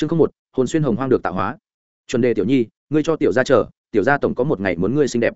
chương không một, hồn xuyên hồng hoang được tạo hóa. Chuẩn đề tiểu nhi, ngươi cho tiểu gia chờ, tiểu gia tổng có một ngày muốn ngươi xinh đẹp.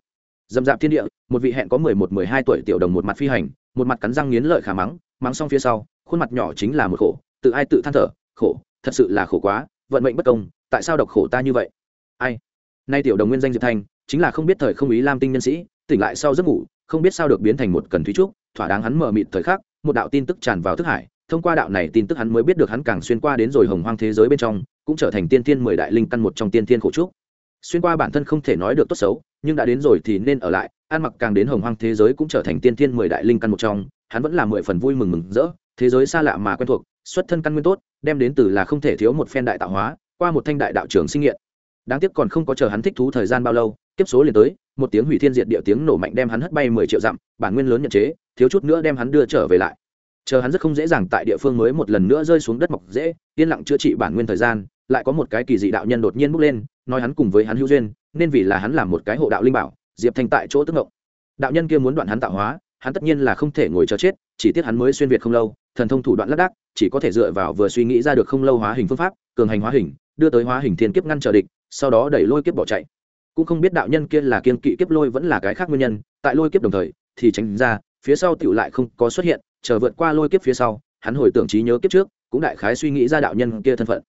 Dầm dạp thiên địa, một vị hẹn có mười một, mười hai tuổi tiểu đồng một mặt phi hành, một mặt cắn răng nghiến lợi khả mắng mắng xong phía sau, khuôn mặt nhỏ chính là một khổ, tự ai tự than thở, khổ, thật sự là khổ quá, vận mệnh bất công, tại sao độc khổ ta như vậy? Ai? Nay tiểu đồng nguyên danh diệp thanh, chính là không biết thời không ý lam tinh nhân sĩ, tỉnh lại sau giấc ngủ, không biết sao được biến thành một cần thúy trúc, thỏa đáng hắn mở mịt thời khắc, một đạo tin tức tràn vào thức hải thông qua đạo này tin tức hắn mới biết được hắn càng xuyên qua đến rồi hồng hoang thế giới bên trong, cũng trở thành tiên tiên mười đại linh căn một trong tiên tiên khổ trúc. Xuyên qua bản thân không thể nói được tốt xấu, nhưng đã đến rồi thì nên ở lại, ăn mặc càng đến hồng hoang thế giới cũng trở thành tiên tiên mười đại linh căn một trong, hắn vẫn là mười phần vui mừng mừng rỡ, thế giới xa lạ mà quen thuộc, xuất thân căn nguyên tốt, đem đến từ là không thể thiếu một phen đại tạo hóa, qua một thanh đại đạo trưởng sinh nghiện. Đáng tiếc còn không có chờ hắn thích thú thời gian bao lâu, kiếp số liền tới, một tiếng hủy thiên diệt địa tiếng nổ mạnh đem hắn hất bay mười triệu dặm, bản nguyên lớn nhận chế, thiếu chút nữa đem hắn đưa trở về lại chờ hắn rất không dễ dàng tại địa phương mới một lần nữa rơi xuống đất mọc dễ, yên lặng chữa trị bản nguyên thời gian, lại có một cái kỳ dị đạo nhân đột nhiên bước lên, nói hắn cùng với hắn hữu duyên, nên vì là hắn làm một cái hộ đạo linh bảo, diệp thành tại chỗ tức ngộng đạo nhân kia muốn đoạn hắn tạo hóa, hắn tất nhiên là không thể ngồi chờ chết, chỉ tiếc hắn mới xuyên việt không lâu, thần thông thủ đoạn lác đác chỉ có thể dựa vào vừa suy nghĩ ra được không lâu hóa hình phương pháp, cường hành hóa hình, đưa tới hóa hình thiên kiếp ngăn trở địch, sau đó đẩy lôi kiếp bỏ chạy. Cũng không biết đạo nhân kia là kiên kỵ kiếp lôi vẫn là cái khác nguyên nhân, tại lôi kiếp đồng thời, thì tránh ra, phía sau tựu lại không có xuất hiện chờ vượt qua lôi kiếp phía sau, hắn hồi tưởng trí nhớ kiếp trước, cũng đại khái suy nghĩ ra đạo nhân kia thân phận.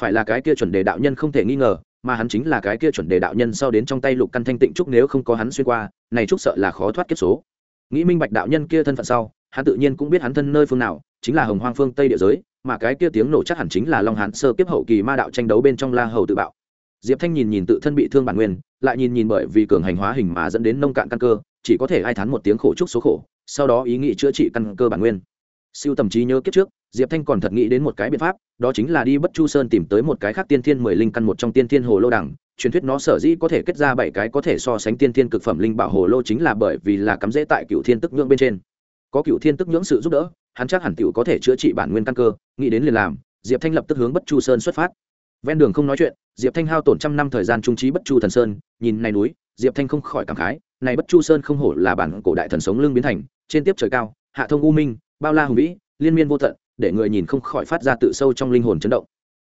Phải là cái kia chuẩn đề đạo nhân không thể nghi ngờ, mà hắn chính là cái kia chuẩn đề đạo nhân sau đến trong tay lục căn thanh tịnh trúc nếu không có hắn xuyên qua, này trúc sợ là khó thoát kiếp số. Nghĩ minh bạch đạo nhân kia thân phận sau, hắn tự nhiên cũng biết hắn thân nơi phương nào, chính là hồng hoang phương tây địa giới, mà cái kia tiếng nổ chắc hẳn chính là long hán sơ kiếp hậu kỳ ma đạo tranh đấu bên trong la hầu tự bạo. Diệp thanh nhìn nhìn tự thân bị thương bản nguyên, lại nhìn nhìn bởi vì cường hành hóa hình mà dẫn đến nông cạn căn cơ chỉ có thể ai thán một tiếng khổ chúc số khổ, sau đó ý nghĩ chữa trị căn cơ bản nguyên. Siêu tầm trí nhớ kiếp trước, diệp thanh còn thật nghĩ đến một cái biện pháp, đó chính là đi bất chu sơn tìm tới một cái khác tiên thiên mười linh căn một trong tiên thiên hồ lô đẳng. Truyền thuyết nó sở dĩ có thể kết ra bảy cái có thể so sánh tiên thiên cực phẩm linh bảo hồ lô chính là bởi vì là cắm rễ tại cựu thiên tức nhưỡng bên trên. Có cựu thiên tức nhưỡng sự giúp đỡ, hắn chắc hẳn cựu có thể chữa trị bản nguyên căn cơ, nghĩ đến liền làm, diệp thanh lập tức hướng bất chu sơn xuất phát. Ven đường không nói chuyện, diệp thanh hao tổn trăm năm thời gian trung trí bất chu thần sơn, nhìn này núi diệp thanh không khỏi cảm khái này bất chu sơn không hổ là bản cổ đại thần sống lưng biến thành trên tiếp trời cao hạ thông u minh bao la hùng vĩ liên miên vô tận để người nhìn không khỏi phát ra tự sâu trong linh hồn chấn động.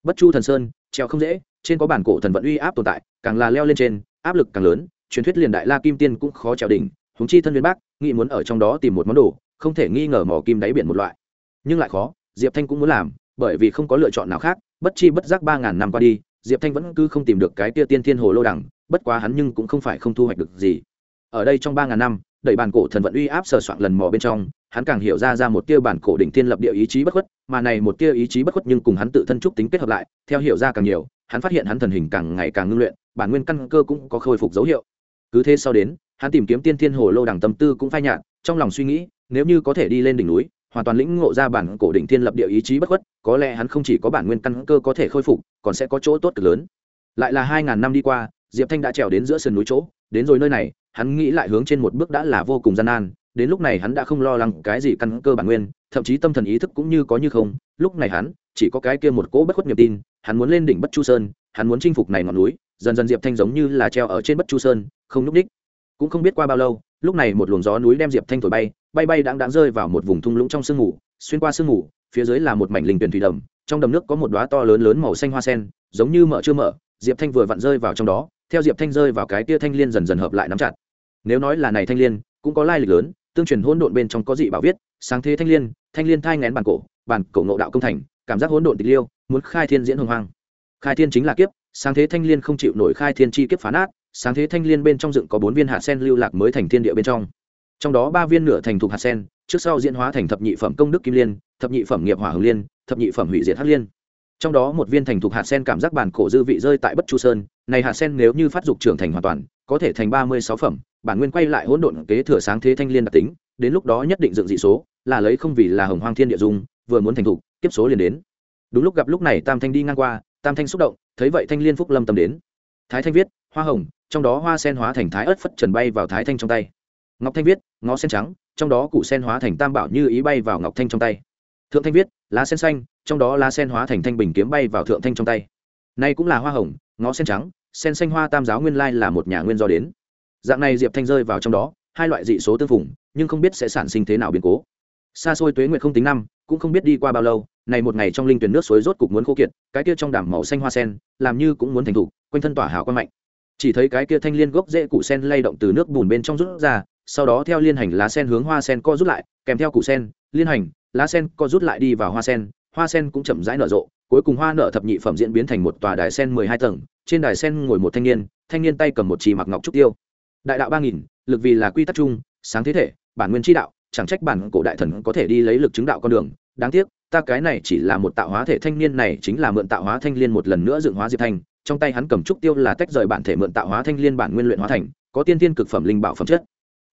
Bất chu thần sơn treo không dễ trên có bản cổ thần vận uy áp tồn tại càng là leo lên trên áp lực càng lớn truyền thuyết liền đại la kim tiên cũng khó trèo đỉnh húng chi thân viên Bắc, nghĩ muốn ở trong đó tìm một món đồ không thể nghi ngờ mỏ kim đáy biển một loại. Nhưng lại khó diệp thanh cũng muốn làm bởi vì không có lựa chọn nào khác bất chi bất giác ba ngàn năm qua đi diệp thanh vẫn cứ không tìm được cái tia tiên thiên hồ lô đẳng bất quá hắn nhưng cũng không phải không thu hoạch được gì. Ở đây trong ba ngàn năm, đẩy bản cổ thần vận uy áp sờ soạn lần mò bên trong, hắn càng hiểu ra ra một tia bản cổ đỉnh thiên lập địa ý chí bất khuất, mà này một tia ý chí bất khuất nhưng cùng hắn tự thân trúc tính kết hợp lại, theo hiểu ra càng nhiều, hắn phát hiện hắn thần hình càng ngày càng ngưng luyện, bản nguyên căn cơ cũng có khôi phục dấu hiệu. Cứ thế sau đến, hắn tìm kiếm tiên thiên hồ lô đẳng tâm tư cũng phai nhạt, trong lòng suy nghĩ, nếu như có thể đi lên đỉnh núi, hoàn toàn lĩnh ngộ ra bản cổ đỉnh thiên lập địa ý chí bất khuất, có lẽ hắn không chỉ có bản nguyên căn cơ có thể khôi phục, còn sẽ có chỗ tốt cực lớn. Lại là hai ngàn năm đi qua diệp thanh đã trèo đến giữa sườn núi chỗ, đến rồi nơi này, hắn nghĩ lại hướng trên một bước đã là vô cùng gian nan, đến lúc này hắn đã không lo lắng cái gì căn cơ bản nguyên, thậm chí tâm thần ý thức cũng như có như không, lúc này hắn chỉ có cái kia một cỗ bất khuất niềm tin, hắn muốn lên đỉnh bất chu sơn, hắn muốn chinh phục này ngọn núi, dần dần diệp thanh giống như là treo ở trên bất chu sơn, không núp đích. Cũng không biết qua bao lâu, lúc này một luồng gió núi đem diệp thanh thổi bay bay bay đang đang rơi vào một vùng thung lũng trong sương mù, xuyên qua sương mù, phía dưới là một mảnh linh tuyển thủy đầm, trong đầm nước có một đóa to lớn lớn màu xanh hoa sen, giống như mở chưa mở, diệp thanh vừa vặn rơi vào trong đó theo diệp thanh rơi vào cái tia thanh liên dần dần hợp lại nắm chặt nếu nói là này thanh liên cũng có lai lịch lớn tương truyền hỗn độn bên trong có dị bảo viết sáng thế thanh liên thanh liên thai ngén bản cổ bản cổ ngộ đạo công thành cảm giác hỗn độn tịch liêu muốn khai thiên diễn hồng hoang khai thiên chính là kiếp sáng thế thanh liên không chịu nổi khai thiên chi kiếp phá nát sáng thế thanh liên bên trong dựng có bốn viên hạt sen lưu lạc mới thành thiên địa bên trong trong đó ba viên nửa thành thuộc hạt sen trước sau diễn hóa thành thập nhị phẩm công đức kim liên thập nhị phẩm nghiệp hỏa hồng liên thập nhị phẩm hủy diệt hắc liên trong đó một viên thành thuộc hạt sen cảm giác bản cổ dư vị rơi tại bất chu sơn, này hạt sen nếu như phát dục trưởng thành hoàn toàn, có thể thành ba mươi sáu phẩm, bản nguyên quay lại hỗn độn kế thừa sáng thế thanh liên đặc tính, đến lúc đó nhất định dựng dị số, là lấy không vì là hồng hoang thiên địa dung, vừa muốn thành thục, kiếp số liền đến. Đúng lúc gặp lúc này tam thanh đi ngang qua, tam thanh xúc động, thấy vậy thanh liên phúc lâm tâm đến. Thái thanh viết, hoa hồng trong đó hoa sen hóa thành thái ớt phất trần bay vào thái thanh trong tay. Ngọc thanh viết, ngó sen trắng trong đó củ sen hóa thành tam bảo như ý bay vào ngọc thanh trong tay. Thượng thanh viết lá sen xanh, trong đó lá sen hóa thành thanh bình kiếm bay vào thượng thanh trong tay. Nay cũng là hoa hồng, ngó sen trắng, sen xanh hoa tam giáo nguyên lai là một nhà nguyên do đến. Dạng này diệp thanh rơi vào trong đó, hai loại dị số tương phùng, nhưng không biết sẽ sản sinh thế nào biến cố. Xa xôi tuế nguyệt không tính năm, cũng không biết đi qua bao lâu, này một ngày trong linh tuyển nước suối rốt cục muốn khô kiệt, cái kia trong đàm màu xanh hoa sen, làm như cũng muốn thành thủ quanh thân tỏa hào quang mạnh. Chỉ thấy cái kia thanh liên gốc rễ củ sen lay động từ nước bùn bên trong rút ra, sau đó theo liên hành lá sen hướng hoa sen co rút lại, kèm theo củ sen, liên hành lá sen co rút lại đi vào hoa sen hoa sen cũng chậm rãi nở rộ, cuối cùng hoa nở thập nhị phẩm diễn biến thành một tòa đài sen mười hai tầng, trên đài sen ngồi một thanh niên thanh niên tay cầm một trì mặc ngọc trúc tiêu. Đại đạo ba nghìn, lực vì là quy tắc chung, sáng thế thể, bản nguyên tri đạo, chẳng trách bản cổ đại thần có thể đi lấy lực chứng đạo con đường. Đáng tiếc, ta cái này chỉ là một tạo hóa thể thanh niên này chính là mượn tạo hóa thanh liên một lần nữa dựng hóa diệp thanh trong tay hắn cầm trúc tiêu là tách rời bản thể mượn tạo hóa thanh liên bản nguyên luyện hóa thành, có tiên thiên cực phẩm linh bảo phẩm chất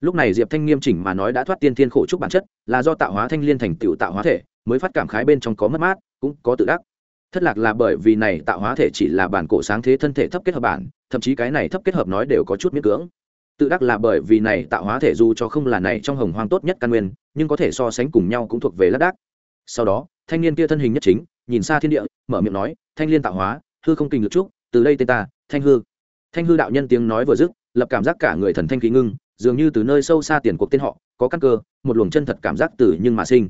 lúc này diệp thanh nghiêm chỉnh mà nói đã thoát tiên thiên khổ trúc bản chất, là do tạo hóa thanh liên thành tựu tạo hóa thể, mới phát cảm khái bên trong có mất mát, cũng có tự đắc. Thất lạc là bởi vì này tạo hóa thể chỉ là bản cổ sáng thế thân thể thấp kết hợp bản, thậm chí cái này thấp kết hợp nói đều có chút miễn cưỡng. Tự đắc là bởi vì này tạo hóa thể dù cho không là này trong hồng hoang tốt nhất căn nguyên, nhưng có thể so sánh cùng nhau cũng thuộc về lác đác. Sau đó, thanh niên kia thân hình nhất chính, nhìn xa thiên địa, mở miệng nói, thanh liên tạo hóa, hư không kinh lực trúc, từ đây tên ta, thanh hư. Thanh hư đạo nhân tiếng nói vừa dứt, lập cảm giác cả người thần thanh khí ngưng dường như từ nơi sâu xa tiền cuộc tên họ, có căn cơ, một luồng chân thật cảm giác từ nhưng mà sinh.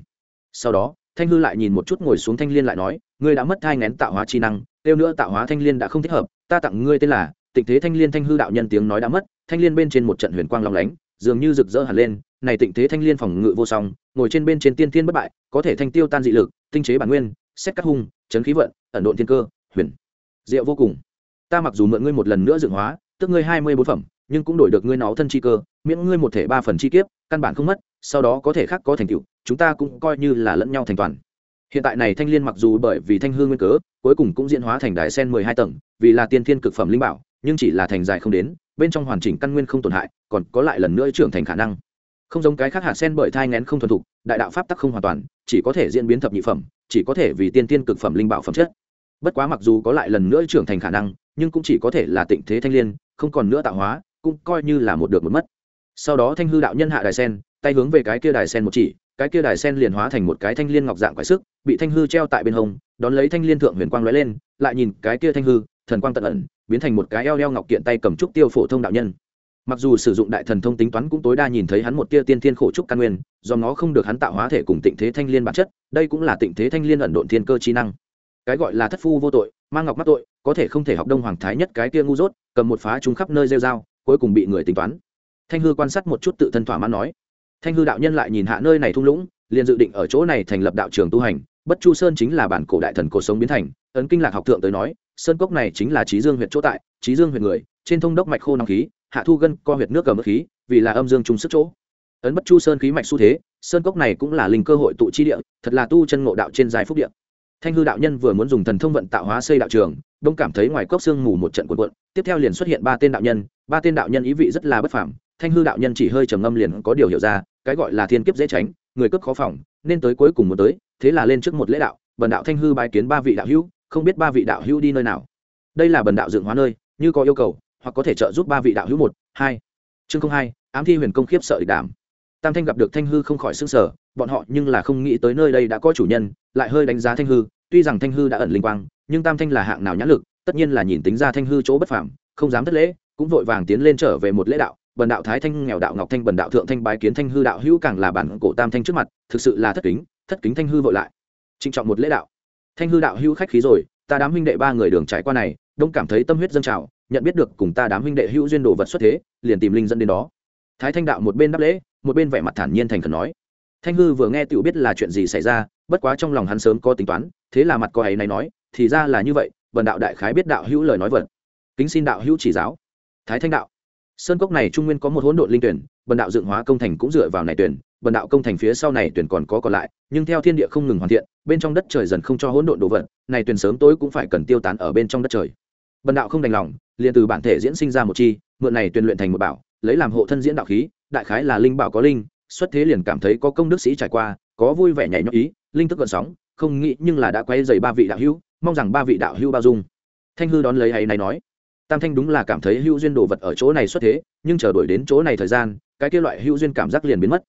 Sau đó, thanh hư lại nhìn một chút ngồi xuống thanh liên lại nói, ngươi đã mất thai ngén tạo hóa chi năng, kêu nữa tạo hóa thanh liên đã không thích hợp, ta tặng ngươi tên là tịnh thế thanh liên thanh hư đạo nhân tiếng nói đã mất. Thanh liên bên trên một trận huyền quang long lánh, dường như rực rỡ hẳn lên, này tịnh thế thanh liên phòng ngự vô song, ngồi trên bên trên tiên thiên bất bại, có thể thanh tiêu tan dị lực, tinh chế bản nguyên, xét cắt hung, chấn khí vận, ẩn độn thiên cơ, huyền. Diệu vô cùng. Ta mặc dù mượn ngươi một lần nữa dựng hóa tức ngươi hai mươi bốn phẩm nhưng cũng đổi được ngươi nó thân chi cơ, miễn ngươi một thể ba phần chi kiếp, căn bản không mất, sau đó có thể khác có thành tựu, chúng ta cũng coi như là lẫn nhau thành toàn. Hiện tại này thanh liên mặc dù bởi vì thanh hương nguyên cớ, cuối cùng cũng diễn hóa thành đài sen mười hai tầng, vì là tiên thiên cực phẩm linh bảo, nhưng chỉ là thành dài không đến, bên trong hoàn chỉnh căn nguyên không tổn hại, còn có lại lần nữa trưởng thành khả năng. Không giống cái khác hạt sen bởi thai ngén không thuần thục, đại đạo pháp tắc không hoàn toàn, chỉ có thể diễn biến thập nhị phẩm, chỉ có thể vì tiên tiên cực phẩm linh bảo phẩm chất. Bất quá mặc dù có lại lần nữa trưởng thành khả năng, nhưng cũng chỉ có thể là tịnh thế thanh liên, không còn nữa tạo hóa cũng coi như là một được một mất. Sau đó thanh hư đạo nhân hạ đài sen, tay hướng về cái kia đài sen một chỉ, cái kia đài sen liền hóa thành một cái thanh liên ngọc dạng quái sức, bị thanh hư treo tại bên hông, đón lấy thanh liên thượng huyền quang lóe lên, lại nhìn cái kia thanh hư, thần quang tận ẩn, biến thành một cái eo đeo ngọc kiện tay cầm trúc tiêu phổ thông đạo nhân. Mặc dù sử dụng đại thần thông tính toán cũng tối đa nhìn thấy hắn một tia tiên thiên khổ trúc căn nguyên, do nó không được hắn tạo hóa thể cùng tịnh thế thanh liên bản chất, đây cũng là tịnh thế thanh liên ẩn độn thiên cơ chi năng. Cái gọi là thất phu vô tội mang ngọc mắc tội, có thể không thể học đông hoàng thái nhất cái kia ngu dốt, cầm một phá chúng khắp nơi rêu dao cuối cùng bị người tính toán. Thanh hư quan sát một chút tự thân thỏa mãn nói. Thanh hư đạo nhân lại nhìn hạ nơi này thung lũng, liền dự định ở chỗ này thành lập đạo trường tu hành. Bất chu sơn chính là bản cổ đại thần cổ sống biến thành. Ấn kinh lạc học thượng tới nói, sơn cốc này chính là trí dương huyện chỗ tại trí dương huyện người, trên thông đốc mạch khô nóng khí, hạ thu gân, co huyệt nước cầm khí, vì là âm dương trùng sức chỗ. Ấn bất chu sơn khí mạch xu thế, sơn cốc này cũng là linh cơ hội tụ chi địa, thật là tu chân ngộ đạo trên dài phúc địa thanh hư đạo nhân vừa muốn dùng thần thông vận tạo hóa xây đạo trường, đông cảm thấy ngoài cốc sương mù một trận cuộn cuộn, tiếp theo liền xuất hiện ba tên đạo nhân, ba tên đạo nhân ý vị rất là bất phàm. thanh hư đạo nhân chỉ hơi trầm ngâm liền có điều hiểu ra, cái gọi là thiên kiếp dễ tránh, người cướp khó phòng, nên tới cuối cùng muốn tới, thế là lên trước một lễ đạo, bần đạo thanh hư bái kiến ba vị đạo hữu, không biết ba vị đạo hữu đi nơi nào đây là bần đạo dựng hóa nơi, như có yêu cầu, hoặc có thể trợ giúp ba vị đạo hữu một, hai chương không hai, ám thi huyền công khiếp sợ địch đảm tam thanh gặp được thanh hư không khỏi s ư n g sở bọn họ nhưng là không nghĩ tới nơi đây đã có chủ nhân, lại hơi đánh giá thanh hư, tuy rằng thanh hư đã ẩn linh quang, nhưng tam thanh là hạng nào nhãn lực, tất nhiên là nhìn tính ra thanh hư chỗ bất phảm không dám thất lễ, cũng vội vàng tiến lên trở về một lễ đạo, bần đạo thái thanh, nghèo đạo ngọc thanh, bần đạo thượng thanh bái kiến thanh hư đạo hữu càng là bản cổ tam thanh trước mặt, thực sự là thất kính thất kính thanh hư vội lại. Trịnh trọng một lễ đạo. Thanh hư đạo hữu khách khí rồi, ta đám huynh đệ ba người đường trải qua này, đông cảm thấy tâm huyết dâng trào, nhận biết được cùng ta đám huynh đệ hữu duyên đồ vật xuất thế, liền tìm linh dẫn đến đó thái thanh đạo một bên đáp lễ, một bên vẻ mặt thản nhiên thành khẩn nói. Thanh hư vừa nghe Tiểu biết là chuyện gì xảy ra, bất quá trong lòng hắn sớm có tính toán, thế là mặt cô ấy này nói, thì ra là như vậy vần đạo đại khái biết đạo hữu lời nói vật. Kính xin đạo hữu chỉ giáo. Thái thanh đạo. Sơn cốc này trung nguyên có một hỗn độn linh tuyển, bần đạo dựng hóa công thành cũng dựa vào này tuyển, bần đạo công thành phía sau này tuyển còn có còn lại, nhưng theo thiên địa không ngừng hoàn thiện, bên trong đất trời dần không cho hỗn độn đồ vật, này tuyển sớm tối cũng phải cần tiêu tán ở bên trong đất trời. Bần đạo không đành lòng, liền từ bản thể diễn sinh ra một chi, mượn này tuyển luyện thành một bảo lấy làm hộ thân diễn đạo khí, đại khái là linh bảo có linh, xuất thế liền cảm thấy có công đức sĩ trải qua, có vui vẻ nhảy nhót ý, linh thức gợn sóng, không nghĩ nhưng là đã quay dày ba vị đạo hữu, mong rằng ba vị đạo hữu bao dung. Thanh hư đón lấy hay này nói, tam thanh đúng là cảm thấy hữu duyên đồ vật ở chỗ này xuất thế, nhưng chờ đuổi đến chỗ này thời gian, cái kia loại hữu duyên cảm giác liền biến mất.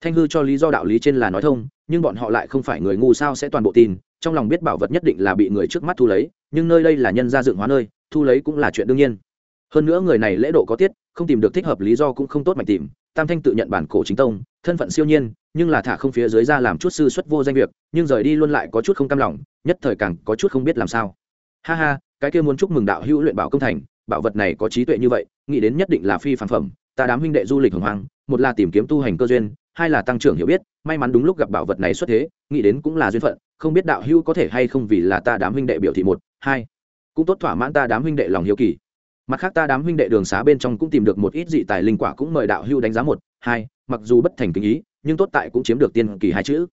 Thanh hư cho lý do đạo lý trên là nói thông, nhưng bọn họ lại không phải người ngu sao sẽ toàn bộ tin, trong lòng biết bảo vật nhất định là bị người trước mắt thu lấy, nhưng nơi đây là nhân gia dựng hóa nơi, thu lấy cũng là chuyện đương nhiên hơn nữa người này lễ độ có tiết, không tìm được thích hợp lý do cũng không tốt mạnh tìm, tam thanh tự nhận bản cổ chính tông, thân phận siêu nhiên, nhưng là thả không phía dưới ra làm chút sư xuất vô danh việc, nhưng rời đi luôn lại có chút không cam lòng, nhất thời càng có chút không biết làm sao. Ha ha, cái kia muốn chúc mừng đạo hữu luyện bảo công thành, bảo vật này có trí tuệ như vậy, nghĩ đến nhất định là phi phản phẩm, ta đám huynh đệ du lịch hồng hoàng một là tìm kiếm tu hành cơ duyên, hai là tăng trưởng hiểu biết, may mắn đúng lúc gặp bảo vật này xuất thế, nghĩ đến cũng là duyên phận, không biết đạo hữu có thể hay không vì là ta đám huynh đệ biểu thị một, hai, cũng tốt thỏa mãn ta đám huynh đệ lòng hiếu kỳ mặt khác ta đám huynh đệ đường xá bên trong cũng tìm được một ít dị tài linh quả cũng mời đạo hưu đánh giá một, hai, mặc dù bất thành kinh ý, nhưng tốt tại cũng chiếm được tiên kỳ hai chữ.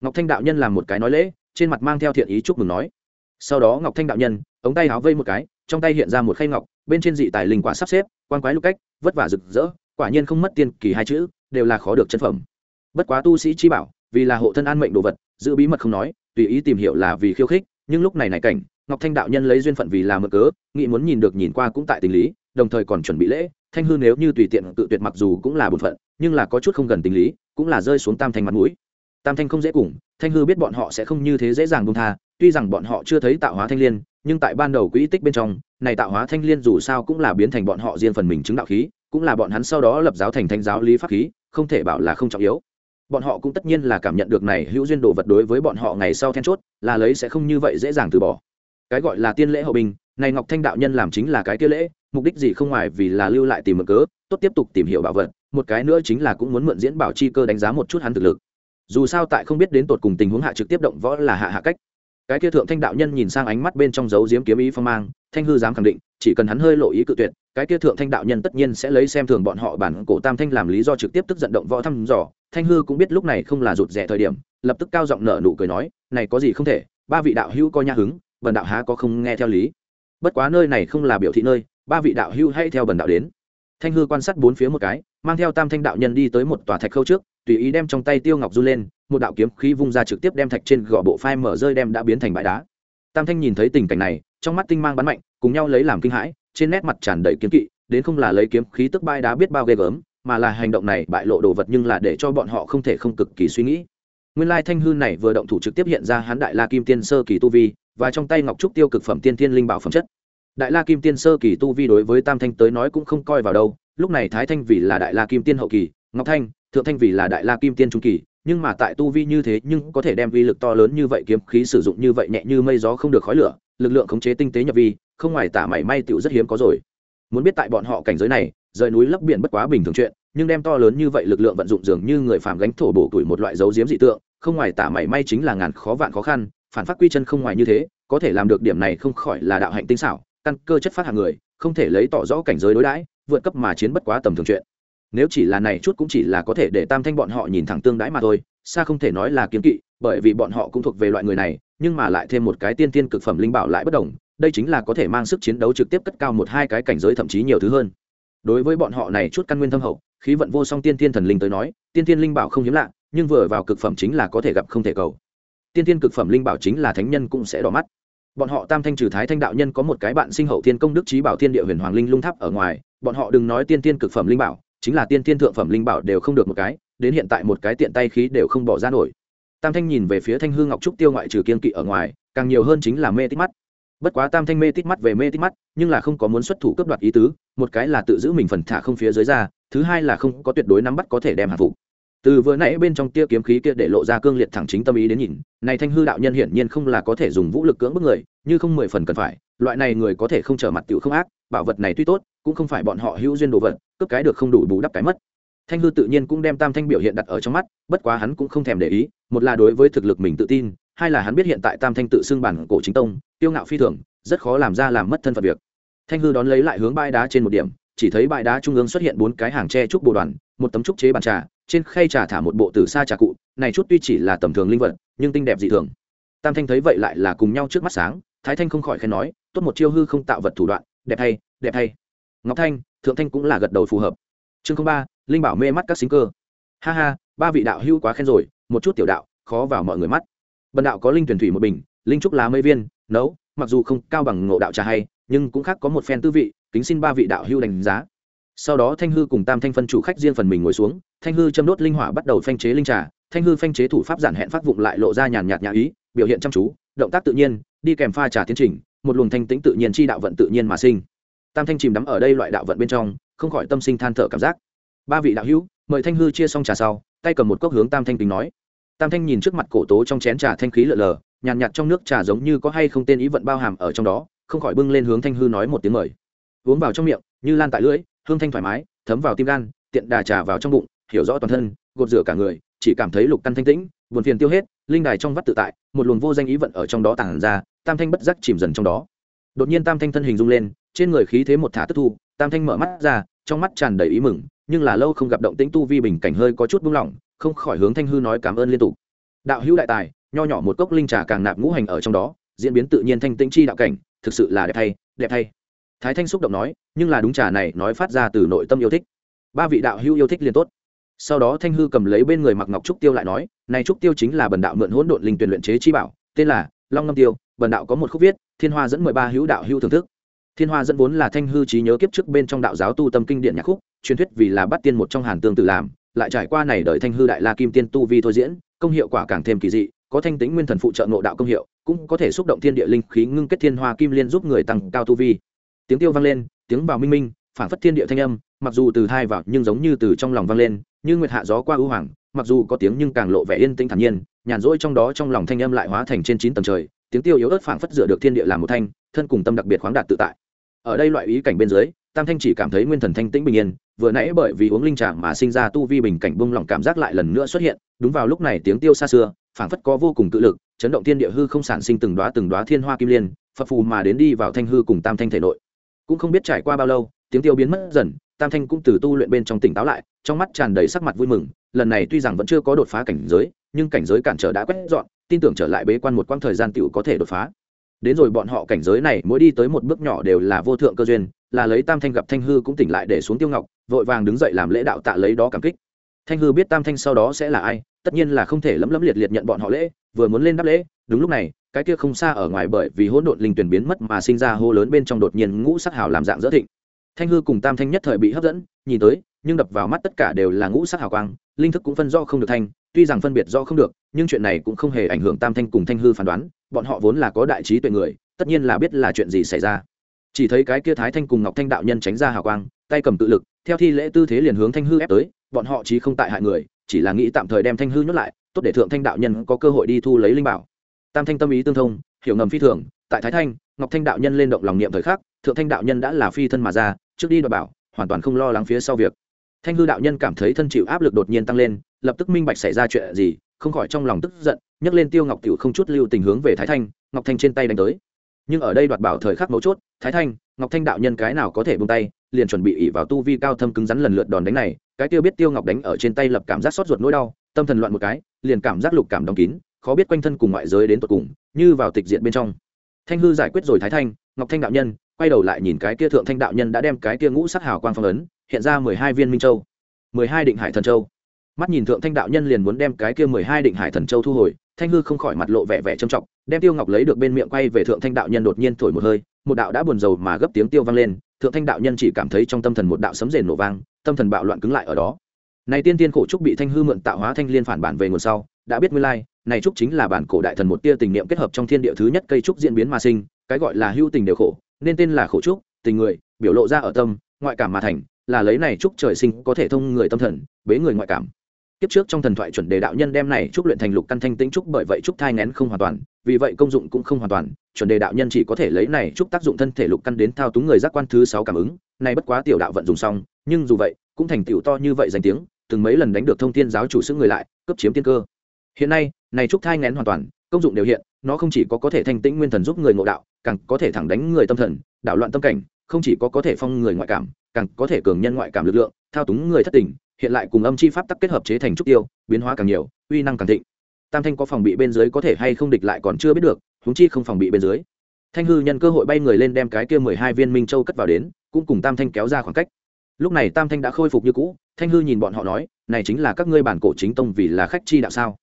Ngọc thanh đạo nhân làm một cái nói lễ, trên mặt mang theo thiện ý chúc mừng nói. Sau đó ngọc thanh đạo nhân, ống tay háo vây một cái, trong tay hiện ra một khay ngọc, bên trên dị tài linh quả sắp xếp, quan quái lúc cách, vất vả rực rỡ, quả nhiên không mất tiên kỳ hai chữ, đều là khó được chân phẩm. Bất quá tu sĩ chi bảo, vì là hộ thân an mệnh đồ vật, giữ bí mật không nói, tùy ý tìm hiểu là vì khiêu khích, nhưng lúc này này cảnh ngọc thanh đạo nhân lấy duyên phận vì là mực cớ, nghĩ muốn nhìn được nhìn qua cũng tại tình lý, đồng thời còn chuẩn bị lễ. Thanh hư nếu như tùy tiện tự tuyệt mặc dù cũng là bổn phận, nhưng là có chút không gần tình lý, cũng là rơi xuống tam thanh mặt mũi. Tam thanh không dễ cùng, thanh hư biết bọn họ sẽ không như thế dễ dàng buông tha, tuy rằng bọn họ chưa thấy tạo hóa thanh liên, nhưng tại ban đầu quỹ tích bên trong, này tạo hóa thanh liên dù sao cũng là biến thành bọn họ riêng phần mình chứng đạo khí, cũng là bọn hắn sau đó lập giáo thành thanh giáo lý pháp khí, không thể bảo là không trọng yếu. Bọn họ cũng tất nhiên là cảm nhận được này hữu duyên đồ vật đối với bọn họ ngày sau then chốt, là lấy sẽ không như vậy dễ dàng từ bỏ cái gọi là tiên lễ hậu bình này ngọc thanh đạo nhân làm chính là cái kia lễ, mục đích gì không ngoài vì là lưu lại tìm mượn cớ, tốt tiếp tục tìm hiểu bảo vật, một cái nữa chính là cũng muốn mượn diễn bảo chi cơ đánh giá một chút hắn thực lực. Dù sao tại không biết đến tột cùng tình huống hạ trực tiếp động võ là hạ hạ cách. Cái kia thượng thanh đạo nhân nhìn sang ánh mắt bên trong dấu diếm kiếm ý phong mang, thanh hư dám khẳng định, chỉ cần hắn hơi lộ ý cự tuyệt, cái kia thượng thanh đạo nhân tất nhiên sẽ lấy xem thường bọn họ bản cổ tam thanh làm lý do trực tiếp tức giận động võ thăm dò. Thanh hư cũng biết lúc này không là rụt rẻ thời điểm, lập tức cao giọng nở nụ cười nói, này có gì không thể, ba vị đạo hữu coi nhã hứng bần đạo há có không nghe theo lý. Bất quá nơi này không là biểu thị nơi, ba vị đạo hưu hãy theo bần đạo đến. Thanh hư quan sát bốn phía một cái, mang theo tam thanh đạo nhân đi tới một tòa thạch khâu trước, tùy ý đem trong tay tiêu ngọc du lên, một đạo kiếm khí vung ra trực tiếp đem thạch trên gò bộ phai mở rơi đem đã biến thành bãi đá. Tam thanh nhìn thấy tình cảnh này, trong mắt tinh mang bắn mạnh, cùng nhau lấy làm kinh hãi, trên nét mặt tràn đầy kiếm kỵ, đến không là lấy kiếm khí tức bãi đá biết bao ghê gớm, mà là hành động này bại lộ đồ vật nhưng là để cho bọn họ không thể không cực kỳ suy nghĩ. Nguyên lai thanh hư này vừa động thủ trực tiếp hiện ra hắn đại la kim tiên sơ kỳ tu vi và trong tay ngọc trúc tiêu cực phẩm tiên thiên linh bảo phẩm chất. Đại la kim tiên sơ kỳ tu vi đối với tam thanh tới nói cũng không coi vào đâu, lúc này thái thanh vì là đại la kim tiên hậu kỳ, ngọc thanh, thượng thanh vì là đại la kim tiên trung kỳ, nhưng mà tại tu vi như thế nhưng có thể đem vi lực to lớn như vậy, kiếm khí sử dụng như vậy nhẹ như mây gió không được khói lửa, lực lượng khống chế tinh tế nhập vi, không ngoài tả mảy may tựu rất hiếm có rồi. Muốn biết tại bọn họ cảnh giới này, rời núi lấp biển bất quá bình thường chuyện, nhưng đem to lớn như vậy lực lượng vận dụng dường như người phàm gánh thổ bổ tuổi một loại dấu diếm dị tượng, không ngoài tả mảy may chính là ngàn khó vạn khó khăn phản phát quy chân không ngoài như thế, có thể làm được điểm này không khỏi là đạo hạnh tinh xảo, căn cơ chất phát hàng người, không thể lấy tỏ rõ cảnh giới đối đãi, vượt cấp mà chiến bất quá tầm thường chuyện. Nếu chỉ là này chút cũng chỉ là có thể để tam thanh bọn họ nhìn thẳng tương đãi mà thôi, xa không thể nói là kiếm kỵ, bởi vì bọn họ cũng thuộc về loại người này, nhưng mà lại thêm một cái tiên tiên cực phẩm linh bảo lại bất đồng, đây chính là có thể mang sức chiến đấu trực tiếp cất cao một hai cái cảnh giới thậm chí nhiều thứ hơn. Đối với bọn họ này chút căn nguyên thâm hậu, khí vận vô song tiên tiên thần linh tới nói, tiên tiên linh bảo không hiếm lạ, nhưng vừa vào cực phẩm chính là có thể gặp không thể cầu tiên tiên cực phẩm linh bảo chính là thánh nhân cũng sẽ đỏ mắt. Bọn họ tam thanh trừ thái thanh đạo nhân có một cái bạn sinh hậu thiên công đức trí bảo thiên địa huyền hoàng linh lung tháp ở ngoài, bọn họ đừng nói tiên tiên cực phẩm linh bảo, chính là tiên tiên thượng phẩm linh bảo đều không được một cái, đến hiện tại một cái tiện tay khí đều không bỏ ra nổi. Tam thanh nhìn về phía thanh hư ngọc trúc tiêu ngoại trừ kiên kỵ ở ngoài, càng nhiều hơn chính là mê tít mắt. Bất quá tam thanh mê tít mắt về mê tít mắt, nhưng là không có muốn xuất thủ cấp đoạt ý tứ, một cái là tự giữ mình phần thả không phía dưới ra, thứ hai là không có tuyệt đối nắm bắt có thể đem hạ phục từ vừa nãy bên trong tia kiếm khí kia để lộ ra cương liệt thẳng chính tâm ý đến nhìn, này thanh hư đạo nhân hiển nhiên không là có thể dùng vũ lực cưỡng bức người, như không mười phần cần phải, loại này người có thể không trở mặt tiểu không ác, bảo vật này tuy tốt, cũng không phải bọn họ hữu duyên đồ vật, cướp cái được không đủ bù đắp cái mất. Thanh hư tự nhiên cũng đem tam thanh biểu hiện đặt ở trong mắt, bất quá hắn cũng không thèm để ý, một là đối với thực lực mình tự tin, hai là hắn biết hiện tại tam thanh tự xưng bản cổ chính tông tiêu ngạo phi thường, rất khó làm ra làm mất thân phận việc. Thanh hư đón lấy lại hướng bãi đá trên một điểm, chỉ thấy bãi đá trung ương xuất hiện bốn cái hàng tre trúc bồ đoàn, một tấm trúc chế bàn trà trên khay trà thả một bộ từ xa trà cụ, này chút tuy chỉ là tầm thường linh vật, nhưng tinh đẹp dị thường. Tam thanh thấy vậy lại là cùng nhau trước mắt sáng, thái thanh không khỏi khen nói, tốt một chiêu hư không tạo vật thủ đoạn, đẹp hay đẹp hay. Ngọc thanh, thượng thanh cũng là gật đầu phù hợp. Chương ba, linh bảo mê mắt các sinh cơ. Ha ha, ba vị đạo hưu quá khen rồi, một chút tiểu đạo, khó vào mọi người mắt. Bần đạo có linh tuyển thủy một bình, linh trúc lá mây viên, nấu, mặc dù không cao bằng ngộ đạo trà hay, nhưng cũng khác có một phen tư vị, kính xin ba vị đạo hưu đánh giá sau đó thanh hư cùng tam thanh phân chủ khách riêng phần mình ngồi xuống, thanh hư châm đốt linh hỏa bắt đầu phanh chế linh trà, thanh hư phanh chế thủ pháp giản hẹn phát vụng lại lộ ra nhàn nhạt nhã ý, biểu hiện chăm chú, động tác tự nhiên, đi kèm pha trà tiến trình, một luồng thanh tĩnh tự nhiên chi đạo vận tự nhiên mà sinh. Tam thanh chìm đắm ở đây loại đạo vận bên trong, không khỏi tâm sinh than thở cảm giác. Ba vị đạo hữu, mời thanh hư chia xong trà sau, tay cầm một cốc hướng tam thanh tính nói. Tam thanh nhìn trước mặt cổ tố trong chén trà thanh khí lợ lờ, nhàn nhạt trong nước trà giống như có hay không tên ý vận bao hàm ở trong đó, không khỏi bưng lên hướng thanh hư nói một tiếng mời. Uống vào trong miệng, như lan tại lưỡi hương thanh thoải mái, thấm vào tim gan, tiện đà trà vào trong bụng, hiểu rõ toàn thân, gột rửa cả người, chỉ cảm thấy lục căn thanh tĩnh, buồn phiền tiêu hết, linh đài trong vắt tự tại, một luồng vô danh ý vận ở trong đó tàng ra, tam thanh bất giác chìm dần trong đó. Đột nhiên tam thanh thân hình rung lên, trên người khí thế một thả tức thu, tam thanh mở mắt ra, trong mắt tràn đầy ý mừng, nhưng là lâu không gặp động tĩnh tu vi bình cảnh hơi có chút buông lỏng, không khỏi hướng thanh hư nói cảm ơn liên tục. Đạo hữu đại tài, nho nhỏ một cốc linh trà càng nạp ngũ hành ở trong đó, diễn biến tự nhiên thanh tĩnh chi đạo cảnh, thực sự là đẹp thay đẹp thay thái thanh xúc động nói, nhưng là đúng trà này nói phát ra từ nội tâm yêu thích. Ba vị đạo hữu yêu thích liền tốt. Sau đó thanh hư cầm lấy bên người mặc ngọc trúc tiêu lại nói, này trúc tiêu chính là bần đạo mượn hỗn độn linh tuyển luyện chế chi bảo, tên là long ngâm tiêu, bần đạo có một khúc viết, thiên hoa dẫn mười ba hữu đạo hữu thưởng thức. Thiên hoa dẫn vốn là thanh hư trí nhớ kiếp trước bên trong đạo giáo tu tâm kinh điện nhạc khúc, truyền thuyết vì là bắt tiên một trong hàn tương tự làm, lại trải qua này đợi thanh hư đại la kim tiên tu vi thôi diễn, công hiệu quả càng thêm kỳ dị, có thanh tính nguyên thần phụ trợ ngộ đạo công hiệu, cũng có thể xúc động thiên địa linh khí ngưng kết thiên hoa kim liên giúp người tăng cao tu vi tiếng tiêu vang lên, tiếng vào minh minh, phảng phất thiên địa thanh âm, mặc dù từ thai vào nhưng giống như từ trong lòng vang lên, như nguyệt hạ gió qua ưu hoàng, mặc dù có tiếng nhưng càng lộ vẻ yên tĩnh thản nhiên, nhàn rỗi trong đó trong lòng thanh âm lại hóa thành trên chín tầng trời, tiếng tiêu yếu ớt phảng phất dựa được thiên địa làm một thanh, thân cùng tâm đặc biệt khoáng đạt tự tại. Ở đây loại ý cảnh bên dưới, tam thanh chỉ cảm thấy nguyên thần thanh tĩnh bình yên, vừa nãy bởi vì uống linh trà mà sinh ra tu vi bình cảnh bung lỏng cảm giác lại lần nữa xuất hiện, đúng vào lúc này tiếng tiêu xa xưa, phảng phất có vô cùng tự lực, chấn động thiên địa hư không sản sinh từng đóa từng đóa thiên hoa kim liên phật phù mà đến đi vào thanh hư cùng tam thanh thể nội cũng không biết trải qua bao lâu, tiếng tiêu biến mất dần, tam thanh cũng từ tu luyện bên trong tỉnh táo lại, trong mắt tràn đầy sắc mặt vui mừng, lần này tuy rằng vẫn chưa có đột phá cảnh giới, nhưng cảnh giới cản trở đã quét dọn, tin tưởng trở lại bế quan một quãng thời gian tựu có thể đột phá. Đến rồi bọn họ cảnh giới này, mỗi đi tới một bước nhỏ đều là vô thượng cơ duyên, là lấy tam thanh gặp thanh hư cũng tỉnh lại để xuống tiêu ngọc, vội vàng đứng dậy làm lễ đạo tạ lấy đó cảm kích. Thanh hư biết tam thanh sau đó sẽ là ai, tất nhiên là không thể lấm lấm liệt liệt nhận bọn họ lễ, vừa muốn lên đáp lễ, đúng lúc này cái kia không xa ở ngoài bởi vì hỗn độn linh tuyển biến mất mà sinh ra hô lớn bên trong đột nhiên ngũ sắc hào làm dạng dỡ thịnh. Thanh hư cùng tam thanh nhất thời bị hấp dẫn, nhìn tới, nhưng đập vào mắt tất cả đều là ngũ sắc hào quang, linh thức cũng phân do không được thanh, tuy rằng phân biệt do không được, nhưng chuyện này cũng không hề ảnh hưởng tam thanh cùng thanh hư phán đoán, bọn họ vốn là có đại trí tuệ người, tất nhiên là biết là chuyện gì xảy ra. Chỉ thấy cái kia thái thanh cùng ngọc thanh đạo nhân tránh ra hào quang, tay cầm tự lực, theo thi lễ tư thế liền hướng thanh hư ép tới, bọn họ chí không tại hại người, chỉ là nghĩ tạm thời đem thanh hư nhốt lại, tốt để thượng thanh đạo nhân có cơ hội đi thu lấy linh bảo tam thanh tâm ý tương thông, hiểu ngầm phi thường, tại thái thanh, ngọc thanh đạo nhân lên động lòng niệm thời khắc, thượng thanh đạo nhân đã là phi thân mà ra, trước đi đòi bảo, hoàn toàn không lo lắng phía sau việc. Thanh hư đạo nhân cảm thấy thân chịu áp lực đột nhiên tăng lên, lập tức minh bạch xảy ra chuyện gì, không khỏi trong lòng tức giận, nhấc lên tiêu ngọc tiểu không chút lưu tình hướng về thái thanh, ngọc thanh trên tay đánh tới. Nhưng ở đây đoạt bảo thời khắc mấu chốt, thái thanh, ngọc thanh đạo nhân cái nào có thể bung tay, liền chuẩn bị ỉ vào tu vi cao thâm cứng rắn lần lượt đòn đánh này, cái tiêu biết tiêu ngọc đánh ở trên tay lập cảm giác xót ruột nỗi đau, tâm thần loạn một cái, liền cảm giác lục cảm đóng kín khó biết quanh thân cùng ngoại giới đến tột cùng, như vào tịch diện bên trong. Thanh hư giải quyết rồi thái thanh, ngọc thanh đạo nhân, quay đầu lại nhìn cái kia thượng thanh đạo nhân đã đem cái kia ngũ sắc hào quang phong ấn, hiện ra mười hai viên minh châu. Mười hai định hải thần châu. Mắt nhìn thượng thanh đạo nhân liền muốn đem cái kia mười hai định hải thần châu thu hồi, thanh hư không khỏi mặt lộ vẻ vẻ trầm trọng, đem tiêu ngọc lấy được bên miệng quay về thượng thanh đạo nhân đột nhiên thổi một hơi, một đạo đã buồn rầu mà gấp tiếng tiêu vang lên, thượng thanh đạo nhân chỉ cảm thấy trong tâm thần một đạo sấm rền nổ vang, tâm thần bạo loạn cứng lại ở đó. Này tiên tiên khổ trúc bị thanh hư mượn tạo hóa thanh liên phản bản về nguồn sau, đã biết nguyên lai này trúc chính là bản cổ đại thần một tia tình niệm kết hợp trong thiên địa thứ nhất cây trúc diễn biến mà sinh, cái gọi là hưu tình đều khổ, nên tên là khổ trúc, tình người, biểu lộ ra ở tâm, ngoại cảm mà thành, là lấy này trúc trời sinh có thể thông người tâm thần, bế người ngoại cảm. Kiếp trước trong thần thoại chuẩn đề đạo nhân đem này trúc luyện thành lục căn thanh tĩnh trúc bởi vậy trúc thai ngén không hoàn toàn, vì vậy công dụng cũng không hoàn toàn, chuẩn đề đạo nhân chỉ có thể lấy này trúc tác dụng thân thể lục căn đến thao túng người giác quan thứ sáu cảm ứng này bất quá tiểu đạo vận dùng xong, nhưng dù vậy, cũng thành tiểu to như vậy danh tiếng, từng mấy lần đánh được thông thiên giáo chủ sức người lại, cấp chiếm tiên cơ hiện nay, này trúc thai ngén hoàn toàn, công dụng đều hiện, nó không chỉ có có thể thanh tĩnh nguyên thần giúp người ngộ đạo, càng có thể thẳng đánh người tâm thần, đảo loạn tâm cảnh, không chỉ có có thể phong người ngoại cảm, càng có thể cường nhân ngoại cảm lực lượng, thao túng người thất tình, hiện lại cùng âm chi pháp tắc kết hợp chế thành trúc tiêu, biến hóa càng nhiều, uy năng càng thịnh. Tam thanh có phòng bị bên dưới có thể hay không địch lại còn chưa biết được húng chi không phòng bị bên dưới. Thanh hư nhân cơ hội bay người lên đem cái kia mười hai viên minh châu cất vào đến, cũng cùng tam thanh kéo ra khoảng cách. Lúc này tam thanh đã khôi phục như cũ, thanh hư nhìn bọn họ nói, này chính là các ngươi bản cổ chính tông vì là khách chi đạo sao?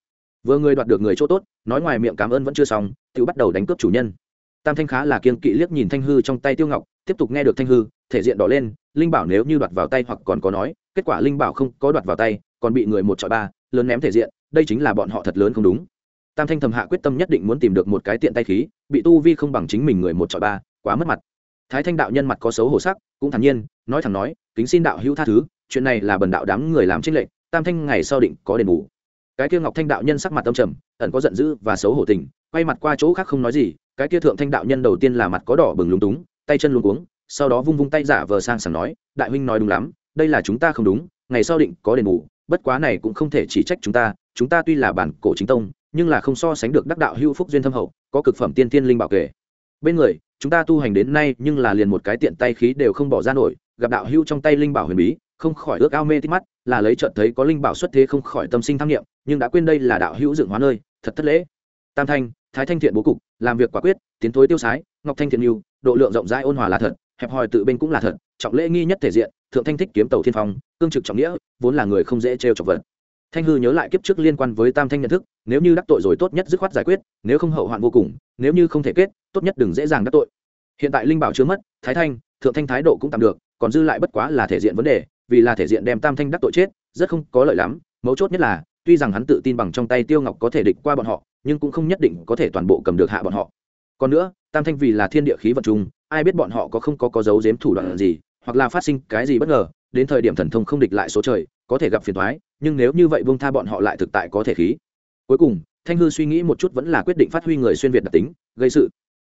Vừa người đoạt được người chỗ tốt, nói ngoài miệng cảm ơn vẫn chưa xong tự bắt đầu đánh cướp chủ nhân. Tam thanh khá là kiên kỵ liếc nhìn thanh hư trong tay tiêu ngọc, tiếp tục nghe được thanh hư, thể diện đỏ lên, linh bảo nếu như đoạt vào tay hoặc còn có nói, kết quả linh bảo không có đoạt vào tay, còn bị người một trọi ba, lớn ném thể diện, đây chính là bọn họ thật lớn không đúng. Tam thanh thầm hạ quyết tâm nhất định muốn tìm được một cái tiện tay khí, bị tu vi không bằng chính mình người một trọi ba, quá mất mặt. Thái thanh đạo nhân mặt có xấu hổ sắc, cũng thản nhiên, nói thẳng nói, kính xin đạo hữu tha thứ, chuyện này là bần đạo đám người làm trích lệnh tam thanh ngày sau định có đền bù cái kia ngọc thanh đạo nhân sắc mặt tâm trầm, ẩn có giận dữ và xấu hổ tình, quay mặt qua chỗ khác không nói gì, cái kia thượng thanh đạo nhân đầu tiên là mặt có đỏ bừng lúng túng, tay chân luống cuống, sau đó vung vung tay giả vờ sang sảng nói, đại huynh nói đúng lắm, đây là chúng ta không đúng, ngày sau định có đền bù, bất quá này cũng không thể chỉ trách chúng ta chúng ta tuy là bản cổ chính tông, nhưng là không so sánh được đắc đạo hưu phúc duyên thâm hậu, có cực phẩm tiên tiên linh bảo kể. Bên người, chúng ta tu hành đến nay nhưng là liền một cái tiện tay khí đều không bỏ ra nổi, gặp đạo hưu trong tay linh bảo huyền bí, không khỏi ước ao mê tít mắt là lấy chợt thấy có linh bảo xuất thế không khỏi tâm sinh tham nghiệm nhưng đã quên đây là đạo hữu dựng hóa nơi, thật thất lễ. Tam thanh, thái thanh thiện bố cục, làm việc quả quyết, tiến thối tiêu sái, ngọc thanh thiện mưu độ lượng rộng rãi ôn hòa là thật, hẹp hòi tự bên cũng là thật, trọng lễ nghi nhất thể diện, thượng thanh thích kiếm tàu thiên phong, cương trực trọng nghĩa, vốn là người không dễ trêu chọc vật. Thanh hư nhớ lại kiếp trước liên quan với tam thanh nhận thức, nếu như đắc tội rồi tốt nhất dứt khoát giải quyết, nếu không hậu hoạn vô cùng, nếu như không thể kết, tốt nhất đừng dễ dàng đắc tội. Hiện tại linh bảo chưa mất, thái thanh, thượng thanh thái độ cũng tạm được, còn dư lại bất quá là thể diện vấn đề vì là thể diện đem tam thanh đắc tội chết, rất không có lợi lắm. Mấu chốt nhất là, tuy rằng hắn tự tin bằng trong tay tiêu ngọc có thể địch qua bọn họ, nhưng cũng không nhất định có thể toàn bộ cầm được hạ bọn họ. Còn nữa, tam thanh vì là thiên địa khí vật chung ai biết bọn họ có không có có dấu giếm thủ đoạn gì, hoặc là phát sinh cái gì bất ngờ, đến thời điểm thần thông không địch lại số trời, có thể gặp phiền thoái nhưng nếu như vậy vương tha bọn họ lại thực tại có thể khí. Cuối cùng, thanh hư suy nghĩ một chút vẫn là quyết định phát huy người xuyên việt đặc tính, gây sự.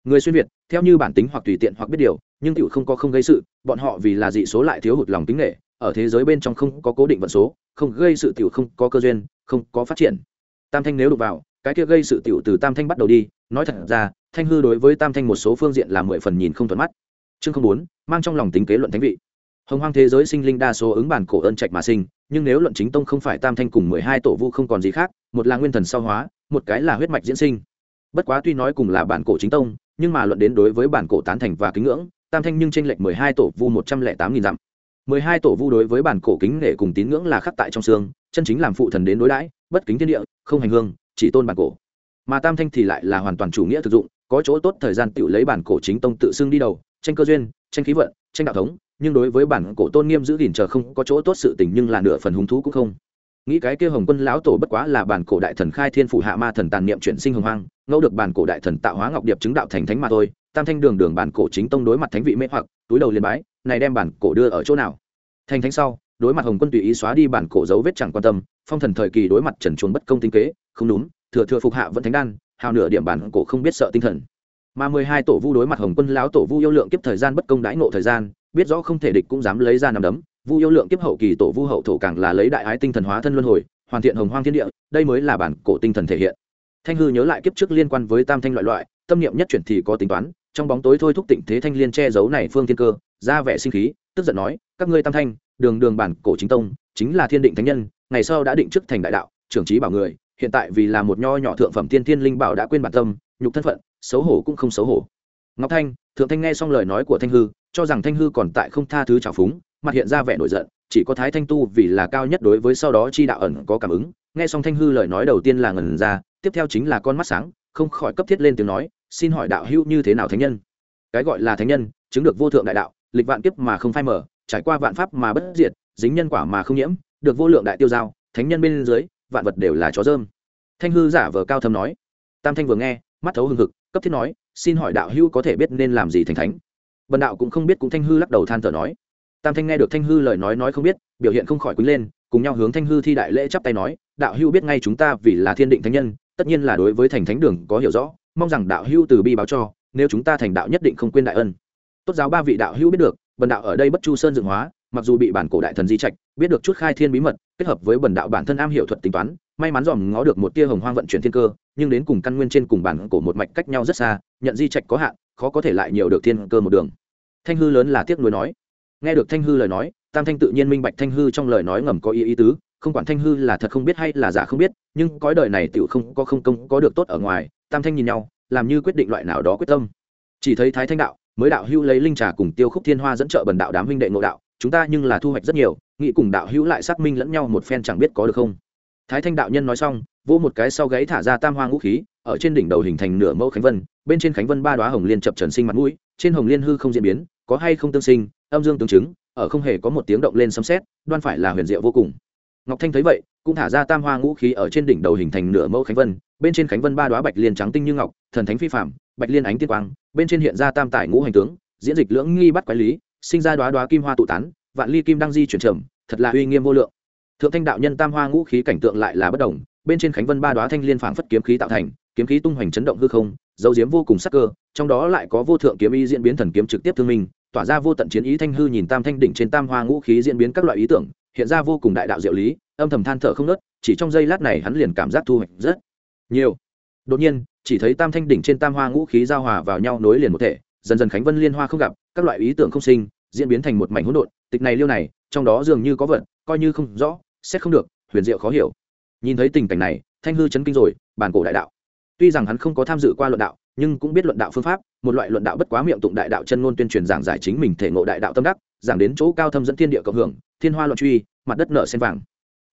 Người xuyên việt, theo như bản tính hoặc tùy tiện hoặc biết điều, nhưng tiểu không có không gây sự, bọn họ vì là dị số lại thiếu hụt lòng tính nghệ ở thế giới bên trong không có cố định vận số, không gây sự tiểu không có cơ duyên, không có phát triển. Tam thanh nếu đụng vào, cái kia gây sự tiểu từ tam thanh bắt đầu đi. Nói thật ra, thanh hư đối với tam thanh một số phương diện là mười phần nhìn không thuận mắt. Chương không bốn, mang trong lòng tính kế luận thánh vị. Hồng hoang thế giới sinh linh đa số ứng bản cổ ơn trạch mà sinh, nhưng nếu luận chính tông không phải tam thanh cùng mười hai tổ vu không còn gì khác, một là nguyên thần sau hóa, một cái là huyết mạch diễn sinh. Bất quá tuy nói cùng là bản cổ chính tông, nhưng mà luận đến đối với bản cổ tán thành và kính ngưỡng, tam thanh nhưng tranh lệch mười hai tổ vu một trăm lẻ tám nghìn dặm mười hai tổ vu đối với bản cổ kính nể cùng tín ngưỡng là khắc tại trong xương, chân chính làm phụ thần đến đối đãi, bất kính thiên địa, không hành hương, chỉ tôn bản cổ. Mà tam thanh thì lại là hoàn toàn chủ nghĩa thực dụng, có chỗ tốt thời gian tự lấy bản cổ chính tông tự xưng đi đầu, tranh cơ duyên, tranh khí vận, tranh đạo thống, nhưng đối với bản cổ tôn nghiêm giữ gìn chờ không có chỗ tốt sự tình nhưng là nửa phần hứng thú cũng không. Nghĩ cái kia hồng quân lão tổ bất quá là bản cổ đại thần khai thiên phủ hạ ma thần tàn niệm chuyển sinh hồng hoang, ngẫu được bản cổ đại thần tạo hóa ngọc điệp chứng đạo thành thánh mà thôi, tam thanh đường đường bản cổ chính tông đối mặt thánh vị mê hoặc, túi đầu liền bái này đem bản cổ đưa ở chỗ nào? Thành thánh sau, đối mặt hồng quân tùy ý xóa đi bản cổ dấu vết chẳng quan tâm, phong thần thời kỳ đối mặt trần chuồn bất công tinh kế, không đúng, thừa thừa phục hạ vẫn thánh đan, hào nửa điểm bản cổ không biết sợ tinh thần. Mà mười hai tổ vu đối mặt hồng quân lão tổ vu yêu lượng kiếp thời gian bất công đãi ngộ thời gian, biết rõ không thể địch cũng dám lấy ra nằm đấm, vu yêu lượng kiếp hậu kỳ tổ vu hậu thổ càng là lấy đại ái tinh thần hóa thân luân hồi, hoàn thiện hồng hoang thiên địa, đây mới là bản cổ tinh thần thể hiện. Thanh hư nhớ lại kiếp trước liên quan với tam thanh loại loại, tâm niệm nhất chuyển thì có tính toán, trong bóng tối thôi thúc tịnh thế thanh liên che giấu này phương thiên cơ ra vẻ sinh khí, tức giận nói, các ngươi tam thanh, đường đường bản cổ chính tông, chính là thiên định thánh nhân, ngày sau đã định chức thành đại đạo, trưởng trí bảo người, hiện tại vì là một nho nhỏ thượng phẩm tiên thiên linh bảo đã quên bản tâm, nhục thân phận, xấu hổ cũng không xấu hổ. Ngọc thanh, thượng thanh nghe xong lời nói của thanh hư, cho rằng thanh hư còn tại không tha thứ trào phúng, mặt hiện ra vẻ nổi giận, chỉ có thái thanh tu vì là cao nhất đối với sau đó chi đạo ẩn có cảm ứng, nghe xong thanh hư lời nói đầu tiên là ngần ra, tiếp theo chính là con mắt sáng, không khỏi cấp thiết lên tiếng nói, xin hỏi đạo hữu như thế nào thánh nhân? Cái gọi là thánh nhân, chứng được vô thượng đại đạo lịch vạn kiếp mà không phai mở trải qua vạn pháp mà bất diệt, dính nhân quả mà không nhiễm, được vô lượng đại tiêu giao, thánh nhân bên dưới, vạn vật đều là chó dơm. Thanh hư giả vờ cao thâm nói. Tam thanh vừa nghe, mắt thấu hưng hực, cấp thiết nói, xin hỏi đạo hữu có thể biết nên làm gì thành thánh? Bần đạo cũng không biết cũng thanh hư lắc đầu than thở nói. Tam thanh nghe được thanh hư lời nói nói không biết, biểu hiện không khỏi quý lên, cùng nhau hướng thanh hư thi đại lễ chắp tay nói, đạo hữu biết ngay chúng ta vì là thiên định thánh nhân, tất nhiên là đối với thành thánh đường có hiểu rõ, mong rằng đạo hữu từ bi báo cho, nếu chúng ta thành đạo nhất định không quên đại ân tốt giáo ba vị đạo hữu biết được, bần đạo ở đây bất chu sơn dựng hóa, mặc dù bị bản cổ đại thần di trạch, biết được chút khai thiên bí mật, kết hợp với bần đạo bản thân am hiểu thuật tính toán, may mắn dòm ngó được một tia hồng hoang vận chuyển thiên cơ, nhưng đến cùng căn nguyên trên cùng bản cổ một mạch cách nhau rất xa, nhận di trạch có hạn, khó có thể lại nhiều được thiên cơ một đường. Thanh hư lớn là tiếc nuối nói. Nghe được thanh hư lời nói, tam thanh tự nhiên minh bạch thanh hư trong lời nói ngầm có ý ý tứ, không quản thanh hư là thật không biết hay là giả không biết, nhưng cõi đời này tựu không có không công có được tốt ở ngoài, tam thanh nhìn nhau, làm như quyết định loại nào đó quyết tâm. Chỉ thấy thái thanh đạo mới đạo hữu lấy linh trà cùng tiêu khúc thiên hoa dẫn trợ bần đạo đám huynh đệ ngộ đạo, chúng ta nhưng là thu hoạch rất nhiều, nghĩ cùng đạo hữu lại xác minh lẫn nhau một phen chẳng biết có được không? Thái thanh đạo nhân nói xong, vỗ một cái sau gáy thả ra tam hoa ngũ khí, ở trên đỉnh đầu hình thành nửa mẫu khánh vân, bên trên khánh vân ba đoá hồng liên chập trần sinh mặt mũi, trên hồng liên hư không diễn biến, có hay không tương sinh, âm dương tương chứng, ở không hề có một tiếng động lên sấm xét đoan phải là huyền diệu vô cùng. Ngọc thanh thấy vậy, cũng thả ra tam hoa ngũ khí ở trên đỉnh đầu hình thành nửa mẫu khánh vân, bên trên khánh vân ba đoá bạch liên trắng tinh như ngọc, thần thánh phi phạm bạch liên ánh tiên quang, bên trên hiện ra tam tài ngũ hành tướng, diễn dịch lưỡng nghi bắt quái lý, sinh ra đoá đoá kim hoa tụ tán, vạn ly kim đăng di chuyển trầm, thật là uy nghiêm vô lượng. Thượng thanh đạo nhân tam hoa ngũ khí cảnh tượng lại là bất đồng, bên trên khánh vân ba đoá thanh liên phảng phất kiếm khí tạo thành, kiếm khí tung hoành chấn động hư không, dấu diếm vô cùng sắc cơ, trong đó lại có vô thượng kiếm ý diễn biến thần kiếm trực tiếp thương minh, tỏa ra vô tận chiến ý thanh hư nhìn tam thanh đỉnh trên tam hoa ngũ khí diễn biến các loại ý tưởng, hiện ra vô cùng đại đạo diệu lý, âm thầm than thở không nớt, chỉ trong giây lát này hắn liền cảm giác thu hoạch rất nhiều. Đột nhiên chỉ thấy tam thanh đỉnh trên tam hoa ngũ khí giao hòa vào nhau nối liền một thể, dần dần khánh vân liên hoa không gặp, các loại ý tưởng không sinh, diễn biến thành một mảnh hỗn độn, tịch này liêu này, trong đó dường như có vật, coi như không rõ, xét không được, huyền diệu khó hiểu. Nhìn thấy tình cảnh này, thanh hư chấn kinh rồi, bản cổ đại đạo. Tuy rằng hắn không có tham dự qua luận đạo, nhưng cũng biết luận đạo phương pháp, một loại luận đạo bất quá miệng tụng đại đạo chân ngôn tuyên truyền giảng giải chính mình thể ngộ đại đạo tâm đắc, giảng đến chỗ cao thâm dẫn thiên địa cộng hưởng, thiên hoa luận truy, mặt đất nở sen vàng.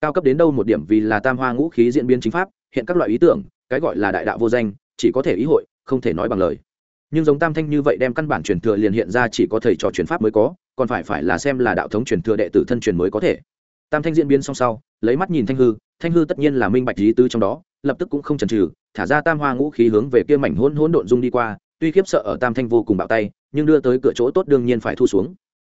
Cao cấp đến đâu một điểm vì là tam hoa ngũ khí diễn biến chính pháp, hiện các loại ý tưởng, cái gọi là đại đạo vô danh chỉ có thể ý hội, không thể nói bằng lời. Nhưng giống tam thanh như vậy đem căn bản truyền thừa liền hiện ra chỉ có thầy trò truyền pháp mới có, còn phải phải là xem là đạo thống truyền thừa đệ tử thân truyền mới có thể. Tam thanh diễn biến song sau, lấy mắt nhìn thanh hư thanh hư tất nhiên là minh bạch lý tư trong đó, lập tức cũng không chần chừ, thả ra tam hoa ngũ khí hướng về kia mảnh hỗn hỗn độn dung đi qua, tuy khiếp sợ ở tam thanh vô cùng bạo tay, nhưng đưa tới cửa chỗ tốt đương nhiên phải thu xuống.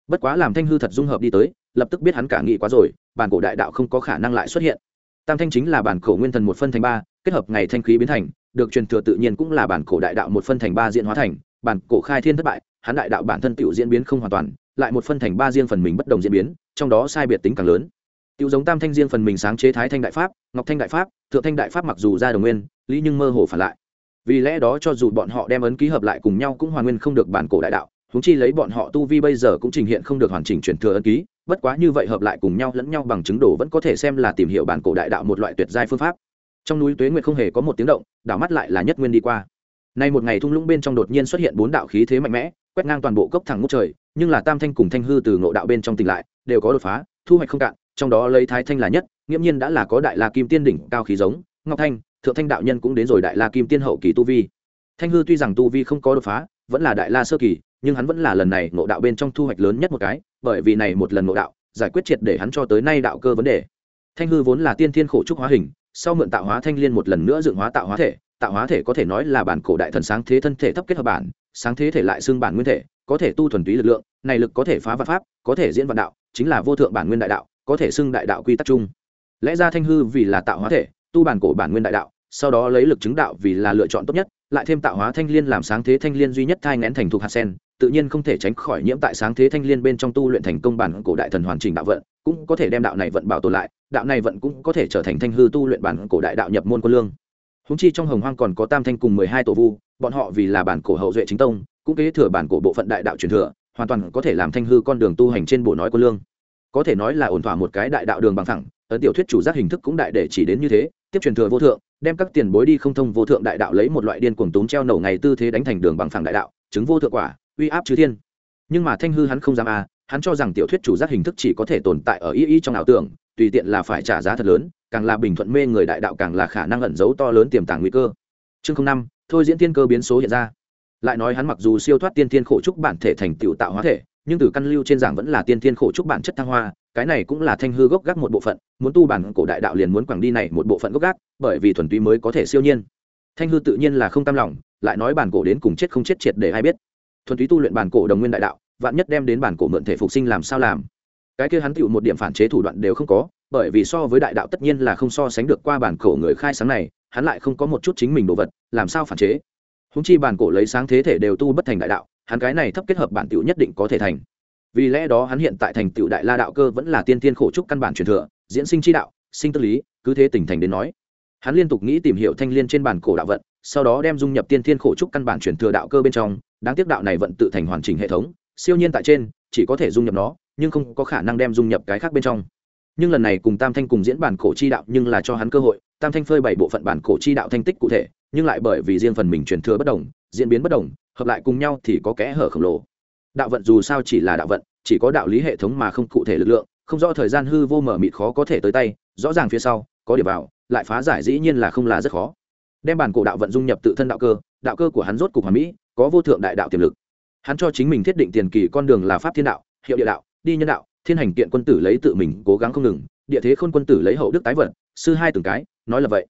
Bất quá làm thanh hư thật dung hợp đi tới, lập tức biết hắn cả nghị quá rồi, bản cổ đại đạo không có khả năng lại xuất hiện. Tam thanh chính là bản cổ nguyên thần một phân thành ba, kết hợp ngày thanh khí biến thành được truyền thừa tự nhiên cũng là bản cổ đại đạo một phân thành ba diện hóa thành, bản cổ khai thiên thất bại, hắn đại đạo bản thân tiểu diễn biến không hoàn toàn, lại một phân thành ba riêng phần mình bất đồng diễn biến, trong đó sai biệt tính càng lớn. Tiểu giống tam thanh riêng phần mình sáng chế thái thanh đại pháp, ngọc thanh đại pháp, thượng thanh đại pháp mặc dù ra đồng nguyên, lý nhưng mơ hồ phản lại. Vì lẽ đó cho dù bọn họ đem ấn ký hợp lại cùng nhau cũng hoàn nguyên không được bản cổ đại đạo húng chi lấy bọn họ tu vi bây giờ cũng trình hiện không được hoàn chỉnh truyền thừa ấn ký, bất quá như vậy hợp lại cùng nhau lẫn nhau bằng chứng đồ vẫn có thể xem là tìm hiểu bản cổ đại đạo một loại tuyệt giai phương pháp trong núi tuế nguyệt không hề có một tiếng động, đảo mắt lại là nhất nguyên đi qua. Nay một ngày thung lũng bên trong đột nhiên xuất hiện bốn đạo khí thế mạnh mẽ, quét ngang toàn bộ cốc thẳng ngút trời, nhưng là tam thanh cùng thanh hư từ ngộ đạo bên trong tỉnh lại, đều có đột phá, thu hoạch không cạn, trong đó lấy thái thanh là nhất, nghiễm nhiên đã là có đại la kim tiên đỉnh cao khí giống, ngọc thanh, thượng thanh đạo nhân cũng đến rồi đại la kim tiên hậu kỳ tu vi. Thanh hư tuy rằng tu vi không có đột phá, vẫn là đại la sơ kỳ, nhưng hắn vẫn là lần này ngộ đạo bên trong thu hoạch lớn nhất một cái, bởi vì này một lần ngộ đạo, giải quyết triệt để hắn cho tới nay đạo cơ vấn đề. Thanh hư vốn là tiên thiên khổ trúc hóa hình sau mượn tạo hóa thanh liên một lần nữa dựng hóa tạo hóa thể, tạo hóa thể có thể nói là bản cổ đại thần sáng thế thân thể thấp kết hợp bản, sáng thế thể lại xương bản nguyên thể, có thể tu thuần túy lực lượng, này lực có thể phá vạn pháp, có thể diễn vạn đạo, chính là vô thượng bản nguyên đại đạo, có thể xưng đại đạo quy tắc chung. Lẽ ra thanh hư vì là tạo hóa thể, tu bản cổ bản nguyên đại đạo, sau đó lấy lực chứng đạo vì là lựa chọn tốt nhất, lại thêm tạo hóa thanh liên làm sáng thế thanh liên duy nhất thai ngén thành thuộc hạt sen, tự nhiên không thể tránh khỏi nhiễm tại sáng thế thanh liên bên trong tu luyện thành công bản cổ đại thần hoàn chỉnh đạo vận cũng có thể đem đạo này vận bảo tồn lại, đạo này vận cũng có thể trở thành thanh hư tu luyện bản cổ đại đạo nhập môn quân lương. Húng chi trong hồng hoang còn có tam thanh cùng mười hai tổ vu, bọn họ vì là bản cổ hậu duệ chính tông, cũng kế thừa bản cổ bộ phận đại đạo truyền thừa, hoàn toàn có thể làm thanh hư con đường tu hành trên bộ nói quân lương. Có thể nói là ổn thỏa một cái đại đạo đường bằng thẳng ấn tiểu thuyết chủ giác hình thức cũng đại để chỉ đến như thế, tiếp truyền thừa vô thượng, đem các tiền bối đi không thông vô thượng đại đạo lấy một loại điên cuồng tốn treo nổ ngày tư thế đánh thành đường bằng phẳng đại đạo, chứng vô thượng quả, uy áp chư thiên. Nhưng mà thanh hư hắn không dám à hắn cho rằng tiểu thuyết chủ giác hình thức chỉ có thể tồn tại ở ý ý trong ảo tưởng, tùy tiện là phải trả giá thật lớn, càng là bình thuận mê người đại đạo càng là khả năng ẩn giấu to lớn tiềm tàng nguy cơ. Chương năm, thôi diễn tiên cơ biến số hiện ra. Lại nói hắn mặc dù siêu thoát tiên thiên khổ trúc bản thể thành tựu tạo hóa thể, nhưng từ căn lưu trên giảng vẫn là tiên thiên khổ trúc bản chất thăng hoa, cái này cũng là thanh hư gốc gác một bộ phận, muốn tu bản cổ đại đạo liền muốn quẳng đi này một bộ phận gốc gác, bởi vì thuần túy mới có thể siêu nhiên. Thanh hư tự nhiên là không tam lòng, lại nói bản cổ đến cùng chết không chết triệt để ai biết. Thuần túy tu luyện bản cổ đồng nguyên đại đạo vạn nhất đem đến bản cổ mượn thể phục sinh làm sao làm. Cái kia hắn tựu một điểm phản chế thủ đoạn đều không có, bởi vì so với đại đạo tất nhiên là không so sánh được qua bản cổ người khai sáng này, hắn lại không có một chút chính mình đồ vật, làm sao phản chế? Húng chi bản cổ lấy sáng thế thể đều tu bất thành đại đạo, hắn cái này thấp kết hợp bản tựu nhất định có thể thành. Vì lẽ đó hắn hiện tại thành tựu đại la đạo cơ vẫn là tiên tiên khổ trúc căn bản truyền thừa, diễn sinh chi đạo, sinh tư lý, cứ thế tỉnh thành đến nói. Hắn liên tục nghĩ tìm hiểu thanh liên trên bản cổ đạo vận, sau đó đem dung nhập tiên thiên khổ trúc căn bản truyền thừa đạo cơ bên trong, đáng tiếc đạo này vận tự thành hoàn chỉnh hệ thống siêu nhiên tại trên, chỉ có thể dung nhập nó, nhưng không có khả năng đem dung nhập cái khác bên trong. Nhưng lần này cùng tam thanh cùng diễn bản cổ chi đạo nhưng là cho hắn cơ hội, tam thanh phơi bảy bộ phận bản cổ chi đạo thanh tích cụ thể, nhưng lại bởi vì riêng phần mình truyền thừa bất đồng, diễn biến bất đồng, hợp lại cùng nhau thì có kẽ hở khổng lồ. Đạo vận dù sao chỉ là đạo vận, chỉ có đạo lý hệ thống mà không cụ thể lực lượng, không rõ thời gian hư vô mở mịt khó có thể tới tay, rõ ràng phía sau, có điểm vào, lại phá giải dĩ nhiên là không là rất khó. Đem bản cổ đạo vận dung nhập tự thân đạo cơ đạo cơ của hắn rốt cục hoàn mỹ, có vô thượng đại đạo tiềm lực hắn cho chính mình thiết định tiền kỳ con đường là pháp thiên đạo, hiệu địa đạo, đi nhân đạo, thiên hành kiện quân tử lấy tự mình cố gắng không ngừng, địa thế khôn quân tử lấy hậu đức tái vận, sư hai từng cái, nói là vậy.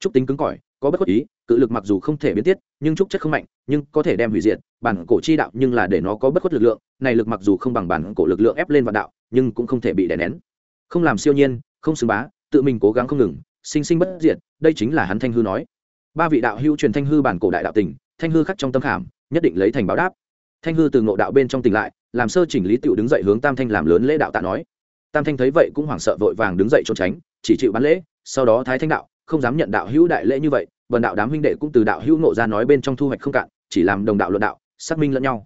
Trúc tính cứng cỏi, có bất khuất ý, cự lực mặc dù không thể biến tiết, nhưng trúc chất không mạnh, nhưng có thể đem hủy diệt, bản cổ chi đạo nhưng là để nó có bất khuất lực lượng, này lực mặc dù không bằng bản cổ lực lượng ép lên vạn đạo, nhưng cũng không thể bị đè nén. Không làm siêu nhiên, không xứng bá, tự mình cố gắng không ngừng, sinh sinh bất diệt, đây chính là hắn thanh hư nói. Ba vị đạo hữu truyền thanh hư bản cổ đại đạo tình, thanh hư khắc trong tâm khảm, nhất định lấy thành báo đáp thanh hư từ ngộ đạo bên trong tỉnh lại, làm sơ chỉnh lý tựu đứng dậy hướng tam thanh làm lớn lễ đạo tạ nói. Tam thanh thấy vậy cũng hoảng sợ vội vàng đứng dậy trốn tránh, chỉ chịu bán lễ, sau đó thái thanh đạo, không dám nhận đạo hữu đại lễ như vậy vần đạo đám huynh đệ cũng từ đạo hữu nộ ra nói bên trong thu hoạch không cạn, chỉ làm đồng đạo luận đạo, xác minh lẫn nhau.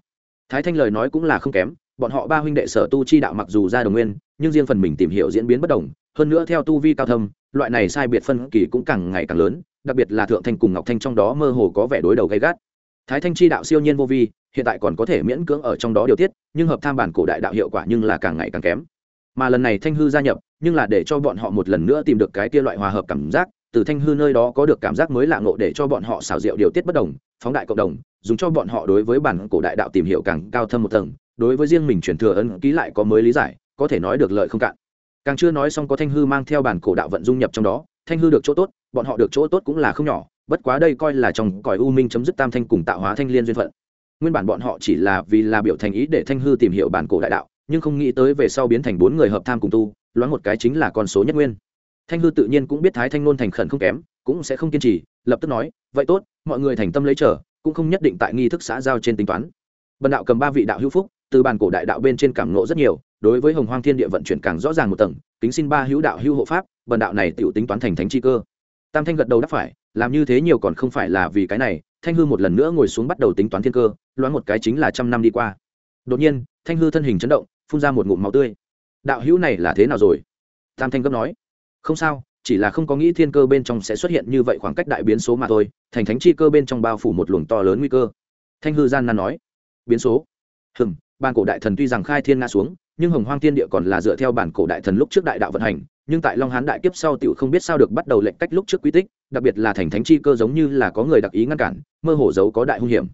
Thái thanh lời nói cũng là không kém, bọn họ ba huynh đệ sở tu chi đạo mặc dù ra đồng nguyên, nhưng riêng phần mình tìm hiểu diễn biến bất đồng, hơn nữa theo tu vi cao thâm, loại này sai biệt phân kỳ cũng càng ngày càng lớn, đặc biệt là thượng thanh cùng ngọc thanh trong đó mơ hồ có vẻ đối đầu gay gắt. Thái thanh chi đạo siêu nhiên vô vi hiện tại còn có thể miễn cưỡng ở trong đó điều tiết, nhưng hợp tham bản cổ đại đạo hiệu quả nhưng là càng ngày càng kém. Mà lần này thanh hư gia nhập, nhưng là để cho bọn họ một lần nữa tìm được cái kia loại hòa hợp cảm giác, từ thanh hư nơi đó có được cảm giác mới lạ ngộ để cho bọn họ xảo diệu điều tiết bất đồng, phóng đại cộng đồng, dùng cho bọn họ đối với bản cổ đại đạo tìm hiểu càng cao thâm một tầng, đối với riêng mình truyền thừa ân ký lại có mới lý giải, có thể nói được lợi không cạn. Càng chưa nói xong có thanh hư mang theo bản cổ đạo vận dung nhập trong đó, thanh hư được chỗ tốt, bọn họ được chỗ tốt cũng là không nhỏ, bất quá đây coi là trong cõi u minh chấm dứt tam thanh cùng tạo hóa thanh liên duyên phận nguyên bản bọn họ chỉ là vì là biểu thành ý để thanh hư tìm hiểu bản cổ đại đạo nhưng không nghĩ tới về sau biến thành bốn người hợp tham cùng tu loáng một cái chính là con số nhất nguyên. Thanh hư tự nhiên cũng biết thái thanh nôn thành khẩn không kém cũng sẽ không kiên trì lập tức nói vậy tốt mọi người thành tâm lấy trở, cũng không nhất định tại nghi thức xã giao trên tính toán. Bần đạo cầm ba vị đạo hữu phúc từ bàn cổ đại đạo bên trên cảm nộ rất nhiều đối với hồng hoang thiên địa vận chuyển càng rõ ràng một tầng kính xin ba hữu đạo hữu hộ pháp bần đạo này tự tính toán thành thánh chi cơ. Tam thanh gật đầu đáp phải làm như thế nhiều còn không phải là vì cái này thanh hư một lần nữa ngồi xuống bắt đầu tính toán thiên cơ, loáng một cái chính là trăm năm đi qua. Đột nhiên, thanh hư thân hình chấn động, phun ra một ngụm máu tươi. Đạo hữu này là thế nào rồi? Tam thanh gấp nói. Không sao, chỉ là không có nghĩ thiên cơ bên trong sẽ xuất hiện như vậy khoảng cách đại biến số mà thôi, thành thánh chi cơ bên trong bao phủ một luồng to lớn nguy cơ. Thanh hư gian nan nói. Biến số. Hừm ban cổ đại thần tuy rằng khai thiên nga xuống, nhưng hồng hoang thiên địa còn là dựa theo bản cổ đại thần lúc trước đại đạo vận hành, nhưng tại long hán đại kiếp sau tiểu không biết sao được bắt đầu lệnh cách lúc trước quy tích đặc biệt là thành thánh chi cơ giống như là có người đặc ý ngăn cản, mơ hồ giấu có đại hung hiểm.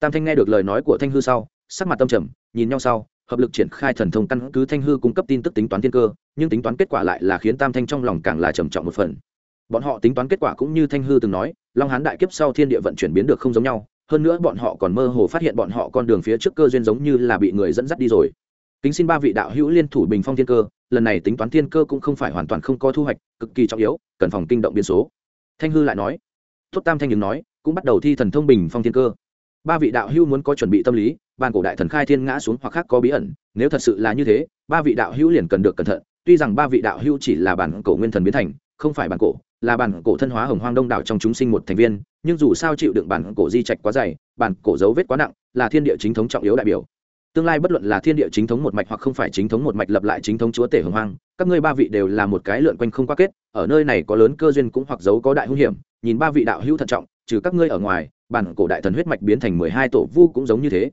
Tam thanh nghe được lời nói của thanh hư sau, sắc mặt tâm trầm, nhìn nhau sau, hợp lực triển khai thần thông căn cứ thanh hư cung cấp tin tức tính toán thiên cơ, nhưng tính toán kết quả lại là khiến tam thanh trong lòng càng là trầm trọng một phần. Bọn họ tính toán kết quả cũng như thanh hư từng nói, long hán đại kiếp sau thiên địa vận chuyển biến được không giống nhau, hơn nữa bọn họ còn mơ hồ phát hiện bọn họ con đường phía trước cơ duyên giống như là bị người dẫn dắt đi rồi. Kính xin ba vị đạo hữu liên thủ bình phong thiên cơ, lần này tính toán thiên cơ cũng không phải hoàn toàn không có thu hoạch, cực kỳ trọng yếu, cần phòng kinh động biến số thanh hư lại nói. Tốt tam thanh đứng nói, cũng bắt đầu thi thần thông bình phong thiên cơ. Ba vị đạo hữu muốn có chuẩn bị tâm lý, bàn cổ đại thần khai thiên ngã xuống hoặc khác có bí ẩn, nếu thật sự là như thế, ba vị đạo hữu liền cần được cẩn thận. Tuy rằng ba vị đạo hữu chỉ là bản cổ nguyên thần biến thành, không phải bản cổ, là bản cổ thân hóa hồng hoang đông đảo trong chúng sinh một thành viên, nhưng dù sao chịu đựng bản cổ di trạch quá dày, bản cổ dấu vết quá nặng, là thiên địa chính thống trọng yếu đại biểu tương lai bất luận là thiên địa chính thống một mạch hoặc không phải chính thống một mạch lập lại chính thống chúa tể hồng hoang, các ngươi ba vị đều là một cái lượn quanh không qua kết, ở nơi này có lớn cơ duyên cũng hoặc giấu có đại hung hiểm, nhìn ba vị đạo hữu thận trọng, trừ các ngươi ở ngoài, bản cổ đại thần huyết mạch biến thành mười hai tổ vu cũng giống như thế.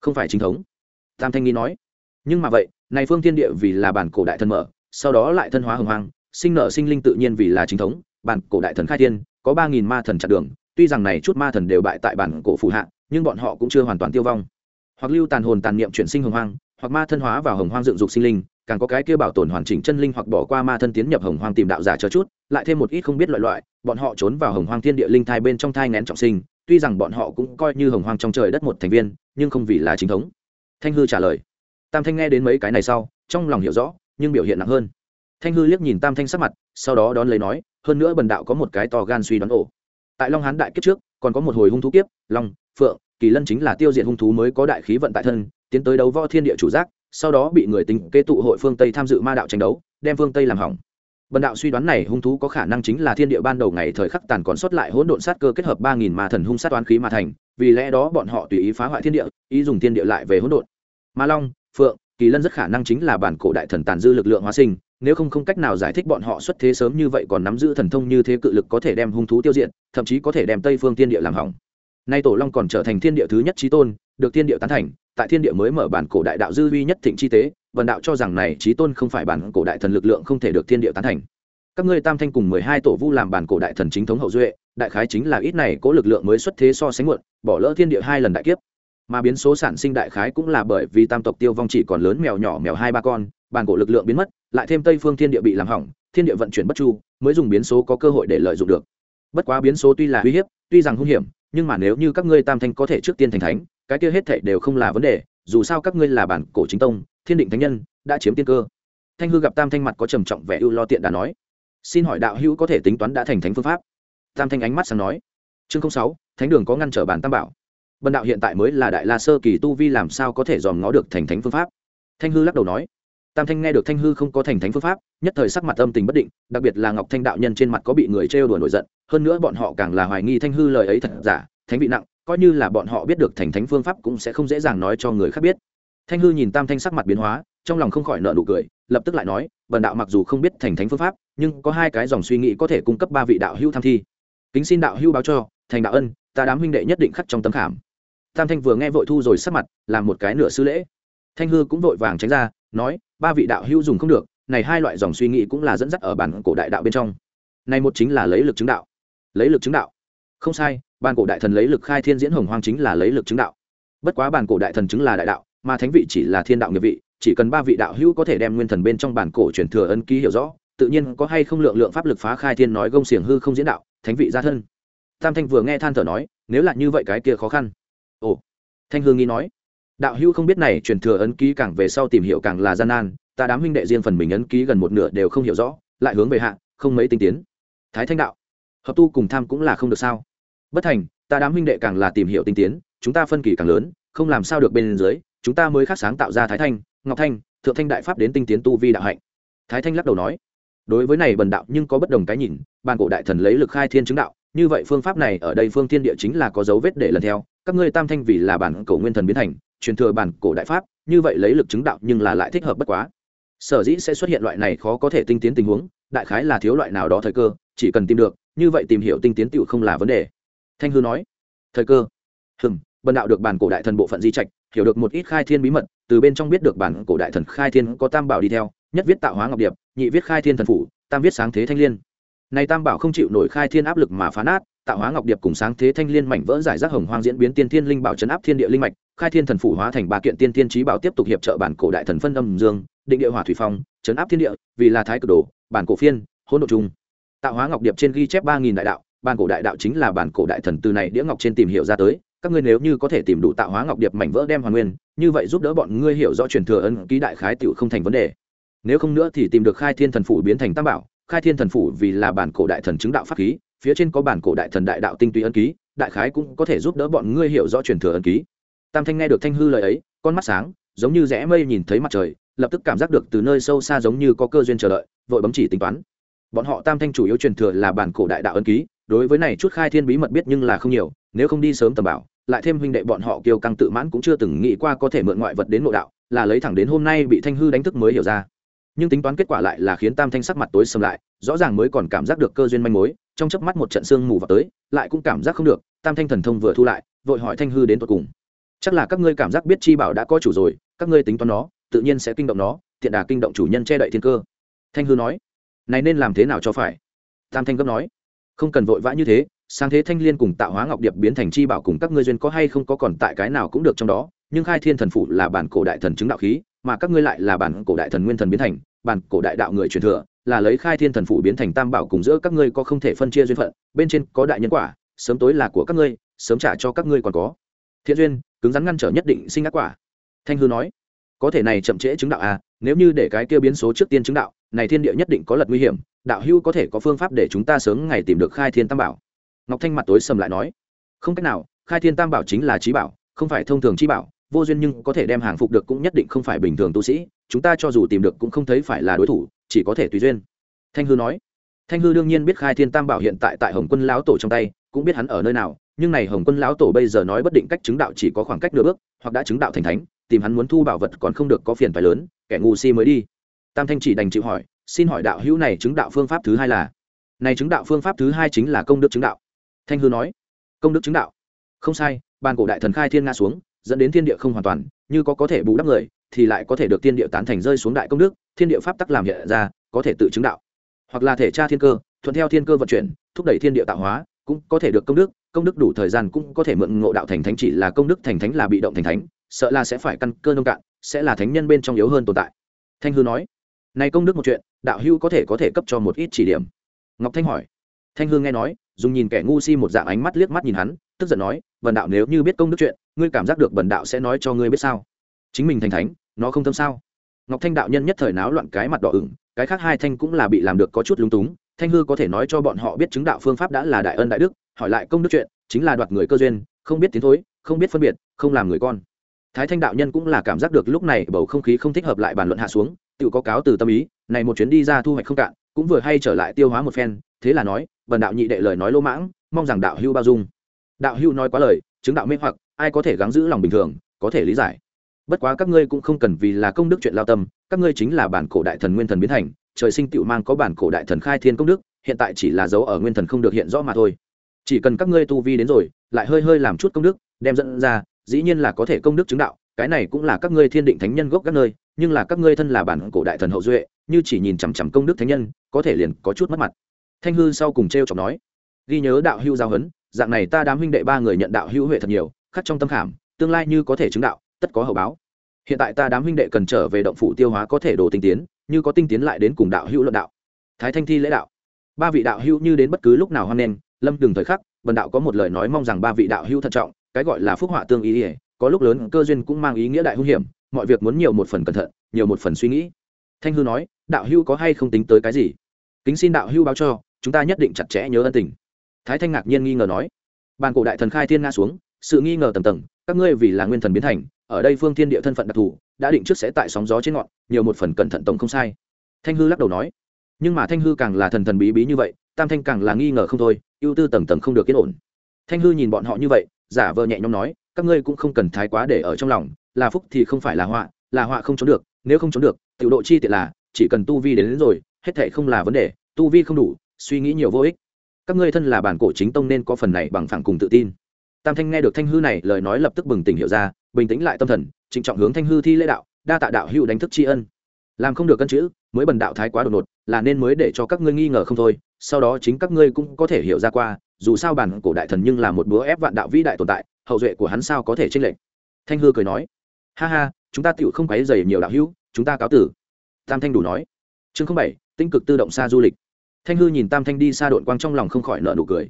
Không phải chính thống. Tam thanh nghi nói. Nhưng mà vậy, này phương thiên địa vì là bản cổ đại thần mở, sau đó lại thân hóa hồng hoang, sinh nở sinh linh tự nhiên vì là chính thống, bản cổ đại thần khai thiên, có ba nghìn ma thần chặt đường, tuy rằng này chút ma thần đều bại tại bản cổ phủ hạ, nhưng bọn họ cũng chưa hoàn toàn tiêu vong hoặc lưu tàn hồn tàn niệm chuyển sinh hồng hoang, hoặc ma thân hóa vào hồng hoang dựng dục sinh linh, càng có cái kia bảo tồn hoàn chỉnh chân linh hoặc bỏ qua ma thân tiến nhập hồng hoang tìm đạo giả chờ chút, lại thêm một ít không biết loại loại, bọn họ trốn vào hồng hoang thiên địa linh thai bên trong thai ngén trọng sinh, tuy rằng bọn họ cũng coi như hồng hoang trong trời đất một thành viên, nhưng không vì là chính thống. Thanh hư trả lời. Tam thanh nghe đến mấy cái này sau, trong lòng hiểu rõ, nhưng biểu hiện nặng hơn. Thanh hư liếc nhìn tam thanh sắc mặt, sau đó đón lấy nói, hơn nữa bần đạo có một cái to gan suy đoán ổ. Tại long hán đại kiếp trước, còn có một hồi hung thú kiếp, long, phượng kỳ lân chính là tiêu diệt hung thú mới có đại khí vận tại thân, tiến tới đấu võ thiên địa chủ giác, sau đó bị người tình kế tụ hội phương tây tham dự ma đạo tranh đấu, đem phương tây làm hỏng. Bần đạo suy đoán này hung thú có khả năng chính là thiên địa ban đầu ngày thời khắc tàn còn sót lại hỗn độn sát cơ kết hợp ba nghìn ma thần hung sát toán khí mà thành, vì lẽ đó bọn họ tùy ý phá hoại thiên địa, ý dùng thiên địa lại về hỗn độn. Ma long, phượng, kỳ lân rất khả năng chính là bản cổ đại thần tàn dư lực lượng hóa sinh, nếu không không cách nào giải thích bọn họ xuất thế sớm như vậy còn nắm giữ thần thông như thế cự lực có thể đem hung thú tiêu diệt, thậm chí có thể đem tây phương thiên địa làm hỏng nay tổ long còn trở thành thiên địa thứ nhất trí tôn, được thiên địa tán thành, tại thiên địa mới mở bản cổ đại đạo dư vi nhất thịnh chi tế, vần đạo cho rằng này trí tôn không phải bản cổ đại thần lực lượng không thể được thiên địa tán thành. Các ngươi tam thanh cùng mười hai tổ vu làm bản cổ đại thần chính thống hậu duệ, đại khái chính là ít này có lực lượng mới xuất thế so sánh muộn, bỏ lỡ thiên địa hai lần đại kiếp. Mà biến số sản sinh đại khái cũng là bởi vì tam tộc tiêu vong chỉ còn lớn mèo nhỏ mèo hai ba con, bản cổ lực lượng biến mất, lại thêm tây phương thiên địa bị làm hỏng, thiên địa vận chuyển bất chu, mới dùng biến số có cơ hội để lợi dụng được. Bất quá biến số tuy là uy hiếp, tuy rằng hung hiểm nhưng mà nếu như các ngươi tam thanh có thể trước tiên thành thánh, cái kia hết thệ đều không là vấn đề, dù sao các ngươi là bản cổ chính tông, thiên định thánh nhân, đã chiếm tiên cơ. Thanh hư gặp tam thanh mặt có trầm trọng vẻ ưu lo tiện đã nói. Xin hỏi đạo hữu có thể tính toán đã thành thánh phương pháp? Tam thanh ánh mắt sáng nói. Chương sáu, thánh đường có ngăn trở bản tam bảo. Bần đạo hiện tại mới là đại la sơ kỳ tu vi làm sao có thể dòm ngó được thành thánh phương pháp? Thanh hư lắc đầu nói tam thanh nghe được thanh hư không có thành thánh phương pháp, nhất thời sắc mặt âm tình bất định, đặc biệt là ngọc thanh đạo nhân trên mặt có bị người trêu đùa nổi giận, hơn nữa bọn họ càng là hoài nghi thanh hư lời ấy thật giả, thánh vị nặng, coi như là bọn họ biết được thành thánh phương pháp cũng sẽ không dễ dàng nói cho người khác biết. Thanh hư nhìn tam thanh sắc mặt biến hóa, trong lòng không khỏi nợ nụ cười, lập tức lại nói, bần đạo mặc dù không biết thành thánh phương pháp, nhưng có hai cái dòng suy nghĩ có thể cung cấp ba vị đạo hữu tham thi. Kính xin đạo hữu báo cho, thành đạo ân, ta đám huynh đệ nhất định khắc trong tấm khảm. Tam thanh vừa nghe vội thu rồi sắc mặt, làm một cái nửa sư lễ. Thanh hư cũng vội vàng tránh ra, nói ba vị đạo hữu dùng không được, này hai loại dòng suy nghĩ cũng là dẫn dắt ở bản cổ đại đạo bên trong. Này một chính là lấy lực chứng đạo. Lấy lực chứng đạo. Không sai, bản cổ đại thần lấy lực khai thiên diễn hồng hoang chính là lấy lực chứng đạo. Bất quá bản cổ đại thần chứng là đại đạo, mà thánh vị chỉ là thiên đạo nghiệp vị, chỉ cần ba vị đạo hữu có thể đem nguyên thần bên trong bản cổ truyền thừa ấn ký hiểu rõ, tự nhiên có hay không lượng lượng pháp lực phá khai thiên nói gông xiềng hư không diễn đạo, thánh vị gia thân. Tam thanh vừa nghe than thở nói, nếu là như vậy cái kia khó khăn. Ồ, thanh hương nghi nói đạo hữu không biết này, truyền thừa ấn ký càng về sau tìm hiểu càng là gian nan, ta đám huynh đệ riêng phần mình ấn ký gần một nửa đều không hiểu rõ, lại hướng về hạ, không mấy tinh tiến. Thái thanh đạo, hợp tu cùng tham cũng là không được sao? Bất thành, ta đám huynh đệ càng là tìm hiểu tinh tiến, chúng ta phân kỳ càng lớn, không làm sao được bên dưới, chúng ta mới khác sáng tạo ra thái thanh, ngọc thanh, thượng thanh đại pháp đến tinh tiến tu vi đạo hạnh. Thái thanh lắc đầu nói, đối với này bần đạo nhưng có bất đồng cái nhìn ban cổ đại thần lấy lực khai thiên chứng đạo, như vậy phương pháp này ở đây phương thiên địa chính là có dấu vết để lần theo, các ngươi tam thanh vì là bản cổ nguyên thần biến thành truyền thừa bản cổ đại pháp, như vậy lấy lực chứng đạo nhưng là lại thích hợp bất quá. Sở dĩ sẽ xuất hiện loại này khó có thể tinh tiến tình huống, đại khái là thiếu loại nào đó thời cơ, chỉ cần tìm được, như vậy tìm hiểu tinh tiến tựu không là vấn đề. Thanh hư nói, thời cơ? Hừng bần đạo được bản cổ đại thần bộ phận di trạch, hiểu được một ít khai thiên bí mật, từ bên trong biết được bản cổ đại thần khai thiên có tam bảo đi theo, nhất viết tạo hóa ngọc điệp, nhị viết khai thiên thần phủ, tam viết sáng thế thanh liên. Này tam bảo không chịu nổi khai thiên áp lực mà phá nát tạo hóa ngọc điệp cùng sáng thế thanh liên mảnh vỡ giải rác hồng hoang diễn biến tiên thiên linh bảo chấn áp thiên địa linh mạch, khai thiên thần phủ hóa thành ba kiện tiên thiên trí bảo tiếp tục hiệp trợ bản cổ đại thần phân âm dương, định địa hỏa thủy phong, chấn áp thiên địa, vì là thái cực đồ, bản cổ phiên, hỗn độ chung tạo hóa ngọc điệp trên ghi chép ba nghìn đại đạo, bản cổ đại đạo chính là bản cổ đại thần từ này đĩa ngọc trên tìm hiểu ra tới, các ngươi nếu như có thể tìm đủ tạo hóa ngọc điệp mảnh vỡ đem hoàn nguyên, như vậy giúp đỡ bọn ngươi hiểu rõ truyền thừa ân ký đại khái tiểu không thành vấn đề. Nếu không nữa thì tìm được khai thiên thần phủ biến thành tam bảo, khai thiên thần phủ vì là bản cổ đại thần chứng đạo pháp khí phía trên có bản cổ đại thần đại đạo tinh túy ân ký, đại khái cũng có thể giúp đỡ bọn ngươi hiểu rõ truyền thừa ân ký. Tam thanh nghe được thanh hư lời ấy, con mắt sáng, giống như rẽ mây nhìn thấy mặt trời, lập tức cảm giác được từ nơi sâu xa giống như có cơ duyên chờ đợi, vội bấm chỉ tính toán. Bọn họ tam thanh chủ yếu truyền thừa là bản cổ đại đạo ân ký, đối với này chút khai thiên bí mật biết nhưng là không nhiều, nếu không đi sớm tầm bảo, lại thêm huynh đệ bọn họ kiêu căng tự mãn cũng chưa từng nghĩ qua có thể mượn ngoại vật đến nội đạo, là lấy thẳng đến hôm nay bị thanh hư đánh thức mới hiểu ra. Nhưng tính toán kết quả lại là khiến tam thanh sắc mặt tối xâm lại, rõ ràng mới còn cảm giác được cơ duyên manh mối trong chớp mắt một trận sương mù vào tới, lại cũng cảm giác không được, tam thanh thần thông vừa thu lại, vội hỏi thanh hư đến tột cùng. Chắc là các ngươi cảm giác biết chi bảo đã có chủ rồi, các ngươi tính toán nó, tự nhiên sẽ kinh động nó, thiện đà kinh động chủ nhân che đậy thiên cơ. Thanh hư nói, này nên làm thế nào cho phải? Tam thanh gấp nói, không cần vội vã như thế, sáng thế thanh liên cùng tạo hóa ngọc điệp biến thành chi bảo cùng các ngươi duyên có hay không có còn tại cái nào cũng được trong đó, nhưng khai thiên thần phủ là bản cổ đại thần chứng đạo khí, mà các ngươi lại là bản cổ đại thần nguyên thần biến thành, bản cổ đại đạo người truyền thừa là lấy khai thiên thần phủ biến thành tam bảo cùng giữa các ngươi có không thể phân chia duyên phận, bên trên có đại nhân quả, sớm tối là của các ngươi, sớm trả cho các ngươi còn có. Thiện duyên, cứng rắn ngăn trở nhất định sinh ác quả. Thanh hư nói. Có thể này chậm trễ chứng đạo à nếu như để cái kia biến số trước tiên chứng đạo, này thiên địa nhất định có lật nguy hiểm, đạo hưu có thể có phương pháp để chúng ta sớm ngày tìm được khai thiên tam bảo. Ngọc thanh mặt tối sầm lại nói. Không cách nào, khai thiên tam bảo chính là trí bảo, không phải thông thường trí bảo, vô duyên nhưng có thể đem hàng phục được cũng nhất định không phải bình thường tu sĩ, chúng ta cho dù tìm được cũng không thấy phải là đối thủ chỉ có thể tùy duyên. Thanh hư nói. Thanh hư đương nhiên biết khai thiên tam bảo hiện tại tại hồng quân lão tổ trong tay, cũng biết hắn ở nơi nào, nhưng này hồng quân lão tổ bây giờ nói bất định cách chứng đạo chỉ có khoảng cách nửa bước, hoặc đã chứng đạo thành thánh, tìm hắn muốn thu bảo vật còn không được có phiền phải lớn, kẻ ngu si mới đi. Tam thanh chỉ đành chịu hỏi, xin hỏi đạo hữu này chứng đạo phương pháp thứ hai là? Này chứng đạo phương pháp thứ hai chính là công đức chứng đạo. Thanh hư nói. Công đức chứng đạo. Không sai, bàn cổ đại thần khai thiên nga xuống, dẫn đến thiên địa không hoàn toàn, như có có thể bù đắp người thì lại có thể được thiên địa tán thành rơi xuống đại công đức, thiên địa pháp tắc làm hiện ra, có thể tự chứng đạo. Hoặc là thể tra thiên cơ, thuận theo thiên cơ vận chuyển, thúc đẩy thiên địa tạo hóa, cũng có thể được công đức công đức đủ thời gian cũng có thể mượn ngộ đạo thành thánh chỉ là công đức thành thánh là bị động thành thánh, sợ là sẽ phải căn cơ nông cạn, sẽ là thánh nhân bên trong yếu hơn tồn tại. Thanh hư nói, này công đức một chuyện, đạo hưu có thể có thể cấp cho một ít chỉ điểm. Ngọc thanh hỏi. Thanh hư nghe nói, dùng nhìn kẻ ngu si một dạng ánh mắt liếc mắt nhìn hắn, tức giận nói, bần đạo nếu như biết công đức chuyện, ngươi cảm giác được bần đạo sẽ nói cho ngươi biết sao? Chính mình thành thánh nó không thâm sao? Ngọc thanh đạo nhân nhất thời náo loạn cái mặt đỏ ửng, cái khác hai thanh cũng là bị làm được có chút lúng túng. Thanh hư có thể nói cho bọn họ biết chứng đạo phương pháp đã là đại ân đại đức, hỏi lại công đức chuyện, chính là đoạt người cơ duyên, không biết tiến thối, không biết phân biệt, không làm người con. Thái thanh đạo nhân cũng là cảm giác được lúc này bầu không khí không thích hợp lại bàn luận hạ xuống, tự có cáo từ tâm ý, này một chuyến đi ra thu hoạch không cạn, cũng vừa hay trở lại tiêu hóa một phen, thế là nói vần đạo nhị đệ lời nói lỗ mãng, mong rằng đạo hưu bao dung. Đạo hưu nói quá lời, chứng đạo mê hoặc, ai có thể gắng giữ lòng bình thường, có thể lý giải bất quá các ngươi cũng không cần vì là công đức chuyện lao tâm các ngươi chính là bản cổ đại thần nguyên thần biến thành trời sinh tựu mang có bản cổ đại thần khai thiên công đức hiện tại chỉ là dấu ở nguyên thần không được hiện rõ mà thôi. Chỉ cần các ngươi tu vi đến rồi lại hơi hơi làm chút công đức đem dẫn ra dĩ nhiên là có thể công đức chứng đạo cái này cũng là các ngươi thiên định thánh nhân gốc các nơi nhưng là các ngươi thân là bản cổ đại thần hậu duệ như chỉ nhìn chằm chằm công đức thánh nhân có thể liền có chút mất mặt. Thanh hư sau cùng t r e o chọc nói ghi nhớ đạo hưu giao hấn, dạng này ta đám huynh đệ ba người nhận đạo hữu huệ thật nhiều khắc trong tâm khảm tương lai như có thể chứng đạo tất có hậu báo hiện tại ta đám huynh đệ cần trở về động phủ tiêu hóa có thể đồ tinh tiến, như có tinh tiến lại đến cùng đạo hữu luận đạo. Thái thanh thi lễ đạo. Ba vị đạo hữu như đến bất cứ lúc nào hoan nghênh, lâm đừng thời khắc vần đạo có một lời nói mong rằng ba vị đạo hữu thận trọng, cái gọi là phúc họa tương ý ỉa có lúc lớn, cơ duyên cũng mang ý nghĩa đại hung hiểm, mọi việc muốn nhiều một phần cẩn thận, nhiều một phần suy nghĩ. Thanh hư nói, đạo hữu có hay không tính tới cái gì? Kính xin đạo hữu báo cho, chúng ta nhất định chặt chẽ nhớ ân tình. Thái thanh ngạc nhiên nghi ngờ nói, bàn cổ đại thần khai thiên nga xuống, sự nghi ngờ tầng tầng, các ngươi vì là nguyên thần biến thành ở đây phương thiên địa thân phận đặc thù đã định trước sẽ tại sóng gió trên ngọn nhiều một phần cẩn thận tổng không sai. Thanh hư lắc đầu nói. Nhưng mà thanh hư càng là thần thần bí bí như vậy tam thanh càng là nghi ngờ không thôi ưu tư tầng tầng không được yên ổn. Thanh hư nhìn bọn họ như vậy giả vờ nhẹ nhõm nói các ngươi cũng không cần thái quá để ở trong lòng là phúc thì không phải là họa là họa không trốn được nếu không trốn được tiểu độ chi tiện là chỉ cần tu vi đến, đến rồi hết thệ không là vấn đề tu vi không đủ suy nghĩ nhiều vô ích. Các ngươi thân là bản cổ chính tông nên có phần này bằng phẳng cùng tự tin. Tam thanh nghe được thanh hư này lời nói lập tức bừng tỉnh hiểu ra bình tĩnh lại tâm thần, trịnh trọng hướng thanh hư thi lễ đạo, đa tạ đạo hữu đánh thức tri ân. Làm không được cân chữ, mới bần đạo thái quá đột ngột, là nên mới để cho các ngươi nghi ngờ không thôi, sau đó chính các ngươi cũng có thể hiểu ra qua, dù sao bản cổ đại thần nhưng là một búa ép vạn đạo vĩ đại tồn tại, hậu duệ của hắn sao có thể tranh lệch? Thanh hư cười nói, ha ha, chúng ta tựu không quấy dày nhiều đạo hữu, chúng ta cáo tử. Tam thanh đủ nói. Chương không bảy, tinh cực tự động xa du lịch. Thanh hư nhìn tam thanh đi xa đội quang trong lòng không khỏi nợ nụ cười.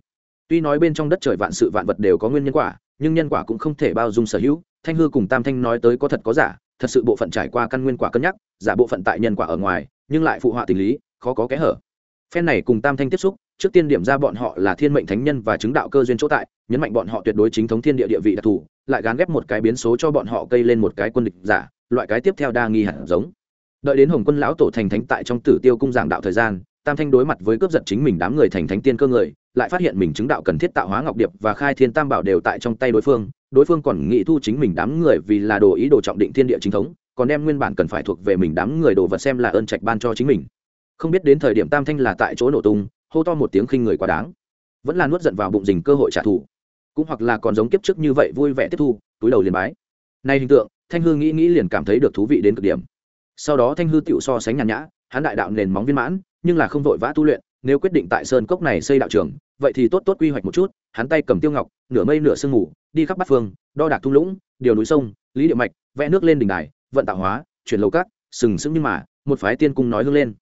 Tuy nói bên trong đất trời vạn sự vạn vật đều có nguyên nhân quả nhưng nhân quả cũng không thể bao dung sở hữu. Thanh hư cùng tam thanh nói tới có thật có giả, thật sự bộ phận trải qua căn nguyên quả cân nhắc, giả bộ phận tại nhân quả ở ngoài, nhưng lại phụ họa tình lý, khó có kẽ hở. Phen này cùng tam thanh tiếp xúc, trước tiên điểm ra bọn họ là thiên mệnh thánh nhân và chứng đạo cơ duyên chỗ tại, nhấn mạnh bọn họ tuyệt đối chính thống thiên địa địa vị đặc thù, lại gán ghép một cái biến số cho bọn họ cây lên một cái quân địch giả, loại cái tiếp theo đa nghi hẳn giống. Đợi đến hồng quân lão tổ thành thánh tại trong tử tiêu cung giảng đạo thời gian tam thanh đối mặt với cướp giật chính mình đám người thành thánh tiên cơ người, lại phát hiện mình chứng đạo cần thiết tạo hóa ngọc điệp và khai thiên tam bảo đều tại trong tay đối phương đối phương còn nghĩ thu chính mình đám người vì là đồ ý đồ trọng định thiên địa chính thống, còn đem nguyên bản cần phải thuộc về mình đám người đồ vật xem là ơn trạch ban cho chính mình. Không biết đến thời điểm tam thanh là tại chỗ nổ tung, hô to một tiếng khinh người quá đáng. Vẫn là nuốt giận vào bụng dình cơ hội trả thù. Cũng hoặc là còn giống kiếp trước như vậy vui vẻ tiếp thu, túi đầu liền bái. Nay hình tượng, thanh hư nghĩ nghĩ liền cảm thấy được thú vị đến cực điểm. Sau đó thanh hư tựu so sánh nhàn nhã, hắn đại đạo nền móng viên mãn nhưng là không vội vã tu luyện, nếu quyết định tại sơn cốc này xây đạo trường, vậy thì tốt tốt quy hoạch một chút, hắn tay cầm tiêu ngọc, nửa mây nửa sương mù, đi khắp bát phương, đo đạc thung lũng, điều núi sông, lý địa mạch, vẽ nước lên đỉnh đài, vận tạo hóa, chuyển lầu cát, sừng sững nhưng mà, một phái tiên cung nói hương lên.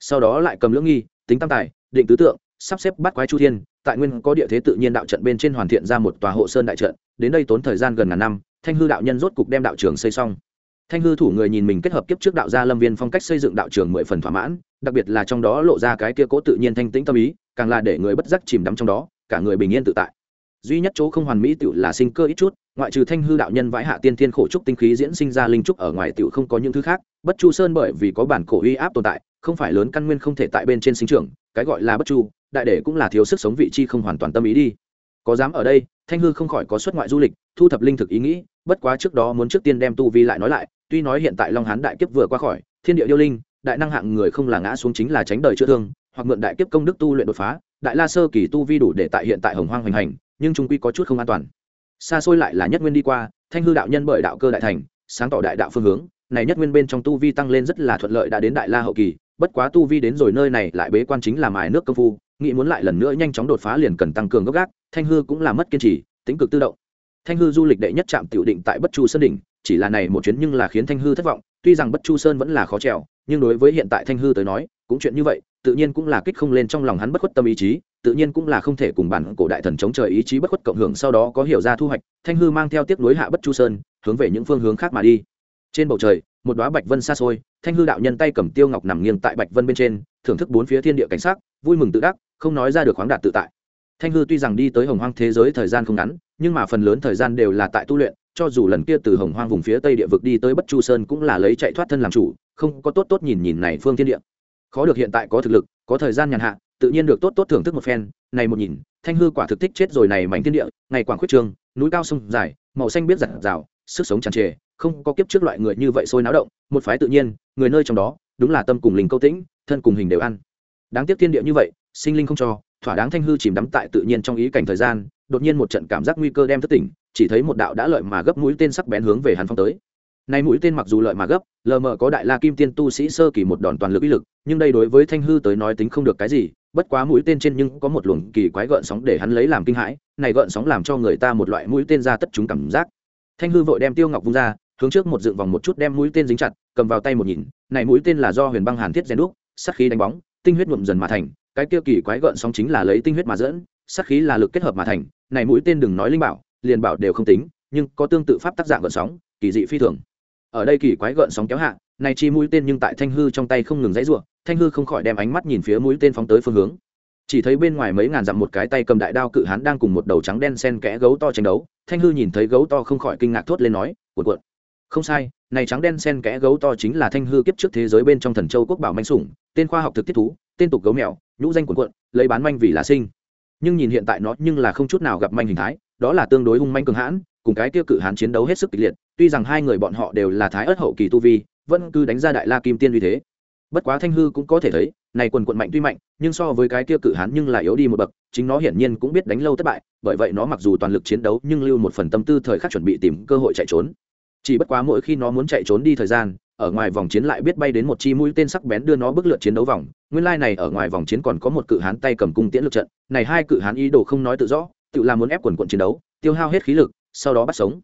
Sau đó lại cầm lưỡng nghi, tính tam tài, định tứ tượng, sắp xếp bắt quái chu thiên, tại nguyên có địa thế tự nhiên đạo trận bên trên hoàn thiện ra một tòa hộ sơn đại trận, đến đây tốn thời gian gần ngàn năm, thanh hư đạo nhân rốt cục đem đạo trường xây xong thanh hư thủ người nhìn mình kết hợp kiếp trước đạo gia lâm viên phong cách xây dựng đạo trường mười phần thỏa mãn, đặc biệt là trong đó lộ ra cái kia cố tự nhiên thanh tĩnh tâm ý, càng là để người bất giác chìm đắm trong đó, cả người bình yên tự tại. Duy nhất chỗ không hoàn mỹ tựu là sinh cơ ít chút, ngoại trừ thanh hư đạo nhân vãi hạ tiên thiên khổ trúc tinh khí diễn sinh ra linh trúc ở ngoài tựu không có những thứ khác, bất chu sơn bởi vì có bản cổ uy áp tồn tại, không phải lớn căn nguyên không thể tại bên trên sinh trưởng, cái gọi là bất chu, đại để cũng là thiếu sức sống vị chi không hoàn toàn tâm ý đi. Có dám ở đây, thanh hư không khỏi có xuất ngoại du lịch, thu thập linh thực ý nghĩ, bất quá trước đó muốn trước tiên đem tu vi lại nói lại tuy nói hiện tại long hán đại kiếp vừa qua khỏi, thiên địa yêu linh, đại năng hạng người không là ngã xuống chính là tránh đời chữa thương, hoặc mượn đại kiếp công đức tu luyện đột phá, đại la sơ kỳ tu vi đủ để tại hiện tại hồng hoang hoành hành, nhưng trung quy có chút không an toàn. Xa xôi lại là nhất nguyên đi qua, thanh hư đạo nhân bởi đạo cơ đại thành, sáng tỏ đại đạo phương hướng, này nhất nguyên bên trong tu vi tăng lên rất là thuận lợi đã đến đại la hậu kỳ, bất quá tu vi đến rồi nơi này lại bế quan chính là mài nước công phu, nghĩ muốn lại lần nữa nhanh chóng đột phá liền cần tăng cường gốc gác, thanh hư cũng là mất kiên trì, tính cực tự động. Thanh hư du lịch đệ nhất trạm tiểu định tại bất chu sơn đỉnh chỉ là này một chuyến nhưng là khiến thanh hư thất vọng, tuy rằng bất chu sơn vẫn là khó trèo, nhưng đối với hiện tại thanh hư tới nói, cũng chuyện như vậy, tự nhiên cũng là kích không lên trong lòng hắn bất khuất tâm ý chí, tự nhiên cũng là không thể cùng bản cổ đại thần chống trời ý chí bất khuất cộng hưởng, sau đó có hiểu ra thu hoạch, thanh hư mang theo tiếp nối hạ bất chu sơn, hướng về những phương hướng khác mà đi. Trên bầu trời, một đoá bạch vân xa xôi, thanh hư đạo nhân tay cầm tiêu ngọc nằm nghiêng tại bạch vân bên trên, thưởng thức bốn phía thiên địa cảnh sắc, vui mừng tự đắc, không nói ra được khoáng đạt tự tại. Thanh hư tuy rằng đi tới hồng hoang thế giới thời gian không ngắn, nhưng mà phần lớn thời gian đều là tại tu luyện cho dù lần kia từ hồng hoang vùng phía tây địa vực đi tới bất chu sơn cũng là lấy chạy thoát thân làm chủ, không có tốt tốt nhìn nhìn này phương thiên địa. Khó được hiện tại có thực lực, có thời gian nhàn hạ, tự nhiên được tốt tốt thưởng thức một phen, này một nhìn, thanh hư quả thực thích chết rồi này mảnh thiên địa, ngày quảng khuyết trường, núi cao sông dài, màu xanh biết giặt rào, sức sống tràn trề, không có kiếp trước loại người như vậy sôi náo động, một phái tự nhiên, người nơi trong đó, đúng là tâm cùng linh câu tĩnh, thân cùng hình đều ăn. Đáng tiếc thiên địa như vậy, sinh linh không cho, thỏa đáng thanh hư chìm đắm tại tự nhiên trong ý cảnh thời gian đột nhiên một trận cảm giác nguy cơ đem thất tỉnh, chỉ thấy một đạo đã lợi mà gấp mũi tên sắc bén hướng về hắn phong tới. Nay mũi tên mặc dù lợi mà gấp, lờ mờ có đại la kim tiên tu sĩ sơ kỳ một đòn toàn lực uy lực, nhưng đây đối với thanh hư tới nói tính không được cái gì, bất quá mũi tên trên nhưng có một luồng kỳ quái gợn sóng để hắn lấy làm kinh hãi, này gợn sóng làm cho người ta một loại mũi tên ra tất chúng cảm giác. Thanh hư vội đem tiêu ngọc vung ra, hướng trước một dựng vòng một chút đem mũi tên dính chặt, cầm vào tay một nhìn, này mũi tên là do huyền băng hàn thiết rèn đúc sắc khí đánh bóng, tinh huyết nhuộm dần mà thành, cái kia kỳ quái gợn sóng chính là lấy tinh huyết mà dẫn. Sát khí là lực kết hợp mà thành, này mũi tên đừng nói linh bảo, liền bảo đều không tính, nhưng có tương tự pháp tác dạng gợn sóng, kỳ dị phi thường. Ở đây kỳ quái gợn sóng kéo hạ, này chi mũi tên nhưng tại thanh hư trong tay không ngừng dãy rủa, thanh hư không khỏi đem ánh mắt nhìn phía mũi tên phóng tới phương hướng. Chỉ thấy bên ngoài mấy ngàn dặm một cái tay cầm đại đao cự hán đang cùng một đầu trắng đen sen kẽ gấu to tranh đấu, thanh hư nhìn thấy gấu to không khỏi kinh ngạc thốt lên nói, cuộn cuộn. Không sai, này trắng đen sen kẽ gấu to chính là thanh hư kiếp trước thế giới bên trong thần châu quốc bảo manh sủng, tên khoa học thực tiết thú, tên tục gấu mèo, nhũ danh cuộn cuộn, lấy bán manh vì là sinh nhưng nhìn hiện tại nó nhưng là không chút nào gặp manh hình thái, đó là tương đối hung manh cường hãn, cùng cái tiêu cự hán chiến đấu hết sức kịch liệt, tuy rằng hai người bọn họ đều là thái ớt hậu kỳ tu vi, vẫn cứ đánh ra đại la kim tiên uy thế. Bất quá thanh hư cũng có thể thấy, này quần quận mạnh tuy mạnh, nhưng so với cái tiêu cự hán nhưng là yếu đi một bậc, chính nó hiển nhiên cũng biết đánh lâu thất bại, bởi vậy nó mặc dù toàn lực chiến đấu nhưng lưu một phần tâm tư thời khắc chuẩn bị tìm cơ hội chạy trốn. Chỉ bất quá mỗi khi nó muốn chạy trốn đi thời gian ở ngoài vòng chiến lại biết bay đến một chi mũi tên sắc bén đưa nó bước lượt chiến đấu vòng. Nguyên lai này ở ngoài vòng chiến còn có một cự hán tay cầm cung tiễn lực trận. Này hai cự hán ý đồ không nói tự rõ, tự làm muốn ép quần quận chiến đấu, tiêu hao hết khí lực, sau đó bắt sống.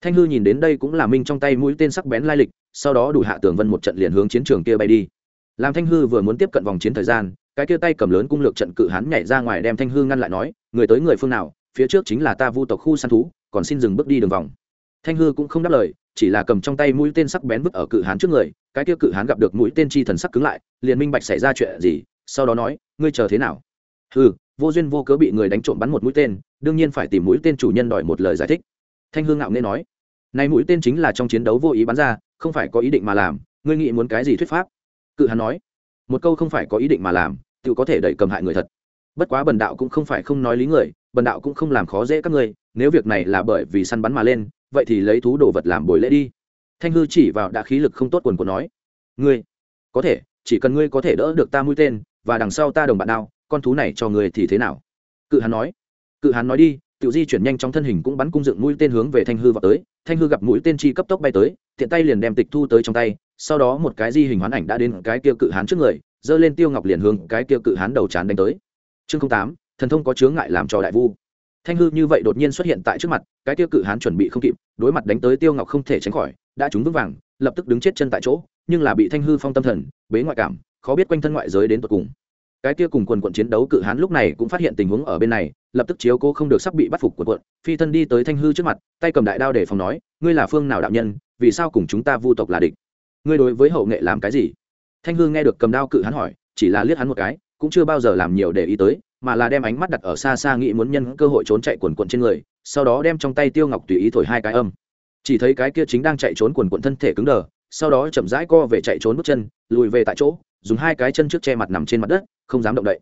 Thanh hư nhìn đến đây cũng là minh trong tay mũi tên sắc bén lai lịch, sau đó đủ hạ tường vân một trận liền hướng chiến trường kia bay đi. Làm thanh hư vừa muốn tiếp cận vòng chiến thời gian, cái kia tay cầm lớn cung lược trận cự hán nhảy ra ngoài đem thanh hư ngăn lại nói, người tới người phương nào, phía trước chính là ta vu tộc khu săn thú, còn xin dừng bước đi đường vòng. Thanh hư cũng không đáp lời chỉ là cầm trong tay mũi tên sắc bén vứt ở cự hán trước người, cái kia cự hán gặp được mũi tên chi thần sắc cứng lại, liền minh bạch xảy ra chuyện gì, sau đó nói, ngươi chờ thế nào? Hư vô duyên vô cớ bị người đánh trộm bắn một mũi tên, đương nhiên phải tìm mũi tên chủ nhân đòi một lời giải thích. Thanh hương ngạo nên nói, này mũi tên chính là trong chiến đấu vô ý bắn ra, không phải có ý định mà làm, ngươi nghĩ muốn cái gì thuyết pháp? Cự hán nói, một câu không phải có ý định mà làm, tự có thể đẩy cầm hại người thật. Bất quá bần đạo cũng không phải không nói lý người, bần đạo cũng không làm khó dễ các ngươi, nếu việc này là bởi vì săn bắn mà lên vậy thì lấy thú đồ vật làm buổi lễ đi. Thanh hư chỉ vào đã khí lực không tốt quần của nói, ngươi, có thể, chỉ cần ngươi có thể đỡ được ta mũi tên và đằng sau ta đồng bạn nào con thú này cho ngươi thì thế nào? Cự hắn nói, cự hắn nói đi, tiểu di chuyển nhanh trong thân hình cũng bắn cung dựng mũi tên hướng về thanh hư vào tới. Thanh hư gặp mũi tên chi cấp tốc bay tới, tiện tay liền đem tịch thu tới trong tay, sau đó một cái di hình hoán ảnh đã đến cái kia cự hán trước người, giơ lên tiêu ngọc liền hướng cái kia cự hán đầu chán đánh tới. Chương tám, thần thông có chướng ngại làm cho đại vu thanh hư như vậy đột nhiên xuất hiện tại trước mặt, cái tiêu cự hán chuẩn bị không kịp, đối mặt đánh tới tiêu ngọc không thể tránh khỏi, đã trúng vững vàng, lập tức đứng chết chân tại chỗ, nhưng là bị thanh hư phong tâm thần, bế ngoại cảm, khó biết quanh thân ngoại giới đến tột cùng. Cái kia cùng quần quận chiến đấu cự hán lúc này cũng phát hiện tình huống ở bên này, lập tức chiếu cố không được sắp bị bắt phục quần quận, phi thân đi tới thanh hư trước mặt, tay cầm đại đao để phòng nói, ngươi là phương nào đạo nhân, vì sao cùng chúng ta vu tộc là địch? Ngươi đối với hậu nghệ làm cái gì? Thanh hư nghe được cầm đao cự hán hỏi, chỉ là liếc hắn một cái, cũng chưa bao giờ làm nhiều để ý tới mà là đem ánh mắt đặt ở xa xa nghĩ muốn nhân cơ hội trốn chạy quần quần trên người, sau đó đem trong tay tiêu ngọc tùy ý thổi hai cái âm. Chỉ thấy cái kia chính đang chạy trốn quần quần thân thể cứng đờ, sau đó chậm rãi co về chạy trốn bước chân, lùi về tại chỗ, dùng hai cái chân trước che mặt nằm trên mặt đất, không dám động đậy.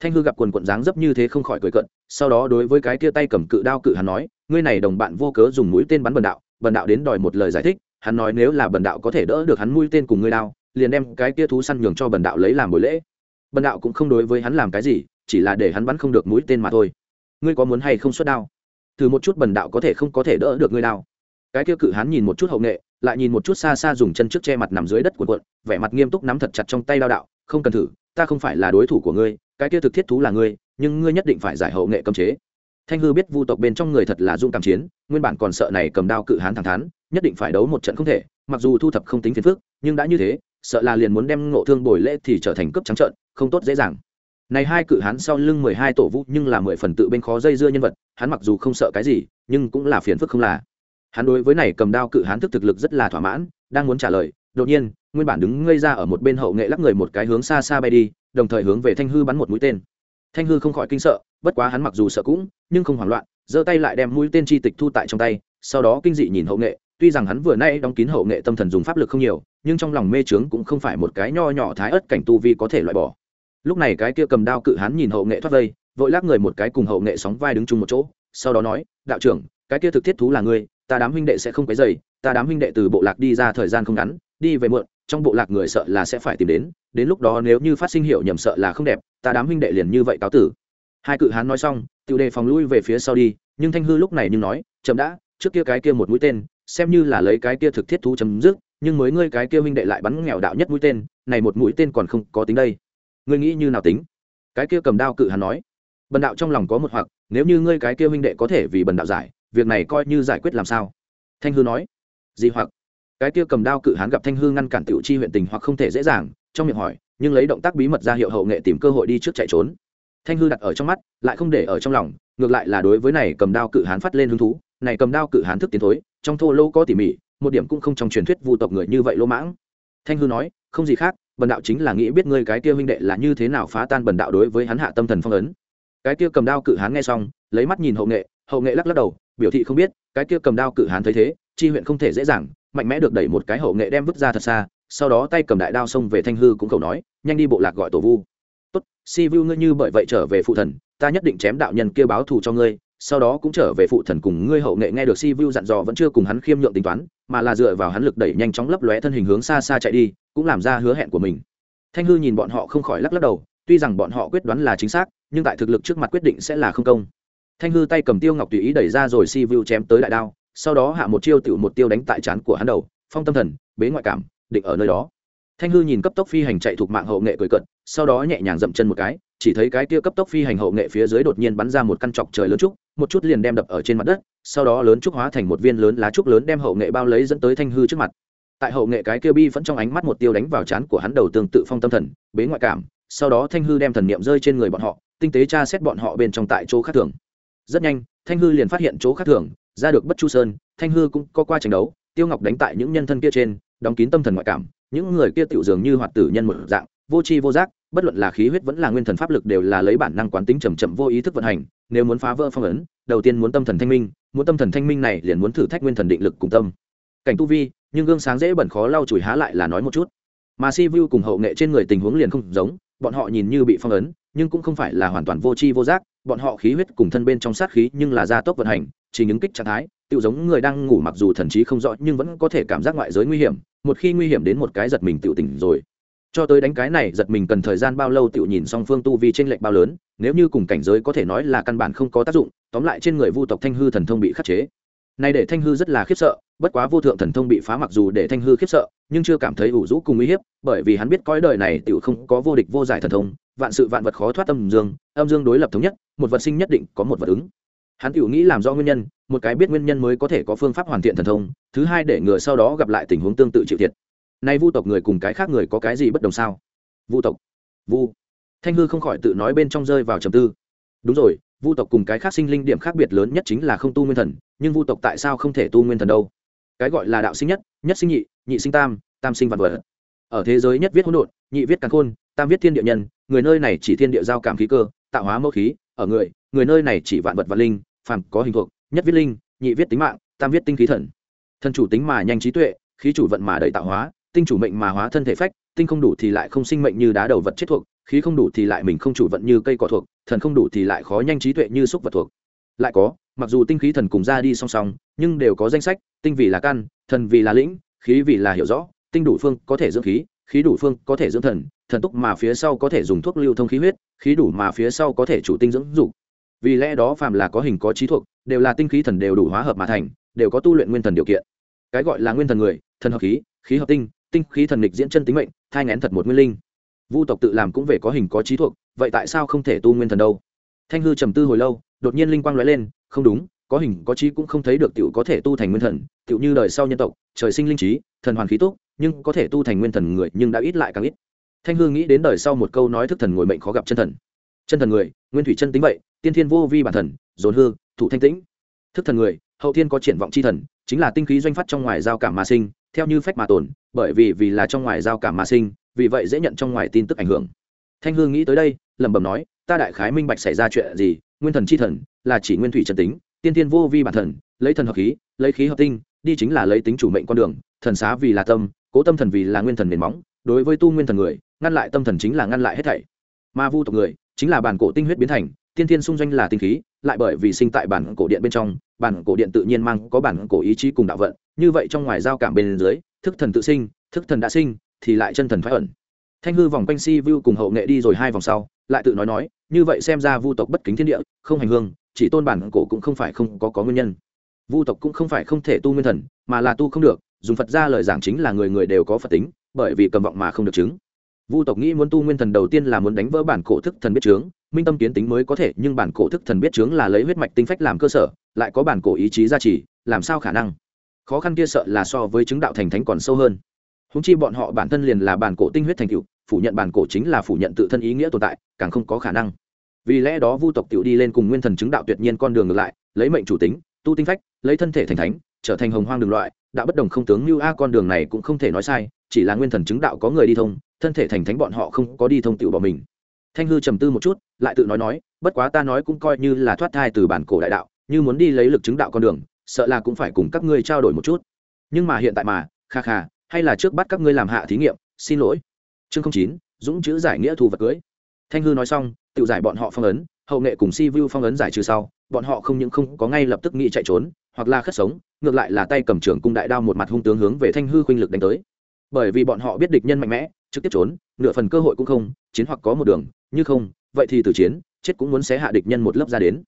Thanh hư gặp quần quần dáng dấp như thế không khỏi cười cận sau đó đối với cái kia tay cầm cự đao cự hắn nói, ngươi này đồng bạn vô cớ dùng mũi tên bắn bần đạo bần đạo đến đòi một lời giải thích, hắn nói nếu là bần đạo có thể đỡ được hắn mũi tên cùng ngươi đao, liền đem cái kia thú săn nhường cho bần đạo lấy làm buổi lễ. Bần đạo cũng không đối với hắn làm cái gì chỉ là để hắn bắn không được mũi tên mà thôi. Ngươi có muốn hay không xuất đao? Thử một chút bần đạo có thể không có thể đỡ được ngươi đao. Cái kia cự hắn nhìn một chút hậu nghệ, lại nhìn một chút xa xa dùng chân trước che mặt nằm dưới đất cuộn cuộn, vẻ mặt nghiêm túc nắm thật chặt trong tay đao đạo, không cần thử, ta không phải là đối thủ của ngươi, cái kia thực thiết thú là ngươi, nhưng ngươi nhất định phải giải hậu nghệ cấm chế. Thanh hư biết vu tộc bên trong người thật là dung cảm chiến, nguyên bản còn sợ này cầm đao cự hán thẳng thắn, nhất định phải đấu một trận không thể, mặc dù thu thập không tính phiền phức, nhưng đã như thế, sợ là liền muốn đem ngộ thương bồi lễ thì trở thành cướp trắng trợn, không tốt dễ dàng này hai cự hán sau lưng mười hai tổ vũ nhưng là mười phần tự bên khó dây dưa nhân vật, hắn mặc dù không sợ cái gì, nhưng cũng là phiền phức không là. Hắn đối với này cầm đao cự hán thức thực lực rất là thỏa mãn, đang muốn trả lời, đột nhiên, nguyên bản đứng ngây ra ở một bên hậu nghệ lắc người một cái hướng xa xa bay đi, đồng thời hướng về thanh hư bắn một mũi tên. Thanh hư không khỏi kinh sợ, bất quá hắn mặc dù sợ cũng, nhưng không hoảng loạn, giơ tay lại đem mũi tên chi tịch thu tại trong tay, sau đó kinh dị nhìn hậu nghệ, tuy rằng hắn vừa nay đóng kín hậu nghệ tâm thần dùng pháp lực không nhiều, nhưng trong lòng mê trướng cũng không phải một cái nho nhỏ thái ớt cảnh tu vi có thể loại bỏ lúc này cái kia cầm đao cự hán nhìn hậu nghệ thoát vây, vội lắc người một cái cùng hậu nghệ sóng vai đứng chung một chỗ, sau đó nói, đạo trưởng, cái kia thực thiết thú là ngươi, ta đám huynh đệ sẽ không cái dày ta đám huynh đệ từ bộ lạc đi ra thời gian không ngắn, đi về muộn, trong bộ lạc người sợ là sẽ phải tìm đến đến lúc đó nếu như phát sinh hiệu nhầm sợ là không đẹp, ta đám huynh đệ liền như vậy cáo tử. Hai cự hán nói xong tự đề phòng lui về phía sau đi, nhưng thanh hư lúc này nhưng nói, chậm đã, trước kia cái kia một mũi tên, xem như là lấy cái kia thực thiết thú chấm dứt, nhưng mới ngươi cái kia huynh đệ lại bắn nghèo đạo nhất mũi tên, này một mũi tên còn không có tính đây ngươi nghĩ như nào tính? Cái kia cầm đao cự hán nói. Bần đạo trong lòng có một hoặc, nếu như ngươi cái kia huynh đệ có thể vì bần đạo giải, việc này coi như giải quyết làm sao? Thanh hư nói. Gì hoặc. Cái kia cầm đao cự hán gặp thanh hư ngăn cản tiểu chi huyện tình hoặc không thể dễ dàng, trong miệng hỏi, nhưng lấy động tác bí mật ra hiệu hậu nghệ tìm cơ hội đi trước chạy trốn. Thanh hư đặt ở trong mắt, lại không để ở trong lòng, ngược lại là đối với này cầm đao cự hán phát lên hứng thú. Này cầm đao cự hán thức tiến thối, trong thô lô có tỉ mỉ, một điểm cũng không trong truyền thuyết vu tộc người như vậy lỗ mãng. Thanh hư nói, không gì khác bần đạo chính là nghĩ biết ngươi cái kia huynh đệ là như thế nào phá tan bần đạo đối với hắn hạ tâm thần phong ấn. Cái kia cầm đao cự hán nghe xong, lấy mắt nhìn hậu nghệ hậu nghệ lắc lắc đầu, biểu thị không biết, cái kia cầm đao cự hán thấy thế, chi huyện không thể dễ dàng, mạnh mẽ được đẩy một cái hậu nghệ đem vứt ra thật xa, sau đó tay cầm đại đao xông về thanh hư cũng cầu nói, nhanh đi bộ lạc gọi tổ vu. Tốt, si vu ngươi như bởi vậy trở về phụ thần, ta nhất định chém đạo nhân kia báo thù cho ngươi, sau đó cũng trở về phụ thần cùng ngươi hậu nghệ nghe được si vu dặn dò vẫn chưa cùng hắn khiêm nhượng tính toán, mà là dựa vào hắn lực đẩy nhanh chóng lấp lóe thân hình hướng xa xa chạy đi cũng làm ra hứa hẹn của mình. Thanh hư nhìn bọn họ không khỏi lắc lắc đầu, tuy rằng bọn họ quyết đoán là chính xác, nhưng tại thực lực trước mặt quyết định sẽ là không công. Thanh hư tay cầm tiêu ngọc tùy ý đẩy ra rồi si vu chém tới đại đao, sau đó hạ một chiêu tiểu một tiêu đánh tại trán của hắn đầu, phong tâm thần, bế ngoại cảm, định ở nơi đó. Thanh hư nhìn cấp tốc phi hành chạy thuộc mạng hậu nghệ cười cận sau đó nhẹ nhàng dậm chân một cái, chỉ thấy cái kia cấp tốc phi hành hậu nghệ phía dưới đột nhiên bắn ra một căn chọc trời lớn trúc, một chút liền đem đập ở trên mặt đất, sau đó lớn trúc hóa thành một viên lớn lá trúc lớn đem hậu nghệ bao lấy dẫn tới thanh hư trước mặt tại hậu nghệ cái kia bi vẫn trong ánh mắt một tiêu đánh vào chán của hắn đầu tương tự phong tâm thần, bế ngoại cảm, sau đó thanh hư đem thần niệm rơi trên người bọn họ, tinh tế tra xét bọn họ bên trong tại chỗ khác thường. Rất nhanh, thanh hư liền phát hiện chỗ khác thường, ra được bất chu sơn, thanh hư cũng có qua tranh đấu, tiêu ngọc đánh tại những nhân thân kia trên, đóng kín tâm thần ngoại cảm, những người kia tiểu dường như hoạt tử nhân một dạng, vô tri vô giác, bất luận là khí huyết vẫn là nguyên thần pháp lực đều là lấy bản năng quán tính chậm chậm vô ý thức vận hành, nếu muốn phá vỡ phong ấn, đầu tiên muốn tâm thần thanh minh, muốn tâm thần thanh minh này liền muốn thử thách nguyên thần định lực cùng tâm. Cảnh tu vi nhưng gương sáng dễ bẩn khó lau chùi há lại là nói một chút. Mà si vu cùng hậu nghệ trên người tình huống liền không giống, bọn họ nhìn như bị phong ấn, nhưng cũng không phải là hoàn toàn vô tri vô giác, bọn họ khí huyết cùng thân bên trong sát khí nhưng là gia tốc vận hành, chỉ những kích trạng thái tự giống người đang ngủ mặc dù thần trí không rõ nhưng vẫn có thể cảm giác ngoại giới nguy hiểm, một khi nguy hiểm đến một cái giật mình tự tỉnh rồi. Cho tới đánh cái này, giật mình cần thời gian bao lâu tự nhìn song phương tu vi trên lệnh bao lớn, nếu như cùng cảnh giới có thể nói là căn bản không có tác dụng, tóm lại trên người vu tộc thanh hư thần thông bị khắc chế. Nay để thanh hư rất là khiếp sợ bất quá vô thượng thần thông bị phá mặc dù để thanh hư khiếp sợ, nhưng chưa cảm thấy ủ rũ cùng uy hiếp, bởi vì hắn biết cõi đời này tựu không có vô địch vô giải thần thông, vạn sự vạn vật khó thoát âm dương âm dương đối lập thống nhất, một vật sinh nhất định có một vật ứng. Hắn tựu nghĩ làm do nguyên nhân, một cái biết nguyên nhân mới có thể có phương pháp hoàn thiện thần thông, thứ hai để ngừa sau đó gặp lại tình huống tương tự chịu thiệt. Nay vu tộc người cùng cái khác người có cái gì bất đồng sao? Vu tộc. Vu. Thanh hư không khỏi tự nói bên trong rơi vào trầm tư. Đúng rồi, vu tộc cùng cái khác sinh linh điểm khác biệt lớn nhất chính là không tu nguyên thần, nhưng vu tộc tại sao không thể tu nguyên thần đâu? Cái gọi là đạo sinh nhất nhất sinh nhị nhị sinh tam tam sinh vạn vật. Ở thế giới nhất viết hỗn độn, nhị viết càn khôn, tam viết thiên địa nhân, người nơi này chỉ thiên địa giao cảm khí cơ, tạo hóa mẫu khí, ở người người nơi này chỉ vạn vật và linh, phàm có hình thuộc, nhất viết linh, nhị viết tính mạng, tam viết tinh khí thần. Thân chủ tính mà nhanh trí tuệ, khí chủ vận mà đầy tạo hóa, tinh chủ mệnh mà hóa thân thể phách, tinh không đủ thì lại không sinh mệnh như đá đầu vật chết thuộc, khí không đủ thì lại mình không chủ vận như cây cỏ thuộc, thần không đủ thì lại khó nhanh trí tuệ như xúc vật thuộc. Lại có mặc dù tinh khí thần cùng ra đi song song, nhưng đều có danh sách, tinh vì là căn, thần vì là lĩnh, khí vì là hiểu rõ, tinh đủ phương có thể dưỡng khí khí đủ phương có thể dưỡng thần thần túc mà phía sau có thể dùng thuốc lưu thông khí huyết, khí đủ mà phía sau có thể chủ tinh dưỡng dục. Vì lẽ đó phàm là có hình có trí thuộc, đều là tinh khí thần đều đủ hóa hợp mà thành, đều có tu luyện nguyên thần điều kiện. Cái gọi là nguyên thần người, thần hợp khí khí hợp tinh tinh khí thần lịch diễn chân tính mệnh, thai ngén thật một nguyên linh. Vu tộc tự làm cũng về có hình có trí thuộc, vậy tại sao không thể tu nguyên thần đâu? Thanh hư trầm tư hồi lâu, đột nhiên linh quang lóe lên không đúng, có hình, có trí cũng không thấy được tiểu có thể tu thành nguyên thần, tiểu như đời sau nhân tộc, trời sinh linh trí, thần hoàn khí tốt nhưng có thể tu thành nguyên thần người, nhưng đã ít lại càng ít. Thanh Hương nghĩ đến đời sau một câu nói thức thần ngồi mệnh khó gặp chân thần. Chân thần người, nguyên thủy chân tính vậy, tiên thiên vô vi bản thần, dồn hư thủ thanh tĩnh. Thức thần người, hậu thiên có triển vọng c h i thần, chính là tinh khí doanh phát trong ngoài giao cảm mà sinh, theo như phách mà tồn, bởi vì vì là trong ngoài giao cảm mà sinh, vì vậy dễ nhận trong ngoài tin tức ảnh hưởng. Thanh hương nghĩ tới đây, lẩm bẩm nói, ta đại khái minh bạch xảy ra chuyện gì nguyên thần chi thần, là chỉ nguyên thủy trần tính, tiên tiên vô vi bản thần, lấy thần hợp khí, lấy khí hợp tinh, đi chính là lấy tính chủ mệnh con đường, thần xá vì là tâm, cố tâm thần vì là nguyên thần nền móng, đối với tu nguyên thần người, ngăn lại tâm thần chính là ngăn lại hết thảy. Ma vu tộc người, chính là bản cổ tinh huyết biến thành, tiên tiên xung doanh là tinh khí, lại bởi vì sinh tại bản cổ điện bên trong, bản cổ điện tự nhiên mang có bản cổ ý chí cùng đạo vận, như vậy trong ngoài giao cảm bên dưới, thức thần tự sinh, thức thần đã sinh, thì lại chân thần thoái ẩn thanh hư vòng quanh si vu cùng hậu nghệ đi rồi hai vòng sau, lại tự nói nói, như vậy xem ra vu tộc bất kính thiên địa, không hành hương, chỉ tôn bản cổ cũng không phải không có có nguyên nhân. Vu tộc cũng không phải không thể tu nguyên thần, mà là tu không được, dùng phật ra lời giảng chính là người người đều có phật tính, bởi vì cầm vọng mà không được chứng. Vu tộc nghĩ muốn tu nguyên thần đầu tiên là muốn đánh vỡ bản cổ thức thần biết chướng, minh tâm kiến tính mới có thể, nhưng bản cổ thức thần biết chướng là lấy huyết mạch tinh phách làm cơ sở, lại có bản cổ ý chí gia trì, làm sao khả năng? Khó khăn kia sợ là so với chứng đạo thành thánh còn sâu hơn. Húng chi bọn họ bản thân liền là bản cổ tinh huyết thành cựu phủ nhận bản cổ chính là phủ nhận tự thân ý nghĩa tồn tại, càng không có khả năng. Vì lẽ đó vu tộc tiểu đi lên cùng nguyên thần chứng đạo tuyệt nhiên con đường ngược lại, lấy mệnh chủ tính, tu tinh phách, lấy thân thể thành thánh, trở thành hồng hoang đường loại, đã bất đồng không tướng như a con đường này cũng không thể nói sai, chỉ là nguyên thần chứng đạo có người đi thông, thân thể thành thánh bọn họ không có đi thông tiểu bỏ mình. Thanh hư trầm tư một chút, lại tự nói nói, bất quá ta nói cũng coi như là thoát thai từ bản cổ đại đạo, như muốn đi lấy lực chứng đạo con đường, sợ là cũng phải cùng các ngươi trao đổi một chút. Nhưng mà hiện tại mà, kha kha, hay là trước bắt các ngươi làm hạ thí nghiệm, xin lỗi chương chín, dũng chữ giải nghĩa thu vật cưới. Thanh hư nói xong tự giải bọn họ phong ấn, hậu nghệ cùng si vu phong ấn giải trừ sau, bọn họ không những không có ngay lập tức nghĩ chạy trốn, hoặc là khất sống, ngược lại là tay cầm trường cung đại đao một mặt hung tướng hướng về thanh hư khuynh lực đánh tới. Bởi vì bọn họ biết địch nhân mạnh mẽ, trực tiếp trốn, nửa phần cơ hội cũng không, chiến hoặc có một đường, như không, vậy thì từ chiến, chết cũng muốn xé hạ địch nhân một lớp ra đến.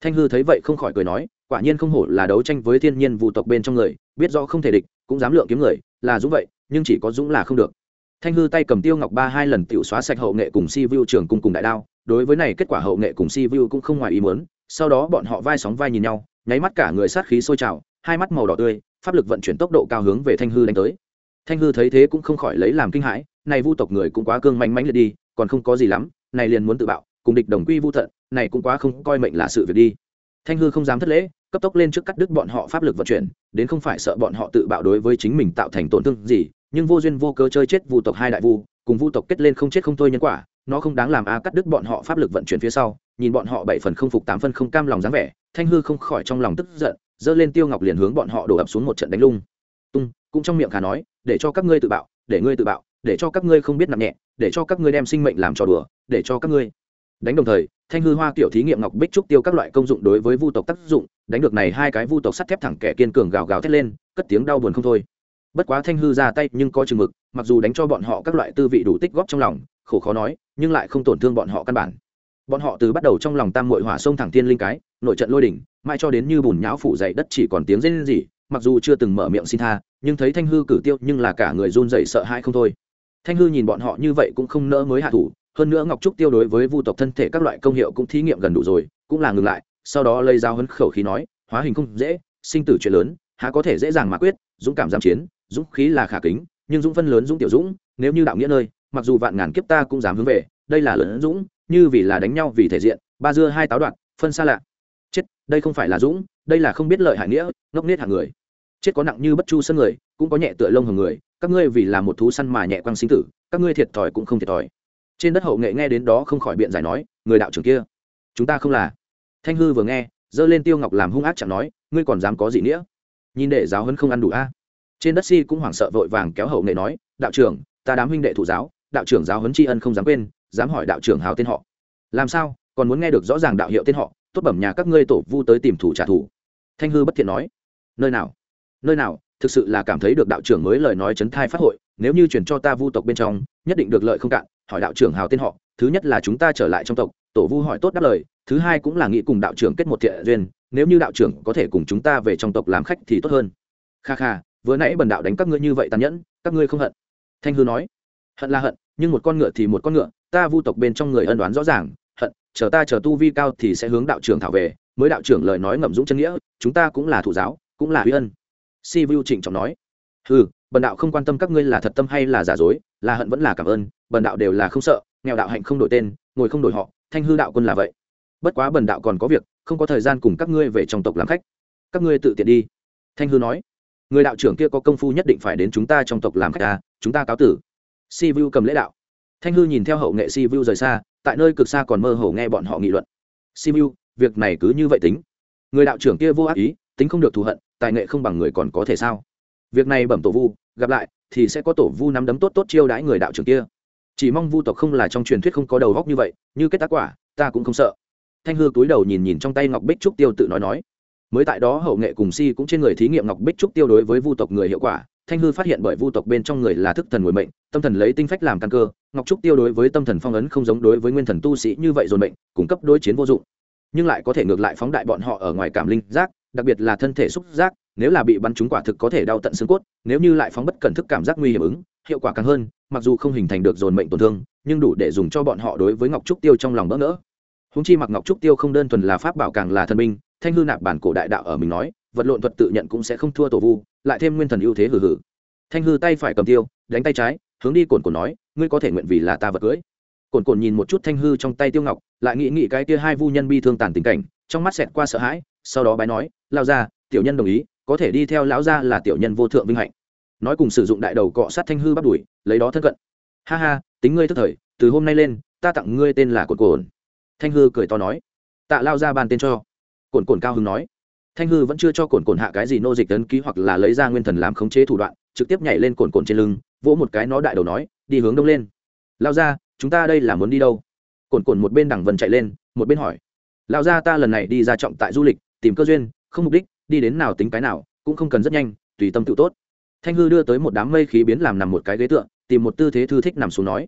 Thanh hư thấy vậy không khỏi cười nói, quả nhiên không hổ là đấu tranh với thiên nhiên vụ tộc bên trong người, biết rõ không thể địch, cũng dám lượng kiếm người, là dũng vậy, nhưng chỉ có dũng là không được thanh hư tay cầm tiêu ngọc ba hai lần tiểu xóa sạch hậu nghệ cùng si vu trường cung cùng đại đao, đối với này kết quả hậu nghệ cùng si vu cũng không ngoài ý muốn, sau đó bọn họ vai sóng vai nhìn nhau, nháy mắt cả người sát khí sôi trào, hai mắt màu đỏ tươi, pháp lực vận chuyển tốc độ cao hướng về thanh hư đánh tới. Thanh hư thấy thế cũng không khỏi lấy làm kinh hãi, này vu tộc người cũng quá cương manh mánh liệt đi, còn không có gì lắm, này liền muốn tự bạo, cùng địch đồng quy vu thận, này cũng quá không coi mệnh là sự việc đi. Thanh hư không dám thất lễ, cấp tốc lên trước cắt đứt bọn họ pháp lực vận chuyển, đến không phải sợ bọn họ tự bạo đối với chính mình tạo thành tổn thương gì nhưng vô duyên vô cớ chơi chết vu tộc hai đại vu, cùng vu tộc kết lên không chết không thôi nhân quả, nó không đáng làm a cắt đứt bọn họ pháp lực vận chuyển phía sau, nhìn bọn họ bảy phần không phục tám phân không cam lòng dáng vẻ, thanh hư không khỏi trong lòng tức giận, giơ lên tiêu ngọc liền hướng bọn họ đổ ập xuống một trận đánh lung. Tung, cũng trong miệng khả nói, để cho các ngươi tự bạo, để ngươi tự bạo, để cho các ngươi không biết nặng nhẹ, để cho các ngươi đem sinh mệnh làm trò đùa, để cho các ngươi. Đánh đồng thời, thanh hư hoa kiểu thí nghiệm ngọc bích trúc tiêu các loại công dụng đối với vu tộc tác dụng, đánh được này hai cái vu tộc sắt thép thẳng kẻ kiên cường gào gào thét lên, cất tiếng đau buồn không thôi bất quá thanh hư ra tay nhưng có chừng mực, mặc dù đánh cho bọn họ các loại tư vị đủ tích góp trong lòng, khổ khó nói, nhưng lại không tổn thương bọn họ căn bản. Bọn họ từ bắt đầu trong lòng tam mội hỏa sông thẳng thiên linh cái, nội trận lôi đỉnh, mãi cho đến như bùn nhão phủ dậy đất chỉ còn tiếng rên rỉ, mặc dù chưa từng mở miệng xin tha, nhưng thấy thanh hư cử tiêu nhưng là cả người run dậy sợ hãi không thôi. Thanh hư nhìn bọn họ như vậy cũng không nỡ mới hạ thủ, hơn nữa ngọc trúc tiêu đối với vu tộc thân thể các loại công hiệu cũng thí nghiệm gần đủ rồi, cũng là ngừng lại, sau đó lây dao hấn khẩu khí nói, hóa hình không dễ, sinh tử chuyện lớn, há có thể dễ dàng mà quyết, dũng cảm giam chiến dũng khí là khả kính, nhưng dũng phân lớn dũng tiểu dũng, nếu như đạo nghĩa nơi, mặc dù vạn ngàn kiếp ta cũng dám hướng về, đây là lớn dũng, như vì là đánh nhau vì thể diện, ba dưa hai táo đoạn, phân xa lạ. Chết, đây không phải là dũng, đây là không biết lợi hại nghĩa, ngốc nết hạng người. Chết có nặng như bất chu sân người, cũng có nhẹ tựa lông hồng người, các ngươi vì là một thú săn mà nhẹ quang sinh tử, các ngươi thiệt thòi cũng không thiệt thòi. Trên đất hậu nghệ nghe đến đó không khỏi biện giải nói, người đạo trưởng kia, chúng ta không là. Thanh hư vừa nghe, giơ lên tiêu ngọc làm hung ác chẳng nói, ngươi còn dám có gì nghĩa? Nhìn để giáo hấn không ăn đủ a trên đất si cũng hoảng sợ vội vàng kéo hậu nghệ nói, đạo trưởng, ta đám huynh đệ thủ giáo, đạo trưởng giáo huấn tri ân không dám quên, dám hỏi đạo trưởng hào tên họ. Làm sao? Còn muốn nghe được rõ ràng đạo hiệu tên họ, tốt bẩm nhà các ngươi tổ vu tới tìm thủ trả thù. Thanh hư bất thiện nói, nơi nào? Nơi nào? Thực sự là cảm thấy được đạo trưởng mới lời nói chấn thai phát hội, nếu như chuyển cho ta vu tộc bên trong, nhất định được lợi không cạn, hỏi đạo trưởng hào tên họ, thứ nhất là chúng ta trở lại trong tộc, tổ vu hỏi tốt đáp lời, thứ hai cũng là nghĩ cùng đạo trưởng kết một thiện duyên, nếu như đạo trưởng có thể cùng chúng ta về trong tộc làm khách thì tốt hơn. Kha kha vừa nãy bần đạo đánh các ngươi như vậy tàn nhẫn, các ngươi không hận. Thanh hư nói, hận là hận, nhưng một con ngựa thì một con ngựa, ta vu tộc bên trong người ân đoán rõ ràng, hận, chờ ta chờ tu vi cao thì sẽ hướng đạo trưởng thảo về, mới đạo trưởng lời nói ngậm dũng chân nghĩa, chúng ta cũng là thủ giáo, cũng là huy ân. Si vu trịnh trọng nói ừ bần đạo không quan tâm các ngươi là thật tâm hay là giả dối, là hận vẫn là cảm ơn, bần đạo đều là không sợ, nghèo đạo hạnh không đổi tên, ngồi không đổi họ, thanh hư đạo quân là vậy. Bất quá bần đạo còn có việc, không có thời gian cùng các ngươi về trong tộc làm khách. Các ngươi tự tiện đi. Thanh hư nói người đạo trưởng kia có công phu nhất định phải đến chúng ta trong tộc làm khách ta, chúng ta cáo tử. Si vu cầm lễ đạo. Thanh hư nhìn theo hậu nghệ si vu rời xa, tại nơi cực xa còn mơ hồ nghe bọn họ nghị luận. Si vu việc này cứ như vậy tính. Người đạo trưởng kia vô ác ý, tính không được thù hận, tài nghệ không bằng người còn có thể sao? Việc này bẩm tổ vu, gặp lại, thì sẽ có tổ vu nắm đấm tốt tốt chiêu đãi người đạo trưởng kia. Chỉ mong vu tộc không là trong truyền thuyết không có đầu góc như vậy, như kết tác quả, ta cũng không sợ. Thanh hư cúi đầu nhìn nhìn trong tay ngọc bích trúc tiêu tự nói nói mới tại đó hậu nghệ cùng si cũng trên người thí nghiệm ngọc bích trúc tiêu đối với vu tộc người hiệu quả. Thanh hư phát hiện bởi vu tộc bên trong người là thức thần ngồi mệnh, tâm thần lấy tinh phách làm căn cơ, ngọc trúc tiêu đối với tâm thần phong ấn không giống đối với nguyên thần tu sĩ như vậy dồn mệnh, cung cấp đối chiến vô dụng. Nhưng lại có thể ngược lại phóng đại bọn họ ở ngoài cảm linh giác, đặc biệt là thân thể xúc giác, nếu là bị bắn trúng quả thực có thể đau tận xương cốt, nếu như lại phóng bất cẩn thức cảm giác nguy hiểm ứng, hiệu quả càng hơn, mặc dù không hình thành được dồn mệnh tổn thương, nhưng đủ để dùng cho bọn họ đối với ngọc trúc tiêu trong lòng bỡ ngỡ. Húng chi mặc ngọc trúc tiêu không đơn thuần là pháp bảo càng là thần minh thanh hư nạp bản cổ đại đạo ở mình nói, vật lộn thuật tự nhận cũng sẽ không thua tổ vu, lại thêm nguyên thần ưu thế hử hử thanh hư tay phải cầm tiêu, đánh tay trái, hướng đi cồn cồn nói, ngươi có thể nguyện vì là ta vật cưới. Cồn cồn nhìn một chút thanh hư trong tay tiêu ngọc, lại nghĩ nghĩ cái kia hai vu nhân bi thương tàn tình cảnh, trong mắt xẹt qua sợ hãi, sau đó bái nói lao ra tiểu nhân đồng ý, có thể đi theo lão gia là tiểu nhân vô thượng vinh hạnh. Nói cùng sử dụng đại đầu cọ sát thanh hư bắt đuổi, lấy đó thân cận. Ha ha, tính ngươi thức thời, từ hôm nay lên, ta tặng ngươi tên là cồn cồn thanh hư cười to nói, tạ lao ra bàn tên cho cồn cồn cao hứng nói. Thanh hư vẫn chưa cho cồn cồn hạ cái gì nô dịch tấn ký hoặc là lấy ra nguyên thần làm khống chế thủ đoạn, trực tiếp nhảy lên cồn cồn trên lưng, vỗ một cái nó đại đầu nói, đi hướng đông lên. Lao ra chúng ta đây là muốn đi đâu? Cồn cồn một bên đằng vần chạy lên, một bên hỏi. Lao ra ta lần này đi ra trọng tại du lịch, tìm cơ duyên, không mục đích, đi đến nào tính cái nào, cũng không cần rất nhanh, tùy tâm tự tốt. Thanh hư đưa tới một đám mây khí biến làm nằm một cái ghế tựa, tìm một tư thế thư thích nằm xuống nói.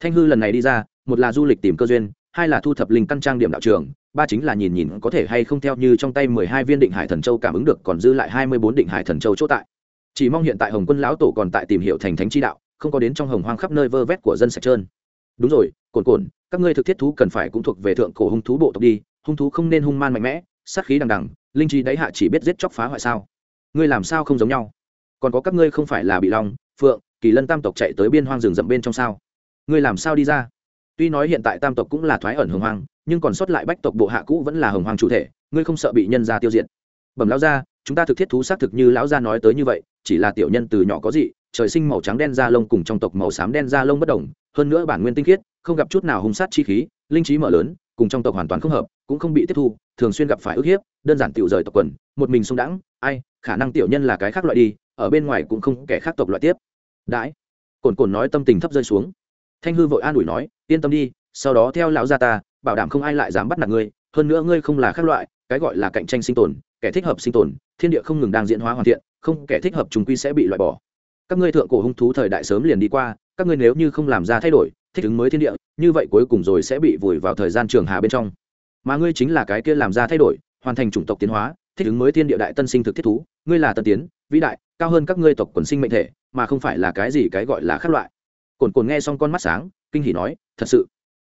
Thanh hư lần này đi ra, một là du lịch tìm cơ duyên, hai là thu thập linh căn trang điểm đạo trường ba chính là nhìn nhìn có thể hay không theo như trong tay mười hai viên định hải thần châu cảm ứng được còn dư lại hai mươi bốn định hải thần châu chỗ tại. Chỉ mong hiện tại hồng quân lão tổ còn tại tìm hiểu thành thánh chi đạo, không có đến trong hồng hoang khắp nơi vơ vét của dân sạch trơn. Đúng rồi cồn cồn các ngươi thực thiết thú cần phải cũng thuộc về thượng cổ hung thú bộ tộc đi, hung thú không nên hung man mạnh mẽ, sát khí đằng đằng, linh trí đáy hạ chỉ biết giết chóc phá hoại sao? Ngươi làm sao không giống nhau? Còn có các ngươi không phải là bị long, phượng, kỳ lân tam tộc chạy tới biên hoang rừng rậm bên trong sao? Ngươi làm sao đi ra? Tuy nói hiện tại tam tộc cũng là thoái ẩn hồng hoang, nhưng còn sót lại bách tộc bộ hạ cũ vẫn là hồng hoang chủ thể, ngươi không sợ bị nhân gia tiêu diệt. Bẩm lão gia, chúng ta thực thiết thú xác thực như lão gia nói tới như vậy, chỉ là tiểu nhân từ nhỏ có gì trời sinh màu trắng đen da lông cùng trong tộc màu xám đen da lông bất đồng, hơn nữa bản nguyên tinh khiết, không gặp chút nào hung sát chi khí, linh trí mở lớn, cùng trong tộc hoàn toàn không hợp, cũng không bị tiếp thu, thường xuyên gặp phải ức hiếp, đơn giản tiểu rời tộc quần, một mình sung đãng, ai, khả năng tiểu nhân là cái khác loại đi, ở bên ngoài cũng không kẻ khác tộc loại tiếp. Đãi, cồn cồn nói tâm tình thấp rơi xuống. Thanh hư vội an ủi nói yên tâm đi, sau đó theo lão gia ta, bảo đảm không ai lại dám bắt nạt ngươi, hơn nữa ngươi không là khác loại, cái gọi là cạnh tranh sinh tồn, kẻ thích hợp sinh tồn, thiên địa không ngừng đang diễn hóa hoàn thiện, không kẻ thích hợp chúng quy sẽ bị loại bỏ. Các ngươi thượng cổ hung thú thời đại sớm liền đi qua, các ngươi nếu như không làm ra thay đổi, thích ứng mới thiên địa, như vậy cuối cùng rồi sẽ bị vùi vào thời gian trường hà bên trong. Mà ngươi chính là cái kia làm ra thay đổi, hoàn thành chủng tộc tiến hóa, thích ứng mới thiên địa đại tân sinh thực thiết thú, ngươi là tân tiến, vĩ đại, cao hơn các ngươi tộc quần sinh mệnh thể, mà không phải là cái gì cái gọi là khác loại. Cồn cồn nghe xong con mắt sáng, kinh hỉ nói thật sự.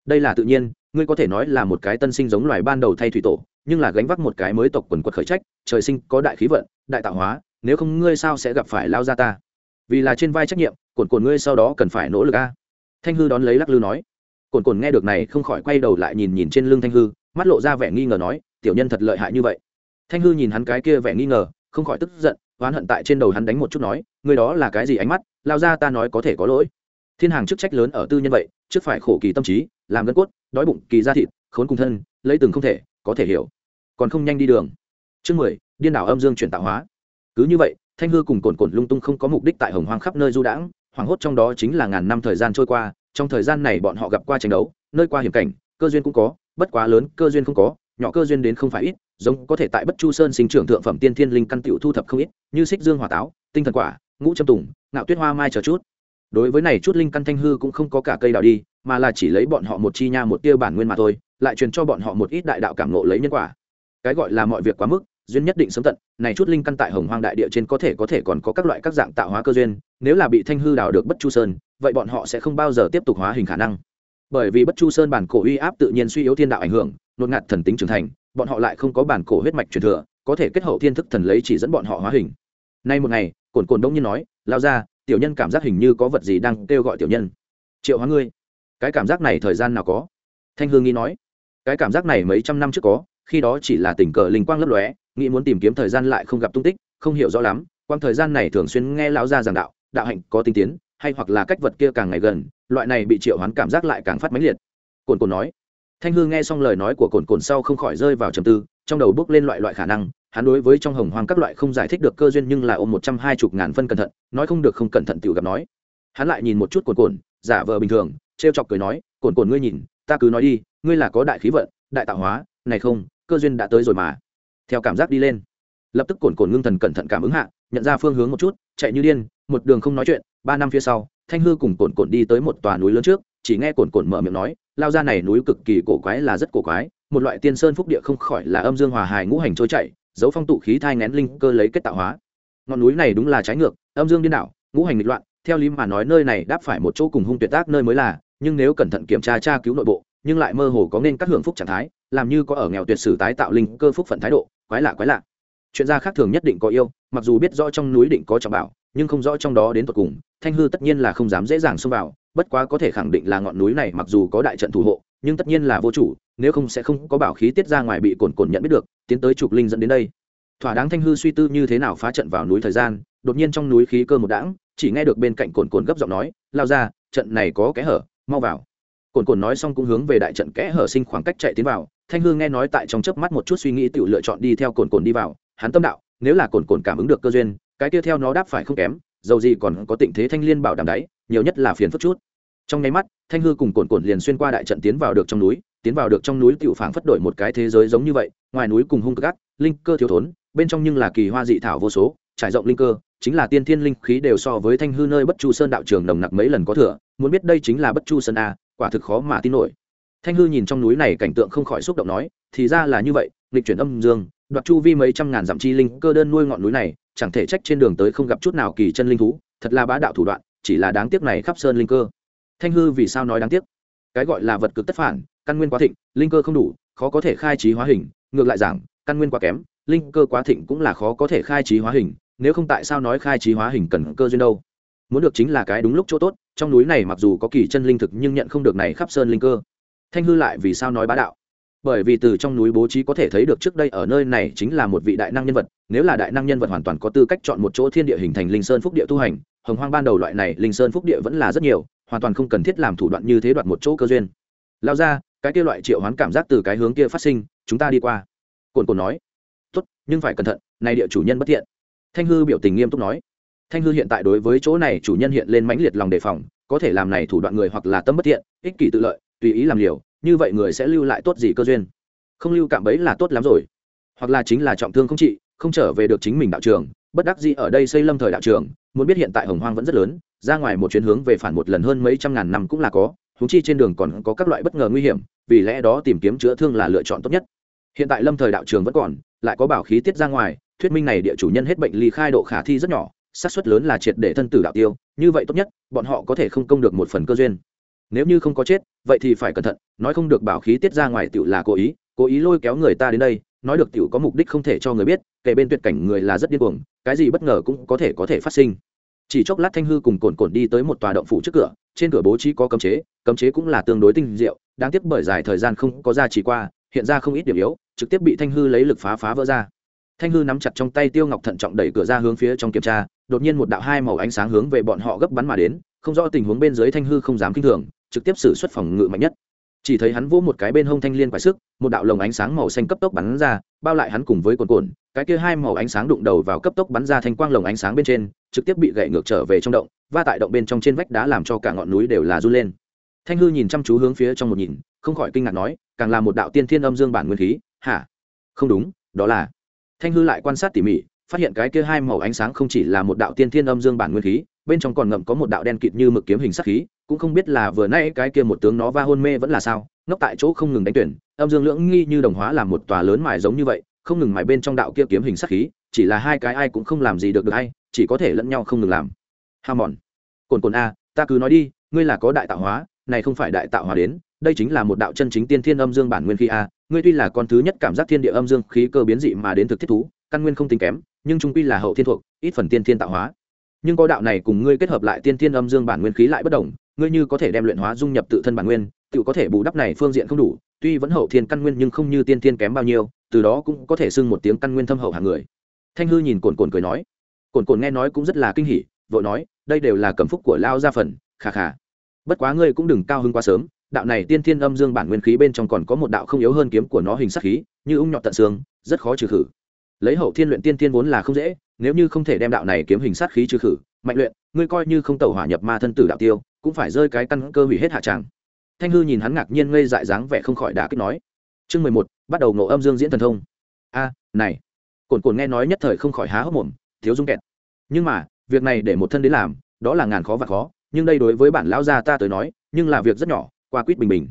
Đây là tự nhiên, ngươi có thể nói là một cái tân sinh giống loài ban đầu thay thủy tổ, nhưng là gánh vác một cái mới tộc quần quật khởi trách, trời sinh có đại khí vận, đại tạo hóa, nếu không ngươi sao sẽ gặp phải lao ra ta? Vì là trên vai trách nhiệm cồn cồn ngươi sau đó cần phải nỗ lực a. Thanh hư đón lấy lắc lư nói. Cồn cồn nghe được này, không khỏi quay đầu lại nhìn nhìn trên lưng thanh hư, mắt lộ ra vẻ nghi ngờ nói, tiểu nhân thật lợi hại như vậy. Thanh hư nhìn hắn cái kia vẻ nghi ngờ, không khỏi tức giận, oán hận tại trên đầu hắn đánh một chút nói người đó là cái gì ánh mắt? Lao ra ta nói có thể có lỗi. Thiên hàng chức trách lớn ở tư nhân vậy trước phải khổ kỳ tâm trí, làm gân cốt, đói bụng, kỳ da thịt, khốn cùng thân, lấy từng không thể, có thể hiểu. Còn không nhanh đi đường. Chương mười, điên đảo âm dương chuyển tạo hóa. Cứ như vậy, thanh hư cùng cồn cồn lung tung không có mục đích tại hồng hoang khắp nơi du đãng, hoảng hốt trong đó chính là ngàn năm thời gian trôi qua, trong thời gian này bọn họ gặp qua tranh đấu, nơi qua hiểm cảnh, cơ duyên cũng có, bất quá lớn cơ duyên không có, nhỏ cơ duyên đến không phải ít, giống có thể tại bất chu sơn sinh trưởng thượng phẩm tiên thiên linh căn tiểu thu thập không ít, như xích dương hỏa táo, tinh thần quả, ngũ châm tùng, ngạo tuyết hoa mai chờ chút đối với này chút linh căn thanh hư cũng không có cả cây đào đi, mà là chỉ lấy bọn họ một chi nha một tia bản nguyên mà thôi, lại truyền cho bọn họ một ít đại đạo cảm nộ lấy nhân quả. Cái gọi là mọi việc quá mức, duyên nhất định sớm tận, này chút linh căn tại hồng hoang đại địa trên có thể có thể còn có các loại các dạng tạo hóa cơ duyên, nếu là bị thanh hư đào được bất chu sơn, vậy bọn họ sẽ không bao giờ tiếp tục hóa hình khả năng. Bởi vì bất chu sơn bản cổ uy áp tự nhiên suy yếu thiên đạo ảnh hưởng, nột ngạt thần tính trưởng thành, bọn họ lại không có bản cổ huyết mạch truyền thừa, có thể kết hậu thiên thức thần lấy chỉ dẫn bọn họ hóa hình. Nay một ngày cồn cồn đông nhiên nói, lao ra tiểu nhân cảm giác hình như có vật gì đang kêu gọi tiểu nhân. Triệu hóa ngươi, cái cảm giác này thời gian nào có? Thanh hương nghĩ nói, cái cảm giác này mấy trăm năm trước có, khi đó chỉ là tình cờ linh quang lấp lóe, nghĩ muốn tìm kiếm thời gian lại không gặp tung tích, không hiểu rõ lắm, quang thời gian này thường xuyên nghe lão gia giảng đạo đạo hạnh có tinh tiến, hay hoặc là cách vật kia càng ngày gần, loại này bị triệu hoán cảm giác lại càng phát mãnh liệt. Cồn cồn nói, thanh hư nghe xong lời nói của cồn cồn sau không khỏi rơi vào trầm tư trong đầu bước lên loại loại khả năng, hắn đối với trong hồng hoang các loại không giải thích được cơ duyên nhưng là ôm một trăm hai chục ngàn phân cẩn thận, nói không được không cẩn thận tự gặp nói. Hắn lại nhìn một chút cồn cồn giả vờ bình thường, trêu chọc cười nói cồn cồn ngươi nhìn, ta cứ nói đi, ngươi là có đại khí vận, đại tạo hóa, này không, cơ duyên đã tới rồi mà. Theo cảm giác đi lên, lập tức cồn cồn ngưng thần cẩn thận cảm ứng hạ, nhận ra phương hướng một chút, chạy như điên, một đường không nói chuyện, ba năm phía sau, thanh hư cùng cồn cồn đi tới một tòa núi lớn trước, chỉ nghe cồn cồn mở miệng nói, lao ra này núi cực kỳ cổ quái là rất cổ quái một loại tiên sơn phúc địa không khỏi là âm dương hòa hài ngũ hành trôi chảy, dấu phong tụ khí thai ngén linh cơ lấy kết tạo hóa. Ngọn núi này đúng là trái ngược, âm dương điên đảo, ngũ hành nghịch loạn, theo lý mà nói nơi này đáp phải một chỗ cùng hung tuyệt tác nơi mới là, nhưng nếu cẩn thận kiểm tra tra cứu nội bộ, nhưng lại mơ hồ có nên các hưởng phúc trạng thái, làm như có ở nghèo tuyệt sử tái tạo linh cơ phúc phận thái độ, quái lạ quái lạ. Chuyện gia khác thường nhất định có yêu, mặc dù biết rõ trong núi định có trọng bảo, nhưng không rõ trong đó đến tột cùng, thanh hư tất nhiên là không dám dễ dàng xông vào, bất quá có thể khẳng định là ngọn núi này mặc dù có đại trận thủ hộ, nhưng tất nhiên là vô chủ nếu không sẽ không có bảo khí tiết ra ngoài bị cồn cồn nhận biết được, tiến tới trục linh dẫn đến đây. Thỏa đáng thanh hư suy tư như thế nào phá trận vào núi thời gian, đột nhiên trong núi khí cơ một đãng, chỉ nghe được bên cạnh cồn cồn gấp giọng nói, lao ra, trận này có kẽ hở, mau vào. Cồn cồn nói xong cũng hướng về đại trận kẽ hở sinh khoảng cách chạy tiến vào, thanh hư nghe nói tại trong chớp mắt một chút suy nghĩ tự lựa chọn đi theo cồn cồn đi vào, hắn tâm đạo, nếu là cồn cồn cảm ứng được cơ duyên, cái kia theo nó đáp phải không kém, dầu gì còn có tịnh thế thanh liên bảo đảm đáy nhiều nhất là phiền phức chút. Trong nháy mắt, thanh hư cùng cồn cồn liền xuyên qua đại trận tiến vào được trong núi tiến vào được trong núi tiểu phảng phất đổi một cái thế giới giống như vậy ngoài núi cùng hung gắt, linh cơ thiếu thốn bên trong nhưng là kỳ hoa dị thảo vô số trải rộng linh cơ chính là tiên thiên linh khí đều so với thanh hư nơi bất chu sơn đạo trường nồng nặc mấy lần có thừa muốn biết đây chính là bất chu sơn a quả thực khó mà tin nổi. Thanh hư nhìn trong núi này cảnh tượng không khỏi xúc động nói thì ra là như vậy nghịch chuyển âm dương đoạt chu vi mấy trăm ngàn dặm chi linh cơ đơn nuôi ngọn núi này chẳng thể trách trên đường tới không gặp chút nào kỳ chân linh thú thật là bá đạo thủ đoạn chỉ là đáng tiếc này khắp sơn linh cơ. Thanh hư vì sao nói đáng tiếc? Cái gọi là vật cực tất phản căn nguyên quá thịnh, linh cơ không đủ, khó có thể khai trí hóa hình, ngược lại giảng, căn nguyên quá kém, linh cơ quá thịnh cũng là khó có thể khai trí hóa hình, nếu không tại sao nói khai trí hóa hình cần cơ duyên đâu? Muốn được chính là cái đúng lúc chỗ tốt, trong núi này mặc dù có kỳ chân linh thực nhưng nhận không được này khắp sơn linh cơ. Thanh hư lại vì sao nói bá đạo? Bởi vì từ trong núi bố trí có thể thấy được trước đây ở nơi này chính là một vị đại năng nhân vật, nếu là đại năng nhân vật hoàn toàn có tư cách chọn một chỗ thiên địa hình thành linh sơn phúc địa tu hành, hồng hoang ban đầu loại này linh sơn phúc địa vẫn là rất nhiều, hoàn toàn không cần thiết làm thủ đoạn như thế đoạt một chỗ cơ duyên. Lao ra cái kia loại triệu hoán cảm giác từ cái hướng kia phát sinh, chúng ta đi qua. Cồn cồn nói. Tốt, nhưng phải cẩn thận, này địa chủ nhân bất thiện. Thanh hư biểu tình nghiêm túc nói. Thanh hư hiện tại đối với chỗ này chủ nhân hiện lên mãnh liệt lòng đề phòng, có thể làm này thủ đoạn người hoặc là tâm bất thiện, ích kỷ tự lợi, tùy ý làm liều, như vậy người sẽ lưu lại tốt gì cơ duyên? Không lưu cảm bấy là tốt lắm rồi. Hoặc là chính là trọng thương không trị, không trở về được chính mình đạo trường, bất đắc dĩ ở đây xây lâm thời đạo trường, muốn biết hiện tại hồng hoang vẫn rất lớn, ra ngoài một chuyến hướng về phản một lần hơn mấy trăm ngàn năm cũng là có huống chi trên đường còn có các loại bất ngờ nguy hiểm, vì lẽ đó tìm kiếm chữa thương là lựa chọn tốt nhất. Hiện tại lâm thời đạo trường vẫn còn, lại có bảo khí tiết ra ngoài, thuyết minh này địa chủ nhân hết bệnh ly khai độ khả thi rất nhỏ, xác suất lớn là triệt để thân tử đạo tiêu, như vậy tốt nhất, bọn họ có thể không công được một phần cơ duyên. Nếu như không có chết, vậy thì phải cẩn thận, nói không được bảo khí tiết ra ngoài tựu là cố ý cố ý lôi kéo người ta đến đây, nói được tựu có mục đích không thể cho người biết, kể bên tuyệt cảnh người là rất điên cuồng, cái gì bất ngờ cũng có thể có thể phát sinh. Chỉ chốc lát thanh hư cùng cồn cồn đi tới một tòa động phủ trước cửa trên cửa bố trí có cấm chế cấm chế cũng là tương đối tinh diệu, đáng tiếc bởi dài thời gian không có ra chỉ qua, hiện ra không ít điểm yếu, trực tiếp bị thanh hư lấy lực phá phá vỡ ra. Thanh hư nắm chặt trong tay tiêu ngọc thận trọng đẩy cửa ra hướng phía trong kiểm tra, đột nhiên một đạo hai màu ánh sáng hướng về bọn họ gấp bắn mà đến, không rõ tình huống bên dưới thanh hư không dám kinh thường, trực tiếp xử xuất phòng ngự mạnh nhất. Chỉ thấy hắn vỗ một cái bên hông thanh liên quái sức, một đạo lồng ánh sáng màu xanh cấp tốc bắn ra, bao lại hắn cùng với cồn cồn cái kia hai màu ánh sáng đụng đầu vào cấp tốc bắn ra thành quang lồng ánh sáng bên trên, trực tiếp bị gậy ngược trở về trong động và tại động bên trong trên vách đá làm cho cả ngọn núi đều là run lên. Thanh hư nhìn chăm chú hướng phía trong một nhìn, không khỏi kinh ngạc nói, càng là một đạo tiên thiên âm dương bản nguyên khí, hả? Không đúng, đó là. Thanh hư lại quan sát tỉ mỉ, phát hiện cái kia hai màu ánh sáng không chỉ là một đạo tiên thiên âm dương bản nguyên khí, bên trong còn ngậm có một đạo đen kịt như mực kiếm hình sắc khí, cũng không biết là vừa nay cái kia một tướng nó va hôn mê vẫn là sao, ngốc tại chỗ không ngừng đánh tuyển, âm dương lưỡng nghi như đồng hóa làm một tòa lớn mài giống như vậy không ngừng mài bên trong đạo kia kiếm hình sắc khí, chỉ là hai cái ai cũng không làm gì được được hay chỉ có thể lẫn nhau không ngừng làm. Ham mòn cồn cồn a, ta cứ nói đi, ngươi là có đại tạo hóa, này không phải đại tạo hóa đến, đây chính là một đạo chân chính tiên thiên âm dương bản nguyên khí a, ngươi tuy là con thứ nhất cảm giác thiên địa âm dương khí cơ biến dị mà đến thực thiết thú, căn nguyên không tính kém, nhưng trung quy là hậu thiên thuộc, ít phần tiên thiên tạo hóa. Nhưng có đạo này cùng ngươi kết hợp lại tiên thiên âm dương bản nguyên khí lại bất đồng, ngươi như có thể đem luyện hóa dung nhập tự thân bản nguyên, tự có thể bù đắp này phương diện không đủ tuy vẫn hậu thiên căn nguyên nhưng không như tiên thiên kém bao nhiêu, từ đó cũng có thể xưng một tiếng căn nguyên thâm hậu hàng người. Thanh hư nhìn cồn cồn cười nói cồn cồn nghe nói cũng rất là kinh hỉ, vội nói, đây đều là cẩm phúc của lao gia phần khà khà bất quá ngươi cũng đừng cao hứng quá sớm, đạo này tiên thiên âm dương bản nguyên khí bên trong còn có một đạo không yếu hơn kiếm của nó hình sắc khí, như ung nhọt tận xương, rất khó trừ khử. Lấy hậu thiên luyện tiên thiên vốn là không dễ, nếu như không thể đem đạo này kiếm hình sát khí trừ khử, mạnh luyện, ngươi coi như không tẩu hỏa nhập ma thân tử đạo tiêu, cũng phải rơi cái căn cơ hủy hết hạ tràng thanh hư nhìn hắn ngạc nhiên ngây dại dáng vẻ không khỏi đã kích nói. Chương mười một, bắt đầu ngộ âm dương diễn thần thông. A, này. Cồn cồn nghe nói nhất thời không khỏi há hốc mồm, thiếu dung kẹt. Nhưng mà, việc này để một thân đến làm, đó là ngàn khó và khó, nhưng đây đối với bản lão gia ta tới nói, nhưng là việc rất nhỏ, qua quýt bình bình.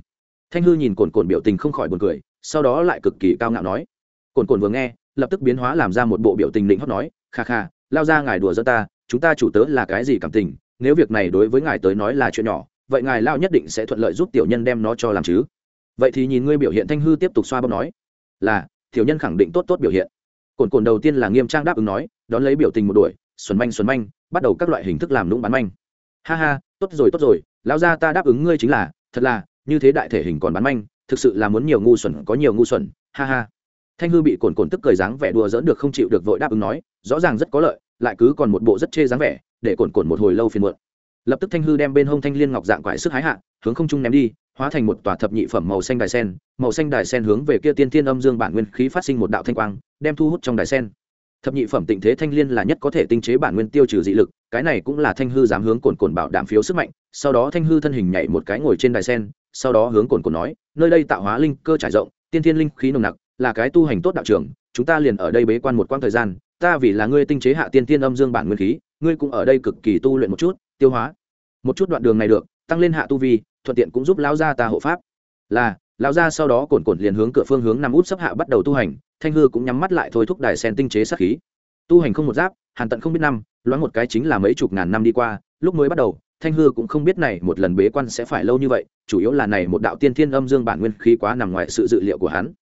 Thanh hư nhìn cồn cồn biểu tình không khỏi buồn cười, sau đó lại cực kỳ cao ngạo nói. Cồn cồn vừa nghe, lập tức biến hóa làm ra một bộ biểu tình định hót nói, kha kha lao ra ngài đùa dẫn ta, chúng ta chủ tớ là cái gì cảm tình, nếu việc này đối với ngài tới nói là chuyện nhỏ vậy ngài lao nhất định sẽ thuận lợi giúp tiểu nhân đem nó cho làm chứ? Vậy thì nhìn ngươi biểu hiện thanh hư tiếp tục xoa bóp nói. Là, tiểu nhân khẳng định tốt tốt biểu hiện. Cồn cồn đầu tiên là nghiêm trang đáp ứng nói, đón lấy biểu tình một đuổi xuân manh xuân manh, bắt đầu các loại hình thức làm lũng bán manh. Ha ha, tốt rồi tốt rồi, lão gia ta đáp ứng ngươi chính là, thật là, như thế đại thể hình còn bán manh, thực sự là muốn nhiều ngu xuẩn, có nhiều ngu xuẩn, ha ha. Thanh hư bị cồn cồn tức cười dáng vẻ đùa dỡn được không chịu được vội đáp ứng nói, rõ ràng rất có lợi, lại cứ còn một bộ rất chê dáng vẻ, để cồn cồn một hồi lâu phiền muộn lập tức thanh hư đem bên hông thanh liên ngọc dạng quải sức hái hạ, hướng không trung ném đi, hóa thành một tòa thập nhị phẩm màu xanh đài sen. Màu xanh đài sen hướng về kia tiên thiên âm dương bản nguyên khí phát sinh một đạo thanh quang, đem thu hút trong đài sen. Thập nhị phẩm tịnh thế thanh liên là nhất có thể tinh chế bản nguyên tiêu trừ dị lực, cái này cũng là thanh hư dám hướng cồn cồn bảo đảm phiếu sức mạnh. Sau đó thanh hư thân hình nhảy một cái ngồi trên đài sen, sau đó hướng cồn cồn nói, nơi đây tạo hóa linh cơ trải rộng, tiên thiên linh khí nồng nặc, là cái tu hành tốt đạo trường, chúng ta liền ở đây bế quan một quãng thời gian, ta vì là ngươi tinh chế hạ tiên thiên âm dương bản nguyên khí, ngươi cũng ở đây cực kỳ tu luyện một chút tiêu hóa. Một chút đoạn đường này được, tăng lên hạ tu vi, thuận tiện cũng giúp lão gia ta hộ pháp. Là, lão gia sau đó cồn cồn liền hướng cửa phương hướng nằm út sắp hạ bắt đầu tu hành, thanh hư cũng nhắm mắt lại thôi thúc đài sen tinh chế sát khí. Tu hành không một giáp, hàn tận không biết năm, loáng một cái chính là mấy chục ngàn năm đi qua, lúc mới bắt đầu, thanh hư cũng không biết này một lần bế quan sẽ phải lâu như vậy, chủ yếu là này một đạo tiên thiên âm dương bản nguyên khí quá nằm ngoài sự dự liệu của hắn.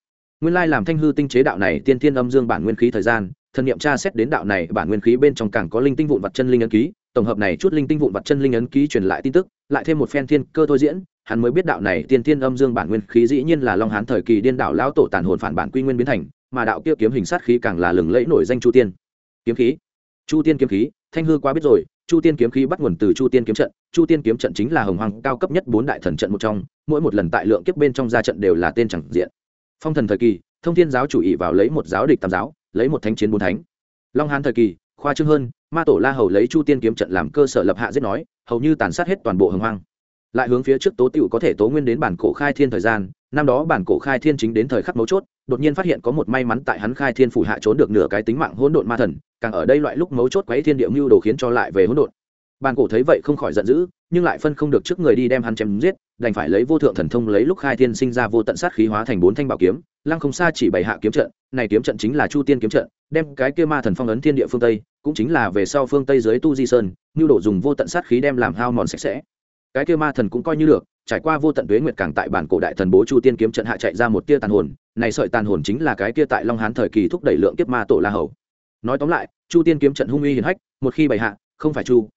Nguyên lai làm thanh hư tinh chế đạo này tiên thiên âm dương bản nguyên khí thời gian thần niệm tra xét đến đạo này, bản nguyên khí bên trong càng có linh tinh vụn vật chân linh ấn ký, tổng hợp này chút linh tinh vụn vật chân linh ấn ký truyền lại tin tức, lại thêm một phen thiên cơ thôi diễn, hắn mới biết đạo này tiên thiên âm dương bản nguyên khí dĩ nhiên là long hán thời kỳ điên đảo lão tổ tàn hồn phản bản quy nguyên biến thành, mà đạo kia kiếm hình sát khí càng là lừng lẫy nổi danh chu tiên. Kiếm khí. Chu tiên kiếm khí, thanh hư quá biết rồi, chu tiên kiếm khí bắt nguồn từ chu tiên kiếm trận, chu tiên kiếm trận chính là hồng hoàng cao cấp nhất bốn đại thần trận một trong, mỗi một lần tại lượng kiếp bên trong ra trận đều là tên chẳng diện. Phong thần thời kỳ, thông thiên giáo chủ ý vào lấy một giáo địch tam giáo lấy một thánh chiến bốn thánh. Long hán thời kỳ, khoa trương hơn, ma tổ la hầu lấy chu tiên kiếm trận làm cơ sở lập hạ giết nói, hầu như tàn sát hết toàn bộ hồng hoang. Lại hướng phía trước tố tựu có thể tố nguyên đến bản cổ khai thiên thời gian, năm đó bản cổ khai thiên chính đến thời khắc mấu chốt, đột nhiên phát hiện có một may mắn tại hắn khai thiên phủ hạ trốn được nửa cái tính mạng hỗn độn ma thần, càng ở đây loại lúc mấu chốt quấy thiên địa mưu đồ khiến cho lại về hỗn độn bàn cổ thấy vậy không khỏi giận dữ, nhưng lại phân không được trước người đi đem hắn chém giết, đành phải lấy vô thượng thần thông lấy lúc khai thiên sinh ra vô tận sát khí hóa thành bốn thanh bảo kiếm, lăng không xa chỉ bày hạ kiếm trận, này kiếm trận chính là chu tiên kiếm trận, đem cái kia ma thần phong ấn thiên địa phương tây, cũng chính là về sau phương tây dưới tu di sơn, nhu đổ dùng vô tận sát khí đem làm hao mòn sạch sẽ. Cái kia ma thần cũng coi như được, trải qua vô tận tuế nguyệt càng tại bản cổ đại thần bố chu tiên kiếm trận hạ chạy ra một tia tàn hồn, này sợi tàn hồn chính là cái kia tại long hán thời kỳ thúc đẩy lượng kiếp ma tổ la hầu. Nói tóm lại, chu tiên kiếm trận hung uy hiển hách, một khi bày hạ, không phải chu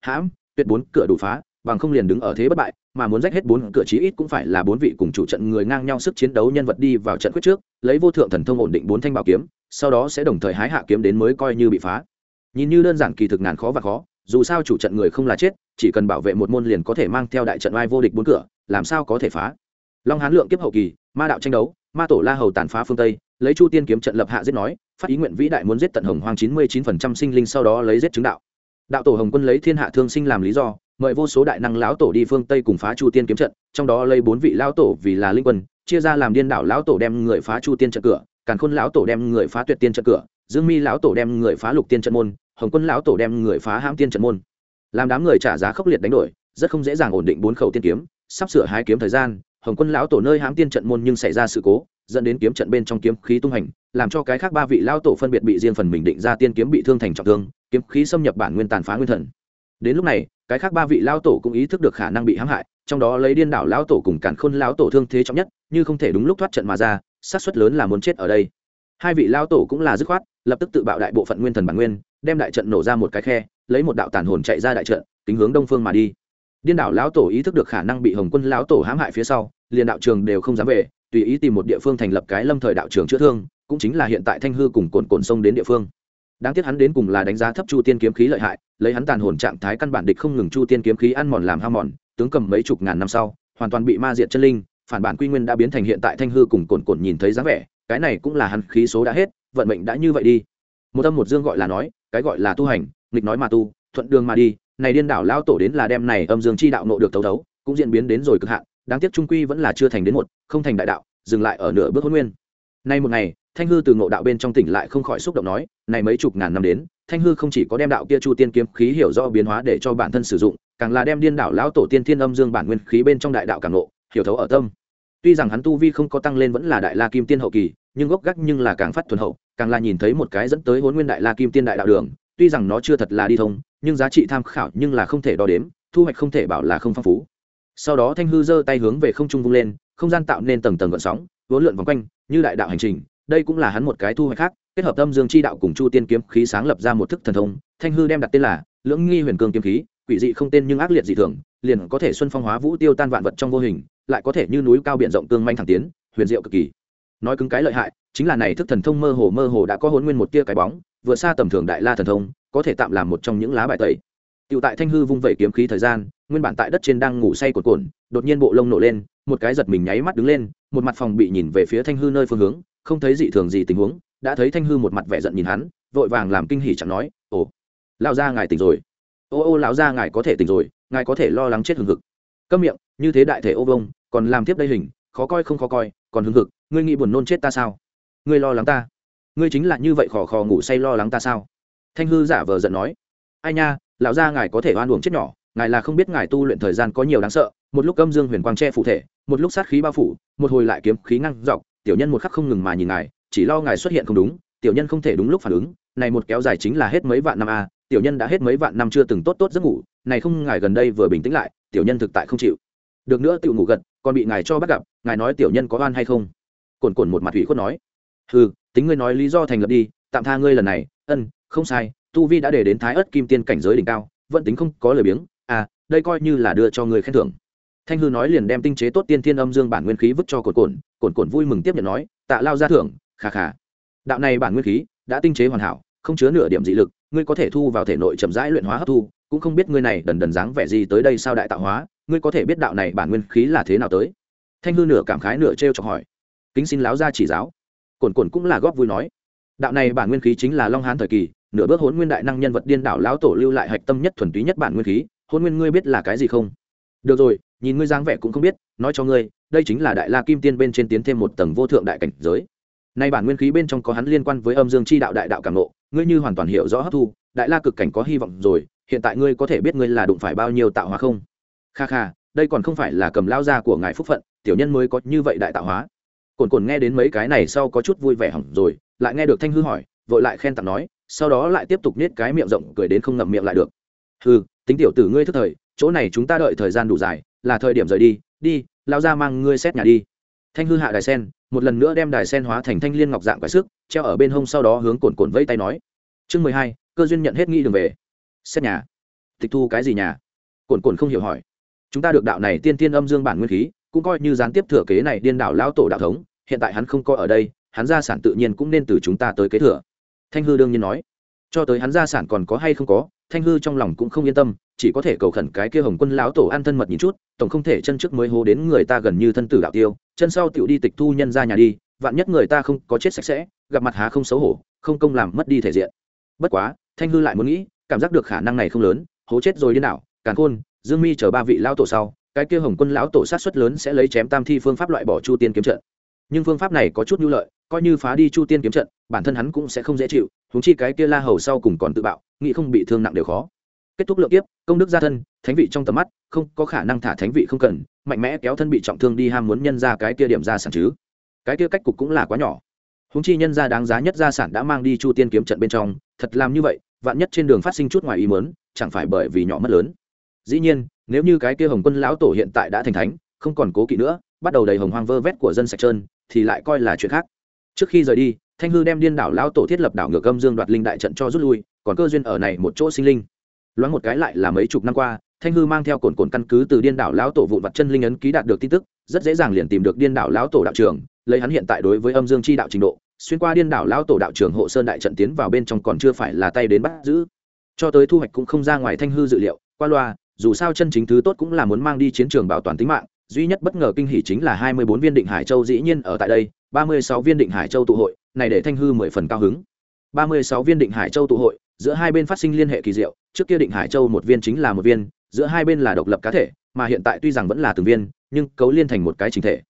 hãm, tuyệt bốn cửa đủ phá, bằng không liền đứng ở thế bất bại, mà muốn rách hết bốn cửa chí ít cũng phải là bốn vị cùng chủ trận người ngang nhau sức chiến đấu nhân vật đi vào trận quyết trước, lấy vô thượng thần thông ổn định bốn thanh bảo kiếm, sau đó sẽ đồng thời hái hạ kiếm đến mới coi như bị phá. Nhìn như đơn giản kỳ thực ngàn khó và khó, dù sao chủ trận người không là chết, chỉ cần bảo vệ một môn liền có thể mang theo đại trận oai vô địch bốn cửa, làm sao có thể phá? Long hán lượng kiếp hậu kỳ, ma đạo tranh đấu, ma tổ la hầu tàn phá phương tây, lấy chu tiên kiếm trận lập hạ giết nói, phát ý nguyện vĩ đại muốn giết tận hồng hoang chín mươi chín phần trăm sinh linh sau đó lấy giết chứng đạo đạo tổ hồng quân lấy thiên hạ thương sinh làm lý do, mời vô số đại năng lão tổ đi phương tây cùng phá chu tiên kiếm trận, trong đó lấy bốn vị lão tổ vì là linh quân, chia ra làm điên đảo lão tổ đem người phá chu tiên trận cửa, càn khôn lão tổ đem người phá tuyệt tiên trận cửa, dương mi lão tổ đem người phá lục tiên trận môn, hồng quân lão tổ đem người phá hãm tiên trận môn. Làm đám người trả giá khốc liệt đánh đổi, rất không dễ dàng ổn định bốn khẩu tiên kiếm, sắp sửa hai kiếm thời gian, hồng quân lão tổ nơi hãm tiên trận môn nhưng xảy ra sự cố, dẫn đến kiếm trận bên trong kiếm khí tung hành, làm cho cái khác ba vị lão tổ phân biệt bị riêng phần mình định ra tiên kiếm bị thương thành trọng thương kiếm khí xâm nhập bản nguyên tàn phá nguyên thần. Đến lúc này, cái khác ba vị lão tổ cũng ý thức được khả năng bị hãm hại, trong đó lấy điên đảo lão tổ cùng cản khôn lão tổ thương thế trọng nhất, như không thể đúng lúc thoát trận mà ra, xác suất lớn là muốn chết ở đây. Hai vị lão tổ cũng là dứt khoát, lập tức tự bạo đại bộ phận nguyên thần bản nguyên, đem đại trận nổ ra một cái khe, lấy một đạo tàn hồn chạy ra đại trận, kính hướng đông phương mà đi. Điên đảo lão tổ ý thức được khả năng bị hồng quân lão tổ hãm hại phía sau, liền đạo trường đều không dám về, tùy ý tìm một địa phương thành lập cái lâm thời đạo trường chữa thương, cũng chính là hiện tại thanh hư cùng cồn cồn sông đến địa phương đáng tiếc hắn đến cùng là đánh giá thấp chu tiên kiếm khí lợi hại, lấy hắn tàn hồn trạng thái căn bản địch không ngừng chu tiên kiếm khí ăn mòn làm hao mòn, tướng cầm mấy chục ngàn năm sau, hoàn toàn bị ma diệt chân linh, phản bản quy nguyên đã biến thành hiện tại thanh hư cùng cồn cồn nhìn thấy dáng vẻ, cái này cũng là hắn khí số đã hết, vận mệnh đã như vậy đi. Một âm một dương gọi là nói, cái gọi là tu hành, nghịch nói mà tu, thuận đường mà đi, này điên đảo lao tổ đến là đem này âm dương chi đạo nộ được thấu thấu, cũng diễn biến đến rồi cực hạn, đáng tiếc trung quy vẫn là chưa thành đến một, không thành đại đạo, dừng lại ở nửa bước hôn nguyên. Nay một ngày thanh hư từ ngộ đạo bên trong tỉnh lại không khỏi xúc động nói, này mấy chục ngàn năm đến, thanh hư không chỉ có đem đạo kia chu tiên kiếm khí hiểu rõ biến hóa để cho bản thân sử dụng, càng là đem điên đảo lão tổ tiên thiên âm dương bản nguyên khí bên trong đại đạo càng nộ hiểu thấu ở tâm. Tuy rằng hắn tu vi không có tăng lên vẫn là đại la kim tiên hậu kỳ, nhưng gốc gác nhưng là càng phát thuần hậu, càng là nhìn thấy một cái dẫn tới hôn nguyên đại la kim tiên đại đạo đường, tuy rằng nó chưa thật là đi thông, nhưng giá trị tham khảo nhưng là không thể đo đếm, thu hoạch không thể bảo là không phong phú. Sau đó thanh hư giơ tay hướng về không trung vung lên, không gian tạo nên tầng tầng gợn sóng, vốn lượn vòng quanh, như đại đạo hành trình đây cũng là hắn một cái thu hoạch khác kết hợp tâm dương chi đạo cùng chu tiên kiếm khí sáng lập ra một thức thần thông thanh hư đem đặt tên là lưỡng nghi huyền cương kiếm khí quỷ dị không tên nhưng ác liệt dị thường liền có thể xuân phong hóa vũ tiêu tan vạn vật trong vô hình lại có thể như núi cao biển rộng tương manh thẳng tiến huyền diệu cực kỳ. Nói cứng cái lợi hại chính là này thức thần thông mơ hồ mơ hồ đã có hồn nguyên một tia cái bóng vừa xa tầm thường đại la thần thông có thể tạm làm một trong những lá bài tẩy. Tiểu tại Thanh hư vung vẩy kiếm khí thời gian, nguyên bản tại đất trên đang ngủ say cột cồn, đột nhiên bộ lông nổ lên, một cái giật mình nháy mắt đứng lên, một mặt phòng bị nhìn về phía Thanh hư nơi phương hướng, không thấy dị thường gì tình huống, đã thấy Thanh hư một mặt vẻ giận nhìn hắn, vội vàng làm kinh hỉ chẳng nói, "Ồ, lão gia ngài tỉnh rồi." "Ô ô lão gia ngài có thể tỉnh rồi, ngài có thể lo lắng chết hừng hực." Câm miệng, như thế đại thể ô vông, còn làm tiếp đây hình, khó coi không khó coi, còn hừng hực, ngươi nghĩ buồn nôn chết ta sao? Ngươi lo lắng ta? Ngươi chính là như vậy khò khò ngủ say lo lắng ta sao? Thanh hư giả vờ giận nói, "Ai nha, lão gia ngài có thể oan uổng chết nhỏ ngài là không biết ngài tu luyện thời gian có nhiều đáng sợ một lúc âm dương huyền quang che phụ thể một lúc sát khí bao phủ một hồi lại kiếm khí ngăn dọc tiểu nhân một khắc không ngừng mà nhìn ngài, chỉ lo ngài xuất hiện không đúng, tiểu nhân không thể đúng lúc phản ứng, này một kéo dài chính là hết mấy vạn năm a tiểu nhân đã hết mấy vạn năm chưa từng tốt tốt giấc ngủ, này không, ngài gần đây vừa bình tĩnh lại, tiểu nhân thực tại không chịu. Được nữa tiểu ngủ gật, còn bị ngài cho bắt gặp, ngài nói tiểu nhân có oan hay không? Cồn cồn một mặt ủy khuất nói. Ừ tính ngươi nói lý do thành lập đi, tạm tha ngươi lần này, ân, không sai, tu vi đã để đến thái ớt kim tiên cảnh giới đỉnh cao, vẫn tính không có lời biếng à đây coi như là đưa cho người khen thưởng thanh hư nói liền đem tinh chế tốt tiên thiên âm dương bản nguyên khí vứt cho cồn cồn cồn cồn vui mừng tiếp nhận nói, tạ lao ra thưởng khà khà đạo này bản nguyên khí, đã tinh chế hoàn hảo, không chứa nửa điểm dị lực, ngươi có thể thu vào thể nội chậm rãi luyện hóa hấp thu, cũng không biết ngươi này đần đần dáng vẻ gì tới đây sao đại tạo hóa, ngươi có thể biết đạo này bản nguyên khí là thế nào tới? Thanh hư nửa cảm khái nửa trêu chọc hỏi. Kính xin láo ra chỉ giáo. Cồn cồn cũng là góp vui nói. Đạo này bản nguyên khí chính là long hán thời kỳ, nửa bước hôn nguyên đại năng nhân vật điên đảo lão tổ lưu lại hạch tâm nhất thuần túy nhất bản nguyên khí hôn nguyên ngươi biết là cái gì không? Được rồi nhìn ngươi dáng vẻ cũng không biết, nói cho ngươi, đây chính là đại la kim tiên bên trên tiến thêm một tầng vô thượng đại cảnh giới. Nay bản nguyên khí bên trong có hắn liên quan với âm dương chi đạo đại đạo cảm nộ ngươi như hoàn toàn hiểu rõ hấp thu, đại la cực cảnh có hy vọng rồi, hiện tại ngươi có thể biết ngươi là đụng phải bao nhiêu tạo hóa không? Kha kha, đây còn không phải là cầm lao ra của ngài phúc phận, tiểu nhân mới có như vậy đại tạo hóa. Cồn cồn nghe đến mấy cái này sau có chút vui vẻ hỏng rồi, lại nghe được thanh hư hỏi, vội lại khen tặng nói, sau đó lại tiếp tục niết cái miệng rộng cười đến không ngậm miệng lại được. Ừ tính tiểu tử ngươi thức thời, chỗ này chúng ta đợi thời gian đủ dài là thời điểm rời đi đi lao ra mang ngươi xét nhà đi. Thanh hư hạ đài sen, một lần nữa đem đài sen hóa thành thanh liên ngọc dạng quái sức treo ở bên hông sau đó hướng cồn cồn vẫy tay nói. Chương mười hai, cơ duyên nhận hết nghĩ đường về. Xét nhà. Tịch thu cái gì nhà? Cồn cồn không hiểu hỏi. Chúng ta được đạo này tiên tiên âm dương bản nguyên khí, cũng coi như gián tiếp thừa kế này điên đảo lão tổ đạo thống, hiện tại hắn không có ở đây, hắn gia sản tự nhiên cũng nên từ chúng ta tới kế thừa. Thanh hư đương nhiên nói. Cho tới hắn gia sản còn có hay không có, thanh hư trong lòng cũng không yên tâm chỉ có thể cầu khẩn cái kia hồng quân lão tổ ăn thân mật nhìn chút, tổng không thể chân trước mới hô đến người ta gần như thân tử đạo tiêu, chân sau tựu đi tịch thu nhân ra nhà đi, vạn nhất người ta không có chết sạch sẽ, gặp mặt há không xấu hổ, không công làm mất đi thể diện. Bất quá, thanh hư lại muốn nghĩ, cảm giác được khả năng này không lớn, hố chết rồi đi nào càn khôn, dương mi chờ ba vị lão tổ sau, cái kia hồng quân lão tổ sát xuất lớn sẽ lấy chém tam thi phương pháp loại bỏ chu tiên kiếm trận. Nhưng phương pháp này có chút nhu lợi, coi như phá đi chu tiên kiếm trận, bản thân hắn cũng sẽ không dễ chịu húng chi cái kia la hầu sau cùng còn tự bạo, nghĩ không bị thương nặng đều khó kết thúc lượng tiếp công đức gia thân, thánh vị trong tầm mắt, không có khả năng thả thánh vị không cần, mạnh mẽ kéo thân bị trọng thương đi ham muốn nhân ra cái kia điểm ra sản chứ. Cái kia cách cục cũng là quá nhỏ. Húng chi nhân ra đáng giá nhất gia sản đã mang đi chu tiên kiếm trận bên trong, thật làm như vậy, vạn nhất trên đường phát sinh chút ngoài ý mớn chẳng phải bởi vì nhỏ mất lớn. Dĩ nhiên, nếu như cái kia hồng quân lão tổ hiện tại đã thành thánh, không còn cố kỵ nữa, bắt đầu đầy hồng hoang vơ vét của dân sạch trơn, thì lại coi là chuyện khác. Trước khi rời đi, thanh hư đem điên đảo lão tổ thiết lập đảo ngược âm dương đoạt linh đại trận cho rút lui, còn cơ duyên ở này một chỗ sinh linh loáng một cái lại là mấy chục năm qua, thanh hư mang theo cồn cồn căn cứ từ điên đảo lão tổ vụn vặt chân linh ấn ký đạt được tin tức, rất dễ dàng liền tìm được điên đảo lão tổ đạo trường lấy hắn hiện tại đối với âm dương chi đạo trình độ, xuyên qua điên đảo lão tổ đạo trưởng hộ sơn đại trận tiến vào bên trong còn chưa phải là tay đến bắt giữ. Cho tới thu hoạch cũng không ra ngoài thanh hư dự liệu, qua loa, dù sao chân chính thứ tốt cũng là muốn mang đi chiến trường bảo toàn tính mạng, duy nhất bất ngờ kinh hỉ chính là hai mươi bốn viên định hải châu dĩ nhiên ở tại đây, ba mươi sáu viên định hải châu tụ hội, này để thanh hư mười phần cao hứng. ba mươi sáu viên định hải châu tụ hội giữa hai bên phát sinh liên hệ kỳ diệu, trước kia định hải châu một viên chính là một viên, giữa hai bên là độc lập cá thể, mà hiện tại tuy rằng vẫn là từng viên, nhưng cấu liên thành một cái chính thể.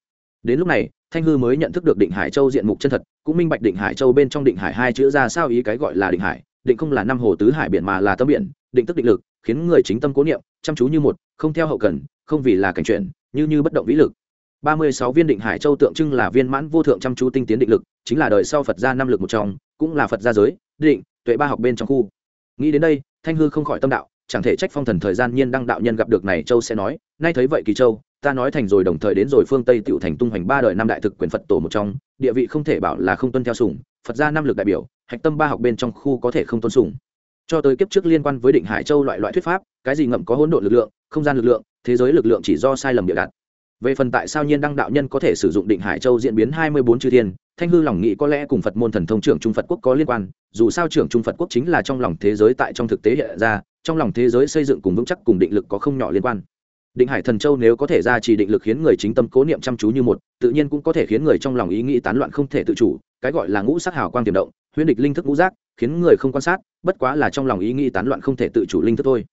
Đến lúc này, thanh hư mới nhận thức được định hải châu diện mục chân thật, cũng minh bạch định hải châu bên trong định hải hai chữ ra sao ý cái gọi là định hải. Định không là năm hồ tứ hải biển mà là tâm biển, định tức định lực, khiến người chính tâm cố niệm, chăm chú như một, không theo hậu cần, không vì là cảnh chuyện như như bất động vĩ lực. Ba mươi sáu viên định hải châu tượng trưng là viên mãn vô thượng chăm chú tinh tiến định lực, chính là đời sau phật gia năm lực một trong, cũng là phật gia giới, định tuệ ba học bên trong khu. Nghĩ đến đây, thanh hư không khỏi tâm đạo, chẳng thể trách phong thần thời gian nhiên đăng đạo nhân gặp được này, châu sẽ nói, nay thấy vậy kỳ châu, ta nói thành rồi đồng thời đến rồi phương tây tựu thành tung hoành ba đời năm đại thực quyền phật tổ một trong, địa vị không thể bảo là không tuân theo sủng, phật gia năm lực đại biểu, hạch tâm ba học bên trong khu có thể không tuân sủng. Cho tới kiếp trước liên quan với định hải châu loại loại thuyết pháp, cái gì ngậm có hỗn độn lực lượng, không gian lực lượng, thế giới lực lượng chỉ do sai lầm địa đặt. Về phần tại sao nhiên đăng đạo nhân có thể sử dụng định hải châu diễn biến hai mươi bốn chư thiên thanh hư lòng nghĩ có lẽ cùng phật môn thần thông trưởng trung phật quốc có liên quan, dù sao trưởng trung phật quốc chính là trong lòng thế giới tại trong thực tế hiện ra, trong lòng thế giới xây dựng cùng vững chắc cùng định lực có không nhỏ liên quan. Định hải thần châu nếu có thể ra chỉ định lực khiến người chính tâm cố niệm chăm chú như một, tự nhiên cũng có thể khiến người trong lòng ý nghĩ tán loạn không thể tự chủ, cái gọi là ngũ sắc hào quang tiềm động, huyễn địch linh thức ngũ giác, khiến người không quan sát, bất quá là trong lòng ý nghĩ tán loạn không thể tự chủ linh thức thôi.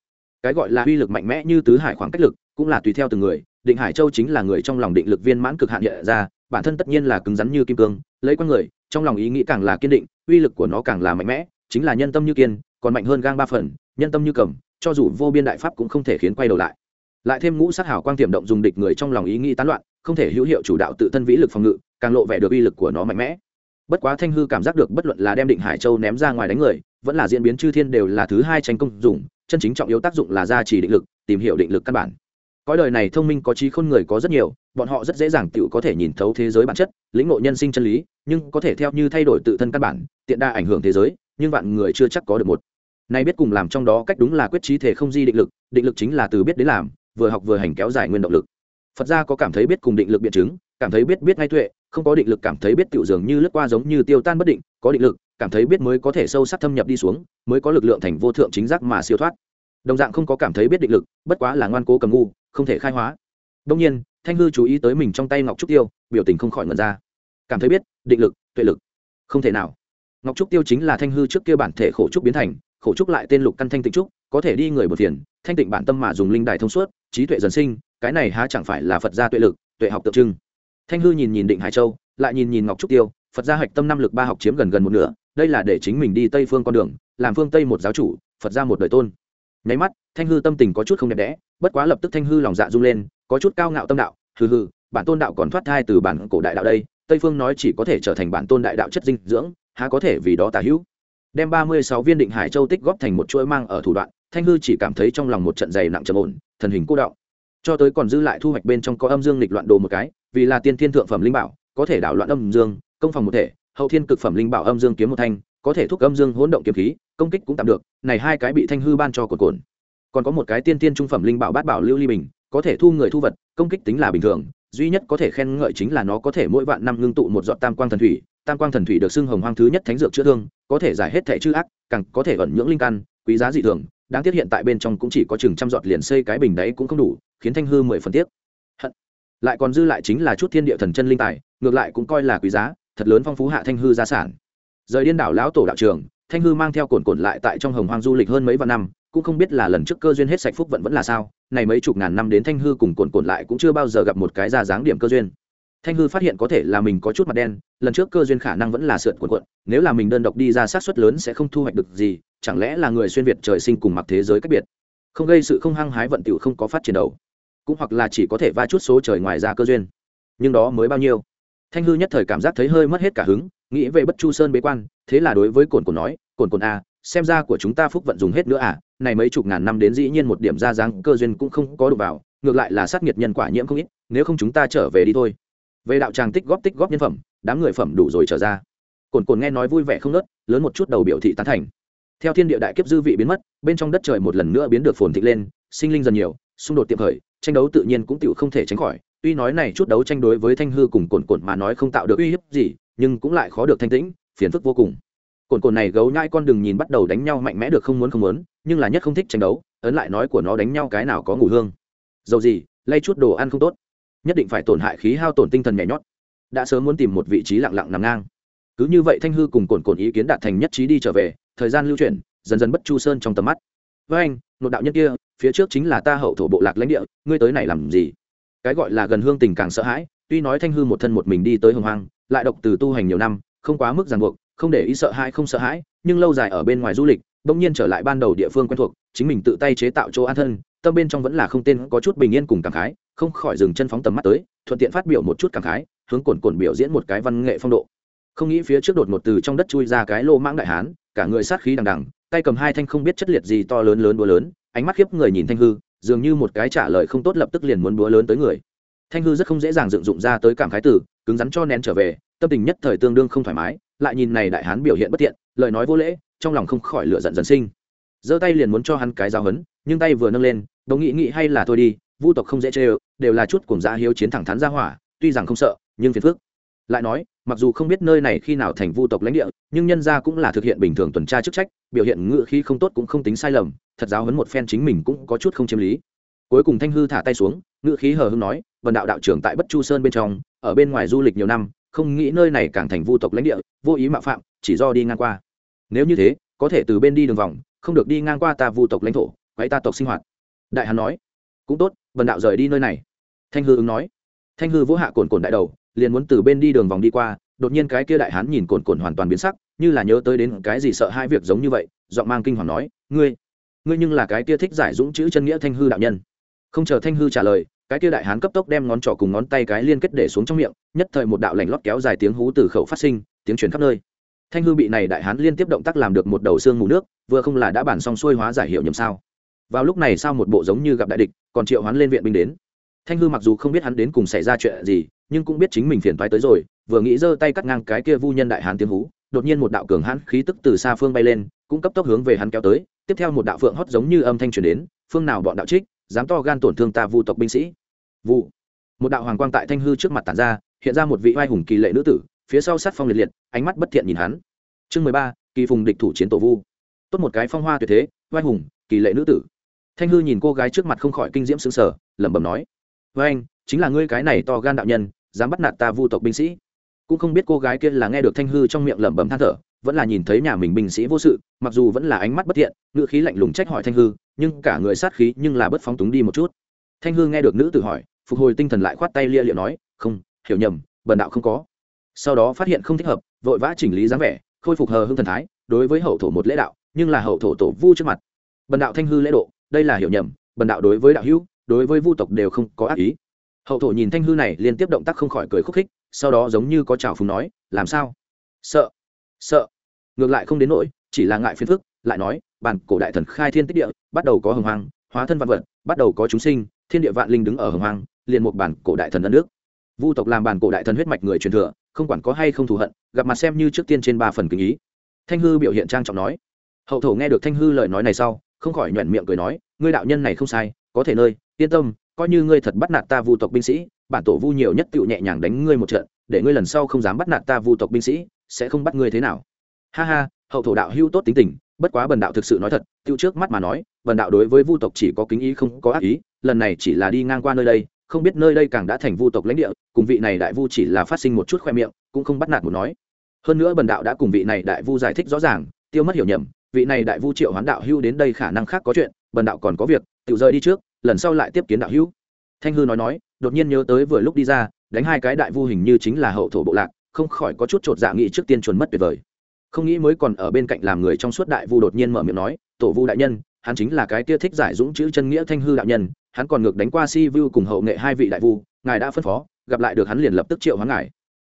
Cái gọi là uy lực mạnh mẽ như tứ hải khoảng cách lực, cũng là tùy theo từng người, định hải châu chính là người trong lòng định lực viên mãn cực hạn hiện ra, bản thân tất nhiên là cứng rắn như kim cương lấy quanh người, trong lòng ý nghĩ càng là kiên định, uy lực của nó càng là mạnh mẽ, chính là nhân tâm như kiên, còn mạnh hơn gang ba phần, nhân tâm như cầm, cho dù vô biên đại pháp cũng không thể khiến quay đầu lại. Lại thêm ngũ sát hảo quang tiềm động dùng địch người trong lòng ý nghĩ tán loạn, không thể hữu hiệu chủ đạo tự thân vĩ lực phòng ngự, càng lộ vẻ được uy lực của nó mạnh mẽ. Bất quá thanh hư cảm giác được bất luận là đem định hải châu ném ra ngoài đánh người, vẫn là diễn biến chư thiên đều là thứ hai tranh công dùng, chân chính trọng yếu tác dụng là gia trì định lực, tìm hiểu định lực căn bản. Cõi đời này thông minh có trí khôn người có rất nhiều bọn họ rất dễ dàng tự có thể nhìn thấu thế giới bản chất, lĩnh ngộ nhân sinh chân lý, nhưng có thể theo như thay đổi tự thân căn bản, tiện đa ảnh hưởng thế giới, nhưng vạn người chưa chắc có được một. Nay biết cùng làm trong đó cách đúng là quyết trí thể không di định lực định lực chính là từ biết đến làm, vừa học vừa hành kéo dài nguyên động lực. Phật gia có cảm thấy biết cùng định lực biện chứng, cảm thấy biết biết ngay tuệ, không có định lực cảm thấy biết tiểu dường như lướt qua giống như tiêu tan bất định, có định lực, cảm thấy biết mới có thể sâu sắc thâm nhập đi xuống, mới có lực lượng thành vô thượng chính giác mà siêu thoát. Đồng dạng không có cảm thấy biết định lực, bất quá là ngoan cố cầm ngu, không thể khai hóa đông nhiên thanh hư chú ý tới mình trong tay ngọc trúc tiêu biểu tình không khỏi ngẩn ra. Cảm thấy biết định lực tuệ lực không thể nào. Ngọc trúc tiêu chính là thanh hư trước kia bản thể khổ trúc biến thành khổ trúc lại tên lục căn thanh tịnh trúc có thể đi người một tiền, thanh tịnh bản tâm mà dùng linh đài thông suốt trí tuệ dần sinh cái này há chẳng phải là phật gia tuệ lực tuệ học tượng trưng. Thanh hư nhìn nhìn định hải châu lại nhìn nhìn ngọc trúc tiêu phật gia hạch tâm năm lực ba học chiếm gần gần một nửa đây là để chính mình đi tây phương con đường làm phương tây một giáo chủ phật gia một đời tôn nháy mắt, thanh hư tâm tình có chút không đẹp đẽ, bất quá lập tức thanh hư lòng dạ rung lên, có chút cao ngạo tâm đạo, hừ hừ, bản tôn đạo còn thoát thai từ bản cổ đại đạo đây, tây phương nói chỉ có thể trở thành bản tôn đại đạo chất dinh dưỡng, há có thể vì đó tả hữu? Đem ba mươi sáu viên định hải châu tích góp thành một chuỗi mang ở thủ đoạn, thanh hư chỉ cảm thấy trong lòng một trận dày nặng trầm ổn, thần hình cô đạo cho tới còn dư lại thu hoạch bên trong có âm dương lịch loạn đồ một cái, vì là tiên thiên thượng phẩm linh bảo, có thể đảo loạn âm dương, công phòng một thể, hậu thiên cực phẩm linh bảo âm dương kiếm một thanh có thể thúc âm dương hỗn động kiếm khí, công kích cũng tạm được, này hai cái bị thanh hư ban cho của cồn còn có một cái tiên tiên trung phẩm linh bảo bát bảo lưu ly bình, có thể thu người thu vật, công kích tính là bình thường, duy nhất có thể khen ngợi chính là nó có thể mỗi vạn năm ngưng tụ một giọt tam quang thần thủy, tam quang thần thủy được xưng hồng hoang thứ nhất thánh dược chữa thương, có thể giải hết thể chư ác, càng có thể ẩn nhưỡng linh căn, quý giá dị thường, đáng tiếc hiện tại bên trong cũng chỉ có chừng trăm giọt liền xây cái bình đấy cũng không đủ, khiến thanh hư mười phần tiếc. Hận. Lại còn dư lại chính là chút thiên địa thần chân linh tài, ngược lại cũng coi là quý giá, thật lớn phong phú hạ thanh hư gia sản rời điên đảo lão tổ đạo trường, thanh hư mang theo cồn cồn lại tại trong hồng hoang du lịch hơn mấy vạn năm, cũng không biết là lần trước cơ duyên hết sạch phúc vận vẫn là sao, này mấy chục ngàn năm đến thanh hư cùng cồn cồn lại cũng chưa bao giờ gặp một cái ra dáng điểm cơ duyên. Thanh hư phát hiện có thể là mình có chút mặt đen, lần trước cơ duyên khả năng vẫn là sượt cuộn cuộn, nếu là mình đơn độc đi ra sát xuất lớn sẽ không thu hoạch được gì, chẳng lẽ là người xuyên việt trời sinh cùng mặc thế giới cách biệt? Không gây sự không hăng hái vận tiểu không có phát triển đầu, cũng hoặc là chỉ có thể va chút số trời ngoài ra cơ duyên. Nhưng đó mới bao nhiêu? Thanh hư nhất thời cảm giác thấy hơi mất hết cả hứng nghĩ về bất chu sơn bế quan thế là đối với cồn cồn nói cồn cồn a à, xem ra của chúng ta phúc vận dùng hết nữa à này mấy chục ngàn năm đến dĩ nhiên một điểm ra dáng cơ duyên cũng không có đủ vào ngược lại là sát nghiệt nhân quả nhiễm không ít nếu không chúng ta trở về đi thôi. Về đạo tràng tích góp tích góp nhân phẩm đám người phẩm đủ rồi trở ra. Cồn cồn nghe nói vui vẻ không nớt lớn một chút đầu biểu thị tán thành. Theo thiên địa đại kiếp dư vị biến mất bên trong đất trời một lần nữa biến được phồn thịnh lên sinh linh dần nhiều xung đột tiệm khởi tranh đấu tự nhiên cũng tựu không thể tránh khỏi tuy nói này chút đấu tranh đối với thanh hư cùng cồn cồn mà nói không tạo được uy hiếp gì nhưng cũng lại khó được thanh tĩnh, phiền phức vô cùng. Cồn cồn này gấu nhai con đừng nhìn bắt đầu đánh nhau mạnh mẽ được không muốn không muốn, nhưng là nhất không thích tranh đấu, ấn lại nói của nó đánh nhau cái nào có ngủ hương. Dầu gì, lay chút đồ ăn không tốt. Nhất định phải tổn hại khí hao tổn tinh thần nhẹ nhót. Đã sớm muốn tìm một vị trí lặng lặng nằm ngang. Cứ như vậy thanh hư cùng cồn cồn ý kiến đạt thành nhất trí đi trở về, thời gian lưu chuyển, dần dần bất chu sơn trong tầm mắt. Với anh, một đạo nhân kia, phía trước chính là ta hậu thổ bộ lạc lãnh địa, ngươi tới này làm gì? Cái gọi là gần hương tình càng sợ hãi, tuy nói thanh hư một thân một mình đi tới hồng hoang lại độc từ tu hành nhiều năm, không quá mức ràng buộc, không để ý sợ hãi, không sợ hãi, nhưng lâu dài ở bên ngoài du lịch, bỗng nhiên trở lại ban đầu địa phương quen thuộc, chính mình tự tay chế tạo chỗ an thân, tâm bên trong vẫn là không tên, có chút bình yên cùng cảm khái, không khỏi dừng chân phóng tầm mắt tới, thuận tiện phát biểu một chút cảm khái, hướng cồn cồn biểu diễn một cái văn nghệ phong độ. Không nghĩ phía trước đột một từ trong đất chui ra cái lô mãng đại hán, cả người sát khí đằng đằng, tay cầm hai thanh không biết chất liệt gì to lớn lớn búa lớn, ánh mắt khiếp người nhìn thanh hư, dường như một cái trả lời không tốt lập tức liền muốn búa lớn tới người thanh hư rất không dễ dàng dựng dụng ra tới cảm khái tử cứng rắn cho nén trở về, tâm tình nhất thời tương đương không thoải mái, lại nhìn này đại hán biểu hiện bất tiện, lời nói vô lễ, trong lòng không khỏi lửa giận dần sinh. Giơ tay liền muốn cho hắn cái giáo hấn nhưng tay vừa nâng lên đồng nghĩ nghĩ hay là thôi đi, vu tộc không dễ chê đều là chút cùng gia hiếu chiến thẳng thắn ra hỏa, tuy rằng không sợ, nhưng phiền phức. Lại nói, mặc dù không biết nơi này khi nào thành vu tộc lãnh địa, nhưng nhân gia cũng là thực hiện bình thường tuần tra chức trách, biểu hiện ngự khí không tốt cũng không tính sai lầm, thật giáo hấn một phen chính mình cũng có chút không chiếm lý. Cuối cùng thanh hư thả tay xuống, ngự khí hờ hưng nói vần đạo đạo trưởng tại bất chu sơn bên trong, ở bên ngoài du lịch nhiều năm, không nghĩ nơi này càng thành vu tộc lãnh địa, vô ý mạo phạm, chỉ do đi ngang qua. Nếu như thế, có thể từ bên đi đường vòng, không được đi ngang qua ta vu tộc lãnh thổ quay ta tộc sinh hoạt. Đại hán nói. Cũng tốt vần đạo rời đi nơi này. Thanh hư ứng nói. Thanh hư vỗ hạ cồn cồn đại đầu, liền muốn từ bên đi đường vòng đi qua, đột nhiên cái kia đại hán nhìn cồn cồn hoàn toàn biến sắc, như là nhớ tới đến cái gì sợ hai việc giống như vậy, giọng mang kinh hoàng nói, ngươi ngươi nhưng là cái kia thích giải dũng chữ chân nghĩa thanh hư đạo nhân. Không chờ thanh hư trả lời cái kia đại hán cấp tốc đem ngón trỏ cùng ngón tay cái liên kết để xuống trong miệng, nhất thời một đạo lành lót kéo dài tiếng hú từ khẩu phát sinh, tiếng truyền khắp nơi. Thanh hư bị này đại hán liên tiếp động tác làm được một đầu xương mù nước, vừa không là đã bản xong xuôi hóa giải hiệu nhầm sao. Vào lúc này sao một bộ giống như gặp đại địch, còn triệu hoán lên viện binh đến. Thanh hư mặc dù không biết hắn đến cùng xảy ra chuyện gì, nhưng cũng biết chính mình phiền toái tới rồi, vừa nghĩ giơ tay cắt ngang cái kia vu nhân đại hán tiếng hú, đột nhiên một đạo cường hãn khí tức từ xa phương bay lên, cũng cấp tốc hướng về hắn kéo tới, tiếp theo một đạo phượng hót giống như âm thanh truyền đến, phương nào bọn đạo trích dám to gan tổn thương ta vu tộc binh sĩ. Vụ. Một đạo hoàng quang tại thanh hư trước mặt tản ra, hiện ra một vị oai hùng kỳ lệ nữ tử, phía sau sát phong liệt liệt, ánh mắt bất thiện nhìn hắn. Chương mười ba, kỳ phùng địch thủ chiến tổ vu. Tốt một cái phong hoa tuyệt thế, oai hùng, kỳ lệ nữ tử. Thanh hư nhìn cô gái trước mặt không khỏi kinh diễm xứng sở lẩm bẩm nói với anh, chính là ngươi cái này to gan đạo nhân, dám bắt nạt ta vu tộc binh sĩ. Cũng không biết cô gái kia là nghe được thanh hư trong miệng lẩm bẩm than thở vẫn là nhìn thấy nhà mình binh sĩ vô sự, mặc dù vẫn là ánh mắt bất thiện, ngữ khí lạnh lùng trách hỏi thanh hư, nhưng cả người sát khí nhưng là bất phóng túng đi một chút. Thanh hư nghe được nữ tử hỏi, phục hồi tinh thần lại khoát tay lia liệu nói, không, hiểu nhầm, bần đạo không có. Sau đó phát hiện không thích hợp, vội vã chỉnh lý dáng vẻ, khôi phục hờ hưng thần thái, đối với hậu thổ một lễ đạo, nhưng là hậu thổ tổ vu trước mặt. Bần đạo thanh hư lễ độ, đây là hiểu nhầm, bần đạo đối với đạo hữu, đối với vu tộc đều không có ác ý. Hậu thổ nhìn thanh hư này liên tiếp động tác không khỏi cười khúc khích, sau đó giống như có trào phùng nói, làm sao? Sợ sợ ngược lại không đến nỗi, chỉ là ngại phiền phức, lại nói, bản cổ đại thần khai thiên tích địa, bắt đầu có hồng hoang, hóa thân vạn vật, bắt đầu có chúng sinh, thiên địa vạn linh đứng ở hồng hoang, liền một bản cổ đại thần đất nước. Vu tộc làm bản cổ đại thần huyết mạch người truyền thừa, không quản có hay không thù hận, gặp mặt xem như trước tiên trên ba phần kinh ý. Thanh hư biểu hiện trang trọng nói. Hậu thổ nghe được thanh hư lời nói này sau, không khỏi nhoẻn miệng cười nói, ngươi đạo nhân này không sai, có thể nơi, yên tâm, coi như ngươi thật bắt nạt ta vu tộc binh sĩ, bản tổ vu nhiều nhất tựu nhẹ nhàng đánh ngươi một trận, để ngươi lần sau không dám bắt nạt ta vu tộc binh sĩ, sẽ không bắt ngươi thế nào ha ha, hậu thổ đạo hưu tốt tính tình, bất quá bần đạo thực sự nói thật, tiêu trước mắt mà nói, bần đạo đối với vu tộc chỉ có kính ý không có ác ý, lần này chỉ là đi ngang qua nơi đây, không biết nơi đây càng đã thành vu tộc lãnh địa, cùng vị này đại vu chỉ là phát sinh một chút khoe miệng, cũng không bắt nạt một nói. Hơn nữa bần đạo đã cùng vị này đại vu giải thích rõ ràng, tiêu mất hiểu nhầm, vị này đại vu triệu hoán đạo hưu đến đây khả năng khác có chuyện, bần đạo còn có việc, tự rời đi trước, lần sau lại tiếp kiến đạo hưu thanh hư nói nói, đột nhiên nhớ tới vừa lúc đi ra, đánh hai cái đại vu hình như chính là hậu thổ bộ lạc, không khỏi có chút chột dạ nghị trước tiên chuẩn mất tuyệt vời không nghĩ mới còn ở bên cạnh làm người trong suốt đại vu đột nhiên mở miệng nói, tổ vu đại nhân, hắn chính là cái kia thích giải dũng chữ chân nghĩa thanh hư đạo nhân, hắn còn ngược đánh qua si vu cùng hậu nghệ hai vị đại vu, ngài đã phân phó, gặp lại được hắn liền lập tức triệu hoán ngài.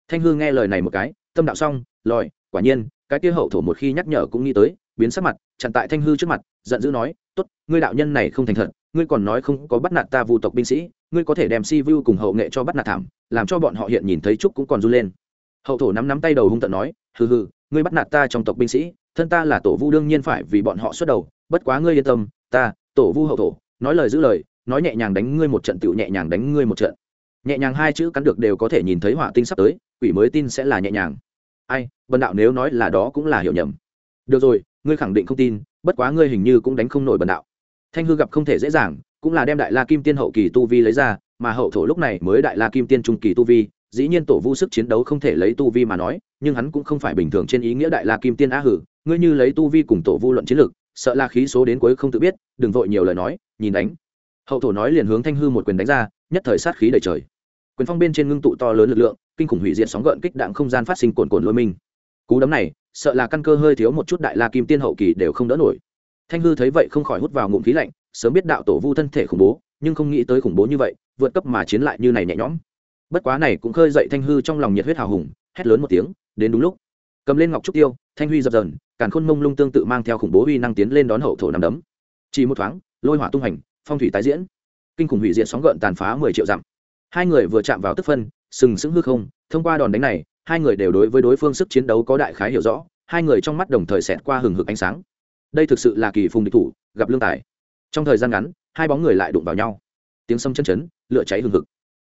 Thanh hư nghe lời này một cái, tâm đạo xong, lòi, quả nhiên, cái kia hậu thổ một khi nhắc nhở cũng nghĩ tới, biến sắc mặt, chặn tại thanh hư trước mặt, giận dữ nói, tốt, ngươi đạo nhân này không thành thật, ngươi còn nói không có bắt nạt ta vu tộc binh sĩ, ngươi có thể đem si vu cùng hậu nghệ cho bắt nạt thảm, làm cho bọn họ hiện nhìn thấy trúc cũng còn run lên. Hậu thổ nắm nắm tay đầu hung tận nói, hừ hừ ngươi bắt nạt ta trong tộc binh sĩ, thân ta là tổ vu đương nhiên phải vì bọn họ xuất đầu, bất quá ngươi yên tâm, ta, tổ vu hậu thổ, nói lời giữ lời, nói nhẹ nhàng đánh ngươi một trận tựu nhẹ nhàng đánh ngươi một trận. Nhẹ nhàng hai chữ cắn được đều có thể nhìn thấy hỏa tinh sắp tới, quỷ mới tin sẽ là nhẹ nhàng. Ai, bần đạo nếu nói là đó cũng là hiểu nhầm. Được rồi, ngươi khẳng định không tin, bất quá ngươi hình như cũng đánh không nổi bần đạo. Thanh hư gặp không thể dễ dàng, cũng là đem đại la kim tiên hậu kỳ tu vi lấy ra, mà hậu thổ lúc này mới đại la kim tiên trung kỳ tu vi dĩ nhiên tổ vu sức chiến đấu không thể lấy tu vi mà nói, nhưng hắn cũng không phải bình thường trên ý nghĩa đại la kim tiên á hử. Ngươi như lấy tu vi cùng tổ vu luận chiến lược, sợ là khí số đến cuối không tự biết, đừng vội nhiều lời nói, nhìn đánh. Hậu thổ nói liền hướng thanh hư một quyền đánh ra, nhất thời sát khí đầy trời. Quyền phong bên trên ngưng tụ to lớn lực lượng, kinh khủng hủy diệt sóng gợn kích đạn không gian phát sinh cồn cồn lôi minh. Cú đấm này, sợ là căn cơ hơi thiếu một chút đại la kim tiên hậu kỳ đều không đỡ nổi. Thanh hư thấy vậy không khỏi hút vào ngụm khí lạnh, sớm biết đạo tổ vu thân thể khủng bố, nhưng không nghĩ tới khủng bố như vậy, vượt cấp mà chiến lại như này nhẹ nhõm bất quá này cũng khơi dậy thanh hư trong lòng nhiệt huyết hào hùng, hét lớn một tiếng, đến đúng lúc. Cầm lên ngọc trúc tiêu, thanh huy dập dần càn khôn mông lung tương tự mang theo khủng bố uy năng tiến lên đón hậu thổ nằm đấm. Chỉ một thoáng, lôi hỏa tung hành, phong thủy tái diễn. Kinh khủng hủy diệt sóng gợn tàn phá mười triệu dặm. Hai người vừa chạm vào tức phân, sừng sững hư không, thông qua đòn đánh này, hai người đều đối với đối phương sức chiến đấu có đại khái hiểu rõ, hai người trong mắt đồng thời xẹt qua hừng hực ánh sáng. Đây thực sự là kỳ phùng địch thủ, gặp lương tài. Trong thời gian ngắn, hai bóng người lại đụng vào nhau. Tiếng sâm chân chấn, lửa cháy hừng hực.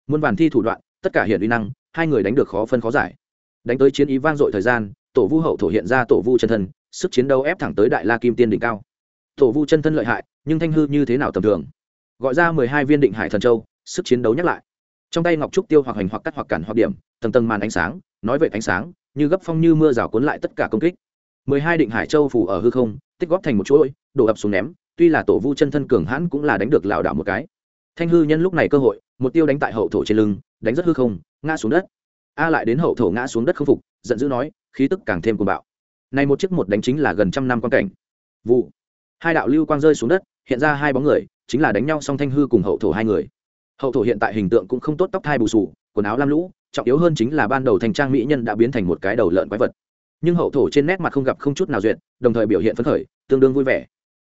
Muôn vàn thi thủ đoạn tất cả hiện uy năng, hai người đánh được khó phân khó giải. Đánh tới chiến ý vang dội thời gian, tổ vu hậu thổ hiện ra tổ vu chân thân, sức chiến đấu ép thẳng tới đại la kim tiên đỉnh cao. Tổ vu chân thân lợi hại, nhưng thanh hư như thế nào tầm thường? Gọi ra mười hai viên định hải thần châu, sức chiến đấu nhắc lại. Trong tay ngọc trúc tiêu hoặc hành hoặc cắt hoặc cản hoặc điểm, tầng tầng màn ánh sáng, nói về ánh sáng, như gấp phong như mưa rào cuốn lại tất cả công kích. mười hai định hải châu phủ ở hư không, tích góp thành một chuỗi, đổ ập xuống ném, tuy là tổ vu chân thân cường hãn cũng là đánh được lảo đảo một cái thanh hư nhân lúc này cơ hội, một tiêu đánh tại hậu thổ trên lưng, đánh rất hư không, ngã xuống đất. A lại đến hậu thổ ngã xuống đất không phục, giận dữ nói, khí tức càng thêm cuồng bạo. Này một chiếc một đánh chính là gần trăm năm quan cảnh. Vụ. Hai đạo lưu quang rơi xuống đất, hiện ra hai bóng người, chính là đánh nhau song thanh hư cùng hậu thổ hai người. Hậu thổ hiện tại hình tượng cũng không tốt, tóc thai bù sù quần áo lam lũ, trọng yếu hơn chính là ban đầu thành trang mỹ nhân đã biến thành một cái đầu lợn quái vật. Nhưng hậu thổ trên nét mặt không gặp không chút nào duyệt, đồng thời biểu hiện phấn khởi, tương đương vui vẻ.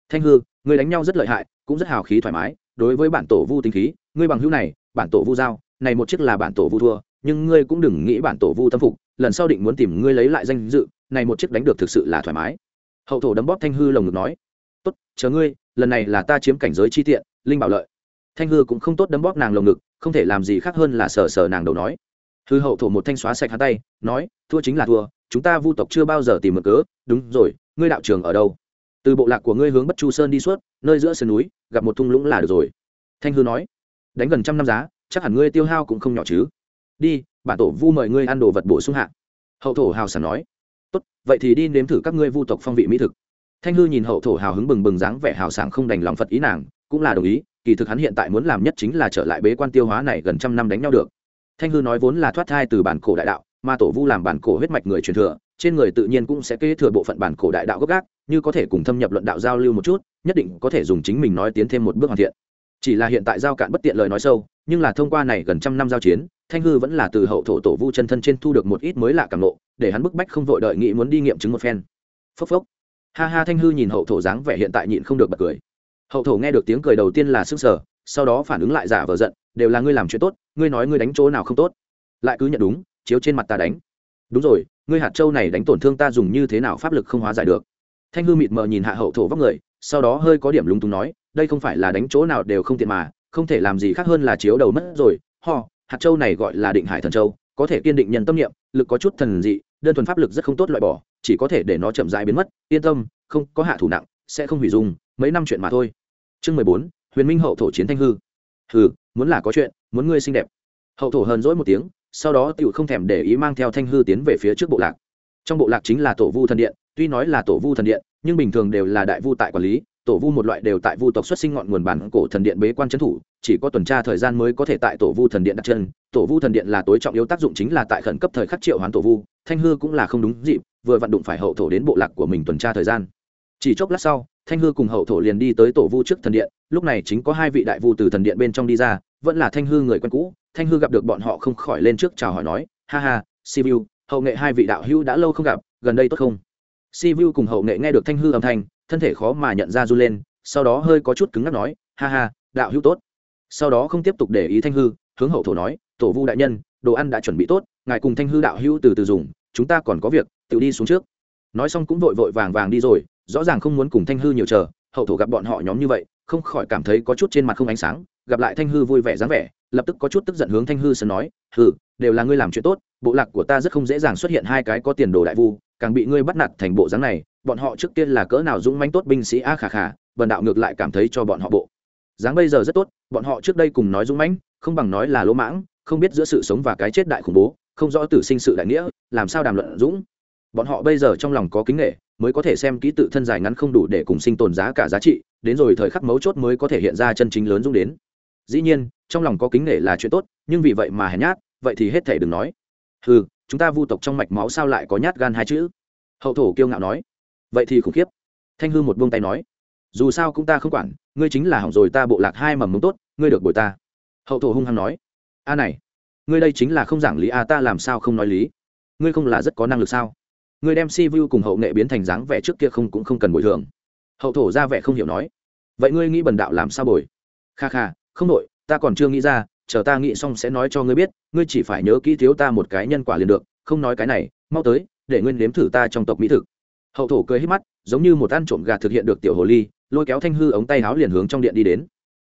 Thanh hư, người đánh nhau rất lợi hại, cũng rất hào khí thoải mái đối với bản tổ vu tính khí, ngươi bằng hữu này, bản tổ vu giao, này một chiếc là bản tổ vu thua, nhưng ngươi cũng đừng nghĩ bản tổ vu tâm phục, lần sau định muốn tìm ngươi lấy lại danh dự, này một chiếc đánh được thực sự là thoải mái. Hậu thổ đấm bóp thanh hư lồng ngực nói, tốt, chờ ngươi, lần này là ta chiếm cảnh giới chi tiện, linh bảo lợi. Thanh hư cũng không tốt đấm bóp nàng lồng ngực, không thể làm gì khác hơn là sờ sờ nàng đầu nói. Hư hậu thổ một thanh xóa sạch hắn tay, nói, thua chính là thua, chúng ta vu tộc chưa bao giờ tìm mực cớ, đúng rồi, ngươi đạo trường ở đâu? Từ bộ lạc của ngươi hướng bất chu sơn đi suốt, nơi giữa sườn núi gặp một thung lũng là được rồi. Thanh hư nói, đánh gần trăm năm giá, chắc hẳn ngươi tiêu hao cũng không nhỏ chứ. Đi, bản tổ vu mời ngươi ăn đồ vật bổ sung hạ. Hậu thổ hào sản nói, tốt, vậy thì đi nếm thử các ngươi vu tộc phong vị mỹ thực. Thanh hư nhìn hậu thổ hào hứng bừng bừng dáng vẻ hào sảng không đành lòng phật ý nàng, cũng là đồng ý, kỳ thực hắn hiện tại muốn làm nhất chính là trở lại bế quan tiêu hóa này gần trăm năm đánh nhau được. Thanh hư nói vốn là thoát thai từ bản cổ đại đạo, mà tổ vu làm bản cổ huyết mạch người truyền thừa, trên người tự nhiên cũng sẽ kế thừa bộ phận bản cổ đại đạo gốc gác, như có thể cùng thâm nhập luận đạo giao lưu một chút nhất định có thể dùng chính mình nói tiến thêm một bước hoàn thiện. Chỉ là hiện tại giao cạn bất tiện lời nói sâu, nhưng là thông qua này gần trăm năm giao chiến, thanh hư vẫn là từ hậu thổ tổ vu chân thân trên thu được một ít mới lạ cảm lộ để hắn bức bách không vội đợi nghĩ muốn đi nghiệm chứng một phen. Phốc phốc. Ha ha, thanh hư nhìn hậu thổ dáng vẻ hiện tại nhịn không được bật cười. Hậu thổ nghe được tiếng cười đầu tiên là sức sở sau đó phản ứng lại giả vờ giận, đều là ngươi làm chuyện tốt, ngươi nói ngươi đánh chỗ nào không tốt. Lại cứ nhận đúng, chiếu trên mặt ta đánh. Đúng rồi, ngươi hạt châu này đánh tổn thương ta dùng như thế nào pháp lực không hóa giải được. Thanh hư mịt mờ nhìn hạ hậu thổ vóc người sau đó hơi có điểm lúng túng nói, đây không phải là đánh chỗ nào đều không tiện mà, không thể làm gì khác hơn là chiếu đầu mất rồi. Ho, hạt châu này gọi là định hải thần châu, có thể kiên định nhân tâm niệm, lực có chút thần dị, đơn thuần pháp lực rất không tốt loại bỏ, chỉ có thể để nó chậm rãi biến mất. Yên tâm, không có hạ thủ nặng, sẽ không hủy dung, mấy năm chuyện mà thôi. Chương mười bốn, huyền minh hậu thổ chiến thanh hư. Hừ, muốn là có chuyện, muốn ngươi xinh đẹp. Hậu thổ hờn dỗi một tiếng, sau đó tựu không thèm để ý mang theo thanh hư tiến về phía trước bộ lạc. Trong bộ lạc chính là tổ vu thần điện, tuy nói là tổ vu thần điện nhưng bình thường đều là đại vu tại quản lý, tổ vu một loại đều tại vu tộc xuất sinh ngọn nguồn bản cổ thần điện bế quan trấn thủ, chỉ có tuần tra thời gian mới có thể tại tổ vu thần điện đặt chân. Tổ vu thần điện là tối trọng yếu tác dụng chính là tại khẩn cấp thời khắc triệu hoán tổ vu, thanh hư cũng là không đúng dịp, vừa vận đụng phải hậu thổ đến bộ lạc của mình tuần tra thời gian. Chỉ chốc lát sau, thanh hư cùng hậu thổ liền đi tới tổ vu trước thần điện, lúc này chính có hai vị đại vu từ thần điện bên trong đi ra, vẫn là thanh hư người quen cũ. Thanh hư gặp được bọn họ không khỏi lên trước chào hỏi nói, ha ha sivu hậu nghệ hai vị đạo hữu đã lâu không gặp, gần đây tốt không? Sivu cùng hậu nghệ nghe được thanh hư âm thanh, thân thể khó mà nhận ra du lên, sau đó hơi có chút cứng ngắc nói, ha ha, đạo hữu tốt. Sau đó không tiếp tục để ý thanh hư, hướng hậu thổ nói, tổ vu đại nhân, đồ ăn đã chuẩn bị tốt, ngài cùng thanh hư đạo hữu từ từ dùng, chúng ta còn có việc, tự đi xuống trước. Nói xong cũng vội vội vàng vàng đi rồi, rõ ràng không muốn cùng thanh hư nhiều chờ, hậu thổ gặp bọn họ nhóm như vậy, không khỏi cảm thấy có chút trên mặt không ánh sáng, gặp lại thanh hư vui vẻ dáng vẻ, lập tức có chút tức giận hướng thanh hư sơn nói, hừ, đều là ngươi làm chuyện tốt, bộ lạc của ta rất không dễ dàng xuất hiện hai cái có tiền đồ đại vu càng bị ngươi bắt nạt thành bộ dáng này, bọn họ trước tiên là cỡ nào dũng manh tốt binh sĩ a khả khả vần đạo ngược lại cảm thấy cho bọn họ bộ dáng bây giờ rất tốt, bọn họ trước đây cùng nói dũng mãnh, không bằng nói là lỗ mãng, không biết giữa sự sống và cái chết đại khủng bố, không rõ tử sinh sự đại nghĩa, làm sao đàm luận dũng. Bọn họ bây giờ trong lòng có kính nghệ, mới có thể xem kỹ tự thân dài ngắn không đủ để cùng sinh tồn giá cả giá trị, đến rồi thời khắc mấu chốt mới có thể hiện ra chân chính lớn dũng đến. Dĩ nhiên, trong lòng có kính nghệ là chuyện tốt, nhưng vì vậy mà hèn nhát, vậy thì hết thể đừng nói. Ừ chúng ta vu tộc trong mạch máu sao lại có nhát gan hai chữ? Hậu thổ kiêu ngạo nói. Vậy thì khủng khiếp. Thanh hư một buông tay nói. Dù sao cũng ta không quản, ngươi chính là hỏng rồi ta bộ lạc hai mầm mống tốt, ngươi được bồi ta. Hậu thổ hung hăng nói. A này, ngươi đây chính là không giảng lý a, ta làm sao không nói lý? Ngươi không là rất có năng lực sao? Ngươi đem si vu cùng hậu nghệ biến thành dáng vẻ trước kia không cũng không cần bồi thường. Hậu thổ ra vẻ không hiểu nói. Vậy ngươi nghĩ bần đạo làm sao bồi? Kha kha, không đội, ta còn chưa nghĩ ra chờ ta nghĩ xong sẽ nói cho ngươi biết, ngươi chỉ phải nhớ kỹ thiếu ta một cái nhân quả liền được, không nói cái này, mau tới, để nguyên nếm thử ta trong tộc mỹ thực. Hậu thổ cười hết mắt, giống như một ăn trộm gà thực hiện được tiểu hồ ly, lôi kéo thanh hư ống tay áo liền hướng trong điện đi đến.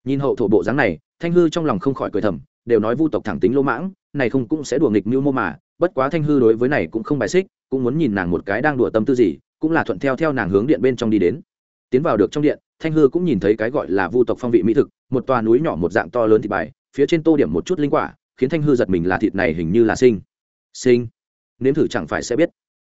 Nhìn hậu thổ bộ dáng này, thanh hư trong lòng không khỏi cười thầm, đều nói vu tộc thẳng tính lỗ mãng, này không cũng sẽ đùa nghịch mưu mô mà, bất quá thanh hư đối với này cũng không bài xích, cũng muốn nhìn nàng một cái đang đùa tâm tư gì, cũng là thuận theo theo nàng hướng điện bên trong đi đến. Tiến vào được trong điện, thanh hư cũng nhìn thấy cái gọi là vu tộc phong vị mỹ thực, một tòa núi nhỏ một dạng to lớn thịt bài phía trên tô điểm một chút linh quả, khiến thanh hư giật mình là thịt này hình như là sinh. Sinh? Nếm thử chẳng phải sẽ biết.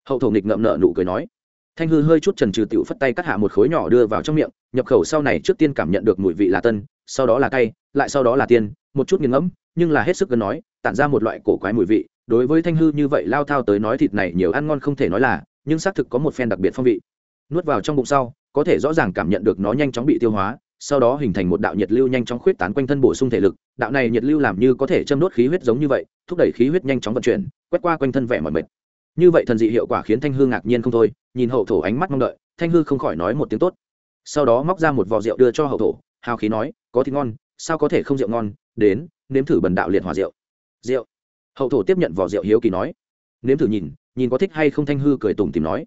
Hậu thổ nghịch ngậm nợ nụ cười nói. Thanh hư hơi chút trần trừ tiểu phất tay cắt hạ một khối nhỏ đưa vào trong miệng, nhập khẩu sau này trước tiên cảm nhận được mùi vị là tân, sau đó là cay, lại sau đó là tiên, một chút nghiền ngẫm, nhưng là hết sức gần nói, tản ra một loại cổ quái mùi vị. Đối với thanh hư như vậy lao thao tới nói thịt này nhiều ăn ngon không thể nói là, nhưng xác thực có một phen đặc biệt phong vị. Nuốt vào trong bụng sau, có thể rõ ràng cảm nhận được nó nhanh chóng bị tiêu hóa sau đó hình thành một đạo nhiệt lưu nhanh chóng khuyết tán quanh thân bổ sung thể lực, đạo này nhiệt lưu làm như có thể châm đốt khí huyết giống như vậy, thúc đẩy khí huyết nhanh chóng vận chuyển, quét qua quanh thân vẻ mọi mệt. Như vậy thần dị hiệu quả khiến thanh hư ngạc nhiên không thôi, nhìn hậu thổ ánh mắt mong đợi, thanh hư không khỏi nói một tiếng tốt. Sau đó móc ra một vò rượu đưa cho hậu thổ, hào khí nói, có thì ngon, sao có thể không rượu ngon? Đến, nếm thử bần đạo liệt hòa rượu. Rượu. Hậu thổ tiếp nhận vỏ rượu hiếu kỳ nói, nếm thử nhìn nhìn có thích hay không? Thanh hư cười tùng tìm nói.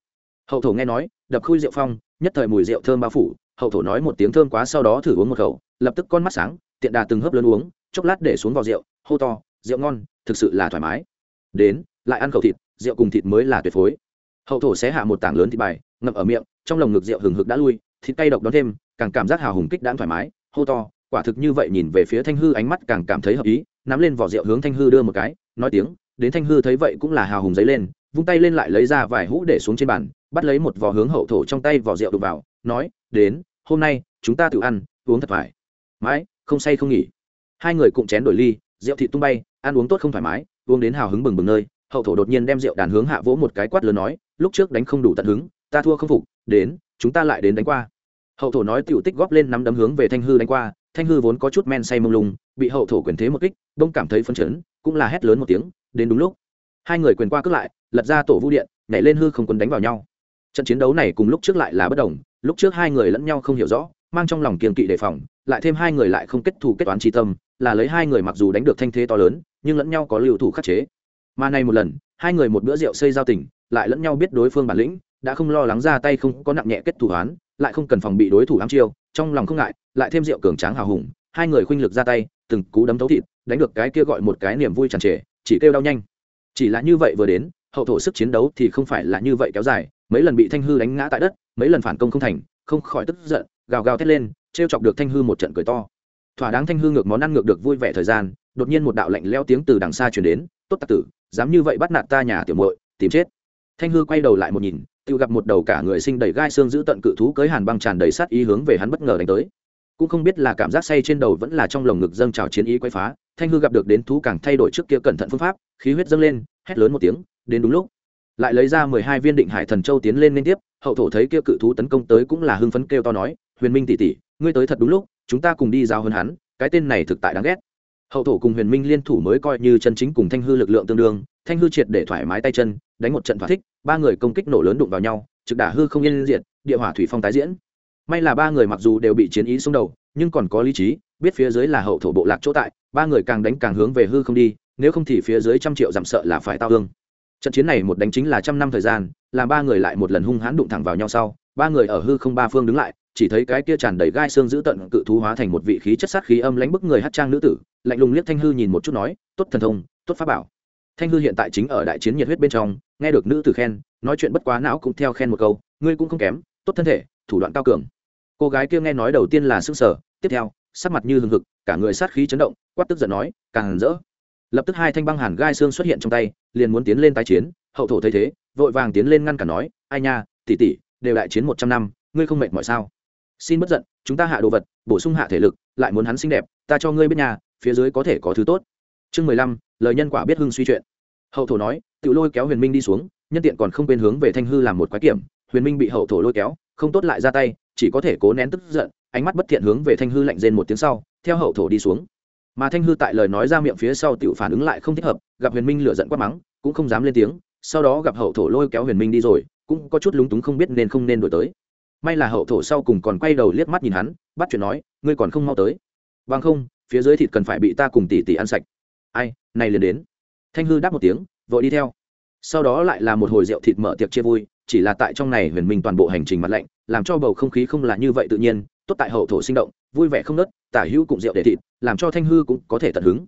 Hậu thổ nghe nói, đập khui rượu phong, nhất thời mùi rượu thơm bao phủ hậu thổ nói một tiếng thơm quá sau đó thử uống một khẩu, lập tức con mắt sáng, tiện đà từng hớp lớn uống, chốc lát để xuống vào rượu, hô to, rượu ngon, thực sự là thoải mái. Đến, lại ăn khẩu thịt, rượu cùng thịt mới là tuyệt phối. Hậu thổ xé hạ một tảng lớn thịt bài, ngậm ở miệng, trong lồng ngực rượu hừng hực đã lui, thịt cay độc đón thêm, càng cảm giác hào hùng kích đãn thoải mái, hô to, quả thực như vậy nhìn về phía thanh hư ánh mắt càng cảm thấy hợp ý, nắm lên vỏ rượu hướng thanh hư đưa một cái, nói tiếng, đến thanh hư thấy vậy cũng là hào hùng giấy lên, vung tay lên lại lấy ra vài hũ để xuống trên bàn bắt lấy một vỏ hướng hậu thổ trong tay vỏ rượu đục vào, nói, đến, hôm nay, chúng ta tự ăn, uống thật phải mãi, không say không nghỉ. Hai người cùng chén đổi ly, rượu thịt tung bay, ăn uống tốt không thoải mái, uống đến hào hứng bừng bừng nơi, hậu thổ đột nhiên đem rượu đàn hướng hạ vỗ một cái quát lớn nói, lúc trước đánh không đủ tận hứng, ta thua không phục, đến, chúng ta lại đến đánh qua. Hậu thổ nói tiểu tích góp lên nắm đấm hướng về thanh hư đánh qua, thanh hư vốn có chút men say mông lung, bị hậu thổ quyền thế một kích, đông cảm thấy phấn chấn, cũng là hét lớn một tiếng, đến đúng lúc. Hai người quyền qua cướp lại, lật ra tổ vũ điện, nhảy lên hư không quân đánh vào nhau trận chiến đấu này cùng lúc trước lại là bất đồng, lúc trước hai người lẫn nhau không hiểu rõ, mang trong lòng kiềm kỵ đề phòng, lại thêm hai người lại không kết thù kết toán tri tâm, là lấy hai người mặc dù đánh được thanh thế to lớn, nhưng lẫn nhau có lưu thủ khắc chế. Mà này một lần, hai người một bữa rượu xây giao tình, lại lẫn nhau biết đối phương bản lĩnh, đã không lo lắng ra tay không có nặng nhẹ kết thủ hoán lại không cần phòng bị đối thủ ám chiêu, trong lòng không ngại, lại thêm rượu cường tráng hào hùng, hai người khuynh lực ra tay, từng cú đấm thấu thịt, đánh được cái kia gọi một cái niềm vui tràn trề, chỉ kêu đau nhanh. Chỉ là như vậy vừa đến, hậu thổ sức chiến đấu thì không phải là như vậy kéo dài mấy lần bị thanh hư đánh ngã tại đất, mấy lần phản công không thành, không khỏi tức giận, gào gào thét lên, trêu chọc được thanh hư một trận cười to. Thỏa đáng thanh hư ngược món ăn ngược được vui vẻ thời gian, đột nhiên một đạo lạnh leo tiếng từ đằng xa truyền đến, tốt tặc tử, dám như vậy bắt nạt ta nhà tiểu muội, tìm chết. Thanh hư quay đầu lại một nhìn tự gặp một đầu cả người sinh đầy gai xương giữ tận cự thú cưới hàn băng tràn đầy sát ý hướng về hắn bất ngờ đánh tới. Cũng không biết là cảm giác say trên đầu vẫn là trong lồng ngực dâng trào chiến ý quay phá, thanh hư gặp được đến thú càng thay đổi trước kia cẩn thận phương pháp, khí huyết dâng lên, hét lớn một tiếng, đến đúng lúc lại lấy ra mười hai viên định hải thần châu tiến lên liên tiếp, hậu thổ thấy kia cự thú tấn công tới cũng là hưng phấn kêu to nói, huyền minh tỷ tỷ, ngươi tới thật đúng lúc, chúng ta cùng đi giao hơn hắn, cái tên này thực tại đáng ghét. Hậu thổ cùng huyền minh liên thủ mới coi như chân chính cùng thanh hư lực lượng tương đương, thanh hư triệt để thoải mái tay chân, đánh một trận thỏa thích, ba người công kích nổ lớn đụng vào nhau, trực đả hư không yên diện địa hỏa thủy phong tái diễn. May là ba người mặc dù đều bị chiến ý xung đầu, nhưng còn có lý trí, biết phía dưới là hậu thổ bộ lạc chỗ tại, ba người càng đánh càng hướng về hư không đi, nếu không thì phía dưới trăm triệu giảm sợ là phải tao hương trận chiến này một đánh chính là trăm năm thời gian, làm ba người lại một lần hung hãn đụng thẳng vào nhau sau, ba người ở hư không ba phương đứng lại, chỉ thấy cái kia tràn đầy gai xương giữ tận cự thú hóa thành một vị khí chất sát khí âm lãnh bức người hát trang nữ tử, lạnh lùng liếc thanh hư nhìn một chút nói, tốt thần thông, tốt pháp bảo. Thanh hư hiện tại chính ở đại chiến nhiệt huyết bên trong, nghe được nữ tử khen, nói chuyện bất quá não cũng theo khen một câu, ngươi cũng không kém, tốt thân thể, thủ đoạn cao cường. Cô gái kia nghe nói đầu tiên là sức sở tiếp theo, sắc mặt như hừng hực, cả người sát khí chấn động, quát tức giận nói, càng rỡ lập tức hai thanh băng hàn gai xương xuất hiện trong tay, liền muốn tiến lên tái chiến, hậu thổ thấy thế, vội vàng tiến lên ngăn cản nói, ai nha, tỷ tỷ, đều đại chiến một trăm năm, ngươi không mệt mọi sao? Xin bất giận, chúng ta hạ đồ vật, bổ sung hạ thể lực, lại muốn hắn xinh đẹp, ta cho ngươi biết nhà, phía dưới có thể có thứ tốt. Chương mười lăm, lời nhân quả biết hưng suy chuyện. Hậu thổ nói tự lôi kéo huyền minh đi xuống, nhân tiện còn không quên hướng về thanh hư làm một quái kiểm. Huyền minh bị hậu thổ lôi kéo, không tốt lại ra tay, chỉ có thể cố nén tức giận, ánh mắt bất thiện hướng về thanh hư lạnh rên một tiếng sau, theo hậu thổ đi xuống mà thanh hư tại lời nói ra miệng phía sau Tiểu phản ứng lại không thích hợp, gặp huyền minh lửa giận quát mắng, cũng không dám lên tiếng, sau đó gặp hậu thổ lôi kéo huyền minh đi rồi, cũng có chút lúng túng không biết nên không nên đổi tới. May là hậu thổ sau cùng còn quay đầu liếc mắt nhìn hắn, bắt chuyện nói, ngươi còn không mau tới. Bằng không, phía dưới thịt cần phải bị ta cùng tỉ tỉ ăn sạch. Ai, này liền đến. Thanh hư đáp một tiếng, vội đi theo. Sau đó lại là một hồi rượu thịt mở tiệc chia vui, chỉ là tại trong này huyền minh toàn bộ hành trình mặt lạnh, làm cho bầu không khí không là như vậy tự nhiên, tốt tại hậu thổ sinh động vui vẻ không nớt, tả hữu cùng rượu để thịt, làm cho thanh hư cũng có thể tận hứng.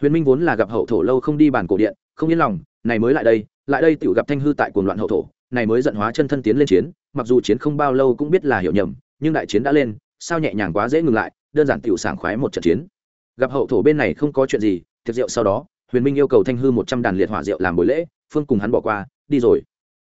Huyền minh vốn là gặp hậu thổ lâu không đi bàn cổ điện, không yên lòng, này mới lại đây lại đây tự gặp thanh hư tại cuồng loạn hậu thổ, này mới giận hóa chân thân tiến lên chiến, mặc dù chiến không bao lâu cũng biết là hiểu nhầm, nhưng đại chiến đã lên, sao nhẹ nhàng quá dễ ngừng lại, đơn giản tiểu sảng khoái một trận chiến. Gặp hậu thổ bên này không có chuyện gì, tiệc rượu sau đó, huyền minh yêu cầu thanh hư một trăm đàn liệt hỏa rượu làm buổi lễ, phương cùng hắn bỏ qua, đi rồi.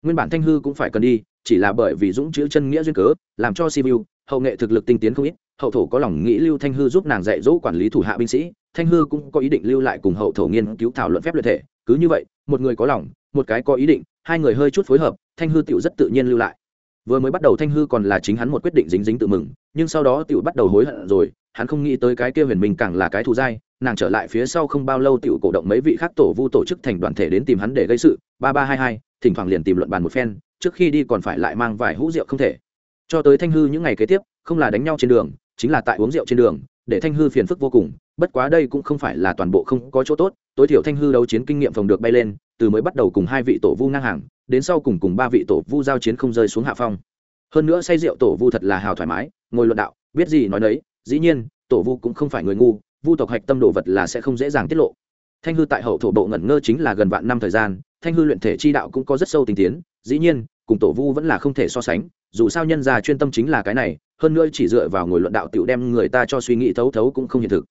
Nguyên bản thanh hư cũng phải cần đi, chỉ là bởi vì dũng chữ chân nghĩa duyên cớ, làm cho sibiu, hậu nghệ thực lực tinh tiến không ít hậu thổ có lòng nghĩ lưu thanh hư giúp nàng dạy dỗ quản lý thủ hạ binh sĩ, thanh hư cũng có ý định lưu lại cùng hậu thổ nghiên cứu thảo luận phép luyện thể. Cứ như vậy, một người có lòng, một cái có ý định, hai người hơi chút phối hợp, thanh hư tựu rất tự nhiên lưu lại. Vừa mới bắt đầu thanh hư còn là chính hắn một quyết định dính dính tự mừng, nhưng sau đó tựu bắt đầu hối hận rồi, hắn không nghĩ tới cái kia huyền minh càng là cái thù dai, nàng trở lại phía sau không bao lâu tựu cổ động mấy vị khác tổ vu tổ chức thành đoàn thể đến tìm hắn để gây sự, ba ba hai hai, thỉnh thoảng liền tìm luận bàn một phen, trước khi đi còn phải lại mang vài hũ rượu không thể. Cho tới thanh hư những ngày kế tiếp, không là đánh nhau trên đường chính là tại uống rượu trên đường, để thanh hư phiền phức vô cùng, bất quá đây cũng không phải là toàn bộ không có chỗ tốt, tối thiểu thanh hư đấu chiến kinh nghiệm phòng được bay lên, từ mới bắt đầu cùng hai vị tổ vu ngang hàng, đến sau cùng cùng ba vị tổ vu giao chiến không rơi xuống hạ phong. Hơn nữa say rượu tổ vu thật là hào thoải mái, ngồi luận đạo, biết gì nói đấy dĩ nhiên, tổ vu cũng không phải người ngu, vu tộc hạch tâm đồ vật là sẽ không dễ dàng tiết lộ. Thanh hư tại hậu thổ bộ ngẩn ngơ chính là gần vạn năm thời gian, thanh hư luyện thể chi đạo cũng có rất sâu tình tiến, dĩ nhiên, cùng tổ vu vẫn là không thể so sánh, dù sao nhân gia chuyên tâm chính là cái này hơn nữa chỉ dựa vào ngồi luận đạo tiểu đem người ta cho suy nghĩ thấu thấu cũng không hiện thực.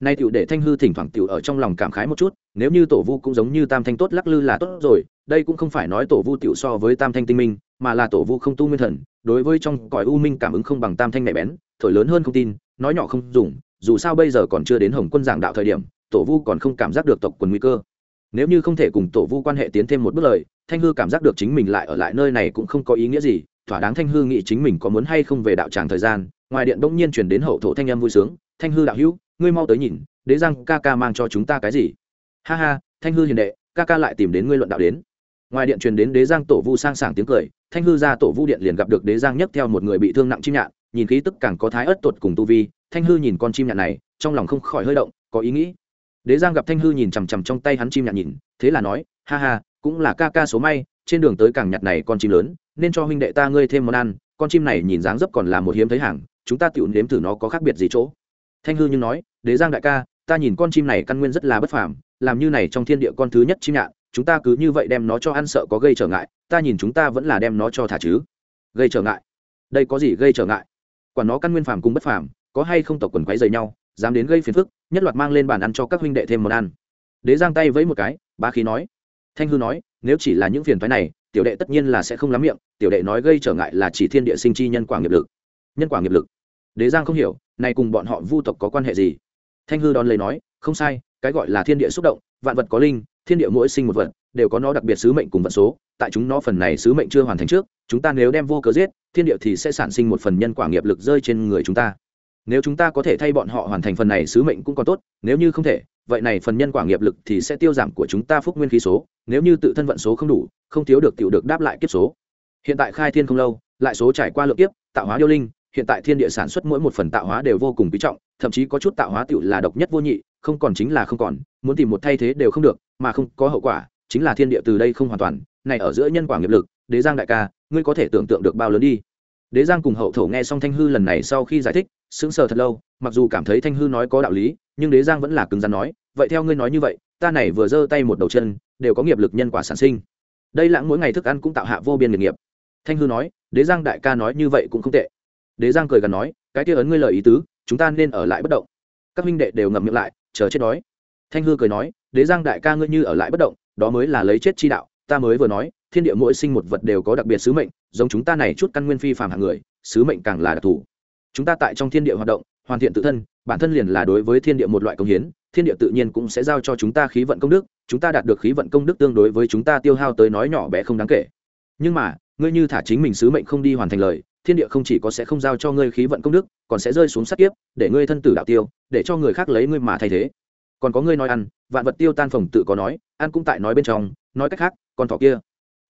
Nay tiểu để thanh hư thỉnh thoảng tiểu ở trong lòng cảm khái một chút, nếu như tổ vu cũng giống như tam thanh tốt lắc lư là tốt rồi, đây cũng không phải nói tổ vu tiểu so với tam thanh tinh minh, mà là tổ vu không tu nguyên thần, đối với trong cõi u minh cảm ứng không bằng tam thanh nhạy bén, thổi lớn hơn không tin, nói nhỏ không dùng, dù sao bây giờ còn chưa đến hồng quân giảng đạo thời điểm, tổ vu còn không cảm giác được tộc quần nguy cơ. Nếu như không thể cùng tổ vu quan hệ tiến thêm một bước lời, thanh hư cảm giác được chính mình lại ở lại nơi này cũng không có ý nghĩa gì thỏa đáng thanh hư nghĩ chính mình có muốn hay không về đạo tràng thời gian, ngoài điện đông nhiên chuyển đến hậu thổ thanh em vui sướng, thanh hư đạo hữu, ngươi mau tới nhìn, đế giang ca ca mang cho chúng ta cái gì? Ha ha, thanh hư hiền đệ, ca ca lại tìm đến ngươi luận đạo đến. Ngoài điện truyền đến đế giang tổ vu sang sảng tiếng cười, thanh hư ra tổ vu điện liền gặp được đế giang nhấc theo một người bị thương nặng chim nhạn, nhìn khí tức càng có thái ớt tuột cùng tu vi, thanh hư nhìn con chim nhạn này, trong lòng không khỏi hơi động, có ý nghĩ. Đế giang gặp thanh hư nhìn chằm chằm trong tay hắn chim nhạn nhìn, thế là nói, ha ha, cũng là ca ca số may trên đường tới càng nhặt này con chim lớn, nên cho huynh đệ ta ngươi thêm món ăn, con chim này nhìn dáng dấp còn là một hiếm thấy hàng, chúng ta tựu nếm thử nó có khác biệt gì chỗ. Thanh hư nhưng nói, đế giang đại ca, ta nhìn con chim này căn nguyên rất là bất phàm, làm như này trong thiên địa con thứ nhất chim nhạn, chúng ta cứ như vậy đem nó cho ăn sợ có gây trở ngại, ta nhìn chúng ta vẫn là đem nó cho thả chứ. Gây trở ngại? Đây có gì gây trở ngại? Quả nó căn nguyên phàm cùng bất phàm, có hay không tộc quần quấy dày nhau, dám đến gây phiền phức, nhất loạt mang lên bàn ăn cho các huynh đệ thêm món ăn. Đế giang tay với một cái ba khí nói. Thanh hư nói nếu chỉ là những phiền thoái này, tiểu đệ tất nhiên là sẽ không lắm miệng, tiểu đệ nói gây trở ngại là chỉ thiên địa sinh chi nhân quả nghiệp lực. Nhân quả nghiệp lực. Đế giang không hiểu, này cùng bọn họ vu tộc có quan hệ gì? Thanh hư đón lấy nói, không sai, cái gọi là thiên địa xúc động, vạn vật có linh, thiên địa mỗi sinh một vật, đều có nó đặc biệt sứ mệnh cùng vận số, tại chúng nó phần này sứ mệnh chưa hoàn thành trước, chúng ta nếu đem vô cớ giết, thiên địa thì sẽ sản sinh một phần nhân quả nghiệp lực rơi trên người chúng ta. Nếu chúng ta có thể thay bọn họ hoàn thành phần này sứ mệnh cũng còn tốt, nếu như không thể vậy này phần nhân quả nghiệp lực thì sẽ tiêu giảm của chúng ta phúc nguyên khí số, nếu như tự thân vận số không đủ, không thiếu được tiểu được đáp lại kiếp số. Hiện tại khai thiên không lâu, lại số trải qua lượng kiếp, tạo hóa điêu linh, hiện tại thiên địa sản xuất mỗi một phần tạo hóa đều vô cùng quý trọng, thậm chí có chút tạo hóa tiểu là độc nhất vô nhị, không còn chính là không còn, muốn tìm một thay thế đều không được, mà không có hậu quả, chính là thiên địa từ đây không hoàn toàn, này ở giữa nhân quả nghiệp lực, đế giang đại ca, ngươi có thể tưởng tượng được bao lớn đi. Đế giang cùng hậu thổ nghe xong thanh hư lần này sau khi giải thích, sững sờ thật lâu, mặc dù cảm thấy thanh hư nói có đạo lý, nhưng đế giang vẫn là cứng rắn nói vậy theo ngươi nói như vậy, ta này vừa giơ tay một đầu chân, đều có nghiệp lực nhân quả sản sinh. Đây lãng mỗi ngày thức ăn cũng tạo hạ vô biên nghiệp nghiệp. Thanh hư nói, đế giang đại ca nói như vậy cũng không tệ. Đế giang cười gần nói, cái kia ấn ngươi lời ý tứ, chúng ta nên ở lại bất động. Các huynh đệ đều ngậm miệng lại, chờ chết đói. Thanh hư cười nói, đế giang đại ca ngươi như ở lại bất động, đó mới là lấy chết chi đạo, ta mới vừa nói, thiên địa mỗi sinh một vật đều có đặc biệt sứ mệnh, giống chúng ta này chút căn nguyên phi phàm hạng người, sứ mệnh càng là đặc thù. Chúng ta tại trong thiên địa hoạt động, hoàn thiện tự thân, bản thân liền là đối với thiên địa một loại công hiến thiên địa tự nhiên cũng sẽ giao cho chúng ta khí vận công đức, chúng ta đạt được khí vận công đức tương đối với chúng ta tiêu hao tới nói nhỏ bé không đáng kể. Nhưng mà, ngươi như thả chính mình sứ mệnh không đi hoàn thành lời, thiên địa không chỉ có sẽ không giao cho ngươi khí vận công đức, còn sẽ rơi xuống sát kiếp, để ngươi thân tử đạo tiêu, để cho người khác lấy ngươi mà thay thế. Còn có ngươi nói ăn, vạn vật tiêu tan phồng tự có nói, ăn cũng tại nói bên trong, nói cách khác, con thỏ kia.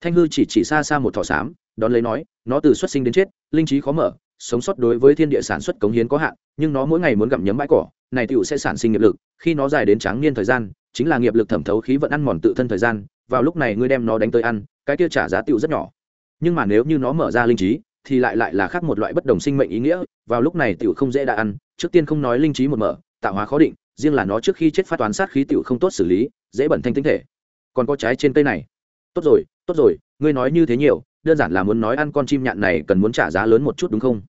Thanh hư chỉ chỉ xa xa một thỏ xám, đón lấy nói, nó từ xuất sinh đến chết, linh trí khó mở, sống sót đối với thiên địa sản xuất cống hiến có hạn, nhưng nó mỗi ngày muốn gặm nhấm bãi cỏ này tiểu sẽ sản sinh nghiệp lực, khi nó dài đến tráng niên thời gian, chính là nghiệp lực thẩm thấu khí vận ăn mòn tự thân thời gian, vào lúc này ngươi đem nó đánh tới ăn, cái kia trả giá tiểu rất nhỏ. Nhưng mà nếu như nó mở ra linh trí, thì lại lại là khác một loại bất đồng sinh mệnh ý nghĩa, vào lúc này tiểu không dễ đã ăn, trước tiên không nói linh trí một mở, tạo hóa khó định, riêng là nó trước khi chết phát toán sát khí tiểu không tốt xử lý, dễ bẩn thanh tinh thể. Còn có trái trên cây này. Tốt rồi tốt rồi, ngươi nói như thế nhiều, đơn giản là muốn nói ăn con chim nhạn này cần muốn trả giá lớn một chút đúng không?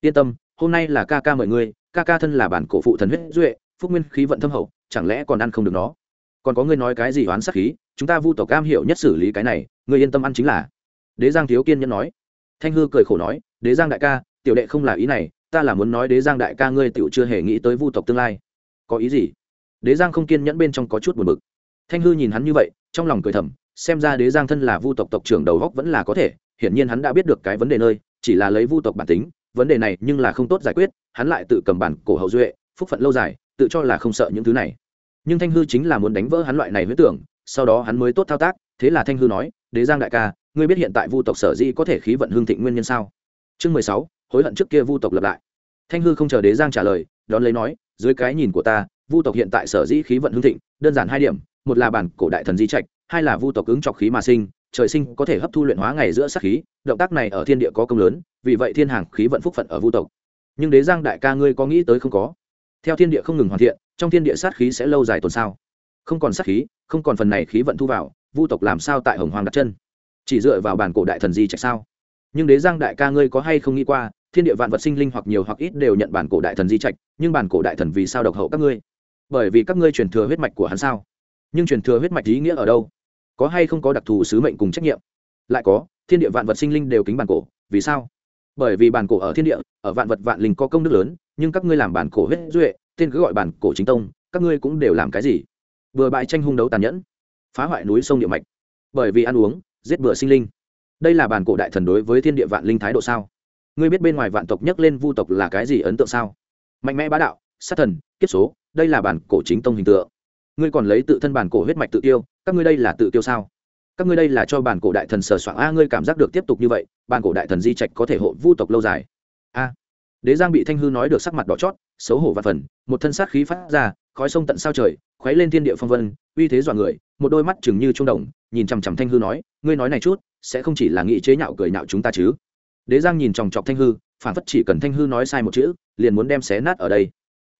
Yên tâm, hôm nay là ca ca mời ngươi ca ca thân là bản cổ phụ thần huyết duệ, phúc nguyên khí vận thâm hậu, chẳng lẽ còn ăn không được nó? Còn có ngươi nói cái gì oán sát khí, chúng ta vu tộc cam hiểu nhất xử lý cái này ngươi yên tâm ăn chính là. Đế giang thiếu kiên nhẫn nói. Thanh hư cười khổ nói, đế giang đại ca, tiểu đệ không là ý này, ta là muốn nói đế giang đại ca ngươi tiểu chưa hề nghĩ tới vu tộc tương lai. Có ý gì? Đế giang không kiên nhẫn bên trong có chút buồn bực. Thanh hư nhìn hắn như vậy, trong lòng cười thầm, xem ra đế giang thân là vu tộc tộc trưởng đầu góc vẫn là có thể, hiển nhiên hắn đã biết được cái vấn đề nơi, chỉ là lấy vu tộc bản tính vấn đề này nhưng là không tốt giải quyết, hắn lại tự cầm bản cổ hậu duệ, phúc phận lâu dài, tự cho là không sợ những thứ này. Nhưng thanh hư chính là muốn đánh vỡ hắn loại này huyết tưởng, sau đó hắn mới tốt thao tác, thế là thanh hư nói, đế giang đại ca, ngươi biết hiện tại vu tộc sở di có thể khí vận hương thịnh nguyên nhân sao? Chương mười sáu, hối hận trước kia vu tộc lập lại. Thanh hư không chờ đế giang trả lời, đón lấy nói, dưới cái nhìn của ta, vu tộc hiện tại sở dĩ khí vận hương thịnh, đơn giản hai điểm, một là bản cổ đại thần di trạch, hai là vu tộc ứng trọc khí mà sinh, trời sinh có thể hấp thu luyện hóa ngày giữa sắc khí, động tác này ở thiên địa có công lớn vì vậy thiên hàng khí vận phúc phận ở vu tộc. Nhưng đế giang đại ca ngươi có nghĩ tới không có? Theo thiên địa không ngừng hoàn thiện, trong thiên địa sát khí sẽ lâu dài tồn sao? Không còn sát khí, không còn phần này khí vận thu vào, vu tộc làm sao tại hồng hoàng đặt chân? Chỉ dựa vào bản cổ đại thần di trạch sao? Nhưng đế giang đại ca ngươi có hay không nghĩ qua, thiên địa vạn vật sinh linh hoặc nhiều hoặc ít đều nhận bản cổ đại thần di trạch, nhưng bản cổ đại thần vì sao độc hậu các ngươi? Bởi vì các ngươi truyền thừa huyết mạch của hắn sao? Nhưng truyền thừa huyết mạch ý nghĩa ở đâu? Có hay không có đặc thù sứ mệnh cùng trách nhiệm? Lại có, thiên địa vạn vật sinh linh đều kính bản cổ, vì sao? Bởi vì bản cổ ở thiên địa, ở vạn vật vạn linh có công đức lớn, nhưng các ngươi làm bản cổ huyết duệ, tên cứ gọi bản cổ chính tông, các ngươi cũng đều làm cái gì? Vừa bại tranh hung đấu tàn nhẫn, phá hoại núi sông địa mạch, bởi vì ăn uống, giết bừa sinh linh. Đây là bản cổ đại thần đối với thiên địa vạn linh thái độ sao? Ngươi biết bên ngoài vạn tộc nhắc lên vu tộc là cái gì ấn tượng sao? Mạnh mẽ bá đạo, sát thần, kiếp số, đây là bản cổ chính tông hình tượng. Ngươi còn lấy tự thân bản cổ huyết mạch tự tiêu, các ngươi đây là tự tiêu sao? Các ngươi đây là cho bản cổ đại thần sờ soạng a, ngươi cảm giác được tiếp tục như vậy, bản cổ đại thần di trạch có thể hộ vu tộc lâu dài. A. Đế giang bị thanh hư nói được sắc mặt đỏ chót, xấu hổ và phần, một thân sát khí phát ra, khói sông tận sao trời khoáy lên thiên địa phong vân, uy thế dọa người, một đôi mắt chừng như trung đồng, nhìn chằm chằm thanh hư nói, ngươi nói này chút, sẽ không chỉ là nghị chế nhạo cười nhạo chúng ta chứ? Đế giang nhìn chòng chọc thanh hư, phản phất chỉ cần thanh hư nói sai một chữ, liền muốn đem xé nát ở đây.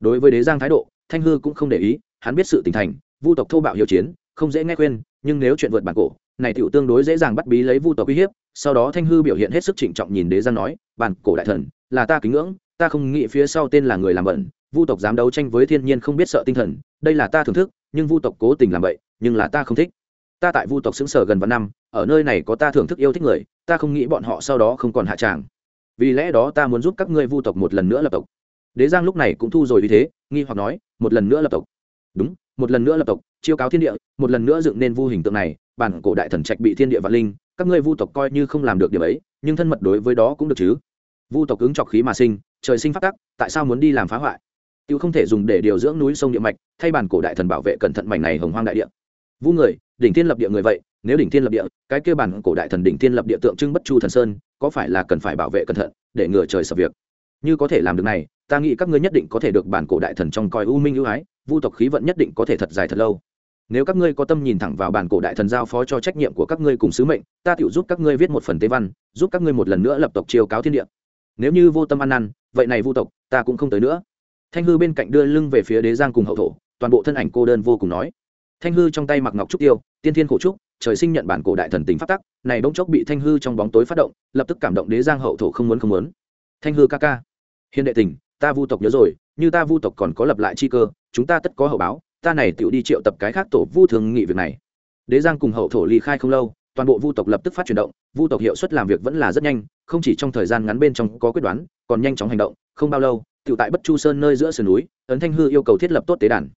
Đối với đế giang thái độ, thanh hư cũng không để ý, hắn biết sự tình thành, vu tộc thô bạo hiệu chiến, không dễ nghe khuyên, nhưng nếu chuyện vượt bản cổ này tựu tương đối dễ dàng bắt bí lấy vu tộc uy hiếp, sau đó thanh hư biểu hiện hết sức trịnh trọng nhìn đế giang nói, bản cổ đại thần, là ta kính ngưỡng, ta không nghĩ phía sau tên là người làm bẩn, vu tộc dám đấu tranh với thiên nhiên không biết sợ tinh thần, đây là ta thưởng thức, nhưng vu tộc cố tình làm vậy, nhưng là ta không thích. Ta tại vu tộc xứng sở gần vạn năm, ở nơi này có ta thưởng thức yêu thích người, ta không nghĩ bọn họ sau đó không còn hạ tràng. Vì lẽ đó ta muốn giúp các ngươi vu tộc một lần nữa lập tộc. Đế giang lúc này cũng thu rồi vì thế, nghi hoặc nói, một lần nữa lập tộc. Đúng một lần nữa lập tộc, chiêu cáo thiên địa, một lần nữa dựng nên vu hình tượng này, bản cổ đại thần trạch bị thiên địa vạn linh, các ngươi vu tộc coi như không làm được điểm ấy, nhưng thân mật đối với đó cũng được chứ. Vu tộc ứng trọc khí mà sinh, trời sinh phát tắc, tại sao muốn đi làm phá hoại? Tiêu không thể dùng để điều dưỡng núi sông địa mạch, thay bản cổ đại thần bảo vệ cẩn thận mảnh này hồng hoang đại địa. Vu người, đỉnh thiên lập địa người vậy, nếu đỉnh thiên lập địa, cái kia bản cổ đại thần đỉnh thiên lập địa tượng trưng bất chu thần sơn, có phải là cần phải bảo vệ cẩn thận, để ngừa trời sập việc? Như có thể làm được này, ta nghĩ các ngươi nhất định có thể được bản cổ đại thần trong coi u minh ưu ái vu tộc khí vận nhất định có thể thật dài thật lâu. Nếu các ngươi có tâm nhìn thẳng vào bản cổ đại thần giao phó cho trách nhiệm của các ngươi cùng sứ mệnh, ta tự giúp các ngươi viết một phần tế văn, giúp các ngươi một lần nữa lập tộc chiêu cáo thiên địa. Nếu như vô tâm ăn năn, vậy này vu tộc, ta cũng không tới nữa. Thanh hư bên cạnh đưa lưng về phía đế giang cùng hậu thổ, toàn bộ thân ảnh cô đơn vô cùng nói. Thanh hư trong tay mặc ngọc trúc tiêu, tiên thiên cổ trúc, trời sinh nhận bản cổ đại thần tính phát tắc, này bỗng chốc bị thanh hư trong bóng tối phát động, lập tức cảm động đế giang hậu thổ không muốn không muốn. Thanh hư ca ca. Hiền đệ tình ta vu tộc nhớ rồi, như ta vu tộc còn có lập lại chi cơ, chúng ta tất có hậu báo, ta này tựu đi triệu tập cái khác tổ vu thường nghị việc này. Đế giang cùng hậu thổ ly khai không lâu, toàn bộ vu tộc lập tức phát chuyển động, vu tộc hiệu suất làm việc vẫn là rất nhanh, không chỉ trong thời gian ngắn bên trong có quyết đoán, còn nhanh chóng hành động, không bao lâu tựu tại bất chu sơn nơi giữa sườn núi, ấn thanh hư yêu cầu thiết lập tốt tế đàn.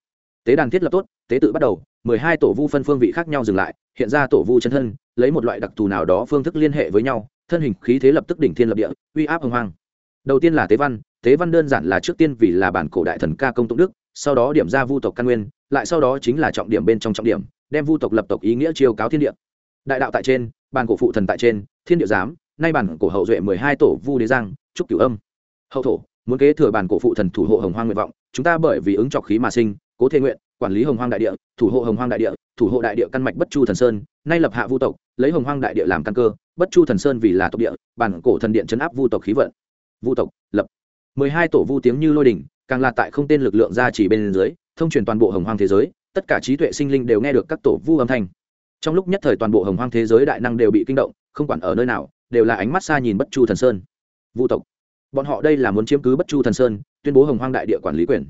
Tế đàn thiết lập tốt, tế tự bắt đầu, mười hai tổ vu phân phương vị khác nhau dừng lại, hiện ra tổ vu chân thân, lấy một loại đặc thù nào đó phương thức liên hệ với nhau, thân hình khí thế lập tức đỉnh thiên lập địa, uy áp hồng hoang. Đầu tiên là tế văn tế văn đơn giản là trước tiên vì là bản cổ đại thần ca công tụng đức, sau đó điểm ra vu tộc căn nguyên, lại sau đó chính là trọng điểm bên trong trọng điểm, đem vu tộc lập tộc ý nghĩa chiêu cáo thiên địa. Đại đạo tại trên, bản cổ phụ thần tại trên, thiên địa giám, nay bản cổ hậu duệ mười hai tổ vu đế giang trúc cửu âm. Hậu thổ, muốn kế thừa bản cổ phụ thần thủ hộ hồng hoang nguyện vọng, chúng ta bởi vì ứng trọc khí mà sinh, cố thế nguyện, quản lý hồng hoang đại địa, thủ hộ hồng hoang đại địa, thủ hộ đại địa căn mạch bất chu thần sơn, nay lập hạ vu tộc, lấy hồng hoang đại địa làm căn cơ, bất chu thần sơn vì là tộc địa, bản cổ thần điện chấn áp vu tộc khí vận. Vu tộc, lập mười hai tổ vu tiếng như lôi đỉnh, càng là tại không tên lực lượng ra chỉ bên dưới, thông truyền toàn bộ hồng hoang thế giới, tất cả trí tuệ sinh linh đều nghe được các tổ vu âm thanh. Trong lúc nhất thời toàn bộ hồng hoang thế giới đại năng đều bị kinh động, không quản ở nơi nào, đều là ánh mắt xa nhìn bất chu thần sơn. Vu tộc. Bọn họ đây là muốn chiếm cứ bất chu thần sơn, tuyên bố hồng hoang đại địa quản lý quyền.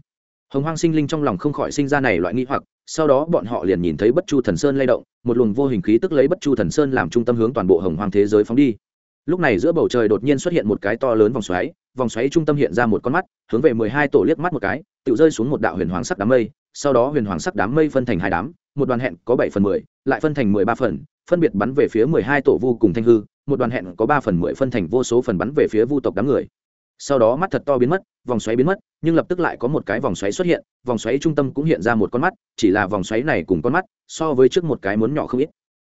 Hồng hoang sinh linh trong lòng không khỏi sinh ra này loại nghi hoặc, sau đó bọn họ liền nhìn thấy bất chu thần sơn lay động, một luồng vô hình khí tức lấy bất chu thần sơn làm trung tâm hướng toàn bộ hồng hoang thế giới phóng đi. Lúc này giữa bầu trời đột nhiên xuất hiện một cái to lớn vòng xoáy vòng xoáy trung tâm hiện ra một con mắt, hướng về mười hai tổ liếc mắt một cái, tự rơi xuống một đạo huyền hoàng sắc đám mây, sau đó huyền hoàng sắc đám mây phân thành hai đám, một đoàn hẹn có bảy phần mười, lại phân thành mười ba phần, phân biệt bắn về phía mười hai tổ vu cùng thanh hư, một đoàn hẹn có ba phần mười phân thành vô số phần bắn về phía vu tộc đám người. Sau đó mắt thật to biến mất, vòng xoáy biến mất, nhưng lập tức lại có một cái vòng xoáy xuất hiện, vòng xoáy trung tâm cũng hiện ra một con mắt, chỉ là vòng xoáy này cùng con mắt, so với trước một cái muốn nhỏ không ít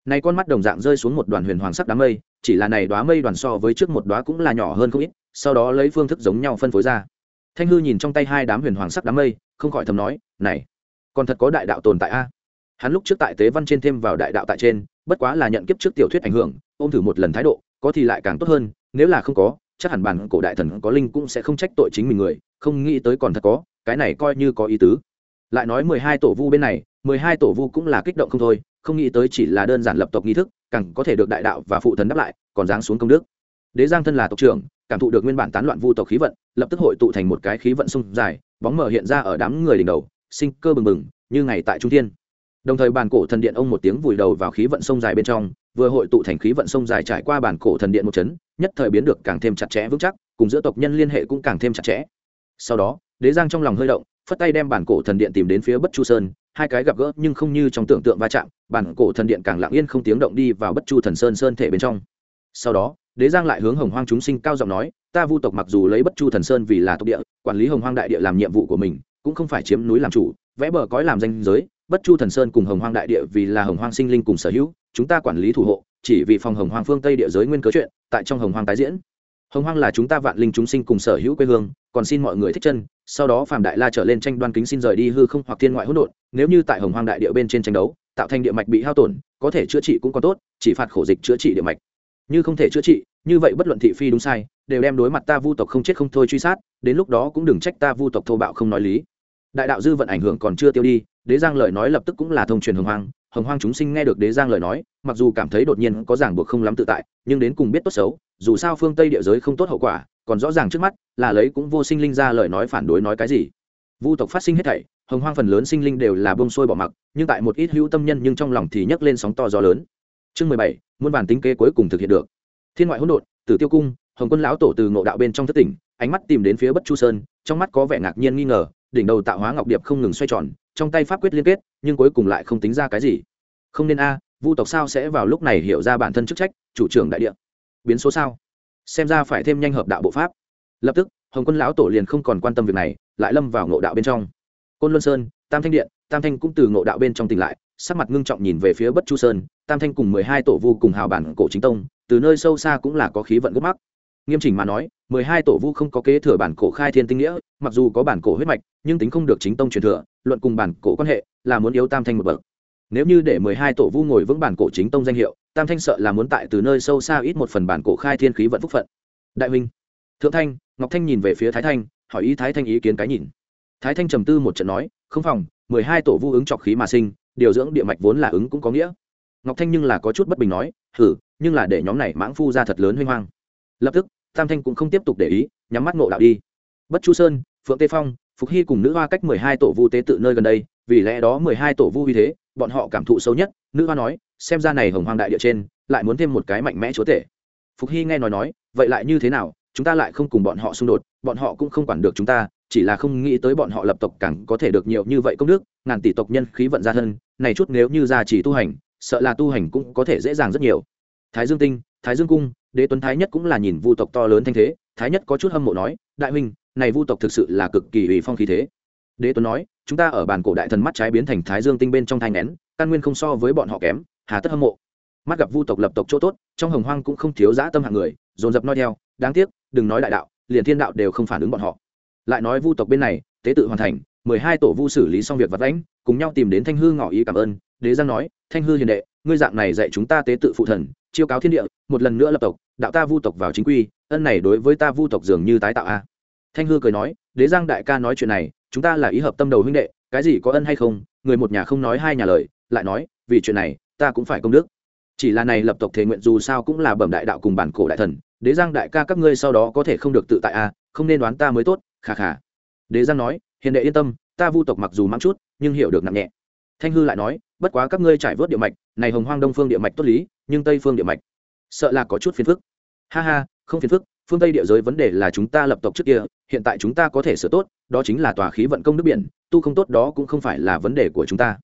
này con mắt đồng dạng rơi xuống một đoàn huyền hoàng sắc đám mây, chỉ là này đóa mây đoàn so với trước một đóa cũng là nhỏ hơn không ít, sau đó lấy phương thức giống nhau phân phối ra. Thanh hư nhìn trong tay hai đám huyền hoàng sắc đám mây, không khỏi thầm nói, này, còn thật có đại đạo tồn tại a. Hắn lúc trước tại tế văn trên thêm vào đại đạo tại trên, bất quá là nhận kiếp trước tiểu thuyết ảnh hưởng, ôm thử một lần thái độ, có thì lại càng tốt hơn, nếu là không có, chắc hẳn bản cổ đại thần có linh cũng sẽ không trách tội chính mình người, không nghĩ tới còn thật có, cái này coi như có ý tứ. Lại nói mười hai tổ vu bên này, mười hai tổ vu cũng là kích động không thôi không nghĩ tới chỉ là đơn giản lập tộc nghi thức, càng có thể được đại đạo và phụ thần đáp lại, còn giáng xuống công đức. Đế giang thân là tộc trưởng, cảm thụ được nguyên bản tán loạn vu tộc khí vận, lập tức hội tụ thành một cái khí vận sung dài, bóng mở hiện ra ở đám người đỉnh đầu, sinh cơ bừng bừng, như ngày tại trung thiên. Đồng thời bàn cổ thần điện ông một tiếng vùi đầu vào khí vận sông dài bên trong, vừa hội tụ thành khí vận sông dài trải qua bàn cổ thần điện một chấn, nhất thời biến được càng thêm chặt chẽ vững chắc, cùng giữa tộc nhân liên hệ cũng càng thêm chặt chẽ. Sau đó, đế giang trong lòng hơi động, phất tay đem bản cổ thần điện tìm đến phía bất chu sơn hai cái gặp gỡ nhưng không như trong tưởng tượng va chạm, bản cổ thần điện càng lặng yên không tiếng động đi vào bất chu thần sơn sơn thể bên trong. Sau đó, đế giang lại hướng hồng hoang chúng sinh cao giọng nói, ta vu tộc mặc dù lấy bất chu thần sơn vì là tộc địa, quản lý hồng hoang đại địa làm nhiệm vụ của mình, cũng không phải chiếm núi làm chủ, vẽ bờ cõi làm danh giới, bất chu thần sơn cùng hồng hoang đại địa vì là hồng hoang sinh linh cùng sở hữu, chúng ta quản lý thủ hộ, chỉ vì phòng hồng hoang phương tây địa giới nguyên cớ chuyện, tại trong hồng hoang tái diễn hồng hoang là chúng ta vạn linh chúng sinh cùng sở hữu quê hương, còn xin mọi người thích chân, sau đó phạm đại la trở lên tranh đoan kính xin rời đi hư không hoặc thiên ngoại hỗn độn, nếu như tại hồng hoang đại địa bên trên tranh đấu, tạo thành địa mạch bị hao tổn, có thể chữa trị cũng có tốt, chỉ phạt khổ dịch chữa trị địa mạch. Như không thể chữa trị, như vậy bất luận thị phi đúng sai, đều đem đối mặt ta vu tộc không chết không thôi truy sát, đến lúc đó cũng đừng trách ta vu tộc thô bạo không nói lý. Đại đạo dư vận ảnh hưởng còn chưa tiêu đi, đế giang lời nói lập tức cũng là thông truyền hồng hoang hồng hoang chúng sinh nghe được đế giang lời nói, mặc dù cảm thấy đột nhiên có ràng buộc không lắm tự tại, nhưng đến cùng biết tốt xấu, dù sao phương tây địa giới không tốt hậu quả, còn rõ ràng trước mắt, là lấy cũng vô sinh linh ra lời nói phản đối nói cái gì. Vu tộc phát sinh hết thảy, hồng hoang phần lớn sinh linh đều là bông sôi bỏ mặc, nhưng tại một ít hữu tâm nhân nhưng trong lòng thì nhấc lên sóng to gió lớn. Chương mười bảy, muôn bản tính kế cuối cùng thực hiện được. Thiên ngoại hỗn độn, tử tiêu cung, hồng quân lão tổ từ ngộ đạo bên trong thất tỉnh, ánh mắt tìm đến phía bất chu sơn, trong mắt có vẻ ngạc nhiên nghi ngờ đỉnh đầu tạo hóa ngọc điệp không ngừng xoay tròn, trong tay pháp quyết liên kết, nhưng cuối cùng lại không tính ra cái gì. Không nên a, vu tộc sao sẽ vào lúc này hiểu ra bản thân chức trách, chủ trưởng đại địa. Biến số sao? Xem ra phải thêm nhanh hợp đạo bộ pháp. Lập tức, hồng quân lão tổ liền không còn quan tâm việc này, lại lâm vào ngộ đạo bên trong. Côn luân sơn, tam thanh điện, tam thanh cũng từ ngộ đạo bên trong tỉnh lại, sắc mặt ngưng trọng nhìn về phía bất chu sơn, tam thanh cùng mười hai tổ vu cùng hào bản cổ chính tông, từ nơi sâu xa cũng là có khí vận gốc mắc nghiêm chỉnh mà nói, mười hai tổ vu không có kế thừa bản cổ khai thiên tinh nghĩa, mặc dù có bản cổ huyết mạch, nhưng tính không được chính tông truyền thừa, luận cùng bản cổ quan hệ, là muốn yếu tam thanh một bậc. Nếu như để mười hai tổ vu ngồi vững bản cổ chính tông danh hiệu, tam thanh sợ là muốn tại từ nơi sâu xa ít một phần bản cổ khai thiên khí vận phúc phận. Đại huynh, thượng thanh, ngọc thanh nhìn về phía thái thanh, hỏi ý thái thanh ý kiến cái nhìn. Thái thanh trầm tư một trận nói, không phòng, mười hai tổ vu ứng trọc khí mà sinh, điều dưỡng địa mạch vốn là ứng cũng có nghĩa. Ngọc thanh nhưng là có chút bất bình nói, hử, nhưng là để nhóm này mãng phu ra thật lớn huy hoang. Lập tức tam thanh cũng không tiếp tục để ý, nhắm mắt ngộ đạo đi. Bất chu sơn, phượng tê phong, phục hy cùng nữ hoa cách mười hai tổ vu tế tự nơi gần đây, vì lẽ đó mười hai tổ vu uy thế, bọn họ cảm thụ sâu nhất, nữ hoa nói, xem ra này hồng hoang đại địa trên, lại muốn thêm một cái mạnh mẽ chúa tể. Phục hy nghe nói nói, vậy lại như thế nào, chúng ta lại không cùng bọn họ xung đột, bọn họ cũng không quản được chúng ta, chỉ là không nghĩ tới bọn họ lập tộc càng có thể được nhiều như vậy công đức, ngàn tỷ tộc nhân khí vận ra thân, này chút nếu như ra chỉ tu hành, sợ là tu hành cũng có thể dễ dàng rất nhiều. Thái dương tinh, thái dương cung đế tuấn thái nhất cũng là nhìn vu tộc to lớn thanh thế, thái nhất có chút hâm mộ nói, đại huynh, này vu tộc thực sự là cực kỳ ủy phong khí thế. Đế tuấn nói, chúng ta ở bàn cổ đại thần mắt trái biến thành thái dương tinh bên trong thai nén căn nguyên không so với bọn họ kém, hà tất hâm mộ. Mắt gặp vu tộc lập tộc chỗ tốt, trong hồng hoang cũng không thiếu dã tâm hạng người, dồn dập nói theo, đáng tiếc, đừng nói đại đạo, liền thiên đạo đều không phản ứng bọn họ. Lại nói vu tộc bên này, tế tự hoàn thành, mười hai tổ vu xử lý xong việc vật lãnh cùng nhau tìm đến thanh hư ngỏ ý cảm ơn, đế giang nói, thanh hư hiền đệ, ngươi dạng này dạy chúng ta tế tự phụ thần chiêu cáo thiên địa, một lần nữa lập tộc, đạo ta vu tộc vào chính quy, ân này đối với ta vu tộc dường như tái tạo a. Thanh hư cười nói, đế giang đại ca nói chuyện này, chúng ta là ý hợp tâm đầu huynh đệ, cái gì có ân hay không, người một nhà không nói hai nhà lời, lại nói, vì chuyện này, ta cũng phải công đức. Chỉ là này lập tộc thể nguyện dù sao cũng là bẩm đại đạo cùng bản cổ đại thần, đế giang đại ca các ngươi sau đó có thể không được tự tại a, không nên đoán ta mới tốt khà khà đế giang nói, hiền đệ yên tâm, ta vu tộc mặc dù mắng chút, nhưng hiểu được nặng nhẹ thanh hư lại nói, bất quá các ngươi trải vớt địa mạch, này hồng hoang đông phương địa mạch tốt lý, nhưng tây phương địa mạch, sợ là có chút phiền phức. Ha ha, không phiền phức, phương tây địa giới vấn đề là chúng ta lập tộc trước kia, hiện tại chúng ta có thể sửa tốt, đó chính là tòa khí vận công nước biển, tu không tốt đó cũng không phải là vấn đề của chúng ta.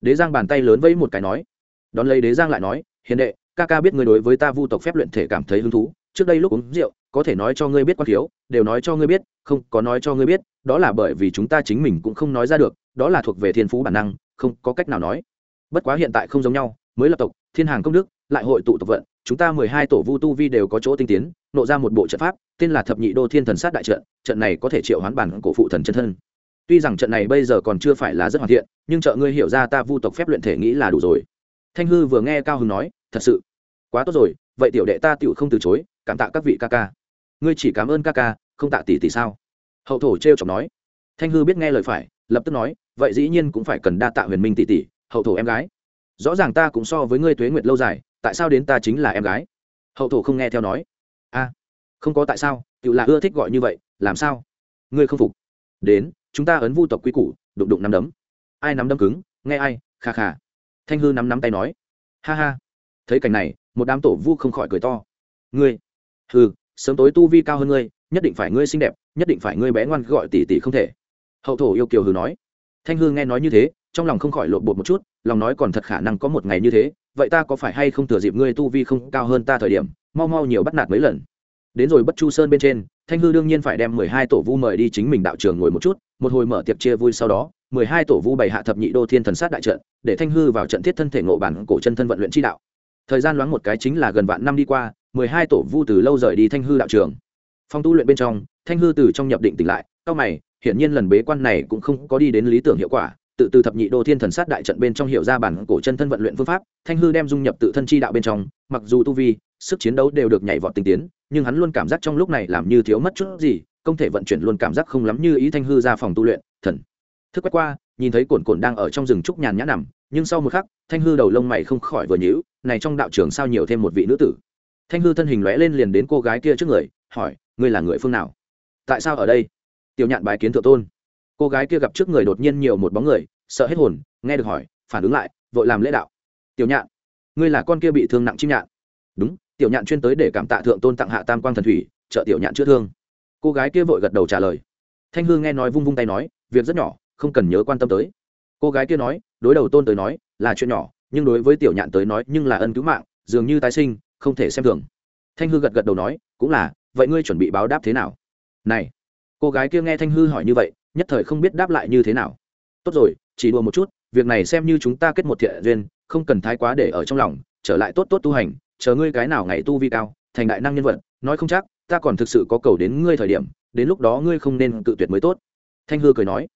Đế giang bàn tay lớn vẫy một cái nói. Đón lấy đế giang lại nói, hiền đệ, ca ca biết ngươi đối với ta vu tộc phép luyện thể cảm thấy hứng thú, trước đây lúc uống rượu, có thể nói cho ngươi biết quan thiếu, đều nói cho ngươi biết, không có nói cho ngươi biết, đó là bởi vì chúng ta chính mình cũng không nói ra được, đó là thuộc về thiên phú bản năng không có cách nào nói. Bất quá hiện tại không giống nhau, mới lập tộc, thiên hàng công đức, lại hội tụ tộc vận, chúng ta mười hai tổ vu tu vi đều có chỗ tinh tiến, nộ ra một bộ trận pháp, tên là thập nhị đô thiên thần sát đại trận trận này có thể triệu hoán bản cổ phụ thần chân thân. Tuy rằng trận này bây giờ còn chưa phải là rất hoàn thiện, nhưng trợ ngươi hiểu ra ta vu tộc phép luyện thể nghĩ là đủ rồi. Thanh hư vừa nghe cao hưng nói, thật sự, quá tốt rồi, vậy tiểu đệ ta tựu không từ chối, cảm tạ các vị ca ca. Ngươi chỉ cảm ơn ca ca, không tạ tỷ tỷ sao? Hậu thổ t r e o chọc nói. Thanh hư biết nghe lời phải lập tức nói, vậy dĩ nhiên cũng phải cần đa tạ huyền minh tỷ tỷ, hậu thổ em gái. Rõ ràng ta cũng so với ngươi tuế nguyệt lâu dài, tại sao đến ta chính là em gái? Hậu thổ không nghe theo nói. A, không có tại sao tự là ưa thích gọi như vậy, làm sao? Ngươi không phục. Đến, chúng ta ấn vu tộc quy củ, đụng đụng nắm đấm. Ai nắm đấm cứng, nghe ai, kha kha. Thanh hư nắm nắm tay nói. Ha ha. Thấy cảnh này, một đám tổ vu không khỏi cười to. Ngươi, hừ, sớm tối tu vi cao hơn ngươi, nhất định phải ngươi xinh đẹp, nhất định phải ngươi bé ngoan gọi tỷ tỷ không thể hậu thổ yêu kiều hừ nói. Thanh hư nghe nói như thế, trong lòng không khỏi lộn bột một chút, lòng nói còn thật khả năng có một ngày như thế, vậy ta có phải hay không thừa dịp ngươi tu vi không cao hơn ta thời điểm, mau mau nhiều bắt nạt mấy lần. Đến rồi bất chu sơn bên trên, thanh hư đương nhiên phải đem mười hai tổ vu mời đi chính mình đạo trường ngồi một chút, một hồi mở tiệc chia vui sau đó, mười hai tổ vu bày hạ thập nhị đô thiên thần sát đại trận, để thanh hư vào trận thiết thân thể ngộ bản cổ chân thân vận luyện chi đạo. Thời gian loáng một cái chính là gần vạn năm đi qua, mười hai tổ vu từ lâu rời đi thanh hư đạo trường. Phong tu luyện bên trong, thanh hư từ trong nhập định tỉnh lại, cao mày hiển nhiên lần bế quan này cũng không có đi đến lý tưởng hiệu quả, tự từ thập nhị đô thiên thần sát đại trận bên trong hiệu ra bản cổ chân thân vận luyện phương pháp, thanh hư đem dung nhập tự thân chi đạo bên trong, mặc dù tu vi, sức chiến đấu đều được nhảy vọt tinh tiến, nhưng hắn luôn cảm giác trong lúc này làm như thiếu mất chút gì không thể vận chuyển luôn cảm giác không lắm như ý thanh hư ra phòng tu luyện, thần. Thức quét qua, nhìn thấy cồn cồn đang ở trong rừng trúc nhàn nhã nằm, nhưng sau một khắc, thanh hư đầu lông mày không khỏi vừa nhíu, này trong đạo trường sao nhiều thêm một vị nữ tử. Thanh hư thân hình lóe lên liền đến cô gái kia trước người, hỏi, ngươi là người phương nào? Tại sao ở đây? Tiểu nhạn bài kiến thượng tôn. Cô gái kia gặp trước người đột nhiên nhiều một bóng người, sợ hết hồn, nghe được hỏi, phản ứng lại, vội làm lễ đạo. Tiểu nhạn, ngươi là con kia bị thương nặng chim nhạn. Đúng, tiểu nhạn chuyên tới để cảm tạ thượng tôn tặng hạ tam quang thần thủy, trợ tiểu nhạn chữa thương. Cô gái kia vội gật đầu trả lời. Thanh hương nghe nói vung vung tay nói, việc rất nhỏ, không cần nhớ quan tâm tới. Cô gái kia nói, đối đầu tôn tới nói, là chuyện nhỏ, nhưng đối với tiểu nhạn tới nói, nhưng là ân cứu mạng, dường như tái sinh, không thể xem thường. Thanh hư gật gật đầu nói, cũng là, vậy ngươi chuẩn bị báo đáp thế nào? Này cô gái kia nghe thanh hư hỏi như vậy, nhất thời không biết đáp lại như thế nào. Tốt rồi, chỉ đùa một chút, việc này xem như chúng ta kết một thiện duyên, không cần thái quá để ở trong lòng, trở lại tốt tốt tu hành, chờ ngươi cái nào ngày tu vi cao, thành đại năng nhân vật, nói không chắc, ta còn thực sự có cầu đến ngươi thời điểm, đến lúc đó ngươi không nên cự tuyệt mới tốt. Thanh hư cười nói.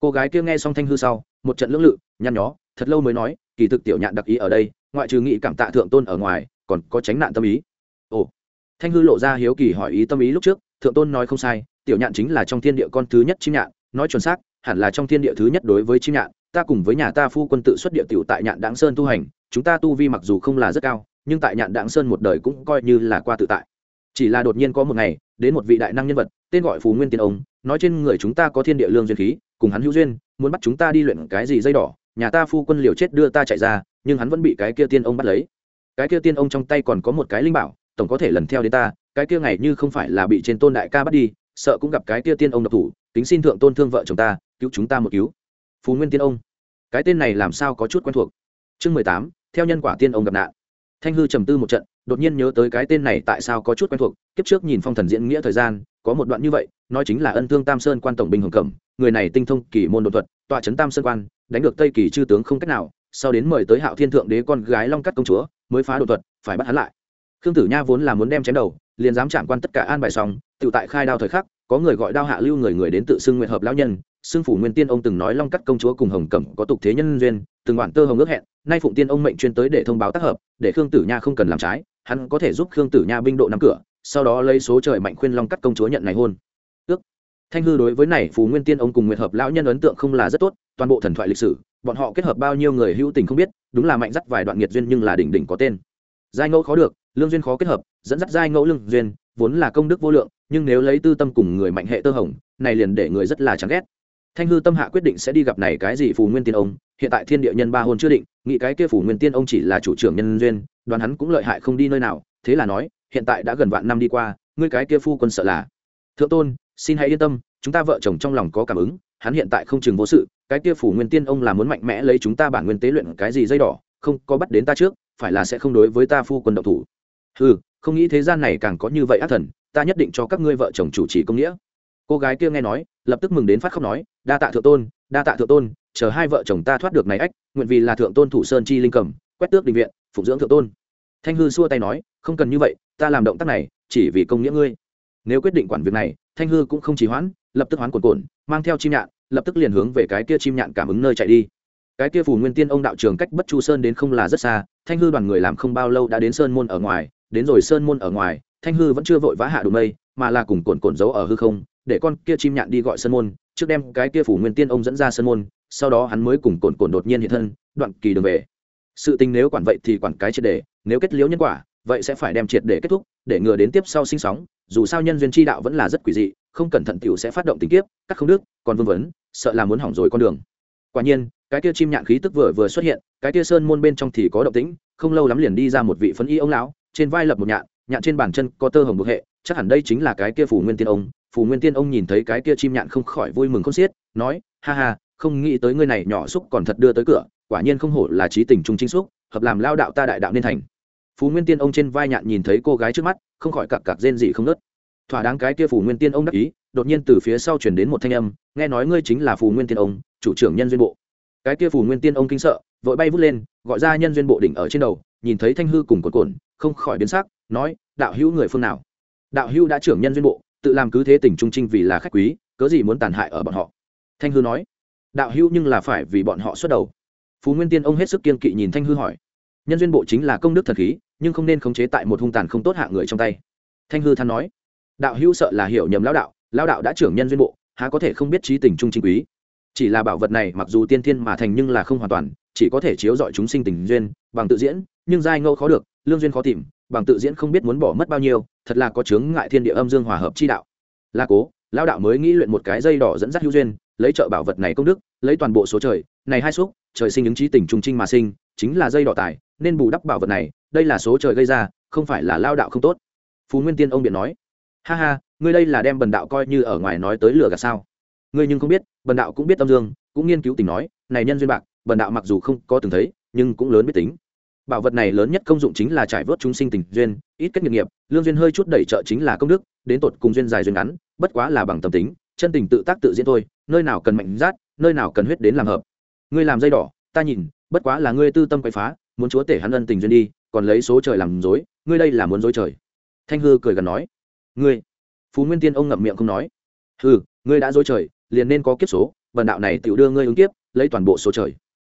Cô gái kia nghe xong thanh hư sau, một trận lưỡng lự, nhăn nhó, thật lâu mới nói, kỳ thực tiểu nhạn đặc ý ở đây, ngoại trừ nghị cảm tạ thượng tôn ở ngoài, còn có tránh nạn tâm ý. Ồ. Thanh hư lộ ra hiếu kỳ hỏi ý tâm ý lúc trước, thượng tôn nói không sai tiểu nhạn chính là trong thiên địa con thứ nhất chim nhạn, nói chuẩn xác, hẳn là trong thiên địa thứ nhất đối với chim nhạn, ta cùng với nhà ta phu quân tự xuất địa tiểu tại nhạn đáng sơn tu hành, chúng ta tu vi mặc dù không là rất cao, nhưng tại nhạn đáng sơn một đời cũng coi như là qua tự tại. Chỉ là đột nhiên có một ngày, đến một vị đại năng nhân vật, tên gọi phù nguyên tiên ông, nói trên người chúng ta có thiên địa lương duyên khí, cùng hắn hữu duyên, muốn bắt chúng ta đi luyện cái gì dây đỏ, nhà ta phu quân liều chết đưa ta chạy ra, nhưng hắn vẫn bị cái kia tiên ông bắt lấy. Cái kia tiên ông trong tay còn có một cái linh bảo, tổng có thể lần theo đến ta, cái kia ngày như không phải là bị trên tôn đại ca bắt đi sợ cũng gặp cái kia tiên ông độc thủ, kính xin thượng tôn thương vợ chồng ta, cứu chúng ta một cứu. Phú nguyên tiên ông. Cái tên này làm sao có chút quen thuộc. Chương mười tám, theo nhân quả tiên ông gặp nạn. Thanh hư trầm tư một trận, đột nhiên nhớ tới cái tên này tại sao có chút quen thuộc, kiếp trước nhìn phong thần diễn nghĩa thời gian, có một đoạn như vậy, nói chính là ân thương tam sơn quan tổng binh hồng cẩm, người này tinh thông kỳ môn đột thuật, tọa trấn tam sơn quan, đánh được tây kỳ chư tướng không cách nào, sau đến mời tới hạo thiên thượng đế con gái long cắt công chúa, mới phá đột thuật, phải bắt hắn lại. Khương tử nha vốn là muốn đem chém đầu, liền dám chạm quan tất cả an bài xong tự tại khai đao thời khắc, có người gọi đao hạ lưu người người đến tự xưng nguyện hợp lão nhân, xưng phủ nguyên tiên ông từng nói long cắt công chúa cùng hồng cẩm có tục thế nhân duyên, từng bản tơ hồng ước hẹn, nay phụng tiên ông mệnh chuyên tới để thông báo tác hợp, để khương tử nha không cần làm trái, hắn có thể giúp khương tử nha binh độ nắm cửa, sau đó lấy số trời mạnh khuyên long cắt công chúa nhận này hôn. Ước. Thanh hư đối với này phù nguyên tiên ông cùng nguyện hợp lão nhân ấn tượng không là rất tốt, toàn bộ thần thoại lịch sử, bọn họ kết hợp bao nhiêu người hữu tình không biết, đúng là mạnh dắt vài đoạn nghiệt duyên nhưng là đỉnh đỉnh có tên. Giai ngẫu khó được, lương duyên khó kết hợp, dẫn dắt giai ngẫu lương duyên, vốn là công đức vô lượng nhưng nếu lấy tư tâm cùng người mạnh hệ tơ hồng, này liền để người rất là chán ghét. Thanh hư tâm hạ quyết định sẽ đi gặp này cái gì phù nguyên tiên ông, hiện tại thiên địa nhân ba hôn chưa định, nghĩ cái kia phù nguyên tiên ông chỉ là chủ trưởng nhân duyên, đoán hắn cũng lợi hại không đi nơi nào, thế là nói, hiện tại đã gần vạn năm đi qua, ngươi cái kia phu quân sợ là. Thượng tôn, xin hãy yên tâm, chúng ta vợ chồng trong lòng có cảm ứng, hắn hiện tại không chừng vô sự, cái kia phủ nguyên tiên ông là muốn mạnh mẽ lấy chúng ta bản nguyên tế luyện cái gì dây đỏ, không có bắt đến ta trước, phải là sẽ không đối với ta phu quân độc thủ. Ừ không nghĩ thế gian này càng có như vậy ác thần ta nhất định cho các ngươi vợ chồng chủ trì công nghĩa. Cô gái kia nghe nói, lập tức mừng đến phát khóc nói, đa tạ thượng tôn, đa tạ thượng tôn, chờ hai vợ chồng ta thoát được này ách, nguyện vì là thượng tôn thủ sơn chi linh cầm, quét tước định viện, phụng dưỡng thượng tôn. Thanh hư xua tay nói, không cần như vậy, ta làm động tác này chỉ vì công nghĩa ngươi. Nếu quyết định quản việc này, thanh hư cũng không chỉ hoãn, lập tức hoán cồn cồn mang theo chim nhạn, lập tức liền hướng về cái kia chim nhạn cảm ứng nơi chạy đi. Cái kia phù nguyên tiên ông đạo trường cách bất chu sơn đến không là rất xa, thanh hư đoàn người làm không bao lâu đã đến sơn môn ở ngoài, đến rồi sơn môn ở ngoài thanh hư vẫn chưa vội vã hạ đủ mây, mà là cùng cồn cồn giấu ở hư không, để con kia chim nhạn đi gọi sơn môn, trước đem cái kia phủ nguyên tiên ông dẫn ra sơn môn, sau đó hắn mới cùng cồn cồn đột nhiên hiện thân, đoạn kỳ đường về. Sự tình nếu quản vậy thì quản cái triệt đề, nếu kết liễu nhân quả, vậy sẽ phải đem triệt để kết thúc, để ngừa đến tiếp sau sinh sóng, dù sao nhân duyên chi đạo vẫn là rất quỷ dị, không cẩn thận tiểu sẽ phát động tình kiếp các không đức còn vương vấn, sợ là muốn hỏng rồi con đường. Quả nhiên, cái kia chim nhạn khí tức vừa vừa xuất hiện, cái kia sơn môn bên trong thì có động tĩnh, không lâu lắm liền đi ra một vị phấn y ông lão, trên vai lập một nhạn nhạn trên bàn chân có tơ hồng bực hệ, chắc hẳn đây chính là cái kia phủ nguyên tiên ông. Phủ nguyên tiên ông nhìn thấy cái kia chim nhạn không khỏi vui mừng không xiết, nói, ha ha, không nghĩ tới ngươi này nhỏ xúc còn thật đưa tới cửa, quả nhiên không hổ là trí tình trung chính xúc, hợp làm lao đạo ta đại đạo nên thành. Phú nguyên tiên ông trên vai nhạn nhìn thấy cô gái trước mắt, không khỏi cặc cặc rên dị không nớt thỏa đáng cái kia phù nguyên tiên ông đắc ý, đột nhiên từ phía sau chuyển đến một thanh âm, nghe nói ngươi chính là phù nguyên tiên ông, chủ trưởng nhân duyên bộ cái kia phù nguyên tiên ông kinh sợ, vội bay vút lên, gọi ra nhân duyên bộ đỉnh ở trên đầu, nhìn thấy thanh hư cùng cồn cồn, không khỏi biến sắc, nói, đạo hữu người phương nào? Đạo hữu đã trưởng nhân duyên bộ, tự làm cứ thế tỉnh trung trinh vì là khách quý, cớ gì muốn tàn hại ở bọn họ? Thanh hư nói, đạo hữu nhưng là phải vì bọn họ xuất đầu. Phú nguyên tiên ông hết sức kiên kỵ nhìn thanh hư hỏi, nhân duyên bộ chính là công đức thần khí, nhưng không nên khống chế tại một hung tàn không tốt hạ người trong tay. Thanh hư than nói, đạo hữu sợ là hiểu nhầm lão đạo lão đạo đã trưởng nhân duyên bộ, há có thể không biết trí tình trung chính quý? Chỉ là bảo vật này mặc dù tiên thiên mà thành nhưng là không hoàn toàn, chỉ có thể chiếu dọi chúng sinh tình duyên, bằng tự diễn, nhưng giai ngẫu khó được, lương duyên khó tìm, bằng tự diễn không biết muốn bỏ mất bao nhiêu, thật là có chướng ngại thiên địa âm dương hòa hợp chi đạo. Là cố lao đạo mới nghĩ luyện một cái dây đỏ dẫn dắt hữu duyên, lấy trợ bảo vật này công đức, lấy toàn bộ số trời, này hai xúc, trời sinh ứng trí tình trung trinh mà sinh, chính là dây đỏ tài, nên bù đắp bảo vật này, đây là số trời gây ra, không phải là lao đạo không tốt. Phú nguyên tiên ông biện nói, ha ha, ngươi đây là đem bần đạo coi như ở ngoài nói tới lửa gạt sao? Ngươi nhưng không biết, bần đạo cũng biết tâm dương, cũng nghiên cứu tình nói, này nhân duyên bạc, bần đạo mặc dù không có từng thấy, nhưng cũng lớn biết tính. Bảo vật này lớn nhất công dụng chính là trải vớt chúng sinh tình duyên, ít kết nghiệp nghiệp, lương duyên hơi chút đẩy trợ chính là công đức, đến tột cùng duyên dài duyên ngắn, bất quá là bằng tâm tính, chân tình tự tác tự diễn thôi, nơi nào cần mạnh rát, nơi nào cần huyết đến làm hợp. Ngươi làm dây đỏ, ta nhìn, bất quá là ngươi tư tâm quậy phá, muốn chúa tể hắn ân tình duyên đi, còn lấy số trời làm dối ngươi đây là muốn dối trời. Thanh hư cười gần nói. Ngươi, phú nguyên tiên ông ngậm miệng không nói. Hư ngươi đã dối trời liền nên có kiếp số, vần đạo này tự đưa ngươi ứng kiếp, lấy toàn bộ số trời.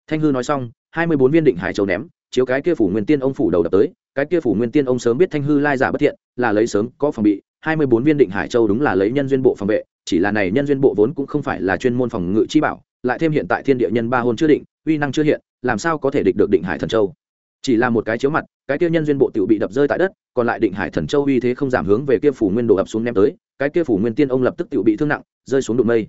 Thanh hư nói xong, hai mươi bốn viên định hải châu ném, chiếu cái kia phủ nguyên tiên ông phủ đầu đập tới, cái kia phủ nguyên tiên ông sớm biết thanh hư lai giả bất thiện, là lấy sớm có phòng bị, hai mươi bốn viên định hải châu đúng là lấy nhân duyên bộ phòng vệ, chỉ là này nhân duyên bộ vốn cũng không phải là chuyên môn phòng ngự chi bảo, lại thêm hiện tại thiên địa nhân ba hôn chưa định, uy năng chưa hiện, làm sao có thể địch được định hải thần châu? Chỉ là một cái chiếu mặt, cái kia nhân duyên bộ tiểu bị đập rơi tại đất, còn lại định hải thần châu uy thế không giảm hướng về kia phủ nguyên đổ ập xuống ném tới, cái kia phủ nguyên tiên ông lập tức tiểu bị thương nặng, rơi xuống đụng mây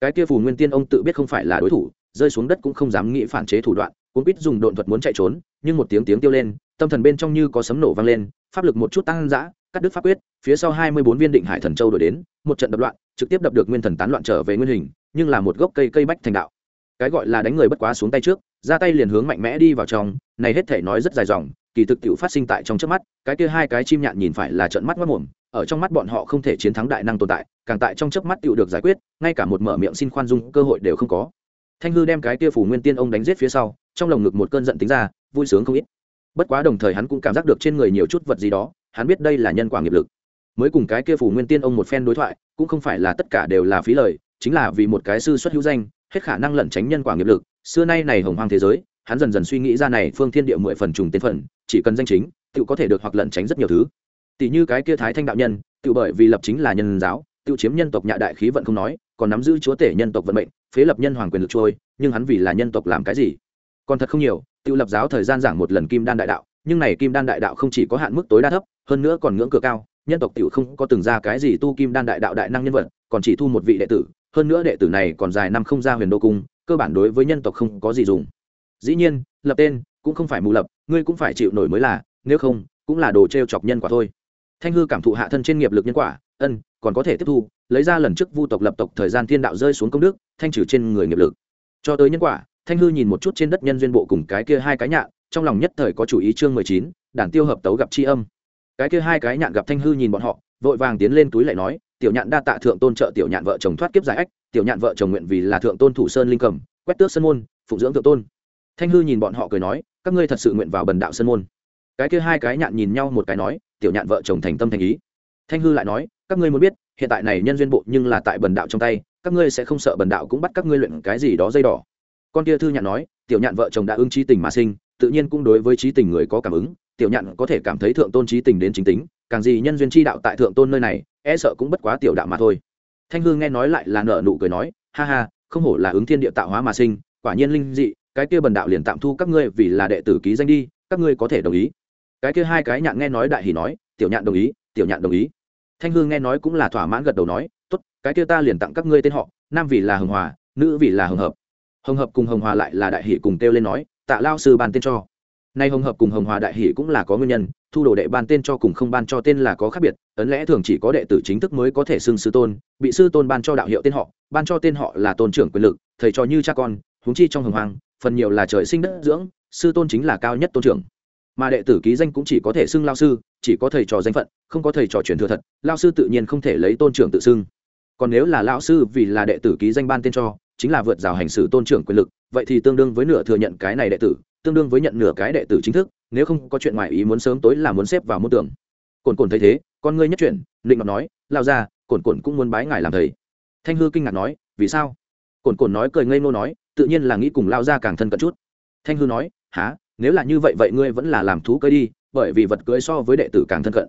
cái kia phù nguyên tiên ông tự biết không phải là đối thủ, rơi xuống đất cũng không dám nghĩ phản chế thủ đoạn, cuốn biết dùng độn thuật muốn chạy trốn, nhưng một tiếng tiếng tiêu lên, tâm thần bên trong như có sấm nổ vang lên, pháp lực một chút tăng dã, cắt đứt pháp quyết, phía sau hai mươi bốn viên định hải thần châu đổi đến, một trận đập loạn, trực tiếp đập được nguyên thần tán loạn trở về nguyên hình, nhưng là một gốc cây cây bách thành đạo cái gọi là đánh người bất quá xuống tay trước, ra tay liền hướng mạnh mẽ đi vào trong, này hết thể nói rất dài dòng, kỳ thực tiệu phát sinh tại trong trước mắt, cái kia hai cái chim nhạn nhìn phải là trận mắt mất mồm, ở trong mắt bọn họ không thể chiến thắng đại năng tồn tại, càng tại trong chớp mắt tiệu được giải quyết, ngay cả một mở miệng xin khoan dung cơ hội đều không có. Thanh hư đem cái kia phủ nguyên tiên ông đánh giết phía sau, trong lồng ngực một cơn giận tính ra, vui sướng không ít. Bất quá đồng thời hắn cũng cảm giác được trên người nhiều chút vật gì đó, hắn biết đây là nhân quả nghiệp lực. Mới cùng cái kia phủ nguyên tiên ông một phen đối thoại, cũng không phải là tất cả đều là phí lời, chính là vì một cái sư xuất hữu danh hết khả năng lẩn tránh nhân quả nghiệp lực. Xưa nay này hồng hoang thế giới, hắn dần dần suy nghĩ ra này phương thiên địa mười phần trùng tên phần, chỉ cần danh chính tự có thể được hoặc lẩn tránh rất nhiều thứ. Tỷ như cái kia thái thanh đạo nhân tự bởi vì lập chính là nhân giáo tự chiếm nhân tộc nhạ đại khí vận không nói, còn nắm giữ chúa tể nhân tộc vận mệnh, phế lập nhân hoàng quyền lực trôi, nhưng hắn vì là nhân tộc làm cái gì? Còn thật không nhiều tự lập giáo thời gian giảng một lần kim đan đại đạo, nhưng này kim đan đại đạo không chỉ có hạn mức tối đa thấp, hơn nữa còn ngưỡng cửa cao, nhân tộc tiểu không có từng ra cái gì tu kim đan đại đạo đại năng nhân vật, còn chỉ thu một vị đệ tử hơn nữa đệ tử này còn dài năm không ra huyền đô cung, cơ bản đối với nhân tộc không có gì dùng. Dĩ nhiên, lập tên cũng không phải mù lập, ngươi cũng phải chịu nổi mới là, nếu không, cũng là đồ t r e o chọc nhân quả thôi. Thanh hư cảm thụ hạ thân trên nghiệp lực nhân quả, ân, còn có thể tiếp thu, lấy ra lần trước vu tộc lập tộc thời gian thiên đạo rơi xuống công đức, thanh trừ trên người nghiệp lực. Cho tới nhân quả, thanh hư nhìn một chút trên đất nhân duyên bộ cùng cái kia hai cái nhạn, trong lòng nhất thời có chủ ý chương mười chín đản tiêu hợp tấu gặp tri âm. Cái kia hai cái nhạn gặp thanh hư nhìn bọn họ, vội vàng tiến lên túi lại nói tiểu nhạn đa tạ thượng tôn trợ tiểu nhạn vợ chồng thoát kiếp giải ách, tiểu nhạn vợ chồng nguyện vì là thượng tôn thủ sơn linh cầm, quét tước sơn môn, phụng dưỡng thượng tôn. Thanh hư nhìn bọn họ cười nói, các ngươi thật sự nguyện vào bần đạo sơn môn. Cái kia hai cái nhạn nhìn nhau một cái nói, tiểu nhạn vợ chồng thành tâm thành ý. Thanh hư lại nói, các ngươi muốn biết, hiện tại này nhân duyên bộ nhưng là tại bần đạo trong tay, các ngươi sẽ không sợ bần đạo cũng bắt các ngươi luyện cái gì đó dây đỏ. Con kia thư nhạn nói, tiểu nhạn vợ chồng đã ưng trí tình mà sinh, tự nhiên cũng đối với trí tình người có cảm ứng, tiểu nhạn có thể cảm thấy thượng tôn trí tình đến chính tính, càng gì nhân duyên chi đạo tại thượng tôn nơi này e sợ cũng bất quá tiểu đạo mà thôi. Thanh hương nghe nói lại là nợ nụ cười nói, ha ha, không hổ là ứng thiên địa tạo hóa mà sinh, quả nhiên linh dị, cái kia bần đạo liền tạm thu các ngươi vì là đệ tử ký danh đi, các ngươi có thể đồng ý. Cái kia hai cái nhạn nghe nói đại hỉ nói, tiểu nhạn đồng ý, tiểu nhạn đồng ý. Thanh hương nghe nói cũng là thỏa mãn gật đầu nói, tốt, cái kia ta liền tặng các ngươi tên họ, nam vì là hồng hòa, nữ vì là hồng hợp. Hồng hợp cùng hồng hòa lại là đại hỷ cùng kêu lên nói, tạ lao sư bàn tên cho nay hồng hợp cùng hồng hòa đại hỷ cũng là có nguyên nhân, thu đồ đệ ban tên cho cùng không ban cho tên là có khác biệt, ấn lẽ thường chỉ có đệ tử chính thức mới có thể xưng sư tôn, bị sư tôn ban cho đạo hiệu tên họ, ban cho tên họ là tôn trưởng quyền lực, thầy trò như cha con, huống chi trong hồng hoàng phần nhiều là trời sinh đất dưỡng, sư tôn chính là cao nhất tôn trưởng. Mà đệ tử ký danh cũng chỉ có thể xưng lao sư, chỉ có thầy trò danh phận, không có thầy trò truyền thừa thật, lao sư tự nhiên không thể lấy tôn trưởng tự xưng. Còn nếu là lao sư vì là đệ tử ký danh ban tên cho, chính là vượt rào hành xử tôn trưởng quyền lực, vậy thì tương đương với nửa thừa nhận cái này đệ tử tương đương với nhận nửa cái đệ tử chính thức, nếu không có chuyện ngoài ý muốn sớm tối là muốn xếp vào môn tưởng cồn cồn thấy thế, con ngươi nhất chuyển định ngọc nói, lao ra cồn cồn cũng muốn bái ngài làm thầy. Thanh hư kinh ngạc nói, vì sao? Cồn cồn nói cười ngây ngô nói, tự nhiên là nghĩ cùng lao ra càng thân cận chút. Thanh hư nói há nếu là như vậy vậy ngươi vẫn là làm thú cưới đi, bởi vì vật cưới so với đệ tử càng thân cận.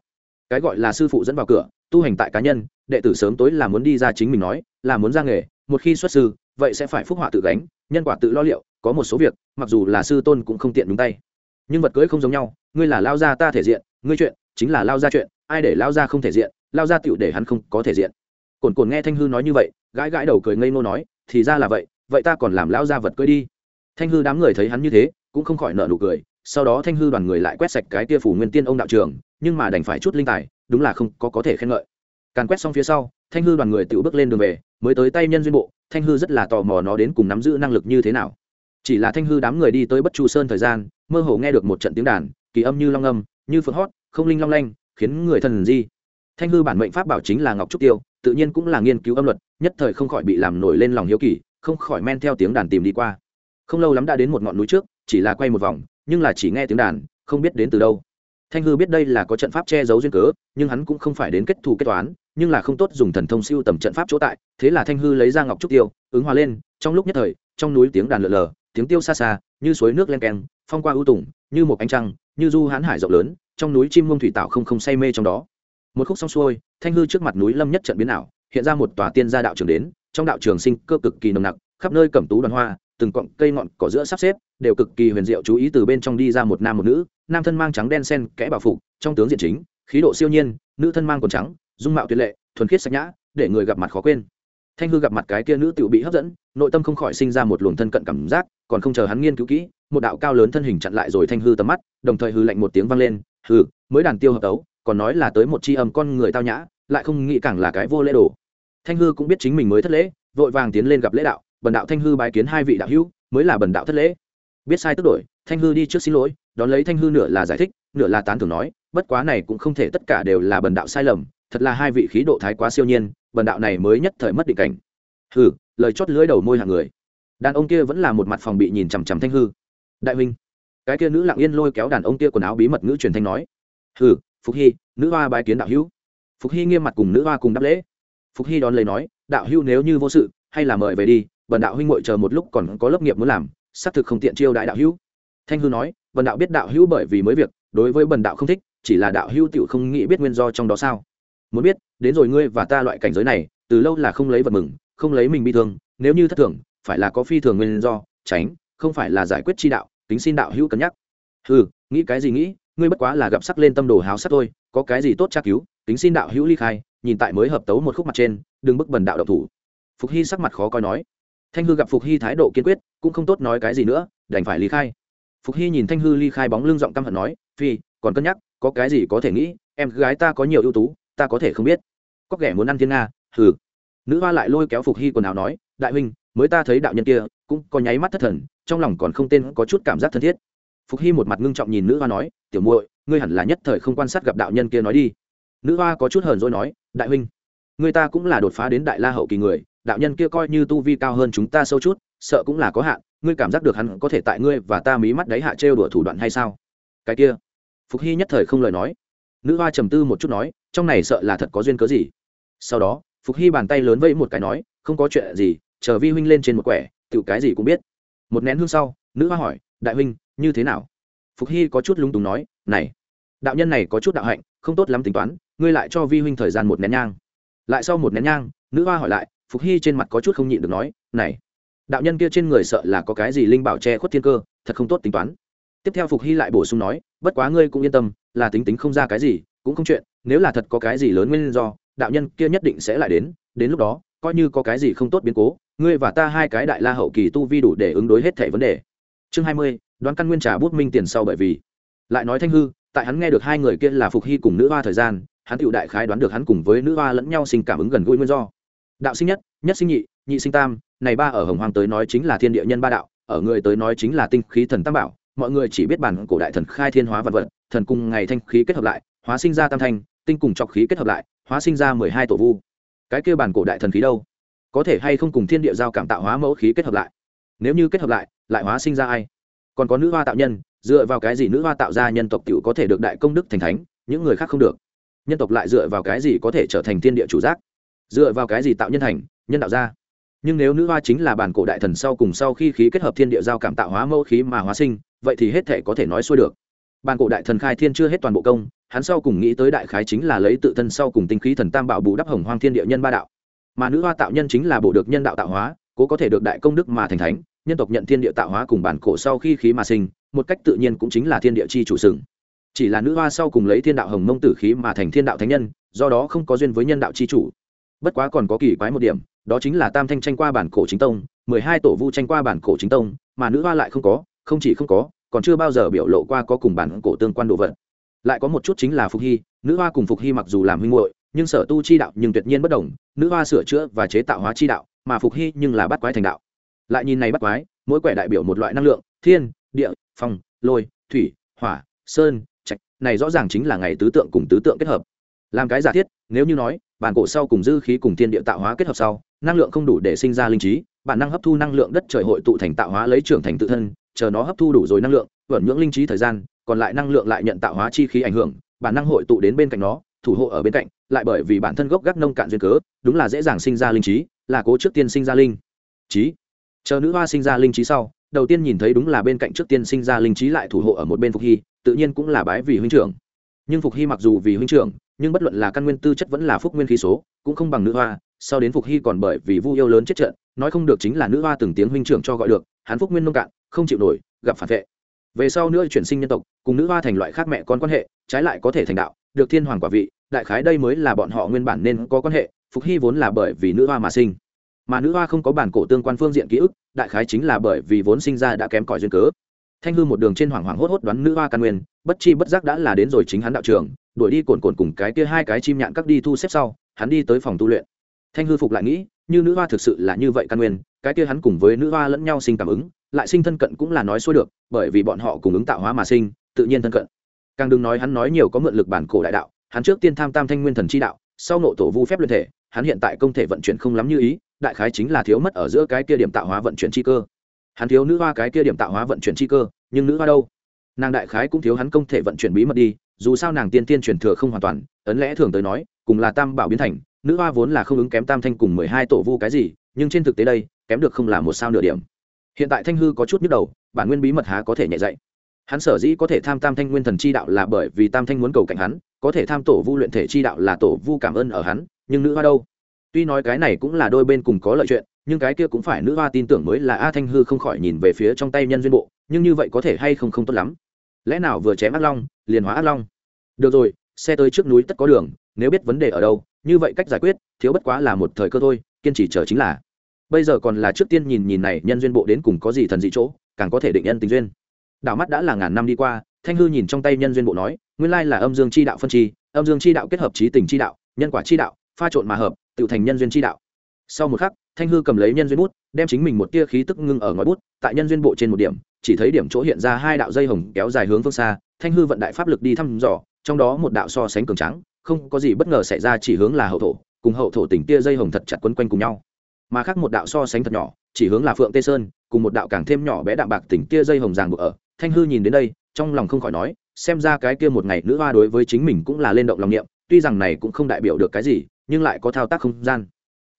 Cái gọi là sư phụ dẫn vào cửa, tu hành tại cá nhân, đệ tử sớm tối là muốn đi ra chính mình nói, là muốn ra nghề, một khi xuất sư vậy sẽ phải phúc họa tự gánh, nhân quả tự lo liệu, có một số việc, mặc dù là sư tôn cũng không tiện đúng tay. Nhưng vật cưới không giống nhau, ngươi là lao gia ta thể diện, ngươi chuyện chính là lao gia chuyện, ai để lao gia không thể diện, lao gia tựu để hắn không có thể diện. Cồn cồn nghe thanh hư nói như vậy, gãi gãi đầu cười ngây ngô nói, thì ra là vậy vậy ta còn làm lao gia vật cưới đi. Thanh hư đám người thấy hắn như thế, cũng không khỏi nợ nụ cười, sau đó thanh hư đoàn người lại quét sạch cái tia phủ nguyên tiên ông đạo trường, nhưng mà đành phải chút linh tài, đúng là không có có thể khen ngợi. Càn quét xong phía sau, thanh hư đoàn người tự bước lên đường về mới tới tay nhân duyên bộ, thanh hư rất là tò mò nó đến cùng nắm giữ năng lực như thế nào. Chỉ là thanh hư đám người đi tới bất chu sơn thời gian, mơ hồ nghe được một trận tiếng đàn, kỳ âm như long âm, như phượng hót, không linh long lanh, khiến người thần di. Thanh hư bản mệnh pháp bảo chính là ngọc trúc tiêu, tự nhiên cũng là nghiên cứu âm luật, nhất thời không khỏi bị làm nổi lên lòng hiếu kỳ, không khỏi men theo tiếng đàn tìm đi qua. Không lâu lắm đã đến một ngọn núi trước, chỉ là quay một vòng, nhưng là chỉ nghe tiếng đàn, không biết đến từ đâu. Thanh hư biết đây là có trận pháp che giấu duyên cớ, nhưng hắn cũng không phải đến kết thù kết toán nhưng là không tốt dùng thần thông siêu tầm trận pháp chỗ tại, thế là thanh hư lấy ra ngọc trúc tiêu, ứng hòa lên, trong lúc nhất thời, trong núi tiếng đàn lượn lờ, tiếng tiêu xa xa, như suối nước len keng, phong qua ưu tùng, như một ánh trăng, như du hãn hải rộng lớn, trong núi chim mông thủy tạo không không say mê trong đó. Một khúc xong xuôi, thanh hư trước mặt núi lâm nhất trận biến ảo, hiện ra một tòa tiên gia đạo trường đến, trong đạo trường sinh cơ cực kỳ nồng nặc, khắp nơi cẩm tú đoàn hoa, từng cọng cây ngọn cỏ giữa sắp xếp, đều cực kỳ huyền diệu, chú ý từ bên trong đi ra một nam một nữ, nam thân mang trắng đen sen kẽ bảo phục, trong tướng diện chính, khí độ siêu nhiên, nữ thân mang quần trắng dung mạo tuyệt lệ, thuần khiết sạch nhã, để người gặp mặt khó quên. Thanh hư gặp mặt cái kia nữ tự bị hấp dẫn, nội tâm không khỏi sinh ra một luồng thân cận cảm giác, còn không chờ hắn nghiên cứu kỹ, một đạo cao lớn thân hình chặn lại rồi thanh hư tầm mắt, đồng thời hư lạnh một tiếng vang lên hư mới đàn tiêu hợp tấu, còn nói là tới một c âm con người tao nhã, lại không nghĩ càng là cái vô lễ đồ. Thanh hư cũng biết chính mình mới thất lễ, vội vàng tiến lên gặp lễ đạo, bần đạo thanh hư bái kiến hai vị đạo hữu, mới là bần đạo thất lễ. Biết sai tức đổi, thanh hư đi trước xin lỗi, đón lấy thanh hư nửa là giải thích, nửa là tán thưởng nói, bất quá này cũng không thể tất cả đều là bần đạo sai lầm thật là hai vị khí độ thái quá siêu nhiên, bần đạo này mới nhất thời mất định cảnh. Hừ, lời chót lưỡi đầu môi hàng người. Đàn ông kia vẫn là một mặt phòng bị nhìn chằm chằm thanh hư. Đại huynh, cái kia nữ lặng yên lôi kéo đàn ông kia quần áo bí mật ngữ truyền thanh nói. Hừ, phục hy, nữ hoa bái kiến đạo hữu. Phục hy nghiêm mặt cùng nữ hoa cùng đáp lễ. Phục hy đón lấy nói, đạo hữu nếu như vô sự, hay là mời về đi, bần đạo huynh ngội chờ một lúc còn có lớp nghiệp muốn làm, xác thực không tiện chiêu đại đạo hữu. Thanh hư nói, bần đạo biết đạo hữu bởi vì mới việc, đối với bần đạo không thích, chỉ là đạo hữu tiểu không nghĩ biết nguyên do trong đó sao? Muốn biết, đến rồi ngươi và ta loại cảnh giới này, từ lâu là không lấy vật mừng, không lấy mình bi thương, nếu như thất thường, phải là có phi thường nguyên do, tránh, không phải là giải quyết chi đạo tính xin đạo hữu cân nhắc. Ừ nghĩ cái gì nghĩ, ngươi bất quá là gặp sắc lên tâm đồ háo sắc thôi, có cái gì tốt tra cứu tính xin đạo hữu ly khai, nhìn tại mới hợp tấu một khúc mặt trên, đừng bức bần đạo độc thủ. Phục hy sắc mặt khó coi nói. Thanh hư gặp phục hy thái độ kiên quyết, cũng không tốt nói cái gì nữa, đành phải ly khai. Phục hy nhìn thanh hư ly khai bóng lưng giọng căm hận nói, phi, còn cân nhắc, có cái gì có thể nghĩ, em gái ta có nhiều ưu tú ta có thể không biết. Có kẻ muốn ăn thiên nga, hừ. Nữ hoa lại lôi kéo phục hy quần áo nói, đại huynh, mới ta thấy đạo nhân kia, cũng có nháy mắt thất thần, trong lòng còn không tên, có chút cảm giác thân thiết. Phục hy một mặt ngưng trọng nhìn nữ hoa nói, tiểu muội, ngươi hẳn là nhất thời không quan sát gặp đạo nhân kia nói đi. Nữ hoa có chút hờn rồi nói, đại huynh người ta cũng là đột phá đến đại la hậu kỳ người, đạo nhân kia coi như tu vi cao hơn chúng ta sâu chút, sợ cũng là có hạn, ngươi cảm giác được hắn có thể tại ngươi và ta mí mắt đáy hạ trêu đùa thủ đoạn hay sao? Cái kia, phục hy nhất thời không lời nói nữ hoa trầm tư một chút nói, trong này sợ là thật có duyên cớ gì? Sau đó, phục hy bàn tay lớn vẫy một cái nói, không có chuyện gì, chờ vi huynh lên trên một quẻ, tự cái gì cũng biết. Một nén hương sau, nữ hoa hỏi, đại huynh, như thế nào? Phục hy có chút lung túng nói, này, đạo nhân này có chút đạo hạnh, không tốt lắm tính toán, ngươi lại cho vi huynh thời gian một nén nhang. Lại sau một nén nhang, nữ hoa hỏi lại, phục hy trên mặt có chút không nhịn được nói, này, đạo nhân kia trên người sợ là có cái gì linh bảo che khuất thiên cơ, thật không tốt tính toán tiếp theo phục hy lại bổ sung nói, bất quá ngươi cũng yên tâm, là tính tính không ra cái gì, cũng không chuyện, nếu là thật có cái gì lớn nguyên do, đạo nhân kia nhất định sẽ lại đến đến lúc đó, coi như có cái gì không tốt biến cố, ngươi và ta hai cái đại la hậu kỳ tu vi đủ để ứng đối hết thẻ vấn đề. Chương hai mươi, đoán căn nguyên trà bút minh tiền sau bởi vì. Lại nói thanh hư, tại hắn nghe được hai người kia là phục hy cùng nữ hoa thời gian, hắn tựu đại khái đoán được hắn cùng với nữ hoa lẫn nhau sinh cảm ứng gần gũi nguyên do. Đạo sinh nhất nhất sinh nhị nhị sinh tam, này ba ở hồng hoàng tới nói chính là thiên địa nhân ba đạo, ở người tới nói chính là tinh khí thần tam bảo mọi người chỉ biết bản cổ đại thần khai thiên hóa vật vật, thần cùng ngày thanh khí kết hợp lại, hóa sinh ra tam thanh, tinh cùng trọc khí kết hợp lại, hóa sinh ra mười hai tổ vu. Cái kêu bản cổ đại thần khí đâu? Có thể hay không cùng thiên địa giao cảm tạo hóa mẫu khí kết hợp lại? Nếu như kết hợp lại lại hóa sinh ra ai? Còn có nữ hoa tạo nhân, dựa vào cái gì nữ hoa tạo ra nhân tộc t có thể được đại công đức thành thánh, những người khác không được. Nhân tộc lại dựa vào cái gì có thể trở thành thiên địa chủ giác? Dựa vào cái gì tạo nhân thành, nhân đạo ra? Nhưng nếu nữ hoa chính là bản cổ đại thần sau cùng sau khi khí kết hợp thiên địa giao cảm tạo hóa mẫu khí mà hóa sinh vậy thì hết thể có thể nói xuôi được. Bản cổ đại thần khai thiên chưa hết toàn bộ công, hắn sau cùng nghĩ tới đại khái chính là lấy tự thân sau cùng tinh khí thần tam bảo bù đắp hồng hoang thiên địa nhân ba đạo. Mà nữ hoa tạo nhân chính là bộ được nhân đạo tạo hóa, cố có thể được đại công đức mà thành thánh, nhân tộc nhận thiên địa tạo hóa cùng bản cổ sau khi khí mà sinh, một cách tự nhiên cũng chính là thiên địa chi chủ sừng. Chỉ là nữ hoa sau cùng lấy thiên đạo hồng mông tử khí mà thành thiên đạo thánh nhân, do đó không có duyên với nhân đạo chi chủ. Bất quá còn có kỳ quái một điểm, đó chính là tam thanh tranh qua bản cổ chính tông, mười hai tổ vu tranh qua bản cổ chính tông, mà nữ hoa lại không có không chỉ không có, còn chưa bao giờ biểu lộ qua có cùng bản cổ tương quan đồ vật. Lại có một chút chính là phục hy, nữ hoa cùng phục hy mặc dù làm huynh hội nhưng sở tu chi đạo nhưng tuyệt nhiên bất đồng, nữ hoa sửa chữa và chế tạo hóa chi đạo, mà phục hy nhưng là bắt quái thành đạo. Lại nhìn này bắt quái, mỗi quẻ đại biểu một loại năng lượng, thiên, địa, phong, lôi, thủy, hỏa, sơn, trạch, này rõ ràng chính là ngày tứ tượng cùng tứ tượng kết hợp. Làm cái giả thiết, nếu như nói, bản cổ sau cùng dư khí cùng thiên địa tạo hóa kết hợp sau, năng lượng không đủ để sinh ra linh trí, bản năng hấp thu năng lượng đất trời hội tụ thành tạo hóa lấy trưởng thành tự thân chờ nó hấp thu đủ rồi năng lượng vẩn nhưỡng linh trí thời gian, còn lại năng lượng lại nhận tạo hóa chi khí ảnh hưởng, bản năng hội tụ đến bên cạnh nó, thủ hộ ở bên cạnh, lại bởi vì bản thân gốc gác nông cạn duyên cớ, đúng là dễ dàng sinh ra linh trí, là cố trước tiên sinh ra linh trí. Chờ nữ hoa sinh ra linh trí sau, đầu tiên nhìn thấy đúng là bên cạnh trước tiên sinh ra linh trí lại thủ hộ ở một bên phục hy, tự nhiên cũng là bái vì huynh trưởng. Nhưng phục hy mặc dù vì huynh trưởng, nhưng bất luận là căn nguyên tư chất vẫn là phúc nguyên khí số, cũng không bằng nữ hoa. Sau đến phục hy còn bởi vì vu yêu lớn chết trận, nói không được chính là nữ hoa từng tiếng huynh trưởng cho gọi được, hắn phúc nguyên nông cạn không chịu nổi, gặp phản vệ. Về sau nữa chuyển sinh nhân tộc, cùng nữ hoa thành loại khác mẹ con quan hệ, trái lại có thể thành đạo, được thiên hoàng quả vị, đại khái đây mới là bọn họ nguyên bản nên có quan hệ, phục hy vốn là bởi vì nữ hoa mà sinh. Mà nữ hoa không có bản cổ tương quan phương diện ký ức, đại khái chính là bởi vì vốn sinh ra đã kém cỏi duyên cớ. Thanh hư một đường trên hoàng hoàng hốt hốt đoán nữ hoa căn nguyên, bất chi bất giác đã là đến rồi chính hắn đạo trường, đuổi đi cồn cồn cùng cái kia hai cái chim nhạn các đi thu xếp sau, hắn đi tới phòng tu luyện. Thanh hư phục lại nghĩ, như nữ hoa thực sự là như vậy căn nguyên, cái kia hắn cùng với nữ hoa lẫn nhau sinh cảm ứng lại sinh thân cận cũng là nói xuôi được, bởi vì bọn họ cùng ứng tạo hóa mà sinh, tự nhiên thân cận. Càng đừng nói hắn nói nhiều có mượn lực bản cổ đại đạo, hắn trước tiên tham tam thanh nguyên thần chi đạo, sau nộ tổ vu phép luyện thể, hắn hiện tại công thể vận chuyển không lắm như ý, đại khái chính là thiếu mất ở giữa cái kia điểm tạo hóa vận chuyển chi cơ. Hắn thiếu nữ hoa cái kia điểm tạo hóa vận chuyển chi cơ, nhưng nữ hoa đâu? Nàng đại khái cũng thiếu hắn công thể vận chuyển bí mật đi, dù sao nàng tiên tiên truyền thừa không hoàn toàn, ấn lẽ thường tới nói, cùng là tam bảo biến thành, nữ hoa vốn là không ứng kém tam thanh cùng mười hai tổ vu cái gì, nhưng trên thực tế đây, kém được không là một sao nửa điểm hiện tại thanh hư có chút nhức đầu, bản nguyên bí mật há có thể nhẹ dạy. Hắn sở dĩ có thể tham tam thanh nguyên thần chi đạo là bởi vì tam thanh muốn cầu cạnh hắn, có thể tham tổ vu luyện thể chi đạo là tổ vu cảm ơn ở hắn, nhưng nữ hoa đâu? Tuy nói cái này cũng là đôi bên cùng có lợi chuyện, nhưng cái kia cũng phải nữ hoa tin tưởng mới là a thanh hư không khỏi nhìn về phía trong tay nhân duyên bộ, nhưng như vậy có thể hay không không tốt lắm. Lẽ nào vừa chém ác long, liền hóa ác long? Được rồi, xe tới trước núi tất có đường, nếu biết vấn đề ở đâu, như vậy cách giải quyết, thiếu bất quá là một thời cơ thôi, kiên trì chờ chính là bây giờ còn là trước tiên nhìn nhìn này nhân duyên bộ đến cùng có gì thần dị chỗ, càng có thể định nhân tình duyên. Đảo mắt đã là ngàn năm đi qua, thanh hư nhìn trong tay nhân duyên bộ nói, nguyên lai là âm dương chi đạo phân chi, âm dương chi đạo kết hợp trí tình chi đạo, nhân quả chi đạo, pha trộn mà hợp, tự thành nhân duyên chi đạo. Sau một khắc, thanh hư cầm lấy nhân duyên bút, đem chính mình một tia khí tức ngưng ở ngói bút, tại nhân duyên bộ trên một điểm, chỉ thấy điểm chỗ hiện ra hai đạo dây hồng kéo dài hướng phương xa, thanh hư vận đại pháp lực đi thăm dò, trong đó một đạo so sánh cường trắng không có gì bất ngờ xảy ra chỉ hướng là hậu thổ, cùng hậu thổ tỉnh tia dây hồng thật chặt quấn quanh cùng nhau mà khác một đạo so sánh thật nhỏ, chỉ hướng là phượng tê sơn, cùng một đạo càng thêm nhỏ bé đạm bạc tỉnh tia dây hồng ràng buộc ở. Thanh hư nhìn đến đây, trong lòng không khỏi nói, xem ra cái kia một ngày nữ hoa đối với chính mình cũng là lên động lòng niệm, tuy rằng này cũng không đại biểu được cái gì, nhưng lại có thao tác không gian.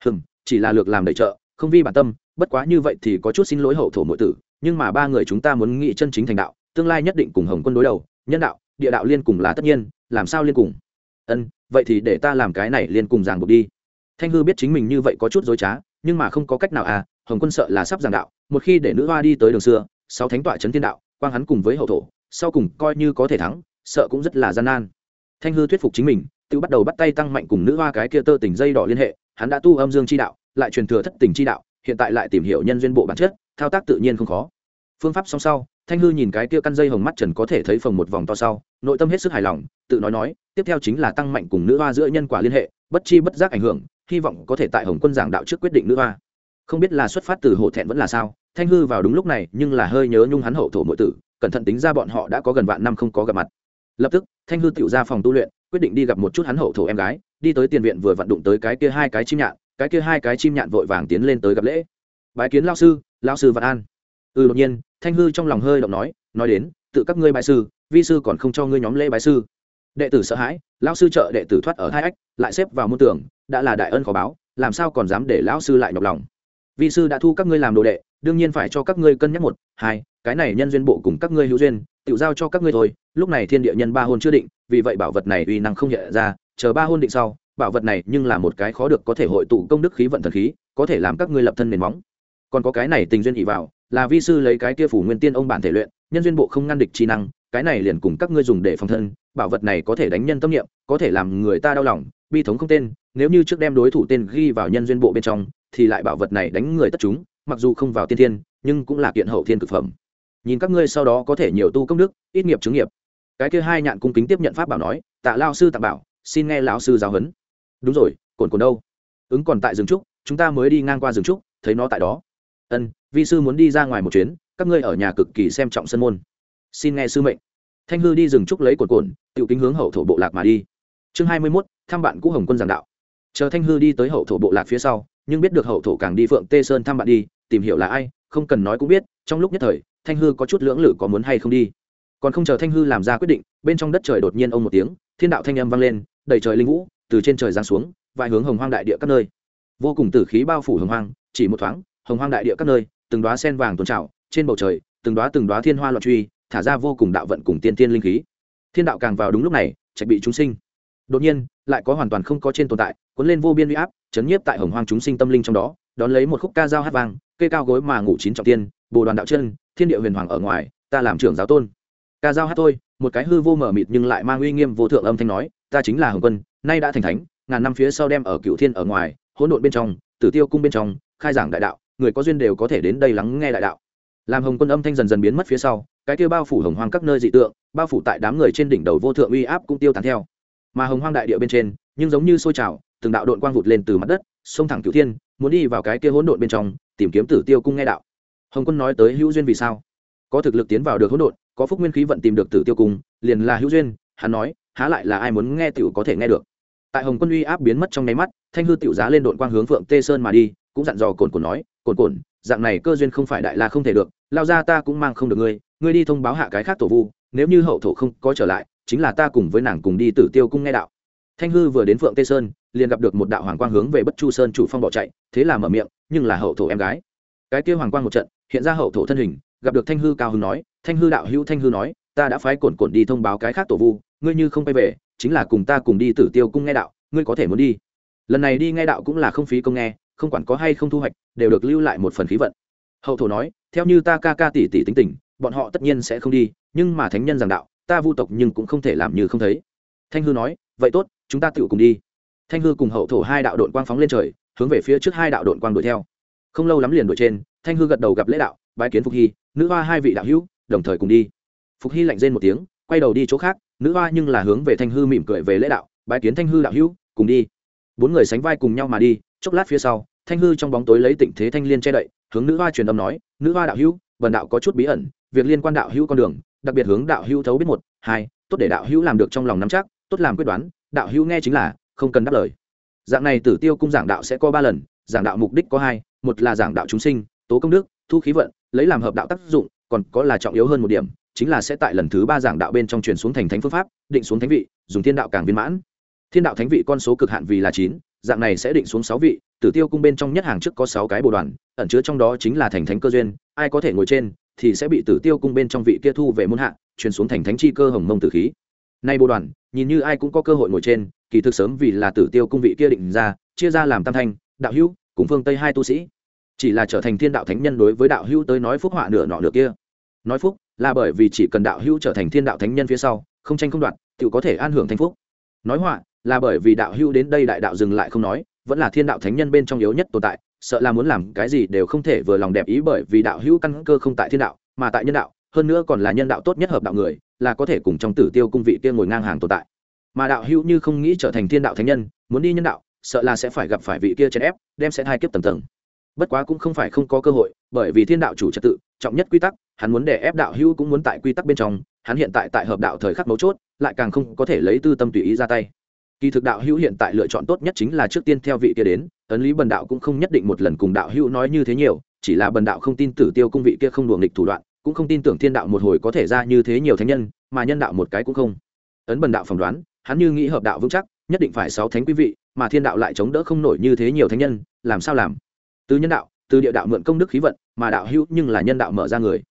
Hừm, chỉ là lược làm đầy trợ, không vi bản tâm, bất quá như vậy thì có chút xin lỗi hậu thổ nội tử, nhưng mà ba người chúng ta muốn nghị chân chính thành đạo, tương lai nhất định cùng hồng quân đối đầu, nhân đạo, địa đạo liên cùng là tất nhiên, làm sao liên cùng? Ân, vậy thì để ta làm cái này liên cùng ràng buộc đi. Thanh hư biết chính mình như vậy có chút dối trá nhưng mà không có cách nào à hồng quân sợ là sắp giảng đạo, một khi để nữ hoa đi tới đường xưa, sáu thánh tọa trấn thiên đạo, quang hắn cùng với hậu thổ, sau cùng coi như có thể thắng, sợ cũng rất là gian nan. Thanh hư thuyết phục chính mình, tự bắt đầu bắt tay tăng mạnh cùng nữ hoa cái kia tơ tình dây đỏ liên hệ, hắn đã tu âm dương chi đạo, lại truyền thừa thất tình chi đạo, hiện tại lại tìm hiểu nhân duyên bộ bản chất, thao tác tự nhiên không khó. Phương pháp song sau, thanh hư nhìn cái kia căn dây hồng mắt trần có thể thấy phồng một vòng to sau, nội tâm hết sức hài lòng, tự nói nói, tiếp theo chính là tăng mạnh cùng nữ hoa giữa nhân quả liên hệ, bất chi bất giác ảnh hưởng hy vọng có thể tại hồng quân giảng đạo trước quyết định nữ hoa. Không biết là xuất phát từ hổ thẹn vẫn là sao, thanh hư vào đúng lúc này, nhưng là hơi nhớ nhung hắn hậu thổ nội tử, cẩn thận tính ra bọn họ đã có gần vạn năm không có gặp mặt. Lập tức, thanh hư tự ra phòng tu luyện, quyết định đi gặp một chút hắn hậu thổ em gái, đi tới tiền viện vừa vận đụng tới cái kia hai cái chim nhạn, cái kia hai cái chim nhạn vội vàng tiến lên tới gặp lễ. Bái kiến lao sư lao sư vạn an. Ừ đột nhiên, thanh hư trong lòng hơi động nói nói đến, tự các ngươi bại sư, vi sư còn không cho ngươi nhóm lễ bái sư. Đệ tử sợ hãi, lão sư trợ đệ tử thoát ở hai ách, lại xếp vào môn tưởng đã là đại ân khó báo, làm sao còn dám để lão sư lại nhọc lòng? Vi sư đã thu các ngươi làm đồ đệ, đương nhiên phải cho các ngươi cân nhắc một, hai, cái này nhân duyên bộ cùng các ngươi hữu duyên tự giao cho các ngươi thôi, lúc này thiên địa nhân ba hôn chưa định, vì vậy bảo vật này uy năng không hiện ra, chờ ba hôn định sau, bảo vật này nhưng là một cái khó được có thể hội tụ công đức khí vận thần khí, có thể làm các ngươi lập thân nền móng. Còn có cái này tình duyên ỉ vào, là vi sư lấy cái kia phủ nguyên tiên ông bản thể luyện, nhân duyên bộ không ngăn địch trí năng, cái này liền cùng các ngươi dùng để phòng thân, bảo vật này có thể đánh nhân tâm niệm, có thể làm người ta đau lòng, bi thống không tên nếu như trước đem đối thủ tên ghi vào nhân duyên bộ bên trong, thì lại bảo vật này đánh người tất chúng, mặc dù không vào tiên thiên, nhưng cũng là kiện hậu thiên cực phẩm. Nhìn các ngươi sau đó có thể nhiều tu công đức, ít nghiệp chứng nghiệp. Cái kia hai nhạn cung kính tiếp nhận pháp bảo nói, tạ lao sư tặng bảo, xin nghe lão sư giáo huấn. Đúng rồi cồn cồn đâu? Ứng còn tại rừng trúc, chúng ta mới đi ngang qua rừng trúc, thấy nó tại đó. Ân, vi sư muốn đi ra ngoài một chuyến, các ngươi ở nhà cực kỳ xem trọng sân môn. Xin nghe sư mệnh. Thanh hư đi rừng trúc lấy cồn cồn tự kính hướng hậu thổ bộ lạc mà đi. Chương hai mươi mốt, thăm bạn cũ hồng quân giảng đạo chờ thanh hư đi tới hậu thổ bộ lạc phía sau, nhưng biết được hậu thổ càng đi phượng tê sơn thăm bạn đi, tìm hiểu là ai, không cần nói cũng biết, trong lúc nhất thời, thanh hư có chút lưỡng lự có muốn hay không đi. Còn không chờ thanh hư làm ra quyết định, bên trong đất trời đột nhiên ông một tiếng, thiên đạo thanh âm vang lên, đầy trời linh vũ, từ trên trời giáng xuống, vài hướng hồng hoang đại địa các nơi. Vô cùng tử khí bao phủ hồng hoang, chỉ một thoáng, hồng hoang đại địa các nơi, từng đoá sen vàng tuôn trào, trên bầu trời, từng đoá từng đoá thiên hoa loạn truy, thả ra vô cùng đạo vận cùng tiên tiên linh khí. Thiên đạo càng vào đúng lúc này, trạch bị chúng sinh đột nhiên, lại có hoàn toàn không có trên tồn tại, cuốn lên vô biên uy áp, chấn nhiếp tại hồng hoang chúng sinh tâm linh trong đó, đón lấy một khúc ca dao hát vang cây cao gối mà ngủ chín trọng tiên, bồ đoàn đạo chân, thiên địa huyền hoàng ở ngoài, ta làm trưởng giáo tôn. Ca dao hát tôi một cái hư vô mở mịt nhưng lại mang uy nghiêm vô thượng âm thanh nói, ta chính là hồng quân, nay đã thành thánh, ngàn năm phía sau đem ở cựu thiên ở ngoài, hỗn độn bên trong, tử tiêu cung bên trong, khai giảng đại đạo, người có duyên đều có thể đến đây lắng nghe đại đạo. Làm hồng quân âm thanh dần dần biến mất phía sau, cái kia bao phủ hồng hoang các nơi dị tượng, bao phủ tại đám người trên đỉnh đầu vô thượng uy áp cũng tiêu tán theo mà hồng hoang đại địa bên trên, nhưng giống như sôi trào, từng đạo đội quang vụt lên từ mặt đất sông thẳng cửu thiên, muốn đi vào cái kia hỗn độn bên trong, tìm kiếm tử tiêu cung nghe đạo. Hồng quân nói tới hữu duyên vì sao? Có thực lực tiến vào được hỗn độn, có phúc nguyên khí vận tìm được tử tiêu cung, liền là hữu duyên, hắn nói, há lại là ai muốn nghe tiểu có thể nghe được. Tại hồng quân uy áp biến mất trong nháy mắt, thanh hư tiểu giá lên đội quang hướng phượng tê sơn mà đi, cũng dặn dò cồn cồn nói cồn cồn dạng này cơ duyên không phải đại la không thể được, lao ra ta cũng mang không được ngươi ngươi đi thông báo hạ cái khác tổ vu, nếu như hậu thổ không có trở lại chính là ta cùng với nàng cùng đi tử tiêu cung nghe đạo. Thanh hư vừa đến phượng tây sơn, liền gặp được một đạo hoàng quang hướng về bất chu sơn chủ phong bỏ chạy, thế là mở miệng, nhưng là hậu thổ em gái. Cái kia hoàng quang một trận, hiện ra hậu thổ thân hình, gặp được thanh hư cao hưng nói, thanh hư đạo hữu, thanh hư nói, ta đã phái cồn cồn đi thông báo cái khác tổ vu, ngươi như không quay về, chính là cùng ta cùng đi tử tiêu cung nghe đạo, ngươi có thể muốn đi. Lần này đi nghe đạo cũng là không phí công nghe, không quản có hay không thu hoạch, đều được lưu lại một phần khí vận. Hậu thổ nói, theo như ta ca ca tỷ tỷ tính tình, bọn họ tất nhiên sẽ không đi, nhưng mà thánh nhân giảng đạo ta vu tộc nhưng cũng không thể làm như không thấy. Thanh hư nói, vậy tốt, chúng ta tự cùng đi. Thanh hư cùng hậu thổ hai đạo đội quang phóng lên trời, hướng về phía trước hai đạo đội quang đuổi theo. Không lâu lắm liền đuổi trên, thanh hư gật đầu gặp lễ đạo, bái kiến phục hy, nữ hoa hai vị đạo hữu, đồng thời cùng đi. Phục hy lạnh rên một tiếng, quay đầu đi chỗ khác, nữ hoa nhưng là hướng về thanh hư mỉm cười về lễ đạo, bái kiến thanh hư đạo hữu, cùng đi. Bốn người sánh vai cùng nhau mà đi, chốc lát phía sau, thanh hư trong bóng tối lấy tịnh thế thanh liên che đậy, hướng nữ hoa truyền âm nói, nữ hoa đạo hữu, vần đạo có chút bí ẩn, việc liên quan đạo hữu con đường đặc biệt hướng đạo hữu thấu biết một, hai, tốt để đạo hữu làm được trong lòng nắm chắc, tốt làm quyết đoán, đạo hữu nghe chính là, không cần đáp lời. Dạng này tử tiêu cung giảng đạo sẽ có ba lần, giảng đạo mục đích có hai, một là giảng đạo chúng sinh, tố công đức, thu khí vận, lấy làm hợp đạo tác dụng, còn có là trọng yếu hơn một điểm, chính là sẽ tại lần thứ ba giảng đạo bên trong truyền xuống thành thánh phương pháp, định xuống thánh vị, dùng thiên đạo càng viên mãn. Thiên đạo thánh vị con số cực hạn vì là chín, dạng này sẽ định xuống sáu vị, tử tiêu cung bên trong nhất hàng trước có sáu cái bồ đoàn, ẩn chứa trong đó chính là thành thánh cơ duyên, ai có thể ngồi trên thì sẽ bị tử tiêu cung bên trong vị kia thu về môn hạ, truyền xuống thành thánh chi cơ hồng mông tử khí. Nay bồ đoàn, nhìn như ai cũng có cơ hội ngồi trên, kỳ thực sớm vì là tử tiêu cung vị kia định ra, chia ra làm tam thanh, đạo hữu, cùng phương tây hai tu sĩ. Chỉ là trở thành thiên đạo thánh nhân đối với đạo hữu tới nói phúc họa nửa nọ nửa kia. Nói phúc, là bởi vì chỉ cần đạo hữu trở thành thiên đạo thánh nhân phía sau, không tranh không đoạt tự có thể an hưởng thanh phúc. Nói họa, là bởi vì đạo hữu đến đây đại đạo dừng lại không nói, vẫn là thiên đạo thánh nhân bên trong yếu nhất tồn tại sợ là muốn làm cái gì đều không thể vừa lòng đẹp ý bởi vì đạo hữu căn cơ không tại thiên đạo, mà tại nhân đạo, hơn nữa còn là nhân đạo tốt nhất hợp đạo người, là có thể cùng trong tử tiêu cung vị kia ngồi ngang hàng tồn tại. Mà đạo hữu như không nghĩ trở thành thiên đạo thánh nhân, muốn đi nhân đạo, sợ là sẽ phải gặp phải vị kia chèn ép, đem sẽ hai kiếp tầng tầng. Bất quá cũng không phải không có cơ hội, bởi vì thiên đạo chủ trật tự, trọng nhất quy tắc, hắn muốn để ép đạo hữu cũng muốn tại quy tắc bên trong, hắn hiện tại tại hợp đạo thời khắc mấu chốt, lại càng không có thể lấy tư tâm tùy ý ra tay. Kỳ thực đạo hữu hiện tại lựa chọn tốt nhất chính là trước tiên theo vị kia đến ấn lý bần đạo cũng không nhất định một lần cùng đạo hữu nói như thế nhiều, chỉ là bần đạo không tin tử tiêu cung vị kia không đùa nghịch thủ đoạn, cũng không tin tưởng thiên đạo một hồi có thể ra như thế nhiều thánh nhân, mà nhân đạo một cái cũng không. Ấn bần đạo phỏng đoán, hắn như nghĩ hợp đạo vững chắc, nhất định phải sáu thánh quý vị, mà thiên đạo lại chống đỡ không nổi như thế nhiều thánh nhân, làm sao làm? Từ nhân đạo, từ địa đạo mượn công đức khí vận, mà đạo hữu nhưng là nhân đạo mở ra người.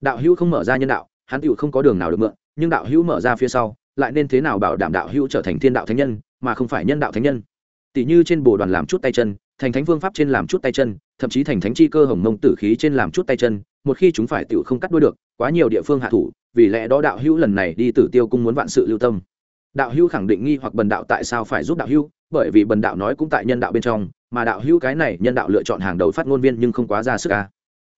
Đạo hữu không mở ra nhân đạo, hắn tựu không có đường nào được mượn, nhưng đạo hữu mở ra phía sau, lại nên thế nào bảo đảm đạo hữu trở thành thiên đạo thánh nhân, mà không phải nhân đạo thánh nhân? Tỉ như trên bồ đoàn làm chút tay chân, thành thánh phương pháp trên làm chút tay chân, thậm chí thành thánh chi cơ hồng mông tử khí trên làm chút tay chân, một khi chúng phải tự không cắt đuôi được, quá nhiều địa phương hạ thủ, vì lẽ đó đạo hữu lần này đi tử tiêu cung muốn vạn sự lưu tâm. Đạo hữu khẳng định nghi hoặc bần đạo tại sao phải giúp đạo hữu, bởi vì bần đạo nói cũng tại nhân đạo bên trong, mà đạo hữu cái này nhân đạo lựa chọn hàng đầu phát ngôn viên nhưng không quá ra sức ca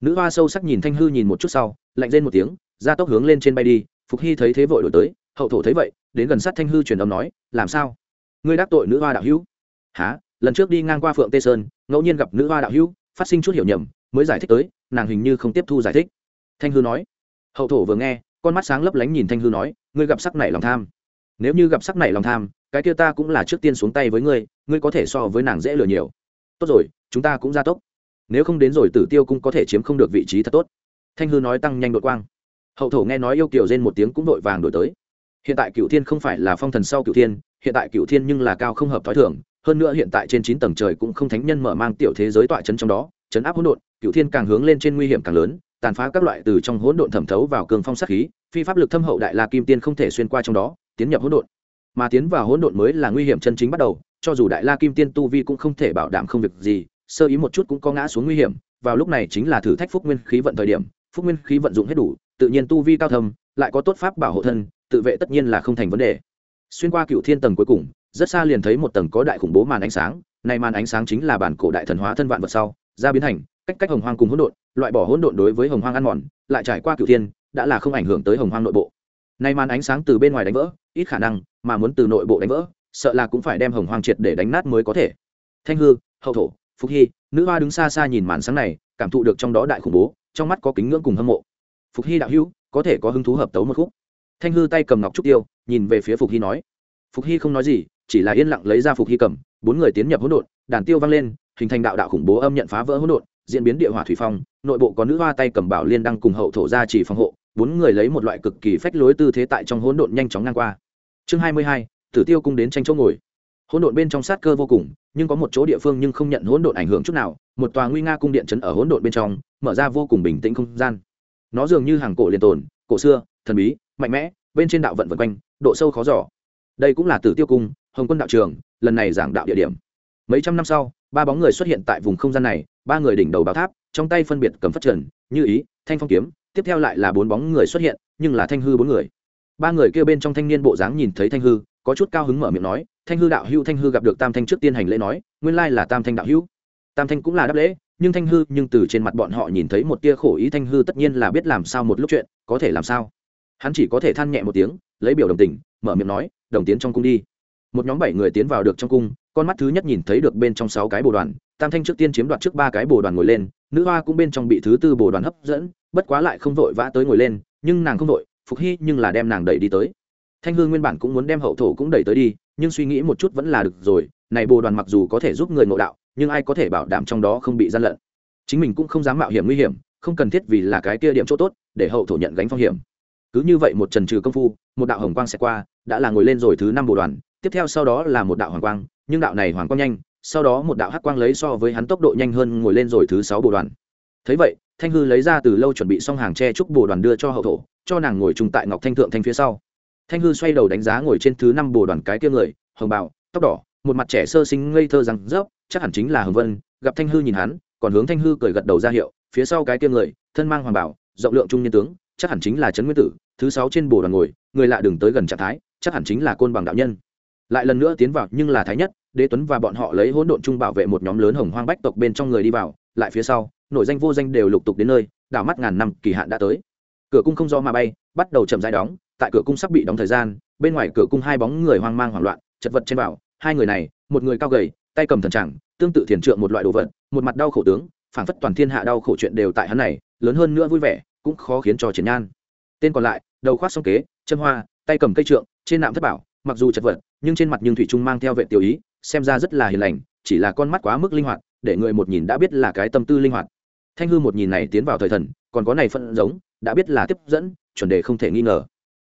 nữ hoa sâu sắc nhìn thanh hư nhìn một chút sau, lạnh lên một tiếng, ra tốc hướng lên trên bay đi, phục hy thấy thế vội đổi tới, hậu thổ thấy vậy, đến gần sát thanh hư truyền âm nói, làm sao? Ngươi đắc tội nữ hoa đạo hữu? Há, lần trước đi ngang qua phượng tê sơn, ngẫu nhiên gặp nữ hoa đạo hữu, phát sinh chút hiểu nhầm, mới giải thích tới, nàng hình như không tiếp thu giải thích. Thanh hư nói, hậu thổ vừa nghe, con mắt sáng lấp lánh nhìn thanh hư nói, ngươi gặp sắc này lòng tham. Nếu như gặp sắc này lòng tham, cái kia ta cũng là trước tiên xuống tay với ngươi ngươi có thể so với nàng dễ lừa nhiều. Tốt rồi, chúng ta cũng ra tốc. Nếu không đến rồi tử tiêu cũng có thể chiếm không được vị trí thật tốt. Thanh hư nói tăng nhanh đội quang. Hậu thổ nghe nói yêu kiểu rên một tiếng cũng vội vàng đổi tới. Hiện tại cựu thiên không phải là phong thần sau cựu thiên, hiện tại cựu thiên nhưng là cao không hợp t h ó i thường hơn nữa hiện tại trên chín tầng trời cũng không thánh nhân mở mang tiểu thế giới tọa chấn trong đó, chấn áp hỗn độn cựu thiên càng hướng lên trên nguy hiểm càng lớn, tàn phá các loại từ trong hỗn độn thẩm thấu vào cường phong sát khí, phi pháp lực thâm hậu đại la kim tiên không thể xuyên qua trong đó, tiến nhập hỗn độn. Mà tiến vào hỗn độn mới là nguy hiểm chân chính bắt đầu, cho dù đại la kim tiên tu vi cũng không thể bảo đảm không việc gì, sơ ý một chút cũng có ngã xuống nguy hiểm, vào lúc này chính là thử thách phúc nguyên khí vận thời điểm, phúc nguyên khí vận dụng hết đủ, tự nhiên tu vi cao thâm, lại có tốt pháp bảo hộ thân, tự vệ tất nhiên là không thành vấn đề. Xuyên qua cựu thiên tầng cuối cùng rất xa liền thấy một tầng có đại khủng bố màn ánh sáng này màn ánh sáng chính là bản cổ đại thần hóa thân vạn vật sau, ra biến thành, cách cách hồng hoang cùng hỗn độn, loại bỏ hỗn độn đối với hồng hoang ăn mòn, lại trải qua cựu thiên, đã là không ảnh hưởng tới hồng hoang nội bộ. Này màn ánh sáng từ bên ngoài đánh vỡ, ít khả năng mà muốn từ nội bộ đánh vỡ, sợ là cũng phải đem hồng hoang triệt để đánh nát mới có thể. Thanh hư, hậu thổ, phúc hy, nữ hoa đứng xa xa nhìn màn sáng này, cảm thụ được trong đó đại khủng bố, trong mắt có kính ngưỡng cùng hâm mộ. Phục hy đạo hữu, có thể có hứng thú hợp tấu một khúc. Thanh hư tay cầm ngọc trúc tiêu, nhìn về phía phục hy nói. Phục hy không nói gì chỉ là yên lặng lấy ra phục hy cầm, bốn người tiến nhập hỗn độn, đàn tiêu vang lên, hình thành đạo đạo khủng bố âm nhận phá vỡ hỗn độn, diễn biến địa hỏa thủy phong, nội bộ có nữ hoa tay cầm bảo liên đăng cùng hậu thổ ra chỉ phòng hộ, bốn người lấy một loại cực kỳ phách lối tư thế tại trong hỗn độn nhanh chóng ngang qua. Chương hai mươi hai, tử tiêu cung đến tranh chỗ ngồi. Hỗn độn bên trong sát cơ vô cùng, nhưng có một chỗ địa phương nhưng không nhận hỗn độn ảnh hưởng chút nào, một tòa nguy nga cung điện trấn ở hỗn độn bên trong, mở ra vô cùng bình tĩnh không gian. Nó dường như hàng cổ liền tồn, cổ xưa, thần bí, mạnh mẽ, bên trên đạo vận vân quanh, độ sâu khó giỏ đây cũng là tử tiêu cung hồng quân đạo trường, lần này giảng đạo địa điểm. Mấy trăm năm sau, ba bóng người xuất hiện tại vùng không gian này, ba người đỉnh đầu báo tháp, trong tay phân biệt cầm phát trần, như ý, thanh phong kiếm, tiếp theo lại là bốn bóng người xuất hiện, nhưng là thanh hư bốn người. Ba người kêu bên trong thanh niên bộ dáng nhìn thấy thanh hư, có chút cao hứng mở miệng nói, thanh hư đạo hữu, thanh hư gặp được tam thanh trước tiên hành lễ nói, nguyên lai là tam thanh đạo hữu. Tam thanh cũng là đáp lễ, nhưng thanh hư, nhưng từ trên mặt bọn họ nhìn thấy một tia khổ ý thanh hư tất nhiên là biết làm sao một lúc chuyện, có thể làm sao. Hắn chỉ có thể than nhẹ một tiếng, lấy biểu đồng tình, mở miệng nói, đồng tiến trong cung đi một nhóm bảy người tiến vào được trong cung, con mắt thứ nhất nhìn thấy được bên trong sáu cái bồ đoàn, tam thanh trước tiên chiếm đoạt trước ba cái bồ đoàn ngồi lên, nữ hoa cũng bên trong bị thứ tư bồ đoàn hấp dẫn, bất quá lại không vội vã tới ngồi lên, nhưng nàng không vội, phục hy nhưng là đem nàng đẩy đi tới. Thanh hương nguyên bản cũng muốn đem hậu thổ cũng đẩy tới đi, nhưng suy nghĩ một chút vẫn là được rồi, này bồ đoàn mặc dù có thể giúp người ngộ đạo, nhưng ai có thể bảo đảm trong đó không bị gian lận? Chính mình cũng không dám mạo hiểm nguy hiểm, không cần thiết vì là cái kia điểm chỗ tốt, để hậu thổ nhận gánh phong hiểm. Cứ như vậy một trần trừ công phu, một đạo hồng quang sẽ qua, đã là ngồi lên rồi thứ năm bồ đoàn tiếp theo sau đó là một đạo hoàng quang, nhưng đạo này hoàng quang nhanh, sau đó một đạo hắc quang lấy so với hắn tốc độ nhanh hơn ngồi lên rồi thứ sáu bồ đoàn. Thấy vậy, thanh hư lấy ra từ lâu chuẩn bị xong hàng tre trúc bồ đoàn đưa cho hậu thổ, cho nàng ngồi chung tại ngọc thanh thượng thanh phía sau. Thanh hư xoay đầu đánh giá ngồi trên thứ năm bồ đoàn cái kia người, hồng bào, tóc đỏ, một mặt trẻ sơ sinh ngây thơ rằng rớp, chắc hẳn chính là hồng vân, gặp thanh hư nhìn hắn, còn hướng thanh hư cười gật đầu ra hiệu, phía sau cái kia người, thân mang hoàng bảo rộng lượng trung nhân tướng, chắc hẳn chính là trấn nguyên tử, thứ sáu trên bồ đoàn ngồi, người lạ đừng tới gần trạng thái, chắc hẳn chính là côn bằng đạo nhân lại lần nữa tiến vào nhưng là thái nhất đế tuấn và bọn họ lấy hỗn độn chung bảo vệ một nhóm lớn hồng hoang bách tộc bên trong người đi vào lại phía sau nội danh vô danh đều lục tục đến nơi đảo mắt ngàn năm kỳ hạn đã tới. Cửa cung không do mà bay bắt đầu chậm rãi đóng tại cửa cung sắp bị đóng thời gian bên ngoài cửa cung hai bóng người hoang mang hoảng loạn chật vật trên bảo hai người này một người cao gầy tay cầm thần trạng, tương tự thiền trượng một loại đồ vật một mặt đau khổ tướng phảng phất toàn thiên hạ đau khổ chuyện đều tại hắn này lớn hơn nữa vui vẻ cũng khó khiến cho triển nhan. Tên còn lại đầu khoác song kế chân hoa tay cầm cây trượng trên nạm thất bảo mặc dù chật vật, nhưng trên mặt nhưng thủy trung mang theo vệ tiểu ý, xem ra rất là hiền lành, chỉ là con mắt quá mức linh hoạt, để người một nhìn đã biết là cái tâm tư linh hoạt. Thanh hư một nhìn này tiến vào thời thần, còn có này phân giống, đã biết là tiếp dẫn, chuẩn đề không thể nghi ngờ.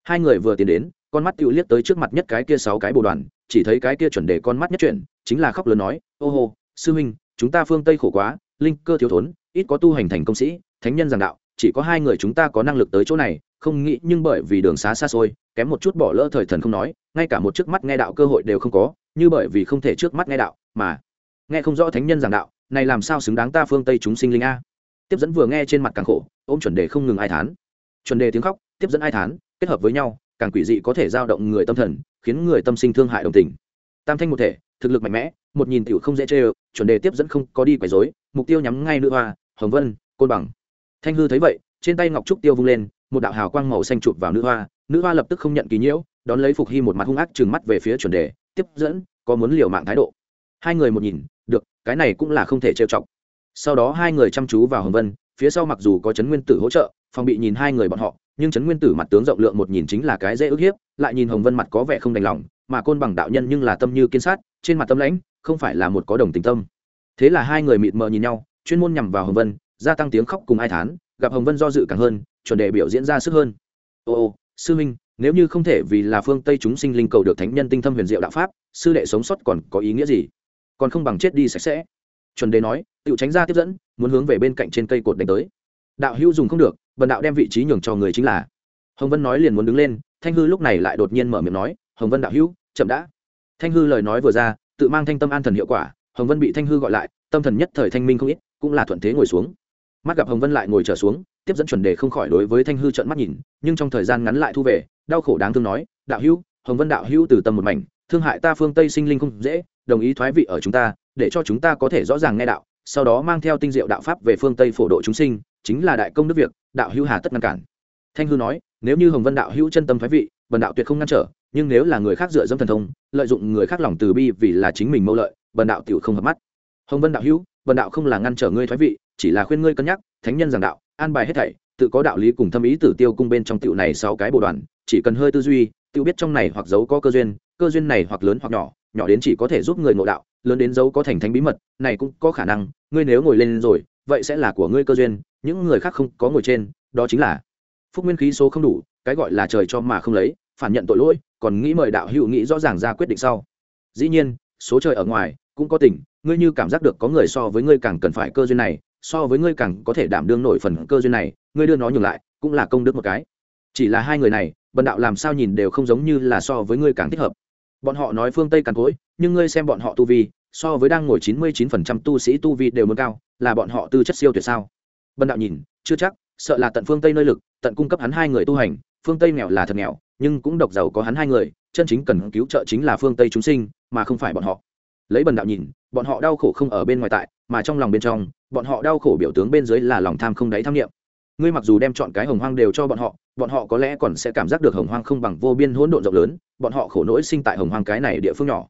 Hai người vừa tiến đến, con mắt tự liếc tới trước mặt nhất cái kia sáu cái bồ đoàn, chỉ thấy cái kia chuẩn đề con mắt nhất chuyển, chính là khóc lớn nói, ô hô, sư huynh, chúng ta phương tây khổ quá, linh cơ thiếu thốn, ít có tu hành thành công sĩ, thánh nhân giảng đạo chỉ có hai người chúng ta có năng lực tới chỗ này, không nghĩ nhưng bởi vì đường xá xa xôi, kém một chút bỏ lỡ thời thần không nói, ngay cả một trước mắt nghe đạo cơ hội đều không có, như bởi vì không thể trước mắt nghe đạo, mà nghe không rõ thánh nhân giảng đạo, này làm sao xứng đáng ta phương tây chúng sinh linh a? Tiếp dẫn vừa nghe trên mặt càng khổ, ôm chuẩn đề không ngừng ai thán. Chuẩn đề tiếng khóc, tiếp dẫn ai thán, kết hợp với nhau, càng quỷ dị có thể giao động người tâm thần, khiến người tâm sinh thương hại đồng tình. Tam thanh một thể, thực lực mạnh mẽ, một nhìn tiểu không dễ chê chuẩn đề tiếp dẫn không có đi quấy rối, mục tiêu nhắm ngay nữ hoa, hồng vân, côn bằng thanh hư thấy vậy, trên tay ngọc trúc tiêu vung lên, một đạo hào quang màu xanh chụp vào nữ hoa. Nữ hoa lập tức không nhận kỳ nhiễu, đón lấy phục hy một mặt hung ác trừng mắt về phía chuẩn đề, tiếp dẫn, có muốn liều mạng thái độ. Hai người một nhìn, được, cái này cũng là không thể trêu chọc. Sau đó hai người chăm chú vào hồng vân, phía sau mặc dù có trấn nguyên tử hỗ trợ, phòng bị nhìn hai người bọn họ, nhưng trấn nguyên tử mặt tướng rộng lượng một nhìn chính là cái dễ ức hiếp, lại nhìn hồng vân mặt có vẻ không đành lòng, mà côn bằng đạo nhân nhưng là tâm như kiên sát, trên mặt tâm lãnh, không phải là một có đồng tình tâm. Thế là hai người mịt mờ nhìn nhau, chuyên môn nhằm vào hồng vân gia tăng tiếng khóc cùng ai thán, gặp hồng vân do dự càng hơn, chuẩn đề biểu diễn ra sức hơn. Ô ô, sư minh nếu như không thể vì là phương tây chúng sinh linh cầu được thánh nhân tinh thâm huyền diệu đạo pháp, sư đệ sống sót còn có ý nghĩa gì? Còn không bằng chết đi sạch sẽ. Chuẩn đề nói tự tránh ra tiếp dẫn, muốn hướng về bên cạnh trên cây cột đánh tới. Đạo hữu dùng không được, bần đạo đem vị trí nhường cho người chính là. Hồng vân nói liền muốn đứng lên, thanh hư lúc này lại đột nhiên mở miệng nói, hồng vân đạo hữu, chậm đã. Thanh hư lời nói vừa ra, tự mang thanh tâm an thần hiệu quả, hồng vân bị thanh hư gọi lại, tâm thần nhất thời thanh minh không ít, cũng là thuận thế ngồi xuống mắt gặp hồng vân lại ngồi trở xuống, tiếp dẫn chuẩn đề không khỏi đối với thanh hư trợn mắt nhìn, nhưng trong thời gian ngắn lại thu về, đau khổ đáng thương nói, đạo hữu, hồng vân đạo hữu từ tâm một mảnh, thương hại ta phương tây sinh linh không dễ, đồng ý thoái vị ở chúng ta, để cho chúng ta có thể rõ ràng nghe đạo, sau đó mang theo tinh diệu đạo pháp về phương tây phổ độ chúng sinh, chính là đại công đức việc, đạo hữu hà tất ngăn cản. Thanh hư nói, nếu như hồng vân đạo hữu chân tâm thoái vị, bần đạo tuyệt không ngăn trở, nhưng nếu là người khác dựa dẫm thần thông, lợi dụng người khác lòng từ bi vì là chính mình mâu lợi, bần đạo tiểu không hợp mắt. Hồng vân đạo hữu, bần đạo không là ngăn trở ngươi thoái vị chỉ là khuyên ngươi cân nhắc, thánh nhân giảng đạo, an bài hết thảy, tự có đạo lý cùng thâm ý tử tiêu cung bên trong tiểu này sáu cái bộ đoàn, chỉ cần hơi tư duy tiêu biết trong này hoặc giấu có cơ duyên cơ duyên này hoặc lớn hoặc nhỏ nhỏ đến chỉ có thể giúp người ngộ đạo, lớn đến giấu có thành thánh bí mật, này cũng có khả năng, ngươi nếu ngồi lên rồi, vậy sẽ là của ngươi cơ duyên, những người khác không có ngồi trên, đó chính là phúc nguyên khí số không đủ, cái gọi là trời cho mà không lấy, phản nhận tội lỗi, còn nghĩ mời đạo hữu nghĩ rõ ràng ra quyết định sau. Dĩ nhiên, số trời ở ngoài cũng có tình ngươi như cảm giác được có người so với ngươi càng cần phải cơ duyên này so với ngươi càng có thể đảm đương nổi phần cơ duyên này, ngươi đưa nó nhường lại, cũng là công đức một cái. Chỉ là hai người này, bần đạo làm sao nhìn đều không giống như là so với ngươi càng thích hợp. Bọn họ nói phương tây càng cối, nhưng ngươi xem bọn họ tu vi, so với đang ngồi chín mươi chín phần trăm tu sĩ tu vi đều muốn cao, là bọn họ tư chất siêu tuyệt sao? Bần đạo nhìn, chưa chắc, sợ là tận phương tây nơi lực, tận cung cấp hắn hai người tu hành, phương tây nghèo là thật nghèo, nhưng cũng độc giàu có hắn hai người, chân chính cần cứu trợ chính là phương tây chúng sinh, mà không phải bọn họ. Lấy bần đạo nhìn, bọn họ đau khổ không ở bên ngoài tại mà trong lòng bên trong, bọn họ đau khổ biểu tướng bên dưới là lòng tham không đáy tham nghiệm ngươi mặc dù đem chọn cái hồng hoang đều cho bọn họ bọn họ có lẽ còn sẽ cảm giác được hồng hoang không bằng vô biên hỗn độn rộng lớn, bọn họ khổ nỗi sinh tại hồng hoang cái này địa phương nhỏ.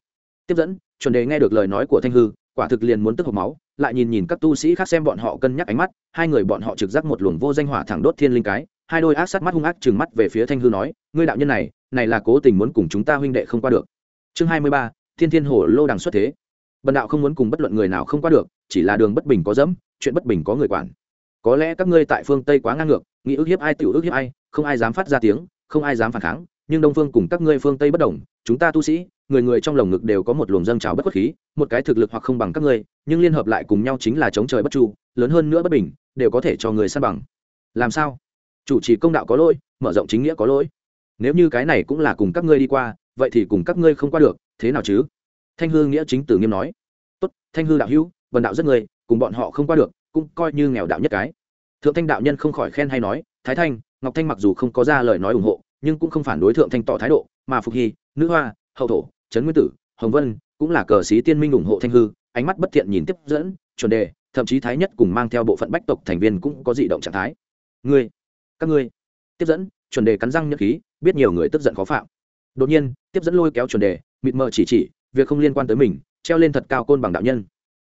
Tiếp dẫn, chuẩn đề nghe được lời nói của thanh hư, quả thực liền muốn tức hộc máu, lại nhìn nhìn các tu sĩ khác xem bọn họ cân nhắc ánh mắt, hai người bọn họ trực giác một luồng vô danh hỏa thẳng đốt thiên linh cái, hai đôi ác sát mắt hung ác trừng mắt về phía thanh hư nói, ngươi đạo nhân này này là cố tình muốn cùng chúng ta huynh đệ không qua được. Chương hai mươi ba, thiên thiên hổ lô đằng xuất thế bần đạo không muốn cùng bất luận người nào không qua được, chỉ là đường bất bình có dẫm, chuyện bất bình có người quản. Có lẽ các ngươi tại phương tây quá ngang ngược, nghĩ ức hiếp ai tiểu ức hiếp ai, không ai dám phát ra tiếng, không ai dám phản kháng, nhưng đông phương cùng các ngươi phương tây bất đồng, chúng ta tu sĩ, người người trong lồng ngực đều có một luồng dâng trào bất khuất khí, một cái thực lực hoặc không bằng các ngươi, nhưng liên hợp lại cùng nhau chính là chống trời bất chu lớn hơn nữa bất bình, đều có thể cho người san bằng. Làm sao? Chủ trì công đạo có lỗi, mở rộng chính nghĩa có lỗi. Nếu như cái này cũng là cùng các ngươi đi qua, vậy thì cùng các ngươi không qua được, thế nào chứ? Thanh hư nghĩa chính tử nghiêm nói, tốt, thanh hư đạo hữu vần đạo rất người, cùng bọn họ không qua được, cũng coi như nghèo đạo nhất cái. Thượng thanh đạo nhân không khỏi khen hay nói, thái thanh, ngọc thanh mặc dù không có ra lời nói ủng hộ, nhưng cũng không phản đối thượng thanh tỏ thái độ, mà phục hy, nữ hoa, hậu thổ, trấn nguyên tử, hồng vân cũng là cờ sĩ tiên minh ủng hộ thanh hư, ánh mắt bất thiện nhìn tiếp dẫn, chuẩn đề, thậm chí thái nhất cùng mang theo bộ phận bách tộc thành viên cũng có dị động trạng thái. Ngươi, các ngươi. Tiếp dẫn, chuẩn đề cắn răng nhật khí, biết nhiều người tức giận khó phạm. Đột nhiên, tiếp dẫn lôi kéo chuẩn đề, mịt mờ chỉ chỉ việc không liên quan tới mình, treo lên thật cao côn bằng đạo nhân.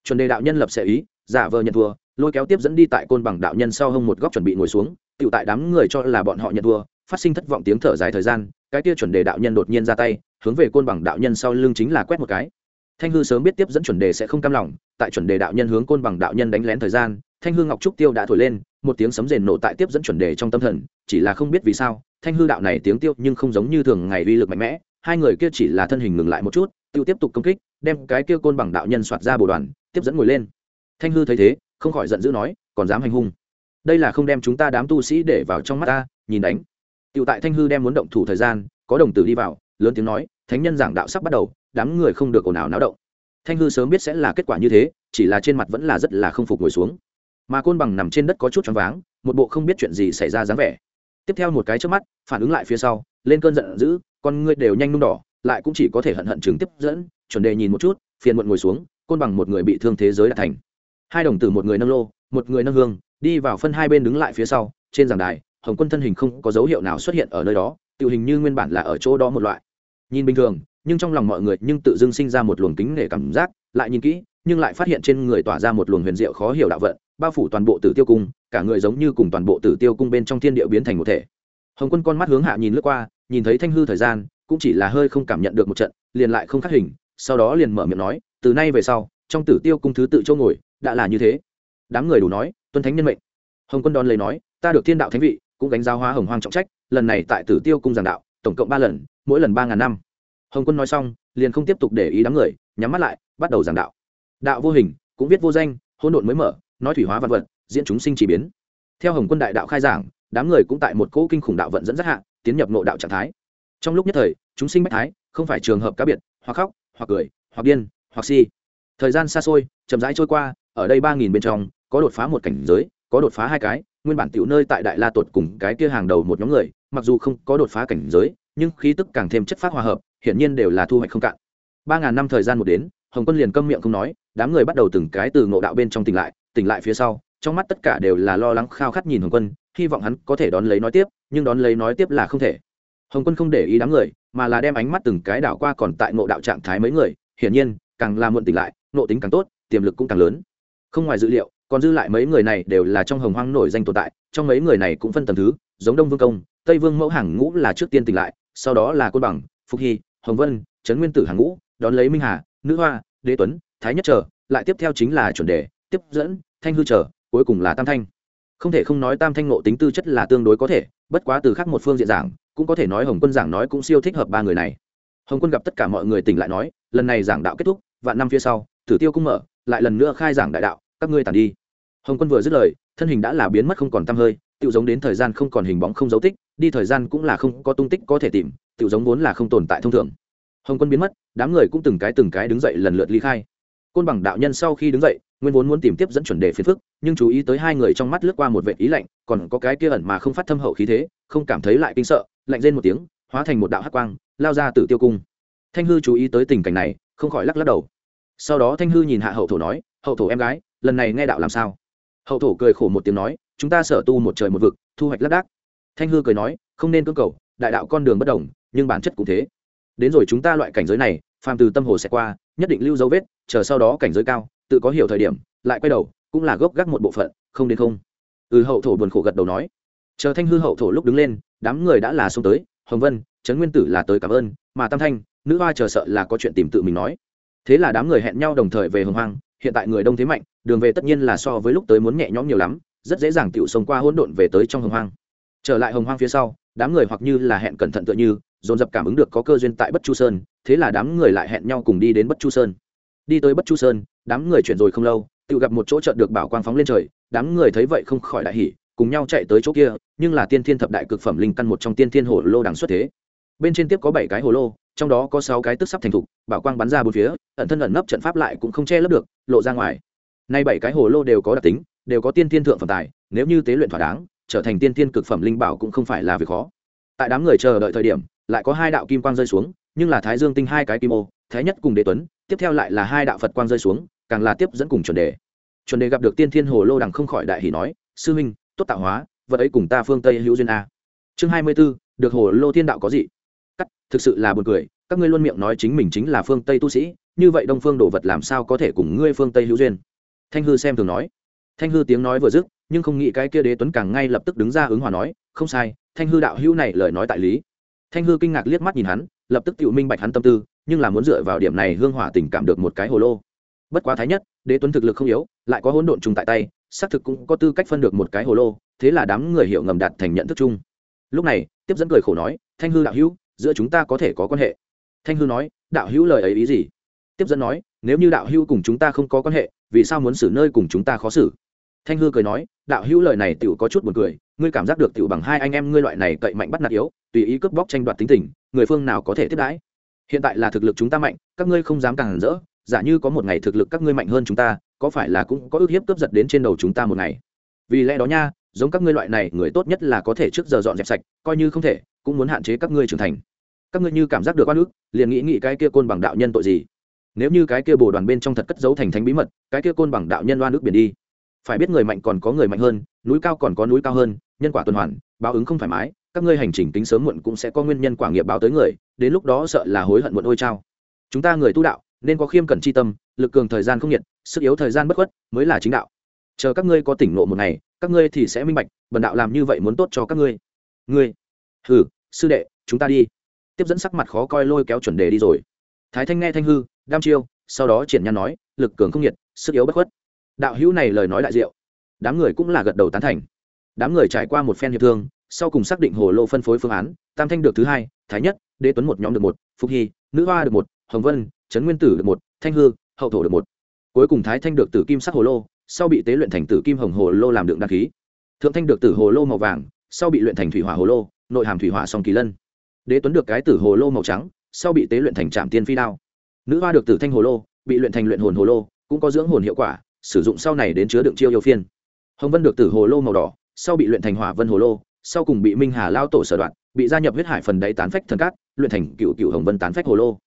Chuẩn đề đạo nhân lập sẽ ý, giả vờ nhận thua, lôi kéo tiếp dẫn đi tại côn bằng đạo nhân sau hông một góc chuẩn bị ngồi xuống tự tại đám người cho là bọn họ nhận thua, phát sinh thất vọng tiếng thở dài thời gian, cái kia chuẩn đề đạo nhân đột nhiên ra tay, hướng về côn bằng đạo nhân sau lưng chính là quét một cái. Thanh hư sớm biết tiếp dẫn chuẩn đề sẽ không cam lòng, tại chuẩn đề đạo nhân hướng côn bằng đạo nhân đánh lén thời gian, thanh hư ngọc trúc tiêu đã thổi lên, một tiếng sấm rền nổ tại tiếp dẫn chuẩn đề trong tâm thần, chỉ là không biết vì sao, thanh hư đạo này tiếng tiêu nhưng không giống như thường ngày uy lực mạnh mẽ hai người kia chỉ là thân hình ngừng lại một chút tiêu tiếp tục công kích đem cái kia côn bằng đạo nhân soạt ra bồ đoàn tiếp dẫn ngồi lên thanh hư thấy thế không khỏi giận dữ nói còn dám hành hung đây là không đem chúng ta đám tu sĩ để vào trong mắt ta nhìn đánh Tiểu tại Thanh hư đem muốn động thủ thời gian, có đồng tử đi vào, lớn tiếng nói, thánh nhân giảng đạo sắp bắt đầu, đám người không được ồn ào náo động. Thanh hư sớm biết sẽ là kết quả như thế, chỉ là trên mặt vẫn là rất là không phục ngồi xuống. Mà côn bằng nằm trên đất có chút choáng váng, một bộ không biết chuyện gì xảy ra dáng vẻ. Tiếp theo một cái trước mắt, phản ứng lại phía sau, lên cơn giận dữ, con ngươi đều nhanh nung đỏ, lại cũng chỉ có thể hận hận chứng tiếp dẫn, chuẩn đề nhìn một chút, phiền muộn ngồi xuống, côn bằng một người bị thương thế giới đã thành. Hai đồng tử một người nâng lô, một người nâng hương, đi vào phân hai bên đứng lại phía sau, trên giảng đài, hồng quân thân hình không có dấu hiệu nào xuất hiện ở nơi đó tự hình như nguyên bản là ở chỗ đó một loại nhìn bình thường nhưng trong lòng mọi người nhưng tự dưng sinh ra một luồng kính nể cảm giác lại nhìn kỹ nhưng lại phát hiện trên người tỏa ra một luồng huyền diệu khó hiểu đạo vận bao phủ toàn bộ tử tiêu cung, cả người giống như cùng toàn bộ tử tiêu cung bên trong thiên địa biến thành một thể. Hồng quân con mắt hướng hạ nhìn lướt qua, nhìn thấy thanh hư thời gian, cũng chỉ là hơi không cảm nhận được một trận, liền lại không khắc hình, sau đó liền mở miệng nói, từ nay về sau, trong tử tiêu cung thứ tự châu ngồi, đã là như thế. Đám người đủ nói, tuân thánh nhân mệnh. Hồng quân đón lấy nói, ta được thiên đạo thánh vị, cũng gánh giáo hóa hồng hoang trọng trách, lần này tại tử tiêu cung giảng đạo, tổng cộng ba lần, mỗi lần ba ngàn năm. Hồng quân nói xong, liền không tiếp tục để ý đám người, nhắm mắt lại, bắt đầu giảng đạo. Đạo vô hình, cũng viết vô danh, hỗn độn mới mở nói thủy hóa vật vật, diễn chúng sinh chỉ biến. Theo hồng quân đại đạo khai giảng, đám người cũng tại một cỗ kinh khủng đạo vận dẫn dắt hạ, tiến nhập nội đạo trạng thái. Trong lúc nhất thời, chúng sinh bách thái, không phải trường hợp cá biệt, hoặc khóc, hoặc cười, hoặc điên, hoặc si. Thời gian xa xôi, chậm rãi trôi qua, ở đây ba nghìn bên trong, có đột phá một cảnh giới, có đột phá hai cái, nguyên bản tiểu nơi tại đại la tuột cùng cái kia hàng đầu một nhóm người, mặc dù không có đột phá cảnh giới, nhưng khí tức càng thêm chất phát hòa hợp, hiển nhiên đều là thu hoạch không cạn. Ba ngàn năm thời gian một đến, hồng quân liền câm miệng không nói, đám người bắt đầu từng cái từ ngộ đạo bên trong tỉnh lại tỉnh lại phía sau, trong mắt tất cả đều là lo lắng khao khát nhìn hồng quân, hy vọng hắn có thể đón lấy nói tiếp, nhưng đón lấy nói tiếp là không thể. Hồng quân không để ý đám người, mà là đem ánh mắt từng cái đảo qua còn tại ngộ đạo trạng thái mấy người, hiển nhiên, càng là muộn tỉnh lại nộ tính càng tốt, tiềm lực cũng càng lớn. Không ngoài dữ liệu, còn dư lại mấy người này đều là trong hồng hoang nổi danh tồn tại, trong mấy người này cũng phân tầm thứ, giống đông vương công, tây vương mẫu hàng ngũ là trước tiên tỉnh lại, sau đó là côn bằng phúc hy, hồng vân, trấn nguyên tử hàng ngũ, đón lấy minh hà, nữ hoa, đế tuấn, thái nhất trở, lại tiếp theo chính là chuẩn đề tiếp dẫn, thanh hư trở, cuối cùng là tam thanh. Không thể không nói tam thanh ngộ tính tư chất là tương đối có thể, bất quá từ khác một phương diện giảng, cũng có thể nói hồng quân giảng nói cũng siêu thích hợp ba người này. Hồng quân gặp tất cả mọi người tỉnh lại nói, lần này giảng đạo kết thúc, vạn năm phía sau, tử tiêu cũng mở, lại lần nữa khai giảng đại đạo, các ngươi tàn đi. Hồng quân vừa dứt lời, thân hình đã là biến mất không còn tăm hơi tự giống đến thời gian không còn hình bóng không dấu tích, đi thời gian cũng là không có tung tích có thể tìm tự giống vốn là không tồn tại thông thường. Hồng quân biến mất, đám người cũng từng cái từng cái đứng dậy lần lượt ly khai. Côn bằng đạo nhân sau khi đứng dậy nguyên vốn muốn tìm tiếp dẫn chuẩn đề phiền phức, nhưng chú ý tới hai người trong mắt lướt qua một vệ ý lạnh, còn có cái kia ẩn mà không phát thâm hậu khí thế, không cảm thấy lại kinh sợ, lạnh lên một tiếng, hóa thành một đạo hắc quang, lao ra từ tiêu cung. Thanh hư chú ý tới tình cảnh này, không khỏi lắc lắc đầu. Sau đó thanh hư nhìn hạ hậu thổ nói, hậu thổ em gái, lần này nghe đạo làm sao? Hậu thổ cười khổ một tiếng nói, chúng ta sở tu một trời một vực, thu hoạch lác đác. Thanh hư cười nói, không nên cưỡng cầu, đại đạo con đường bất đồng, nhưng bản chất cũng thế. Đến rồi chúng ta loại cảnh giới này, phàm từ tâm hồ sẽ qua, nhất định lưu dấu vết, chờ sau đó cảnh giới cao tự có hiểu thời điểm, lại quay đầu, cũng là gốc gác một bộ phận, không đến không. Ừ hậu thổ buồn khổ gật đầu nói. Chờ thanh hư hậu thổ lúc đứng lên, đám người đã là xông tới, hồng vân, trấn nguyên tử là tới cảm ơn, mà tam thanh, nữ hoa chờ sợ là có chuyện tìm tự mình nói. Thế là đám người hẹn nhau đồng thời về hồng hoang, hiện tại người đông thế mạnh, đường về tất nhiên là so với lúc tới muốn nhẹ nhõm nhiều lắm, rất dễ dàng tựu sống qua hỗn độn về tới trong hồng hoang. Trở lại hồng hoang phía sau, đám người hoặc như là hẹn cẩn thận tựa như, dồn dập cảm ứng được có cơ duyên tại bất chu sơn, thế là đám người lại hẹn nhau cùng đi đến bất chu sơn đi tới bất chu sơn, đám người chuyển rồi không lâu, tự gặp một chỗ trận được bảo quang phóng lên trời, đám người thấy vậy không khỏi đại hỉ, cùng nhau chạy tới chỗ kia, nhưng là tiên thiên thập đại cực phẩm linh căn một trong tiên thiên hồ lô đằng xuất thế. Bên trên tiếp có bảy cái hồ lô, trong đó có sáu cái tức sắp thành thục, bảo quang bắn ra bốn phía, ẩn thân ẩn nấp trận pháp lại cũng không che lấp được, lộ ra ngoài. Nay bảy cái hồ lô đều có đặc tính, đều có tiên thiên thượng phẩm tài, nếu như tế luyện thỏa đáng, trở thành tiên thiên cực phẩm linh bảo cũng không phải là việc khó. Tại đám người chờ đợi thời điểm, lại có hai đạo kim quang rơi xuống, nhưng là thái dương tinh hai cái kim ô thái nhất cùng đế tuấn, tiếp theo lại là hai đạo phật quang rơi xuống, càng là tiếp dẫn cùng chuẩn đề. Chuẩn đề gặp được tiên thiên hồ lô đằng không khỏi đại hỷ nói, sư huynh, tốt tạo hóa, vật ấy cùng ta phương tây hữu duyên a. Chương hai mươi b ố được hồ lô thiên đạo có gì cắt, thực sự là buồn cười, các ngươi luôn miệng nói chính mình chính là phương tây tu sĩ, như vậy đông phương đồ vật làm sao có thể cùng ngươi phương tây hữu duyên? Thanh hư xem thường nói. Thanh hư tiếng nói vừa dứt, nhưng không nghĩ cái kia đế tuấn càng ngay lập tức đứng ra ứng hòa nói, không sai, thanh hư đạo hữu này lời nói tại lý. Thanh hư kinh ngạc liếc mắt nhìn hắn, lập tức tự minh bạch hắn tâm tư nhưng là muốn dựa vào điểm này hương hỏa tình cảm được một cái hồ lô. Bất quá thái nhất, đế tuấn thực lực không yếu, lại có hỗn độn trùng tại tay, xác thực cũng có tư cách phân được một cái hồ lô, thế là đám người hiểu ngầm đạt thành nhận thức chung. Lúc này, tiếp dẫn cười khổ nói, thanh hư đạo hữu, giữa chúng ta có thể có quan hệ. Thanh hư nói, đạo hữu lời ấy ý gì? Tiếp dẫn nói, nếu như đạo hữu cùng chúng ta không có quan hệ, vì sao muốn xử nơi cùng chúng ta khó xử? Thanh hư cười nói, đạo hữu lời này tựu có chút buồn cười, ngươi cảm giác được tựu bằng hai anh em ngươi loại này cậy mạnh bắt nạt yếu, tùy ý cướp bóc tranh đoạt tính tình, người phương nào có thể tiếp đãi? Hiện tại là thực lực chúng ta mạnh, các ngươi không dám càng rỡ, giả như có một ngày thực lực các ngươi mạnh hơn chúng ta, có phải là cũng có ước hiếp cướp giật đến trên đầu chúng ta một ngày? Vì lẽ đó nha, giống các ngươi loại này, người tốt nhất là có thể trước giờ dọn dẹp sạch, coi như không thể, cũng muốn hạn chế các ngươi trưởng thành. Các ngươi như cảm giác được oan ức, liền nghĩ nghĩ cái kia côn bằng đạo nhân tội gì? Nếu như cái kia bồ đoàn bên trong thật cất giấu thành thánh bí mật, cái kia côn bằng đạo nhân oan ức biển đi. Phải biết người mạnh còn có người mạnh hơn, núi cao còn có núi cao hơn, nhân quả tuần hoàn, báo ứng không thoải mái các ngươi hành trình tính sớm muộn cũng sẽ có nguyên nhân quả nghiệp báo tới người, đến lúc đó sợ là hối hận muộn ôi trao chúng ta người tu đạo, nên có khiêm cẩn chi tâm, lực cường thời gian không nhiệt, sức yếu thời gian bất khuất mới là chính đạo. Chờ các ngươi có tỉnh ngộ một ngày, các ngươi thì sẽ minh bạch, bần đạo làm như vậy muốn tốt cho các ngươi. Ngươi, hừ, sư đệ, chúng ta đi. Tiếp dẫn sắc mặt khó coi lôi kéo chuẩn đề đi rồi. Thái thanh nghe thanh hư, đam chiêu, sau đó triển nhan nói, lực cường không nhiệt, sức yếu bất khuất. Đạo hữu này lời nói đại diệu. Đám người cũng là gật đầu tán thành. Đám người trải qua một phen hiệp thương sau cùng xác định hồ lô phân phối phương án, tam thanh được thứ hai, thái nhất, đế tuấn một nhóm được một, phục hy, nữ hoa được một, hồng vân, trấn nguyên tử được một, thanh hư, hậu thổ được một. Cuối cùng thái thanh được tử kim sắc hồ lô, sau bị tế luyện thành tử kim hồng hồ lô làm đựng đăng khí. Thượng thanh được tử hồ lô màu vàng, sau bị luyện thành thủy hỏa hồ lô, nội hàm thủy hỏa song kỳ lân. Đế tuấn được cái tử hồ lô màu trắng, sau bị tế luyện thành trạm tiên phi đao. Nữ hoa được tử thanh hồ lô, bị luyện thành luyện hồn hồ lô, cũng có dưỡng hồn hiệu quả, sử dụng sau này đến chứa đựng chiêu yêu phiên. Hồng vân được tử hồ lô màu đỏ, sau bị luyện thành hỏa vân hồ lô sau cùng bị minh hà lao tổ sở đoạn bị gia nhập huyết hải phần đáy tán phách thần cát, luyện thành cựu cựu hồng vân tán phách hồ lô.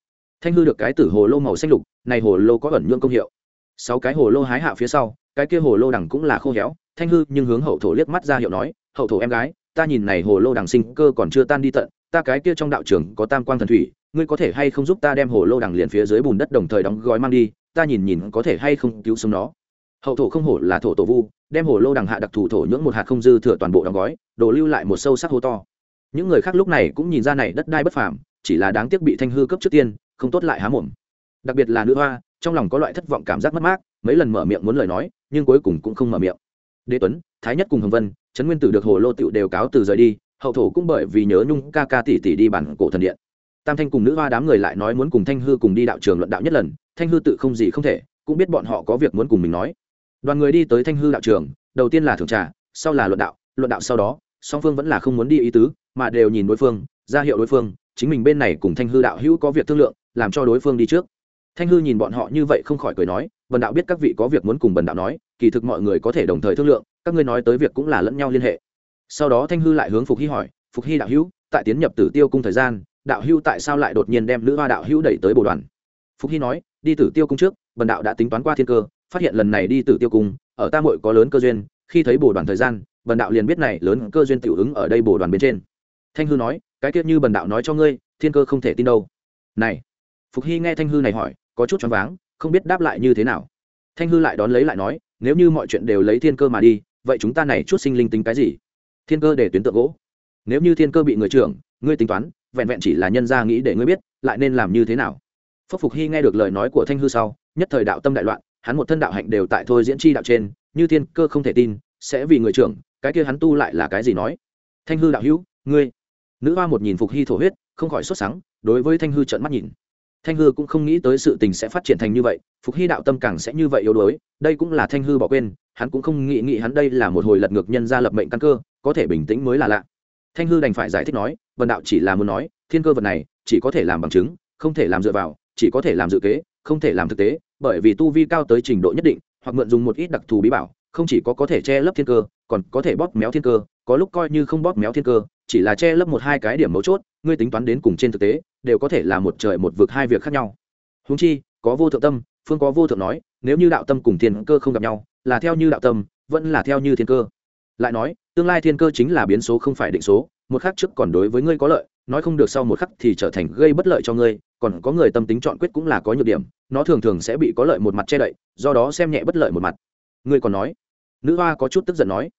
Thanh hư được cái tử hồ lô màu xanh lục, này hồ lô có ẩn nhương công hiệu. Sáu cái hồ lô hái hạ phía sau, cái kia hồ lô đằng cũng là khô héo, thanh hư nhưng hướng hậu thổ liếc mắt ra hiệu nói, hậu thổ em gái, ta nhìn này hồ lô đằng sinh cơ còn chưa tan đi tận, ta cái kia trong đạo trường có tam quang thần thủy, ngươi có thể hay không giúp ta đem hồ lô đằng liền phía dưới bùn đất đồng thời đóng gói mang đi, ta nhìn nhìn có thể hay không cứu sống nó. Hậu thổ không hổ là thổ tổ vu đem hồ lô đằng hạ đặc thù thổ nhưỡng một hạt không dư thừa toàn bộ đóng gói đổ lưu lại một sâu sắc hô to. Những người khác lúc này cũng nhìn ra này đất đai bất phàm, chỉ là đáng tiếc bị thanh hư cấp trước tiên, không tốt lại há mồm. Đặc biệt là nữ hoa, trong lòng có loại thất vọng cảm giác mất mát, mấy lần mở miệng muốn lời nói, nhưng cuối cùng cũng không mở miệng. Đế tuấn, thái nhất cùng hồng vân, trấn nguyên tử được hồ lô tựu đều cáo từ rời đi, hậu thổ cũng bởi vì nhớ nhung ca ca tỷ tỷ đi bản cổ thần điện. Tam thanh cùng nữ hoa đám người lại nói muốn cùng thanh hư cùng đi đạo trường luận đạo nhất lần, thanh hư tự không gì không thể, cũng biết bọn họ có việc muốn cùng mình nói đoàn người đi tới thanh hư đạo trường, đầu tiên là thưởng trà, sau là luận đạo luận đạo sau đó, song phương vẫn là không muốn đi ý tứ, mà đều nhìn đối phương, ra hiệu đối phương, chính mình bên này cùng thanh hư đạo hữu có việc thương lượng, làm cho đối phương đi trước. Thanh hư nhìn bọn họ như vậy không khỏi cười nói, bần đạo biết các vị có việc muốn cùng bần đạo nói, kỳ thực mọi người có thể đồng thời thương lượng, các ngươi nói tới việc cũng là lẫn nhau liên hệ. Sau đó thanh hư lại hướng phục hy hỏi, phục hy đạo hữu, tại tiến nhập tử tiêu cung thời gian, đạo hữu tại sao lại đột nhiên đem nữ hoa đạo hữu đẩy tới bồ đoàn? Phục hy nói, đi tử tiêu cung trước, bần đạo đã tính toán qua thiên cơ phát hiện lần này đi từ tiêu cung, ở ta hội có lớn cơ duyên, khi thấy bồ đoàn thời gian, bần đạo liền biết này lớn cơ duyên tiểu ứng ở đây bồ đoàn bên trên. Thanh hư nói, cái tiết như bần đạo nói cho ngươi, thiên cơ không thể tin đâu. Này, phục hy nghe thanh hư này hỏi, có chút choáng váng, không biết đáp lại như thế nào. Thanh hư lại đón lấy lại nói, nếu như mọi chuyện đều lấy thiên cơ mà đi, vậy chúng ta này chút sinh linh tính cái gì? Thiên cơ để tuyến tượng gỗ. Nếu như thiên cơ bị người trưởng, ngươi tính toán, vẹn vẹn chỉ là nhân gia nghĩ để ngươi biết, lại nên làm như thế nào? Phúc phục hy nghe được lời nói của thanh hư sau, nhất thời đạo tâm đại loạn hắn một thân đạo hạnh đều tại thôi diễn chi đạo trên, như thiên cơ không thể tin, sẽ vì người trưởng, cái kia hắn tu lại là cái gì nói? Thanh hư đạo hữu, ngươi. Nữ hoa một nhìn phục hy thổ huyết, không khỏi sốt sắng, đối với thanh hư trợn mắt nhìn. Thanh hư cũng không nghĩ tới sự tình sẽ phát triển thành như vậy, phục hy đạo tâm càng sẽ như vậy yếu đuối, đây cũng là thanh hư bỏ quên, hắn cũng không nghĩ nghĩ hắn đây là một hồi lật ngược nhân ra lập mệnh căn cơ, có thể bình tĩnh mới là lạ. Thanh hư đành phải giải thích nói vần đạo chỉ là muốn nói, thiên cơ vật này chỉ có thể làm bằng chứng, không thể làm dựa vào, chỉ có thể làm dự kế, không thể làm thực tế bởi vì tu vi cao tới trình độ nhất định, hoặc mượn dùng một ít đặc thù bí bảo, không chỉ có có thể che lấp thiên cơ, còn có thể bóp méo thiên cơ, có lúc coi như không bóp méo thiên cơ, chỉ là che lấp một hai cái điểm mấu chốt, ngươi tính toán đến cùng trên thực tế, đều có thể là một trời một vực hai việc khác nhau. Húng chi, có vô thượng tâm, phương có vô thượng nói, nếu như đạo tâm cùng thiên cơ không gặp nhau, là theo như đạo tâm, vẫn là theo như thiên cơ. Lại nói, tương lai thiên cơ chính là biến số không phải định số, một khắc trước còn đối với ngươi có lợi, nói không được sau một khắc thì trở thành gây bất lợi cho ngươi còn có người tâm tính chọn quyết cũng là có nhược điểm, nó thường thường sẽ bị có lợi một mặt che đậy, do đó xem nhẹ bất lợi một mặt. Ngươi còn nói? Nữ hoa có chút tức giận nói.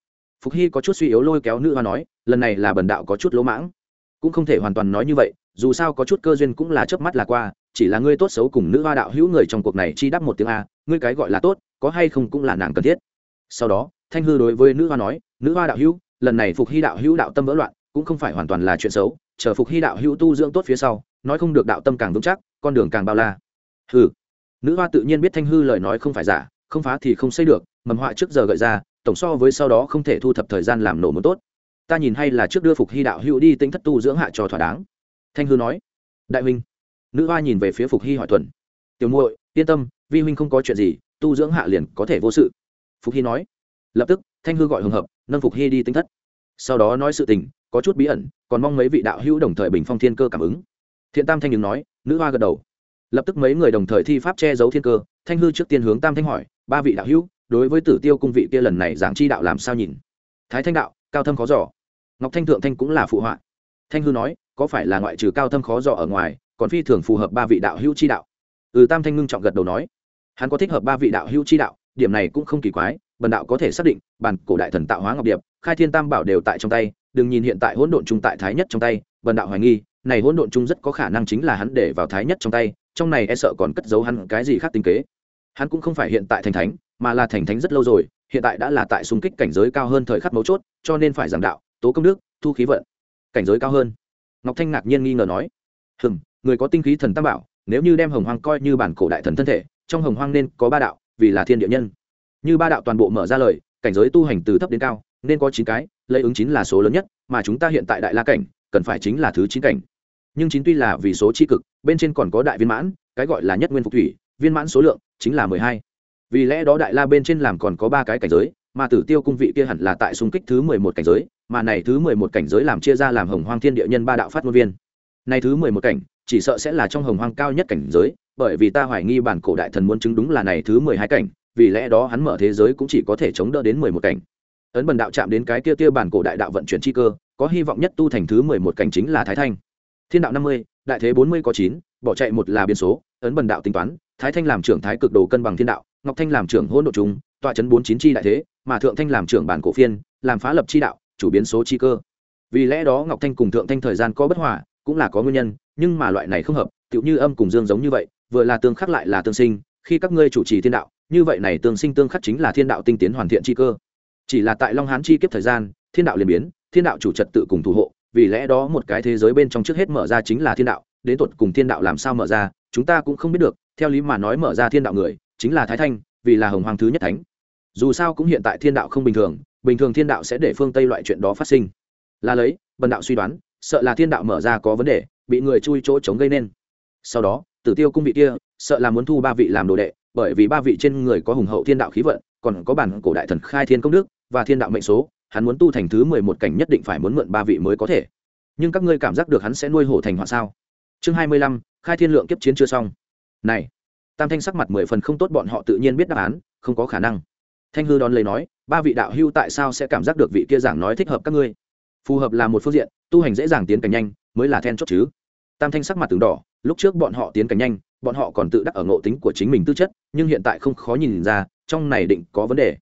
Phục hy có chút suy yếu lôi kéo nữ hoa nói, lần này là bần đạo có chút lỗ mãng. Cũng không thể hoàn toàn nói như vậy, dù sao có chút cơ duyên cũng là chớp mắt là qua, chỉ là ngươi tốt xấu cùng nữ hoa đạo hữu người trong cuộc này chi đắp một tiếng a, ngươi cái gọi là tốt, có hay không cũng là nàng cần thiết. Sau đó, thanh hư đối với nữ hoa nói, nữ hoa đạo hữu, lần này phục hy đạo hữu đạo tâm vỡ loạn, cũng không phải hoàn toàn là chuyện xấu, chờ phục hy đạo hữu tu dưỡng tốt phía sau nói không được đạo tâm càng vững chắc, con đường càng bao la. Hư nữ hoa tự nhiên biết thanh hư lời nói không phải giả, không phá thì không xây được, mầm họa trước giờ gợi ra, tổng so với sau đó không thể thu thập thời gian làm nổ muốn tốt. Ta nhìn hay là trước đưa phục hy đạo hữu đi tính thất tu dưỡng hạ cho thỏa đáng. Thanh hư nói. Đại huynh. Nữ hoa nhìn về phía phục hy hỏi thuần tiểu muội, yên tâm, vi huynh không có chuyện gì, tu dưỡng hạ liền có thể vô sự. Phục hy nói. Lập tức, thanh hư gọi hồng hợp, nâng phục hy đi tính thất. Sau đó nói sự tình, có chút bí ẩn, còn mong mấy vị đạo hữu đồng thời bình phong thiên cơ cảm ứng thiện tam thanh đứng nói, nữ hoa gật đầu. Lập tức mấy người đồng thời thi pháp che giấu thiên cơ, thanh hư trước tiên hướng tam thanh hỏi, ba vị đạo hữu, đối với tử tiêu cung vị kia lần này giảng chi đạo làm sao nhìn? Thái thanh đạo, cao thâm khó giỏ ngọc thanh thượng thanh cũng là phụ họa. Thanh hư nói, có phải là ngoại trừ cao thâm khó giỏ ở ngoài, còn phi thường phù hợp ba vị đạo hữu chi đạo? Ừ tam thanh ngưng trọng gật đầu nói, hắn có thích hợp ba vị đạo hữu chi đạo, điểm này cũng không kỳ quái, bần đạo có thể xác định, bản cổ đại thần tạo hóa ngọc điệp, khai thiên tam bảo đều tại trong tay, đừng nhìn hiện tại hỗn độn trung tại thái nhất trong tay, bần đạo hoài nghi này hỗn độn chung rất có khả năng chính là hắn để vào thái nhất trong tay, trong này e sợ còn cất giấu hắn cái gì khác tinh kế. Hắn cũng không phải hiện tại thành thánh, mà là thành thánh rất lâu rồi, hiện tại đã là tại xung kích cảnh giới cao hơn thời khắc mấu chốt, cho nên phải giảng đạo, tố công đức, thu khí vận. Cảnh giới cao hơn. Ngọc thanh ngạc nhiên nghi ngờ nói, hừm, người có tinh khí thần tam bảo, nếu như đem hồng hoang coi như bản cổ đại thần thân thể, trong hồng hoang nên có ba đạo, vì là thiên địa nhân. Như ba đạo toàn bộ mở ra lời, cảnh giới tu hành từ thấp đến cao, nên có chín cái, lấy ứng chín là số lớn nhất, mà chúng ta hiện tại đại la cảnh, cần phải chính là thứ chín cảnh nhưng chín tuy là vì số tri cực, bên trên còn có đại viên mãn, cái gọi là nhất nguyên phục thủy, viên mãn số lượng chính là mười hai. Vì lẽ đó đại la bên trên làm còn có ba cái cảnh giới, mà tử tiêu cung vị kia hẳn là tại xung kích thứ mười một cảnh giới, mà này thứ mười một cảnh giới làm chia ra làm hồng hoang thiên địa nhân ba đạo phát ngôn viên. Này thứ mười một cảnh, chỉ sợ sẽ là trong hồng hoang cao nhất cảnh giới, bởi vì ta hoài nghi bản cổ đại thần muốn chứng đúng là này thứ mười hai cảnh, vì lẽ đó hắn mở thế giới cũng chỉ có thể chống đỡ đến mười một cảnh. Ấn bần đạo chạm đến cái kia kia bản cổ đại đạo vận chuyển chi cơ, có hy vọng nhất tu thành thứ mười một cảnh chính là thái thanh thiên đạo năm mươi, đại thế bốn mươi có chín, bỏ chạy một là biến số, ấn bần đạo tính toán, thái thanh làm trưởng thái cực đồ cân bằng thiên đạo, ngọc thanh làm trưởng hỗn độ trung tọa chấn bốn chín chi đại thế, mà thượng thanh làm trưởng bản cổ phiên, làm phá lập chi đạo, chủ biến số chi cơ. Vì lẽ đó ngọc thanh cùng thượng thanh thời gian có bất hòa, cũng là có nguyên nhân, nhưng mà loại này không hợp, tựu như âm cùng dương giống như vậy, vừa là tương khắc lại là tương sinh, khi các ngươi chủ trì thiên đạo, như vậy này tương sinh tương khắc chính là thiên đạo tinh tiến hoàn thiện chi cơ. Chỉ là tại long hán chi kiếp thời gian, thiên đạo liền biến, thiên đạo chủ trật tự cùng thủ hộ vì lẽ đó một cái thế giới bên trong trước hết mở ra chính là thiên đạo, đến tột cùng thiên đạo làm sao mở ra, chúng ta cũng không biết được, theo lý mà nói mở ra thiên đạo người, chính là thái thanh, vì là hồng hoàng thứ nhất thánh. Dù sao cũng hiện tại thiên đạo không bình thường bình thường thiên đạo sẽ để phương tây loại chuyện đó phát sinh. Là lấy, bần đạo suy đoán, sợ là thiên đạo mở ra có vấn đề, bị người chui chỗ chống gây nên. Sau đó, tử tiêu cung vị kia, sợ là muốn thu ba vị làm đồ đệ, bởi vì ba vị trên người có hùng hậu thiên đạo khí vận, còn có bản cổ đại thần khai thiên công đức, và thiên đạo mệnh số hắn muốn tu thành thứ mười một cảnh nhất định phải muốn mượn ba vị mới có thể. Nhưng các ngươi cảm giác được hắn sẽ nuôi hổ thành họa sao? Chương hai mươi lăm, khai thiên lượng kiếp chiến chưa xong. Này, tam thanh sắc mặt mười phần không tốt, bọn họ tự nhiên biết đáp án, không có khả năng. Thanh hư đón lấy nói, ba vị đạo hưu tại sao sẽ cảm giác được vị kia giảng nói thích hợp các ngươi? Phù hợp là một phương diện, tu hành dễ dàng tiến cảnh nhanh, mới là then chốt chứ. Tam thanh sắc mặt từng đỏ, lúc trước bọn họ tiến cảnh nhanh, bọn họ còn tự đắc ở ngộ tính của chính mình tư chất, nhưng hiện tại không khó nhìn ra, trong này định có vấn đề.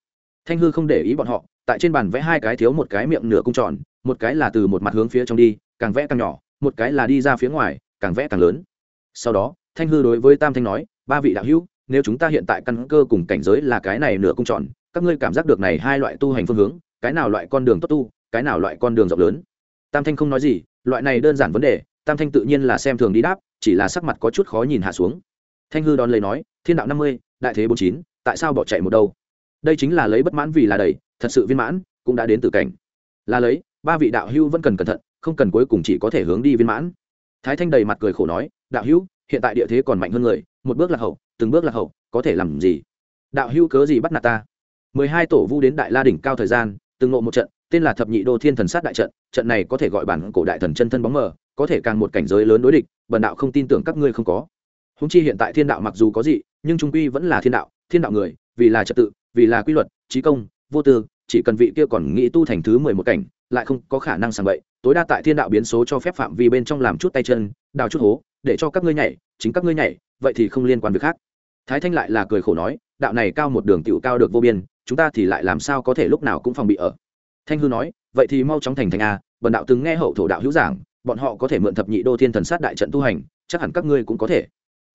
Thanh hư không để ý bọn họ tại trên bàn vẽ hai cái thiếu một cái miệng nửa cung tròn, một cái là từ một mặt hướng phía trong đi, càng vẽ càng nhỏ, một cái là đi ra phía ngoài, càng vẽ càng lớn. Sau đó, thanh hư đối với tam thanh nói, ba vị đạo hữu, nếu chúng ta hiện tại căn cơ cùng cảnh giới là cái này nửa cung tròn, các ngươi cảm giác được này hai loại tu hành phương hướng, cái nào loại con đường tốt tu, cái nào loại con đường rộng lớn? Tam thanh không nói gì, loại này đơn giản vấn đề, tam thanh tự nhiên là xem thường đi đáp, chỉ là sắc mặt có chút khó nhìn hạ xuống. Thanh hư đón lấy nói, thiên đạo năm mươi, đại thế bốn chín, tại sao bỏ chạy một đâu? Đây chính là lấy bất mãn vì là đầy thật sự viên mãn, cũng đã đến từ cảnh. Là lấy, ba vị đạo hữu vẫn cần cẩn thận, không cần cuối cùng chỉ có thể hướng đi viên mãn. Thái thanh đầy mặt cười khổ nói, đạo hữu, hiện tại địa thế còn mạnh hơn người, một bước là hậu, từng bước là hậu, có thể làm gì? Đạo hữu cớ gì bắt nạt ta? Mười hai tổ vu đến đại la đỉnh cao thời gian, từng ngộ một trận, tên là thập nhị đô thiên thần sát đại trận trận này có thể gọi bản cổ đại thần chân thân bóng mờ, có thể càng một cảnh giới lớn đối địch, bần đạo không tin tưởng các ngươi không có. Húng chi hiện tại thiên đạo mặc dù có gì nhưng trung quy vẫn là thiên đạo thiên đạo người, vì là trật tự, vì là quy luật, trí công vô tư, chỉ cần vị kia còn nghĩ tu thành thứ mười một cảnh, lại không có khả năng sàng bậy, tối đa tại thiên đạo biến số cho phép phạm vi bên trong làm chút tay chân, đào chút hố, để cho các ngươi nhảy, chính các ngươi nhảy, vậy thì không liên quan việc khác. Thái thanh lại là cười khổ nói, đạo này cao một đường tựu cao được vô biên, chúng ta thì lại làm sao có thể lúc nào cũng phòng bị ở. Thanh hư nói, vậy thì mau chóng thành thành a, bần đạo từng nghe hậu thổ đạo hữu giảng, bọn họ có thể mượn thập nhị đô thiên thần sát đại trận tu hành, chắc hẳn các ngươi cũng có thể.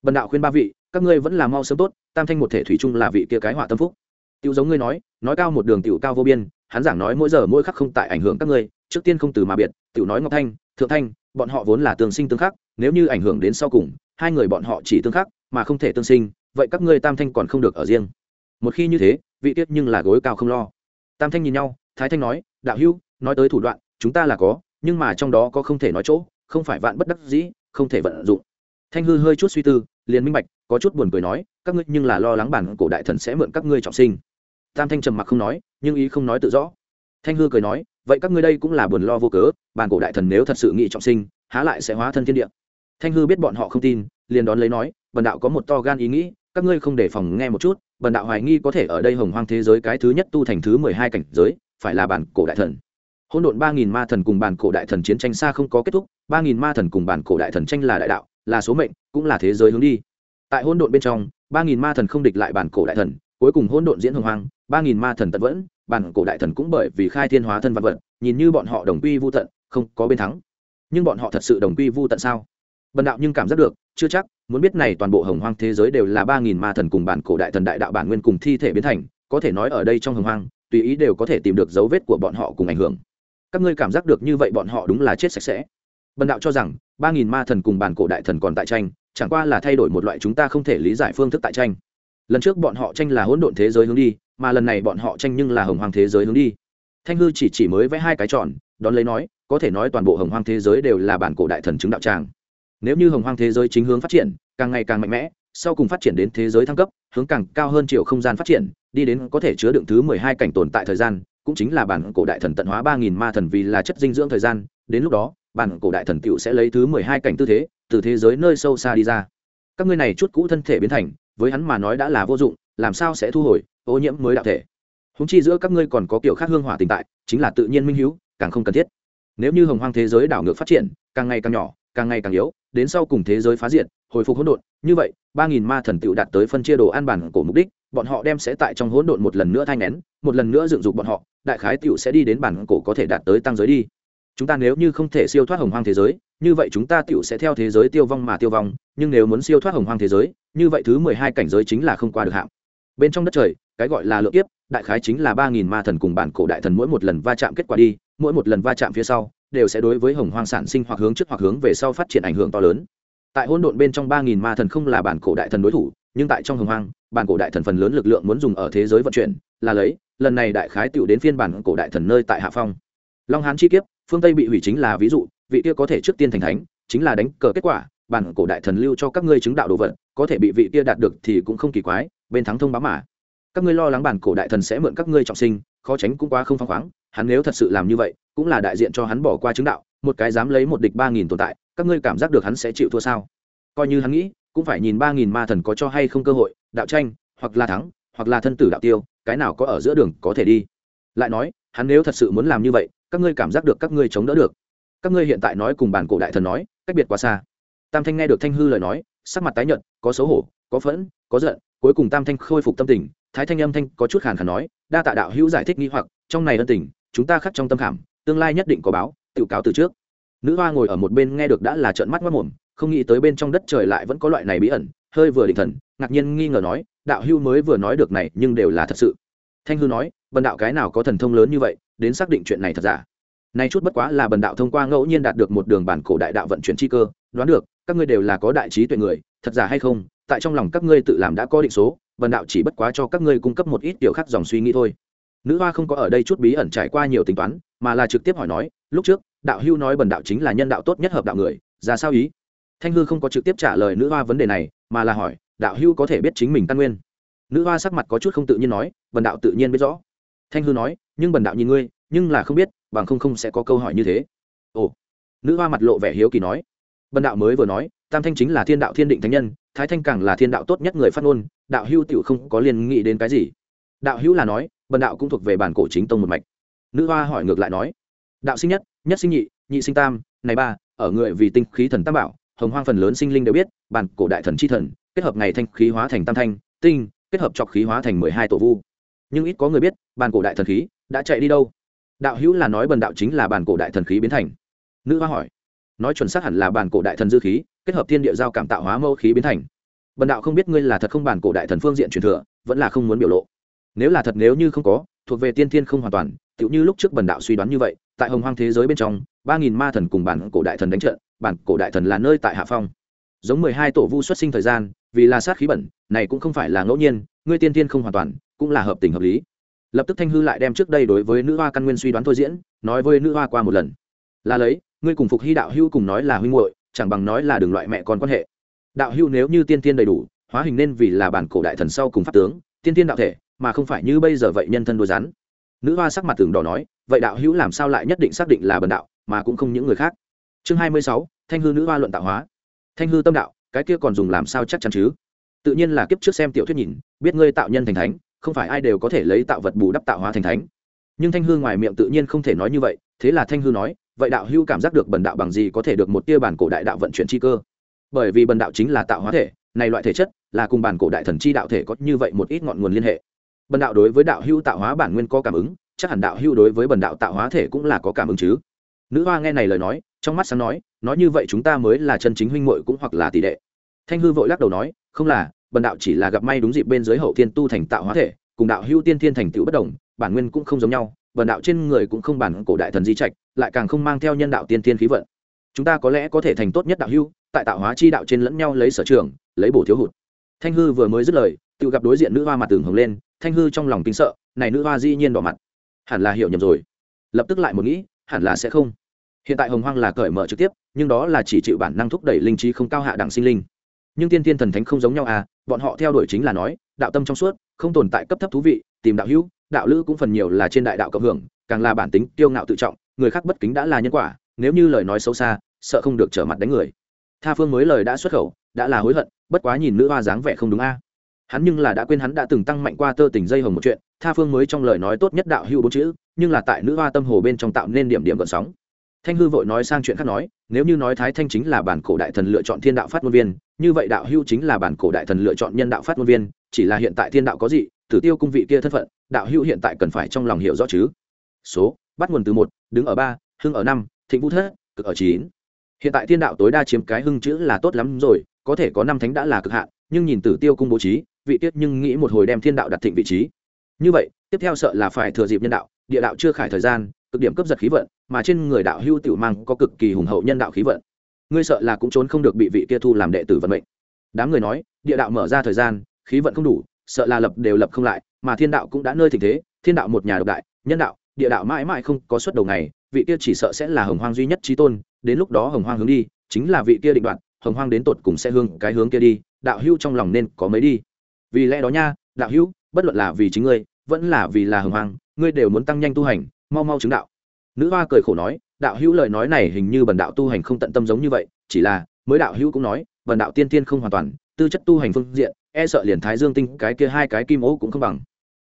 Bần đạo khuyên ba vị, các ngươi vẫn là mau sớm tốt, tam thanh một thể thủy chung là vị kia cái họa tâm phúc. Tiểu giống ngươi nói nói cao một đường tiểu cao vô biên, hắn giảng nói mỗi giờ mỗi khắc không tại ảnh hưởng các ngươi, trước tiên không từ mà biệt, tiểu nói ngọc thanh, thượng thanh, bọn họ vốn là tương sinh tương khắc, nếu như ảnh hưởng đến sau cùng, hai người bọn họ chỉ tương khắc, mà không thể tương sinh, vậy các ngươi tam thanh còn không được ở riêng. Một khi như thế, vị tiết nhưng là gối cao không lo. Tam thanh nhìn nhau, thái thanh nói, đạo hữu, nói tới thủ đoạn, chúng ta là có, nhưng mà trong đó có không thể nói chỗ, không phải vạn bất đắc dĩ, không thể vận dụng. Thanh hư hơi chút suy tư, liền minh bạch, có chút buồn cười nói, các ngươi nhưng là lo lắng bản cổ đại thần sẽ mượn các ngươi trọng sinh tam thanh trầm mặc không nói, nhưng ý không nói tự rõ. Thanh hư cười nói, vậy các ngươi đây cũng là buồn lo vô cớ Bàn cổ đại thần nếu thật sự nghị trọng sinh, há lại sẽ hóa thân thiên địa. Thanh hư biết bọn họ không tin, liền đón lấy nói, bần đạo có một to gan ý nghĩ, các ngươi không để phòng nghe một chút, bần đạo hoài nghi có thể ở đây hồng hoang thế giới cái thứ nhất tu thành thứ mười hai cảnh giới, phải là bản cổ đại thần. Hỗn độn ba nghìn ma thần cùng bản cổ đại thần chiến tranh xa không có kết thúc, ba nghìn ma thần cùng bản cổ đại thần tranh là đại đạo, là số mệnh, cũng là thế giới hướng đi. Tại hỗn độn bên trong, ba nghìn ma thần không địch lại bản cổ đại thần cuối cùng hỗn độn diễn hồng hoang, ba nghìn ma thần tận vẫn, bản cổ đại thần cũng bởi vì khai thiên hóa thân vật vật, nhìn như bọn họ đồng quy vô tận, không có bên thắng. Nhưng bọn họ thật sự đồng quy vô tận sao? Bần đạo nhưng cảm giác được, chưa chắc, muốn biết này toàn bộ hồng hoang thế giới đều là ba nghìn ma thần cùng bản cổ đại thần đại đạo bản nguyên cùng thi thể biến thành, có thể nói ở đây trong hồng hoang, tùy ý đều có thể tìm được dấu vết của bọn họ cùng ảnh hưởng. Các ngươi cảm giác được như vậy bọn họ đúng là chết sạch sẽ. Bần đạo cho rằng, ba nghìn ma thần cùng bản cổ đại thần còn tại tranh, chẳng qua là thay đổi một loại chúng ta không thể lý giải phương thức tại tranh lần trước bọn họ tranh là hỗn độn thế giới hướng đi, mà lần này bọn họ tranh nhưng là hồng hoàng thế giới hướng đi. Thanh hư chỉ chỉ mới vẽ hai cái tròn, đón lấy nói, có thể nói toàn bộ hồng hoàng thế giới đều là bản cổ đại thần chứng đạo tràng. Nếu như hồng hoàng thế giới chính hướng phát triển, càng ngày càng mạnh mẽ, sau cùng phát triển đến thế giới thăng cấp, hướng càng cao hơn chiều không gian phát triển, đi đến có thể chứa đựng thứ mười hai cảnh tồn tại thời gian, cũng chính là bản cổ đại thần tận hóa ba nghìn ma thần vì là chất dinh dưỡng thời gian, đến lúc đó, bản cổ đại thần t sẽ lấy thứ mười hai cảnh tư thế, từ thế giới nơi sâu xa đi ra. Các ngươi này chút cũ thân thể biến thành với hắn mà nói đã là vô dụng, làm sao sẽ thu hồi, ô nhiễm mới đạo thể. Húng chi giữa các ngươi còn có kiểu khác hương hỏa tình tại, chính là tự nhiên minh hữu càng không cần thiết. Nếu như hồng hoang thế giới đảo ngược phát triển, càng ngày càng nhỏ, càng ngày càng yếu, đến sau cùng thế giới phá diện hồi phục hỗn độn, như vậy, ba nghìn ma thần tựu đạt tới phân chia đồ an bản của mục đích, bọn họ đem sẽ tại trong hỗn độn một lần nữa thay nén, một lần nữa dựng dục bọn họ, đại khái tựu sẽ đi đến bản cổ có thể đạt tới tăng giới đi. Chúng ta nếu như không thể siêu thoát hồng hoang thế giới như vậy chúng ta tựu sẽ theo thế giới tiêu vong mà tiêu vong, nhưng nếu muốn siêu thoát hồng hoang thế giới, như vậy thứ mười hai cảnh giới chính là không qua được hạng. Bên trong đất trời, cái gọi là lượng kiếp, đại khái chính là ba nghìn ma thần cùng bản cổ đại thần mỗi một lần va chạm kết quả đi, mỗi một lần va chạm phía sau, đều sẽ đối với hồng hoang sản sinh hoặc hướng trước hoặc hướng về sau phát triển ảnh hưởng to lớn. Tại hỗn độn bên trong ba nghìn ma thần không là bản cổ đại thần đối thủ, nhưng tại trong hồng hoang, bản cổ đại thần phần lớn lực lượng muốn dùng ở thế giới vận chuyển, là lấy, lần này đại khái tựu đến phiên bản cổ đại thần nơi tại hạ phong. Long hán chi kiếp, phương tây bị hủy chính là ví dụ vị kia có thể trước tiên thành thánh, chính là đánh cờ kết quả, bản cổ đại thần lưu cho các ngươi chứng đạo đồ vật, có thể bị vị kia đạt được thì cũng không kỳ quái, bên thắng thông báo mà. Các ngươi lo lắng bản cổ đại thần sẽ mượn các ngươi trọng sinh, khó tránh cũng quá không phăng khoáng, hắn nếu thật sự làm như vậy, cũng là đại diện cho hắn bỏ qua chứng đạo, một cái dám lấy một địch ba nghìn tồn tại, các ngươi cảm giác được hắn sẽ chịu thua sao? Coi như hắn nghĩ, cũng phải nhìn ba nghìn ma thần có cho hay không cơ hội, đạo tranh, hoặc là thắng, hoặc là thân tử đạo tiêu, cái nào có ở giữa đường có thể đi. Lại nói, hắn nếu thật sự muốn làm như vậy, các ngươi cảm giác được các ngươi chống đỡ được các ngươi hiện tại nói cùng bản cổ đại thần nói, cách biệt quá xa. Tam thanh nghe được thanh hư lời nói, sắc mặt tái nhợt, có xấu hổ, có phẫn, có giận, cuối cùng tam thanh khôi phục tâm tình, thái thanh âm thanh có chút khàn khàn nói, đa tạ đạo hữu giải thích nghi hoặc, trong này ân tình, chúng ta khắc trong tâm khảm, tương lai nhất định có báo, tự cáo từ trước. Nữ hoa ngồi ở một bên nghe được đã là trợn mắt mất mồm không nghĩ tới bên trong đất trời lại vẫn có loại này bí ẩn, hơi vừa định thần, ngạc nhiên nghi ngờ nói, đạo hưu mới vừa nói được này, nhưng đều là thật sự. Thanh hư nói, bần đạo cái nào có thần thông lớn như vậy, đến xác định chuyện này thật giả? Nay chút bất quá là bần đạo thông qua ngẫu nhiên đạt được một đường bản cổ đại đạo vận chuyển chi cơ, đoán được, các ngươi đều là có đại trí tuệ người, thật giả hay không, tại trong lòng các ngươi tự làm đã có định số, bần đạo chỉ bất quá cho các ngươi cung cấp một ít tiểu khác dòng suy nghĩ thôi. Nữ hoa không có ở đây chút bí ẩn trải qua nhiều tính toán, mà là trực tiếp hỏi nói, lúc trước, đạo hưu nói bần đạo chính là nhân đạo tốt nhất hợp đạo người, ra sao ý? Thanh hư không có trực tiếp trả lời nữ hoa vấn đề này, mà là hỏi, đạo hưu có thể biết chính mình căn nguyên? Nữ hoa sắc mặt có chút không tự nhiên nói, bần đạo tự nhiên biết rõ. Thanh hư nói, nhưng bần đạo nhìn ngươi, nhưng là không biết bằng không không sẽ có câu hỏi như thế. Ồ, nữ hoa mặt lộ vẻ hiếu kỳ nói. Bần đạo mới vừa nói, tam thanh chính là thiên đạo thiên định thánh nhân, thái thanh càng là thiên đạo tốt nhất người phát ngôn, đạo hưu tựu không có liên nghĩ đến cái gì. Đạo hữu là nói, bần đạo cũng thuộc về bản cổ chính tông một mạch. Nữ hoa hỏi ngược lại nói. Đạo sinh nhất nhất sinh nhị nhị sinh tam, này ba, ở người vì tinh khí thần tam bảo, hồng hoang phần lớn sinh linh đều biết, bản cổ đại thần c h i thần, kết hợp ngày thanh khí hóa thành tam thanh, tinh, kết hợp chọc khí hóa thành mười hai tổ vu. Nhưng ít có người biết, bản cổ đại thần khí đã chạy đi đâu? Đạo hữu là nói bần đạo chính là bản cổ đại thần khí biến thành. Nữ hoa hỏi. Nói chuẩn xác hẳn là bản cổ đại thần dư khí, kết hợp thiên địa giao cảm tạo hóa mẫu khí biến thành. Bần đạo không biết ngươi là thật không bản cổ đại thần phương diện truyền thừa, vẫn là không muốn biểu lộ. Nếu là thật nếu như không có, thuộc về tiên thiên không hoàn toàn, tựu như lúc trước bần đạo suy đoán như vậy, tại hồng hoang thế giới bên trong, ba nghìn ma thần cùng bản cổ đại thần đánh trận, bản cổ đại thần là nơi tại hạ phong. Giống mười hai tổ vu xuất sinh thời gian, vì là sát khí bẩn, này cũng không phải là ngẫu nhiên, ngươi tiên thiên không hoàn toàn, cũng là hợp tình hợp lý lập tức thanh hư lại đem trước đây đối với nữ hoa căn nguyên suy đoán thôi diễn, nói với nữ hoa qua một lần. Là lấy, ngươi cùng phục hy đạo hưu cùng nói là huynh muội, chẳng bằng nói là đường loại mẹ con quan hệ. Đạo hưu nếu như tiên tiên đầy đủ, hóa hình nên vì là bản cổ đại thần sau cùng pháp tướng, tiên tiên đạo thể, mà không phải như bây giờ vậy nhân thân đôi rắn. Nữ hoa sắc mặt tường đỏ nói, vậy đạo hữu làm sao lại nhất định xác định là bần đạo, mà cũng không những người khác? Chương hai mươi sáu, thanh hư nữ hoa luận tạo hóa. Thanh hư tâm đạo, cái kia còn dùng làm sao chắc chắn chứ? Tự nhiên là kiếp trước xem tiểu thuyết nhìn, biết ngươi tạo nhân thành thánh không phải ai đều có thể lấy tạo vật bù đắp tạo hóa thành thánh. Nhưng thanh hư ngoài miệng tự nhiên không thể nói như vậy, thế là thanh hư nói, vậy đạo hưu cảm giác được bần đạo bằng gì có thể được một tia bản cổ đại đạo vận chuyển chi cơ? Bởi vì bần đạo chính là tạo hóa thể, này loại thể chất là cùng bản cổ đại thần chi đạo thể có như vậy một ít ngọn nguồn liên hệ. Bần đạo đối với đạo hưu tạo hóa bản nguyên có cảm ứng, chắc hẳn đạo hưu đối với bần đạo tạo hóa thể cũng là có cảm ứng chứ. Nữ hoa nghe này lời nói, trong mắt sáng nói nói như vậy chúng ta mới là chân chính huynh muội cũng hoặc là tỷ đệ. Thanh hư vội lắc đầu nói, không là bần đạo chỉ là gặp may đúng dịp bên dưới hậu thiên tu thành tạo hóa thể, cùng đạo hưu tiên thiên thành tựu bất đồng, bản nguyên cũng không giống nhau, bần đạo trên người cũng không bản cổ đại thần di trạch, lại càng không mang theo nhân đạo tiên thiên khí vận. Chúng ta có lẽ có thể thành tốt nhất đạo hưu tại tạo hóa chi đạo trên lẫn nhau lấy sở trường, lấy bổ thiếu hụt. Thanh hư vừa mới dứt lời, tự gặp đối diện nữ hoa mặt tường hồng lên, thanh hư trong lòng kinh sợ, này nữ hoa dĩ nhiên đỏ mặt. Hẳn là hiểu nhầm rồi. Lập tức lại một nghĩ, hẳn là sẽ không. Hiện tại hồng hoang là cởi mở trực tiếp, nhưng đó là chỉ chịu bản năng thúc đẩy linh trí không cao hạ đẳng sinh linh nhưng tiên tiên thần thánh không giống nhau à bọn họ theo đuổi chính là nói, đạo tâm trong suốt, không tồn tại cấp thấp thú vị, tìm đạo hữu, đạo lữ cũng phần nhiều là trên đại đạo cộng hưởng, càng là bản tính, kiêu ngạo tự trọng, người khác bất kính đã là nhân quả, nếu như lời nói xấu xa, sợ không được trở mặt đánh người. Tha phương mới lời đã xuất khẩu, đã là hối hận, bất quá nhìn nữ hoa dáng vẻ không đúng a. Hắn nhưng là đã quên hắn đã từng tăng mạnh qua tơ tình dây hồng một chuyện, tha phương mới trong lời nói tốt nhất đạo hữu bốn chữ, nhưng là tại nữ hoa tâm hồ bên trong tạo nên điểm điểm gợn sóng. Thanh hư vội nói sang chuyện khác nói, nếu như nói thái thanh chính là bản cổ đại thần lựa chọn thiên đạo phát ngôn viên như vậy đạo hữu chính là bản cổ đại thần lựa chọn nhân đạo phát ngôn viên, chỉ là hiện tại thiên đạo có gì tử tiêu cung vị kia thân phận, đạo hữu hiện tại cần phải trong lòng hiểu rõ chứ. Số, bắt nguồn từ một, đứng ở ba, hưng ở năm, thịnh vũ thất, cực ở chín. Hiện tại thiên đạo tối đa chiếm cái hưng chữ là tốt lắm rồi, có thể có năm thánh đã là cực hạn, nhưng nhìn tử tiêu cung bố trí, vị tiết nhưng nghĩ một hồi đem thiên đạo đặt thịnh vị trí. Như vậy, tiếp theo sợ là phải thừa dịp nhân đạo, địa đạo chưa khải thời gian, cực điểm cấp giật khí vận, mà trên người đạo hưu tiểu mang có cực kỳ hùng hậu nhân đạo khí vận ngươi sợ là cũng trốn không được bị vị kia thu làm đệ tử vận mệnh. Đám người nói địa đạo mở ra thời gian khí vận không đủ sợ là lập đều lập không lại mà thiên đạo cũng đã nơi tình thế thiên đạo một nhà độc đại nhân đạo địa đạo mãi mãi không có suất đầu ngày vị kia chỉ sợ sẽ là hồng hoang duy nhất trí tôn đến lúc đó hồng hoang hướng đi chính là vị kia định đoạn, hồng hoang đến tột cùng sẽ hướng cái hướng kia đi đạo hữu trong lòng nên có mấy đi. Vì lẽ đó nha đạo hữu bất luận là vì chính ngươi vẫn là vì là hồng hoang ngươi đều muốn tăng nhanh tu hành mau mau chứng đạo. Nữ hoa cười khổ nói đạo hữu lời nói này hình như bần đạo tu hành không tận tâm giống như vậy, chỉ là, mới đạo hữu cũng nói, bần đạo tiên tiên không hoàn toàn, tư chất tu hành phương diện e sợ liền thái dương tinh cái kia hai cái kim ố cũng không bằng.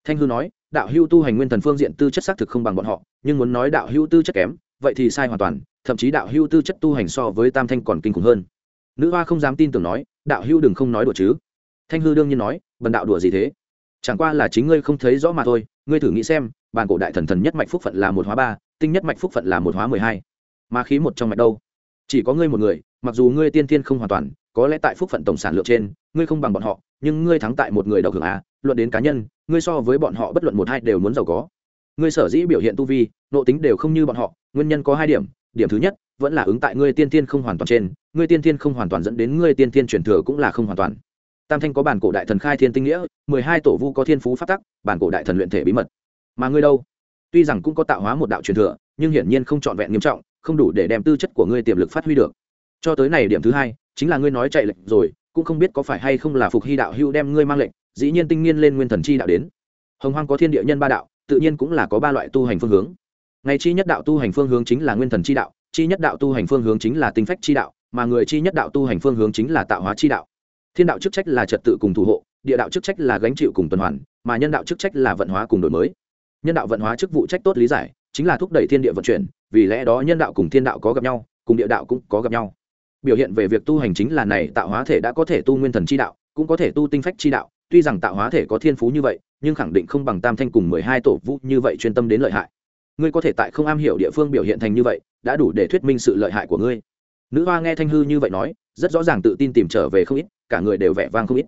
Thanh hư nói, đạo hữu tu hành nguyên thần phương diện tư chất xác thực không bằng bọn họ, nhưng muốn nói đạo hữu tư chất kém, vậy thì sai hoàn toàn, thậm chí đạo hữu tư chất tu hành so với tam thanh còn kinh khủng hơn. Nữ hoa không dám tin tưởng nói, đạo hữu đừng không nói đùa chứ. Thanh hư đương nhiên nói, bần đạo đùa gì thế? Chẳng qua là chính ngươi không thấy rõ mà thôi, ngươi thử nghĩ xem, bản cổ đại thần thần nhất mạch phúc phận là một hóa ba tinh nhất mạch phúc phận là một hóa mười hai. Mà khí một trong mạch đâu? Chỉ có ngươi một người, mặc dù ngươi tiên tiên không hoàn toàn, có lẽ tại phúc phận tổng sản lượng trên, ngươi không bằng bọn họ, nhưng ngươi thắng tại một người độc hưởng à luận đến cá nhân, ngươi so với bọn họ bất luận một hai đều muốn giàu có. Ngươi sở dĩ biểu hiện tu vi, nộ tính đều không như bọn họ, nguyên nhân có hai điểm. Điểm thứ nhất, vẫn là ứng tại ngươi tiên tiên không hoàn toàn trên, ngươi tiên tiên không hoàn toàn dẫn đến ngươi tiên tiên truyền thừa cũng là không hoàn toàn. Tam thanh có bản cổ đại thần khai thiên tinh nghĩa, mười hai tổ vu có thiên phú phát tắc, bản cổ đại thần luyện thể bí mật. Mà ngươi đâu? Tuy rằng cũng có tạo hóa một đạo truyền thừa, nhưng hiển nhiên không trọn vẹn nghiêm trọng, không đủ để đem tư chất của ngươi tiềm lực phát huy được. Cho tới này điểm thứ hai, chính là ngươi nói chạy lệnh rồi, cũng không biết có phải hay không là phục hy đạo hưu đem ngươi mang lệnh dĩ nhiên tinh nghiên lên nguyên thần chi đạo đến. Hồng hoang có thiên địa nhân ba đạo, tự nhiên cũng là có ba loại tu hành phương hướng. Ngày chi nhất đạo tu hành phương hướng chính là nguyên thần chi đạo, chi nhất đạo tu hành phương hướng chính là tinh phách chi đạo, mà người chi nhất đạo tu hành phương hướng chính là tạo hóa chi đạo. Thiên đạo chức trách là trật tự cùng thủ hộ, địa đạo chức trách là gánh chịu cùng tuần hoàn, mà nhân đạo chức trách là vận hóa cùng đổi mới nhân đạo vận hóa chức vụ trách tốt lý giải, chính là thúc đẩy thiên địa vận chuyển, vì lẽ đó nhân đạo cùng thiên đạo có gặp nhau, cùng địa đạo cũng có gặp nhau. Biểu hiện về việc tu hành chính là này tạo hóa thể đã có thể tu nguyên thần chi đạo, cũng có thể tu tinh phách chi đạo, tuy rằng tạo hóa thể có thiên phú như vậy, nhưng khẳng định không bằng tam thanh cùng mười hai tổ vũ như vậy chuyên tâm đến lợi hại. Ngươi có thể tại không am hiểu địa phương biểu hiện thành như vậy, đã đủ để thuyết minh sự lợi hại của ngươi. Nữ hoa nghe thanh hư như vậy nói, rất rõ ràng tự tin tìm trở về không ít, cả người đều vẻ vang không ít.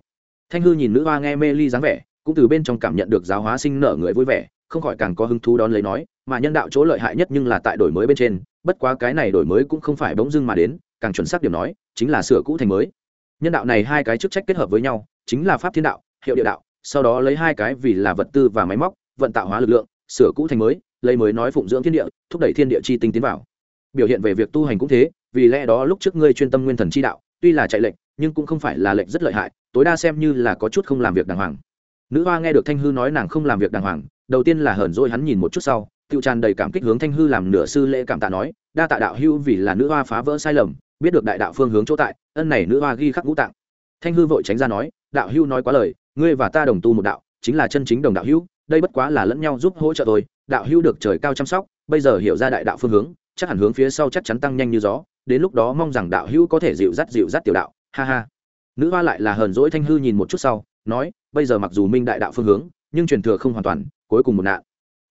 Thanh hư nhìn nữ hoa nghe mê ly dáng vẻ, cũng từ bên trong cảm nhận được giáo hóa sinh nở người vui vẻ không khỏi càng có hứng thú đón lấy nói, mà nhân đạo chỗ lợi hại nhất nhưng là tại đổi mới bên trên, bất quá cái này đổi mới cũng không phải bỗng dưng mà đến, càng chuẩn xác điểm nói, chính là sửa cũ thành mới. Nhân đạo này hai cái chức trách kết hợp với nhau, chính là pháp thiên đạo, hiệu địa đạo, sau đó lấy hai cái vì là vật tư và máy móc, vận tạo hóa lực lượng, sửa cũ thành mới, lấy mới nói phụng dưỡng thiên địa, thúc đẩy thiên địa chi tinh tiến vào. Biểu hiện về việc tu hành cũng thế, vì lẽ đó lúc trước ngươi chuyên tâm nguyên thần chi đạo, tuy là chạy lệnh nhưng cũng không phải là lệnh rất lợi hại, tối đa xem như là có chút không làm việc đàng hoàng. Nữ hoa nghe được thanh hư nói nàng không làm việc đàng hoàng đầu tiên là hờn dỗi hắn nhìn một chút sau tự tràn đầy cảm kích hướng thanh hư làm nửa sư lễ cảm tạ nói, đa tạ đạo hưu vì là nữ hoa phá vỡ sai lầm, biết được đại đạo phương hướng chỗ tại, ân này nữ hoa ghi khắc ngũ tạng. Thanh hư vội tránh ra nói, đạo hưu nói quá lời, ngươi và ta đồng tu một đạo, chính là chân chính đồng đạo hưu đây bất quá là lẫn nhau giúp hỗ trợ tôi đạo hưu được trời cao chăm sóc, bây giờ hiểu ra đại đạo phương hướng, chắc hẳn hướng phía sau chắc chắn tăng nhanh như gió, đến lúc đó mong rằng đạo hưu có thể dịu dắt dịu dắt tiểu đạo. Ha ha. Nữ hoa lại là hờn dỗi thanh hư nhìn một chút sau, nói, bây giờ mặc dù minh đại đạo phương hướng, nhưng truyền thừa không hoàn toàn cuối cùng một nạn.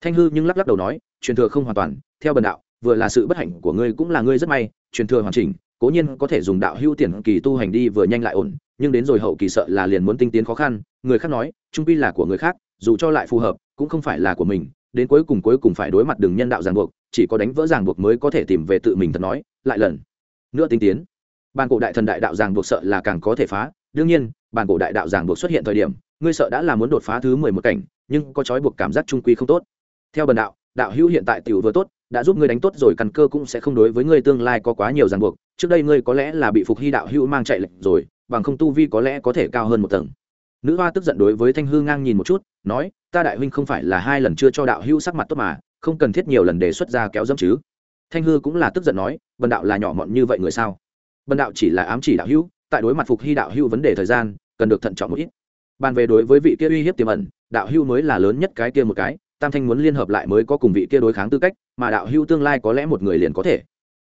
Thanh hư nhưng lắc lắc đầu nói, truyền thừa không hoàn toàn, theo bần đạo, vừa là sự bất hạnh của ngươi cũng là ngươi rất may, truyền thừa hoàn chỉnh, cố nhiên có thể dùng đạo hưu tiền kỳ tu hành đi vừa nhanh lại ổn, nhưng đến rồi hậu kỳ sợ là liền muốn tinh tiến khó khăn. Người khác nói, trung pi là của người khác, dù cho lại phù hợp, cũng không phải là của mình, đến cuối cùng cuối cùng phải đối mặt đường nhân đạo ràng buộc, chỉ có đánh vỡ ràng buộc mới có thể tìm về tự mình thật nói, lại lần nữa tinh tiến. Bàn cổ đại thần đại đạo ràng buộc sợ là càng có thể phá, đương nhiên bàn cổ đại đạo giảng buộc xuất hiện thời điểm, ngươi sợ đã là muốn đột phá thứ mười một cảnh, nhưng có trói buộc cảm giác trung quy không tốt. Theo bần đạo đạo hữu hiện tại tiểu vừa tốt, đã giúp ngươi đánh tốt rồi căn cơ cũng sẽ không đối với ngươi tương lai có quá nhiều ràng buộc, trước đây ngươi có lẽ là bị phục hy đạo hữu mang chạy lệnh rồi, bằng không tu vi có lẽ có thể cao hơn một tầng. Nữ hoa tức giận đối với thanh hư ngang nhìn một chút, nói, ta đại huynh không phải là hai lần chưa cho đạo hữu sắc mặt tốt mà, không cần thiết nhiều lần đề xuất ra kéo dâm chứ. Thanh hư cũng là tức giận nói, bần đạo là nhỏ mọn như vậy người sao? Bần đạo chỉ là ám chỉ đạo hữu, tại đối mặt phục hy đạo hữu vấn đề thời gian cần được thận trọng một ít. Bàn về đối với vị kia uy hiếp tiềm ẩn đạo hưu mới là lớn nhất cái kia một cái tam thanh muốn liên hợp lại mới có cùng vị kia đối kháng tư cách mà đạo hưu tương lai có lẽ một người liền có thể.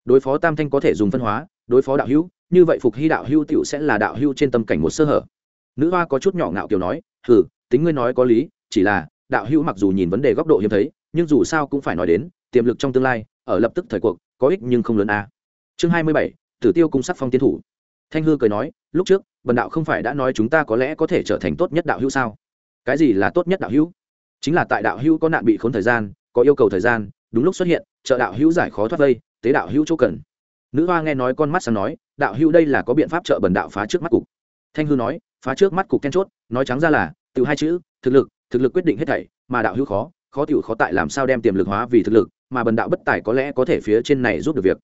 Đối phó tam thanh có thể dùng phân hóa đối phó đạo hưu, như vậy phục hy đạo hưu tiểu sẽ là đạo hưu trên tâm cảnh một sơ hở. Nữ hoa có chút nhỏ ngạo kiều nói hừ tính ngươi nói có lý chỉ là đạo hưu mặc dù nhìn vấn đề góc độ hiếm thấy nhưng dù sao cũng phải nói đến tiềm lực trong tương lai ở lập tức thời cuộc có ích nhưng không lớn a chương hai mươi bảy tử tiêu cung sắc phong tiến thủ. Thanh hư cười nói lúc trước bần đạo không phải đã nói chúng ta có lẽ có thể trở thành tốt nhất đạo hữu sao? Cái gì là tốt nhất đạo hữu? Chính là tại đạo hữu có nạn bị khốn thời gian, có yêu cầu thời gian, đúng lúc xuất hiện, trợ đạo hữu giải khó thoát vây, tế đạo hữu chỗ cần. Nữ hoa nghe nói con mắt sáng nói, đạo hữu đây là có biện pháp trợ bần đạo phá trước mắt cục. Thanh hư nói, phá trước mắt cục then chốt, nói trắng ra là từ hai chữ, thực lực thực lực quyết định hết thảy, mà đạo hữu khó khó tiểu khó tại làm sao đem tiềm lực hóa vì thực lực, mà bần đạo bất tài có lẽ có thể phía trên này giúp được việc.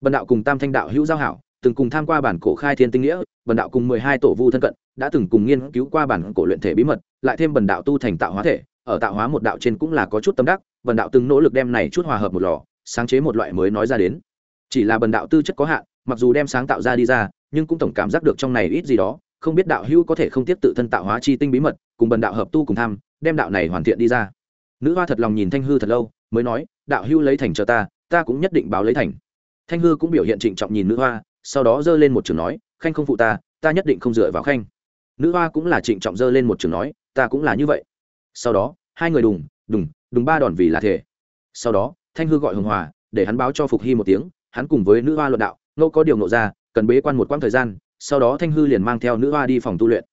Bần đạo cùng tam thanh đạo hữu giao hảo từng cùng tham qua bản cổ khai thiên tinh nghĩa, bần đạo cùng mười hai tổ vu thân cận, đã từng cùng nghiên cứu qua bản cổ luyện thể bí mật, lại thêm bần đạo tu thành tạo hóa thể, ở tạo hóa một đạo trên cũng là có chút tâm đắc, bần đạo từng nỗ lực đem này chút hòa hợp một lò, sáng chế một loại mới nói ra đến. Chỉ là bần đạo tư chất có hạn, mặc dù đem sáng tạo ra đi ra, nhưng cũng tổng cảm giác được trong này ít gì đó, không biết đạo hữu có thể không tiếp tự thân tạo hóa chi tinh bí mật, cùng bần đạo hợp tu cùng tham, đem đạo này hoàn thiện đi ra. Nữ hoa thật lòng nhìn thanh hư thật lâu, mới nói, đạo hữu lấy thành cho ta ta cũng nhất định báo lấy thành. Thanh hư cũng biểu hiện trịnh trọng nhìn nữ hoa sau đó giơ lên một trường nói, khanh không phụ ta ta nhất định không dựa vào khanh. Nữ hoa cũng là trịnh trọng giơ lên một trường nói, ta cũng là như vậy. Sau đó, hai người đùng đùng đùng ba đòn vì là thể sau đó, thanh hư gọi hồng hòa, để hắn báo cho phục hy một tiếng, hắn cùng với nữ hoa luận đạo, ngẫu có điều nộ ra, cần bế quan một quãng thời gian, sau đó thanh hư liền mang theo nữ hoa đi phòng tu luyện.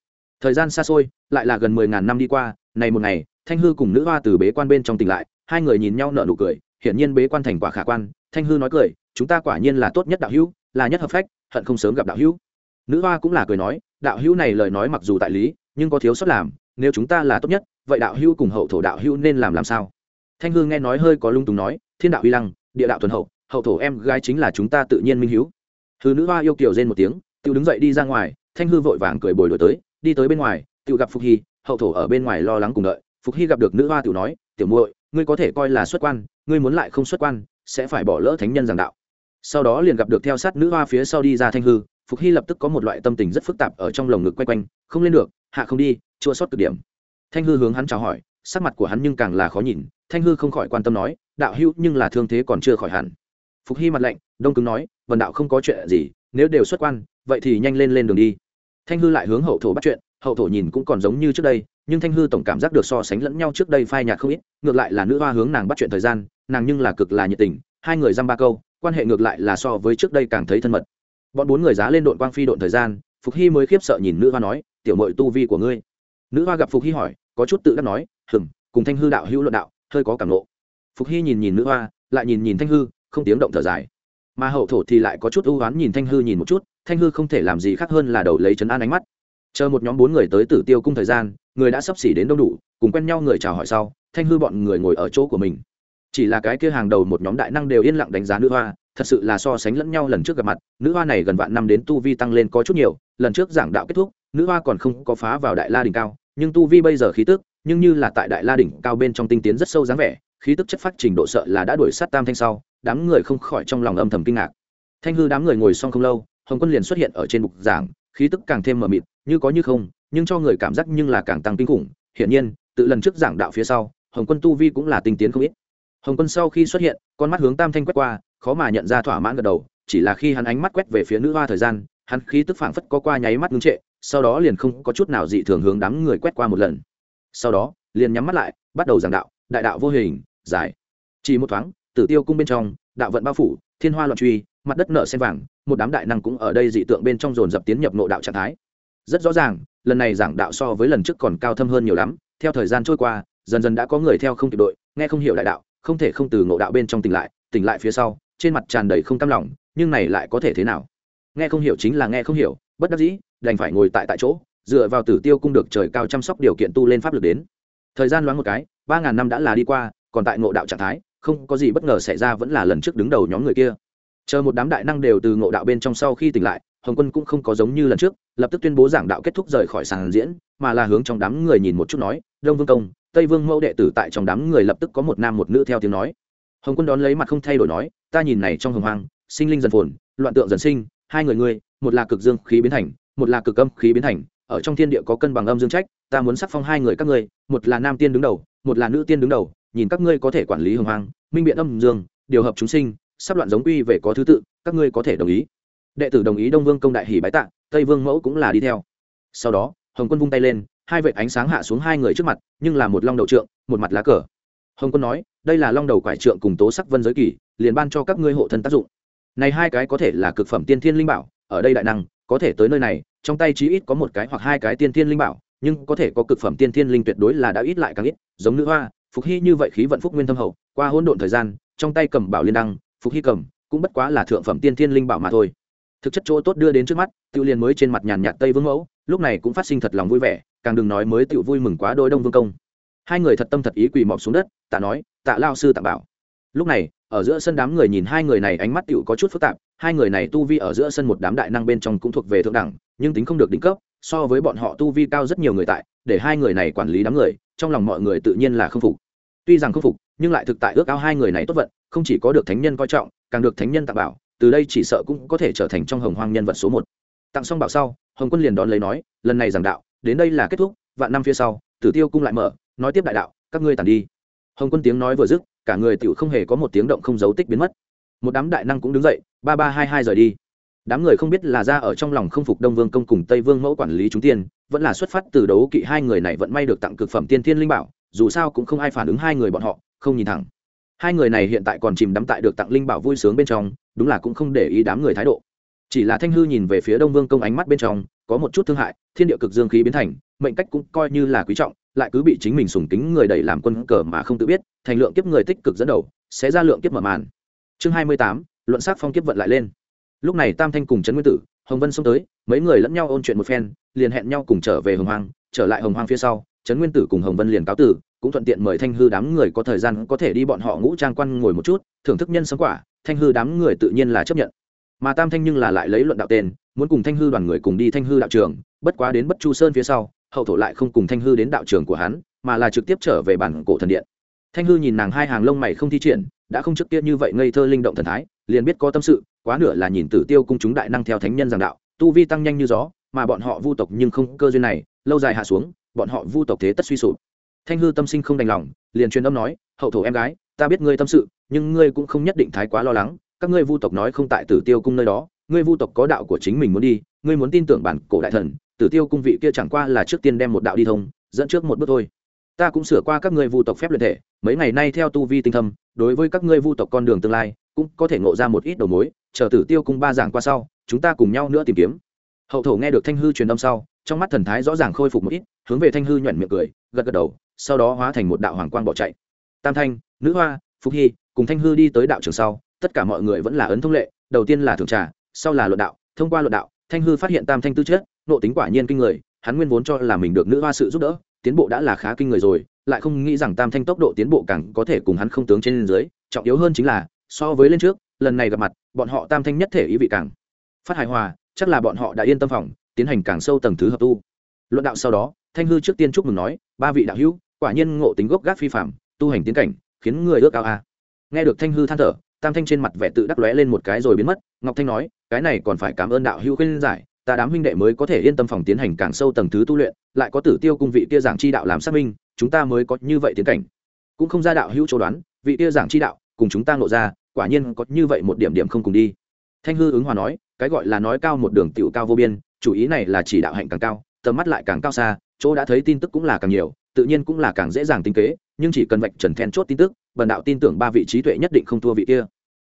Thời gian xa xôi, lại là gần mười ngàn năm đi qua, này một ngày, thanh hư cùng nữ hoa từ bế quan bên trong tỉnh lại, hai người nhìn nhau nở nụ cười, hiển nhiên bế quan thành quả khả quan. Thanh hư nói cười, chúng ta quả nhiên là tốt nhất đạo hữu là nhất hợp phách, hận không sớm gặp đạo hữu. Nữ hoa cũng là cười nói, đạo hữu này lời nói mặc dù tại lý, nhưng có thiếu sót làm, nếu chúng ta là tốt nhất, vậy đạo hữu cùng hậu thổ đạo hữu nên làm làm sao? Thanh hương nghe nói hơi có lung túng nói, thiên đạo uy lăng, địa đạo thuần hậu hậu thổ em gái chính là chúng ta tự nhiên minh hữu hư nữ hoa yêu kiểu rên một tiếng tự đứng dậy đi ra ngoài, thanh hư vội vàng cười bồi đổi tới, đi tới bên ngoài tự gặp phục hy, hậu thổ ở bên ngoài lo lắng cùng đợi. Phục hy gặp được nữ hoa tự nói, tiểu muội, ngươi có thể coi là xuất quan, ngươi muốn lại không xuất quan, sẽ phải bỏ lỡ thánh nhân giảng đạo sau đó liền gặp được theo sát nữ hoa phía sau đi ra thanh hư, phục hy lập tức có một loại tâm tình rất phức tạp ở trong lồng ngực quay quanh, không lên được, hạ không đi, chua sót cực điểm. Thanh hư hướng hắn chào hỏi, sắc mặt của hắn nhưng càng là khó nhìn, thanh hư không khỏi quan tâm nói, đạo hữu nhưng là thương thế còn chưa khỏi hẳn. Phục hy mặt lạnh, đông cứng nói, vần đạo không có chuyện gì, nếu đều xuất quan, vậy thì nhanh lên lên đường đi. Thanh hư lại hướng hậu thổ bắt chuyện, hậu thổ nhìn cũng còn giống như trước đây, nhưng thanh hư tổng cảm giác được so sánh lẫn nhau trước đây phai nhạt không ít, ngược lại là nữ hoa hướng nàng bắt chuyện thời gian, nàng nhưng là cực là nhiệt tình, hai người dăm ba câu quan hệ ngược lại là so với trước đây càng thấy thân mật. Bọn bốn người giá lên đội quang phi đội thời gian, phục hy mới khiếp sợ nhìn nữ hoa nói, tiểu mội tu vi của ngươi. Nữ hoa gặp phục hy hỏi, có chút tự đắc nói hừng cùng thanh hư đạo hữu luận đạo, hơi có cảm lộ phục hy nhìn nhìn nữ hoa, lại nhìn nhìn thanh hư, không tiếng động thở dài. Mà hậu thổ thì lại có chút ưu oán nhìn thanh hư nhìn một chút, thanh hư không thể làm gì khác hơn là đầu lấy chấn an ánh mắt. Chờ một nhóm bốn người tới tử tiêu cung thời gian, người đã sắp xỉ đến đông đủ, cùng quen nhau người chào hỏi sau, thanh hư bọn người ngồi ở chỗ của mình chỉ là cái kia hàng đầu một nhóm đại năng đều yên lặng đánh giá nữ hoa, thật sự là so sánh lẫn nhau lần trước gặp mặt, nữ hoa này gần vạn năm đến tu vi tăng lên có chút nhiều, lần trước giảng đạo kết thúc, nữ hoa còn không có phá vào đại la đỉnh cao, nhưng tu vi bây giờ khí tức, nhưng như là tại đại la đỉnh cao bên trong tinh tiến rất sâu dáng vẻ, khí tức chất phát trình độ sợ là đã đuổi sát tam thanh sau, đám người không khỏi trong lòng âm thầm kinh ngạc. Thanh hư đám người ngồi xong không lâu, hồng quân liền xuất hiện ở trên bục giảng, khí tức càng thêm mờ mịt, như có như không, nhưng cho người cảm giác nhưng là càng tăng kinh khủng. Hiển nhiên, tự lần trước giảng đạo phía sau, hồng quân tu vi cũng là tinh tiến không ít hồng quân sau khi xuất hiện, con mắt hướng tam thanh quét qua, khó mà nhận ra thỏa mãn gật đầu, chỉ là khi hắn ánh mắt quét về phía nữ hoa thời gian, hắn khí tức phảng phất có qua nháy mắt ngưng trệ, sau đó liền không có chút nào dị thường hướng đám người quét qua một lần. Sau đó, liền nhắm mắt lại, bắt đầu giảng đạo, đại đạo vô hình, giải. Chỉ một thoáng, tử tiêu cung bên trong, đạo vận bao phủ, thiên hoa loạn truy, mặt đất nở sen vàng, một đám đại năng cũng ở đây dị tượng bên trong dồn dập tiến nhập nội đạo trạng thái. Rất rõ ràng, lần này giảng đạo so với lần trước còn cao thâm hơn nhiều lắm, theo thời gian trôi qua, dần dần đã có người theo không kịp đội, nghe không hiểu đại đạo không thể không từ ngộ đạo bên trong tỉnh lại tỉnh lại phía sau, trên mặt tràn đầy không cam lòng, nhưng này lại có thể thế nào? Nghe không hiểu chính là nghe không hiểu, bất đắc dĩ, đành phải ngồi tại tại chỗ, dựa vào tử tiêu cung được trời cao chăm sóc điều kiện tu lên pháp lực đến. Thời gian loáng một cái, ba ngàn năm đã là đi qua, còn tại ngộ đạo trạng thái, không có gì bất ngờ xảy ra vẫn là lần trước đứng đầu nhóm người kia. Chờ một đám đại năng đều từ ngộ đạo bên trong sau khi tỉnh lại, hồng quân cũng không có giống như lần trước, lập tức tuyên bố giảng đạo kết thúc rời khỏi sàn diễn, mà là hướng trong đám người nhìn một chút nói, đông vương công tây vương mẫu đệ tử tại trong đám người lập tức có một nam một nữ theo tiếng nói. Hồng quân đón lấy mặt không thay đổi nói, ta nhìn này trong hồng hoang, sinh linh dần phồn, loạn tượng dần sinh, hai người ngươi, một là cực dương khí biến thành, một là cực âm khí biến thành, ở trong thiên địa có cân bằng âm dương trách, ta muốn sắc phong hai người các ngươi, một là nam tiên đứng đầu, một là nữ tiên đứng đầu, nhìn các ngươi có thể quản lý hồng hoang, minh biện âm dương, điều hợp chúng sinh, sắp loạn giống quy về có thứ tự, các ngươi có thể đồng ý. Đệ tử đồng ý đông vương công đại hỷ bái tạ, tây vương mẫu cũng là đi theo. Sau đó, hồng quân vung tay lên hai vệt ánh sáng hạ xuống hai người trước mặt, nhưng là một long đầu trượng, một mặt lá cờ. Hồng quân nói, đây là long đầu quải trượng cùng tố sắc vân giới kỳ, liền ban cho các ngươi hộ thân tác dụng. Này hai cái có thể là cực phẩm tiên thiên linh bảo, ở đây đại năng, có thể tới nơi này, trong tay chí ít có một cái hoặc hai cái tiên thiên linh bảo, nhưng có thể có cực phẩm tiên thiên linh tuyệt đối là đã ít lại càng ít, giống nữ hoa, phục hy như vậy khí vận phúc nguyên thâm hậu, qua hỗn độn thời gian, trong tay cầm bảo liên đăng, phục hy cầm, cũng bất quá là thượng phẩm tiên thiên linh bảo mà thôi. Thực chất chỗ tốt đưa đến trước mắt, tiêu liên mới trên mặt nhàn nhạt tây vương mẫu, lúc này cũng phát sinh thật lòng vui vẻ càng đừng nói mới tự vui mừng quá đôi đông vương công. Hai người thật tâm thật ý quỳ mọp xuống đất, tạ nói, tạ lao sư tạ bảo. Lúc này, ở giữa sân đám người nhìn hai người này ánh mắt tựu có chút phức tạp, hai người này tu vi ở giữa sân một đám đại năng bên trong cũng thuộc về thượng đẳng, nhưng tính không được đỉnh cấp, so với bọn họ tu vi cao rất nhiều người tại, để hai người này quản lý đám người, trong lòng mọi người tự nhiên là không phục. Tuy rằng không phục, nhưng lại thực tại ước ao hai người này tốt vận, không chỉ có được thánh nhân coi trọng, càng được thánh nhân tặng bảo, từ đây chỉ sợ cũng có thể trở thành trong hồng hoang nhân vật số một. Tặng xong bảo sau, hồng quân liền đón lấy nói, lần này giảng đạo đến đây là kết thúc, vạn năm phía sau, tử tiêu cung lại mở, nói tiếp đại đạo, các ngươi tàn đi. Hồng quân tiếng nói vừa dứt, cả người tựu không hề có một tiếng động không dấu tích biến mất. Một đám đại năng cũng đứng dậy, ba ba hai hai rời đi. Đám người không biết là ra ở trong lòng không phục đông vương công cùng tây vương mẫu quản lý chúng tiên, vẫn là xuất phát từ đấu kỵ hai người này vẫn may được tặng cực phẩm tiên thiên linh bảo, dù sao cũng không ai phản ứng hai người bọn họ, không nhìn thẳng. Hai người này hiện tại còn chìm đắm tại được tặng linh bảo vui sướng bên trong, đúng là cũng không để ý đám người thái độ. Chỉ là thanh hư nhìn về phía đông vương công ánh mắt bên trong có một chút thương hại, thiên địa cực dương khí biến thành, mệnh cách cũng coi như là quý trọng, lại cứ bị chính mình sùng kính người đẩy làm quân cờ mà không tự biết, thành lượng kiếp người tích cực dẫn đầu, sẽ ra lượng kiếp mở màn. Chương hai mươi tám, luận sắc phong kiếp vận lại lên. Lúc này tam thanh cùng trấn nguyên tử, hồng vân xông tới, mấy người lẫn nhau ôn chuyện một phen, liền hẹn nhau cùng trở về hồng hoang, trở lại hồng hoang phía sau, trấn nguyên tử cùng hồng vân liền cáo tử, cũng thuận tiện mời thanh hư đám người có thời gian có thể đi bọn họ ngũ trang quan ngồi một chút, thưởng thức nhân sống quả, thanh hư đám người tự nhiên là chấp nhận. Mà tam thanh nhưng là lại lấy luận đạo tên muốn cùng thanh hư đoàn người cùng đi thanh hư đạo trường, bất quá đến bất chu sơn phía sau, hậu thổ lại không cùng thanh hư đến đạo trường của hắn, mà là trực tiếp trở về bản cổ thần điện. Thanh hư nhìn nàng hai hàng lông mày không thi triển, đã không trước kia như vậy ngây thơ linh động thần thái, liền biết có tâm sự, quá nửa là nhìn tử tiêu cung chúng đại năng theo thánh nhân giảng đạo, tu vi tăng nhanh như gió, mà bọn họ vu tộc nhưng không cơ duyên này, lâu dài hạ xuống, bọn họ vu tộc thế tất suy sụp. Thanh hư tâm sinh không đành lòng, liền truyền âm nói, hậu thổ em gái, ta biết ngươi tâm sự, nhưng ngươi cũng không nhất định thái quá lo lắng, các ngươi vu tộc nói không tại tử tiêu cung nơi đó ngươi vu tộc có đạo của chính mình muốn đi, ngươi muốn tin tưởng bản cổ đại thần, tử tiêu cung vị kia chẳng qua là trước tiên đem một đạo đi thông, dẫn trước một bước thôi. Ta cũng sửa qua các ngươi vu tộc phép luyện thể, mấy ngày nay theo tu vi tinh thâm, đối với các ngươi vu tộc con đường tương lai, cũng có thể ngộ ra một ít đầu mối, chờ tử tiêu cung ba giảng qua sau, chúng ta cùng nhau nữa tìm kiếm. Hậu thổ nghe được thanh hư truyền âm sau, trong mắt thần thái rõ ràng khôi phục một ít, hướng về thanh hư nhuận miệng cười, gật gật đầu, sau đó hóa thành một đạo hoàng quang bỏ chạy. Tam thanh, nữ hoa phúc hy, cùng thanh hư đi tới đạo trường sau, tất cả mọi người vẫn là ấn thông lệ, đầu tiên là thưởng trà sau là luận đạo, thông qua luận đạo, thanh hư phát hiện tam thanh tư chất nộ tính quả nhiên kinh người, hắn nguyên vốn cho là mình được nữ hoa sự giúp đỡ, tiến bộ đã là khá kinh người rồi, lại không nghĩ rằng tam thanh tốc độ tiến bộ càng có thể cùng hắn không tướng trên dưới, trọng yếu hơn chính là, so với lên trước, lần này gặp mặt, bọn họ tam thanh nhất thể ý vị càng phát hài hòa, chắc là bọn họ đã yên tâm phòng, tiến hành càng sâu tầng thứ hợp tu. Luận đạo sau đó, thanh hư trước tiên chúc mừng nói, ba vị đạo hữu, quả nhiên ngộ tính gốc gác phi phạm tu hành tiến cảnh, khiến người ước ao a. Nghe được thanh hư than thở, tam thanh trên mặt vẻ tự đắc lóe lên một cái rồi biến mất, ngọc thanh nói cái này còn phải cảm ơn đạo hữu khuyên giải, ta đám huynh đệ mới có thể yên tâm phòng tiến hành càng sâu tầng thứ tu luyện, lại có tử tiêu cung vị kia giảng chi đạo làm xác minh, chúng ta mới có như vậy tiến cảnh. Cũng không ra đạo hữu chỗ đoán, vị kia giảng chi đạo, cùng chúng ta ngộ ra, quả nhiên có như vậy một điểm điểm không cùng đi. Thanh hư ứng hòa nói, cái gọi là nói cao một đường tiểu cao vô biên, chủ ý này là chỉ đạo hạnh càng cao, tầm mắt lại càng cao xa, chỗ đã thấy tin tức cũng là càng nhiều, tự nhiên cũng là càng dễ dàng tính kế, nhưng chỉ cần vạch trần then chốt tin tức, bần đạo tin tưởng ba vị trí tuệ nhất định không thua vị kia.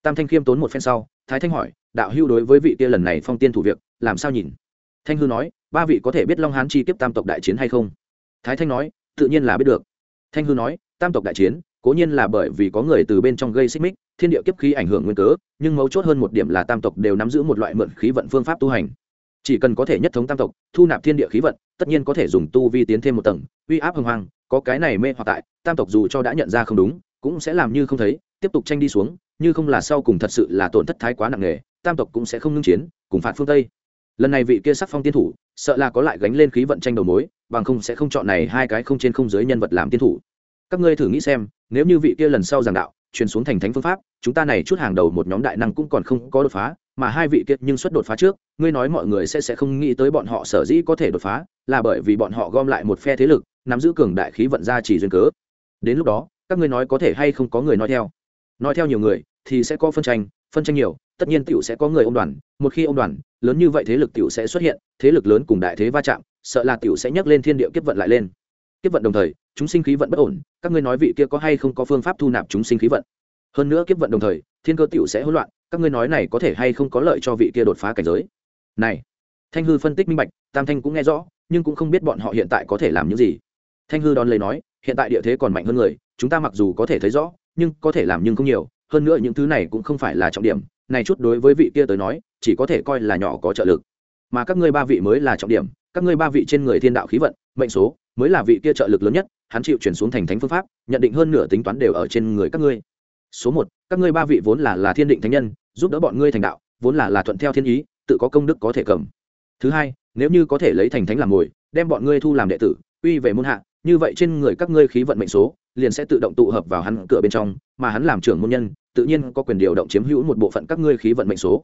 Tam thanh khiêm tốn một phen sau, thái thanh hỏi đạo hưu đối với vị kia lần này phong tiên thủ việc, làm sao nhìn? Thanh hư nói, ba vị có thể biết long hán chi kiếp tam tộc đại chiến hay không? Thái thanh nói, tự nhiên là biết được. Thanh hư nói, tam tộc đại chiến, cố nhiên là bởi vì có người từ bên trong gây xích mích, thiên địa kiếp khí ảnh hưởng nguyên cớ, nhưng mấu chốt hơn một điểm là tam tộc đều nắm giữ một loại mượn khí vận phương pháp tu hành. Chỉ cần có thể nhất thống tam tộc, thu nạp thiên địa khí vận, tất nhiên có thể dùng tu vi tiến thêm một tầng, uy áp hưng hoang, có cái này mê hoặc tại, tam tộc dù cho đã nhận ra không đúng, cũng sẽ làm như không thấy, tiếp tục tranh đi xuống, như không là sau cùng thật sự là tổn thất thái quá nặng nề tam tộc cũng sẽ không ngưng chiến, cùng phạt phương tây. Lần này vị kia sắc phong tiên thủ, sợ là có lại gánh lên khí vận tranh đầu mối, bằng không sẽ không chọn này hai cái không trên không dưới nhân vật làm tiên thủ. Các ngươi thử nghĩ xem, nếu như vị kia lần sau giảng đạo, truyền xuống thành thánh phương pháp, chúng ta này chút hàng đầu một nhóm đại năng cũng còn không có đột phá, mà hai vị kia nhưng xuất đột phá trước, ngươi nói mọi người sẽ sẽ không nghĩ tới bọn họ sở dĩ có thể đột phá, là bởi vì bọn họ gom lại một phe thế lực, nắm giữ cường đại khí vận ra chỉ duyên cớ. Đến lúc đó, các ngươi nói có thể hay không có người nói theo. Nói theo nhiều người, thì sẽ có phân tranh phân tranh nhiều tất nhiên tiểu sẽ có người ôm đoàn, một khi ôm đoàn, lớn như vậy thế lực tiểu sẽ xuất hiện, thế lực lớn cùng đại thế va chạm, sợ là tiểu sẽ nhấc lên thiên địa kiếp vận lại lên. Kiếp vận đồng thời, chúng sinh khí vận bất ổn, các ngươi nói vị kia có hay không có phương pháp thu nạp chúng sinh khí vận? Hơn nữa kiếp vận đồng thời, thiên cơ tiểu sẽ hỗn loạn, các ngươi nói này có thể hay không có lợi cho vị kia đột phá cảnh giới? Này, thanh hư phân tích minh bạch, tam thanh cũng nghe rõ, nhưng cũng không biết bọn họ hiện tại có thể làm những gì. Thanh hư đón lấy nói, hiện tại địa thế còn mạnh hơn người, chúng ta mặc dù có thể thấy rõ, nhưng có thể làm nhưng không nhiều, hơn nữa những thứ này cũng không phải là trọng điểm này chút đối với vị kia tới nói, chỉ có thể coi là nhỏ có trợ lực. Mà các ngươi ba vị mới là trọng điểm, các ngươi ba vị trên người thiên đạo khí vận, mệnh số, mới là vị kia trợ lực lớn nhất, hắn chịu chuyển xuống thành thánh phương pháp, nhận định hơn nửa tính toán đều ở trên người các ngươi. Số một, các ngươi ba vị vốn là là thiên định thánh nhân, giúp đỡ bọn ngươi thành đạo, vốn là là thuận theo thiên ý, tự có công đức có thể cầm. Thứ hai, nếu như có thể lấy thành thánh làm mồi, đem bọn ngươi thu làm đệ tử, uy về môn hạ như vậy trên người các ngươi khí vận mệnh số liền sẽ tự động tụ hợp vào hắn cửa bên trong, mà hắn làm trưởng môn nhân, tự nhiên có quyền điều động chiếm hữu một bộ phận các ngươi khí vận mệnh số.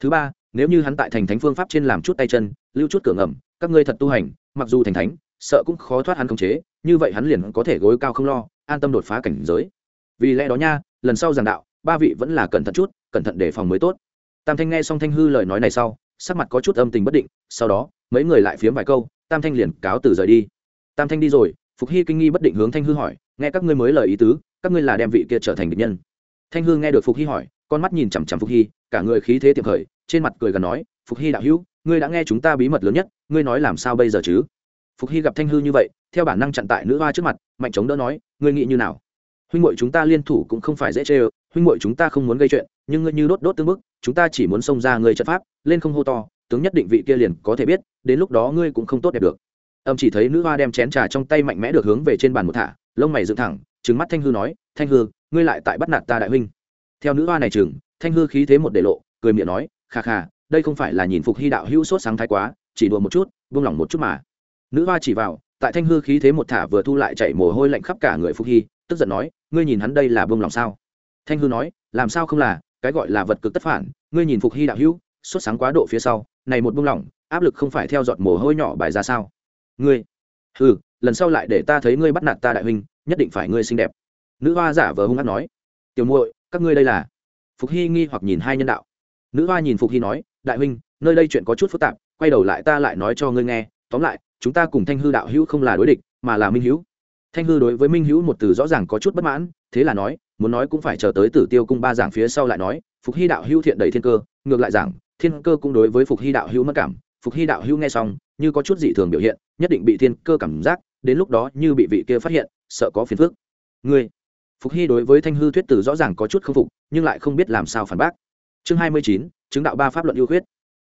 Thứ ba, nếu như hắn tại thành thánh phương pháp trên làm chút tay chân, lưu chút cửa ngầm, các ngươi thật tu hành, mặc dù thành thánh, sợ cũng khó thoát hắn khống chế, như vậy hắn liền có thể gối cao không lo, an tâm đột phá cảnh giới. Vì lẽ đó nha, lần sau giảng đạo, ba vị vẫn là cẩn thận chút, cẩn thận đề phòng mới tốt. Tam thanh nghe xong thanh hư lời nói này sau, sắc mặt có chút âm tình bất định, sau đó, mấy người lại phiếm vài câu, tam thanh liền cáo từ rời đi tam thanh đi rồi, phục hy kinh nghi bất định hướng thanh hư hỏi, nghe các ngươi mới lời ý tứ, các ngươi là đem vị kia trở thành địch nhân? Thanh hư nghe được phục hy hỏi, con mắt nhìn chằm chằm phục hy, cả người khí thế tiệm khởi, trên mặt cười gần nói, phục hy đạo hữu, ngươi đã nghe chúng ta bí mật lớn nhất, ngươi nói làm sao bây giờ chứ? Phục hy gặp thanh hư như vậy, theo bản năng chặn tại nữ hoa trước mặt, mạnh chống đỡ nói, ngươi nghĩ như nào? Huynh muội chúng ta liên thủ cũng không phải dễ chê ơ, huynh muội chúng ta không muốn gây chuyện, nhưng ngươi như đốt đốt tương bức, chúng ta chỉ muốn xông ra người trận pháp, lên không hô to, tướng nhất định vị kia liền có thể biết, đến lúc đó ngươi cũng không tốt đẹp được âm chỉ thấy nữ hoa đem chén trà trong tay mạnh mẽ được hướng về trên bàn một thả, lông mày dựng thẳng, trừng mắt thanh hư nói, thanh hư, ngươi lại tại bắt nạt ta đại huynh. Theo nữ hoa này chừng thanh hư khí thế một để lộ, cười miệng nói, kha kha, đây không phải là nhìn phục hy đạo hữu sốt sáng thái quá, chỉ đùa một chút, buông lỏng một chút mà. Nữ hoa chỉ vào, tại thanh hư khí thế một thả vừa thu lại chạy mồ hôi lạnh khắp cả người phục hy, tức giận nói, ngươi nhìn hắn đây là buông lỏng sao? Thanh hư nói, làm sao không là, cái gọi là vật cực tất phản, ngươi nhìn phục hy đạo hữu, sốt sáng quá độ phía sau, này một buông lỏng, áp lực không phải theo giọt mồ hôi nhỏ bài ra sao? Ngươi. Ừ lần sau lại để ta thấy ngươi bắt nạt ta đại huynh, nhất định phải ngươi xinh đẹp. Nữ hoa giả vờ hung hát nói. Tiểu muội, các ngươi đây là? Phục hy nghi hoặc nhìn hai nhân đạo. Nữ hoa nhìn phục hy nói, đại huynh, nơi đây chuyện có chút phức tạp, quay đầu lại ta lại nói cho ngươi nghe. Tóm lại, chúng ta cùng thanh hư đạo hữu không là đối địch, mà là minh hữu. Thanh hư đối với minh hữu một từ rõ ràng có chút bất mãn, thế là nói, muốn nói cũng phải chờ tới tử tiêu cung ba giảng phía sau lại nói, phục hy đạo hữu thiện đầy thiên cơ, ngược lại giảng, thiên cơ cũng đối với phục hy đạo hữu mất cảm. Phục hy đạo hữu nghe xong như có chút dị thường biểu hiện, nhất định bị thiên cơ cảm giác, đến lúc đó như bị vị kia phát hiện, sợ có phiền phức. Ngươi, phục hy đối với thanh hư thuyết tử rõ ràng có chút k phục, nhưng lại không biết làm sao phản bác. Chương hai mươi chín, chứng đạo ba pháp luận yêu khuyết.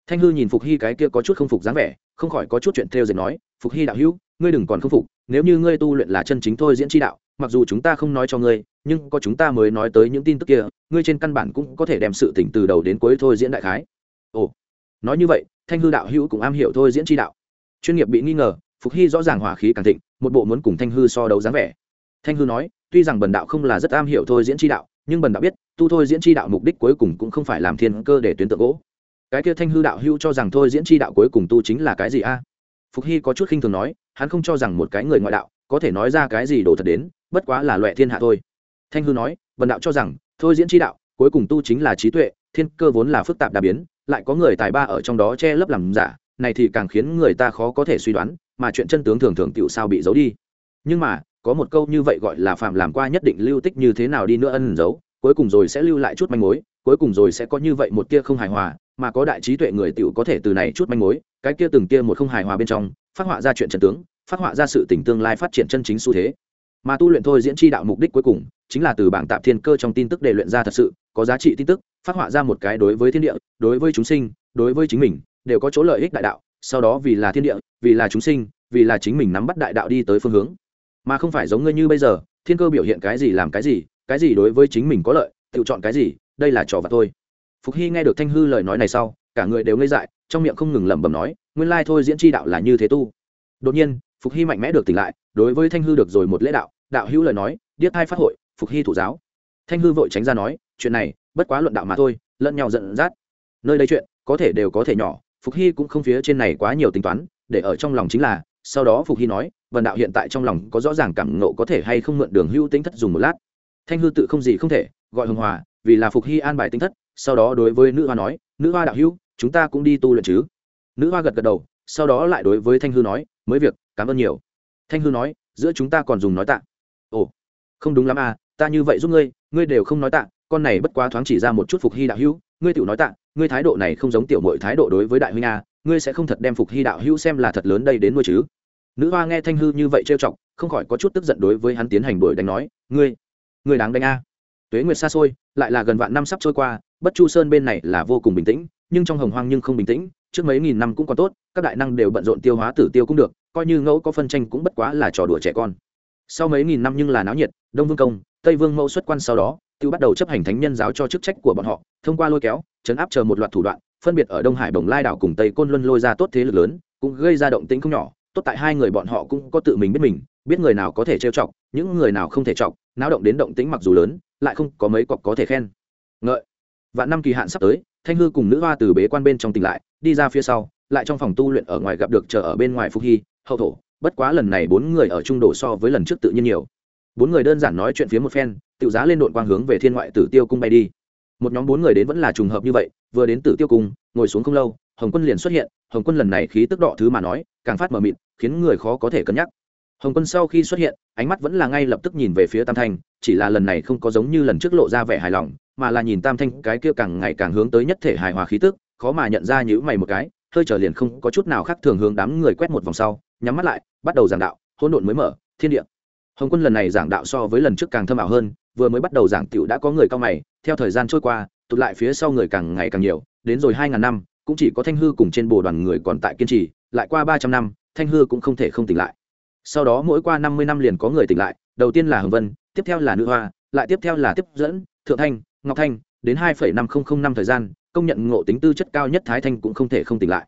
Thanh hư nhìn phục hy cái kia có chút không phục dáng vẻ, không khỏi có chút chuyện theo dệt nói, phục hy đạo hữu, ngươi đừng còn không phục, nếu như ngươi tu luyện là chân chính thôi diễn tri đạo, mặc dù chúng ta không nói cho ngươi, nhưng có chúng ta mới nói tới những tin tức kia, ngươi trên căn bản cũng có thể đem sự tỉnh từ đầu đến cuối thôi diễn đại khái. Ồ, nói như vậy, thanh hư đạo hữu cũng am hiểu thôi diễn tri đạo chuyên nghiệp bị nghi ngờ, phục hy rõ ràng hỏa khí càng thịnh, một bộ muốn cùng thanh hư so đấu dáng vẻ. Thanh hư nói, tuy rằng bần đạo không là rất am hiểu thôi diễn tri đạo, nhưng bần đạo biết, tu thôi diễn tri đạo mục đích cuối cùng cũng không phải làm thiên cơ để tuyến tượng gỗ. Cái kia thanh hư đạo hưu cho rằng thôi diễn tri đạo cuối cùng tu chính là cái gì a? Phục hy có chút khinh thường nói, hắn không cho rằng một cái người ngoại đạo có thể nói ra cái gì đổ thật đến, bất quá là loại thiên hạ thôi. Thanh hư nói, bần đạo cho rằng, thôi diễn tri đạo, cuối cùng tu chính là trí tuệ, thiên cơ vốn là phức tạp đa biến, lại có người tài ba ở trong đó che lấp làm giả này thì càng khiến người ta khó có thể suy đoán, mà chuyện chân tướng thường thường tựu sao bị giấu đi. Nhưng mà, có một câu như vậy gọi là phạm làm qua nhất định lưu tích như thế nào đi nữa ân giấu, cuối cùng rồi sẽ lưu lại chút manh mối, cuối cùng rồi sẽ có như vậy một tia không hài hòa, mà có đại trí tuệ người tựu có thể từ này chút manh mối, cái kia từng tia một không hài hòa bên trong, phát họa ra chuyện chân tướng, phát họa ra sự tình tương lai phát triển chân chính xu thế. Mà tu luyện thôi diễn chi đạo mục đích cuối cùng, chính là từ bảng tạp thiên cơ trong tin tức để luyện ra thật sự, có giá trị tin tức, phát họa ra một cái đối với thiên địa, đối với chúng sinh, đối với chính mình đều có chỗ lợi ích đại đạo, sau đó vì là thiên địa, vì là chúng sinh, vì là chính mình nắm bắt đại đạo đi tới phương hướng. Mà không phải giống ngươi như bây giờ, thiên cơ biểu hiện cái gì làm cái gì cái gì đối với chính mình có lợi, tự chọn cái gì, đây là trò vặt thôi. Phục hy nghe được thanh hư lời nói này sau, cả người đều ngây dại, trong miệng không ngừng lẩm bẩm nói, nguyên lai thôi, diễn chi đạo là như thế tu. Đột nhiên, phục hy mạnh mẽ được tỉnh lại, đối với thanh hư được rồi một lễ đạo đạo hữu lời nói, điếc hai phát hội, phục hy thủ giáo. Thanh hư vội tránh ra nói, chuyện này, bất quá luận đạo mà thôi, lẫn nhau giận dắt. Nơi đây chuyện, có thể đều có thể nhỏ phục hy cũng không phía trên này quá nhiều tính toán để ở trong lòng chính là sau đó phục hy nói vần đạo hiện tại trong lòng có rõ ràng cảm nộ có thể hay không mượn đường Hưu tính thất dùng một lát. Thanh hư tự không gì không thể gọi hồng hòa vì là phục hy an bài tính thất sau đó đối với nữ hoa nói nữ hoa đạo Hưu, chúng ta cũng đi tu luyện chứ. Nữ hoa gật gật đầu sau đó lại đối với thanh hư nói mới việc cảm ơn nhiều. Thanh hư nói giữa chúng ta còn dùng nói tạ. Ồ không đúng lắm à ta như vậy giúp ngươi ngươi đều không nói tạ con này bất quá thoáng chỉ ra một chút phục hy đạo hữu ngươi tiểu nói tạ, ngươi thái độ này không giống tiểu mội thái độ đối với đại huynh a, ngươi sẽ không thật đem phục hy đạo hữu xem là thật lớn đây đến nuôi chứ. Nữ hoa nghe thanh hư như vậy trêu chọc, không khỏi có chút tức giận đối với hắn tiến hành đuổi đánh nói, ngươi ngươi đáng đánh a. Tuế nguyệt xa xôi, lại là gần vạn năm sắp trôi qua, bất chu sơn bên này là vô cùng bình tĩnh, nhưng trong hồng hoang nhưng không bình tĩnh, trước mấy nghìn năm cũng còn tốt, các đại năng đều bận rộn tiêu hóa tử tiêu cũng được, coi như ngẫu có phân tranh cũng bất quá là trò đùa trẻ con. Sau mấy nghìn năm nhưng là náo nhiệt, đông vương công, tây vương mẫu xuất quan sau đó tự bắt đầu chấp hành thánh nhân giáo cho chức trách của bọn họ, thông qua lôi kéo, chấn áp chờ một loạt thủ đoạn, phân biệt ở đông hải bồng lai đảo cùng tây côn luân lôi ra tốt thế lực lớn, cũng gây ra động tĩnh không nhỏ. Tốt tại hai người bọn họ cũng có tự mình biết mình, biết người nào có thể trêu chọc, những người nào không thể chọc, náo động đến động tĩnh mặc dù lớn, lại không có mấy cọc có thể khen. Ngợi. Vạn năm kỳ hạn sắp tới, thanh hư cùng nữ hoa từ bế quan bên trong tỉnh lại, đi ra phía sau, lại trong phòng tu luyện ở ngoài gặp được chờ ở bên ngoài phúc hy, hậu thổ. Bất quá lần này bốn người ở trung độ so với lần trước tự nhiên nhiều. Bốn người đơn giản nói chuyện phía một phen tự giá lên đội quang hướng về thiên ngoại tử tiêu cung bay đi. Một nhóm bốn người đến vẫn là trùng hợp như vậy, vừa đến tử tiêu cung, ngồi xuống không lâu, hồng quân liền xuất hiện. Hồng quân lần này khí tức đỏ thứ mà nói, càng phát mờ mịt, khiến người khó có thể cân nhắc. Hồng quân sau khi xuất hiện, ánh mắt vẫn là ngay lập tức nhìn về phía tam thanh, chỉ là lần này không có giống như lần trước lộ ra vẻ hài lòng, mà là nhìn tam thanh cái kia càng ngày càng hướng tới nhất thể hài hòa khí tức, khó mà nhận ra nhữ mày một cái, hơi trở liền không có chút nào khác thường hướng đám người quét một vòng sau, nhắm mắt lại, bắt đầu giảng đạo, hỗn độn mới mở, thiên địa. Hồng quân lần này giảng đạo so với lần trước càng thâm ảo hơn vừa mới bắt đầu giảng tiểu đã có người cao mày, theo thời gian trôi qua, tụt lại phía sau người càng ngày càng nhiều, đến rồi hai ngàn năm, cũng chỉ có thanh hư cùng trên bồ đoàn người còn tại kiên trì, lại qua ba trăm năm, thanh hư cũng không thể không tỉnh lại. Sau đó mỗi qua năm mươi năm liền có người tỉnh lại, đầu tiên là hồng vân, tiếp theo là nữ hoa, lại tiếp theo là tiếp dẫn, thượng thanh, ngọc thanh, đến hai năm nghìn năm thời gian, công nhận ngộ tính tư chất cao nhất thái thanh cũng không thể không tỉnh lại.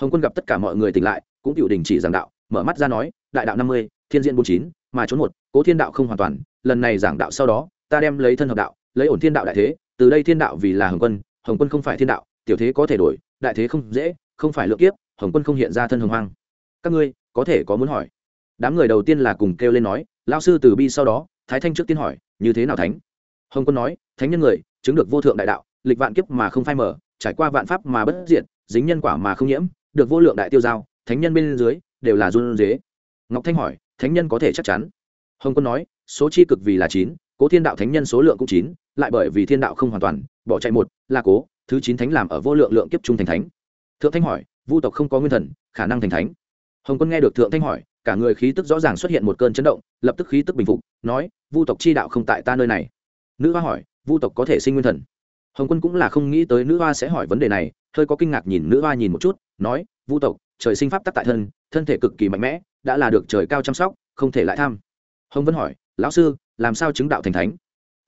Hồng quân gặp tất cả mọi người tỉnh lại, cũng tiểu đình chỉ giảng đạo, mở mắt ra nói, đại đạo năm mươi, thiên diện bốn chín mà trốn một, cố thiên đạo không hoàn toàn, lần này giảng đạo sau đó, ta đem lấy thân hợp đạo, lấy ổn thiên đạo đại thế, từ đây thiên đạo vì là hồng quân hồng quân không phải thiên đạo, tiểu thế có thể đổi, đại thế không dễ, không phải lượng kiếp, hồng quân không hiện ra thân hồng hoang. Các ngươi, có thể có muốn hỏi? Đám người đầu tiên là cùng kêu lên nói lao sư từ bi sau đó, thái thanh trước tiên hỏi, như thế nào thánh? Hồng quân nói, thánh nhân người, chứng được vô thượng đại đạo, lịch vạn kiếp mà không phai mở trải qua vạn pháp mà bất diện dính nhân quả mà không nhiễm, được vô lượng đại tiêu giao, thánh nhân bên dưới, đều là run dế ngọc thanh hỏi thánh nhân có thể chắc chắn. Hồng quân nói, số chi cực vì là chín, cố thiên đạo thánh nhân số lượng cũng chín, lại bởi vì thiên đạo không hoàn toàn, bỏ chạy một, là cố, thứ chín thánh làm ở vô lượng lượng kiếp trung thành thánh. Thượng thanh hỏi, vu tộc không có nguyên thần, khả năng thành thánh. Hồng quân nghe được thượng thanh hỏi, cả người khí tức rõ ràng xuất hiện một cơn chấn động, lập tức khí tức bình phục, nói, vu tộc chi đạo không tại ta nơi này. Nữ hoa hỏi, vu tộc có thể sinh nguyên thần? Hồng quân cũng là không nghĩ tới nữ hoa sẽ hỏi vấn đề này, hơi có kinh ngạc nhìn nữ hoa nhìn một chút, nói, vu tộc, trời sinh pháp tắc tại thân thân thể cực kỳ mạnh mẽ đã là được trời cao chăm sóc, không thể lại tham. Hồng vân hỏi, lão sư, làm sao chứng đạo thành thánh?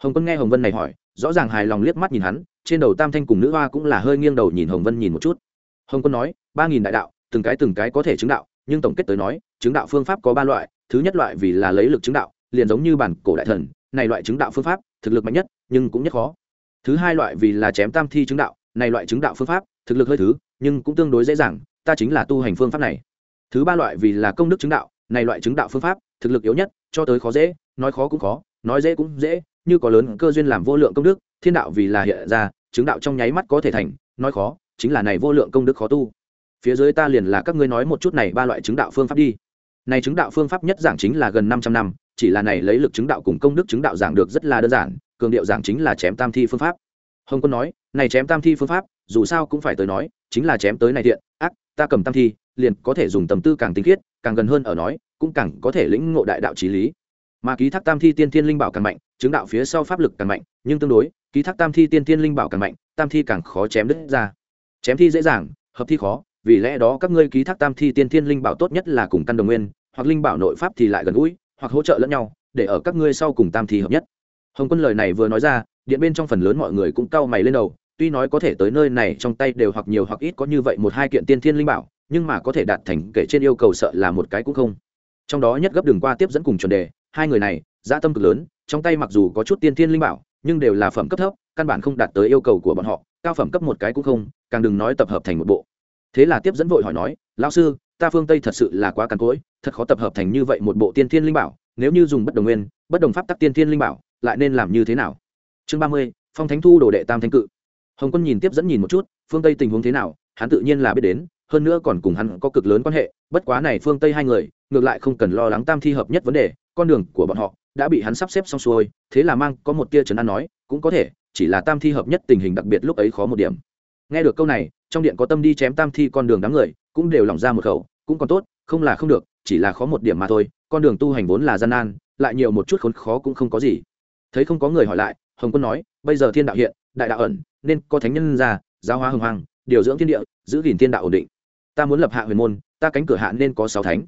Hồng quân nghe hồng vân này hỏi, rõ ràng hài lòng liếc mắt nhìn hắn, trên đầu tam thanh cùng nữ hoa cũng là hơi nghiêng đầu nhìn hồng vân nhìn một chút. Hồng quân nói, ba nghìn đại đạo, từng cái từng cái có thể chứng đạo, nhưng tổng kết tới nói, chứng đạo phương pháp có ba loại, thứ nhất loại vì là lấy lực chứng đạo, liền giống như bản cổ đại thần, này loại chứng đạo phương pháp, thực lực mạnh nhất, nhưng cũng nhất khó. Thứ hai loại vì là chém tam thi chứng đạo, này loại chứng đạo phương pháp, thực lực hơi thứ, nhưng cũng tương đối dễ dàng, ta chính là tu hành phương pháp này thứ ba loại vì là công đức chứng đạo, này loại chứng đạo phương pháp, thực lực yếu nhất, cho tới khó dễ, nói khó cũng khó, nói dễ cũng dễ, như có lớn cơ duyên làm vô lượng công đức, thiên đạo vì là hiện ra, chứng đạo trong nháy mắt có thể thành, nói khó, chính là này vô lượng công đức khó tu. Phía dưới ta liền là các ngươi nói một chút này ba loại chứng đạo phương pháp đi. Này chứng đạo phương pháp nhất giảng chính là gần 500 năm, chỉ là này lấy lực chứng đạo cùng công đức chứng đạo giảng được rất là đơn giản, cường điệu giảng chính là chém tam thi phương pháp. Hồng quân nói, này chém tam thi phương pháp, dù sao cũng phải tới nói, chính là chém tới này thiện, ác, ta cầm tam thi liền có thể dùng tầm tư càng tinh khiết, càng gần hơn ở nói, cũng càng có thể lĩnh ngộ đại đạo trí lý. Mà ký thác tam thi tiên thiên linh bảo càng mạnh, chứng đạo phía sau pháp lực càng mạnh, nhưng tương đối, ký thác tam thi tiên thiên linh bảo càng mạnh, tam thi càng khó chém đứt ra. Chém thi dễ dàng, hợp thi khó, vì lẽ đó các ngươi ký thác tam thi tiên thiên linh bảo tốt nhất là cùng căn đồng nguyên, hoặc linh bảo nội pháp thì lại gần gũi, hoặc hỗ trợ lẫn nhau, để ở các ngươi sau cùng tam thi hợp nhất. Hồng quân lời này vừa nói ra, điện bên trong phần lớn mọi người cũng cau mày lên đầu, tuy nói có thể tới nơi này trong tay đều hoặc nhiều hoặc ít có như vậy một hai kiện tiên thiên linh bảo nhưng mà có thể đạt thành kể trên yêu cầu sợ là một cái cũng không. Trong đó nhất gấp đường qua tiếp dẫn cùng chuẩn đề, hai người này dạ tâm cực lớn, trong tay mặc dù có chút tiên thiên linh bảo, nhưng đều là phẩm cấp thấp, căn bản không đạt tới yêu cầu của bọn họ, cao phẩm cấp một cái cũng không, càng đừng nói tập hợp thành một bộ. Thế là tiếp dẫn vội hỏi nói, lão sư, ta phương tây thật sự là quá càn cỗi, thật khó tập hợp thành như vậy một bộ tiên thiên linh bảo, nếu như dùng bất đồng nguyên, bất đồng pháp tắc tiên thiên linh bảo, lại nên làm như thế nào? Chương ba mươi, phong thánh thu đồ đệ tam thanh cự. Hồng quân nhìn tiếp dẫn nhìn một chút, phương tây tình huống thế nào, hắn tự nhiên là biết đến hơn nữa còn cùng hắn có cực lớn quan hệ, bất quá này phương tây hai người, ngược lại không cần lo lắng tam thi hợp nhất vấn đề, con đường của bọn họ đã bị hắn sắp xếp xong xuôi, thế là mang có một tia trấn an nói, cũng có thể, chỉ là tam thi hợp nhất tình hình đặc biệt lúc ấy khó một điểm. Nghe được câu này, trong điện có tâm đi chém tam thi con đường đám người, cũng đều lỏng ra một khẩu, cũng còn tốt, không là không được, chỉ là khó một điểm mà thôi, con đường tu hành vốn là gian nan, lại nhiều một chút khốn khó cũng không có gì. Thấy không có người hỏi lại, hồng quân nói, bây giờ thiên đạo hiện, đại đạo ẩn, nên có thánh nhân ra, giáo hóa hồng hoàng điều dưỡng thiên địa, giữ gìn thiên đạo ổn định ta muốn lập hạ huyền môn, ta cánh cửa hạ nên có sáu thánh.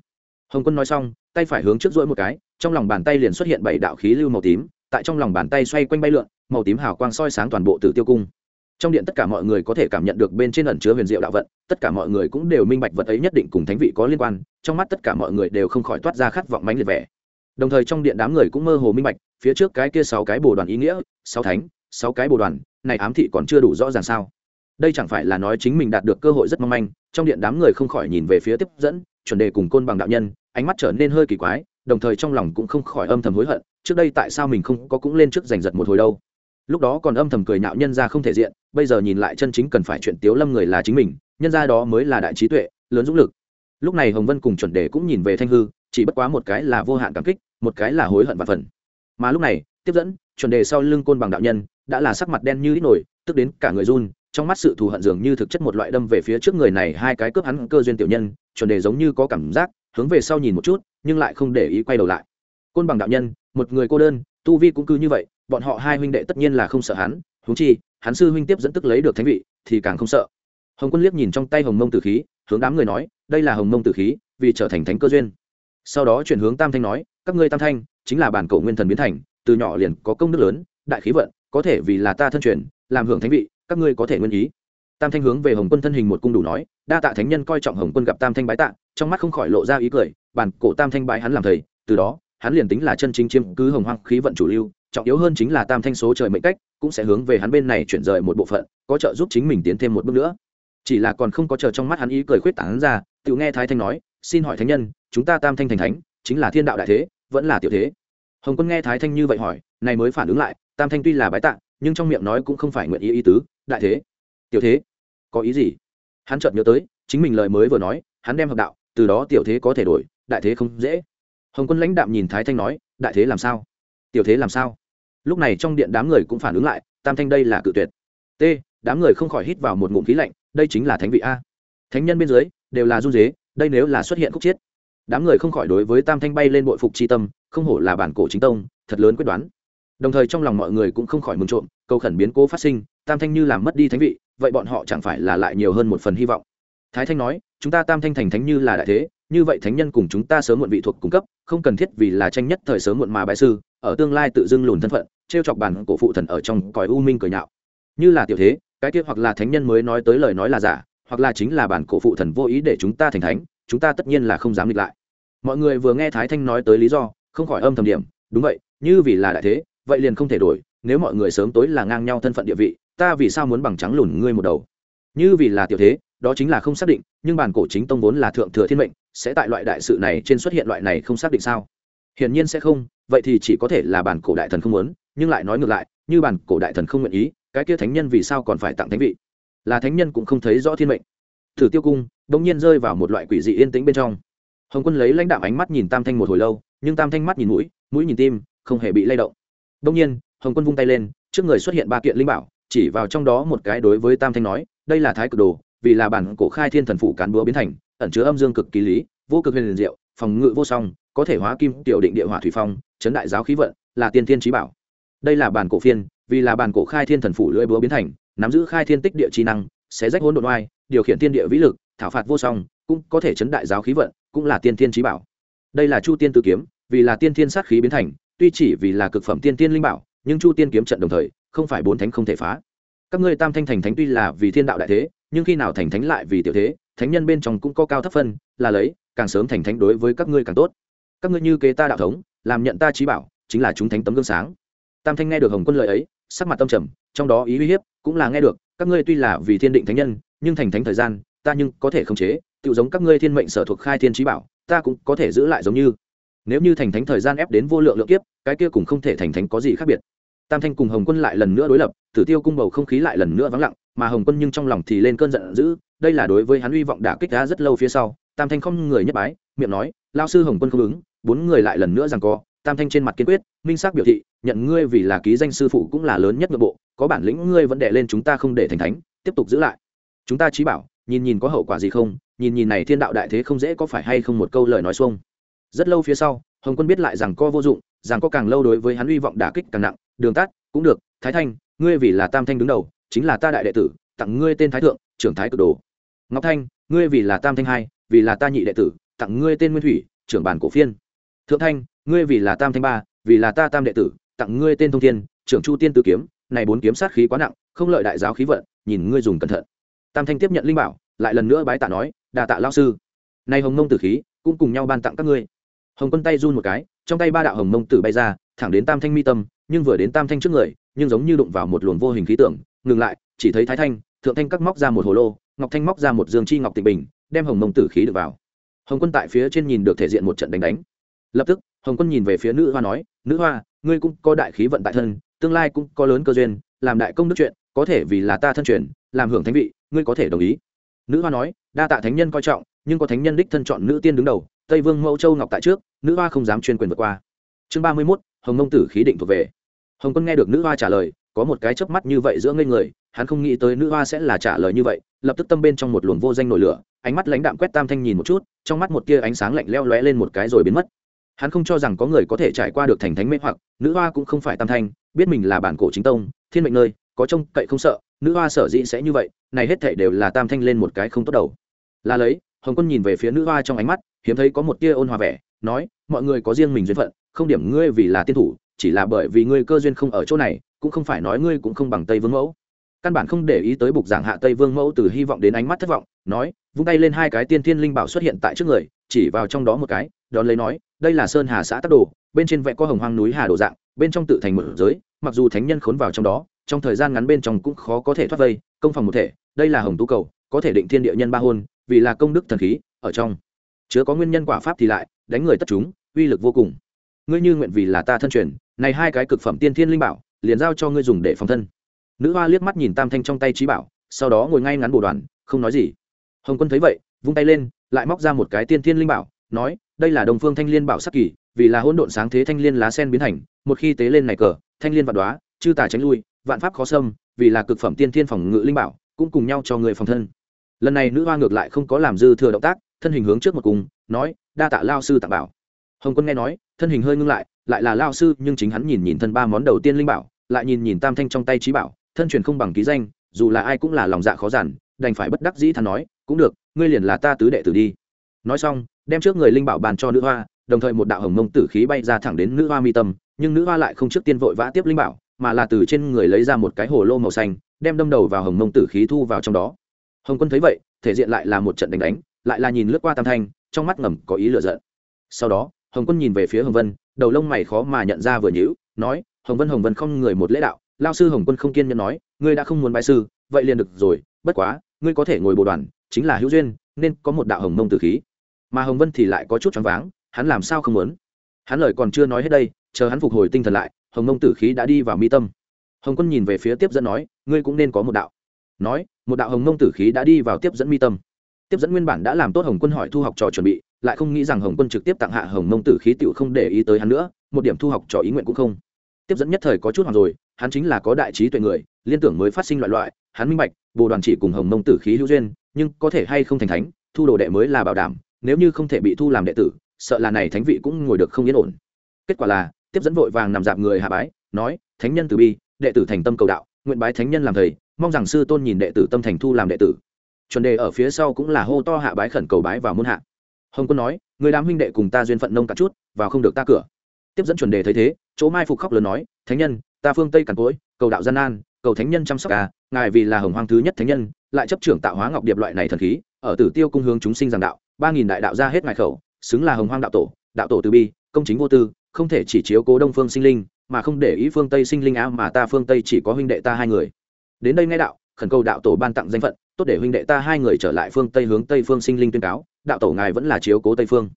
Hồng quân nói xong, tay phải hướng trước rỗi một cái, trong lòng bàn tay liền xuất hiện bảy đạo khí lưu màu tím, tại trong lòng bàn tay xoay quanh bay lượn, màu tím hào quang soi sáng toàn bộ tử tiêu cung. Trong điện tất cả mọi người có thể cảm nhận được bên trên ẩn chứa huyền diệu đạo vận, tất cả mọi người cũng đều minh bạch vật ấy nhất định cùng thánh vị có liên quan, trong mắt tất cả mọi người đều không khỏi toát ra khát vọng mánh liệt vẻ. Đồng thời trong điện đám người cũng mơ hồ minh bạch, phía trước cái kia sáu cái bồ đoàn ý nghĩa, sáu thánh, sáu cái bồ đoàn, này ám thị còn chưa đủ rõ ràng sao? Đây chẳng phải là nói chính mình đạt được cơ hội rất mong manh, trong điện đám người không khỏi nhìn về phía tiếp dẫn, chuẩn đề cùng côn bằng đạo nhân, ánh mắt trở nên hơi kỳ quái, đồng thời trong lòng cũng không khỏi âm thầm hối hận, trước đây tại sao mình không có cũng lên trước giành giật một hồi đâu. Lúc đó còn âm thầm cười nhạo nhân ra không thể diện, bây giờ nhìn lại chân chính cần phải chuyện tiếu lâm người là chính mình, nhân ra đó mới là đại trí tuệ, lớn dũng lực. Lúc này hồng vân cùng chuẩn đề cũng nhìn về thanh hư, chỉ bất quá một cái là vô hạn cảm kích, một cái là hối hận và phần. Mà lúc này, tiếp dẫn, chuẩn đề sau lưng côn bằng đạo nhân, đã là sắc mặt đen như ít nổi tức đến cả người run trong mắt sự thù hận dường như thực chất một loại đâm về phía trước người này, hai cái cướp hắn cơ duyên tiểu nhân, chuẩn đề giống như có cảm giác, hướng về sau nhìn một chút, nhưng lại không để ý quay đầu lại. Côn bằng đạo nhân, một người cô đơn, tu vi cũng cứ như vậy, bọn họ hai huynh đệ tất nhiên là không sợ hắn, huống chi, hắn sư huynh tiếp dẫn tức lấy được thánh vị, thì càng không sợ. Hồng quân liếc nhìn trong tay hồng mông tử khí, hướng đám người nói, đây là hồng mông tử khí, vì trở thành thánh cơ duyên. Sau đó chuyển hướng tam thanh nói, các ngươi tam thanh, chính là bản cổ nguyên thần biến thành, từ nhỏ liền có công đức lớn, đại khí vận, có thể vì là ta thân truyền, làm hưởng thánh vị các ngươi có thể nguyên ý. Tam thanh hướng về hồng quân thân hình một cung đủ nói, đa tạ thánh nhân coi trọng hồng quân gặp tam thanh bái tạ, trong mắt không khỏi lộ ra ý cười, bản cổ tam thanh bái hắn làm thầy, từ đó, hắn liền tính là chân chính chiếm cứ hồng hoang khí vận chủ lưu, trọng yếu hơn chính là tam thanh số trời mệnh cách, cũng sẽ hướng về hắn bên này chuyển rời một bộ phận, có trợ giúp chính mình tiến thêm một bước nữa. Chỉ là còn không có chờ trong mắt hắn ý cười khuyết tảng ra, tự nghe thái thanh nói, xin hỏi thánh nhân, chúng ta tam thanh thành thánh, chính là thiên đạo đại thế, vẫn là tiểu thế? Hồng quân nghe thái thanh như vậy hỏi, này mới phản ứng lại, tam thanh tuy là bái tạ nhưng trong miệng nói cũng không phải nguyện ý ý tứ, đại thế. Tiểu thế? Có ý gì? Hắn chợt nhớ tới, chính mình lời mới vừa nói, hắn đem hợp đạo, từ đó tiểu thế có thể đổi, đại thế không dễ. Hồng quân lãnh đạm nhìn thái thanh nói, đại thế làm sao? Tiểu thế làm sao? Lúc này trong điện đám người cũng phản ứng lại, tam thanh đây là cự tuyệt. T, đám người không khỏi hít vào một ngụm khí lạnh, đây chính là thánh vị a. Thánh nhân bên dưới, đều là run dế, đây nếu là xuất hiện khúc chiết đám người không khỏi đối với tam thanh bay lên bội phục c h i tâm, không hổ là bản cổ chính tông, thật lớn quyết đoán đồng thời trong lòng mọi người cũng không khỏi mừng trộm, cầu khẩn biến cố phát sinh, tam thanh như làm mất đi thánh vị, vậy bọn họ chẳng phải là lại nhiều hơn một phần hy vọng. Thái thanh nói, chúng ta tam thanh thành thánh như là đại thế, như vậy thánh nhân cùng chúng ta sớm muộn vị thuộc cung cấp, không cần thiết vì là tranh nhất thời sớm muộn mà bại sư, ở tương lai tự dưng lùn thân phận t r e o chọc bản cổ phụ thần ở trong còi u minh cười nhạo. Như là tiểu thế, cái kia hoặc là thánh nhân mới nói tới lời nói là giả, hoặc là chính là bản cổ phụ thần vô ý để chúng ta thành thánh, chúng ta tất nhiên là không dám nghịch lại. Mọi người vừa nghe thái thanh nói tới lý do, không khỏi âm thầm điểm, đúng vậy, như vì là đại thế vậy liền không thể đổi, nếu mọi người sớm tối là ngang nhau thân phận địa vị, ta vì sao muốn bằng trắng lùn ngươi một đầu? Như vì là tiểu thế, đó chính là không xác định, nhưng bản cổ chính tông vốn là thượng thừa thiên mệnh, sẽ tại loại đại sự này trên xuất hiện loại này không xác định sao? Hiển nhiên sẽ không, vậy thì chỉ có thể là bản cổ đại thần không muốn, nhưng lại nói ngược lại, như bản cổ đại thần không nguyện ý, cái kia thánh nhân vì sao còn phải tặng thánh vị? Là thánh nhân cũng không thấy rõ thiên mệnh. Thử tiêu cung đông nhiên rơi vào một loại quỷ dị yên tĩnh bên trong. Hồng quân lấy lãnh đạo ánh mắt nhìn tam thanh một hồi lâu, nhưng tam thanh mắt nhìn mũi mũi nhìn tim, không hề bị lay động đông nhiên, hồng quân vung tay lên, trước người xuất hiện ba kiện linh bảo, chỉ vào trong đó một cái đối với tam thanh nói, đây là thái cực đồ, vì là bản cổ khai thiên thần phủ cán búa biến thành, ẩn chứa âm dương cực kỳ lý, vô cực huyền diệu, phòng ngự vô song, có thể hóa kim, tiểu định địa hỏa thủy phong, chấn đại giáo khí vận, là tiên thiên trí bảo. Đây là bản cổ phiên, vì là bản cổ khai thiên thần phủ lưỡi búa biến thành, nắm giữ khai thiên tích địa trí năng, sẽ rách hỗn độn oai, điều khiển thiên địa vĩ lực, thảo phạt vô song, cũng có thể chấn đại giáo khí vận, cũng là tiên thiên trí bảo. Đây là chu tiên tự kiếm, vì là tiên thiên sát khí biến thành tuy chỉ vì là cực phẩm tiên tiên linh bảo, nhưng chu tiên kiếm trận đồng thời, không phải bốn thánh không thể phá. Các ngươi tam thanh thành thánh tuy là vì thiên đạo đại thế, nhưng khi nào thành thánh lại vì tiểu thế, thánh nhân bên trong cũng có cao thấp phân, là lấy, càng sớm thành thánh đối với các ngươi càng tốt. Các ngươi như kế ta đạo thống, làm nhận ta trí bảo, chính là chúng thánh tấm gương sáng. Tam thanh nghe được hồng quân lời ấy, sắc mặt tâm trầm, trong đó ý uy hiếp cũng là nghe được, các ngươi tuy là vì thiên định thánh nhân, nhưng thành thánh thời gian, ta nhưng có thể khống chế tự giống các ngươi thiên mệnh sở thuộc khai thiên trí bảo, ta cũng có thể giữ lại giống như nếu như thành thánh thời gian ép đến vô lượng lượng kiếp, cái kia cũng không thể thành thánh có gì khác biệt. Tam thanh cùng hồng quân lại lần nữa đối lập, tử tiêu cung bầu không khí lại lần nữa vắng lặng, mà hồng quân nhưng trong lòng thì lên cơn giận dữ, đây là đối với hắn hy vọng đã kích đá rất lâu phía sau. Tam thanh không người nhất bái, miệng nói lao sư hồng quân không ứng. Bốn người lại lần nữa rằng co, tam thanh trên mặt kiên quyết, minh xác biểu thị, nhận ngươi vì là ký danh sư phụ cũng là lớn nhất nội bộ, có bản lĩnh ngươi vẫn đệ lên chúng ta không để thành thánh, tiếp tục giữ lại. Chúng ta trí bảo, nhìn nhìn có hậu quả gì không, nhìn nhìn này thiên đạo đại thế không dễ có phải hay không một câu lời nói xuông rất lâu phía sau, hồng quân biết lại rằng co vô dụng, rằng có càng lâu đối với hắn hy vọng đả kích càng nặng. Đường tát, cũng được, thái thanh, ngươi vì là tam thanh đứng đầu, chính là ta đại đệ tử, tặng ngươi tên thái thượng, trưởng thái cực đồ. Ngọc thanh, ngươi vì là tam thanh hai, vì là ta nhị đệ tử, tặng ngươi tên nguyên thủy, trưởng bản cổ phiên. Thượng thanh, ngươi vì là tam thanh ba, vì là ta tam đệ tử, tặng ngươi tên thông thiên, trưởng chu tiên tử kiếm. Này bốn kiếm sát khí quá nặng, không lợi đại giáo khí vận, nhìn ngươi dùng cẩn thận. Tam thanh tiếp nhận linh bảo, lại lần nữa bái tạ nói đà tạ lao sư. Nay hồng Nông tử khí, cũng cùng nhau ban tặng các ngươi hồng quân tay run một cái, trong tay ba đạo hồng mông tử bay ra, thẳng đến tam thanh mi tâm, nhưng vừa đến tam thanh trước người, nhưng giống như đụng vào một luồng vô hình khí tượng ngừng lại, chỉ thấy thái thanh, thượng thanh cắt móc ra một hồ lô, ngọc thanh móc ra một dương chi ngọc tịnh bình, đem hồng mông tử khí được vào. Hồng quân tại phía trên nhìn được thể diện một trận đánh đánh. Lập tức, hồng quân nhìn về phía nữ hoa nói, nữ hoa, ngươi cũng có đại khí vận tại thân, tương lai cũng có lớn cơ duyên, làm đại công đức chuyện, có thể vì là ta thân truyền, làm hưởng thánh vị, ngươi có thể đồng ý. Nữ hoa nói, đa tạ thánh nhân coi trọng, nhưng có thánh nhân đích thân chọn nữ tiên đứng đầu, tây vương mẫu châu ngọc tại trước nữ hoa không dám chuyên quyền vượt qua. Chương ba mươi mốt, hồng nông tử khí định thuộc về. Hồng quân nghe được nữ hoa trả lời, có một cái chớp mắt như vậy giữa ngây người, hắn không nghĩ tới nữ hoa sẽ là trả lời như vậy, lập tức tâm bên trong một luồng vô danh nổi lửa, ánh mắt lãnh đạm quét tam thanh nhìn một chút, trong mắt một tia ánh sáng lạnh leo lóe lên một cái rồi biến mất. Hắn không cho rằng có người có thể trải qua được thành thánh mê hoặc, nữ hoa cũng không phải tam thanh, biết mình là bản cổ chính tông, thiên mệnh nơi, có trông cậy không sợ, nữ hoa sở dĩ sẽ như vậy, này hết thảy đều là tam thanh lên một cái không tốt đầu. Là lấy, hồng quân nhìn về phía nữ hoa trong ánh mắt, hiếm thấy có một tia ôn hòa vẻ nói, mọi người có riêng mình duyên phận, không điểm ngươi vì là tiên thủ, chỉ là bởi vì ngươi cơ duyên không ở chỗ này, cũng không phải nói ngươi cũng không bằng tây vương mẫu. Căn bản không để ý tới bục giảng hạ tây vương mẫu từ hy vọng đến ánh mắt thất vọng, nói, vung tay lên hai cái tiên thiên linh bảo xuất hiện tại trước người, chỉ vào trong đó một cái, đón lấy nói, đây là sơn hà xã tắc đồ, bên trên vẽ có hồng hoang núi hà đồ dạng, bên trong tự thành một giới, mặc dù thánh nhân khốn vào trong đó, trong thời gian ngắn bên trong cũng khó có thể thoát vây, công phòng một thể, đây là hồng tú cầu, có thể định thiên địa nhân ba hôn vì là công đức thần khí, ở trong. Chứa có nguyên nhân quả pháp thì lại đánh người tất chúng, uy lực vô cùng. Ngươi như nguyện vì là ta thân truyền, này hai cái cực phẩm tiên thiên linh bảo, liền giao cho ngươi dùng để phòng thân. Nữ hoa liếc mắt nhìn tam thanh trong tay trí bảo, sau đó ngồi ngay ngắn bồ đoàn, không nói gì. Hồng quân thấy vậy, vung tay lên, lại móc ra một cái tiên thiên linh bảo, nói, đây là đồng phương thanh liên bảo sắc kỳ, vì là hỗn độn sáng thế thanh liên lá sen biến thành, một khi tế lên này cờ, thanh liên vạn đoá chư tà tránh lui, vạn pháp khó xâm, vì là cực phẩm tiên thiên phòng ngự linh bảo, cũng cùng nhau cho người phòng thân. Lần này nữ hoa ngược lại không có làm dư thừa động tác, thân hình hướng trước một cùng, nói đa tạ lao sư tặng bảo. Hồng quân nghe nói, thân hình hơi ngưng lại lại là lao sư, nhưng chính hắn nhìn nhìn thân ba món đầu tiên linh bảo, lại nhìn nhìn tam thanh trong tay trí bảo, thân truyền không bằng ký danh, dù là ai cũng là lòng dạ khó giản đành phải bất đắc dĩ thắn nói, cũng được, ngươi liền là ta tứ đệ tử đi. Nói xong, đem trước người linh bảo bàn cho nữ hoa, đồng thời một đạo hồng mông tử khí bay ra thẳng đến nữ hoa mi tâm, nhưng nữ hoa lại không trước tiên vội vã tiếp linh bảo, mà là từ trên người lấy ra một cái hồ lô màu xanh, đem đâm đầu vào hồng mông tử khí thu vào trong đó. Hồng quân thấy vậy, thể diện lại là một trận đánh đánh, lại là nhìn lướt qua tam thanh trong mắt ngầm có ý lựa giận. Sau đó, hồng quân nhìn về phía hồng vân, đầu lông mày khó mà nhận ra vừa nhữ nói, hồng vân hồng vân không người một lễ đạo, lao sư hồng quân không kiên nhẫn nói, ngươi đã không muốn bại sư, vậy liền được rồi, bất quá, ngươi có thể ngồi bồ đoàn, chính là hữu duyên, nên có một đạo hồng mông tử khí. Mà hồng vân thì lại có chút choáng váng, hắn làm sao không muốn? Hắn lời còn chưa nói hết đây, chờ hắn phục hồi tinh thần lại, hồng mông tử khí đã đi vào mi tâm. Hồng quân nhìn về phía tiếp dẫn nói, ngươi cũng nên có một đạo. Nói, một đạo hồng mông tử khí đã đi vào tiếp dẫn mi tâm tiếp dẫn nguyên bản đã làm tốt hồng quân hỏi thu học trò chuẩn bị, lại không nghĩ rằng hồng quân trực tiếp tặng hạ hồng mông tử khí tựu không để ý tới hắn nữa, một điểm thu học trò ý nguyện cũng không. Tiếp dẫn nhất thời có chút hoặc rồi, hắn chính là có đại trí tuệ người, liên tưởng mới phát sinh loại loại, hắn minh bạch, bồ đoàn chỉ cùng hồng mông tử khí hữu duyên, nhưng có thể hay không thành thánh, thu đồ đệ mới là bảo đảm, nếu như không thể bị thu làm đệ tử, sợ là này thánh vị cũng ngồi được không yên ổn. Kết quả là, tiếp dẫn vội vàng nằm dạp người hạ bái, nói, thánh nhân từ bi, đệ tử thành tâm cầu đạo, nguyện bái thánh nhân làm thầy, mong rằng sư tôn nhìn đệ tử tâm thành thu làm đệ tử chuẩn đề ở phía sau cũng là hô to hạ bái khẩn cầu bái vào môn hạ. Hồng quân nói, người đám huynh đệ cùng ta duyên phận nông cả chút, vào không được ta cửa. Tiếp dẫn chuẩn đề thấy thế, chỗ mai phục khóc lớn nói, thánh nhân, ta phương tây càn cối cầu đạo gian nan, cầu thánh nhân chăm sóc ca ngài vì là hồng hoang thứ nhất thánh nhân, lại chấp trưởng tạo hóa ngọc điệp loại này thần khí, ở tử tiêu cung hướng chúng sinh giảng đạo, ba nghìn đại đạo ra hết ngài khẩu, xứng là hồng hoang đạo tổ đạo tổ từ bi, công chính vô tư, không thể chỉ chiếu cố đông phương sinh linh, mà không để ý phương tây sinh linh á, mà ta phương tây chỉ có huynh đệ ta hai người. Đến đây nghe đạo, khẩn cầu đạo tổ ban tặng danh phận tốt để huynh đệ ta hai người trở lại phương tây hướng tây phương sinh linh tuyên cáo, đạo tổ ngài vẫn là chiếu cố tây phương.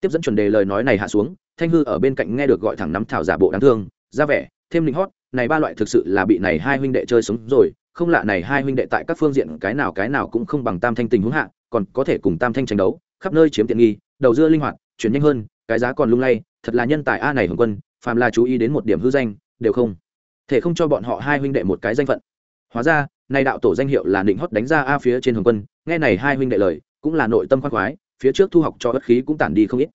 Tiếp dẫn chuẩn đề lời nói này hạ xuống, thanh hư ở bên cạnh nghe được gọi thẳng nắm thảo giả bộ đáng thương, ra vẻ, thêm linh hót, này ba loại thực sự là bị này hai huynh đệ chơi sống rồi, không lạ này hai huynh đệ tại các phương diện cái nào cái nào cũng không bằng tam thanh tình huống hạ, còn có thể cùng tam thanh tranh đấu, khắp nơi chiếm tiện nghi, đầu dưa linh hoạt, chuyển nhanh hơn, cái giá còn lung lay, thật là nhân tài a này hồng quân, phàm là chú ý đến một điểm hư danh, đều không thể không cho bọn họ hai huynh đệ một cái danh phận. Hóa ra nay đạo tổ danh hiệu là định hót đánh ra a phía trên hồng quân, nghe này hai huynh đệ lời, cũng là nội tâm khoan khoái, phía trước thu học cho bất khí cũng tản đi không ít.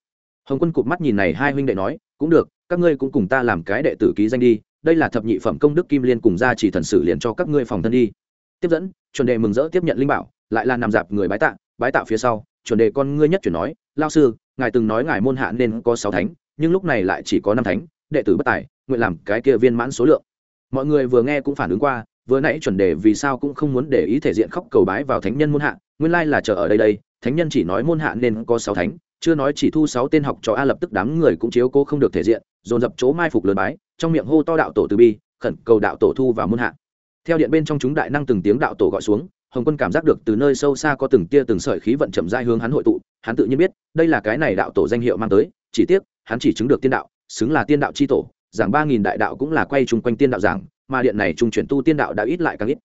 Hồng quân cụp mắt nhìn này hai huynh đệ nói, cũng được, các ngươi cũng cùng ta làm cái đệ tử ký danh đi, đây là thập nhị phẩm công đức kim liên cùng gia chỉ thần sử liền cho các ngươi phòng thân đi. Tiếp dẫn, chuẩn đề mừng rỡ tiếp nhận linh bảo, lại là nằm dạp người bái tạ bái tạ phía sau, chuẩn đề con ngươi nhất chuyển nói, lao sư, ngài từng nói ngài môn hạ nên có sáu thánh, nhưng lúc này lại chỉ có năm thánh, đệ tử bất tài, nguyện làm cái kia viên mãn số lượng. Mọi người vừa nghe cũng phản ứng qua vừa nãy chuẩn đề vì sao cũng không muốn để ý thể diện khóc cầu bái vào thánh nhân môn hạ, nguyên lai là chờ ở đây đây, thánh nhân chỉ nói môn hạ nên có sáu thánh, chưa nói chỉ thu sáu tên học cho a lập tức đám người cũng chiếu cố không được thể diện, dồn dập chỗ mai phục lớn bái, trong miệng hô to đạo tổ từ bi, khẩn cầu đạo tổ thu vào môn hạ. Theo điện bên trong chúng đại năng từng tiếng đạo tổ gọi xuống, hồng quân cảm giác được từ nơi sâu xa có từng tia từng sợi khí vận chậm dai hướng hắn hội tụ, hắn tự nhiên biết, đây là cái này đạo tổ danh hiệu mang tới, chỉ tiếc, hắn chỉ chứng được tiên đạo, xứng là tiên đạo c h i tổ, giảng ba nghìn đại đạo cũng là quay chung quanh tiên đạo giảng mà điện này trung chuyển tu tiên đạo đã ít lại càng ít.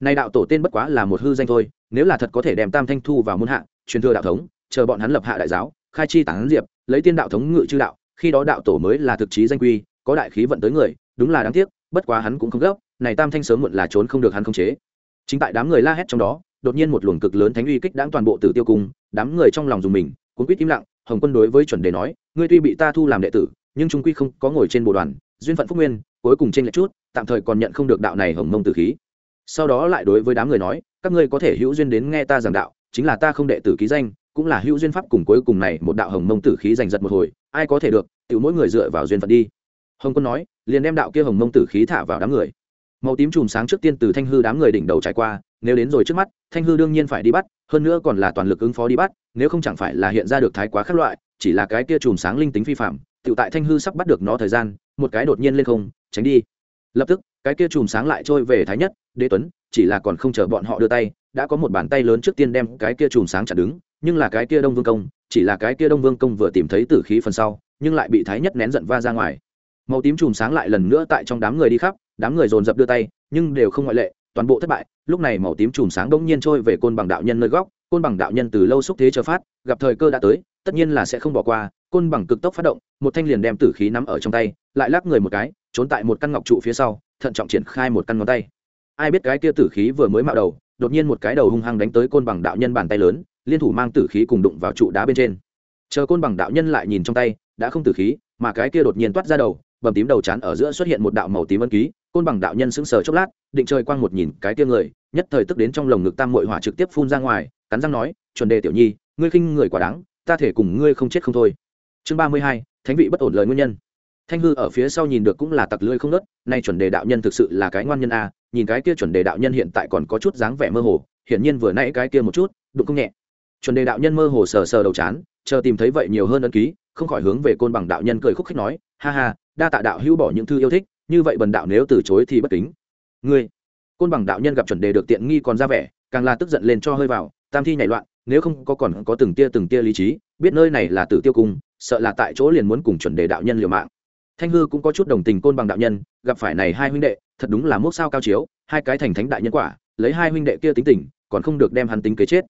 Nay đạo tổ tên bất quá là một hư danh thôi, nếu là thật có thể đem tam thanh thu vào môn hạ, truyền thừa đạo thống, chờ bọn hắn lập hạ đại giáo, khai chi tán diệp, lấy tiên đạo thống ngự chư đạo, khi đó đạo tổ mới là thực chí danh quy, có đại khí vận tới người, đúng là đáng tiếc, bất quá hắn cũng không gấp, này tam thanh sớm muộn là trốn không được hắn không chế. Chính tại đám người la hét trong đó, đột nhiên một luồng cực lớn thánh uy kích đáng toàn bộ tử tiêu cung, đám người trong lòng dùng mình, cuốn quýt im lặng, hồng quân đối với chuẩn đề nói, ngươi tuy bị ta thu làm đệ tử, nhưng trung quy không có ngồi trên bộ đoàn, duyên phận phúc nguyên cuối cùng trên lệch chút, tạm thời còn nhận không được đạo này hồng mông tử khí. Sau đó lại đối với đám người nói, các ngươi có thể hữu duyên đến nghe ta giảng đạo, chính là ta không đệ tử ký danh, cũng là hữu duyên pháp cùng cuối cùng này một đạo hồng mông tử khí giành giật một hồi, ai có thể được, tự mỗi người dựa vào duyên phận đi. Hồng quân nói, liền đem đạo kia hồng mông tử khí thả vào đám người. Màu tím chùm sáng trước tiên từ thanh hư đám người đỉnh đầu trải qua, nếu đến rồi trước mắt, thanh hư đương nhiên phải đi bắt, hơn nữa còn là toàn lực ứng phó đi bắt, nếu không chẳng phải là hiện ra được thái quá khác loại, chỉ là cái kia chùm sáng linh tính phi phạm, tự tại thanh hư sắp bắt được nó thời gian, một cái đột nhiên lên không tránh đi. Lập tức, cái kia chùm sáng lại trôi về thái nhất, đế tuấn, chỉ là còn không chờ bọn họ đưa tay, đã có một bàn tay lớn trước tiên đem cái kia chùm sáng chặn đứng, nhưng là cái kia đông vương công, chỉ là cái kia đông vương công vừa tìm thấy tử khí phần sau, nhưng lại bị thái nhất nén giận va ra ngoài. Màu tím chùm sáng lại lần nữa tại trong đám người đi khắp, đám người dồn dập đưa tay, nhưng đều không ngoại lệ, toàn bộ thất bại. Lúc này màu tím chùm sáng đông nhiên trôi về côn bằng đạo nhân nơi góc, côn bằng đạo nhân từ lâu xúc thế chờ phát, gặp thời cơ đã tới, tất nhiên là sẽ không bỏ qua, côn bằng cực tốc phát động một thanh liền đem tử khí nắm ở trong tay, lại lắc người một cái, trốn tại một căn ngọc trụ phía sau, thận trọng triển khai một căn ngón tay. Ai biết cái kia tử khí vừa mới mạo đầu, đột nhiên một cái đầu hung hăng đánh tới côn bằng đạo nhân bàn tay lớn, liên thủ mang tử khí cùng đụng vào trụ đá bên trên. Chờ côn bằng đạo nhân lại nhìn trong tay, đã không tử khí, mà cái kia đột nhiên toát ra đầu, bầm tím đầu chán ở giữa xuất hiện một đạo màu tím ân ký, côn bằng đạo nhân sững sờ chốc lát, định trời quang một nhìn, cái kia người, nhất thời tức đến trong lồng ngực tam mội hỏa trực tiếp phun ra ngoài, cắn răng nói, chuẩn đề tiểu nhi, ngươi khinh người quả đáng, ta thể cùng ngươi không chết không thôi chương ba mươi hai, thánh vị bất ổn lời nguyên nhân. Thanh hư ở phía sau nhìn được cũng là tặc lưỡi không nớt nay chuẩn đề đạo nhân thực sự là cái ngoan nhân a, nhìn cái kia chuẩn đề đạo nhân hiện tại còn có chút dáng vẻ mơ hồ, hiển nhiên vừa nãy cái kia một chút, đụng không nhẹ. Chuẩn đề đạo nhân mơ hồ sờ sờ đầu chán, chờ tìm thấy vậy nhiều hơn ân ký, không khỏi hướng về côn bằng đạo nhân cười khúc khích nói, ha ha, đa tạ đạo hữu bỏ những thư yêu thích, như vậy bần đạo nếu từ chối thì bất kính. Ngươi? Côn bằng đạo nhân gặp chuẩn đề được tiện nghi còn ra vẻ, càng là tức giận lên cho hơi vào, tam thi nhảy loạn, nếu không có còn có từng tia từng tia lý trí, biết nơi này là tử tiêu cung sợ là tại chỗ liền muốn cùng chuẩn đề đạo nhân liều mạng. Thanh hư cũng có chút đồng tình côn bằng đạo nhân, gặp phải này hai huynh đệ, thật đúng là mốc sao cao chiếu, hai cái thành thánh đại nhân quả, lấy hai huynh đệ kia tính tình, còn không được đem hắn tính kế chết.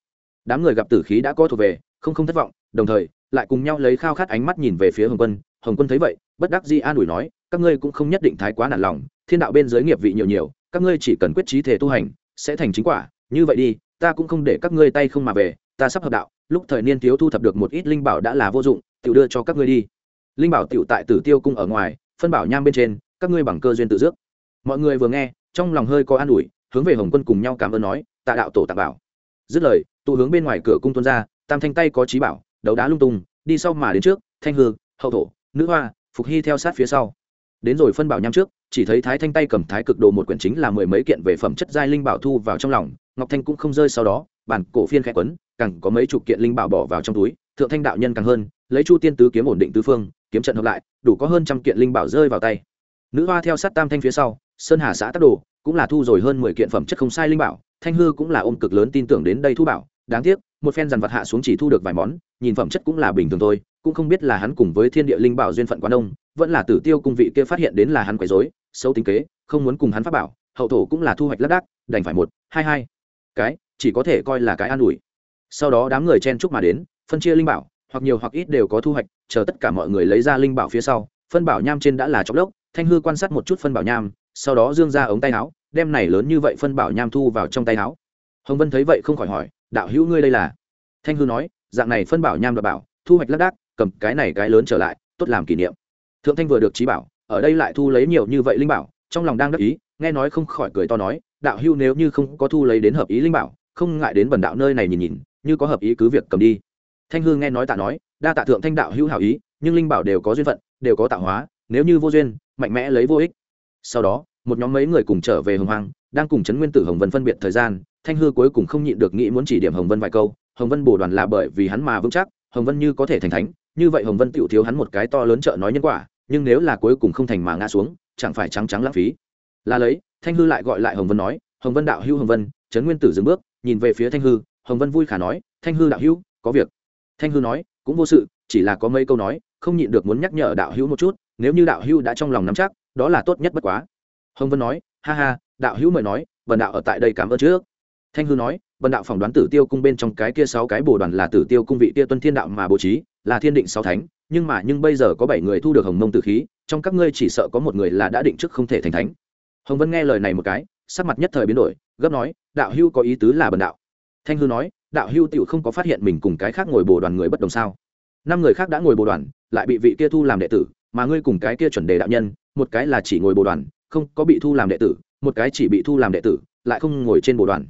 Đám người gặp tử khí đã có thuộc về, không không thất vọng, đồng thời, lại cùng nhau lấy khao khát ánh mắt nhìn về phía hồng quân. Hồng quân thấy vậy, bất đắc di an ủi nói, các ngươi cũng không nhất định thái quá nản lòng, thiên đạo bên dưới nghiệp vị nhiều nhiều, các ngươi chỉ cần quyết trí thể tu hành, sẽ thành chính quả, như vậy đi, ta cũng không để các ngươi tay không mà về, ta sắp hợp đạo, lúc thời niên thiếu thu thập được một ít linh bảo đã là vô dụng tự đưa cho các ngươi đi. Linh bảo Tiểu tại tử tiêu cung ở ngoài, phân bảo nham bên trên, các ngươi bằng cơ duyên tự dước mọi người vừa nghe, trong lòng hơi có an ủi, hướng về hồng quân cùng nhau cảm ơn nói, tạ đạo tổ tặng bảo. Dứt lời, tụ hướng bên ngoài cửa cung tuôn ra, tam thanh tay có trí bảo, đấu đá lung tung, đi sau mà đến trước, thanh hư, hậu thổ, nữ hoa, phục hy theo sát phía sau. Đến rồi phân bảo nham trước, chỉ thấy thái thanh tay cầm thái cực đồ một quyển chính là mười mấy kiện về phẩm chất giai linh bảo thu vào trong lòng, ngọc thanh cũng không rơi sau đó, bản cổ phiên khẽ quấn, càng có mấy chục kiện linh bảo bỏ vào trong túi thượng thanh đạo nhân càng hơn, lấy chu tiên tứ kiếm ổn định tứ phương, kiếm trận hợp lại, đủ có hơn trăm kiện linh bảo rơi vào tay. Nữ hoa theo sát tam thanh phía sau, sơn hà xã tắc đồ, cũng là thu rồi hơn mười kiện phẩm chất không sai linh bảo, thanh hư cũng là ôm cực lớn tin tưởng đến đây thu bảo. Đáng tiếc, một phen dàn vật hạ xuống chỉ thu được vài món, nhìn phẩm chất cũng là bình thường thôi, cũng không biết là hắn cùng với thiên địa linh bảo duyên phận quá đông, vẫn là tử tiêu cung vị kia phát hiện đến là hắn quấy rối, xấu tính kế, không muốn cùng hắn phát bảo, hậu thổ cũng là thu hoạch lác đác, đành phải một, hai hai. Cái, chỉ có thể coi là cái an ủi. Sau đó đám người chen chúc mà đến phân chia linh bảo, hoặc nhiều hoặc ít đều có thu hoạch, chờ tất cả mọi người lấy ra linh bảo phía sau, phân bảo nham trên đã là chọc lốc, thanh hư quan sát một chút phân bảo nham, sau đó dương ra ống tay áo, đem này lớn như vậy phân bảo nham thu vào trong tay áo. Hồng vân thấy vậy không khỏi hỏi, đạo hữu ngươi đây là? Thanh hư nói, dạng này phân bảo nham và bảo, thu hoạch lác đác, cầm cái này cái lớn trở lại, tốt làm kỷ niệm. Thượng thanh vừa được trí bảo, ở đây lại thu lấy nhiều như vậy linh bảo, trong lòng đang đắc ý, nghe nói không khỏi cười to nói, đạo hưu nếu như không có thu lấy đến hợp ý linh bảo, không ngại đến bần đạo nơi này nhìn nhìn, như có hợp ý cứ việc cầm đi thanh hư nghe nói tạ nói, đa tạ thượng thanh đạo hữu hảo ý, nhưng linh bảo đều có duyên phận, đều có tạo hóa, nếu như vô duyên, mạnh mẽ lấy vô ích. Sau đó, một nhóm mấy người cùng trở về hồng hoang, đang cùng trấn nguyên tử hồng vân phân biệt thời gian, thanh hư cuối cùng không nhịn được nghĩ muốn chỉ điểm hồng vân vài câu, hồng vân bổ đoàn là bởi vì hắn mà vững chắc, hồng vân như có thể thành thánh, như vậy hồng vân tựu thiếu hắn một cái to lớn trợ nói nhân quả, nhưng nếu là cuối cùng không thành mà ngã xuống, chẳng phải trắng trắng lãng phí. Là lấy, thanh hư lại gọi lại hồng vân nói, hồng vân đạo hưu hồng vân, trấn nguyên tử dừng bước, nhìn về phía thanh hư, hồng vân vui khả nói, thanh hư đạo hưu có việc thanh hư nói, cũng vô sự, chỉ là có mấy câu nói, không nhịn được muốn nhắc nhở đạo hữu một chút, nếu như đạo hữu đã trong lòng nắm chắc, đó là tốt nhất bất quá. Hồng vân nói, ha ha, đạo hữu mời nói vần đạo ở tại đây cảm ơn trước. Thanh hư nói vần đạo phỏng đoán tử tiêu cung bên trong cái kia sáu cái bồ đoàn là tử tiêu cung vị kia tuân thiên đạo mà bố trí, là thiên định sáu thánh, nhưng mà nhưng bây giờ có bảy người thu được hồng mông tử khí, trong các ngươi chỉ sợ có một người là đã định trước không thể thành thánh. Hồng vân nghe lời này một cái, sắc mặt nhất thời biến đổi, gấp nói, đạo hưu có ý tứ là bần đạo. Thanh hư nói đạo hưu tựu không có phát hiện mình cùng cái khác ngồi bồ đoàn người bất đồng sao? Năm người khác đã ngồi bồ đoàn, lại bị vị kia thu làm đệ tử, mà ngươi cùng cái kia chuẩn đề đạo nhân, một cái là chỉ ngồi bồ đoàn, không có bị thu làm đệ tử, một cái chỉ bị thu làm đệ tử, lại không ngồi trên bồ đoàn.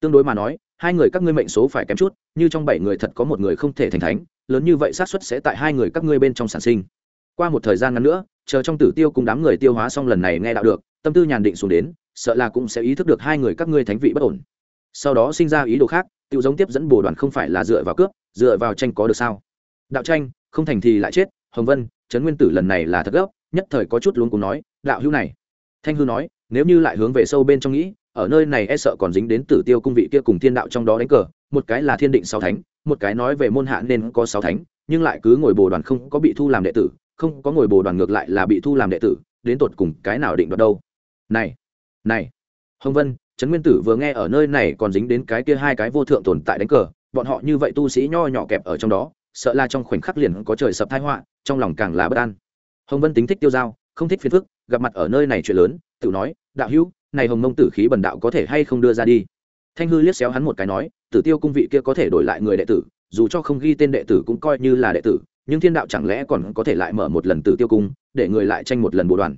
Tương đối mà nói, hai người các ngươi mệnh số phải kém chút, như trong bảy người thật có một người không thể thành thánh, lớn như vậy xác suất sẽ tại hai người các ngươi bên trong sản sinh. Qua một thời gian ngắn nữa, chờ trong tử tiêu cùng đám người tiêu hóa xong lần này nghe đạo được, tâm tư nhàn định xuống đến, sợ là cũng sẽ ý thức được hai người các ngươi thánh vị bất ổn. Sau đó sinh ra ý đồ khác tự giống tiếp dẫn bồ đoàn không phải là dựa vào cướp, dựa vào tranh có được sao? Đạo tranh, không thành thì lại chết, hồng vân, trấn nguyên tử lần này là thật gốc nhất thời có chút luống cùng nói, đạo hữu này. Thanh hư nói, nếu như lại hướng về sâu bên trong nghĩ, ở nơi này e sợ còn dính đến tử tiêu cung vị kia cùng thiên đạo trong đó đánh cờ, một cái là thiên định sáu thánh, một cái nói về môn hạ nên có sáu thánh, nhưng lại cứ ngồi bồ đoàn không có bị thu làm đệ tử, không có ngồi bồ đoàn ngược lại là bị thu làm đệ tử, đến tột cùng cái nào định đoạt đâu? Này này, hồng vân trấn nguyên tử vừa nghe ở nơi này còn dính đến cái kia hai cái vô thượng tồn tại đánh cờ, bọn họ như vậy tu sĩ nho nhỏ kẹp ở trong đó, sợ là trong khoảnh khắc liền có trời sập thái họa, trong lòng càng là bất an. Hồng vân tính thích tiêu dao không thích phiền phức, gặp mặt ở nơi này chuyện lớn, tự nói, đạo hữu, này hồng mông tử khí bần đạo có thể hay không đưa ra đi? Thanh hư liếc xéo hắn một cái nói, tử tiêu cung vị kia có thể đổi lại người đệ tử, dù cho không ghi tên đệ tử cũng coi như là đệ tử, nhưng thiên đạo chẳng lẽ còn có thể lại mở một lần tử tiêu cung, để người lại tranh một lần bộ đoàn?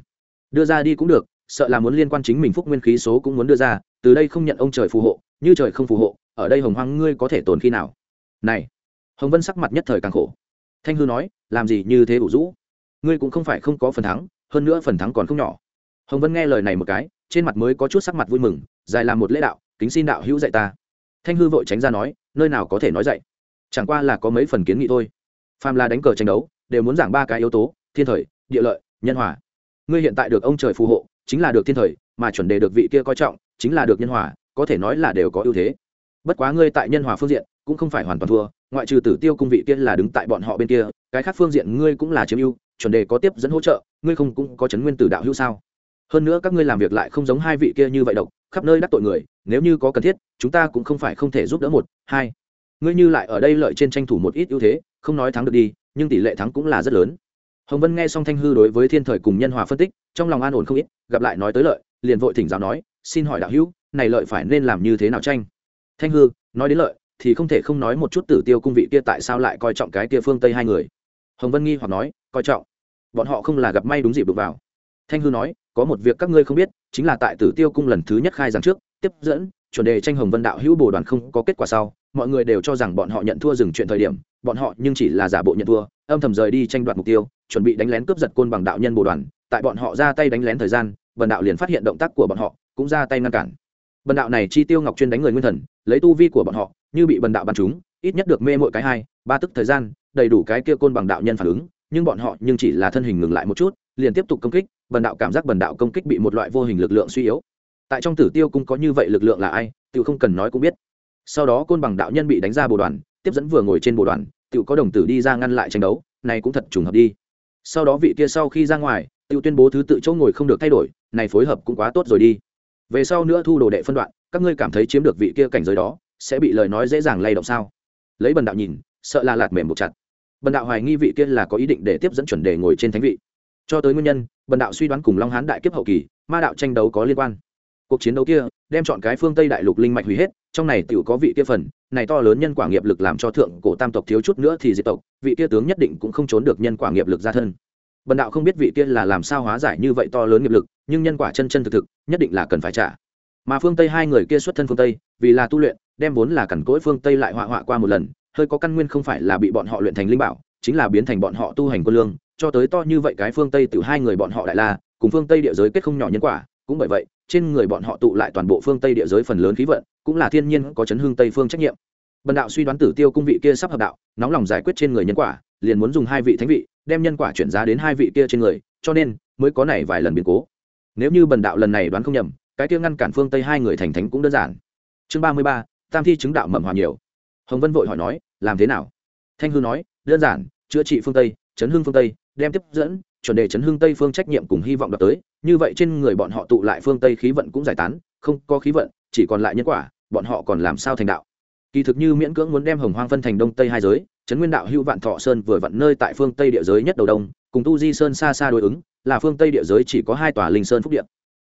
Đưa ra đi cũng được, sợ là muốn liên quan chính mình phúc nguyên khí số cũng muốn đưa ra từ đây không nhận ông trời phù hộ, như trời không phù hộ, ở đây hồng hoang ngươi có thể tồn khi nào? Này, hồng vân sắc mặt nhất thời càng khổ. Thanh hư nói, làm gì như thế đủ rũ? Ngươi cũng không phải không có phần thắng, hơn nữa phần thắng còn không nhỏ. Hồng vân nghe lời này một cái, trên mặt mới có chút sắc mặt vui mừng, dài làm một lễ đạo, kính xin đạo hữu dạy ta. Thanh hư vội tránh ra nói, nơi nào có thể nói dạy? Chẳng qua là có mấy phần kiến nghị thôi. Phàm là đánh cờ tranh đấu, đều muốn giảng ba cái yếu tố, thiên thời, địa lợi, nhân hòa. Ngươi hiện tại được ông trời phù hộ, chính là được thiên thời, mà chuẩn đề được vị kia coi trọng chính là được nhân hòa, có thể nói là đều có ưu thế. Bất quá ngươi tại nhân hòa phương diện cũng không phải hoàn toàn thua, ngoại trừ tử tiêu cung vị kia là đứng tại bọn họ bên kia, cái khác phương diện ngươi cũng là chiếm ưu, chuẩn đề có tiếp dẫn hỗ trợ, ngươi không cũng có chấn nguyên tử đạo hữu sao? Hơn nữa các ngươi làm việc lại không giống hai vị kia như vậy độc, khắp nơi đắc tội người, nếu như có cần thiết, chúng ta cũng không phải không thể giúp đỡ một, hai. Ngươi như lại ở đây lợi trên tranh thủ một ít ưu thế, không nói thắng được đi, nhưng tỷ lệ thắng cũng là rất lớn. Hồng vân nghe xong thanh hư đối với thiên thời cùng nhân hòa phân tích, trong lòng an ổn không ít, gặp lại nói tới lợi, liền vội thỉnh giáo nói xin hỏi đạo hữu, này lợi phải nên làm như thế nào tranh? Thanh hư, nói đến lợi, thì không thể không nói một chút tử tiêu cung vị kia tại sao lại coi trọng cái kia phương tây hai người? Hồng vân nghi hoặc nói, coi trọng. Bọn họ không là gặp may đúng dịp đụng vào. Thanh hư nói, có một việc các ngươi không biết, chính là tại tử tiêu cung lần thứ nhất khai giảng trước, tiếp dẫn, chuẩn đề tranh hồng vân đạo hữu bồ đoàn không có kết quả sau, mọi người đều cho rằng bọn họ nhận thua dừng chuyện thời điểm, bọn họ nhưng chỉ là giả bộ nhận thua, âm thầm rời đi tranh đoạt mục tiêu, chuẩn bị đánh lén cướp giật côn bằng đạo nhân bồ đoàn. Tại bọn họ ra tay đánh lén thời gian bần đạo liền phát hiện động tác của bọn họ cũng ra tay ngăn cản. Bần đạo này chi tiêu ngọc chuyên đánh người nguyên thần, lấy tu vi của bọn họ, như bị bần đạo bắn chúng ít nhất được mê mỗi cái hai, ba tức thời gian, đầy đủ cái kia côn bằng đạo nhân phản ứng, nhưng bọn họ nhưng chỉ là thân hình ngừng lại một chút, liền tiếp tục công kích, bần đạo cảm giác bần đạo công kích bị một loại vô hình lực lượng suy yếu. Tại trong tử tiêu cung có như vậy lực lượng là ai tự không cần nói cũng biết. Sau đó côn bằng đạo nhân bị đánh ra bồ đoàn, tiếp dẫn vừa ngồi trên bồ đoàn tự có đồng tử đi ra ngăn lại tranh đấu, này cũng thật trùng hợp đi. Sau đó vị kia sau khi ra ngoài tự tuyên bố thứ tự chỗ ngồi không được thay đổi, này phối hợp cũng quá tốt rồi đi về sau nữa thu đồ đệ phân đoạn, các ngươi cảm thấy chiếm được vị kia cảnh giới đó, sẽ bị lời nói dễ dàng lay động sao? Lấy bần đạo nhìn, sợ là lạt mềm một chặt. Bần đạo hoài nghi vị kia là có ý định để tiếp dẫn chuẩn đề ngồi trên thánh vị. Cho tới nguyên nhân, bần đạo suy đoán cùng long hán đại kiếp hậu kỳ, ma đạo tranh đấu có liên quan. Cuộc chiến đấu kia, đem chọn cái phương tây đại lục linh mạch hủy hết, trong này tiểu có vị kia phần, này to lớn nhân quả nghiệp lực làm cho thượng cổ tam tộc thiếu chút nữa thì diệt tộc, vị kia tướng nhất định cũng không trốn được nhân quả nghiệp lực ra thân. Bần đạo không biết vị kia là làm sao hóa giải như vậy to lớn nghiệp lực nhưng nhân quả chân chân thực thực, nhất định là cần phải trả. Mà phương tây hai người kia xuất thân phương tây, vì là tu luyện, đem vốn là cằn cỗi phương tây lại họa họa qua một lần, hơi có căn nguyên không phải là bị bọn họ luyện thành linh bảo, chính là biến thành bọn họ tu hành quân lương, cho tới to như vậy cái phương tây từ hai người bọn họ đại la cùng phương tây địa giới kết không nhỏ nhân quả, cũng bởi vậy, trên người bọn họ tụ lại toàn bộ phương tây địa giới phần lớn khí vận, cũng là thiên nhiên có chấn hương tây phương trách nhiệm. Bần đạo suy đoán tử tiêu cung vị kia sắp hợp đạo, nóng lòng giải quyết trên người nhân quả, liền muốn dùng hai vị thánh vị, đem nhân quả chuyển giá đến hai vị kia trên người, cho nên mới có này vài lần biến cố nếu như bần đạo lần này đoán không nhầm, cái kia ngăn cản phương tây hai người thành thánh cũng đơn giản. Chương ba mươi ba, tam thi chứng đạo mầm hòa nhiều. Hồng vân vội hỏi nói, làm thế nào? Thanh hư nói, đơn giản, chữa trị phương tây, chấn hưng phương tây, đem tiếp dẫn, chuẩn đề chấn hưng tây phương trách nhiệm cùng hy vọng đập tới. Như vậy trên người bọn họ tụ lại phương tây khí vận cũng giải tán, không có khí vận, chỉ còn lại nhân quả, bọn họ còn làm sao thành đạo? Kỳ thực như miễn cưỡng muốn đem hồng hoang phân thành đông tây hai giới, chấn nguyên đạo hữu vạn thọ sơn vừa vặn nơi tại phương tây địa giới nhất đầu đông, cùng tu di sơn xa xa đối ứng là phương tây địa giới chỉ có hai tòa linh sơn phúc điện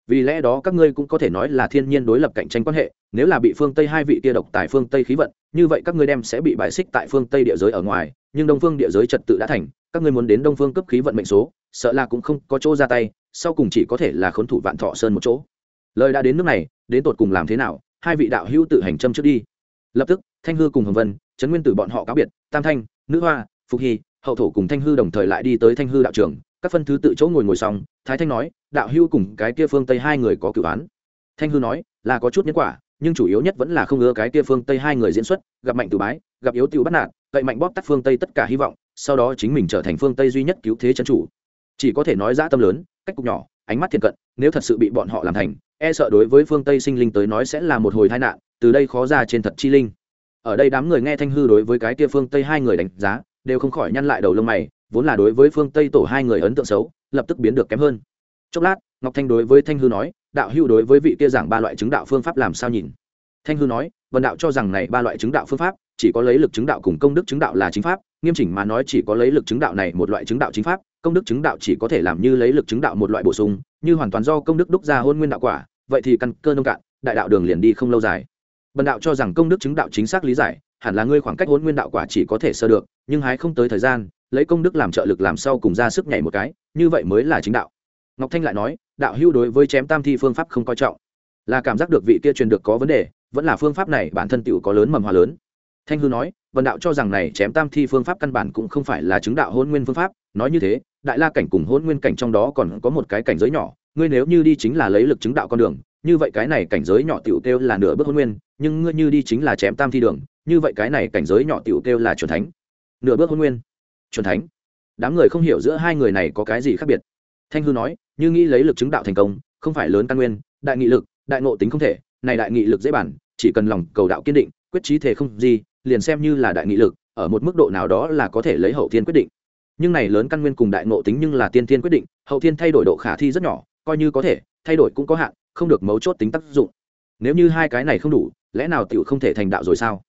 vì lẽ đó các ngươi cũng có thể nói là thiên nhiên đối lập cạnh tranh quan hệ, nếu là bị phương tây hai vị kia độc tại phương tây khí vận, như vậy các ngươi đem sẽ bị bại xích tại phương tây địa giới ở ngoài, nhưng đông phương địa giới trật tự đã thành, các ngươi muốn đến đông phương cấp khí vận mệnh số, sợ là cũng không có chỗ ra tay, sau cùng chỉ có thể là khốn thủ vạn thọ sơn một chỗ. Lời đã đến nước này, đến tột cùng làm thế nào, hai vị đạo hữu tự hành châm trước đi. Lập tức, thanh hư cùng hồng vân, trấn nguyên tử bọn họ cáo biệt, tam thanh, nữ hoa, phục hy hậu thổ cùng thanh hư đồng thời lại đi tới thanh hư đạo trường các phân thứ tự chỗ ngồi ngồi xong, thái thanh nói, đạo hưu cùng cái kia phương tây hai người có cử án. Thanh hư nói, là có chút nhân quả, nhưng chủ yếu nhất vẫn là không ưa cái kia phương tây hai người diễn xuất, gặp mạnh từ bái, gặp yếu tiểu bắt nạt cậy mạnh bóp tắt phương tây tất cả hy vọng, sau đó chính mình trở thành phương tây duy nhất cứu thế chân chủ. Chỉ có thể nói dã tâm lớn, cách cục nhỏ, ánh mắt thiện cận, nếu thật sự bị bọn họ làm thành e sợ đối với phương tây sinh linh tới nói sẽ là một hồi tai nạn, từ đây khó ra trên thật chi linh. Ở đây đám người nghe thanh hư đối với cái kia phương tây hai người đánh giá, đều không khỏi nhăn lại đầu lông mày vốn là đối với phương tây tổ hai người ấn tượng xấu, lập tức biến được kém hơn. Chốc lát, ngọc thanh đối với thanh hư nói, đạo hưu đối với vị kia giảng ba loại chứng đạo phương pháp làm sao nhìn? Thanh hư nói vần đạo cho rằng này ba loại chứng đạo phương pháp, chỉ có lấy lực chứng đạo cùng công đức chứng đạo là chính pháp, nghiêm chỉnh mà nói chỉ có lấy lực chứng đạo này một loại chứng đạo chính pháp, công đức chứng đạo chỉ có thể làm như lấy lực chứng đạo một loại bổ sung, như hoàn toàn do công đức đúc ra hôn nguyên đạo quả, vậy thì căn cơ nông cạn, đại đạo đường liền đi không lâu dài. Bần đạo cho rằng công đức chứng đạo chính xác lý giải, hẳn là ngươi khoảng cách hôn nguyên đạo quả chỉ có thể sơ được, nhưng hái không tới thời gian lấy công đức làm trợ lực làm sau cùng ra sức nhảy một cái, như vậy mới là chính đạo. Ngọc thanh lại nói, đạo hưu đối với chém tam thi phương pháp không coi trọng. Là cảm giác được vị kia truyền được có vấn đề, vẫn là phương pháp này bản thân tựu có lớn mầm hòa lớn. Thanh hư nói, vần đạo cho rằng này chém tam thi phương pháp căn bản cũng không phải là chứng đạo hôn nguyên phương pháp, nói như thế, đại la cảnh cùng hôn nguyên cảnh trong đó còn có một cái cảnh giới nhỏ, ngươi nếu như đi chính là lấy lực chứng đạo con đường, như vậy cái này cảnh giới nhỏ tiểu kêu là nửa bước hôn nguyên, nhưng ngươi như đi chính là chém tam thi đường, như vậy cái này cảnh giới nhỏ tiểu kêu là chuẩn thánh. Nửa bước hôn nguyên chuẩn thánh. Đám người không hiểu giữa hai người này có cái gì khác biệt. Thanh hư nói, như nghĩ lấy lực chứng đạo thành công, không phải lớn căn nguyên, đại nghị lực, đại ngộ tính không thể, này đại nghị lực dễ bản, chỉ cần lòng cầu đạo kiên định, quyết trí thể không gì, liền xem như là đại nghị lực, ở một mức độ nào đó là có thể lấy hậu thiên quyết định. Nhưng này lớn căn nguyên cùng đại ngộ tính nhưng là tiên thiên quyết định, hậu thiên thay đổi độ khả thi rất nhỏ, coi như có thể, thay đổi cũng có hạn, không được mấu chốt tính tác dụng. Nếu như hai cái này không đủ, lẽ nào tiểu không thể thành đạo rồi sao?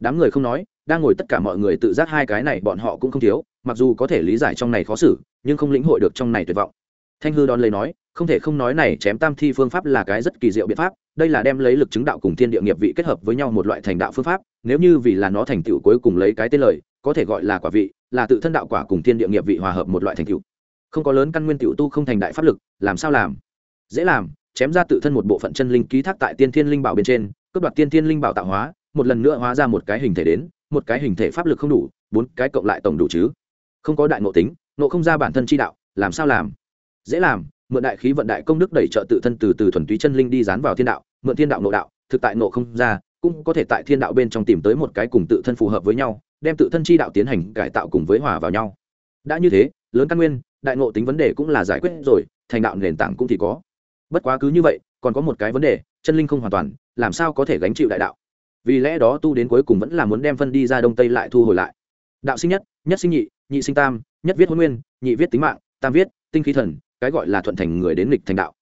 Đám người không nói đang ngồi tất cả mọi người tự giác hai cái này bọn họ cũng không thiếu, mặc dù có thể lý giải trong này khó xử, nhưng không lĩnh hội được trong này tuyệt vọng. Thanh hư đón lấy nói, không thể không nói này chém tam thi phương pháp là cái rất kỳ diệu biện pháp, đây là đem lấy lực chứng đạo cùng thiên địa nghiệp vị kết hợp với nhau một loại thành đạo phương pháp, nếu như vì là nó thành tựu cuối cùng lấy cái tên lời, có thể gọi là quả vị, là tự thân đạo quả cùng thiên địa nghiệp vị hòa hợp một loại thành tựu. Không có lớn căn nguyên tựu tu không thành đại pháp lực, làm sao làm? Dễ làm, chém ra tự thân một bộ phận chân linh ký thác tại tiên thiên linh bảo bên trên, cướp đoạt tiên thiên linh bảo tạo hóa, một lần nữa hóa ra một cái hình thể đến một cái hình thể pháp lực không đủ, bốn cái cộng lại tổng đủ chứ? Không có đại ngộ tính, ngộ không ra bản thân chi đạo, làm sao làm? Dễ làm, mượn đại khí vận đại công đức đẩy trợ tự thân từ từ thuần túy chân linh đi dán vào thiên đạo, mượn thiên đạo nội đạo, thực tại nộ không ra, cũng có thể tại thiên đạo bên trong tìm tới một cái cùng tự thân phù hợp với nhau, đem tự thân chi đạo tiến hành cải tạo cùng với hòa vào nhau. Đã như thế, lớn căn nguyên, đại ngộ tính vấn đề cũng là giải quyết rồi, thành đạo nền tảng cũng thì có. Bất quá cứ như vậy, còn có một cái vấn đề, chân linh không hoàn toàn, làm sao có thể gánh chịu đại đạo? Vì lẽ đó tu đến cuối cùng vẫn là muốn đem phân đi ra đông tây lại thu hồi lại. Đạo sinh nhất nhất sinh nhị nhị sinh tam, nhất viết hôn nguyên, nhị viết tính mạng, tam viết tinh khí thần, cái gọi là thuận thành người đến lịch thành đạo.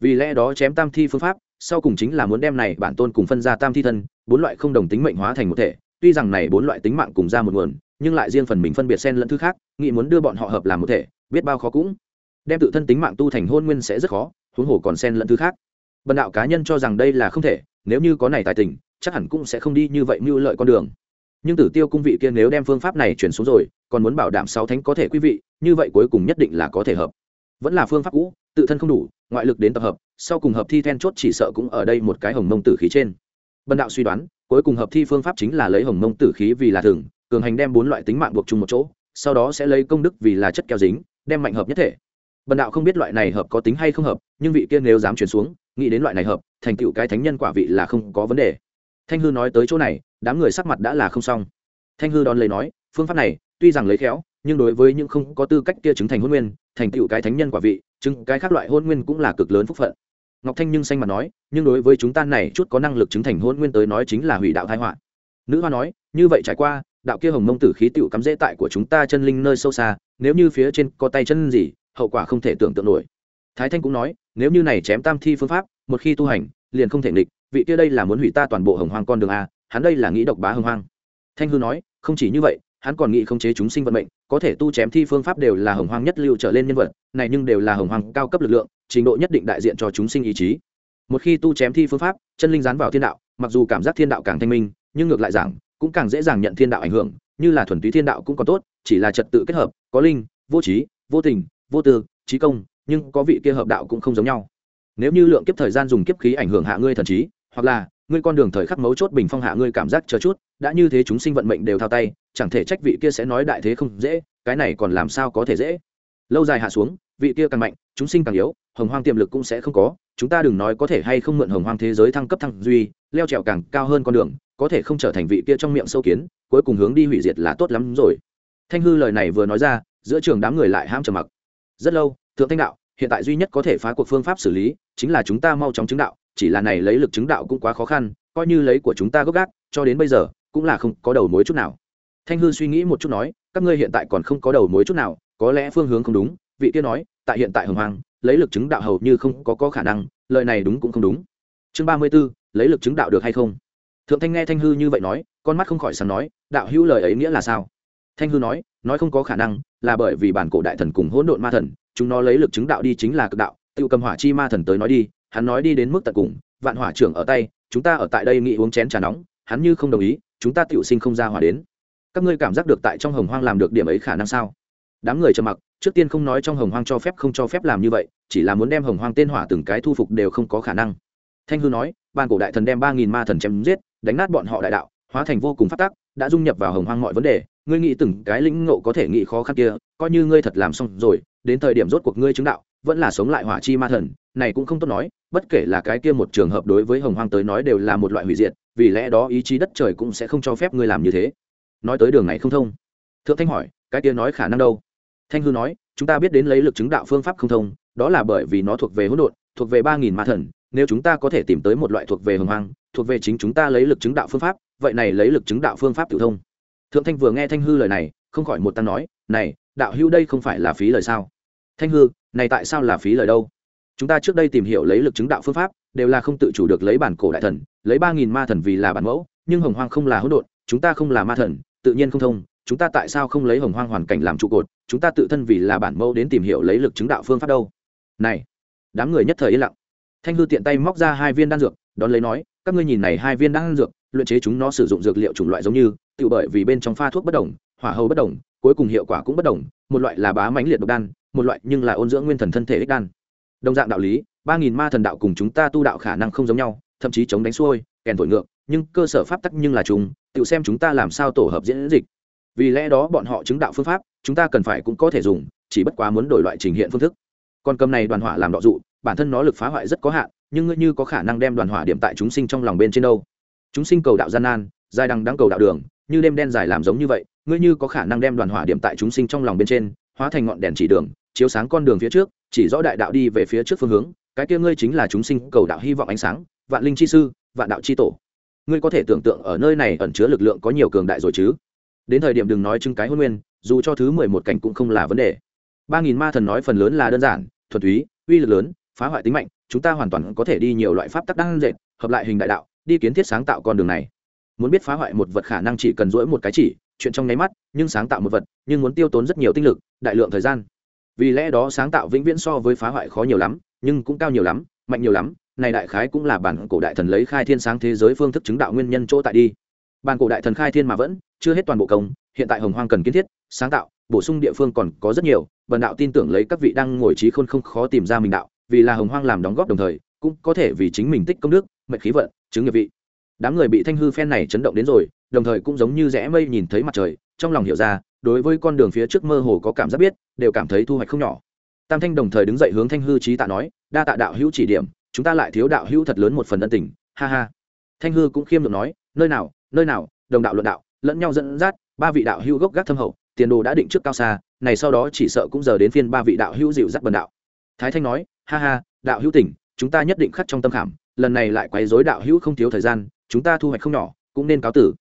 Vì lẽ đó chém tam thi phương pháp, sau cùng chính là muốn đem này bản tôn cùng phân ra tam thi thân, bốn loại không đồng tính mệnh hóa thành một thể. Tuy rằng này bốn loại tính mạng cùng ra một nguồn, nhưng lại riêng phần mình phân biệt xen lẫn thứ khác, nghĩ muốn đưa bọn họ hợp làm một thể, biết bao khó cũng. Đem tự thân tính mạng tu thành hôn nguyên sẽ rất khó, huống hồ còn xen lẫn thứ khác. Bần đạo cá nhân cho rằng đây là không thể, nếu như có này tài tình chắc hẳn cũng sẽ không đi như vậy mưu lợi con đường. Nhưng tử tiêu cung vị kia nếu đem phương pháp này chuyển xuống rồi, còn muốn bảo đảm sáu thánh có thể quý vị, như vậy cuối cùng nhất định là có thể hợp. Vẫn là phương pháp cũ, tự thân không đủ, ngoại lực đến tập hợp, sau cùng hợp thi then chốt chỉ sợ cũng ở đây một cái hồng mông tử khí trên. Bần đạo suy đoán, cuối cùng hợp thi phương pháp chính là lấy hồng mông tử khí vì là thường, cường hành đem bốn loại tính mạng buộc chung một chỗ, sau đó sẽ lấy công đức vì là chất keo dính, đem mạnh hợp nhất thể. Bần đạo không biết loại này hợp có tính hay không hợp, nhưng vị kia nếu dám chuyển xuống, nghĩ đến loại này hợp, thành tựu cái thánh nhân quả vị là không có vấn đề thanh hư nói tới chỗ này, đám người sắc mặt đã là không xong. Thanh hư đón lấy nói, phương pháp này, tuy rằng lấy khéo, nhưng đối với những không có tư cách kia chứng thành hôn nguyên, thành tựu cái thánh nhân quả vị, chứng cái khác loại hôn nguyên cũng là cực lớn phúc phận. Ngọc thanh nhưng xanh mặt nói, nhưng đối với chúng ta này chút có năng lực chứng thành hôn nguyên tới nói chính là hủy đạo thái họa. Nữ hoa nói, như vậy trải qua, đạo kia hồng mông tử khí tựu cắm dễ tại của chúng ta chân linh nơi sâu xa, nếu như phía trên có tay chân gì, hậu quả không thể tưởng tượng nổi. Thái thanh cũng nói, nếu như này chém tam thi phương pháp, một khi tu hành, liền không thể nghịch vị kia đây là muốn hủy ta toàn bộ hồng hoang con đường a, hắn đây là nghĩ độc bá hồng hoang. Thanh hư nói, không chỉ như vậy, hắn còn nghĩ khống chế chúng sinh vận mệnh, có thể tu chém thi phương pháp đều là hồng hoang nhất lưu trở lên nhân vật, này nhưng đều là hồng hoang cao cấp lực lượng, trình độ nhất định đại diện cho chúng sinh ý chí. Một khi tu chém thi phương pháp, chân linh dán vào thiên đạo, mặc dù cảm giác thiên đạo càng thanh minh, nhưng ngược lại rằng cũng càng dễ dàng nhận thiên đạo ảnh hưởng, như là thuần túy thiên đạo cũng còn tốt, chỉ là trật tự kết hợp, có linh, vô trí, vô tình, vô tư, trí công, nhưng có vị kia hợp đạo cũng không giống nhau. Nếu như lượng kiếp thời gian dùng kiếp khí ảnh hưởng hạ ngươi thần trí hoặc là, ngươi con đường thời khắc mấu chốt bình phong hạ ngươi cảm giác chờ chút, đã như thế chúng sinh vận mệnh đều thao tay, chẳng thể trách vị kia sẽ nói đại thế không dễ, cái này còn làm sao có thể dễ. Lâu dài hạ xuống, vị kia càng mạnh, chúng sinh càng yếu, hồng hoang tiềm lực cũng sẽ không có, chúng ta đừng nói có thể hay không mượn hồng hoang thế giới thăng cấp thăng duy, leo trèo càng cao hơn con đường, có thể không trở thành vị kia trong miệng sâu kiến, cuối cùng hướng đi hủy diệt là tốt lắm rồi. Thanh hư lời này vừa nói ra, giữa trường đám người lại ham trầm mặc. Rất lâu, thượng thanh đạo, hiện tại duy nhất có thể phá cuộc phương pháp xử lý, chính là chúng ta mau chóng chứng đạo chỉ là này lấy lực chứng đạo cũng quá khó khăn coi như lấy của chúng ta gốc gác cho đến bây giờ cũng là không có đầu mối chút nào. Thanh hư suy nghĩ một chút nói các ngươi hiện tại còn không có đầu mối chút nào có lẽ phương hướng không đúng vị kia nói tại hiện tại hồng hoàng lấy lực chứng đạo hầu như không có, có khả năng lời này đúng cũng không đúng. Chương ba mươi b ố lấy lực chứng đạo được hay không? Thượng thanh nghe thanh hư như vậy nói con mắt không khỏi sáng nói đạo hữu lời ấy nghĩa là sao? Thanh hư nói nói không có khả năng là bởi vì bản cổ đại thần cùng hỗn độn ma thần chúng nó lấy lực chứng đạo đi chính là cực đạo tự cầm hỏa chi ma thần tới nói đi hắn nói đi đến mức tận cùng, vạn hỏa trưởng ở tay, chúng ta ở tại đây nghĩ uống chén trà nóng, hắn như không đồng ý, chúng ta tựu sinh không ra hỏa đến. Các ngươi cảm giác được tại trong hồng hoang làm được điểm ấy khả năng sao? Đám người trầm mặc, trước tiên không nói trong hồng hoang cho phép không cho phép làm như vậy, chỉ là muốn đem hồng hoang tên hỏa từng cái thu phục đều không có khả năng. Thanh hư nói ban cổ đại thần đem ba nghìn ma thần chém giết, đánh nát bọn họ đại đạo, hóa thành vô cùng phát tác đã dung nhập vào hồng hoang mọi vấn đề, ngươi nghĩ từng cái lĩnh ngộ có thể nghĩ khó khăn kia, coi như ngươi thật làm xong rồi, đến thời điểm rốt cuộc ngươi chứng đạo vẫn là sống lại hỏa chi ma thần, này cũng không tốt nói, bất kể là cái kia một trường hợp đối với hồng hoang tới nói đều là một loại hủy diệt, vì lẽ đó ý chí đất trời cũng sẽ không cho phép ngươi làm như thế. Nói tới đường này không thông. Thượng thanh hỏi, cái kia nói khả năng đâu? Thanh hư nói, chúng ta biết đến lấy lực chứng đạo phương pháp không thông, đó là bởi vì nó thuộc về hỗn độn, thuộc về ba nghìn ma thần, nếu chúng ta có thể tìm tới một loại thuộc về hồng hoang, thuộc về chính chúng ta lấy lực chứng đạo phương pháp, vậy này lấy lực chứng đạo phương pháp tự thông. Thượng thanh vừa nghe thanh hư lời này, không khỏi một tăng nói, này, đạo hưu đây không phải là phí lời sao? Thanh hư này tại sao là phí lời đâu? Chúng ta trước đây tìm hiểu lấy lực chứng đạo phương pháp, đều là không tự chủ được lấy bản cổ đại thần, lấy ba nghìn ma thần vì là bản mẫu, nhưng hồng hoang không là hỗn độn, chúng ta không là ma thần, tự nhiên không thông, chúng ta tại sao không lấy hồng hoang hoàn cảnh làm trụ cột, chúng ta tự thân vì là bản mẫu đến tìm hiểu lấy lực chứng đạo phương pháp đâu? Này, đám người nhất thời yên lặng. Thanh hư tiện tay móc ra hai viên đan dược, đón lấy nói, các ngươi nhìn này hai viên đan dược, luyện chế chúng nó sử dụng dược liệu chủng loại giống như, tự bởi vì bên trong pha thuốc bất đồng, hỏa hầu bất đồng, cuối cùng hiệu quả cũng bất đồng, một loại là bá mãnh liệt độc đan một loại nhưng là ôn dưỡng nguyên thần thân thể ích đan. Đồng dạng đạo lý, ba nghìn ma thần đạo cùng chúng ta tu đạo khả năng không giống nhau, thậm chí chống đánh xuôi, kèn thổi ngược, nhưng cơ sở pháp tắc nhưng là chúng tự xem chúng ta làm sao tổ hợp diễn dịch. Vì lẽ đó bọn họ chứng đạo phương pháp, chúng ta cần phải cũng có thể dùng, chỉ bất quá muốn đổi loại trình hiện phương thức. Còn cầm này đoàn hỏa làm đọ dụ, bản thân nó lực phá hoại rất có hạn, nhưng ngươi như có khả năng đem đoàn hỏa điểm tại chúng sinh trong lòng bên trên đâu. Chúng sinh cầu đạo gian nan, dài đằng đáng cầu đạo đường, như đêm đen dài làm giống như vậy, ngươi như có khả năng đem đoàn hỏa điểm tại chúng sinh trong lòng bên trên, hóa thành ngọn đèn chỉ đường chiếu sáng con đường phía trước, chỉ rõ đại đạo đi về phía trước phương hướng, cái kia ngươi chính là chúng sinh cầu đạo hy vọng ánh sáng, vạn linh chi sư, vạn đạo chi tổ. Ngươi có thể tưởng tượng ở nơi này ẩn chứa lực lượng có nhiều cường đại rồi chứ? Đến thời điểm đừng nói chứng cái hôn nguyên, dù cho thứ mười một cảnh cũng không là vấn đề. Ba nghìn ma thần nói phần lớn là đơn giản, thuần túy, uy lực lớn, phá hoại tính mạnh, chúng ta hoàn toàn có thể đi nhiều loại pháp tắc đăng dệt, hợp lại hình đại đạo, đi kiến thiết sáng tạo con đường này. Muốn biết phá hoại một vật khả năng chỉ cần dỗi một cái chỉ, chuyện trong nháy mắt, nhưng sáng tạo một vật, nhưng muốn tiêu tốn rất nhiều tinh lực, đại lượng thời gian vì lẽ đó sáng tạo vĩnh viễn so với phá hoại khó nhiều lắm, nhưng cũng cao nhiều lắm, mạnh nhiều lắm. Này đại khái cũng là bản cổ đại thần lấy khai thiên sáng thế giới phương thức chứng đạo nguyên nhân chỗ tại đi. Bản cổ đại thần khai thiên mà vẫn chưa hết toàn bộ công, hiện tại hồng hoang cần kiến thiết, sáng tạo, bổ sung địa phương còn có rất nhiều, bần đạo tin tưởng lấy các vị đang ngồi trí khôn không khó tìm ra mình đạo, vì là hồng hoang làm đóng góp đồng thời, cũng có thể vì chính mình tích công đức, mệnh khí vận, chứng nghiệp vị. Đám người bị thanh hư phen này chấn động đến rồi, đồng thời cũng giống như rẽ mây nhìn thấy mặt trời trong lòng hiểu ra, đối với con đường phía trước mơ hồ có cảm giác biết, đều cảm thấy thu hoạch không nhỏ. Tam thanh đồng thời đứng dậy hướng thanh hư trí tạ nói, đa tạ đạo hữu chỉ điểm, chúng ta lại thiếu đạo hữu thật lớn một phần ân tình. Ha ha. Thanh hư cũng khiêm được nói, nơi nào nơi nào, đồng đạo luận đạo, lẫn nhau dẫn dắt, ba vị đạo hữu gốc gác thâm hậu, tiền đồ đã định trước cao xa, này sau đó chỉ sợ cũng giờ đến phiên ba vị đạo hữu dịu dắt bần đạo. Thái thanh nói, ha ha, đạo hữu tỉnh, chúng ta nhất định khắc trong tâm khảm, lần này lại quấy rối đạo hữu không thiếu thời gian, chúng ta thu hoạch không nhỏ, cũng nên cáo tử.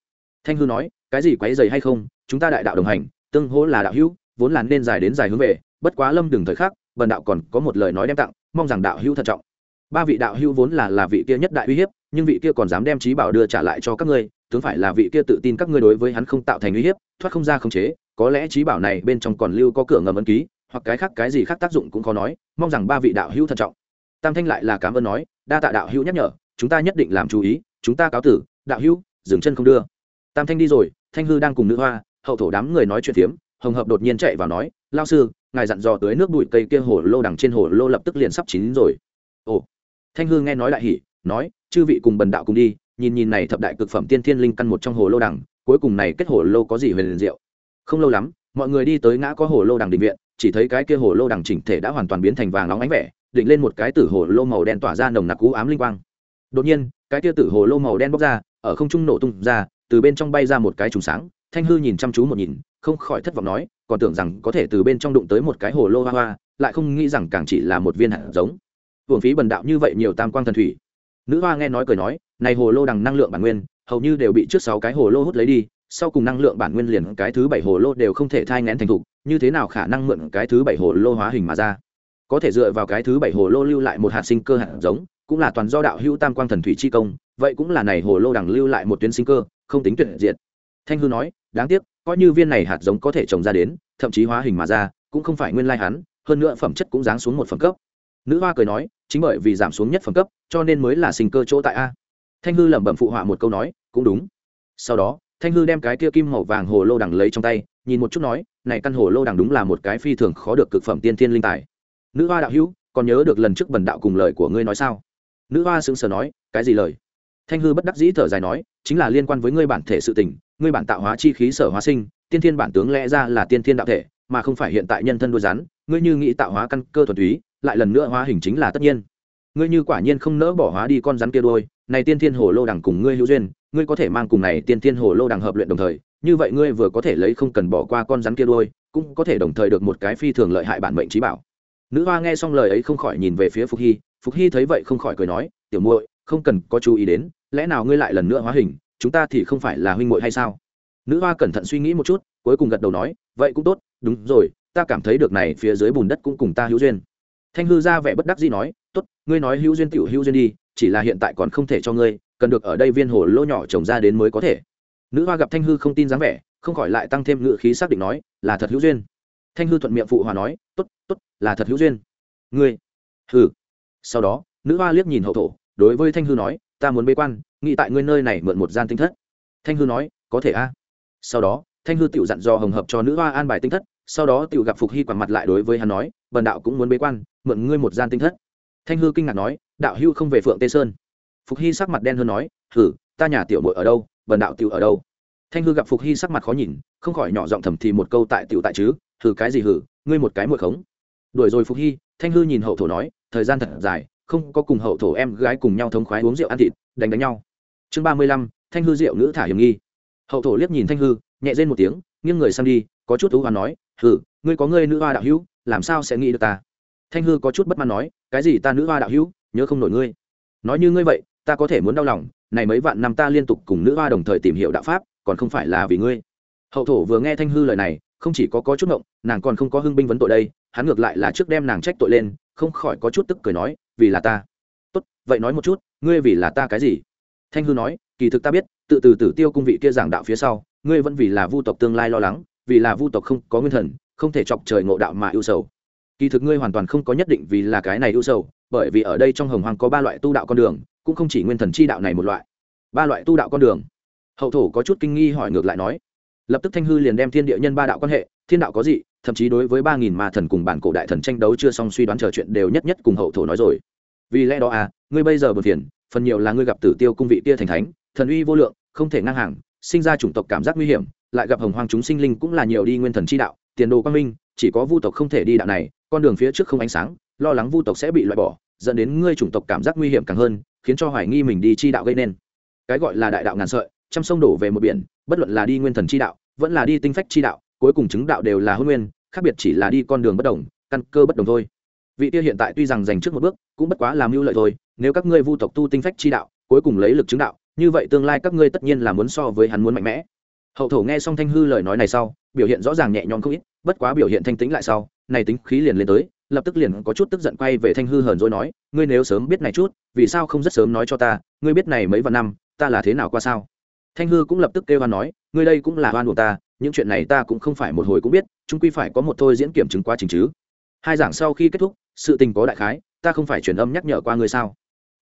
Thanh hư nói, cái gì quấy dày hay không chúng ta đại đạo đồng hành, tương hỗ là đạo hữu, vốn là nên dài đến dài hướng về, bất quá lâm đừng thời khắc, bần đạo còn có một lời nói đem tặng, mong rằng đạo hữu thận trọng. Ba vị đạo hữu vốn là là vị kia nhất đại uy hiếp, nhưng vị kia còn dám đem trí bảo đưa trả lại cho các ngươi, tướng phải là vị kia tự tin các ngươi đối với hắn không tạo thành uy hiếp, thoát không ra khống chế, có lẽ trí bảo này bên trong còn lưu có cửa ngầm ấn ký, hoặc cái khác cái gì khác tác dụng cũng khó nói, mong rằng ba vị đạo hữu thận trọng. Tam thanh lại là cảm ơn nói, đa tạ đạo hữu nhắc nhở, chúng ta nhất định làm chú ý, chúng ta cáo tử, đạo hữu, dừng chân không đưa. Tam thanh đi rồi, thanh hư đang cùng nữ hoa hậu thổ đám người nói chuyện phiếm, hồng hợp đột nhiên chạy vào nói, lao sư, ngài dặn dò tới nước bụi cây kia hồ lô đằng trên hồ lô lập tức liền sắp chín rồi. Ồ, thanh hư nghe nói đại hỉ, nói, chư vị cùng bần đạo cùng đi, nhìn nhìn này thập đại cực phẩm tiên thiên linh căn một trong hồ lô đằng, cuối cùng này kết hồ lô có gì huyền diệu? Không lâu lắm, mọi người đi tới ngã có hồ lô đằng định viện, chỉ thấy cái kia hồ lô đằng chỉnh thể đã hoàn toàn biến thành vàng nóng ánh vẻ, định lên một cái tử hồ lô màu đen tỏa ra nồng nặc cú ám linh quang. Đột nhiên, cái kia tử hồ lô màu đen bốc ra, ở không trung nổ tung ra, từ bên trong bay ra một cái trùng sáng thanh hư nhìn chăm chú một nhìn, không khỏi thất vọng nói, còn tưởng rằng có thể từ bên trong đụng tới một cái hồ lô hoa hoa, lại không nghĩ rằng càng chỉ là một viên hạt giống. Hưởng phí bần đạo như vậy nhiều tam quang thần thủy. Nữ hoa nghe nói cười nói, này hồ lô đằng năng lượng bản nguyên, hầu như đều bị trước sáu cái hồ lô hút lấy đi, sau cùng năng lượng bản nguyên liền cái thứ bảy hồ lô đều không thể thai ngén thành thục, như thế nào khả năng mượn cái thứ bảy hồ lô hóa hình mà ra? Có thể dựa vào cái thứ bảy hồ lô lưu lại một hạt sinh cơ hạt giống, cũng là toàn do đạo hữu tam quang thần thủy chi công, vậy cũng là này hồ lô đằng lưu lại một tuyến sinh cơ, không tính tuyệt diệt. Thanh hư nói đáng tiếc, coi như viên này hạt giống có thể trồng ra đến, thậm chí hóa hình mà ra, cũng không phải nguyên lai hắn, hơn nữa phẩm chất cũng giáng xuống một phẩm cấp. Nữ hoa cười nói, chính bởi vì giảm xuống nhất phẩm cấp, cho nên mới là sinh cơ chỗ tại a. Thanh hư lẩm bẩm phụ họa một câu nói, cũng đúng. Sau đó, thanh hư đem cái kia kim màu vàng hồ lô đằng lấy trong tay, nhìn một chút nói, này căn hồ lô đằng đúng là một cái phi thường khó được cực phẩm tiên thiên linh tài. Nữ hoa đạo hữu, còn nhớ được lần trước bần đạo cùng lời của ngươi nói sao? Nữ hoa sững sờ nói, cái gì lời? Thanh hư bất đắc dĩ thở dài nói, chính là liên quan với ngươi bản thể sự tình ngươi bản tạo hóa chi khí sở hóa sinh, tiên thiên bản tướng lẽ ra là tiên thiên đạo thể, mà không phải hiện tại nhân thân đôi rắn, ngươi như nghĩ tạo hóa căn cơ thuần túy, lại lần nữa hóa hình chính là tất nhiên. Ngươi như quả nhiên không nỡ bỏ hóa đi con rắn kia đôi, này tiên thiên hồ lô đằng cùng ngươi hữu duyên, ngươi có thể mang cùng này tiên thiên hồ lô đằng hợp luyện đồng thời, như vậy ngươi vừa có thể lấy không cần bỏ qua con rắn kia đôi, cũng có thể đồng thời được một cái phi thường lợi hại bản mệnh trí bảo. Nữ hoa nghe xong lời ấy không khỏi nhìn về phía phục hy phục hy thấy vậy không khỏi cười nói, tiểu muội, không cần có chú ý đến, lẽ nào ngươi lại lần nữa hóa hình chúng ta thì không phải là huynh muội hay sao? Nữ hoa cẩn thận suy nghĩ một chút, cuối cùng gật đầu nói, vậy cũng tốt, đúng rồi, ta cảm thấy được này phía dưới bùn đất cũng cùng ta hữu duyên. Thanh hư ra vẻ bất đắc dĩ nói, tốt, ngươi nói hữu duyên tiểu hữu duyên đi, chỉ là hiện tại còn không thể cho ngươi, cần được ở đây viên hồ lô nhỏ trồng ra đến mới có thể. Nữ hoa gặp thanh hư không tin dáng vẻ, không khỏi lại tăng thêm ngự khí xác định nói, là thật hữu duyên. Thanh hư thuận miệng phụ hòa nói, tốt tốt, là thật hữu duyên. Ngươi, hừ. Sau đó, nữ hoa liếc nhìn hậu thổ, đối với thanh hư nói, ta muốn bế quan nghĩ tại ngươi nơi này mượn một gian tinh thất. Thanh hư nói, có thể a. Sau đó, thanh hư tự dặn dò hồng hợp cho nữ hoa an bài tinh thất, sau đó tự gặp phục hy quẳng mặt lại đối với hắn nói, bần đạo cũng muốn bế quan, mượn ngươi một gian tinh thất. Thanh hư kinh ngạc nói, đạo hưu không về phượng tê sơn. Phục hy sắc mặt đen hơn nói, hử, ta nhà tiểu mội ở đâu, bần đạo tiểu ở đâu? Thanh hư gặp phục hy sắc mặt khó nhìn, không khỏi nhỏ giọng thầm thì một câu tại tiểu tại chứ, hử, cái gì hử, ngươi một cái mội khống. Đuổi rồi phục hy, thanh hư nhìn hậu thổ nói, thời gian thật dài, không có cùng hậu thổ em gái cùng nhau thống khoái uống rượu ăn thịt, đánh đánh nhau chương ba mươi lăm, thanh hư rượu nữ thả hiểm nghi. Hậu thổ liếc nhìn thanh hư, nhẹ rên một tiếng, nghiêng người sang đi, có chút thú hoa nói, hừ, ngươi có ngươi nữ hoa đạo hữu, làm sao sẽ nghĩ được ta? Thanh hư có chút bất mãn nói, cái gì ta nữ hoa đạo hữu, nhớ không nổi ngươi? Nói như ngươi vậy, ta có thể muốn đau lòng, này mấy vạn năm ta liên tục cùng nữ hoa đồng thời tìm hiểu đạo pháp, còn không phải là vì ngươi. Hậu thổ vừa nghe thanh hư lời này, không chỉ có có chút ngộng, nàng còn không có hưng binh vấn tội đây, hắn ngược lại là trước đem nàng trách tội lên, không khỏi có chút tức cười nói, vì là ta. Tốt, vậy nói một chút, ngươi vì là ta cái gì? Thanh hư nói, kỳ thực ta biết, tự từ tử tiêu cung vị kia giảng đạo phía sau, ngươi vẫn vì là vu tộc tương lai lo lắng, vì là vu tộc không có nguyên thần, không thể chọc trời ngộ đạo mà ưu sầu. Kỳ thực ngươi hoàn toàn không có nhất định vì là cái này ưu sầu, bởi vì ở đây trong hồng hoàng có ba loại tu đạo con đường, cũng không chỉ nguyên thần chi đạo này một loại. Ba loại tu đạo con đường. Hậu thổ có chút kinh nghi hỏi ngược lại nói. Lập tức thanh hư liền đem thiên địa nhân ba đạo quan hệ, thiên đạo có gì thậm chí đối với ba nghìn ma thần cùng bản cổ đại thần tranh đấu chưa xong suy đoán chờ chuyện đều nhất nhất cùng hậu thổ nói rồi. Vì lẽ đó à ngươi bây giờ bận phiền phần nhiều là ngươi gặp tử tiêu cung vị kia thành thánh, thần uy vô lượng, không thể ngang hàng, sinh ra chủng tộc cảm giác nguy hiểm, lại gặp hồng hoàng chúng sinh linh cũng là nhiều đi nguyên thần chi đạo, tiền đồ quang minh, chỉ có vu tộc không thể đi đạo này, con đường phía trước không ánh sáng, lo lắng vu tộc sẽ bị loại bỏ, dẫn đến ngươi chủng tộc cảm giác nguy hiểm càng hơn, khiến cho hoài nghi mình đi chi đạo gây nên. Cái gọi là đại đạo ngàn sợi, trăm sông đổ về một biển, bất luận là đi nguyên thần chi đạo, vẫn là đi tinh phách chi đạo, cuối cùng chứng đạo đều là hôn nguyên, khác biệt chỉ là đi con đường bất đồng, căn cơ bất đồng thôi vị tiêu hiện tại tuy rằng giành trước một bước, cũng bất quá làm mưu lợi thôi, nếu các ngươi vu tộc tu tinh phách chi đạo, cuối cùng lấy lực chứng đạo, như vậy tương lai các ngươi tất nhiên là muốn so với hắn muốn mạnh mẽ. Hậu thổ nghe xong thanh hư lời nói này sau, biểu hiện rõ ràng nhẹ nhõm không ít, bất quá biểu hiện thanh tĩnh lại sau, này tính khí liền lên tới, lập tức liền có chút tức giận quay về thanh hư hờn dỗi nói, ngươi nếu sớm biết này chút, vì sao không rất sớm nói cho ta, ngươi biết này mấy vạn năm, ta là thế nào qua sao? Thanh hư cũng lập tức kêu hoan nói, ngươi đây cũng là hoan của ta, những chuyện này ta cũng không phải một hồi cũng biết, chúng quy phải có một thôi diễn kiểm chứng quá trình chứ hai giảng sau khi kết thúc, sự tình có đại khái, ta không phải truyền âm nhắc nhở qua ngươi sao?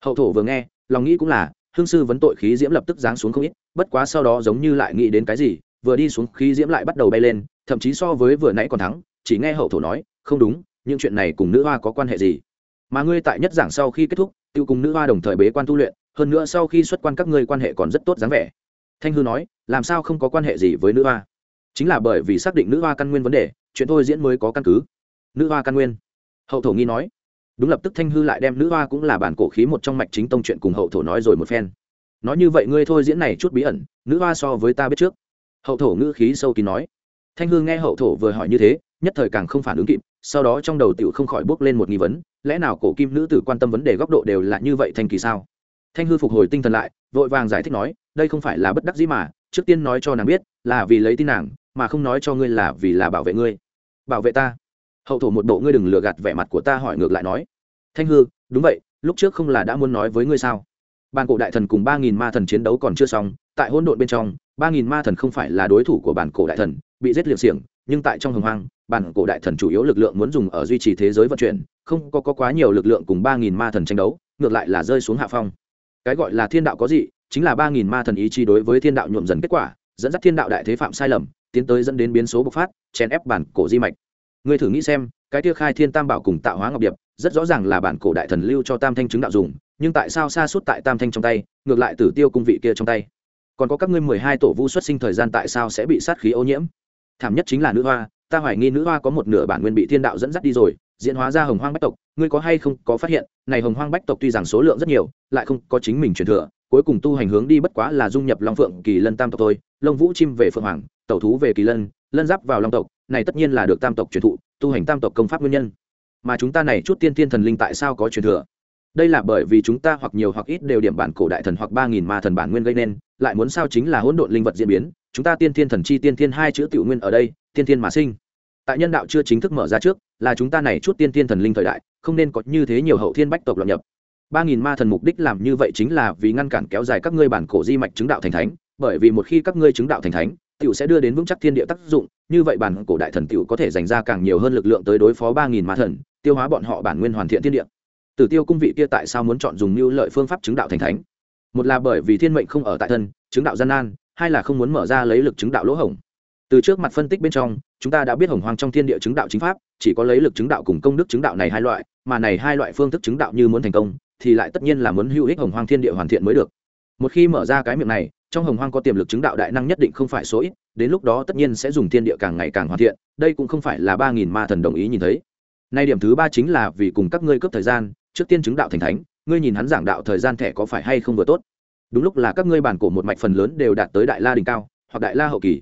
Hậu thổ vừa nghe, lòng nghĩ cũng là, hương sư vấn tội khí diễm lập tức giáng xuống không ít, bất quá sau đó giống như lại nghĩ đến cái gì, vừa đi xuống khí diễm lại bắt đầu bay lên, thậm chí so với vừa nãy còn thắng, chỉ nghe hậu thổ nói, không đúng, những chuyện này cùng nữ hoa có quan hệ gì? Mà ngươi tại nhất giảng sau khi kết thúc, tiêu cùng nữ hoa đồng thời bế quan tu luyện, hơn nữa sau khi xuất quan các ngươi quan hệ còn rất tốt dáng vẻ. Thanh hư nói, làm sao không có quan hệ gì với nữ hoa? Chính là bởi vì xác định nữ hoa căn nguyên vấn đề, chuyện thôi diễn mới có căn cứ nữ hoa căn nguyên. Hậu thổ nghi nói, đúng lập tức thanh hư lại đem nữ hoa cũng là bản cổ khí một trong mạch chính tông chuyện cùng hậu thổ nói rồi một phen. Nói như vậy ngươi thôi diễn này chút bí ẩn, nữ hoa so với ta biết trước. Hậu thổ ngữ khí sâu kín nói. Thanh hư nghe hậu thổ vừa hỏi như thế, nhất thời càng không phản ứng kịp, sau đó trong đầu tiểu không khỏi bước lên một nghi vấn, lẽ nào cổ kim nữ tử quan tâm vấn đề góc độ đều là như vậy thanh kỳ sao? Thanh hư phục hồi tinh thần lại, vội vàng giải thích nói, đây không phải là bất đắc dĩ mà, trước tiên nói cho nàng biết, là vì lấy tin nàng, mà không nói cho ngươi là vì là bảo vệ ngươi. Bảo vệ ta hậu thổ một bộ ngươi đừng lừa gạt vẻ mặt của ta hỏi ngược lại nói. Thanh hư đúng vậy lúc trước không là đã muốn nói với ngươi sao? Bàn cổ đại thần cùng ba nghìn ma thần chiến đấu còn chưa xong tại hỗn độn bên trong ba nghìn ma thần không phải là đối thủ của bản cổ đại thần bị giết liệt xiềng nhưng tại trong hồng hoang bản cổ đại thần chủ yếu lực lượng muốn dùng ở duy trì thế giới vận chuyển không có, có quá nhiều lực lượng cùng ba nghìn ma thần tranh đấu ngược lại là rơi xuống hạ phong. Cái gọi là thiên đạo có gì chính là ba nghìn ma thần ý chí đối với thiên đạo nhuộm dần kết quả dẫn dắt thiên đạo đại thế phạm sai lầm tiến tới dẫn đến biến số bộc phát chèn ép bản cổ di mạch người thử nghĩ xem, cái tiêu khai thiên tam bảo cùng tạo hóa ngọc điệp, rất rõ ràng là bản cổ đại thần lưu cho tam thanh chứng đạo dùng, nhưng tại sao xa suốt tại tam thanh trong tay, ngược lại tử tiêu cung vị kia trong tay? Còn có các ngươi mười hai tổ vu xuất sinh thời gian tại sao sẽ bị sát khí ô nhiễm? Thảm nhất chính là nữ hoa, ta hoài nghi nữ hoa có một nửa bản nguyên bị thiên đạo dẫn dắt đi rồi, diễn hóa ra hồng hoang bách tộc, ngươi có hay không có phát hiện, này hồng hoang bách tộc tuy rằng số lượng rất nhiều, lại không có chính mình truyền thừa, cuối cùng tu hành hướng đi bất quá là dung nhập long phượng kỳ lân tam tộc thôi lông vũ chim về phượng hoàng, tẩu thú về kỳ lân lân giáp vào long tộc, này tất nhiên là được tam tộc truyền thụ, tu hành tam tộc công pháp nguyên nhân. Mà chúng ta này chút tiên tiên thần linh tại sao có truyền thừa? Đây là bởi vì chúng ta hoặc nhiều hoặc ít đều điểm bản cổ đại thần hoặc ba nghìn ma thần bản nguyên gây nên, lại muốn sao chính là hỗn độn linh vật diễn biến, chúng ta tiên thiên thần chi tiên thiên hai chữ tiểu nguyên ở đây, tiên thiên mà sinh. Tại nhân đạo chưa chính thức mở ra trước, là chúng ta này chút tiên thiên thần linh thời đại, không nên có như thế nhiều hậu thiên bách tộc lập nhập. Ba nghìn ma thần mục đích làm như vậy chính là vì ngăn cản kéo dài các ngươi bản cổ di mạch chứng đạo thành thánh, bởi vì một khi các ngươi chứng đạo thành thánh tiểu sẽ đưa đến vững chắc thiên địa tác dụng, như vậy bản cổ đại thần tiểu có thể dành ra càng nhiều hơn lực lượng tới đối phó ba nghìn ma thần, tiêu hóa bọn họ bản nguyên hoàn thiện thiên địa. Tử tiêu cung vị kia tại sao muốn chọn dùng lưu lợi phương pháp chứng đạo thành thánh? Một là bởi vì thiên mệnh không ở tại thân, chứng đạo gian nan, hai là không muốn mở ra lấy lực chứng đạo lỗ hổng. Từ trước mặt phân tích bên trong, chúng ta đã biết hồng hoang trong thiên địa chứng đạo chính pháp, chỉ có lấy lực chứng đạo cùng công đức chứng đạo này hai loại, mà này hai loại phương thức chứng đạo như muốn thành công, thì lại tất nhiên là muốn hữu ích hồng hoang thiên địa hoàn thiện mới được. Một khi mở ra cái miệng này trong hồng hoang có tiềm lực chứng đạo đại năng nhất định không phải số ít, đến lúc đó tất nhiên sẽ dùng thiên địa càng ngày càng hoàn thiện, đây cũng không phải là ba nghìn ma thần đồng ý nhìn thấy. Nay điểm thứ ba chính là vì cùng các ngươi cướp thời gian, trước tiên chứng đạo thành thánh, ngươi nhìn hắn giảng đạo thời gian thẻ có phải hay không vừa tốt. Đúng lúc là các ngươi bản cổ một mạch phần lớn đều đạt tới đại la đỉnh cao, hoặc đại la hậu kỳ.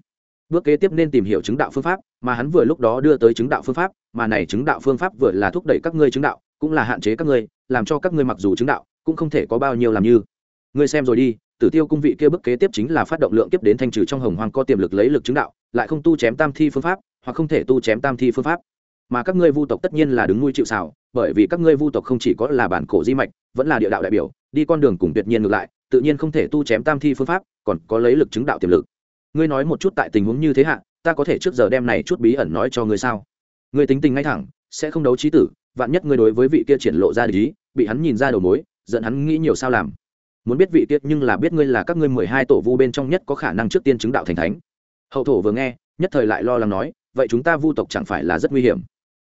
Bước kế tiếp nên tìm hiểu chứng đạo phương pháp, mà hắn vừa lúc đó đưa tới chứng đạo phương pháp, mà này chứng đạo phương pháp vừa là thúc đẩy các ngươi chứng đạo, cũng là hạn chế các ngươi, làm cho các ngươi mặc dù chứng đạo, cũng không thể có bao nhiêu làm như. Ngươi xem rồi đi tử tiêu cung vị kia bước kế tiếp chính là phát động lượng kiếp đến thanh trừ trong hồng hoang có tiềm lực lấy lực chứng đạo, lại không tu chém tam thi phương pháp, hoặc không thể tu chém tam thi phương pháp. Mà các ngươi vu tộc tất nhiên là đứng nuôi chịu xảo bởi vì các ngươi vu tộc không chỉ có là bản cổ di mạch, vẫn là địa đạo đại biểu, đi con đường cùng tuyệt nhiên ngược lại, tự nhiên không thể tu chém tam thi phương pháp, còn có lấy lực chứng đạo tiềm lực. Ngươi nói một chút tại tình huống như thế hạ, ta có thể trước giờ đem này chút bí ẩn nói cho ngươi sao? Ngươi tính tình ngay thẳng, sẽ không đấu trí tử, vạn nhất ngươi đối với vị kia triển lộ ra lý, bị hắn nhìn ra đầu mối, giận hắn nghĩ nhiều sao làm muốn biết vị tiết nhưng là biết ngươi là các ngươi mười hai tổ vu bên trong nhất có khả năng trước tiên chứng đạo thành thánh. Hậu thổ vừa nghe, nhất thời lại lo lắng nói, vậy chúng ta vu tộc chẳng phải là rất nguy hiểm?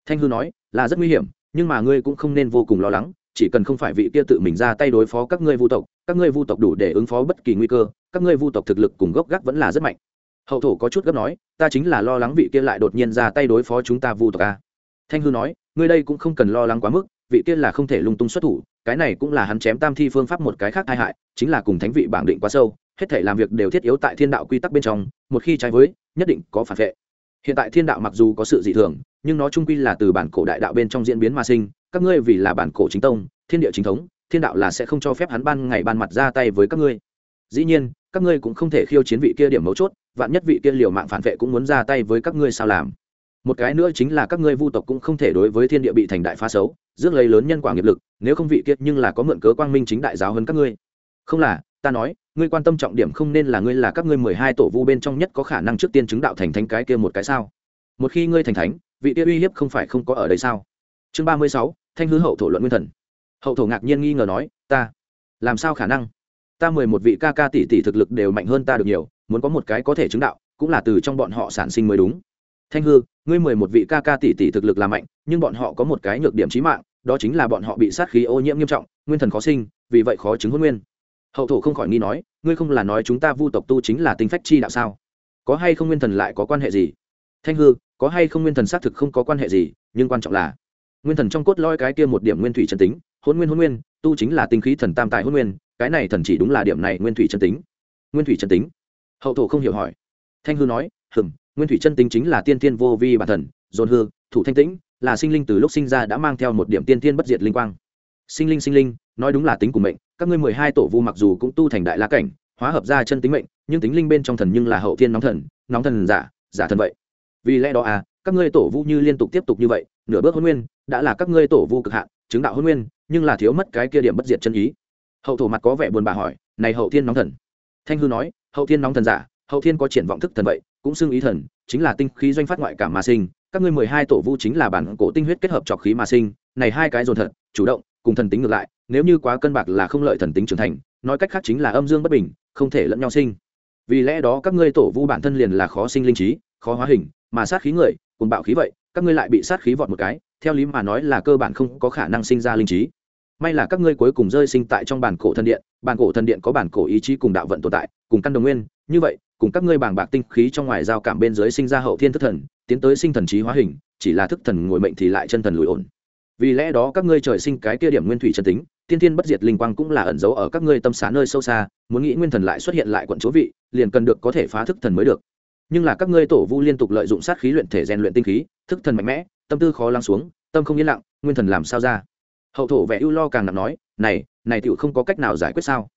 Thanh hư nói, là rất nguy hiểm, nhưng mà ngươi cũng không nên vô cùng lo lắng, chỉ cần không phải vị kia tự mình ra tay đối phó các ngươi vu tộc, các ngươi vu tộc đủ để ứng phó bất kỳ nguy cơ, các ngươi vu tộc thực lực cùng gốc gác vẫn là rất mạnh. Hậu thổ có chút gấp nói, ta chính là lo lắng vị kia lại đột nhiên ra tay đối phó chúng ta vu tộc a. Thanh hư nói, ngươi đây cũng không cần lo lắng quá mức vị kia là không thể lung tung xuất thủ, cái này cũng là hắn chém tam thi phương pháp một cái khác tai hại, chính là cùng thánh vị bảng định quá sâu, hết thể làm việc đều thiết yếu tại thiên đạo quy tắc bên trong, một khi trái với, nhất định có phản vệ. Hiện tại thiên đạo mặc dù có sự dị thường, nhưng nó trung quy là từ bản cổ đại đạo bên trong diễn biến mà sinh, các ngươi vì là bản cổ chính tông, thiên địa chính thống, thiên đạo là sẽ không cho phép hắn ban ngày ban mặt ra tay với các ngươi. Dĩ nhiên, các ngươi cũng không thể khiêu chiến vị kia điểm mấu chốt, vạn nhất vị kia liều mạng phản vệ cũng muốn ra tay với các ngươi sao làm? Một cái nữa chính là các ngươi vu tộc cũng không thể đối với thiên địa bị thành đại phá xấu, rước lấy lớn nhân quả nghiệp lực, nếu không vị kiệt nhưng là có mượn cớ quang minh chính đại giáo hơn các ngươi. Không là, ta nói, ngươi quan tâm trọng điểm không nên là ngươi là các ngươi mười hai tổ vu bên trong nhất có khả năng trước tiên chứng đạo thành thánh cái kia một cái sao? Một khi ngươi thành thánh, vị kia uy hiếp không phải không có ở đây sao? Chương ba mươi sáu, thanh hư hậu thổ luận nguyên thần. Hậu thổ ngạc nhiên nghi ngờ nói, ta, làm sao khả năng? Ta mười một vị ca ca tỷ tỷ thực lực đều mạnh hơn ta được nhiều, muốn có một cái có thể chứng đạo, cũng là từ trong bọn họ sản sinh mới đúng thanh hư, ngươi mười một vị ca ca tỷ tỷ thực lực là mạnh, nhưng bọn họ có một cái nhược điểm trí mạng, đó chính là bọn họ bị sát khí ô nhiễm nghiêm trọng, nguyên thần khó sinh, vì vậy khó chứng hôn nguyên. Hậu thổ không khỏi nghi nói, ngươi không là nói chúng ta vu tộc tu chính là tinh phách chi đạo sao? Có hay không nguyên thần lại có quan hệ gì? Thanh hư, có hay không nguyên thần xác thực không có quan hệ gì, nhưng quan trọng là, nguyên thần trong cốt lõi cái kia một điểm nguyên thủy chân tính, hôn nguyên hôn nguyên, tu chính là tinh khí thần tam tài hôn nguyên, cái này thần chỉ đúng là điểm này nguyên thủy chân tính. Nguyên thủy chân tính? Hậu thổ không hiểu hỏi. Thanh hư nói, hừm nguyên thủy chân tính chính là tiên thiên vô vi bản thần, dồn hư, thủ thanh tĩnh, là sinh linh từ lúc sinh ra đã mang theo một điểm tiên thiên bất diệt linh quang. Sinh linh sinh linh, nói đúng là tính của mệnh, các ngươi mười hai tổ vu mặc dù cũng tu thành đại la cảnh, hóa hợp ra chân tính mệnh, nhưng tính linh bên trong thần nhưng là hậu thiên nóng thần nóng thần giả giả thần vậy. Vì lẽ đó à các ngươi tổ vu như liên tục tiếp tục như vậy, nửa bước hôn nguyên, đã là các ngươi tổ vu cực hạn, chứng đạo hôn nguyên, nhưng là thiếu mất cái kia điểm bất diệt chân ý. Hậu thổ mặt có vẻ buồn bà hỏi, này hậu thiên nóng thần? Thanh hư nói, hậu thiên nóng thần giả, hậu thiên có triển vọng thức thần vậy cũng xưng ý thần, chính là tinh khí doanh phát ngoại cảm mà sinh. Các ngươi mười hai tổ vu chính là bản cổ tinh huyết kết hợp trọc khí mà sinh. Này hai cái dồn thật, chủ động, cùng thần tính ngược lại, nếu như quá cân bạc là không lợi thần tính trưởng thành, nói cách khác chính là âm dương bất bình, không thể lẫn nhau sinh. Vì lẽ đó các ngươi tổ vu bản thân liền là khó sinh linh trí, khó hóa hình, mà sát khí người, cùng bạo khí vậy, các ngươi lại bị sát khí vọt một cái, theo lý mà nói là cơ bản không có khả năng sinh ra linh trí. May là các ngươi cuối cùng rơi sinh tại trong bản cổ thần điện, bản cổ thần điện có bản cổ ý chí cùng đạo vận tồn tại, cùng căn đồng nguyên, như vậy cùng các ngươi bảng bạc tinh khí trong ngoài giao cảm bên dưới sinh ra hậu thiên thức thần, tiến tới sinh thần trí hóa hình, chỉ là thức thần ngồi mệnh thì lại chân thần lùi ổn. Vì lẽ đó các ngươi trời sinh cái kia điểm nguyên thủy chân tính, tiên thiên bất diệt linh quang cũng là ẩn giấu ở các ngươi tâm xá nơi sâu xa, muốn nghĩ nguyên thần lại xuất hiện lại quận chúa vị, liền cần được có thể phá thức thần mới được. Nhưng là các ngươi tổ vu liên tục lợi dụng sát khí luyện thể rèn luyện tinh khí, thức thần mạnh mẽ, tâm tư khó lắng xuống, tâm không yên lặng, nguyên thần làm sao ra? Hậu thổ vẻ ưu lo càng nặng nói, này này tựu không có cách nào giải quyết sao?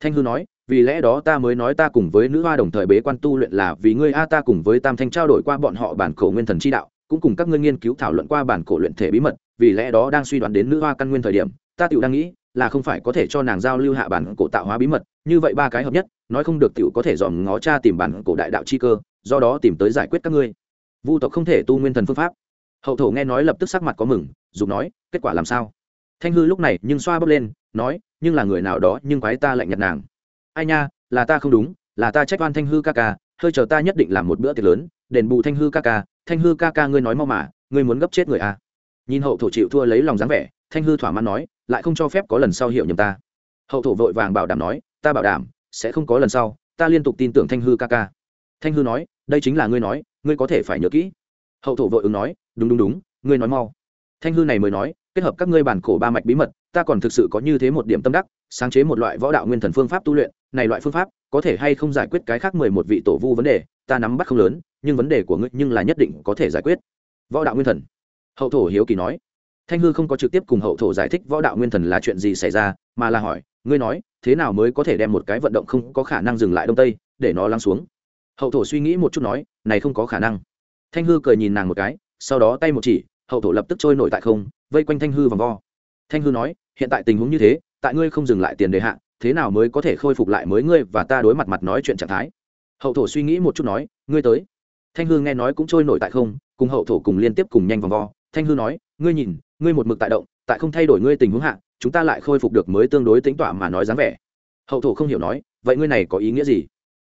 Thanh hư nói vì lẽ đó ta mới nói ta cùng với nữ hoa đồng thời bế quan tu luyện là vì ngươi a, ta cùng với tam thanh trao đổi qua bọn họ bản cổ nguyên thần chi đạo, cũng cùng các ngươi nghiên cứu thảo luận qua bản cổ luyện thể bí mật, vì lẽ đó đang suy đoán đến nữ hoa căn nguyên thời điểm, ta tựu đang nghĩ là không phải có thể cho nàng giao lưu hạ bản cổ tạo hóa bí mật, như vậy ba cái hợp nhất, nói không được tựu có thể dòm ngó cha tìm bản cổ đại đạo chi cơ, do đó tìm tới giải quyết các ngươi. Vu tộc không thể tu nguyên thần phương pháp. Hậu thổ nghe nói lập tức sắc mặt có mừng dùng nói, kết quả làm sao? Thanh hư lúc này nhưng xoa bốc lên, nói, nhưng là người nào đó nhưng quái ta lạnh nhạt nàng ai nha, là ta không đúng, là ta trách oan thanh hư ca ca, hơi chờ ta nhất định làm một bữa tiệc lớn, đền bù thanh hư ca ca, thanh hư ca ca ngươi nói mau mà, ngươi muốn gấp chết người à. nhìn hậu thổ chịu thua lấy lòng dáng vẻ, thanh hư thỏa mãn nói, lại không cho phép có lần sau hiểu nhầm ta. Hậu thổ vội vàng bảo đảm nói, ta bảo đảm, sẽ không có lần sau, ta liên tục tin tưởng thanh hư ca ca. Thanh hư nói, đây chính là ngươi nói, ngươi có thể phải nhớ kỹ. Hậu thổ vội ứng nói, đúng đúng đúng, ngươi nói mau. Thanh hư này mới nói, kết hợp các ngươi bản cổ ba mạch bí mật, ta còn thực sự có như thế một điểm tâm đắc, sáng chế một loại võ đạo nguyên thần phương pháp tu luyện này loại phương pháp có thể hay không giải quyết cái khác mười một vị tổ vu vấn đề, ta nắm bắt không lớn, nhưng vấn đề của ngươi nhưng là nhất định có thể giải quyết. Võ đạo nguyên thần. Hậu thổ hiếu kỳ nói. Thanh hư không có trực tiếp cùng hậu thổ giải thích võ đạo nguyên thần là chuyện gì xảy ra, mà là hỏi, ngươi nói, thế nào mới có thể đem một cái vận động không có khả năng dừng lại đông tây, để nó lắng xuống? Hậu thổ suy nghĩ một chút nói, này không có khả năng. Thanh hư cười nhìn nàng một cái, sau đó tay một chỉ, hậu thổ lập tức trôi nổi tại không, vây quanh thanh hư vòng vo. Thanh hư nói, hiện tại tình huống như thế, tại ngươi không dừng lại tiền đề hạ thế nào mới có thể khôi phục lại mới ngươi và ta đối mặt mặt nói chuyện trạng thái? Hậu thổ suy nghĩ một chút nói, ngươi tới. Thanh hư nghe nói cũng trôi nổi tại không, cùng hậu thổ cùng liên tiếp cùng nhanh vòng vo. Thanh hư nói, ngươi nhìn, ngươi một mực tại động, tại không thay đổi ngươi tình huống hạ, chúng ta lại khôi phục được mới tương đối tính tỏa mà nói dáng vẻ. Hậu thổ không hiểu nói, vậy ngươi này có ý nghĩa gì?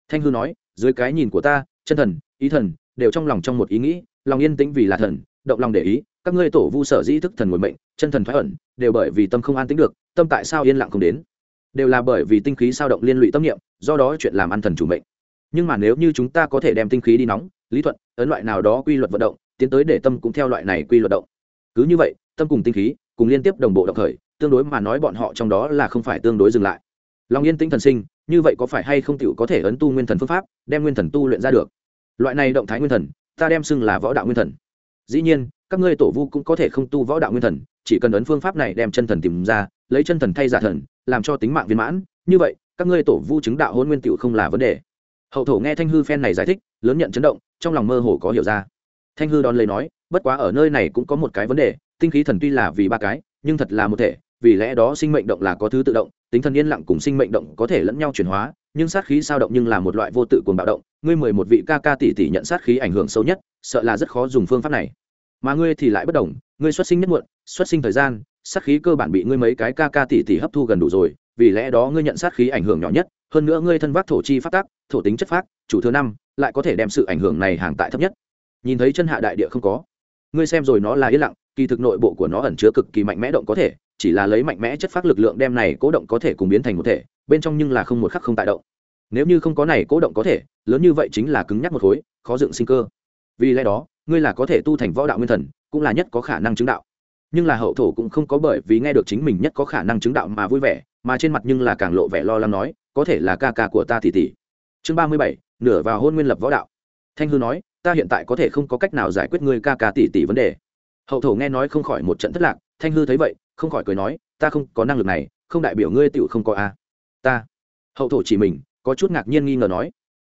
Thanh hư nói, dưới cái nhìn của ta, chân thần, ý thần, đều trong lòng trong một ý nghĩ, lòng yên tĩnh vì là thần, động lòng để ý, các ngươi tổ vu sở dĩ thức thần ngồi mệnh, chân thần thoái ẩn, đều bởi vì tâm không an tĩnh được, tâm tại sao yên lặng không đến? Đều là bởi vì tinh khí sao động liên lụy tâm niệm, do đó chuyện làm ăn thần chủ mệnh. Nhưng mà nếu như chúng ta có thể đem tinh khí đi nóng, lý thuận, ấn loại nào đó quy luật vận động, tiến tới để tâm cũng theo loại này quy luật động. Cứ như vậy, tâm cùng tinh khí, cùng liên tiếp đồng bộ động khởi, tương đối mà nói bọn họ trong đó là không phải tương đối dừng lại. Lòng yên tĩnh thần sinh, như vậy có phải hay không tựu có thể ấn tu nguyên thần phương pháp, đem nguyên thần tu luyện ra được? Loại này động thái nguyên thần, ta đem xưng là võ đạo nguyên thần. Dĩ nhiên, các ngươi tổ vu cũng có thể không tu võ đạo nguyên thần, chỉ cần ấn phương pháp này đem chân thần tìm ra lấy chân thần thay giả thần, làm cho tính mạng viên mãn. Như vậy, các ngươi tổ vu chứng đạo hôn nguyên tựu không là vấn đề. Hậu thổ nghe thanh hư phen này giải thích, lớn nhận chấn động, trong lòng mơ hồ có hiểu ra. Thanh hư đón lấy nói, bất quá ở nơi này cũng có một cái vấn đề, tinh khí thần tuy là vì ba cái, nhưng thật là một thể, vì lẽ đó sinh mệnh động là có thứ tự động, tính thần yên lặng cùng sinh mệnh động có thể lẫn nhau chuyển hóa, nhưng sát khí sao động nhưng là một loại vô tự cuồng bạo động. Ngươi mười một vị ca ca tỷ tỷ nhận sát khí ảnh hưởng sâu nhất, sợ là rất khó dùng phương pháp này. Mà ngươi thì lại bất đồng, ngươi xuất sinh nhất muộn, xuất sinh thời gian sát khí cơ bản bị ngươi mấy cái ca ca tỷ tỷ hấp thu gần đủ rồi, vì lẽ đó ngươi nhận sát khí ảnh hưởng nhỏ nhất, hơn nữa ngươi thân vác thổ chi phát tác thổ tính chất phát chủ thứ năm, lại có thể đem sự ảnh hưởng này hàng tại thấp nhất. Nhìn thấy chân hạ đại địa không có, ngươi xem rồi nó là yên lặng, kỳ thực nội bộ của nó ẩn chứa cực kỳ mạnh mẽ động có thể, chỉ là lấy mạnh mẽ chất phát lực lượng đem này cố động có thể cùng biến thành một thể, bên trong nhưng là không một khắc không tại động. Nếu như không có này cố động có thể, lớn như vậy chính là cứng nhắc một khối, khó dựng sinh cơ. Vì lẽ đó, ngươi là có thể tu thành võ đạo nguyên thần, cũng là nhất có khả năng chứng đạo nhưng là hậu thổ cũng không có bởi vì nghe được chính mình nhất có khả năng chứng đạo mà vui vẻ, mà trên mặt nhưng là càng lộ vẻ lo lắng nói, có thể là ca ca của ta tỷ tỷ chương ba mươi bảy, nửa vào hôn nguyên lập võ đạo. Thanh hư nói, ta hiện tại có thể không có cách nào giải quyết ngươi ca ca tỷ tỷ vấn đề. Hậu thổ nghe nói không khỏi một trận thất lạc, thanh hư thấy vậy, không khỏi cười nói, ta không có năng lực này, không đại biểu ngươi tựu không có a. Ta. Hậu thổ chỉ mình, có chút ngạc nhiên nghi ngờ nói.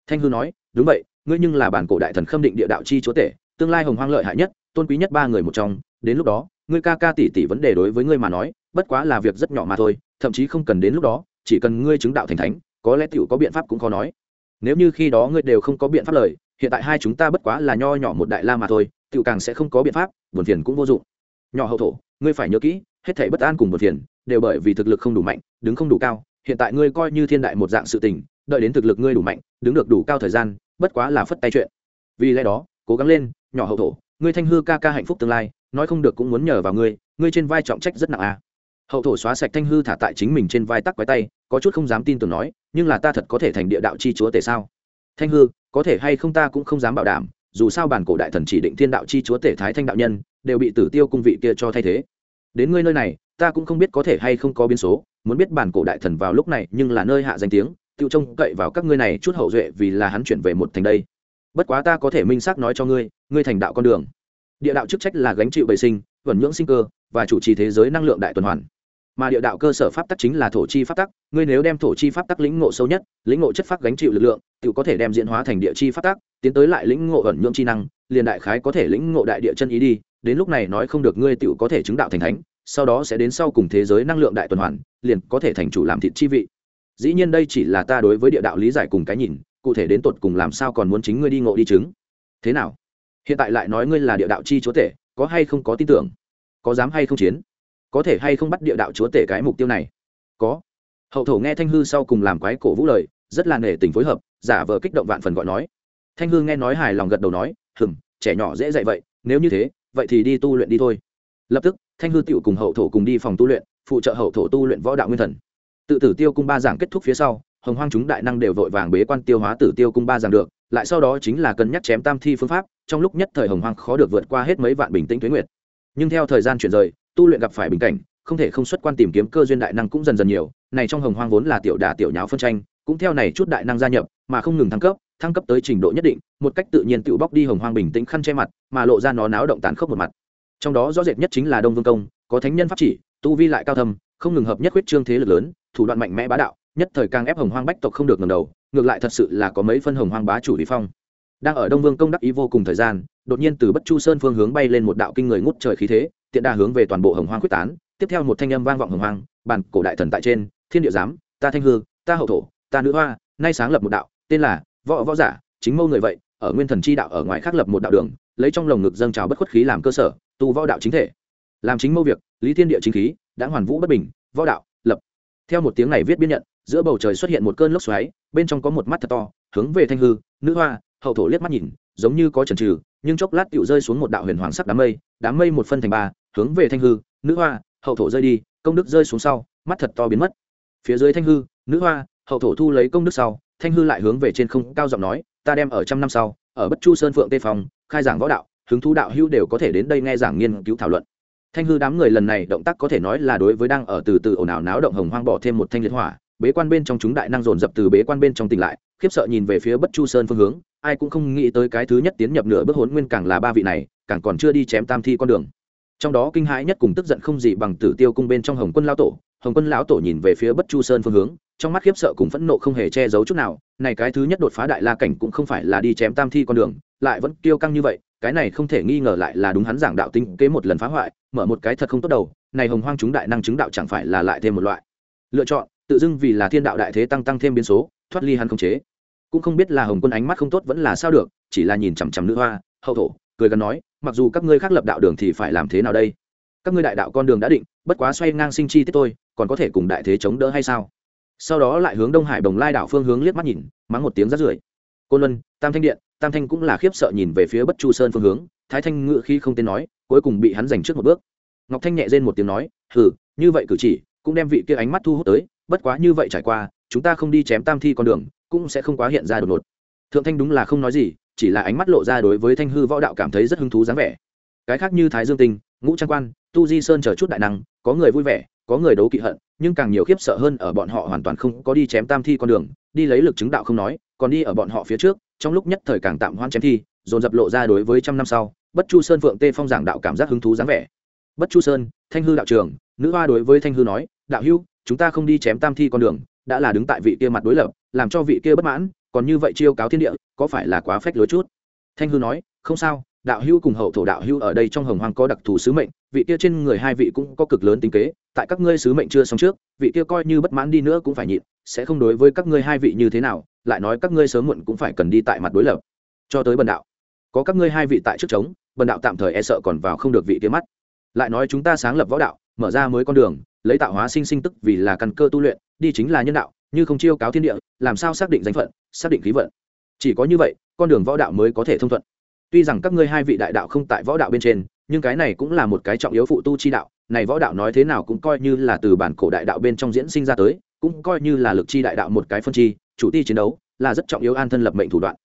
Thanh hư nói, đúng vậy, ngươi nhưng là bản cổ đại thần khâm định địa đạo chi chúa tể, tương lai hồng hoang lợi hại nhất, tôn quý nhất ba người một trong, đến lúc đó ngươi ca ca tỷ tỷ vấn đề đối với ngươi mà nói, bất quá là việc rất nhỏ mà thôi, thậm chí không cần đến lúc đó, chỉ cần ngươi chứng đạo thành thánh, có lẽ tiểu có biện pháp cũng khó nói. Nếu như khi đó ngươi đều không có biện pháp lời, hiện tại hai chúng ta bất quá là nho nhỏ một đại la mà thôi, tiểu càng sẽ không có biện pháp, buồn phiền cũng vô dụng. Nhỏ hậu thổ, ngươi phải nhớ kỹ, hết thảy bất an cùng buồn phiền, đều bởi vì thực lực không đủ mạnh, đứng không đủ cao, hiện tại ngươi coi như thiên đại một dạng sự tình, đợi đến thực lực ngươi đủ mạnh, đứng được đủ cao thời gian, bất quá là phất tay chuyện. Vì lẽ đó, cố gắng lên, nhỏ hậu thổ, ngươi thanh hư ca ca hạnh phúc tương lai nói không được cũng muốn nhờ vào ngươi ngươi trên vai trọng trách rất nặng à. hậu thổ xóa sạch thanh hư thả tại chính mình trên vai tắc quái tay, có chút không dám tin tưởng nói, nhưng là ta thật có thể thành địa đạo chi chúa tể sao? Thanh hư, có thể hay không ta cũng không dám bảo đảm, dù sao bản cổ đại thần chỉ định thiên đạo chi chúa tể thái thanh đạo nhân, đều bị tử tiêu cung vị kia cho thay thế. Đến ngươi nơi này, ta cũng không biết có thể hay không có biến số, muốn biết bản cổ đại thần vào lúc này nhưng là nơi hạ danh tiếng, tự trông cậy vào các ngươi này chút hậu duệ vì là hắn chuyển về một thành đây. Bất quá ta có thể minh xác nói cho ngươi ngươi thành đạo con đường địa đạo chức trách là gánh chịu bệ sinh vẩn nhưỡng sinh cơ, và chủ trì thế giới năng lượng đại tuần hoàn. Mà địa đạo cơ sở pháp tắc chính là thổ chi pháp tắc, ngươi nếu đem thổ chi pháp tắc lĩnh ngộ sâu nhất, lĩnh ngộ chất pháp gánh chịu lực lượng, tự có thể đem diễn hóa thành địa chi pháp tắc, tiến tới lại lĩnh ngộ ẩn nhưỡng chi năng, liền đại khái có thể lĩnh ngộ đại địa chân ý đi, đến lúc này nói không được ngươi tự có thể chứng đạo thành thánh, sau đó sẽ đến sau cùng thế giới năng lượng đại tuần hoàn, liền có thể thành chủ làm thịt chi vị. Dĩ nhiên đây chỉ là ta đối với địa đạo lý giải cùng cái nhìn, cụ thể đến tột cùng làm sao còn muốn chính ngươi đi ngộ đi chứng. Thế nào? Hiện tại lại nói ngươi là địa đạo chi chúa tể, có hay không có tin tưởng? Có dám hay không chiến? Có thể hay không bắt địa đạo chúa tể cái mục tiêu này? Có. Hậu thổ nghe thanh hư sau cùng làm quái cổ vũ lời, rất là nể tình phối hợp, giả vờ kích động vạn phần gọi nói. Thanh hư nghe nói hài lòng gật đầu nói hừng trẻ nhỏ dễ dạy vậy, nếu như thế, vậy thì đi tu luyện đi thôi. Lập tức, thanh hư tựu cùng hậu thổ cùng đi phòng tu luyện, phụ trợ hậu thổ tu luyện võ đạo nguyên thần. Tự tử tiêu cung ba giảng kết thúc phía sau, hồng hoang chúng đại năng đều vội vàng bế quan tiêu hóa tử tiêu cung ba giảng được lại sau đó chính là cân nhắc chém tam thi phương pháp, trong lúc nhất thời hồng hoang khó được vượt qua hết mấy vạn bình tĩnh tuế nguyệt. Nhưng theo thời gian chuyển rời, tu luyện gặp phải bình cảnh, không thể không xuất quan tìm kiếm cơ duyên đại năng cũng dần dần nhiều, này trong hồng hoang vốn là tiểu đà tiểu nháo phân tranh, cũng theo này chút đại năng gia nhập, mà không ngừng thăng cấp thăng cấp tới trình độ nhất định, một cách tự nhiên tự bóc đi hồng hoang bình tĩnh khăn che mặt, mà lộ ra nó náo động tàn khốc một mặt. Trong đó rõ rệt nhất chính là đông vương công, có thánh nhân pháp chỉ, tu vi lại cao thâm, không ngừng hợp nhất huyết trương thế lực lớn, thủ đoạn mạnh mẽ bá đạo, nhất thời càng ép hồng hoang bách tộc không được ngầm đầu ngược lại thật sự là có mấy phân hồng hoang bá chủ lý phong. Đang ở đông vương công đắc ý vô cùng thời gian, đột nhiên từ bất chu sơn phương hướng bay lên một đạo kinh người ngút trời khí thế, tiện đa hướng về toàn bộ hồng hoang quyết tán. Tiếp theo một thanh âm vang vọng hồng hoang, bản cổ đại thần tại trên, thiên địa giám, ta thanh hư, ta hậu thổ, ta nữ hoa, nay sáng lập một đạo, tên là võ võ giả, chính mâu người vậy, ở nguyên thần chi đạo ở ngoài khác lập một đạo đường, lấy trong lồng ngực dâng trào bất khuất khí làm cơ sở, tu võ đạo chính thể. Làm chính mâu việc, lý thiên địa chính khí, đã hoàn vũ bất bình, võ đạo, lập. Theo một tiếng này viết biên nhận giữa bầu trời xuất hiện một cơn lốc xoáy, bên trong có một mắt thật to, hướng về thanh hư, nữ hoa, hậu thổ liếc mắt nhìn, giống như có chần trừ nhưng chốc lát tựu rơi xuống một đạo huyền hoàng sắc đám mây đám mây một phân thành ba, hướng về thanh hư, nữ hoa, hậu thổ rơi đi, công đức rơi xuống sau, mắt thật to biến mất. Phía dưới thanh hư, nữ hoa, hậu thổ thu lấy công đức sau, thanh hư lại hướng về trên không cao giọng nói, ta đem ở trăm năm sau, ở bất chu sơn phượng tây phòng khai giảng võ đạo, hứng thú đạo hữu đều có thể đến đây nghe giảng nghiên cứu thảo luận. Thanh hư đám người lần này động tác có thể nói là đối với đang ở từ từ ồn ào náo động hồng hoang bỏ thêm một thanh liệt hỏa bế quan bên trong chúng đại năng dồn dập từ bế quan bên trong tỉnh lại, khiếp sợ nhìn về phía bất chu sơn phương hướng, ai cũng không nghĩ tới cái thứ nhất tiến nhập nửa bước hốn nguyên càng là ba vị này, càng còn chưa đi chém tam thi con đường. Trong đó kinh hãi nhất cùng tức giận không gì bằng tử tiêu cung bên trong hồng quân lão tổ, hồng quân lão tổ nhìn về phía bất chu sơn phương hướng, trong mắt khiếp sợ cùng phẫn nộ không hề che giấu chút nào, này cái thứ nhất đột phá đại la cảnh cũng không phải là đi chém tam thi con đường, lại vẫn kiêu căng như vậy, cái này không thể nghi ngờ lại là đúng hắn giảng đạo tinh kế một lần phá hoại, mở một cái thật không tốt đầu, này hồng hoang chúng đại năng chứng đạo chẳng phải là lại thêm một loại. Lựa chọn tự dưng vì là thiên đạo đại thế tăng tăng thêm biến số, thoát ly hắn không chế. Cũng không biết là hồng quân ánh mắt không tốt vẫn là sao được, chỉ là nhìn chằm chằm nữ hoa, hậu thổ, cười gần nói, mặc dù các ngươi khác lập đạo đường thì phải làm thế nào đây? Các ngươi đại đạo con đường đã định, bất quá xoay ngang sinh chi tiết tôi còn có thể cùng đại thế chống đỡ hay sao? Sau đó lại hướng đông hải đồng lai đảo phương hướng liếc mắt nhìn, mắng một tiếng rát rưởi. Côn luân, tam thanh điện. Tam thanh cũng là khiếp sợ nhìn về phía bất chu sơn phương hướng, thái thanh ngự khi không tên nói, cuối cùng bị hắn giành trước một bước. Ngọc thanh nhẹ rên một tiếng nói, hừ, như vậy cử chỉ, cũng đem vị kia ánh mắt thu hút tới bất quá như vậy trải qua, chúng ta không đi chém tam thi con đường, cũng sẽ không quá hiện ra đột ngột. Thượng thanh đúng là không nói gì, chỉ là ánh mắt lộ ra đối với thanh hư võ đạo cảm thấy rất hứng thú dáng vẻ. Cái khác như thái dương tinh, ngũ trang quan, tu di sơn chờ chút đại năng, có người vui vẻ, có người đấu kỵ hận, nhưng càng nhiều khiếp sợ hơn ở bọn họ hoàn toàn không có đi chém tam thi con đường, đi lấy lực chứng đạo không nói, còn đi ở bọn họ phía trước, trong lúc nhất thời càng tạm hoan chém thi, dồn dập lộ ra đối với trăm năm sau, bất chu sơn phượng tê phong giảng đạo cảm giác hứng thú dáng vẻ. Bất chu sơn, thanh hư đạo trường nữ hoa đối với thanh hư nói, đạo hữu chúng ta không đi chém tam thi con đường, đã là đứng tại vị kia mặt đối lập, làm cho vị kia bất mãn, còn như vậy chiêu cáo thiên địa, có phải là quá phách lối chút? Thanh hư nói, không sao, đạo hưu cùng hậu thổ đạo hưu ở đây trong hồng hoang có đặc thù sứ mệnh, vị kia trên người hai vị cũng có cực lớn tính kế, tại các ngươi sứ mệnh chưa xong trước, vị kia coi như bất mãn đi nữa cũng phải nhịn, sẽ không đối với các ngươi hai vị như thế nào, lại nói các ngươi sớm muộn cũng phải cần đi tại mặt đối lập. Cho tới bần đạo. Có các ngươi hai vị tại trước trống, bần đạo tạm thời e sợ còn vào không được vị kia mắt. Lại nói chúng ta sáng lập võ đạo, mở ra mới con đường lấy tạo hóa sinh sinh tức vì là căn cơ tu luyện, đi chính là nhân đạo, như không chiêu cáo thiên địa, làm sao xác định danh phận, xác định khí vận. Chỉ có như vậy, con đường võ đạo mới có thể thông thuận. Tuy rằng các ngươi hai vị đại đạo không tại võ đạo bên trên, nhưng cái này cũng là một cái trọng yếu phụ tu chi đạo, này võ đạo nói thế nào cũng coi như là từ bản cổ đại đạo bên trong diễn sinh ra tới, cũng coi như là lực chi đại đạo một cái phân chi, chủ ti chiến đấu là rất trọng yếu an thân lập mệnh thủ đoạn.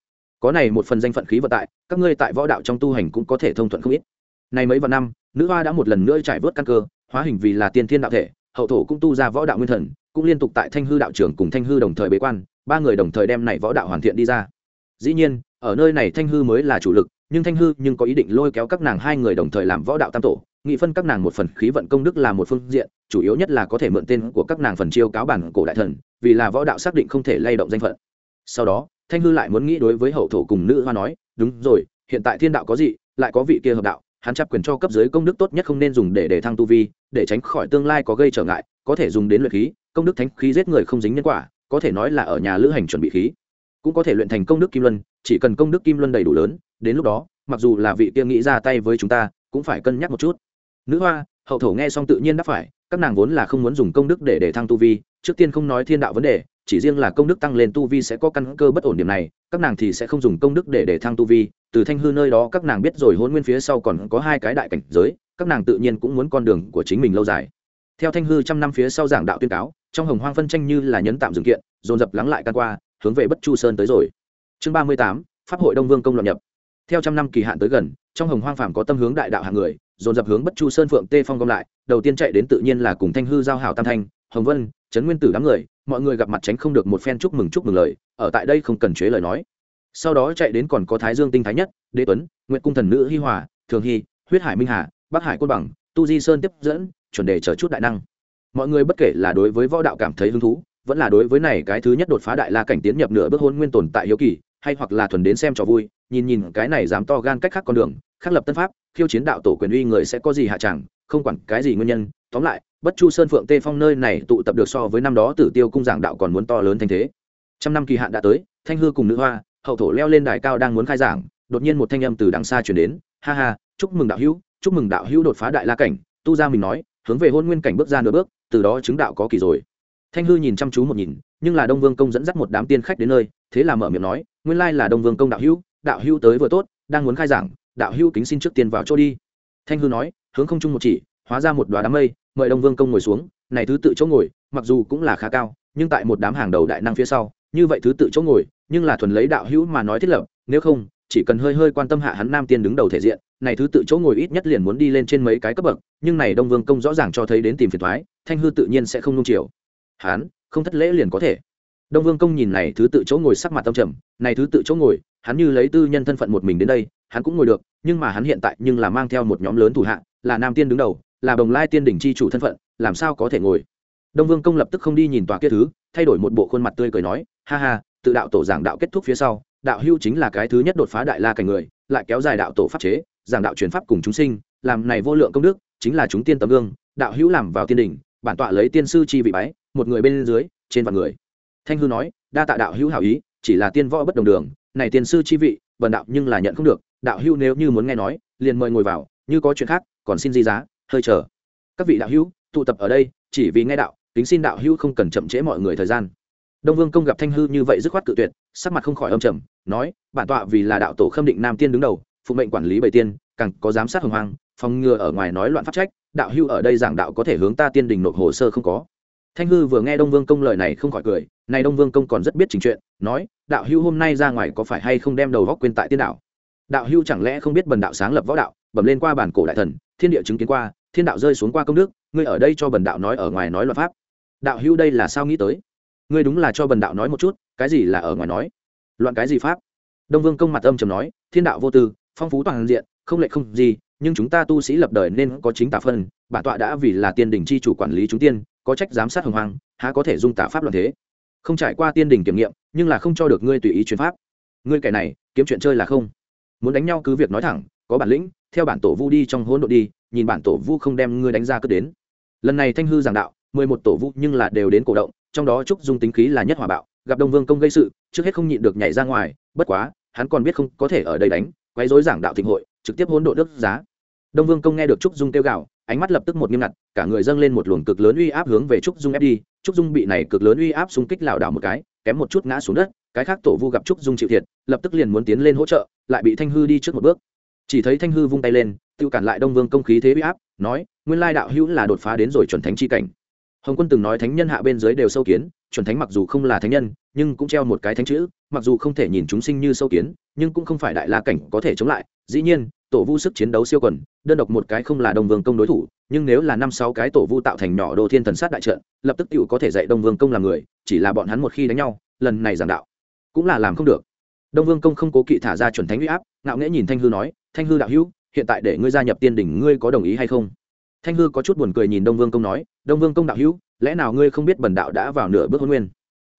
Có này một phần danh phận khí vận tại, các ngươi tại võ đạo trong tu hành cũng có thể thông thuận không ít. Này mấy vạn năm, nữ hoa đã một lần nữa trải vớt căn cơ hóa hình vì là tiên thiên đạo thể, hậu thổ cũng tu ra võ đạo nguyên thần, cũng liên tục tại thanh hư đạo trưởng cùng thanh hư đồng thời bế quan, ba người đồng thời đem này võ đạo hoàn thiện đi ra. Dĩ nhiên, ở nơi này thanh hư mới là chủ lực, nhưng thanh hư nhưng có ý định lôi kéo các nàng hai người đồng thời làm võ đạo tam tổ, nghị phân các nàng một phần khí vận công đức là một phương diện, chủ yếu nhất là có thể mượn tên của các nàng phần chiêu cáo bản cổ đại thần, vì là võ đạo xác định không thể lay động danh phận. Sau đó, thanh hư lại muốn nghĩ đối với hậu thổ cùng nữ hoa nói, đúng rồi, hiện tại thiên đạo có gì, lại có vị kia hợp đạo hắn chấp quyền cho cấp dưới công đức tốt nhất không nên dùng để để thăng tu vi, để tránh khỏi tương lai có gây trở ngại, có thể dùng đến luyện khí, công đức thánh khí giết người không dính nhân quả, có thể nói là ở nhà lữ hành chuẩn bị khí. Cũng có thể luyện thành công đức kim luân, chỉ cần công đức kim luân đầy đủ lớn, đến lúc đó, mặc dù là vị kia nghĩ ra tay với chúng ta, cũng phải cân nhắc một chút. Nữ hoa, hậu thổ nghe xong tự nhiên đáp phải, các nàng vốn là không muốn dùng công đức để để thăng tu vi, trước tiên không nói thiên đạo vấn đề chỉ riêng là công đức tăng lên tu vi sẽ có căn cơ bất ổn điểm này, các nàng thì sẽ không dùng công đức để để thăng tu vi. Từ thanh hư nơi đó các nàng biết rồi hôn nguyên phía sau còn có hai cái đại cảnh giới, các nàng tự nhiên cũng muốn con đường của chính mình lâu dài. Theo thanh hư trăm năm phía sau giảng đạo tuyên cáo, trong hồng hoang phân tranh như là nhấn tạm dừng kiện, dồn dập lắng lại căn qua, hướng về bất chu sơn tới rồi. Chương ba mươi tám, pháp hội đông vương công luận nhập. Theo trăm năm kỳ hạn tới gần, trong hồng hoang phàm có tâm hướng đại đạo hàng người, dồn dập hướng bất chu sơn phượng tê phong gom lại, đầu tiên chạy đến tự nhiên là cùng thanh hư giao hảo tam thanh, hồng vân, trấn nguyên tử đám người mọi người gặp mặt tránh không được một phen chúc mừng chúc mừng lời, ở tại đây không cần chế lời nói. Sau đó chạy đến còn có thái dương tinh thái nhất, đế tuấn nguyện cung thần nữ hi hòa, thường hy, huyết hải minh hà, bắc hải côn bằng, tu di sơn tiếp dẫn, chuẩn đề chờ chút đại năng. Mọi người bất kể là đối với võ đạo cảm thấy hứng thú, vẫn là đối với này cái thứ nhất đột phá đại la cảnh tiến nhập nửa bước hôn nguyên tồn tại hiếu kỳ, hay hoặc là thuần đến xem trò vui, nhìn nhìn cái này dám to gan cách khác con đường khắc lập tân pháp, khiêu chiến đạo tổ quyền uy người sẽ có gì hạ chẳng, không quản cái gì nguyên nhân. Tóm lại, bất chu sơn phượng tê phong nơi này tụ tập được so với năm đó tử tiêu cung giảng đạo còn muốn to lớn thanh thế. Trăm năm kỳ hạn đã tới, thanh hư cùng nữ hoa, hậu thổ leo lên đài cao đang muốn khai giảng, đột nhiên một thanh âm từ đằng xa chuyển đến, ha ha, chúc mừng đạo hữu, chúc mừng đạo hữu đột phá đại la cảnh. Tu ra mình nói, hướng về hôn nguyên cảnh bước ra nửa bước, từ đó chứng đạo có kỳ rồi. Thanh hư nhìn chăm chú một nhìn, nhưng là đông vương công dẫn dắt một đám tiên khách đến nơi, thế là mở miệng nói, nguyên lai là đông vương công đạo hữu đạo hữu tới vừa tốt, đang muốn khai giảng đạo hữu kính xin trước tiên vào chỗ đi. Thanh hư nói, hướng không chung một chỉ, hóa ra một đoá đám mây, mời đông vương công ngồi xuống, này thứ tự chỗ ngồi, mặc dù cũng là khá cao, nhưng tại một đám hàng đầu đại năng phía sau, như vậy thứ tự chỗ ngồi, nhưng là thuần lấy đạo hữu mà nói thiết lập, nếu không, chỉ cần hơi hơi quan tâm hạ hắn nam tiên đứng đầu thể diện, này thứ tự chỗ ngồi ít nhất liền muốn đi lên trên mấy cái cấp bậc, nhưng này đông vương công rõ ràng cho thấy đến tìm phiền thoái thanh hư tự nhiên sẽ không nung chiều. Hắn không thất lễ liền có thể. Đông vương công nhìn này thứ tự chỗ ngồi sắc mặt tâm trầm, này thứ tự chỗ ngồi hắn như lấy tư nhân thân phận một mình đến đây, hắn cũng ngồi được, nhưng mà hắn hiện tại nhưng là mang theo một nhóm lớn thủ hạ, là nam tiên đứng đầu, là đồng lai tiên đỉnh chi chủ thân phận, làm sao có thể ngồi? Đông vương công lập tức không đi nhìn tòa kia thứ, thay đổi một bộ khuôn mặt tươi cười nói, ha ha, tự đạo tổ giảng đạo kết thúc phía sau, đạo hưu chính là cái thứ nhất đột phá đại la cảnh người, lại kéo dài đạo tổ pháp chế, giảng đạo truyền pháp cùng chúng sinh, làm này vô lượng công đức, chính là chúng tiên tấm gương, đạo hữu làm vào tiên đỉnh, bản tọa lấy tiên sư chi vị bái, một người bên dưới, trên vạn người. Thanh hư nói, đa tạ đạo hữu hảo ý, chỉ là tiên võ bất đồng đường này tiên sư chi vị, vần đạo nhưng là nhận không được, đạo hữu nếu như muốn nghe nói, liền mời ngồi vào, như có chuyện khác, còn xin di giá, hơi chờ. Các vị đạo hữu, tụ tập ở đây, chỉ vì nghe đạo, kính xin đạo hữu không cần chậm trễ mọi người thời gian. Đông vương công gặp thanh hư như vậy dứt khoát cự tuyệt, sắc mặt không khỏi âm trầm, nói, bản tọa vì là đạo tổ khâm định nam tiên đứng đầu, phụ mệnh quản lý bảy tiên, càng có giám sát hồng hoang, phòng ngừa ở ngoài nói loạn pháp trách, đạo hưu ở đây giảng đạo có thể hướng ta tiên đình nộp hồ sơ không có thanh hư vừa nghe đông vương công lời này không khỏi cười, này đông vương công còn rất biết trình chuyện, nói, đạo hưu hôm nay ra ngoài có phải hay không đem đầu góc quên tại tiên đạo? Đạo hưu chẳng lẽ không biết bần đạo sáng lập võ đạo, bẩm lên qua bản cổ đại thần, thiên địa chứng kiến qua, thiên đạo rơi xuống qua công đức, ngươi ở đây cho bần đạo nói ở ngoài nói luật pháp. Đạo hưu đây là sao nghĩ tới? Ngươi đúng là cho bần đạo nói một chút, cái gì là ở ngoài nói? Loạn cái gì pháp? Đông vương công mặt âm trầm nói, thiên đạo vô tư, phong phú toàn diện, không lệ không gì, nhưng chúng ta tu sĩ lập đời nên có chính tả phân, bản tọa đã vì là tiên đình chi chủ quản lý chúng tiên có trách giám sát hồng hoàng há có thể dung tả pháp luận thế? Không trải qua tiên đình kiểm nghiệm, nhưng là không cho được ngươi tùy ý chuyển pháp. Ngươi kẻ này, kiếm chuyện chơi là không. Muốn đánh nhau cứ việc nói thẳng, có bản lĩnh, theo bản tổ vu đi trong hỗn độ đi, nhìn bản tổ vu không đem ngươi đánh ra cất đến. Lần này thanh hư giảng đạo, mười một tổ vu nhưng là đều đến cổ động, trong đó trúc dung tính khí là nhất hòa bạo, gặp đông vương công gây sự, trước hết không nhịn được nhảy ra ngoài, bất quá, hắn còn biết không có thể ở đây đánh, quấy rối giảng đạo thịnh hội, trực tiếp hỗn độ đức giá đông vương công nghe được trúc dung kêu gào, ánh mắt lập tức một nghiêm ngặt, cả người dâng lên một luồng cực lớn uy áp hướng về trúc dung ép đi. Trúc dung bị này cực lớn uy áp xung kích lảo đảo một cái, kém một chút ngã xuống đất, cái khác tổ vu gặp trúc dung chịu thiệt, lập tức liền muốn tiến lên hỗ trợ, lại bị thanh hư đi trước một bước. Chỉ thấy thanh hư vung tay lên tự cản lại đông vương công khí thế uy áp, nói, nguyên lai đạo hữu là đột phá đến rồi chuẩn thánh chi cảnh. Hồng quân từng nói thánh nhân hạ bên dưới đều sâu kiến, chuẩn thánh mặc dù không là thánh nhân, nhưng cũng treo một cái thánh chữ, mặc dù không thể nhìn chúng sinh như sâu kiến, nhưng cũng không phải đại la cảnh có thể chống lại. Dĩ nhiên tổ vu sức chiến đấu siêu quần, đơn độc một cái không là đông vương công đối thủ, nhưng nếu là năm sáu cái tổ vu tạo thành nhỏ đồ thiên thần sát đại trận, lập tức tựu có thể dạy đông vương công làm người, chỉ là bọn hắn một khi đánh nhau, lần này giảng đạo cũng là làm không được. Đông vương công không cố kỵ thả ra chuẩn thánh huy áp, ngạo nghễ nhìn thanh hư nói, thanh hư đạo hữu, hiện tại để ngươi gia nhập tiên đỉnh ngươi có đồng ý hay không? Thanh hư có chút buồn cười nhìn đông vương công nói, đông vương công đạo hữu, lẽ nào ngươi không biết bần đạo đã vào nửa bước hôn nguyên?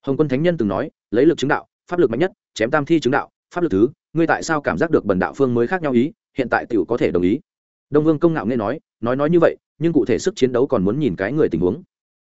Hồng quân thánh nhân từng nói, lấy lực chứng đạo, pháp lực mạnh nhất, chém tam thi chứng đạo, pháp lực thứ, ngươi tại sao cảm giác được bần đạo phương mới khác nhau ý hiện tại tiểu có thể đồng ý. Đông vương công ngạo nghe nói nói nói như vậy, nhưng cụ thể sức chiến đấu còn muốn nhìn cái người tình huống.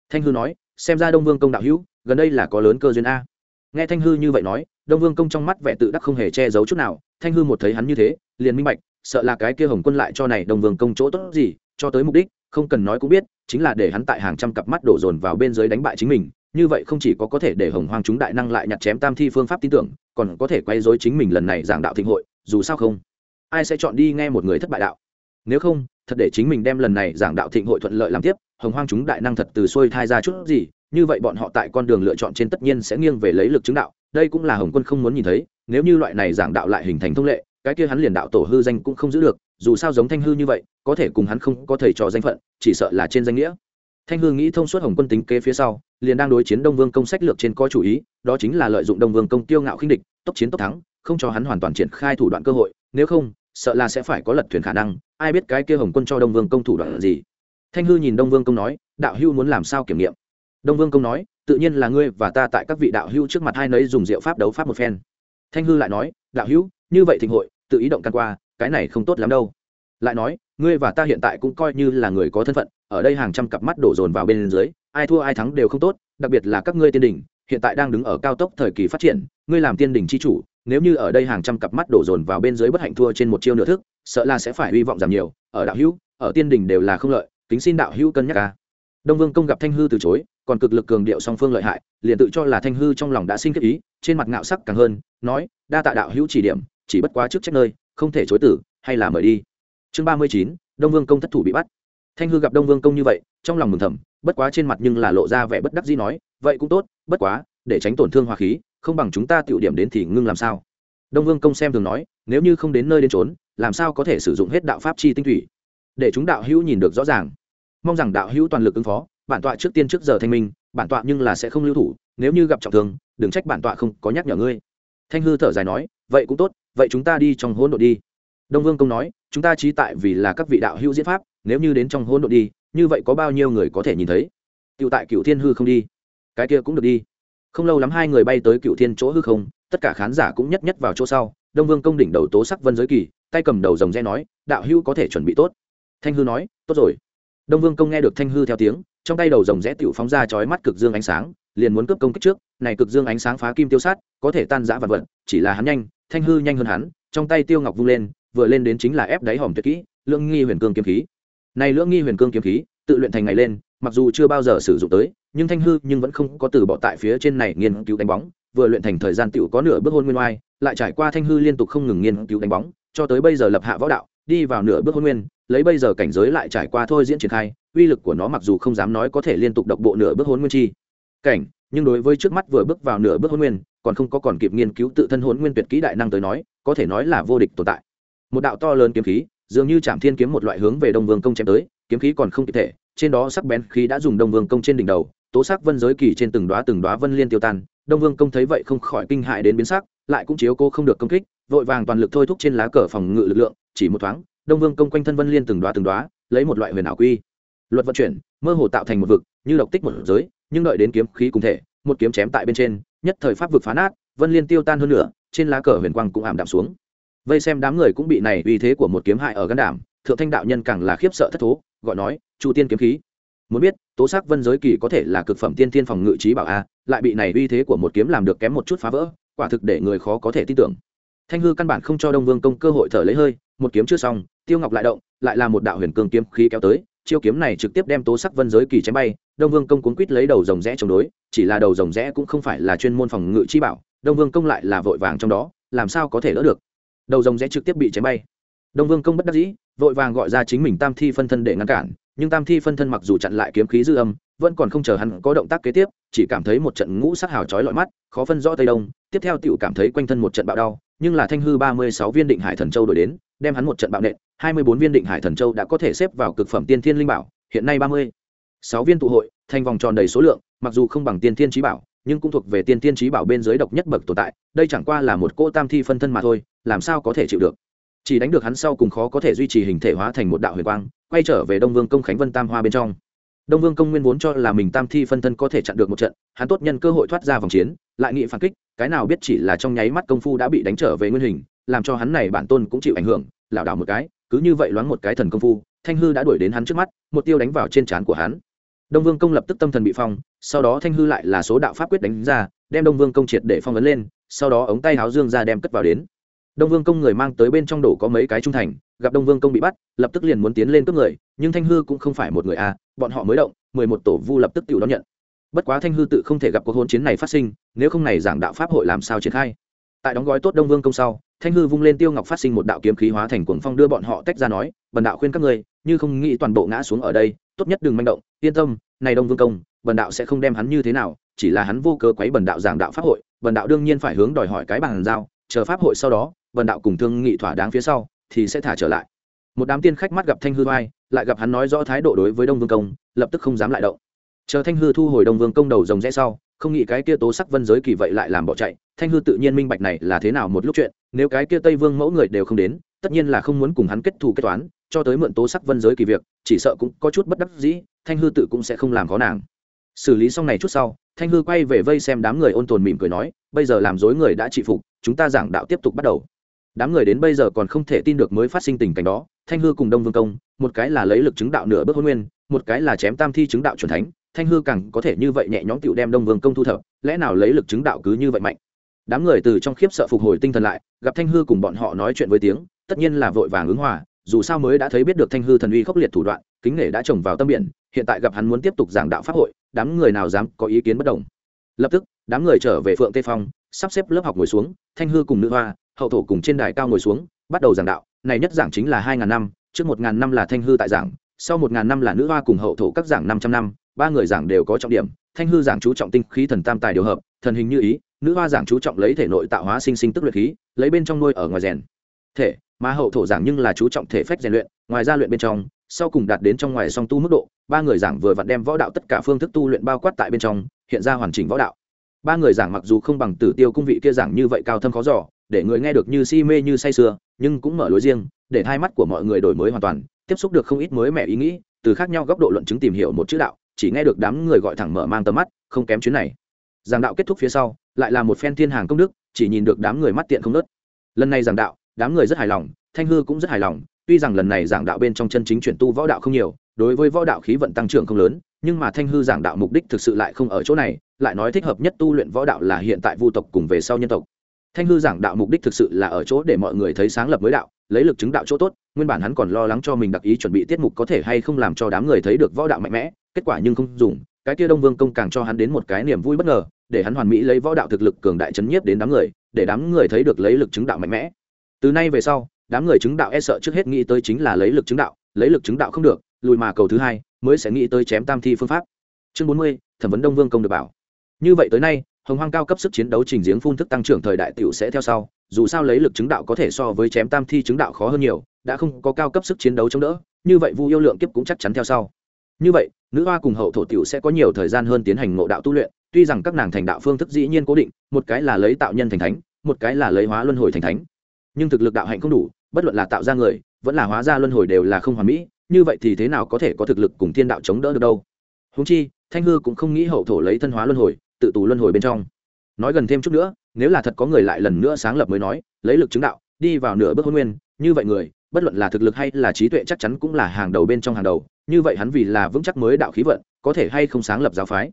Thanh hư nói, xem ra đông vương công đạo hữu, gần đây là có lớn cơ duyên a. Nghe thanh hư như vậy nói, đông vương công trong mắt vẻ tự đắc không hề che giấu chút nào, thanh hư một thấy hắn như thế, liền minh bạch, sợ là cái kia hồng quân lại cho này đông vương công chỗ tốt gì, cho tới mục đích, không cần nói cũng biết, chính là để hắn tại hàng trăm cặp mắt đổ dồn vào bên dưới đánh bại chính mình, như vậy không chỉ có có thể để hồng hoang chúng đại năng lại nhặt chém tam thi phương pháp tin tưởng, còn có thể quay dối chính mình lần này giảng đạo thịnh hội, dù sao không ai sẽ chọn đi nghe một người thất bại đạo? Nếu không, thật để chính mình đem lần này giảng đạo thịnh hội thuận lợi làm tiếp, hồng hoang chúng đại năng thật từ xuôi thai ra chút gì, như vậy bọn họ tại con đường lựa chọn trên tất nhiên sẽ nghiêng về lấy lực chứng đạo, đây cũng là hồng quân không muốn nhìn thấy, nếu như loại này giảng đạo lại hình thành thông lệ, cái kia hắn liền đạo tổ hư danh cũng không giữ được, dù sao giống thanh hư như vậy, có thể cùng hắn không có thầy trò danh phận, chỉ sợ là trên danh nghĩa. Thanh hư nghĩ thông suốt hồng quân tính kế phía sau, liền đang đối chiến đông vương công sách lược trên có chủ ý, đó chính là lợi dụng đông vương công tiêu ngạo khinh địch, tốc chiến tốc thắng, không cho hắn hoàn toàn triển khai thủ đoạn cơ hội nếu không, sợ là sẽ phải có lật thuyền khả năng, ai biết cái kia hồng quân cho đông vương công thủ đoạn là gì? Thanh hư nhìn đông vương công nói, đạo hưu muốn làm sao kiểm nghiệm? Đông vương công nói, tự nhiên là ngươi và ta tại các vị đạo hưu trước mặt hai nấy dùng diệu pháp đấu pháp một phen. Thanh hư lại nói, đạo hưu như vậy thịnh hội, tự ý động căn qua, cái này không tốt lắm đâu. Lại nói, ngươi và ta hiện tại cũng coi như là người có thân phận, ở đây hàng trăm cặp mắt đổ dồn vào bên dưới, ai thua ai thắng đều không tốt, đặc biệt là các ngươi tiên đình hiện tại đang đứng ở cao tốc thời kỳ phát triển, ngươi làm tiên đình c h i chủ nếu như ở đây hàng trăm cặp mắt đổ dồn vào bên dưới bất hạnh thua trên một chiêu nửa thức, sợ là sẽ phải hy vọng giảm nhiều, ở đạo hữu, ở tiên đình đều là không lợi, kính xin đạo hữu cân nhắc ca đông vương công gặp thanh hư từ chối, còn cực lực cường điệu song phương lợi hại, liền tự cho là thanh hư trong lòng đã sinh kết ý, trên mặt ngạo sắc càng hơn, nói, đa tạ đạo hữu chỉ điểm, chỉ bất quá trước trách nơi, không thể chối tử, hay là mời đi. Chương ba mươi chín, đông vương công thất thủ bị bắt. Thanh hư gặp đông vương công như vậy, trong lòng mừng thầm, bất quá trên mặt nhưng là lộ ra vẻ bất đắc dĩ nói, vậy cũng tốt, bất quá để tránh tổn thương hòa khí, không bằng chúng ta tiểu điểm đến thì ngưng làm sao? Đông vương công xem thường nói, nếu như không đến nơi đến trốn làm sao có thể sử dụng hết đạo pháp chi tinh thủy? Để chúng đạo hữu nhìn được rõ ràng. Mong rằng đạo hữu toàn lực ứng phó, bản tọa trước tiên trước giờ thanh minh, bản tọa nhưng là sẽ không lưu thủ, nếu như gặp trọng thương, đừng trách bản tọa không có nhắc nhở ngươi. Thanh hư thở dài nói, vậy cũng tốt, vậy chúng ta đi trong hỗn độn đi. Đông vương công nói, chúng ta trí tại vì là các vị đạo hữu diễn pháp, nếu như đến trong hỗn độn đi, như vậy có bao nhiêu người có thể nhìn thấy? Tựu tại cựu thiên hư không đi. Cái kia cũng được đi không lâu lắm hai người bay tới cựu thiên chỗ hư không, tất cả khán giả cũng nhất nhất vào chỗ sau, đông vương công đỉnh đầu tố sắc vân giới kỳ, tay cầm đầu rồng re nói, đạo hữu có thể chuẩn bị tốt. Thanh hư nói, tốt rồi. Đông vương công nghe được thanh hư theo tiếng, trong tay đầu rồng rẽ tiểu phóng ra chói mắt cực dương ánh sáng, liền muốn cướp công kích trước, này cực dương ánh sáng phá kim tiêu sát, có thể tan giã vật vật, chỉ là hắn nhanh, thanh hư nhanh hơn hắn, trong tay tiêu ngọc vung lên, vừa lên đến chính là ép đáy hòm tuyệt kỹ, lưỡng nghi huyền cương kiếm khí. Này lưỡng nghi huyền cương kiếm khí, tự luyện thành ngày lên mặc dù chưa bao giờ sử dụng tới, nhưng thanh hư nhưng vẫn không có từ bỏ tại phía trên này nghiên cứu đánh bóng, vừa luyện thành thời gian tiểu có nửa bước hôn nguyên oai, lại trải qua thanh hư liên tục không ngừng nghiên cứu đánh bóng, cho tới bây giờ lập hạ võ đạo, đi vào nửa bước hôn nguyên, lấy bây giờ cảnh giới lại trải qua thôi diễn triển khai, uy lực của nó mặc dù không dám nói có thể liên tục độc bộ nửa bước hôn nguyên chi cảnh, nhưng đối với trước mắt vừa bước vào nửa bước hôn nguyên, còn không có còn kịp nghiên cứu tự thân hôn nguyên tuyệt kỹ đại năng tới nói, có thể nói là vô địch tồn tại. Một đạo to lớn kiếm khí, dường như chạm thiên kiếm một loại hướng về đông vương công chém tới, kiếm khí còn không kịp thể trên đó sắc bén khí đã dùng đông vương công trên đỉnh đầu, tố sắc vân giới kỳ trên từng đoá từng đoá vân liên tiêu tan. Đông vương công thấy vậy không khỏi kinh hại đến biến sắc, lại cũng chiếu cô không được công kích, vội vàng toàn lực thôi thúc trên lá cờ phòng ngự lực lượng, chỉ một thoáng, đông vương công quanh thân vân liên từng đoá từng đoá lấy một loại huyền ảo quy. Luật vận chuyển, mơ hồ tạo thành một vực, như độc tích một giới, nhưng đợi đến kiếm khí cùng thể, một kiếm chém tại bên trên, nhất thời pháp vực phá nát, vân liên tiêu tan hơn nữa trên lá cờ huyền quang cũng ảm đạm xuống. Vây xem đám người cũng bị này uy thế của một kiếm hại ở gan đảm, thượng thanh đạo nhân càng là khiếp sợ thất thố, gọi nói chu tiên kiếm khí. Muốn biết, tố sắc vân giới kỳ có thể là cực phẩm tiên tiên phòng ngự trí bảo a, lại bị này uy thế của một kiếm làm được kém một chút phá vỡ, quả thực để người khó có thể tin tưởng. Thanh hư căn bản không cho đông vương công cơ hội thở lấy hơi, một kiếm chưa xong, tiêu ngọc lại động, lại là một đạo huyền cương kiếm khí kéo tới, chiêu kiếm này trực tiếp đem tố sắc vân giới kỳ chém bay, đông vương công cuốn quýt lấy đầu rồng rẽ chống đối, chỉ là đầu rồng rẽ cũng không phải là chuyên môn phòng ngự chi bảo, đông vương công lại là vội vàng trong đó, làm sao có thể đỡ được? Đầu rồng rẽ trực tiếp bị chém bay. Đông vương công bất đắc dĩ, vội vàng gọi ra chính mình tam thi phân thân để ngăn cản nhưng tam thi phân thân mặc dù chặn lại kiếm khí dư âm, vẫn còn không chờ hắn có động tác kế tiếp, chỉ cảm thấy một trận ngũ sắc hào chói lọi mắt, khó phân rõ tây đông. Tiếp theo tựu cảm thấy quanh thân một trận bạo đau, nhưng là thanh hư ba mươi sáu viên định hải thần châu đổi đến, đem hắn một trận bạo nện, hai mươi bốn viên định hải thần châu đã có thể xếp vào cực phẩm tiên thiên linh bảo, hiện nay ba mươi sáu viên tụ hội, thành vòng tròn đầy số lượng, mặc dù không bằng tiên thiên trí bảo, nhưng cũng thuộc về tiên thiên trí bảo bên dưới độc nhất bậc tồn tại, đây chẳng qua là một cô tam thi phân thân mà thôi, làm sao có thể chịu được? Chỉ đánh được hắn sau cùng khó có thể duy trì hình thể hóa thành một đạo huyền quang, quay trở về đông vương công khánh vân tam hoa bên trong. Đông vương công nguyên vốn cho là mình tam thi phân thân có thể chặn được một trận, hắn tốt nhân cơ hội thoát ra vòng chiến, lại nghị phản kích, cái nào biết chỉ là trong nháy mắt công phu đã bị đánh trở về nguyên hình, làm cho hắn này bản tôn cũng chịu ảnh hưởng, lảo đảo một cái, cứ như vậy loáng một cái thần công phu, thanh hư đã đuổi đến hắn trước mắt, một tiêu đánh vào trên trán của hắn. Đông vương công lập tức tâm thần bị phong, sau đó thanh hư lại là số đạo pháp quyết đánh ra, đem đông vương công triệt để phong ấn lên, sau đó ống tay háo dương ra đem cất vào đến đông vương công người mang tới bên trong đổ có mấy cái trung thành, gặp đông vương công bị bắt, lập tức liền muốn tiến lên cướp người, nhưng thanh hư cũng không phải một người à bọn họ mới động, mười một tổ vu lập tức tự đón nhận. Bất quá thanh hư tự không thể gặp cuộc hôn chiến này phát sinh, nếu không này giảng đạo pháp hội làm sao triển khai. Tại đóng gói tốt đông vương công sau, thanh hư vung lên tiêu ngọc phát sinh một đạo kiếm khí hóa thành cuồng phong đưa bọn họ tách ra nói, bần đạo khuyên các ngươi, như không nghĩ toàn bộ ngã xuống ở đây, tốt nhất đừng manh động, yên tâm, này đông vương công, bần đạo sẽ không đem hắn như thế nào, chỉ là hắn vô cớ quấy bần đạo giảng đạo pháp hội, bần đạo đương nhiên phải hướng đòi hỏi cái bàn giao chờ pháp hội sau đó vần đạo cùng thương nghị thỏa đáng phía sau, thì sẽ thả trở lại. Một đám tiên khách mắt gặp thanh hư vai lại gặp hắn nói rõ thái độ đối với đông vương công, lập tức không dám lại động. Chờ thanh hư thu hồi đông vương công đầu rồng rẽ sau, không nghĩ cái kia tố sắc vân giới kỳ vậy lại làm bỏ chạy, thanh hư tự nhiên minh bạch này là thế nào một lúc chuyện, nếu cái kia tây vương mẫu người đều không đến, tất nhiên là không muốn cùng hắn kết thù kết toán, cho tới mượn tố sắc vân giới kỳ việc, chỉ sợ cũng có chút bất đắc dĩ, thanh hư tự cũng sẽ không làm khó nàng. Xử lý xong này chút sau, thanh hư quay về vây xem đám người ôn tồn mỉm cười nói, bây giờ làm dối người đã trị phục chúng ta giảng đạo tiếp tục bắt đầu. Đám người đến bây giờ còn không thể tin được mới phát sinh tình cảnh đó, thanh hư cùng đông vương công, một cái là lấy lực chứng đạo nửa bước hôn nguyên, một cái là chém tam thi chứng đạo c thánh, thanh hư càng có thể như vậy nhẹ nhõm tựu đem đông vương công thu thập, lẽ nào lấy lực chứng đạo cứ như vậy mạnh? Đám người từ trong khiếp sợ phục hồi tinh thần lại, gặp thanh hư cùng bọn họ nói chuyện với tiếng, tất nhiên là vội vàng ứng hòa, dù sao mới đã thấy biết được thanh hư thần uy khốc liệt thủ đoạn, kính nể đã trồng vào tâm biển, hiện tại gặp hắn muốn tiếp tục giảng đạo pháp hội, đám người nào dám có ý kiến bất đồng? Lập tức, đám người trở về phượng tây phong, sắp xếp lớp học ngồi xuống, thanh hư cùng nữ hoa, hậu thổ cùng trên đài cao ngồi xuống, bắt đầu giảng đạo. Này nhất giảng chính là hai ngàn năm, trước một ngàn năm là thanh hư tại giảng, sau một ngàn năm là nữ hoa cùng hậu thổ các giảng năm trăm năm, ba người giảng đều có trọng điểm. Thanh hư giảng chú trọng tinh khí thần tam tài điều hợp, thần hình như ý, nữ hoa giảng chú trọng lấy thể nội tạo hóa sinh sinh tức luyện khí, lấy bên trong nuôi ở ngoài rèn thể, mà hậu thổ giảng nhưng là chú trọng thể phách rèn luyện, ngoài ra luyện bên trong sau cùng đạt đến trong ngoài song tu mức độ, ba người giảng vừa vặn đem võ đạo tất cả phương thức tu luyện bao quát tại bên trong, hiện ra hoàn chỉnh võ đạo. Ba người giảng mặc dù không bằng tử tiêu cung vị kia giảng như vậy cao thâm khó giỏ để người nghe được như si mê như say sưa, nhưng cũng mở lối riêng, để hai mắt của mọi người đổi mới hoàn toàn, tiếp xúc được không ít mới mẻ ý nghĩ, từ khác nhau góc độ luận chứng tìm hiểu một chữ đạo, chỉ nghe được đám người gọi thẳng mở mang tầm mắt, không kém chuyến này. Giảng đạo kết thúc phía sau, lại là một phen thiên hàng công đức, chỉ nhìn được đám người mắt tiện không nớt lần này giảng đạo, đám người rất hài lòng, thanh hư cũng rất hài lòng tuy rằng lần này giảng đạo bên trong chân chính chuyển tu võ đạo không nhiều, đối với võ đạo khí vận tăng trưởng không lớn, nhưng mà thanh hư giảng đạo mục đích thực sự lại không ở chỗ này, lại nói thích hợp nhất tu luyện võ đạo là hiện tại vu tộc cùng về sau nhân tộc. Thanh hư giảng đạo mục đích thực sự là ở chỗ để mọi người thấy sáng lập mới đạo, lấy lực chứng đạo chỗ tốt, nguyên bản hắn còn lo lắng cho mình đặc ý chuẩn bị tiết mục có thể hay không làm cho đám người thấy được võ đạo mạnh mẽ, kết quả nhưng không dùng, cái kia đông vương công càng cho hắn đến một cái niềm vui bất ngờ, để hắn hoàn mỹ lấy võ đạo thực lực cường đại chấn nhiếp đến đám người, để đám người thấy được lấy lực chứng đạo mạnh mẽ. Từ nay về sau đám người chứng đạo e sợ trước hết nghĩ tới chính là lấy lực chứng đạo, lấy lực chứng đạo không được, lùi mà cầu thứ hai, mới sẽ nghĩ tới chém tam thi phương pháp. Chương bốn mươi, thẩm vấn đông vương công được bảo. Như vậy tới nay, hồng hoang cao cấp sức chiến đấu trình giếng phun thức tăng trưởng thời đại tiểu sẽ theo sau, dù sao lấy lực chứng đạo có thể so với chém tam thi chứng đạo khó hơn nhiều, đã không có cao cấp sức chiến đấu chống đỡ, như vậy vu yêu lượng kiếp cũng chắc chắn theo sau. Như vậy, nữ hoa cùng hậu thổ tiểu sẽ có nhiều thời gian hơn tiến hành ngộ đạo tu luyện, tuy rằng các nàng thành đạo phương thức dĩ nhiên cố định, một cái là lấy tạo nhân thành thánh, một cái là lấy hóa luân hồi thành thánh nhưng thực lực đạo hạnh không đủ, bất luận là tạo ra người, vẫn là hóa ra luân hồi đều là không hoàn mỹ, như vậy thì thế nào có thể có thực lực cùng thiên đạo chống đỡ được đâu? Húng chi, thanh hư cũng không nghĩ hậu thổ lấy thân hóa luân hồi, tự tù luân hồi bên trong. Nói gần thêm chút nữa, nếu là thật có người lại lần nữa sáng lập mới nói, lấy lực chứng đạo, đi vào nửa bước hôn nguyên, như vậy người, bất luận là thực lực hay là trí tuệ chắc chắn cũng là hàng đầu bên trong hàng đầu, như vậy hắn vì là vững chắc mới đạo khí vận, có thể hay không sáng lập giáo phái.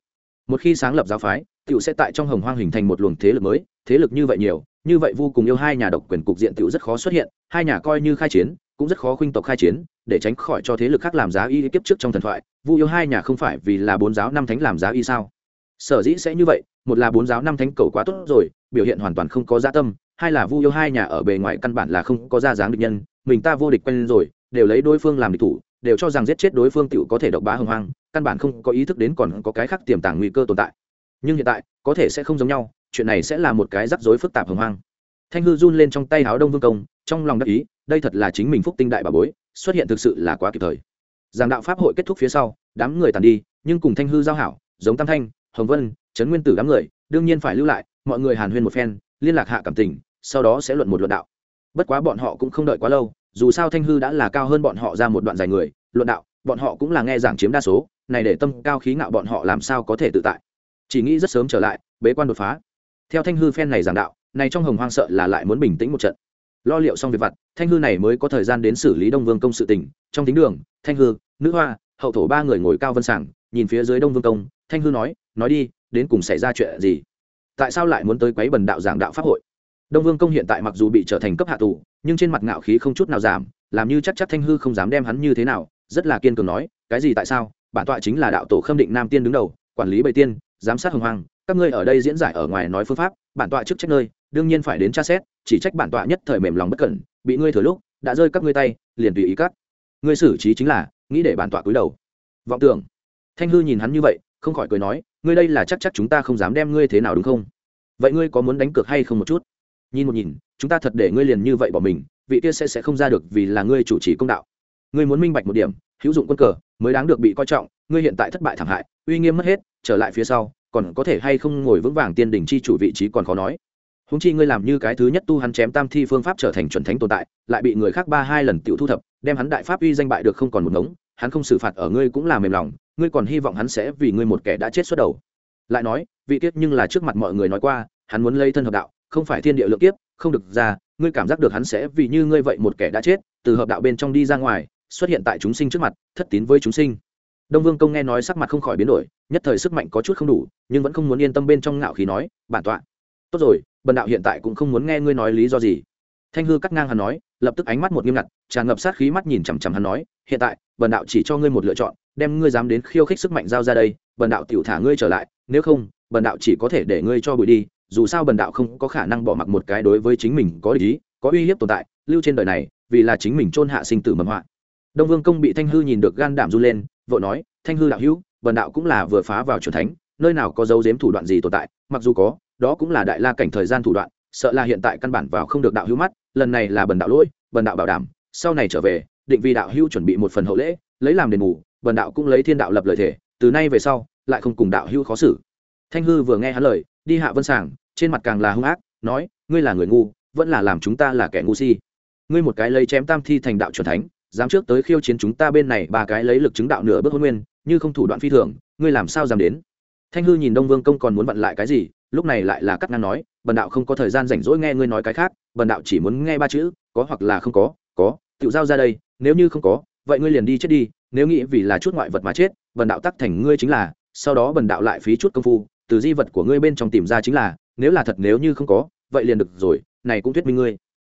Một khi sáng lập giáo phái tựu sẽ tại trong hồng hoang hình thành một luồng thế lực mới, thế lực như vậy nhiều như vậy vô cùng yêu hai nhà độc quyền cục diện tựu rất khó xuất hiện, hai nhà coi như khai chiến, cũng rất khó khuynh tộc khai chiến, để tránh khỏi cho thế lực khác làm giá y kiếp trước trong thần thoại, vu yêu hai nhà không phải vì là bốn giáo năm thánh làm giá y sao? Sở dĩ sẽ như vậy, một là bốn giáo năm thánh cầu quá tốt rồi, biểu hiện hoàn toàn không có gia tâm, hai là vu yêu hai nhà ở bề ngoài căn bản là không có ra dáng địch nhân, mình ta vô địch quen rồi, đều lấy đối phương làm địch thủ, đều cho rằng giết chết đối phương tựu có thể độc bá hưng hoang, căn bản không có ý thức đến còn có cái khác tiềm tàng nguy cơ tồn tại. Nhưng hiện tại, có thể sẽ không giống nhau chuyện này sẽ là một cái rắc rối phức tạp hồng hoang. Thanh hư run lên trong tay háo đông vương công, trong lòng đắc ý, đây thật là chính mình phúc tinh đại bà bối, xuất hiện thực sự là quá kịp thời. Giảng đạo pháp hội kết thúc phía sau, đám người tàn đi, nhưng cùng thanh hư giao hảo, giống tam thanh, hồng vân, trấn nguyên tử đám người, đương nhiên phải lưu lại, mọi người hàn huyên một phen, liên lạc hạ cảm tình, sau đó sẽ luận một luận đạo. Bất quá bọn họ cũng không đợi quá lâu, dù sao thanh hư đã là cao hơn bọn họ ra một đoạn dài người, luận đạo, bọn họ cũng là nghe giảng chiếm đa số, này để tâm cao khí ngạo bọn họ làm sao có thể tự tại. Chỉ nghĩ rất sớm trở lại, bế quan đột phá theo thanh hư phen này giảng đạo, này trong hồng hoang sợ là lại muốn bình tĩnh một trận. Lo liệu xong việc vặt, thanh hư này mới có thời gian đến xử lý đông vương công sự tình. Trong tính đường, thanh hư, nữ hoa, hậu thổ ba người ngồi cao vân sảng, nhìn phía dưới đông vương công. Thanh hư nói nói đi, đến cùng xảy ra chuyện gì? Tại sao lại muốn tới quấy bần đạo giảng đạo pháp hội? Đông vương công hiện tại mặc dù bị trở thành cấp hạ tù, nhưng trên mặt ngạo khí không chút nào giảm, làm như chắc chắc thanh hư không dám đem hắn như thế nào, rất là kiên cường nói, cái gì tại sao? Bản tọa chính là đạo tổ khâm định nam tiên đứng đầu, quản lý bầy tiên, giám sát hồng hoàng các ngươi ở đây diễn giải ở ngoài nói phương pháp, bản tọa trước trách nơi, đương nhiên phải đến tra xét, chỉ trách bản tọa nhất thời mềm lòng bất cẩn, bị ngươi thừa lúc, đã rơi các ngươi tay, liền tùy ý cắt. Ngươi xử trí chính là, nghĩ để bản tọa cúi đầu. Vọng tưởng. Thanh hư nhìn hắn như vậy, không khỏi cười nói, ngươi đây là chắc chắc chúng ta không dám đem ngươi thế nào đúng không? Vậy ngươi có muốn đánh cược hay không một chút? Nhìn một nhìn, chúng ta thật để ngươi liền như vậy bỏ mình, vị kia sẽ sẽ không ra được vì là ngươi chủ trì công đạo. Ngươi muốn minh bạch một điểm, hữu dụng quân cờ, mới đáng được bị coi trọng, ngươi hiện tại thất bại thảm hại, uy nghiêm mất hết, trở lại phía sau còn có thể hay không ngồi vững vàng tiên đỉnh chi chủ vị trí còn khó nói. Húng chi ngươi làm như cái thứ nhất tu hắn chém tam thi phương pháp trở thành chuẩn thánh tồn tại, lại bị người khác ba hai lần tiểu thu thập, đem hắn đại pháp uy danh bại được không còn một ngống, hắn không xử phạt ở ngươi cũng là mềm lòng, ngươi còn hy vọng hắn sẽ vì ngươi một kẻ đã chết xuất đầu. Lại nói, vị tiết nhưng là trước mặt mọi người nói qua, hắn muốn lấy thân hợp đạo, không phải thiên địa lượng kiếp, không được ra, ngươi cảm giác được hắn sẽ vì như ngươi vậy một kẻ đã chết, từ hợp đạo bên trong đi ra ngoài, xuất hiện tại chúng sinh trước mặt, thất tín với chúng sinh đông vương công nghe nói sắc mặt không khỏi biến đổi, nhất thời sức mạnh có chút không đủ, nhưng vẫn không muốn yên tâm bên trong ngạo khí nói, bản tọa, tốt rồi, bần đạo hiện tại cũng không muốn nghe ngươi nói lý do gì. Thanh hư cắt ngang hắn nói, lập tức ánh mắt một nghiêm ngặt, tràn ngập sát khí mắt nhìn chằm chằm hắn nói, hiện tại, bần đạo chỉ cho ngươi một lựa chọn, đem ngươi dám đến khiêu khích sức mạnh giao ra đây, bần đạo tiểu thả ngươi trở lại, nếu không, bần đạo chỉ có thể để ngươi cho bụi đi, dù sao bần đạo không có khả năng bỏ mặc một cái đối với chính mình có lý có uy hiếp tồn tại, lưu trên đời này, vì là chính mình chôn hạ sinh tử mầm họa. Đông vương công bị thanh hư nhìn được gan đảm run lên vội nói, thanh hư đạo hữu, bần đạo cũng là vừa phá vào c thánh, nơi nào có dấu dếm thủ đoạn gì tồn tại, mặc dù có, đó cũng là đại la cảnh thời gian thủ đoạn, sợ là hiện tại căn bản vào không được đạo hữu mắt, lần này là bần đạo lỗi, bần đạo bảo đảm, sau này trở về, định vì đạo hữu chuẩn bị một phần hậu lễ, lấy làm đền bù, bần đạo cũng lấy thiên đạo lập lời thể từ nay về sau, lại không cùng đạo hữu khó xử. Thanh hư vừa nghe hắn lời, đi hạ vân sàng, trên mặt càng là hung ác, nói, ngươi là người ngu, vẫn là làm chúng ta là kẻ ngu si. Ngươi một cái lấy chém tam thi thành đạo c thánh dám trước tới khiêu chiến chúng ta bên này ba cái lấy lực chứng đạo nửa bước hôn nguyên, như không thủ đoạn phi thường, ngươi làm sao dám đến? Thanh hư nhìn đông vương công còn muốn vặn lại cái gì, lúc này lại là cắt ngang nói, bần đạo không có thời gian rảnh rỗi nghe ngươi nói cái khác, bần đạo chỉ muốn nghe ba chữ, có hoặc là không có có tự giao ra đây, nếu như không có, vậy ngươi liền đi chết đi, nếu nghĩ vì là chút ngoại vật mà chết, bần đạo tắc thành ngươi chính là, sau đó bần đạo lại phí chút công phu, từ di vật của ngươi bên trong tìm ra chính là, nếu là thật nếu như không có, vậy liền được rồi, này cũng thuyết minh ngươi.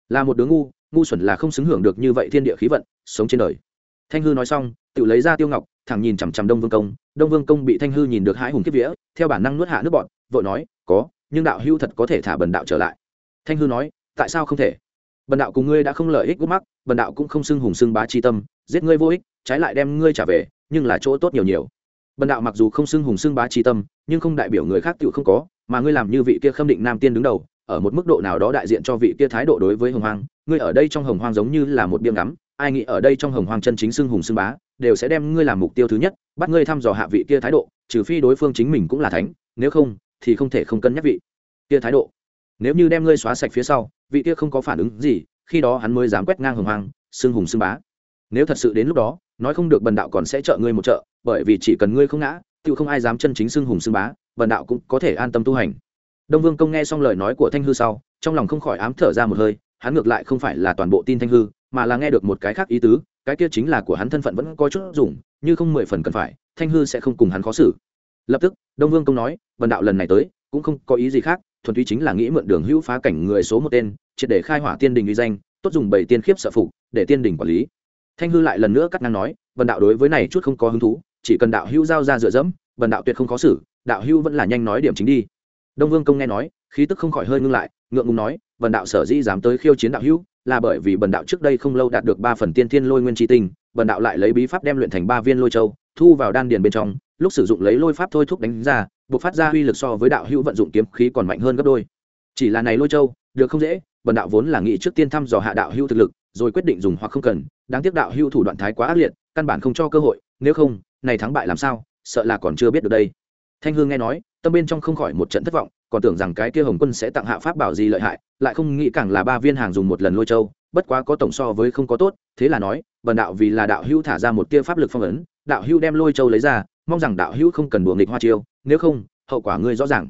Là một đứa ngu ngu xuẩn là không xứng hưởng được như vậy thiên địa khí vận, sống trên đời. Thanh hư nói xong, tự lấy ra tiêu ngọc, thẳng nhìn chằm chằm đông vương công. Đông vương công bị thanh hư nhìn được hãi hùng kiếp vía, theo bản năng nuốt hạ nước bọn vội nói, có, nhưng đạo hưu thật có thể thả bần đạo trở lại. Thanh hư nói, tại sao không thể? Bần đạo cùng ngươi đã không lợi ích gút mắc bần đạo cũng không xưng hùng xưng bá chi tâm, giết ngươi vô ích, trái lại đem ngươi trả về, nhưng là chỗ tốt nhiều nhiều. Bần đạo mặc dù không xưng hùng xưng bá chi tâm, nhưng không đại biểu người khác tự không có, mà ngươi làm như vị kia khâm định nam tiên đứng đầu ở một mức độ nào đó đại diện cho vị kia thái độ đối với hồng hoang, ngươi ở đây trong hồng hoang giống như là một biếng ngắm, ai nghĩ ở đây trong hồng hoang chân chính xưng hùng xưng bá, đều sẽ đem ngươi làm mục tiêu thứ nhất, bắt ngươi thăm dò hạ vị kia thái độ, trừ phi đối phương chính mình cũng là thánh, nếu không, thì không thể không cân nhắc vị kia thái độ. Nếu như đem ngươi xóa sạch phía sau, vị kia không có phản ứng gì, khi đó hắn mới dám quét ngang hồng hoang, xưng hùng xưng bá. Nếu thật sự đến lúc đó, nói không được bần đạo còn sẽ trợ ngươi một trợ, bởi vì chỉ cần ngươi không ngã tự không ai dám chân chính xưng hùng xưng bá, bần đạo cũng có thể an tâm tu hành đông vương công nghe xong lời nói của thanh hư sau, trong lòng không khỏi ám thở ra một hơi, hắn ngược lại không phải là toàn bộ tin thanh hư, mà là nghe được một cái khác ý tứ, cái kia chính là của hắn thân phận vẫn có chút dùng, như không mười phần cần phải, thanh hư sẽ không cùng hắn khó xử. Lập tức, đông vương công nói vần đạo lần này tới, cũng không có ý gì khác, thuần túy chính là nghĩ mượn đường hữu phá cảnh người số một tên, triệt để khai hỏa tiên đình uy danh, tốt dùng bảy tiên khiếp sợ phục, để tiên đình quản lý. Thanh hư lại lần nữa cắt ngang nói vần đạo đối với này chút không có hứng thú, chỉ cần đạo hữu giao ra dựa dẫm vần đạo tuyệt không khó xử, đạo hữu vẫn là nhanh nói điểm chính đi đông vương công nghe nói, khí tức không khỏi hơi ngưng lại, ngượng ngùng nói Bần đạo sở dĩ dám tới khiêu chiến đạo hữu, là bởi vì bần đạo trước đây không lâu đạt được ba phần tiên thiên lôi nguyên tri tinh, bần đạo lại lấy bí pháp đem luyện thành ba viên lôi châu, thu vào đan điền bên trong, lúc sử dụng lấy lôi pháp thôi thúc đánh ra, buộc phát ra uy lực so với đạo hữu vận dụng kiếm khí còn mạnh hơn gấp đôi. Chỉ là này lôi châu, được không dễ, bần đạo vốn là nghĩ trước tiên thăm dò hạ đạo hữu thực lực, rồi quyết định dùng hoặc không cần, đáng tiếc đạo hữu thủ đoạn thái quá ác liệt, căn bản không cho cơ hội, nếu không, này thắng bại làm sao, sợ là còn chưa biết được đây. Thanh hương nghe nói tâm bên trong không khỏi một trận thất vọng còn tưởng rằng cái kia hồng quân sẽ tặng hạ pháp bảo gì lợi hại lại không nghĩ càng là ba viên hàng dùng một lần lôi châu bất quá có tổng so với không có tốt thế là nói bần đạo vì là đạo hữu thả ra một tia pháp lực phong ấn đạo hữu đem lôi châu lấy ra mong rằng đạo hữu không cần đùa nghịch hoa chiêu nếu không hậu quả ngươi rõ ràng.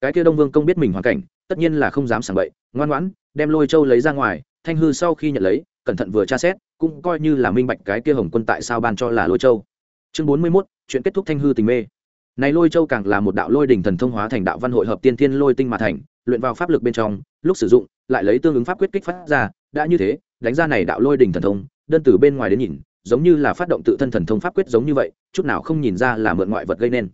Cái kia đông vương công biết mình hoàn cảnh tất nhiên là không dám sảng bậy ngoan ngoãn đem lôi châu lấy ra ngoài thanh hư sau khi nhận lấy cẩn thận vừa tra xét cũng coi như là minh bạch cái kia hồng quân tại sao ban cho là lôi châu. Chương bốn mươi 41, chuyện kết thúc thanh hư tình mê này lôi châu càng là một đạo lôi đỉnh thần thông hóa thành đạo văn hội hợp tiên thiên lôi tinh mà thành, luyện vào pháp lực bên trong, lúc sử dụng, lại lấy tương ứng pháp quyết kích phát ra, đã như thế, đánh ra này đạo lôi đỉnh thần thông, đơn từ bên ngoài đến nhìn, giống như là phát động tự thân thần thông pháp quyết giống như vậy, chút nào không nhìn ra là mượn ngoại vật gây nên.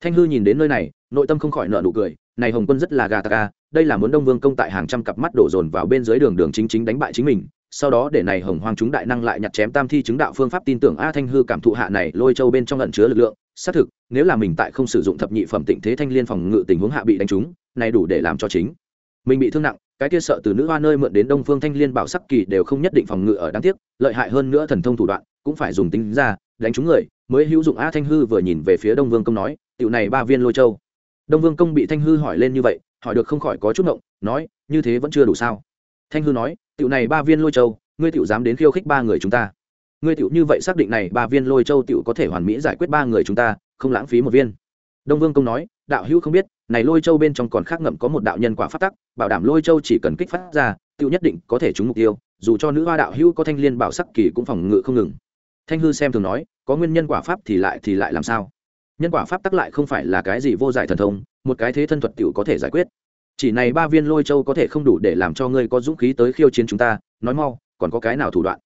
Thanh hư nhìn đến nơi này, nội tâm không khỏi nợ nụ cười, này hồng quân rất là gà tạc đây là muốn đông vương công tại hàng trăm cặp mắt đổ dồn vào bên dưới đường đường chính chính đánh bại chính mình, sau đó để này hồng hoang chúng đại năng lại nhặt chém tam thi chứng đạo phương pháp tin tưởng a thanh hư cảm thụ hạ này lôi châu bên trong lẩn chứa lực lượng xác thực, nếu là mình tại không sử dụng thập nhị phẩm tịnh thế thanh liên phòng ngự tình huống hạ bị đánh trúng, này đủ để làm cho chính mình bị thương nặng, cái kia sợ từ nữ hoa nơi mượn đến đông phương thanh liên bảo sắc kỳ đều không nhất định phòng ngự ở đáng tiếc, lợi hại hơn nữa thần thông thủ đoạn, cũng phải dùng tính ra, đánh trúng người, mới hữu dụng a thanh hư vừa nhìn về phía đông vương công nói, tiểu này ba viên lôi châu. Đông vương công bị thanh hư hỏi lên như vậy, hỏi được không khỏi có chút ngộng, nói, như thế vẫn chưa đủ sao? Thanh hư nói, tiểu này ba viên lôi châu, ngươi tiểu dám đến khiêu khích ba người chúng ta ngươi tiểu như vậy xác định này, ba viên lôi châu tiểu có thể hoàn mỹ giải quyết ba người chúng ta, không lãng phí một viên. Đông vương công nói, đạo hữu không biết, này lôi châu bên trong còn khác ngậm có một đạo nhân quả phát tắc, bảo đảm lôi châu chỉ cần kích phát ra tiểu nhất định có thể trúng mục tiêu, dù cho nữ hoa đạo hữu có thanh liên bảo sắc kỳ cũng phòng ngự không ngừng. Thanh hư xem thường nói, có nguyên nhân quả pháp thì lại thì lại làm sao? Nhân quả pháp tắc lại không phải là cái gì vô giải thần thông, một cái thế thân thuật tiểu có thể giải quyết. Chỉ này ba viên lôi châu có thể không đủ để làm cho ngươi có dũng khí tới khiêu chiến chúng ta, nói mau, còn có cái nào thủ đoạn?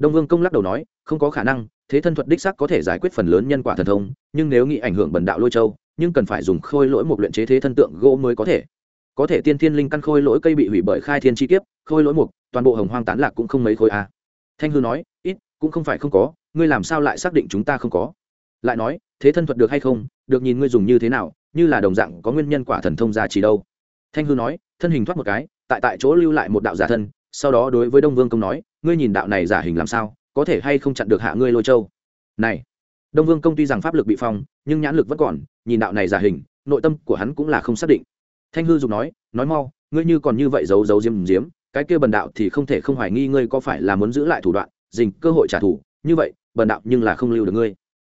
Đông vương công lắc đầu nói, không có khả năng, thế thân thuật đích sắc có thể giải quyết phần lớn nhân quả thần thông, nhưng nếu nghĩ ảnh hưởng bần đạo lôi châu, nhưng cần phải dùng khôi lỗi một luyện chế thế thân tượng gỗ mới có thể. Có thể tiên thiên linh căn khôi lỗi cây bị hủy bởi khai thiên chi kiếp, khôi lỗi mục, toàn bộ hồng hoang tán lạc cũng không mấy khôi a. Thanh hư nói, ít, cũng không phải không có, ngươi làm sao lại xác định chúng ta không có? Lại nói, thế thân thuật được hay không, được nhìn ngươi dùng như thế nào, như là đồng dạng có nguyên nhân quả thần thông ra chỉ đâu. Thanh hư nói, thân hình thoát một cái, tại tại chỗ lưu lại một đạo giả thân sau đó đối với đông vương công nói, ngươi nhìn đạo này giả hình làm sao, có thể hay không chặn được hạ ngươi lôi châu? Này. Đông vương công tuy rằng pháp lực bị phong, nhưng nhãn lực vẫn còn, nhìn đạo này giả hình, nội tâm của hắn cũng là không xác định. Thanh hư dùng nói nói mau, ngươi như còn như vậy giấu giấu diếm diếm cái kia bần đạo thì không thể không hoài nghi ngươi có phải là muốn giữ lại thủ đoạn, dình cơ hội trả thù, như vậy, bần đạo nhưng là không lưu được ngươi.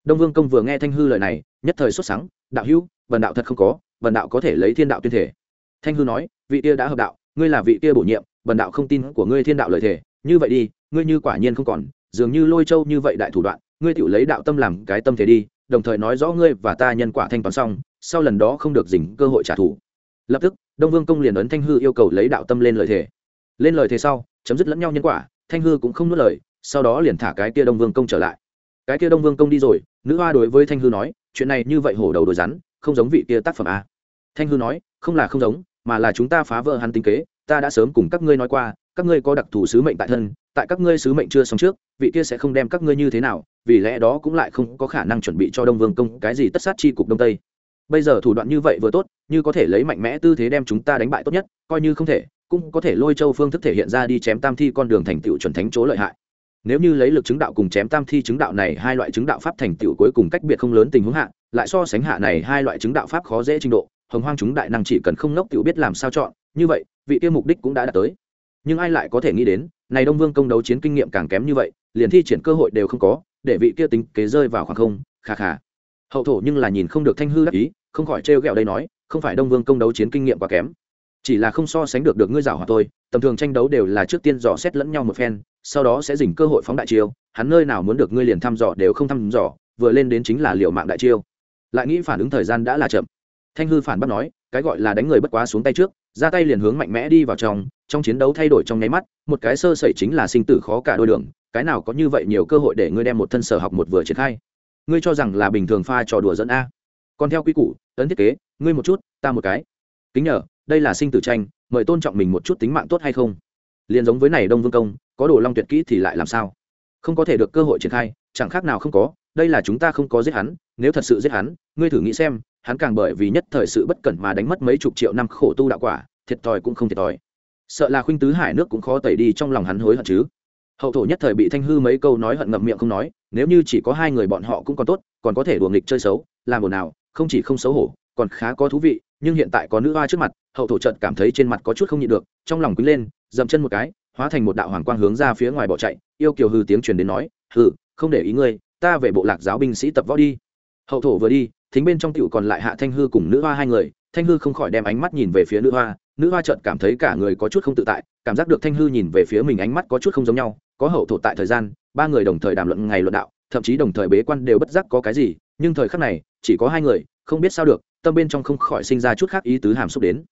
Đông vương công vừa nghe thanh hư lời này, nhất thời xuất sáng đạo hữu, bần đạo thật không có, bần đạo có thể lấy thiên đạo tuyên thể. Thanh hư nói, vị kia đã hợp đạo, ngươi là vị kia bổ nhiệm bần đạo không tin của ngươi thiên đạo lợi thể như vậy đi, ngươi như quả nhiên không còn, dường như lôi châu như vậy đại thủ đoạn, ngươi tự lấy đạo tâm làm cái tâm thể đi, đồng thời nói rõ ngươi và ta nhân quả thanh toán xong, sau lần đó không được dình cơ hội trả thù. Lập tức, đông vương công liền ấn thanh hư yêu cầu lấy đạo tâm lên lời thể lên lời thể sau, chấm dứt lẫn nhau nhân quả, thanh hư cũng không nuốt lời, sau đó liền thả cái kia đông vương công trở lại. Cái kia đông vương công đi rồi, nữ hoa đối với thanh hư nói, chuyện này như vậy hổ đầu đồi rắn, không giống vị kia tác phẩm a. Thanh hư nói, không là không giống, mà là chúng ta phá vỡ hắn tính kế ta đã sớm cùng các ngươi nói qua, các ngươi có đặc thù sứ mệnh tại thân, tại các ngươi sứ mệnh chưa xong trước, vị kia sẽ không đem các ngươi như thế nào, vì lẽ đó cũng lại không có khả năng chuẩn bị cho đông vương công cái gì tất sát chi cục đông tây. Bây giờ thủ đoạn như vậy vừa tốt, như có thể lấy mạnh mẽ tư thế đem chúng ta đánh bại tốt nhất, coi như không thể, cũng có thể lôi châu phương thức thể hiện ra đi chém tam thi con đường thành tựu chuẩn thánh chỗ lợi hại. Nếu như lấy lực chứng đạo cùng chém tam thi chứng đạo này hai loại chứng đạo pháp thành tựu cuối cùng cách biệt không lớn tình huống hạ, lại so sánh hạ này hai loại chứng đạo pháp khó dễ trình độ, hồng hoang chúng đại năng chỉ cần không nốc tiểu biết làm sao chọn như vậy, vị kia mục đích cũng đã đạt tới. Nhưng ai lại có thể nghĩ đến, này đông vương công đấu chiến kinh nghiệm càng kém như vậy, liền thi triển cơ hội đều không có, để vị kia tính kế rơi vào khoảng không khà khà hậu thổ nhưng là nhìn không được thanh hư đắc ý, không khỏi trêu ghẹo đây nói, không phải đông vương công đấu chiến kinh nghiệm quá kém. Chỉ là không so sánh được được ngươi giảo hòa tôi tầm thường tranh đấu đều là trước tiên dò xét lẫn nhau một phen, sau đó sẽ dình cơ hội phóng đại chiêu, hắn nơi nào muốn được ngươi liền thăm dò đều không thăm dò, vừa lên đến chính là liệu mạng đại chiêu. Lại nghĩ phản ứng thời gian đã là chậm. Thanh hư phản bác nói, cái gọi là đánh người bất quá xuống tay trước ra tay liền hướng mạnh mẽ đi vào trong trong chiến đấu thay đổi trong nháy mắt, một cái sơ sẩy chính là sinh tử khó cả đôi đường, cái nào có như vậy nhiều cơ hội để ngươi đem một thân sở học một vừa triển khai? Ngươi cho rằng là bình thường pha trò đùa dẫn a. Còn theo quy củ, ấn thiết kế, ngươi một chút, ta một cái. Kính nhờ, đây là sinh tử tranh, mời tôn trọng mình một chút tính mạng tốt hay không? Liền giống với này đông vương công, có đồ long tuyệt kỹ thì lại làm sao? Không có thể được cơ hội triển khai, chẳng khác nào không có, đây là chúng ta không có giết hắn, nếu thật sự giết hắn, ngươi thử nghĩ xem hắn càng bởi vì nhất thời sự bất cẩn mà đánh mất mấy chục triệu năm khổ tu đạo quả, thiệt thòi cũng không thiệt thòi. Sợ là khuynh tứ hải nước cũng khó tẩy đi trong lòng hắn hối hận chứ. Hậu thổ nhất thời bị thanh hư mấy câu nói hận ngậm miệng không nói, nếu như chỉ có hai người bọn họ cũng còn tốt, còn có thể đùa nghịch chơi xấu, làm ồn nào không chỉ không xấu hổ, còn khá có thú vị, nhưng hiện tại có nữ hoa trước mặt, hậu thổ trận cảm thấy trên mặt có chút không nhịn được, trong lòng quý lên, dậm chân một cái, hóa thành một đạo hoàng quang hướng ra phía ngoài bỏ chạy, yêu kiều hư tiếng truyền đến nói, hừ, không để ý ngươi, ta về bộ lạc giáo binh sĩ tập võ đi. Hậu thổ vừa đi thính bên trong tiểu còn lại hạ thanh hư cùng nữ hoa hai người, thanh hư không khỏi đem ánh mắt nhìn về phía nữ hoa nữ hoa trợt cảm thấy cả người có chút không tự tại, cảm giác được thanh hư nhìn về phía mình ánh mắt có chút không giống nhau, có hậu thổ tại thời gian, ba người đồng thời đàm luận ngày luận đạo, thậm chí đồng thời bế quan đều bất giác có cái gì, nhưng thời khắc này, chỉ có hai người, không biết sao được, tâm bên trong không khỏi sinh ra chút khác ý tứ hàm xúc đến.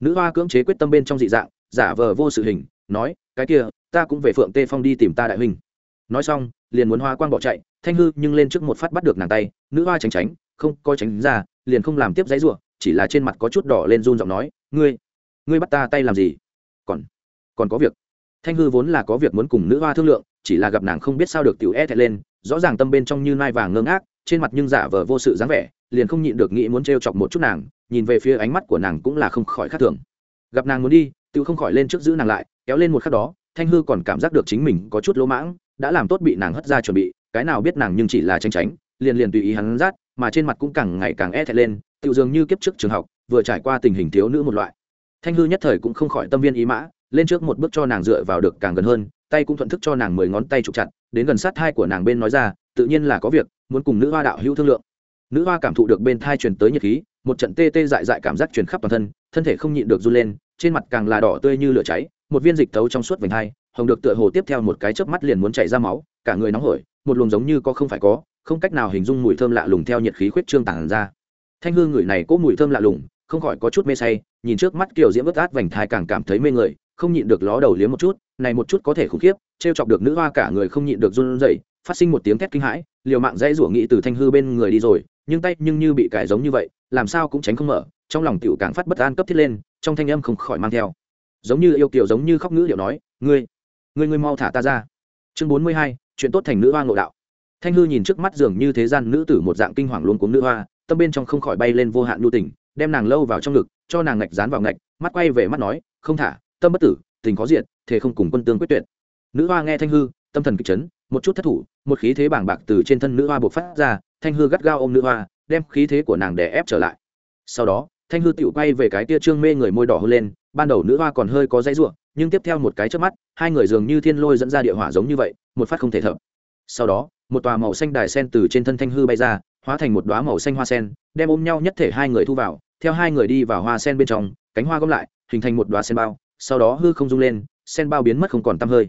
Nữ hoa cưỡng chế quyết tâm bên trong dị dạng, giả vờ vô sự hình, nói, cái kia, ta cũng về phượng tê phong đi tìm ta đại huynh. Nói xong, liền muốn hoa quang bỏ chạy, thanh hư nhưng lên trước một phát bắt được nàng tay, nữ hoa tránh tránh không coi tránh ra, liền không làm tiếp giấy ruộng chỉ là trên mặt có chút đỏ lên run giọng nói, ngươi ngươi bắt ta tay làm gì? Còn còn có việc. Thanh hư vốn là có việc muốn cùng nữ hoa thương lượng, chỉ là gặp nàng không biết sao được tiểu e thẹn lên, rõ ràng tâm bên trong như nai vàng ngơ ngác trên mặt nhưng giả vờ vô sự dáng vẻ, liền không nhịn được nghĩ muốn t chọc một chút nàng, nhìn về phía ánh mắt của nàng cũng là không khỏi khác thường. Gặp nàng muốn đi tự không khỏi lên trước giữ nàng lại, kéo lên một khắc đó, thanh hư còn cảm giác được chính mình có chút lỗ mãng, đã làm tốt bị nàng hất ra chuẩn bị, cái nào biết nàng nhưng chỉ là tranh tránh, liền liền tùy ý hắn rát mà trên mặt cũng càng ngày càng e thẹn lên, tự dường như kiếp trước trường học, vừa trải qua tình hình thiếu nữ một loại. Thanh hư nhất thời cũng không khỏi tâm viên ý mã, lên trước một bước cho nàng dựa vào được càng gần hơn, tay cũng thuận thức cho nàng mười ngón tay trục chặt, đến gần sát hai của nàng bên nói ra, tự nhiên là có việc, muốn cùng nữ hoa đạo hữu thương lượng. Nữ hoa cảm thụ được bên thai truyền tới nhiệt khí, một trận tê tê dại dại cảm giác truyền khắp toàn thân thân thể không nhịn được run lên, trên mặt càng là đỏ tươi như lửa cháy, một viên dịch tấu trong suốt vành hai, hồng được tựa hồ tiếp theo một cái chớp mắt liền muốn chảy ra máu, cả người nóng hổi, một luồng giống như có không phải có không cách nào hình dung mùi thơm lạ lùng theo nhiệt khí khuyết trương tản ra. Thanh hương người này có mùi thơm lạ lùng, không khỏi có chút mê say, nhìn trước mắt kiều diễm ướt át vành thai càng cảm thấy mê người, không nhịn được ló đầu liếm một chút, này một chút có thể khủng khiếp, trêu chọc được nữ hoa cả người không nhịn được run rẩy, phát sinh một tiếng thét kinh hãi, liều mạng dãy rủa nghĩ từ thanh hư bên người đi rồi, nhưng tay nhưng như bị cải giống như vậy, làm sao cũng tránh không mở, trong lòng tiểu càng phát bất an cấp thiết lên, trong thanh âm không khỏi mang theo. Giống như yêu kiều giống như khóc ngữ điệu nói, ngươi ngươi ngươi mau thả ta ra. Chương bốn mươi hai, chuyện tốt thành nữ hoa ngộ đạo thanh hư nhìn trước mắt dường như thế gian nữ tử một dạng kinh hoàng luôn cuống nữ hoa, tâm bên trong không khỏi bay lên vô hạn nhu tình, đem nàng lâu vào trong ngực, cho nàng ngạch dán vào ngạch, mắt quay về mắt nói, không thả, tâm bất tử, tình có diện thế không cùng quân tương quyết tuyệt. Nữ hoa nghe thanh hư, tâm thần kịch chấn, một chút thất thủ, một khí thế bàng bạc từ trên thân nữ hoa buộc phát ra, thanh hư gắt gao ôm nữ hoa, đem khí thế của nàng đè ép trở lại. Sau đó, thanh hư tựu quay về cái tia trương mê người môi đỏ hơn lên, ban đầu nữ hoa còn hơi có dãy ruộng nhưng tiếp theo một cái trước mắt, hai người dường như thiên lôi dẫn ra địa hỏa giống như vậy, một phát không thể thở sau đó, một tòa màu xanh đài sen từ trên thân thanh hư bay ra, hóa thành một đoá màu xanh hoa sen, đem ôm nhau nhất thể hai người thu vào, theo hai người đi vào hoa sen bên trong, cánh hoa gom lại, hình thành một đoá sen bao, sau đó hư không rung lên, sen bao biến mất không còn tăm hơi.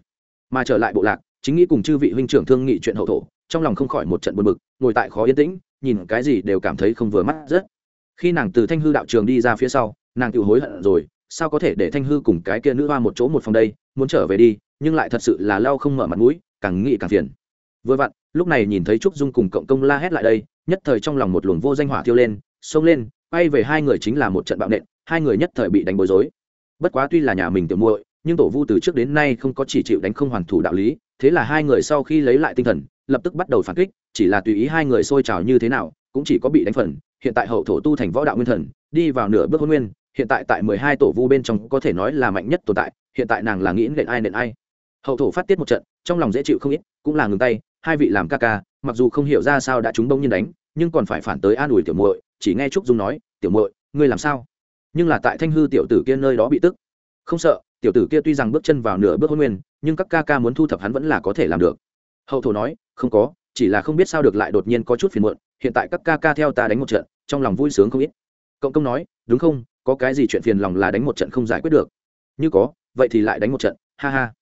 Mà trở lại bộ lạc, chính nghĩ cùng chư vị huynh trưởng thương nghị chuyện hậu thổ, trong lòng không khỏi một trận buồn bực, ngồi tại khó yên tĩnh, nhìn cái gì đều cảm thấy không vừa mắt rất. Khi nàng từ thanh hư đạo trường đi ra phía sau, nàng tự hối hận rồi, sao có thể để thanh hư cùng cái kia nữ hoa một chỗ một phòng đây, muốn trở về đi, nhưng lại thật sự là lau không mở mặt mũi, càng nghĩ càng phiền vừa vặn, lúc này nhìn thấy trúc dung cùng cộng công la hét lại đây, nhất thời trong lòng một luồng vô danh hỏa thiêu lên, xông lên bay về hai người chính là một trận bạo nện, hai người nhất thời bị đánh bối rối. Bất quá tuy là nhà mình tiểu muội, nhưng tổ vu từ trước đến nay không có chỉ chịu đánh không hoàn thủ đạo lý, thế là hai người sau khi lấy lại tinh thần, lập tức bắt đầu phản kích, chỉ là tùy ý hai người xôi trào như thế nào, cũng chỉ có bị đánh phần, hiện tại hậu thổ tu thành võ đạo nguyên thần, đi vào nửa bước hôn nguyên, hiện tại tại mười hai tổ vu bên trong có thể nói là mạnh nhất tồn tại, hiện tại nàng là nghĩ nện ai nện ai. Hậu thổ phát tiết một trận, trong lòng dễ chịu không ít, cũng là ngừng tay hai vị làm ca ca, mặc dù không hiểu ra sao đã chúng đông nhiên đánh, nhưng còn phải phản tới an ủi tiểu muội, chỉ nghe trúc dung nói, tiểu muội, ngươi làm sao? Nhưng là tại thanh hư tiểu tử kia nơi đó bị tức. Không sợ, tiểu tử kia tuy rằng bước chân vào nửa bước hôn nguyên, nhưng các ca ca muốn thu thập hắn vẫn là có thể làm được. Hậu thổ nói, không có, chỉ là không biết sao được lại đột nhiên có chút phiền muộn, hiện tại các ca ca theo ta đánh một trận, trong lòng vui sướng không ít. Cộng công nói, đúng không, có cái gì chuyện phiền lòng là đánh một trận không giải quyết được. Như có, vậy thì lại đánh một trận, ha ha.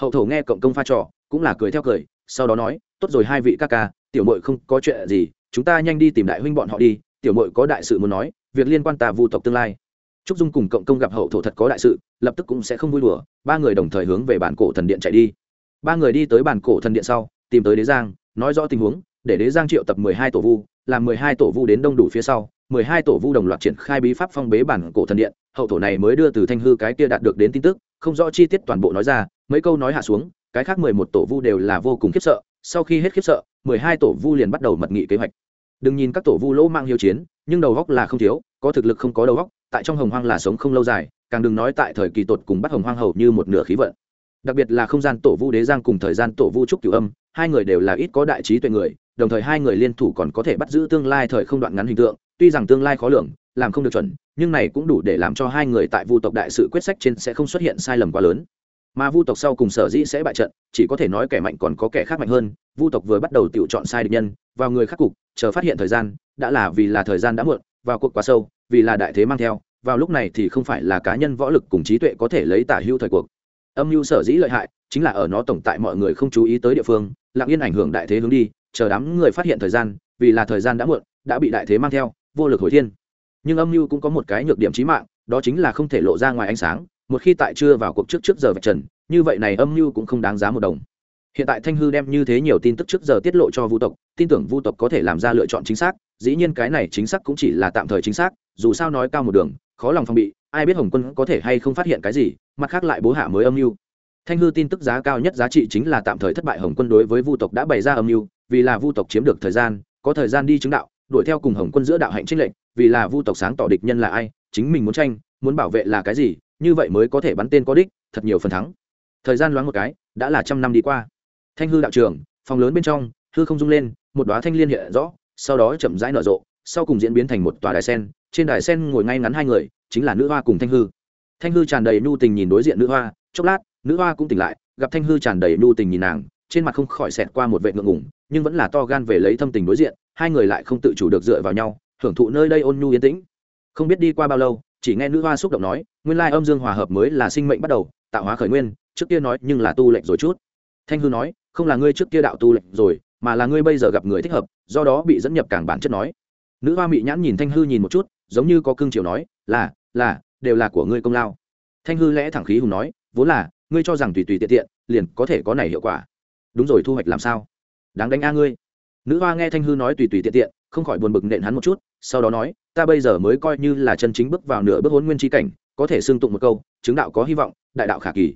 Hậu thổ nghe cộng công pha trò, cũng là cười theo cười, sau đó nói tốt rồi hai vị ca ca, tiểu mội không có chuyện gì, chúng ta nhanh đi tìm đại huynh bọn họ đi, tiểu mội có đại sự muốn nói, việc liên quan tà vu tộc tương lai. Trúc dung cùng cộng công gặp hậu thổ thật có đại sự, lập tức cũng sẽ không vui đùa, ba người đồng thời hướng về bản cổ thần điện chạy đi. Ba người đi tới bản cổ thần điện sau, tìm tới đế giang, nói rõ tình huống, để đế giang triệu tập mười hai tổ vu, làm mười hai tổ vu đến đông đủ phía sau, mười hai tổ vu đồng loạt triển khai bí pháp phong bế bản cổ thần điện, hậu thổ này mới đưa từ thanh hư cái kia đạt được đến tin tức, không rõ chi tiết toàn bộ nói ra, mấy câu nói hạ xuống, cái khác mười một tổ vu đều là vô cùng khiếp sợ sau khi hết khiếp sợ, mười hai tổ vu liền bắt đầu mật nghị kế hoạch. Đừng nhìn các tổ vu lỗ mang hiếu chiến, nhưng đầu góc là không thiếu, có thực lực không có đầu góc, tại trong hồng hoang là sống không lâu dài, càng đừng nói tại thời kỳ tột cùng bắt hồng hoang hầu như một nửa khí vận. Đặc biệt là không gian tổ vu đế giang cùng thời gian tổ vu trúc cửu âm, hai người đều là ít có đại trí tuệ người, đồng thời hai người liên thủ còn có thể bắt giữ tương lai thời không đoạn ngắn hình tượng, tuy rằng tương lai khó lường, làm không được chuẩn, nhưng này cũng đủ để làm cho hai người tại vu tộc đại sự quyết sách trên sẽ không xuất hiện sai lầm quá lớn mà vu tộc sau cùng sở dĩ sẽ bại trận, chỉ có thể nói kẻ mạnh còn có kẻ khác mạnh hơn. Vu tộc vừa bắt đầu tự chọn sai địch nhân, vào người khắc cục, chờ phát hiện thời gian, đã là vì là thời gian đã muộn, vào cuộc quá sâu, vì là đại thế mang theo, vào lúc này thì không phải là cá nhân võ lực cùng trí tuệ có thể lấy tả hưu thời cuộc. Âm mưu sở dĩ lợi hại, chính là ở nó tổng tại mọi người không chú ý tới địa phương, lặng yên ảnh hưởng đại thế hướng đi, chờ đám người phát hiện thời gian, vì là thời gian đã muộn, đã bị đại thế mang theo, vô lực hồi thiên. Nhưng âm mưu cũng có một cái nhược điểm chí mạng, đó chính là không thể lộ ra ngoài ánh sáng một khi tại chưa vào cuộc trước trước giờ vạch trần, như vậy này âm mưu cũng không đáng giá một đồng. Hiện tại thanh hư đem như thế nhiều tin tức trước giờ tiết lộ cho vu tộc, tin tưởng vu tộc có thể làm ra lựa chọn chính xác, dĩ nhiên cái này chính xác cũng chỉ là tạm thời chính xác, dù sao nói cao một đường, khó lòng phòng bị, ai biết hồng quân có thể hay không phát hiện cái gì, mặt khác lại bố hạ mới âm mưu. Thanh hư tin tức giá cao nhất giá trị chính là tạm thời thất bại hồng quân đối với vu tộc đã bày ra âm mưu, vì là vu tộc chiếm được thời gian, có thời gian đi chứng đạo, đuổi theo cùng hồng quân giữa đạo hạnh trích lệnh vì là vu tộc sáng tỏ địch nhân là ai, chính mình muốn tranh, muốn bảo vệ là cái gì như vậy mới có thể bắn tên có đích, thật nhiều phần thắng. Thời gian loáng một cái, đã là trăm năm đi qua. Thanh hư đạo trường, phòng lớn bên trong, hư không rung lên, một đoá thanh liên hiện rõ, sau đó chậm rãi nở rộ, sau cùng diễn biến thành một tòa đài sen, trên đài sen ngồi ngay ngắn hai người, chính là nữ hoa cùng thanh hư. Thanh hư tràn đầy nhu tình nhìn đối diện nữ hoa, chốc lát, nữ hoa cũng tỉnh lại, gặp thanh hư tràn đầy nhu tình nhìn nàng, trên mặt không khỏi xẹt qua một vệ ngượng ngủng nhưng vẫn là to gan về lấy thâm tình đối diện, hai người lại không tự chủ được dựa vào nhau, hưởng thụ nơi đây ôn nhu yên tĩnh. Không biết đi qua bao lâu chỉ nghe nữ hoa xúc động nói, nguyên lai âm dương hòa hợp mới là sinh mệnh bắt đầu, tạo hóa khởi nguyên, trước kia nói nhưng là tu lệnh rồi chút. Thanh hư nói, không là ngươi trước kia đạo tu lệnh rồi, mà là ngươi bây giờ gặp người thích hợp, do đó bị dẫn nhập càng bản chất nói. Nữ hoa mị nhãn nhìn thanh hư nhìn một chút, giống như có cương triều nói, là là, đều là của ngươi công lao. Thanh hư lẽ thẳng khí hùng nói, vốn là, ngươi cho rằng tùy tùy tiện tiện, liền có thể có này hiệu quả. Đúng rồi, thu hoạch làm sao? Đáng đánh a ngươi. Nữ hoa nghe thanh hư nói tùy tùy tiện tiện không khỏi buồn bực nện hắn một chút, sau đó nói, ta bây giờ mới coi như là chân chính bước vào nửa bước hôn nguyên tri cảnh, có thể xương tụng một câu, chứng đạo có hy vọng, đại đạo khả kỳ.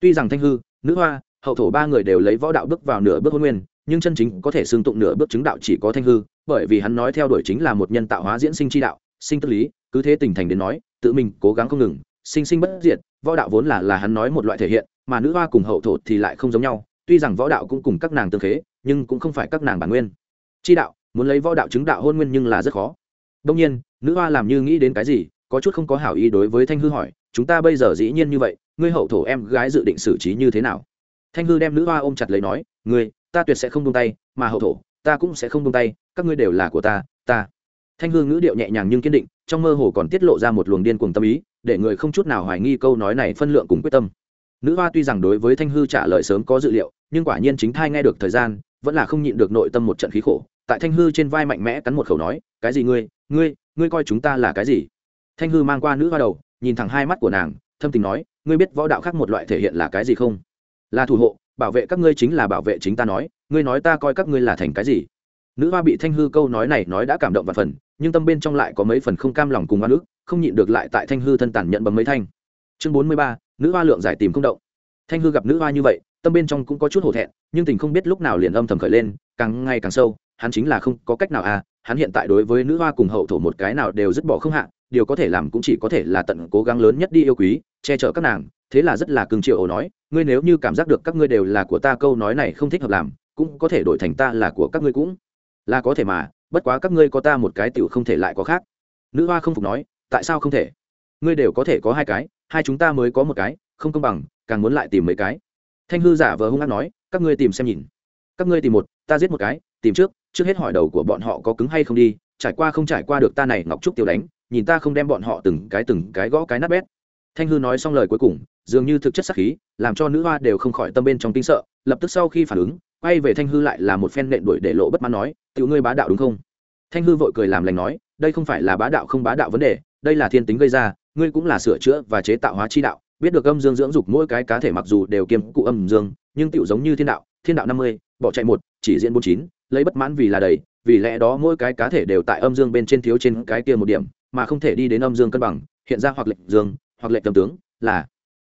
Tuy rằng thanh hư, nữ hoa, hậu thổ ba người đều lấy võ đạo bước vào nửa bước hôn nguyên, nhưng chân chính có thể xương tụng nửa bước chứng đạo chỉ có thanh hư, bởi vì hắn nói theo đuổi chính là một nhân tạo hóa diễn sinh chi đạo, sinh tức lý, cứ thế tình thành đến nói, tự mình cố gắng không ngừng, sinh sinh bất diệt, võ đạo vốn là là hắn nói một loại thể hiện, mà nữ hoa cùng hậu thổ thì lại không giống nhau, tuy rằng võ đạo cũng cùng các nàng tương khế, nhưng cũng không phải các nàng bản nguyên. Chi đạo muốn lấy võ đạo chứng đạo hôn nguyên nhưng là rất khó. Đông nhiên, nữ hoa làm như nghĩ đến cái gì, có chút không có hảo ý đối với thanh hư hỏi, chúng ta bây giờ dĩ nhiên như vậy, ngươi hậu thổ em gái dự định xử trí như thế nào? Thanh hư đem nữ hoa ôm chặt lấy nói, ngươi, ta tuyệt sẽ không tung tay, mà hậu thổ, ta cũng sẽ không tung tay, các ngươi đều là của ta ta. Thanh hư ngữ điệu nhẹ nhàng nhưng kiên định, trong mơ hồ còn tiết lộ ra một luồng điên cuồng tâm ý, để người không chút nào hoài nghi câu nói này phân lượng cùng quyết tâm. Nữ hoa tuy rằng đối với thanh hư trả lời sớm có dự liệu, nhưng quả nhiên chính thai nghe được thời gian, vẫn là không nhịn được nội tâm một trận khí khổ tại thanh hư trên vai mạnh mẽ cắn một khẩu nói, cái gì ngươi? Ngươi ngươi coi chúng ta là cái gì? Thanh hư mang qua nữ hoa đầu, nhìn thẳng hai mắt của nàng, thâm tình nói, ngươi biết võ đạo khác một loại thể hiện là cái gì không? Là thủ hộ, bảo vệ các ngươi chính là bảo vệ chính ta nói, ngươi nói ta coi các ngươi là thành cái gì? Nữ hoa bị thanh hư câu nói này nói đã cảm động và phần, nhưng tâm bên trong lại có mấy phần không cam lòng cùng oan ức, không nhịn được lại tại thanh hư thân tàn nhận bấm mấy thanh. Chương bốn mươi ba, nữ hoa lượng giải tìm không động. Thanh hư gặp nữ hoa như vậy, tâm bên trong cũng có chút hổ thẹn, nhưng tình không biết lúc nào liền âm thầm khởi lên, càng ngày càng sâu hắn chính là không có cách nào à hắn hiện tại đối với nữ hoa cùng hậu thổ một cái nào đều dứt bỏ không hạ, điều có thể làm cũng chỉ có thể là tận cố gắng lớn nhất đi yêu quý, che chở các nàng, thế là rất là cưng triệu ồ nói, ngươi nếu như cảm giác được các ngươi đều là của ta câu nói này không thích hợp làm, cũng có thể đổi thành ta là của các ngươi cũng. Là có thể mà, bất quá các ngươi có ta một cái tiểu không thể lại có khác. Nữ hoa không phục nói, tại sao không thể? Ngươi đều có thể có hai cái, hai chúng ta mới có một cái, không công bằng, càng muốn lại tìm mấy cái. Thanh hư giả vờ hung hát nói, các ngươi tìm xem nhìn. Các ngươi tìm một, ta giết một cái tìm trước trước hết hỏi đầu của bọn họ có cứng hay không đi, trải qua không trải qua được ta này ngọc trúc tiểu đánh, nhìn ta không đem bọn họ từng cái từng cái gõ cái nát bét. Thanh hư nói xong lời cuối cùng, dường như thực chất sắc khí, làm cho nữ hoa đều không khỏi tâm bên trong kinh sợ, lập tức sau khi phản ứng, quay về thanh hư lại là một phen nện đuổi để lộ bất mãn nói, tiểu ngươi bá đạo đúng không? Thanh hư vội cười làm lành nói, đây không phải là bá đạo không bá đạo vấn đề, đây là thiên tính gây ra, ngươi cũng là sửa chữa và chế tạo hóa chi đạo, biết được âm dương dưỡng dục mỗi cái cá thể mặc dù đều kiêm cụ âm dương, nhưng tựu giống như thiên đạo thiên đạo năm mươi, bỏ chạy một, chỉ diễn bốn chín lấy bất mãn vì là đầy, vì lẽ đó mỗi cái cá thể đều tại âm dương bên trên thiếu trên cái kia một điểm, mà không thể đi đến âm dương cân bằng, hiện ra hoặc lệnh dương, hoặc lệnh tâm tướng, là.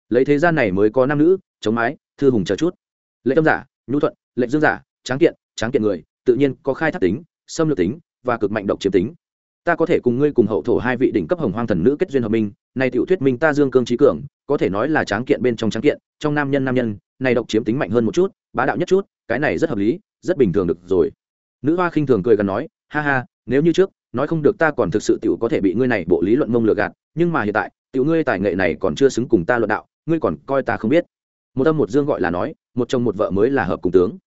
Lấy thế gian này mới có nam nữ, chống mái, thư hùng chờ chút. Lệnh tâm giả, nhu thuận lệnh dương giả, tráng kiện tráng kiện người, tự nhiên có khai thác tính, xâm lược tính, và cực mạnh độc chiếm tính. Ta có thể cùng ngươi cùng hậu thổ hai vị đỉnh cấp hồng hoang thần nữ kết duyên hợp minh, này tiểu thuyết minh ta dương cương trí cường, có thể nói là tráng kiện bên trong tráng kiện, trong nam nhân nam nhân, này độc chiếm tính mạnh hơn một chút, bá đạo nhất chút, cái này rất hợp lý rất bình thường được rồi. Nữ hoa khinh thường cười gần nói, ha ha, nếu như trước, nói không được ta còn thực sự tiểu có thể bị ngươi này bộ lý luận mông lừa gạt, nhưng mà hiện tại, tiểu ngươi tài nghệ này còn chưa xứng cùng ta luận đạo, ngươi còn coi ta không biết. Một âm một dương gọi là nói, một chồng một vợ mới là hợp cùng tướng.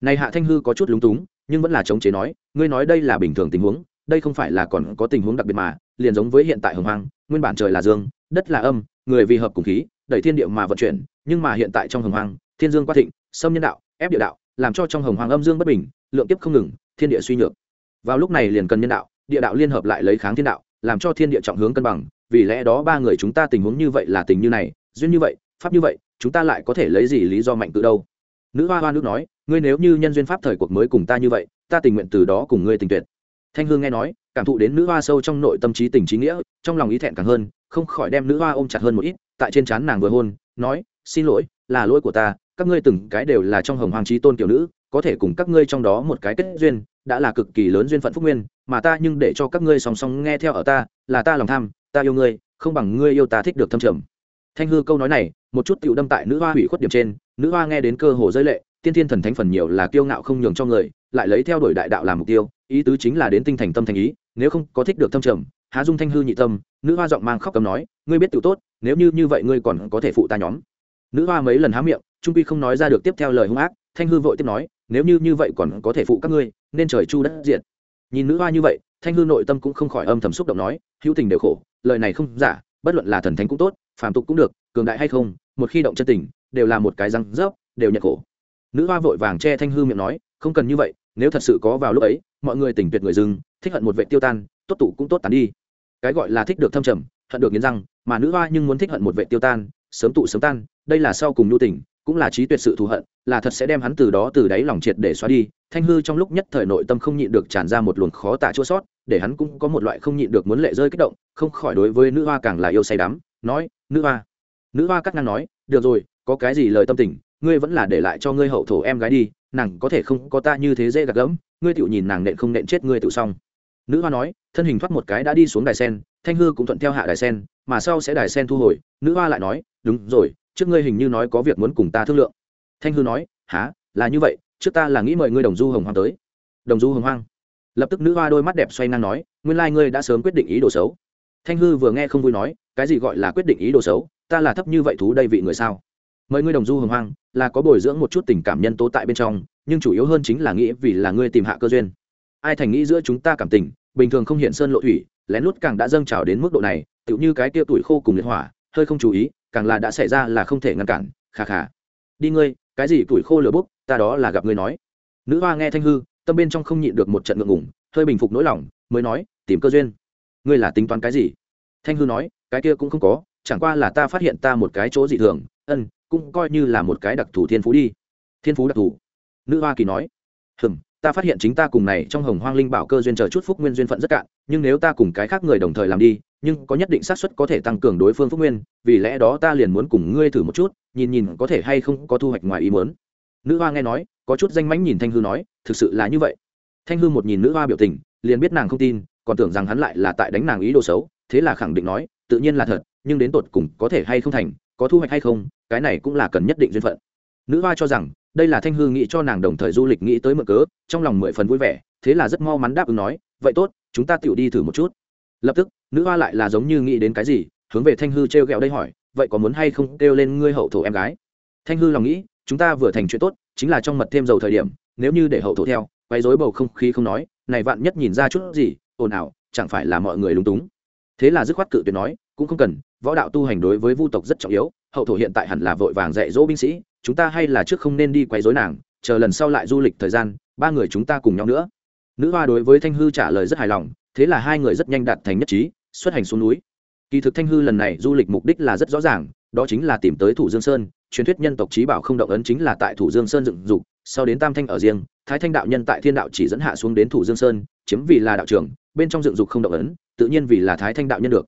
Này hạ thanh hư có chút lúng túng, nhưng vẫn là chống chế nói, ngươi nói đây là bình thường tình huống, đây không phải là còn có tình huống đặc biệt mà, liền giống với hiện tại hồng hoang, nguyên bản trời là dương, đất là âm, người vì hợp cùng khí, đẩy thiên địa mà vận chuyển, nhưng mà hiện tại trong hồng hoang, thiên dương quá thịnh xâm nhân đạo, ép địa đạo làm cho trong hồng hoàng âm dương bất bình, lượng kiếp không ngừng, thiên địa suy nhược. Vào lúc này liền cần nhân đạo, địa đạo liên hợp lại lấy kháng thiên đạo, làm cho thiên địa trọng hướng cân bằng, vì lẽ đó ba người chúng ta tình huống như vậy là tình như này, duyên như vậy, pháp như vậy, chúng ta lại có thể lấy gì lý do mạnh tự đâu? Nữ hoa hoa nước nói, ngươi nếu như nhân duyên pháp thời cuộc mới cùng ta như vậy, ta tình nguyện từ đó cùng ngươi tình tuyệt. Thanh hương nghe nói, cảm thụ đến nữ hoa sâu trong nội tâm trí tình trí nghĩa, trong lòng ý thẹn càng hơn, không khỏi đem nữ hoa ôm chặt hơn một ít, tại trên trán nàng vừa hôn, nói, xin lỗi, là lỗi của ta các ngươi từng cái đều là trong hồng hoàng trí tôn kiểu nữ, có thể cùng các ngươi trong đó một cái kết duyên, đã là cực kỳ lớn duyên phận phúc nguyên, mà ta nhưng để cho các ngươi song song nghe theo ở ta, là ta lòng tham, ta yêu ngươi, không bằng ngươi yêu ta thích được thâm trầm. Thanh hư câu nói này, một chút tựu đâm tại nữ hoa hủy khuất điểm trên, nữ hoa nghe đến cơ hồ rơi lệ, tiên thiên thần thánh phần nhiều là kiêu ngạo không nhường cho người, lại lấy theo đuổi đại đạo làm mục tiêu, ý tứ chính là đến tinh thành tâm thành ý, nếu không có thích được thâm trầm, há dung thanh hư nhị tâm, nữ hoa giọng mang khóc cầm nói, ngươi biết tự tốt, nếu như như vậy ngươi còn có thể phụ ta nhóm nữ hoa mấy lần há miệng, trung quy không nói ra được tiếp theo lời hung ác, thanh hư vội tiếp nói, nếu như như vậy còn có thể phụ các ngươi, nên trời chu đất diệt. nhìn nữ hoa như vậy, thanh hư nội tâm cũng không khỏi âm thầm xúc động nói, hữu tình đều khổ, lời này không giả, bất luận là thần thánh cũng tốt, phàm tục cũng được, cường đại hay không, một khi động chân tình, đều là một cái răng rớp, đều nhận khổ nữ hoa vội vàng che thanh hư miệng nói, không cần như vậy, nếu thật sự có vào lúc ấy, mọi người tỉnh tuyệt người dưng, thích hận một vệ tiêu tan, tốt tụ cũng tốt tán đi cái gọi là thích được thâm trầm, hận được nghiến răng, mà nữ hoa nhưng muốn thích hận một vệ tiêu tan sớm tụ sớm tan, đây là sau cùng nhu tình, cũng là trí tuyệt sự thù hận, là thật sẽ đem hắn từ đó từ đáy lòng triệt để xóa đi. Thanh hư trong lúc nhất thời nội tâm không nhịn được tràn ra một luồng khó tả chua sót, để hắn cũng có một loại không nhịn được muốn lệ rơi kích động, không khỏi đối với nữ hoa càng là yêu say đắm, nói, nữ hoa nữ hoa cắt ngang nói, được rồi, có cái gì lời tâm tình, ngươi vẫn là để lại cho ngươi hậu thổ em gái đi, nàng có thể không có ta như thế dễ gạt gẫm, ngươi tựu nhìn nàng nện không nện chết ngươi tự xong. Nữ hoa nói, thân hình thoát một cái đã đi xuống đài sen, thanh hư cũng thuận theo hạ đài sen, mà sau sẽ đài sen thu hồi, nữ hoa lại nói đúng rồi, trước ngươi hình như nói có việc muốn cùng ta thương lượng. Thanh hư nói há là như vậy, trước ta là nghĩ mời ngươi đồng du hồng hoang tới. Đồng du hồng hoang. Lập tức nữ hoa đôi mắt đẹp xoay ngang nói, nguyên lai ngươi đã sớm quyết định ý đồ xấu. Thanh hư vừa nghe không vui nói, cái gì gọi là quyết định ý đồ xấu? Ta là thấp như vậy thú đây vị người sao? Mời ngươi đồng du hồng hoang, là có bồi dưỡng một chút tình cảm nhân tố tại bên trong, nhưng chủ yếu hơn chính là nghĩ vì là ngươi tìm hạ cơ duyên. Ai thành nghĩ giữa chúng ta cảm tình, bình thường không hiện sơn lộ thủy, lén lút càng đã dâng trào đến mức độ này, tựu như cái tiêu tuổi khô cùng liệt hỏa, hơi không chú ý càng là đã xảy ra là không thể ngăn cản khà khà đi ngươi, cái gì tuổi khô lửa bốc, ta đó là gặp ngươi nói. Nữ hoa nghe thanh hư, tâm bên trong không nhịn được một trận ngượng ngủng hơi bình phục nỗi lòng, mới nói, tìm cơ duyên. Ngươi là tính toán cái gì? Thanh hư nói, cái kia cũng không có, chẳng qua là ta phát hiện ta một cái chỗ dị thường, ân, cũng coi như là một cái đặc thù thiên phú đi. Thiên phú đặc thù. Nữ hoa kỳ nói, hừm, ta phát hiện chính ta cùng này trong hồng hoang linh bảo cơ duyên chờ chút phúc nguyên duyên phận rất cạn, nhưng nếu ta cùng cái khác người đồng thời làm đi nhưng có nhất định xác suất có thể tăng cường đối phương phúc nguyên, vì lẽ đó ta liền muốn cùng ngươi thử một chút, nhìn nhìn có thể hay không có thu hoạch ngoài ý muốn. Nữ hoa nghe nói, có chút danh mãnh nhìn thanh hư nói, thực sự là như vậy. Thanh hư một nhìn nữ hoa biểu tình, liền biết nàng không tin, còn tưởng rằng hắn lại là tại đánh nàng ý đồ xấu, thế là khẳng định nói, tự nhiên là thật, nhưng đến tột cùng có thể hay không thành, có thu hoạch hay không, cái này cũng là cần nhất định duyên phận. Nữ hoa cho rằng, đây là thanh hư nghĩ cho nàng đồng thời du lịch nghĩ tới mượn cớ, trong lòng mười phần vui vẻ, thế là rất mau mắn đáp ứng nói, vậy tốt, chúng ta tựu đi thử một chút. Lập tức nữ hoa lại là giống như nghĩ đến cái gì, hướng về thanh hư t r e o g ẹ o đây hỏi, vậy có muốn hay không kêu lên ngươi hậu thổ em gái? Thanh hư lòng nghĩ, chúng ta vừa thành chuyện tốt, chính là trong mật thêm dầu thời điểm, nếu như để hậu thổ theo quay dối bầu không khí không nói, này vạn nhất nhìn ra chút gì, ồn ào, chẳng phải là mọi người lúng túng? Thế là dứt khoát cự tuyệt nói, cũng không cần, võ đạo tu hành đối với vu tộc rất trọng yếu, hậu thổ hiện tại hẳn là vội vàng dạy dỗ binh sĩ, chúng ta hay là trước không nên đi quấy dối nàng, chờ lần sau lại du lịch thời gian, ba người chúng ta cùng nhau nữa. Nữ hoa đối với thanh hư trả lời rất hài lòng, thế là hai người rất nhanh đạt thành nhất trí xuất hành xuống núi. Kỳ thực thanh hư lần này du lịch mục đích là rất rõ ràng, đó chính là tìm tới thủ dương sơn. Truyền thuyết nhân tộc trí bảo không động ấn chính là tại thủ dương sơn dựng dục, sau đến tam thanh ở riêng, thái thanh đạo nhân tại thiên đạo chỉ dẫn hạ xuống đến thủ dương sơn, chiếm vì là đạo trưởng, bên trong dựng dục không động ấn, tự nhiên vì là thái thanh đạo nhân được.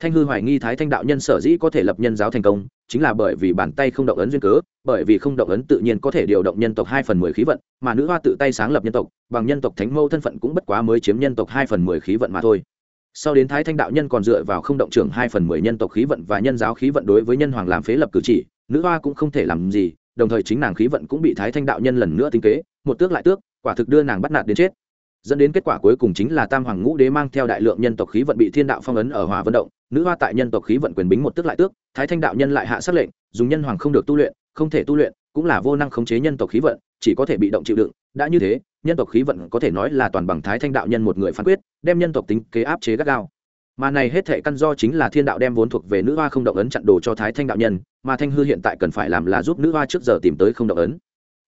Thanh hư hoài nghi thái thanh đạo nhân sở dĩ có thể lập nhân giáo thành công, chính là bởi vì bàn tay không động ấn duyên cớ, bởi vì không động ấn tự nhiên có thể điều động nhân tộc hai phần mười khí vận, mà nữ hoa tự tay sáng lập nhân tộc, bằng nhân tộc thánh mâu thân phận cũng bất quá mới chiếm nhân tộc hai phần mười khí vận mà thôi sau đến thái thanh đạo nhân còn dựa vào không động trưởng hai phần mười nhân tộc khí vận và nhân giáo khí vận đối với nhân hoàng làm phế lập cử chỉ, nữ hoa cũng không thể làm gì, đồng thời chính nàng khí vận cũng bị thái thanh đạo nhân lần nữa tinh kế, một tước lại tước, quả thực đưa nàng bắt nạt đến chết. Dẫn đến kết quả cuối cùng chính là tam hoàng ngũ đế mang theo đại lượng nhân tộc khí vận bị thiên đạo phong ấn ở hòa vận động, nữ hoa tại nhân tộc khí vận quyền bính một tước lại tước, thái thanh đạo nhân lại hạ sát lệnh, dùng nhân hoàng không được tu luyện, không thể tu luyện, cũng là vô năng khống chế nhân tộc khí vận, chỉ có thể bị động chịu đựng đã như thế, nhân tộc khí vận có thể nói là toàn bằng thái thanh đạo nhân một người phán quyết, đem nhân tộc tính kế áp chế gắt gao. Mà này hết thệ căn do chính là thiên đạo đem vốn thuộc về nữ hoa không động ấn chặn đồ cho thái thanh đạo nhân, mà thanh hư hiện tại cần phải làm là giúp nữ hoa trước giờ tìm tới không động ấn.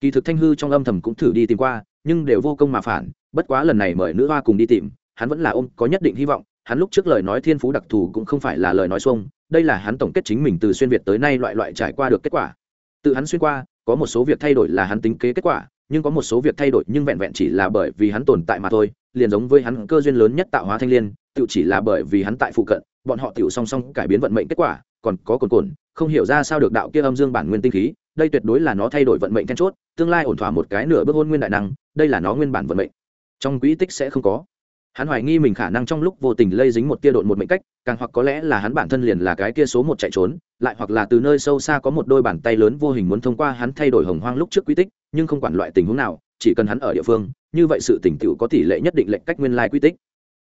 Kỳ thực thanh hư trong âm thầm cũng thử đi tìm qua, nhưng đều vô công mà phản, bất quá lần này mời nữ hoa cùng đi tìm, hắn vẫn là ôm có nhất định hy vọng, hắn lúc trước lời nói thiên phú đặc thù cũng không phải là lời nói xuông, đây là hắn tổng kết chính mình từ xuyên việt tới nay loại loại trải qua được kết quả. Tự hắn xuyên qua, có một số việc thay đổi là hắn tính kế kết quả nhưng có một số việc thay đổi nhưng vẹn vẹn chỉ là bởi vì hắn tồn tại mà thôi, liền giống với hắn cơ duyên lớn nhất tạo hóa thanh liên tự chỉ là bởi vì hắn tại phụ cận, bọn họ tự song song cải biến vận mệnh kết quả, còn có cồn cồn, không hiểu ra sao được đạo kia âm dương bản nguyên tinh khí, đây tuyệt đối là nó thay đổi vận mệnh then chốt, tương lai ổn thỏa một cái nửa bước hôn nguyên đại năng, đây là nó nguyên bản vận mệnh. Trong quỹ tích sẽ không có. Hắn hoài nghi mình khả năng trong lúc vô tình lây dính một tia độn một mệnh cách, càng hoặc có lẽ là hắn bản thân liền là cái kia số một chạy trốn, lại hoặc là từ nơi sâu xa có một đôi bàn tay lớn vô hình muốn thông qua hắn thay đổi hồng hoang lúc trước quy tích nhưng không quản loại tình huống nào, chỉ cần hắn ở địa phương, như vậy sự tỉnh tựu có tỷ lệ nhất định lệnh cách nguyên lai quy tích.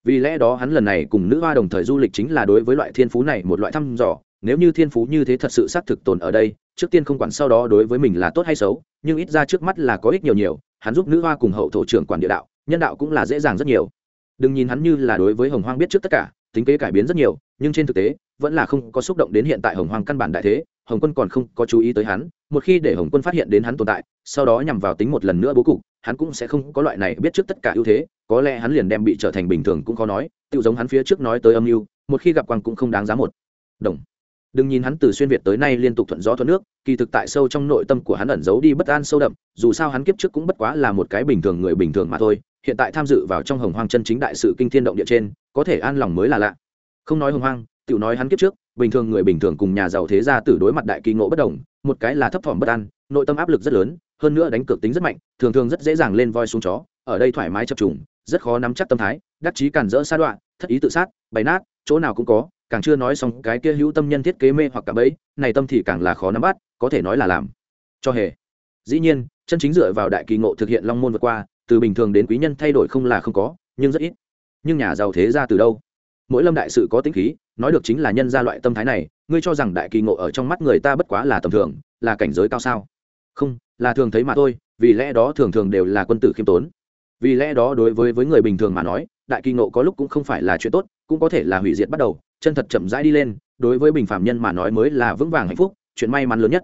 Vì lẽ đó hắn lần này cùng nữ hoa đồng thời du lịch chính là đối với loại thiên phú này một loại thăm dò, nếu như thiên phú như thế thật sự xác thực tồn ở đây, trước tiên không quản sau đó đối với mình là tốt hay xấu, nhưng ít ra trước mắt là có ích nhiều nhiều, hắn giúp nữ hoa cùng hậu thổ trưởng quản địa đạo, nhân đạo cũng là dễ dàng rất nhiều. Đừng nhìn hắn như là đối với hồng hoang biết trước tất cả, tính kế cải biến rất nhiều, nhưng trên thực tế, vẫn là không có xúc động đến hiện tại hồng hoang căn bản đại thế, hồng quân còn không có chú ý tới hắn một khi để hồng quân phát hiện đến hắn tồn tại, sau đó nhằm vào tính một lần nữa bố cục, hắn cũng sẽ không có loại này biết trước tất cả ưu thế, có lẽ hắn liền đem bị trở thành bình thường cũng khó nói tự giống hắn phía trước nói tới âm mưu, một khi gặp quang cũng không đáng giá một. Đồng. Đừng nhìn hắn từ xuyên việt tới nay liên tục thuận gió thuận nước, kỳ thực tại sâu trong nội tâm của hắn ẩn giấu đi bất an sâu đậm, dù sao hắn kiếp trước cũng bất quá là một cái bình thường người bình thường mà thôi, hiện tại tham dự vào trong hồng hoang chân chính đại sự kinh thiên động địa trên, có thể an lòng mới là lạ. Không nói hồng hoang tự nói hắn kiếp trước, bình thường người bình thường cùng nhà giàu thế gia tử đối mặt đại kỳ ngộ bất đồng, một cái là thấp thỏm bất an, nội tâm áp lực rất lớn, hơn nữa đánh cược tính rất mạnh, thường thường rất dễ dàng lên voi xuống chó, ở đây thoải mái chập trùng, rất khó nắm chắc tâm thái, đắc chí cản rỡ sa đoạn thất ý tự sát, bày nát, chỗ nào cũng có, càng chưa nói xong cái kia hữu tâm nhân thiết kế mê hoặc cả bẫy, này tâm thì càng là khó nắm bắt, có thể nói là làm. Cho hề. Dĩ nhiên, chân chính dựa vào đại kỳ ngộ thực hiện long môn vượt qua, từ bình thường đến quý nhân thay đổi không là không có, nhưng rất ít. Nhưng nhà giàu thế ra từ đâu? Mỗi lâm đại sự có tính khí nói được chính là nhân ra loại tâm thái này, ngươi cho rằng đại kỳ ngộ ở trong mắt người ta bất quá là tầm thường, là cảnh giới cao sao? Không, là thường thấy mà thôi, vì lẽ đó thường thường đều là quân tử khiêm tốn. Vì lẽ đó đối với với người bình thường mà nói, đại kỳ ngộ có lúc cũng không phải là chuyện tốt, cũng có thể là hủy diệt bắt đầu, chân thật chậm rãi đi lên, đối với bình phạm nhân mà nói mới là vững vàng hạnh phúc, chuyện may mắn lớn nhất.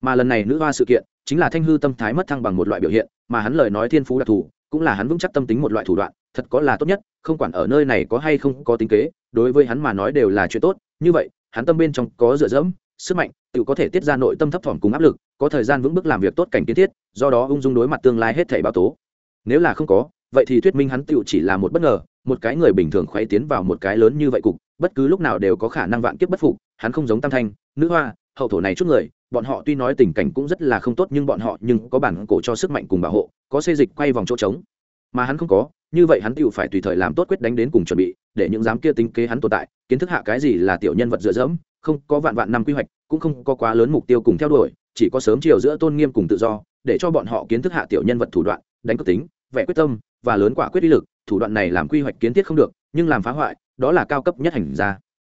Mà lần này nữ hoa sự kiện, chính là thanh hư tâm thái mất thăng bằng một loại biểu hiện, mà hắn lời nói thiên phú đặc thù, cũng là hắn vững chắc tâm tính một loại thủ đoạn thật có là tốt nhất, không quản ở nơi này có hay không có tính kế, đối với hắn mà nói đều là chuyện tốt. Như vậy, hắn tâm bên trong có dựa dẫm, sức mạnh, tự có thể tiết ra nội tâm thấp thỏm cùng áp lực, có thời gian vững bước làm việc tốt cảnh kiến thiết, do đó ung dung đối mặt tương lai hết thảy báo tố. Nếu là không có, vậy thì thuyết minh hắn tự chỉ là một bất ngờ, một cái người bình thường khoái tiến vào một cái lớn như vậy cục, bất cứ lúc nào đều có khả năng vạn kiếp bất phục, hắn không giống tam thanh, nữ hoa, hậu thổ này chút người, bọn họ tuy nói tình cảnh cũng rất là không tốt nhưng bọn họ nhưng có bản cổ cho sức mạnh cùng bảo hộ, có xây dịch quay vòng chỗ trống mà hắn không có, như vậy hắn tựu phải tùy thời làm tốt quyết đánh đến cùng chuẩn bị, để những dám kia tính kế hắn tồn tại, kiến thức hạ cái gì là tiểu nhân vật dựa dẫm, không có vạn vạn năm quy hoạch, cũng không có quá lớn mục tiêu cùng theo đuổi, chỉ có sớm chiều giữa tôn nghiêm cùng tự do, để cho bọn họ kiến thức hạ tiểu nhân vật thủ đoạn, đánh cực tính vẽ quyết tâm, và lớn quả quyết ý lực, thủ đoạn này làm quy hoạch kiến thiết không được, nhưng làm phá hoại, đó là cao cấp nhất hành gia.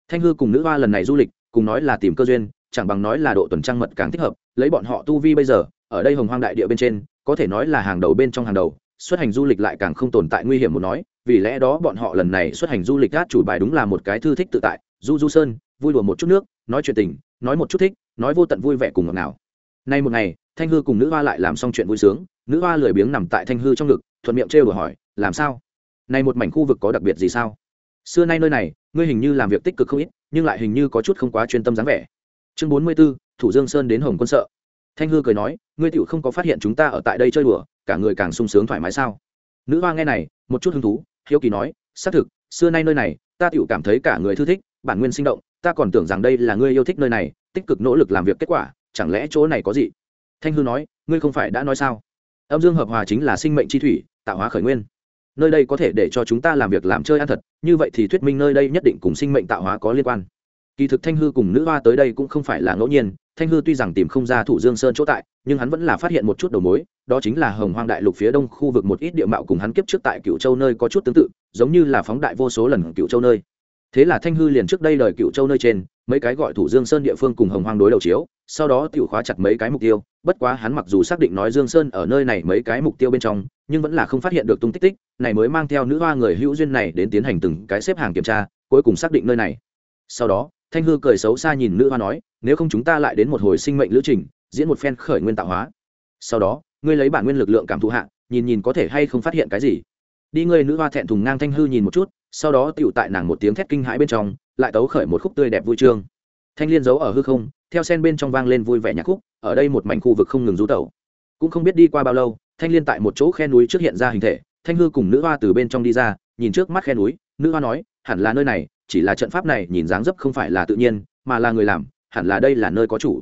Thanh hư cùng nữ hoa lần này du lịch, cùng nói là tìm cơ duyên, chẳng bằng nói là độ tuần trăng mật càng thích hợp, lấy bọn họ tu vi bây giờ, ở đây hồng hoang đại địa bên trên, có thể nói là hàng đầu bên trong hàng đầu xuất hành du lịch lại càng không tồn tại nguy hiểm một nói, vì lẽ đó bọn họ lần này xuất hành du lịch gác chủ bài đúng là một cái thư thích tự tại, du du sơn, vui đùa một chút nước, nói chuyện tình, nói một chút thích, nói vô tận vui vẻ cùng ngọt nào nay một ngày, thanh hư cùng nữ hoa lại làm xong chuyện vui sướng, nữ hoa lười biếng nằm tại thanh hư trong ngực, thuận miệng trêu đùa hỏi, làm sao? Nay một mảnh khu vực có đặc biệt gì sao? Xưa nay nơi này, ngươi hình như làm việc tích cực không ít, nhưng lại hình như có chút không quá chuyên tâm dáng vẻ. Chương bốn mươi b ố thủ dương sơn đến hồng quân sợ thanh hư cười nói, ngươi tựu không có phát hiện chúng ta ở tại đây chơi đùa, cả người càng sung sướng thoải mái sao? Nữ hoa nghe này, một chút hứng thú, hiếu kỳ nói, xác thực, xưa nay nơi này, ta tựu cảm thấy cả người thư thích, bản nguyên sinh động, ta còn tưởng rằng đây là ngươi yêu thích nơi này, tích cực nỗ lực làm việc kết quả, chẳng lẽ chỗ này có gì? Thanh hư nói, ngươi không phải đã nói sao? Âm dương hợp hòa chính là sinh mệnh chi thủy, tạo hóa khởi nguyên. Nơi đây có thể để cho chúng ta làm việc làm chơi ăn thật, như vậy thì thuyết minh nơi đây nhất định cùng sinh mệnh tạo hóa có liên quan kỳ thực thanh hư cùng nữ hoa tới đây cũng không phải là ngẫu nhiên, thanh hư tuy rằng tìm không ra thủ dương sơn chỗ tại, nhưng hắn vẫn là phát hiện một chút đầu mối, đó chính là hồng hoang đại lục phía đông khu vực một ít địa mạo cùng hắn kiếp trước tại cựu châu nơi có chút tương tự, giống như là phóng đại vô số lần cựu châu nơi. Thế là thanh hư liền trước đây đời cựu châu nơi trên, mấy cái gọi thủ dương sơn địa phương cùng hồng hoang đối đầu chiếu, sau đó tự khóa chặt mấy cái mục tiêu, bất quá hắn mặc dù xác định nói dương sơn ở nơi này mấy cái mục tiêu bên trong, nhưng vẫn là không phát hiện được tung tích tích, này mới mang theo nữ hoa người hữu duyên này đến tiến hành từng cái xếp hàng kiểm tra, cuối cùng xác định nơi này. Sau đó thanh hư cười xấu xa nhìn nữ hoa nói, nếu không chúng ta lại đến một hồi sinh mệnh lữ trình, diễn một phen khởi nguyên tạo hóa. Sau đó, ngươi lấy bản nguyên lực lượng cảm thụ hạ, nhìn nhìn có thể hay không phát hiện cái gì. Đi ngươi nữ hoa thẹn thùng ngang thanh hư nhìn một chút, sau đó tựu tại nàng một tiếng thét kinh hãi bên trong, lại tấu khởi một khúc tươi đẹp vui trương thanh liên giấu ở hư không, theo sen bên trong vang lên vui vẻ nhạc khúc, ở đây một mảnh khu vực không ngừng rú tẩu. Cũng không biết đi qua bao lâu, thanh liên tại một chỗ khe núi trước hiện ra hình thể, thanh hư cùng nữ hoa từ bên trong đi ra, nhìn trước mắt khe núi, nữ hoa nói, hẳn là nơi này chỉ là trận pháp này nhìn dáng dấp không phải là tự nhiên, mà là người làm, hẳn là đây là nơi có chủ.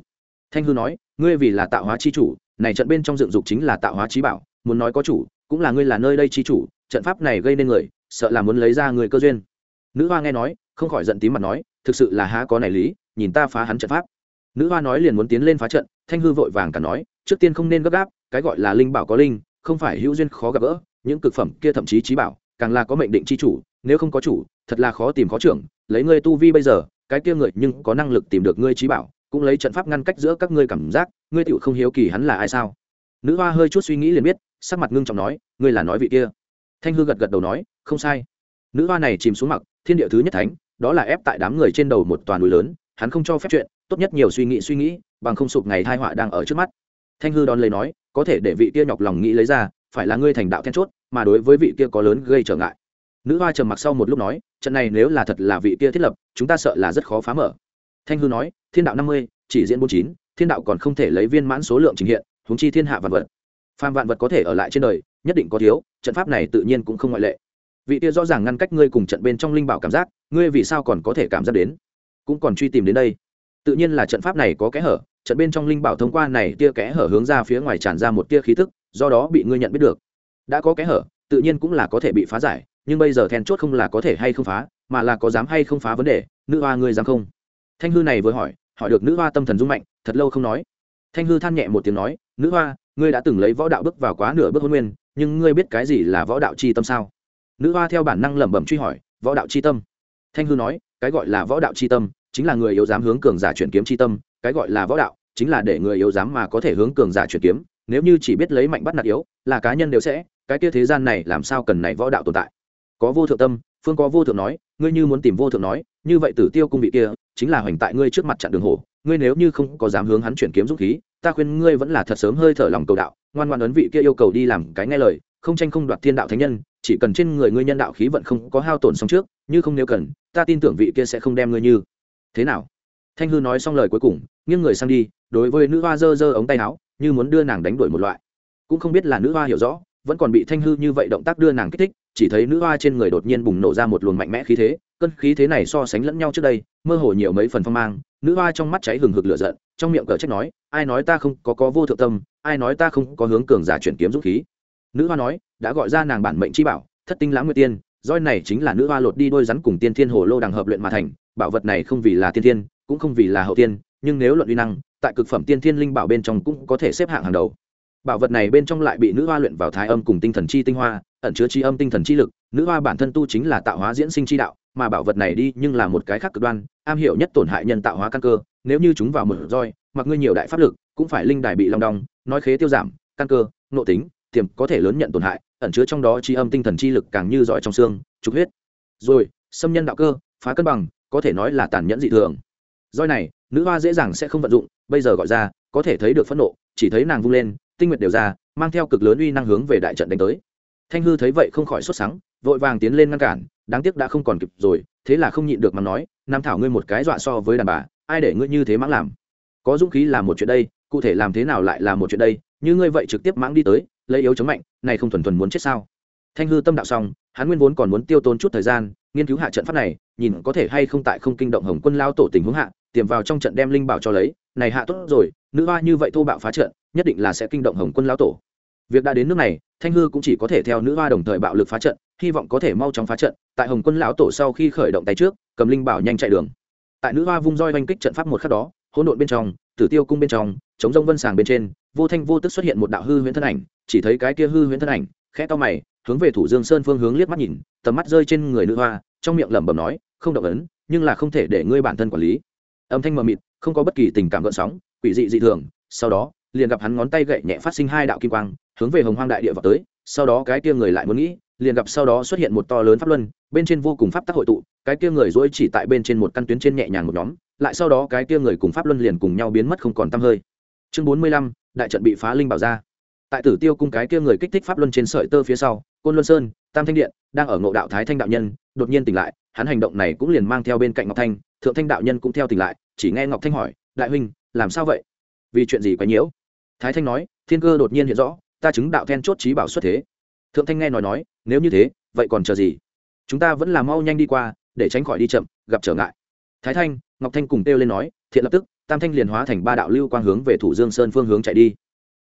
Thanh hư nói, ngươi vì là tạo hóa chi chủ, này trận bên trong dựng dục chính là tạo hóa trí bảo, muốn nói có chủ, cũng là ngươi là nơi đây chi chủ, trận pháp này gây nên người, sợ là muốn lấy ra người cơ duyên. Nữ hoa nghe nói, không khỏi giận tím mặt nói, thực sự là há có này lý, nhìn ta phá hắn trận pháp. Nữ hoa nói liền muốn tiến lên phá trận, thanh hư vội vàng cả nói, trước tiên không nên gấp gáp, cái gọi là linh bảo có linh, không phải hữu duyên khó gặp gỡ, những cực phẩm kia thậm chí trí bảo càng là có mệnh định chi chủ, nếu không có chủ, thật là khó tìm khó trưởng, lấy ngươi tu vi bây giờ, cái kia người nhưng có năng lực tìm được ngươi trí bảo, cũng lấy trận pháp ngăn cách giữa các ngươi cảm giác, ngươi tựu không hiếu kỳ hắn là ai sao? Nữ hoa hơi chút suy nghĩ liền biết, sắc mặt ngưng trọng nói, ngươi là nói vị kia. Thanh hư gật gật đầu nói, không sai. Nữ hoa này chìm xuống mặc thiên địa thứ nhất thánh, đó là ép tại đám người trên đầu một toàn núi lớn, hắn không cho phép chuyện, tốt nhất nhiều suy nghĩ suy nghĩ, bằng không sụp ngày thai họa đang ở trước mắt. Thanh hư đón lấy nói, có thể để vị kia nhọc lòng nghĩ lấy ra, phải là ngươi thành đạo then chốt mà đối với vị kia có lớn gây trở ngại. Nữ hoa trầm mặc sau một lúc nói, trận này nếu là thật là vị kia thiết lập, chúng ta sợ là rất khó phá mở. Thanh hư nói, thiên đạo năm mươi, chỉ diễn bốn chín, thiên đạo còn không thể lấy viên mãn số lượng trình hiện, huống chi thiên hạ vạn vật. Phàm vạn vật có thể ở lại trên đời, nhất định có thiếu, trận pháp này tự nhiên cũng không ngoại lệ. Vị kia rõ ràng ngăn cách ngươi cùng trận bên trong linh bảo cảm giác, ngươi vì sao còn có thể cảm giác đến? Cũng còn truy tìm đến đây. Tự nhiên là trận pháp này có kẽ hở, trận bên trong linh bảo thông qua này tia kẽ hở hướng ra phía ngoài tràn ra một tia khí tức, do đó bị ngươi nhận biết được đã có kẽ hở, tự nhiên cũng là có thể bị phá giải, nhưng bây giờ then chốt không là có thể hay không phá, mà là có dám hay không phá vấn đề, nữ hoa ngươi dám không? Thanh hư này vừa hỏi hỏi được nữ hoa tâm thần dung mạnh, thật lâu không nói. Thanh hư than nhẹ một tiếng nói, nữ hoa, ngươi đã từng lấy võ đạo bước vào quá nửa bước hôn nguyên, nhưng ngươi biết cái gì là võ đạo c h i tâm sao? Nữ hoa theo bản năng lẩm bẩm truy hỏi, võ đạo c h i tâm? Thanh hư nói, cái gọi là võ đạo c h i tâm, chính là người yếu dám hướng cường giả chuyển kiếm c h i tâm, cái gọi là võ đạo, chính là để người yếu dám mà có thể hướng cường giả chuyển kiếm, nếu như chỉ biết lấy mạnh bắt nạt yếu, là cá nhân đều sẽ cái kia thế gian này làm sao cần này võ đạo tồn tại? Có vô thượng tâm, phương có vô thượng nói, ngươi như muốn tìm vô thượng nói, như vậy tử tiêu cung vị kia, chính là hoành tại ngươi trước mặt chặn đường hổ. Ngươi nếu như không có dám hướng hắn chuyển kiếm dũng khí, ta khuyên ngươi vẫn là thật sớm hơi thở lòng cầu đạo, ngoan ngoan ấn vị kia yêu cầu đi làm cái nghe lời, không tranh không đoạt thiên đạo thánh nhân, chỉ cần trên người ngươi nhân đạo khí vận không có hao tổn xong trước, như không nếu cần, ta tin tưởng vị kia sẽ không đem ngươi như thế nào. Thanh hư nói xong lời cuối cùng, nghiêng người sang đi, đối với nữ hoa dơ dơ ống tay áo, như muốn đưa nàng đánh đuổi một loại. Cũng không biết là nữ hoa hiểu rõ vẫn còn bị thanh hư như vậy động tác đưa nàng kích thích, chỉ thấy nữ hoa trên người đột nhiên bùng nổ ra một luồng mạnh mẽ khí thế cân khí thế này so sánh lẫn nhau trước đây, mơ hồ nhiều mấy phần phong mang, nữ hoa trong mắt cháy hừng hực lửa giận, trong miệng cờ trách nói, ai nói ta không có có vô thượng tâm, ai nói ta không có hướng cường giả chuyển kiếm dũng khí? Nữ hoa nói, đã gọi ra nàng bản mệnh chi bảo, thất tinh lãng nguyệt tiên, roi này chính là nữ hoa lột đi đôi rắn cùng tiên thiên hồ lô đằng hợp luyện mà thành, bảo vật này không vì là tiên thiên, cũng không vì là hậu tiên, nhưng nếu luận uy năng, tại cực phẩm tiên thiên linh bảo bên trong cũng có thể xếp hạng hàng đầu bảo vật này bên trong lại bị nữ hoa luyện vào thái âm cùng tinh thần chi tinh hoa, ẩn chứa chi âm tinh thần chi lực. Nữ hoa bản thân tu chính là tạo hóa diễn sinh chi đạo, mà bảo vật này đi nhưng là một cái khác cực đoan, am hiểu nhất tổn hại nhân tạo hóa căn cơ. Nếu như chúng vào một roi, mặc ngươi nhiều đại pháp lực, cũng phải linh đài bị lòng đong, nói khế tiêu giảm, căn cơ, nộ tính, tiềm có thể lớn nhận tổn hại, ẩn chứa trong đó chi âm tinh thần chi lực càng như giỏi trong xương, trục huyết. Rồi, xâm nhân đạo cơ, phá cân bằng, có thể nói là tàn nhẫn dị thường. Roi này, nữ hoa dễ dàng sẽ không vận dụng, bây giờ gọi ra, có thể thấy được phẫn nộ, chỉ thấy nàng vung lên tinh nguyệt đều ra, mang theo cực lớn uy năng hướng về đại trận đánh tới. Thanh hư thấy vậy không khỏi sốt sắng, vội vàng tiến lên ngăn cản, đáng tiếc đã không còn kịp rồi, thế là không nhịn được mà nói, nam thảo ngươi một cái dọa so với đàn bà, ai để ngươi như thế mãng làm? Có dũng khí làm một chuyện đây, cụ thể làm thế nào lại là một chuyện đây, như ngươi vậy trực tiếp mãng đi tới, lấy yếu chống mạnh, này không thuần thuần muốn chết sao? Thanh hư tâm đạo xong, hắn nguyên vốn còn muốn tiêu tốn chút thời gian, nghiên cứu hạ trận pháp này, nhìn có thể hay không tại không kinh động hồng quân lao tổ tình huống hạ, tiềm vào trong trận đem linh bảo cho lấy, này hạ tốt rồi, nữ hoa như vậy thô bạo phá trận nhất định là sẽ kinh động hồng quân Lão tổ. Việc đã đến nước này, thanh hư cũng chỉ có thể theo nữ hoa đồng thời bạo lực phá trận, hy vọng có thể mau chóng phá trận. Tại hồng quân lão tổ sau khi khởi động tay trước, cầm linh bảo nhanh chạy đường. Tại nữ hoa vung roi oanh kích trận pháp một khắc đó, hỗn độn bên trong, tử tiêu cung bên trong, chống rông vân sàng bên trên, vô thanh vô tức xuất hiện một đạo hư huyễn thân ảnh, chỉ thấy cái kia hư huyễn thân ảnh, khẽ to mày, hướng về thủ dương sơn phương hướng liếc mắt nhìn, tầm mắt rơi trên người nữ hoa, trong miệng lẩm bẩm nói, không động ấn, nhưng là không thể để ngươi bản thân quản lý. Âm thanh mờ mịt, không có bất kỳ tình cảm gợn sóng, quỷ dị dị thường, sau đó liền gặp hắn ngón tay gậy nhẹ phát sinh hai đạo kim quang, hướng về hồng hoang đại địa vào tới, sau đó cái kia người lại muốn nghĩ, liền gặp sau đó xuất hiện một to lớn pháp luân, bên trên vô cùng pháp tắc hội tụ, cái kia người dỗi chỉ tại bên trên một căn tuyến trên nhẹ nhàng một nhóm, lại sau đó cái kia người cùng pháp luân liền cùng nhau biến mất không còn t hơi. Chương bốn mươi lăm, đại trận bị phá linh bảo ra. Tại tử tiêu cung cái kia người kích thích pháp luân trên sợi tơ phía sau, côn luân sơn, tam thanh điện, đang ở ngộ đạo thái thanh đạo nhân, đột nhiên tỉnh lại, hắn hành động này cũng liền mang theo bên cạnh ngọc thanh, thượng thanh đạo nhân cũng theo tỉnh lại, chỉ nghe ngọc thanh hỏi, đại huynh, làm sao vậy? Vì chuyện gì quấy nhiễu? Thái thanh nói, thiên cơ đột nhiên hiện rõ, ta chứng đạo then chốt trí bảo xuất thế. Thượng thanh nghe nói nói, nếu như thế, vậy còn chờ gì? Chúng ta vẫn là mau nhanh đi qua, để tránh khỏi đi chậm, gặp trở ngại. Thái thanh, ngọc thanh cùng kêu lên nói, thiện lập tức, tam thanh liền hóa thành ba đạo lưu quang hướng về thủ dương sơn phương hướng chạy đi.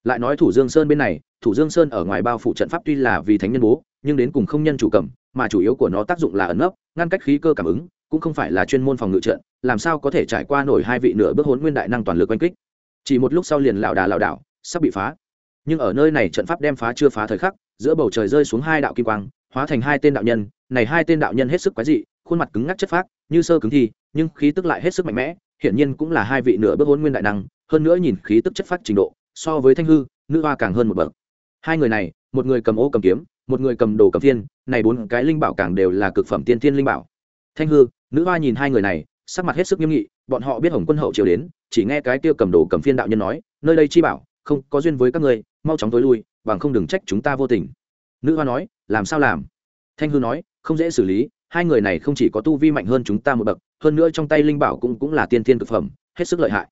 Lại nói thủ dương sơn bên này, thủ dương sơn ở ngoài bao phủ trận pháp tuy là vì thánh nhân bố, nhưng đến cùng không nhân chủ cầm, mà chủ yếu của nó tác dụng là ẩn nấp, ngăn cách khí cơ cảm ứng, cũng không phải là chuyên môn phòng ngự trận, làm sao có thể trải qua nổi hai vị nửa bước hốn nguyên đại năng toàn lực oanh kích. Chỉ một lúc sau liền lảo đà lảo đảo sắp bị phá. Nhưng ở nơi này trận pháp đem phá chưa phá thời khắc, giữa bầu trời rơi xuống hai đạo kim quang, hóa thành hai tên đạo nhân. Này hai tên đạo nhân hết sức quái dị, khuôn mặt cứng ngắc chất phác, như sơ cứng thi, nhưng khí tức lại hết sức mạnh mẽ, hiển nhiên cũng là hai vị nửa bước hôn nguyên đại năng, hơn nữa nhìn khí tức chất phát trình độ, so với thanh hư, nữ hoa càng hơn một bậc. Hai người này, một người cầm ô cầm kiếm, một người cầm đồ cầm thiên, này bốn cái linh bảo càng đều là cực phẩm tiên thiên linh bảo. Thanh hư, nữ hoa nhìn hai người này, sắc mặt hết sức nghiêm nghị, bọn họ biết hồng quân hậu triều đến, chỉ nghe cái tiêu cầm đồ cầm phiên đạo nhân nói, nơi đây chi bảo không có duyên với các ngươi, mau chóng tối lui, bằng không đừng trách chúng ta vô tình. Nữ hoa nói, làm sao làm? Thanh hư nói, không dễ xử lý, hai người này không chỉ có tu vi mạnh hơn chúng ta một bậc, hơn nữa trong tay linh bảo cũng cũng là tiên thiên thực phẩm, hết sức lợi hại.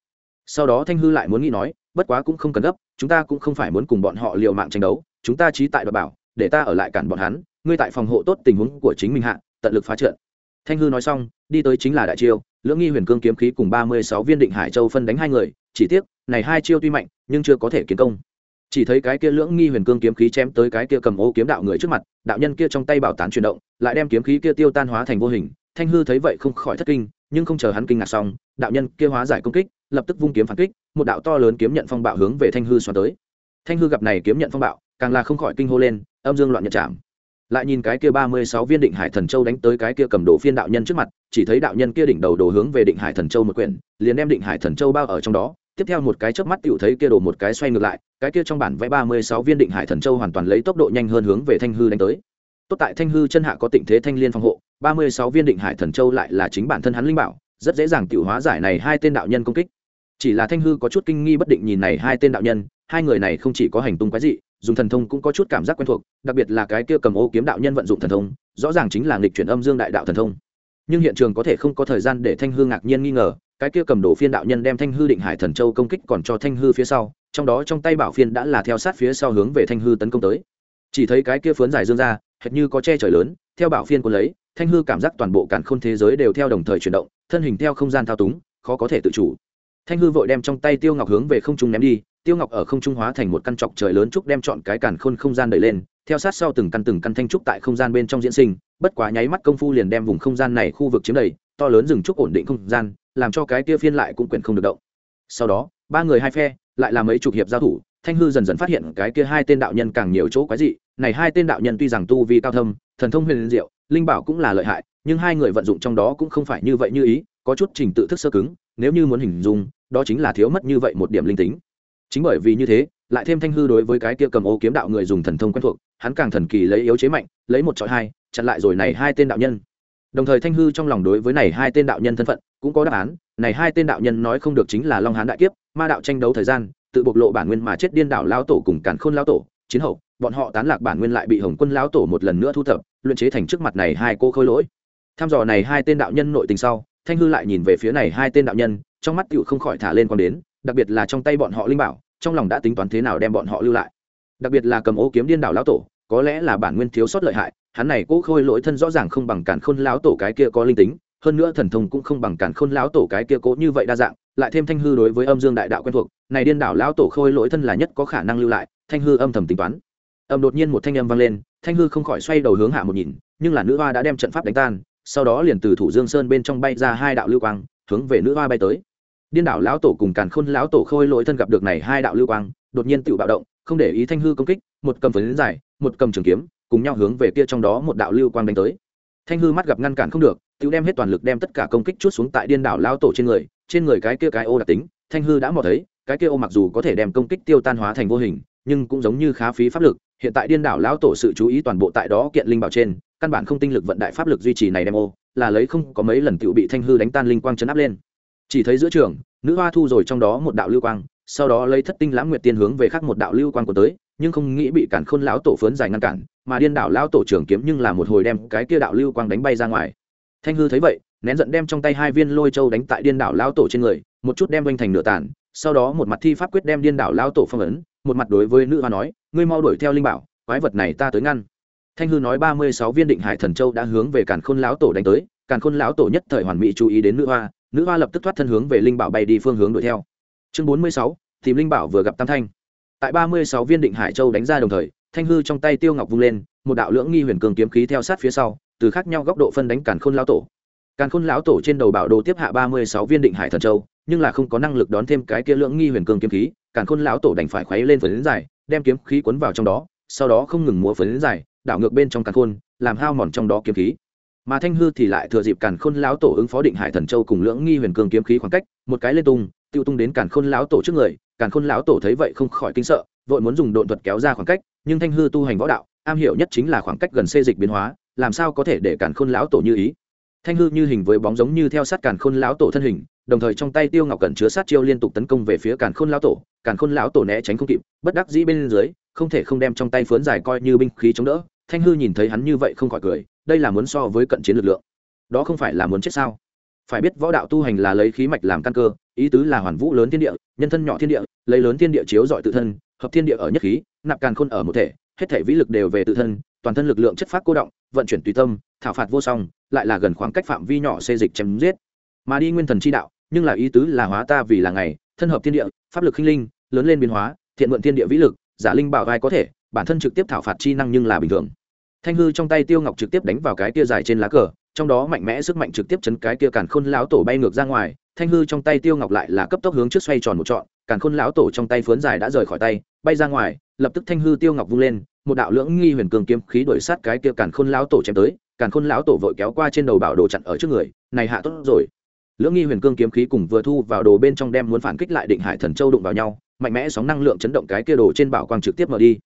Sau đó thanh hư lại muốn nghĩ nói, bất quá cũng không cần gấp, chúng ta cũng không phải muốn cùng bọn họ liều mạng tranh đấu, chúng ta trí tại đoạt bảo, để ta ở lại cản bọn hắn, ngươi tại phòng hộ tốt tình huống của chính mình hạ, tận lực phá trượt thanh hư nói xong, đi tới chính là đại chiêu, lưỡng nghi huyền cương kiếm khí cùng ba mươi sáu viên định hải châu phân đánh hai người chỉ tiếc, này hai chiêu tuy mạnh, nhưng chưa có thể kiến công. Chỉ thấy cái kia lưỡng nghi huyền cương kiếm khí chém tới cái kia cầm ô kiếm đạo người trước mặt, đạo nhân kia trong tay bảo tán chuyển động, lại đem kiếm khí kia tiêu tan hóa thành vô hình. Thanh hư thấy vậy không khỏi thất kinh, nhưng không chờ hắn kinh ngạc xong, đạo nhân kia hóa giải công kích, lập tức vung kiếm phản kích, một đạo to lớn kiếm nhận phong bạo hướng về thanh hư xoắn tới. Thanh hư gặp này kiếm nhận phong bạo, càng là không khỏi kinh hô lên, âm dương loạn nhật chạm. Lại nhìn cái kia ba mươi sáu viên định hải thần châu đánh tới cái kia cầm đồ phiên đạo nhân trước mặt, chỉ thấy đạo nhân kia đỉnh đầu đồ hướng về định hải thần châu một quyển, liền đem định hải thần châu bao ở trong đó tiếp theo một cái chớp mắt tựu thấy kia đồ một cái xoay ngược lại, cái kia trong bản vẽ ba mươi sáu viên định hải thần châu hoàn toàn lấy tốc độ nhanh hơn hướng về thanh hư đánh tới. Tốt tại thanh hư chân hạ có tịnh thế thanh liên phòng hộ, ba mươi sáu viên định hải thần châu lại là chính bản thân hắn linh bảo, rất dễ dàng tiểu hóa giải này hai tên đạo nhân công kích. Chỉ là thanh hư có chút kinh nghi bất định nhìn này hai tên đạo nhân, hai người này không chỉ có hành tung quái dị, dùng thần thông cũng có chút cảm giác quen thuộc, đặc biệt là cái kia cầm ô kiếm đạo nhân vận dụng thần thông, rõ ràng chính là nghịch chuyển âm dương đại đạo thần thông. Nhưng hiện trường có thể không có thời gian để thanh hư ngạc nhiên nghi ngờ cái kia cầm đồ phiên đạo nhân đem thanh hư định hải thần châu công kích còn cho thanh hư phía sau, trong đó trong tay bảo phiên đã là theo sát phía sau hướng về thanh hư tấn công tới. Chỉ thấy cái kia phướn dài dương ra, hệt như có che trời lớn, theo bảo phiên quân lấy, thanh hư cảm giác toàn bộ cản khôn thế giới đều theo đồng thời chuyển động, thân hình theo không gian thao túng, khó có thể tự chủ. Thanh hư vội đem trong tay tiêu ngọc hướng về không trung ném đi, tiêu ngọc ở không trung hóa thành một căn trọc trời lớn trúc đem chọn cái cản khôn không gian đẩy lên, theo sát sau từng căn từng căn thanh trúc tại không gian bên trong diễn sinh, bất quá nháy mắt công phu liền đem vùng không gian này khu vực chiếm đầy, to lớn rừng trúc ổn định không gian làm cho cái kia phiên lại cũng quyển không được động. Sau đó, ba người hai phe lại làm mấy chục hiệp giao thủ, thanh hư dần dần phát hiện cái kia hai tên đạo nhân càng nhiều chỗ quái dị. Này hai tên đạo nhân tuy rằng tu vi cao thâm, thần thông huyền diệu, linh bảo cũng là lợi hại, nhưng hai người vận dụng trong đó cũng không phải như vậy như ý, có chút trình tự thức sơ cứng, nếu như muốn hình dung, đó chính là thiếu mất như vậy một điểm linh tính. Chính bởi vì như thế, lại thêm thanh hư đối với cái kia cầm ô kiếm đạo người dùng thần thông quen thuộc, hắn càng thần kỳ lấy yếu chế mạnh, lấy một trọi hai, chặn lại rồi này hai tên đạo nhân đồng thời thanh hư trong lòng đối với này hai tên đạo nhân thân phận cũng có đáp án, này hai tên đạo nhân nói không được chính là long hán đại kiếp, ma đạo tranh đấu thời gian, tự bộc lộ bản nguyên mà chết điên đảo lao tổ cùng càn khôn lao tổ, chiến hậu, bọn họ tán lạc bản nguyên lại bị hồng quân lao tổ một lần nữa thu thập, luyện chế thành trước mặt này hai cô khôi lỗi. Tham dò này hai tên đạo nhân nội tình sau, thanh hư lại nhìn về phía này hai tên đạo nhân, trong mắt cựu không khỏi thả lên còn đến, đặc biệt là trong tay bọn họ linh bảo, trong lòng đã tính toán thế nào đem bọn họ lưu lại. Đặc biệt là cầm ô kiếm điên đảo lao tổ có lẽ là bản nguyên thiếu sót lợi hại, hắn này cố khôi lỗi thân rõ ràng không bằng cản khôn lão tổ cái kia có linh tính, hơn nữa thần thông cũng không bằng cản khôn lão tổ cái kia cố như vậy đa dạng, lại thêm thanh hư đối với âm dương đại đạo quen thuộc, này điên đảo lão tổ khôi lỗi thân là nhất có khả năng lưu lại, thanh hư âm thầm tính toán. Âm đột nhiên một thanh âm vang lên, thanh hư không khỏi xoay đầu hướng hạ một nhìn, nhưng là nữ hoa đã đem trận pháp đánh tan, sau đó liền từ thủ dương sơn bên trong bay ra hai đạo lưu quang, hướng về nữ hoa bay tới. Điên đảo lão tổ cùng càn khôn lão tổ khôi lỗi thân gặp được này hai đạo lưu quang, đột nhiên tự bạo động, không để ý thanh hư công kích một cầm phấn dài, một cầm trường kiếm, cùng nhau hướng về kia trong đó một đạo lưu quang đánh tới. Thanh hư mắt gặp ngăn cản không được, tự đem hết toàn lực đem tất cả công kích chút xuống tại điên đảo lão tổ trên người trên người cái kia cái ô đặc tính, thanh hư đã mò thấy, cái kia ô mặc dù có thể đem công kích tiêu tan hóa thành vô hình, nhưng cũng giống như khá phí pháp lực, hiện tại điên đảo lão tổ sự chú ý toàn bộ tại đó kiện linh bảo trên, căn bản không tinh lực vận đại pháp lực duy trì này đem ô, là lấy không có mấy lần tự bị thanh hư đánh tan linh quang chấn áp lên. Chỉ thấy giữa trường, nữ hoa thu rồi trong đó một đạo lưu quang, sau đó lấy thất tinh lãng nguyệt tiên hướng về khác một đạo lưu quang của tới nhưng không nghĩ bị cản khôn lão tổ phớn dài ngăn cản, mà điên đảo lão tổ trưởng kiếm nhưng là một hồi đem cái kia đạo lưu quang đánh bay ra ngoài. Thanh hư thấy vậy, nén giận đem trong tay hai viên lôi châu đánh tại điên đảo lão tổ trên người, một chút đem vanh thành nửa tàn, sau đó một mặt thi pháp quyết đem điên đảo lão tổ phong ấn, một mặt đối với nữ hoa nói, ngươi mau đuổi theo linh bảo, quái vật này ta tới ngăn. Thanh hư nói ba mươi sáu viên định hải thần châu đã hướng về cản khôn lão tổ đánh tới cản khôn lão tổ nhất thời hoàn mỹ chú ý đến nữ hoa nữ hoa lập tức thoát thân hướng về linh bảo bay đi phương hướng đuổi theo. Chương bốn mươi sáu, tìm linh bảo vừa gặp tam thanh tại ba mươi sáu viên định hải châu đánh ra đồng thời, thanh hư trong tay tiêu ngọc vung lên, một đạo lưỡng nghi huyền cường kiếm khí theo sát phía sau, từ khác nhau góc độ phân đánh càn khôn lão tổ. Càn khôn lão tổ trên đầu bảo đồ tiếp hạ ba mươi sáu viên định hải thần châu, nhưng là không có năng lực đón thêm cái kia lưỡng nghi huyền cường kiếm khí, càn khôn lão tổ đành phải khuấy lên phần dài đem kiếm khí cuốn vào trong đó, sau đó không ngừng múa phần dài đảo ngược bên trong càn khôn, làm hao mòn trong đó kiếm khí. Mà thanh hư thì lại thừa dịp càn khôn lão tổ ứng phó định hải thần châu cùng lưỡng nghi huyền cường kiếm khí khoảng cách, một cái lên tung, tiêu tung đến càn khôn lão tổ trước người càn khôn lão tổ thấy vậy không khỏi kinh sợ, vội muốn dùng độn thuật kéo ra khoảng cách, nhưng thanh hư tu hành võ đạo, am hiểu nhất chính là khoảng cách gần xê dịch biến hóa, làm sao có thể để càn khôn lão tổ như ý? Thanh hư như hình với bóng giống như theo sát càn khôn lão tổ thân hình, đồng thời trong tay tiêu ngọc cẩn chứa sát chiêu liên tục tấn công về phía càn khôn lão tổ, càn khôn lão tổ né tránh không kịp, bất đắc dĩ bên dưới, không thể không đem trong tay phướn dài coi như binh khí chống đỡ, thanh hư nhìn thấy hắn như vậy không khỏi cười, đây là muốn so với cận chiến lực lượng. Đó không phải là muốn chết sao? Phải biết võ đạo tu hành là lấy khí mạch làm căn cơ, ý tứ là hoàn vũ lớn thiên địa, nhân thân nhỏ thiên địa lấy lớn thiên địa chiếu dọi tự thân, hợp thiên địa ở nhất khí, nạp càn khôn ở một thể, hết thể vĩ lực đều về tự thân, toàn thân lực lượng chất phát cô động, vận chuyển tùy tâm, thảo phạt vô song, lại là gần khoảng cách phạm vi nhỏ xê dịch chém giết. Mà đi nguyên thần chi đạo, nhưng là ý tứ là hóa ta vì là ngày, thân hợp thiên địa, pháp lực khinh linh, lớn lên biến hóa, thiện mượn thiên địa vĩ lực, giả linh bảo vai có thể, bản thân trực tiếp thảo phạt chi năng nhưng là bình thường. Thanh hư trong tay tiêu ngọc trực tiếp đánh vào cái tia dài trên lá cờ, trong đó mạnh mẽ sức mạnh trực tiếp chấn cái tia càn khôn láo tổ bay ngược ra ngoài, thanh hư trong tay tiêu ngọc lại là cấp tốc hướng trước xoay tròn một trọn càn khôn lão tổ trong tay phướn dài đã rời khỏi tay, bay ra ngoài, lập tức thanh hư tiêu ngọc vung lên, một đạo lưỡng nghi huyền cường kiếm khí đuổi sát cái kia càn khôn lão tổ chém tới, càn khôn lão tổ vội kéo qua trên đầu bảo đồ chặn ở trước người, này hạ tốt rồi. Lưỡng nghi huyền cương kiếm khí cùng vừa thu vào đồ bên trong đem muốn phản kích lại định hải thần châu đụng vào nhau, mạnh mẽ sóng năng lượng chấn động cái kia đồ trên bảo quang trực tiếp mở đi.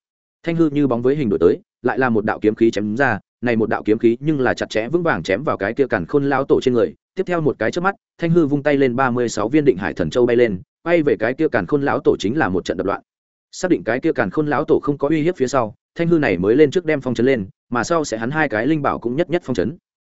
Thanh hư như bóng với hình đổi tới, lại là một đạo kiếm khí chém ra, này một đạo kiếm khí nhưng là chặt chẽ vững vàng chém vào cái kia càn khôn lão tổ trên người tiếp theo một cái trước mắt, thanh hư vung tay lên ba mươi sáu viên định hải thần châu bay lên bay về cái kia càn khôn lão tổ chính là một trận đập loạn. Xác định cái kia càn khôn lão tổ không có uy hiếp phía sau, thanh hư này mới lên trước đem phong chấn lên, mà sau sẽ hắn hai cái linh bảo cũng nhất nhất phong chấn.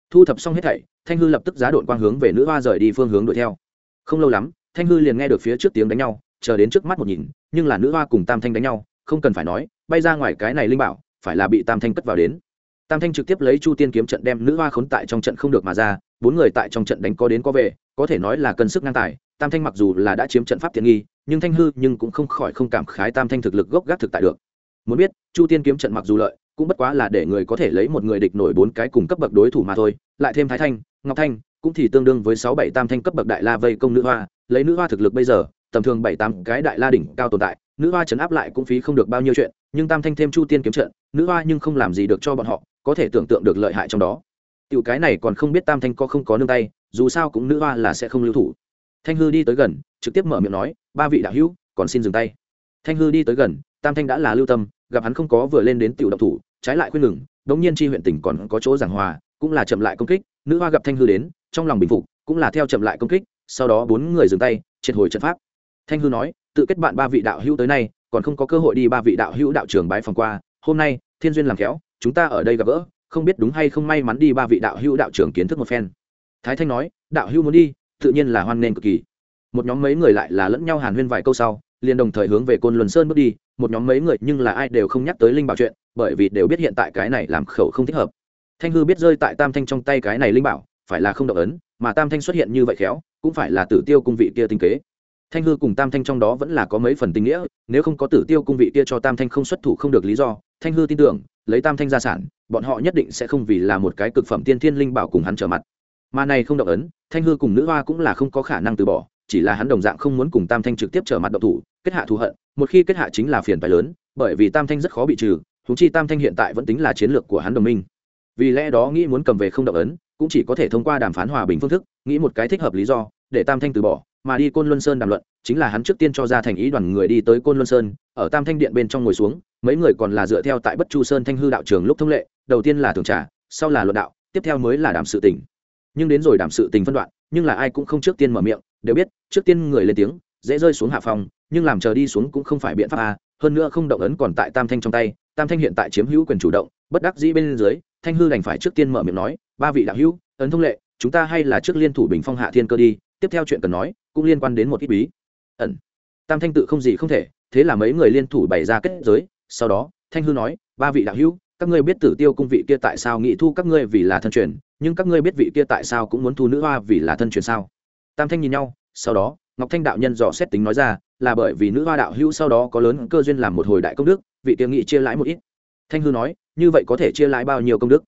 thu thập xong hết thảy, thanh hư lập tức giá đội quang hướng về nữ hoa rời đi phương hướng đuổi theo. Không lâu lắm, thanh hư liền nghe được phía trước tiếng đánh nhau, chờ đến trước mắt một nhìn, nhưng là nữ hoa cùng tam thanh đánh nhau, không cần phải nói, bay ra ngoài cái này linh bảo, phải là bị tam thanh cất vào đến. Tam thanh trực tiếp lấy chu tiên kiếm trận đem nữ hoa khốn tại trong trận không được mà ra bốn người tại trong trận đánh có đến có về, có thể nói là cân sức ngang tài, tam thanh mặc dù là đã chiếm trận pháp tiện nghi, nhưng thanh hư nhưng cũng không khỏi không cảm khái tam thanh thực lực gốc gác thực tại được. Muốn biết, chu tiên kiếm trận mặc dù lợi, cũng bất quá là để người có thể lấy một người địch nổi bốn cái cùng cấp bậc đối thủ mà thôi, lại thêm thái thanh, ngọc thanh, cũng thì tương đương với sáu bảy tam thanh cấp bậc đại la vây công nữ hoa, lấy nữ hoa thực lực bây giờ, tầm thường bảy tám cái đại la đỉnh cao tồn tại, nữ hoa chấn áp lại cũng phí không được bao nhiêu chuyện, nhưng tam thanh thêm chu tiên kiếm trận, nữ hoa nhưng không làm gì được cho bọn họ, có thể tưởng tượng được lợi hại trong đó tiểu cái này còn không biết tam thanh có không có nương tay, dù sao cũng nữ hoa là sẽ không lưu thủ. Thanh hư đi tới gần, trực tiếp mở miệng nói, ba vị đạo hữu, còn xin dừng tay. Thanh hư đi tới gần, tam thanh đã là lưu tâm, gặp hắn không có vừa lên đến tiểu độc thủ, trái lại khuyên ngừng, đống nhiên chi huyện tỉnh còn có chỗ giảng hòa, cũng là chậm lại công kích, nữ hoa gặp thanh hư đến, trong lòng bình phục, cũng là theo chậm lại công kích, sau đó bốn người dừng tay, triệt hồi trận pháp. Thanh hư nói, tự kết bạn ba vị đạo hữu tới nay, còn không có cơ hội đi ba vị đạo hữu đạo trường bái phòng qua, hôm nay, thiên duyên làm khéo, chúng ta ở đây gặp gỡ không biết đúng hay không may mắn đi ba vị đạo hữu đạo trưởng kiến thức một phen. Thái thanh nói, đạo hữu muốn đi, tự nhiên là hoan nghênh cực kỳ. Một nhóm mấy người lại là lẫn nhau hàn huyên vài câu sau, liền đồng thời hướng về côn luân sơn bước đi. Một nhóm mấy người nhưng là ai đều không nhắc tới linh bảo chuyện, bởi vì đều biết hiện tại cái này làm khẩu không thích hợp. Thanh hư biết rơi tại tam thanh trong tay cái này linh bảo, phải là không động ấn, mà tam thanh xuất hiện như vậy khéo, cũng phải là tử tiêu cung vị kia tinh kế thanh hư cùng tam thanh trong đó vẫn là có mấy phần tình nghĩa, nếu không có tử tiêu cung vị kia cho tam thanh không xuất thủ không được lý do, thanh hư tin tưởng, lấy tam thanh gia sản, bọn họ nhất định sẽ không vì là một cái cực phẩm tiên thiên linh bảo cùng hắn trở mặt. Mà này không động ấn, thanh hư cùng nữ hoa cũng là không có khả năng từ bỏ, chỉ là hắn đồng dạng không muốn cùng tam thanh trực tiếp trở mặt độc thủ, kết hạ thù hận, một khi kết hạ chính là phiền phái lớn, bởi vì tam thanh rất khó bị trừ thú chi tam thanh hiện tại vẫn tính là chiến lược của hắn đồng minh. Vì lẽ đó nghĩ muốn cầm về không động ấn, cũng chỉ có thể thông qua đàm phán hòa bình phương thức, nghĩ một cái thích hợp lý do, để tam thanh từ bỏ mà đi côn luân sơn đàm luận chính là hắn trước tiên cho ra thành ý đoàn người đi tới côn luân sơn ở tam thanh điện bên trong ngồi xuống mấy người còn là dựa theo tại bất chu sơn thanh hư đạo trường lúc thông lệ đầu tiên là thường trả sau là luận đạo tiếp theo mới là đàm sự tình nhưng đến rồi đàm sự tình phân đoạn nhưng là ai cũng không trước tiên mở miệng đều biết trước tiên người lên tiếng dễ rơi xuống hạ phòng nhưng làm chờ đi xuống cũng không phải biện pháp a hơn nữa không động ấn còn tại tam thanh trong tay tam thanh hiện tại chiếm hữu quyền chủ động bất đắc dĩ bên dưới thanh hư đành phải trước tiên mở miệng nói ba vị đạo hữu ấn thông lệ chúng ta hay là trước liên thủ bình phong hạ thiên cơ đi tiếp theo chuyện cần nói cũng liên quan đến một ít bí ẩn. Tam thanh tự không gì không thể, thế là mấy người liên thủ bày ra kết giới, sau đó, thanh hư nói, ba vị đạo hữu, các ngươi biết tử tiêu cung vị kia tại sao nghị thu các ngươi vì là thân truyền, nhưng các ngươi biết vị kia tại sao cũng muốn thu nữ hoa vì là thân truyền sao? Tam thanh nhìn nhau, sau đó, ngọc thanh đạo nhân dò xét tính nói ra, là bởi vì nữ hoa đạo hữu sau đó có lớn cơ duyên làm một hồi đại công đức, vị kia nghị chia lãi một ít. Thanh hư nói, như vậy có thể chia lãi bao nhiêu công đức?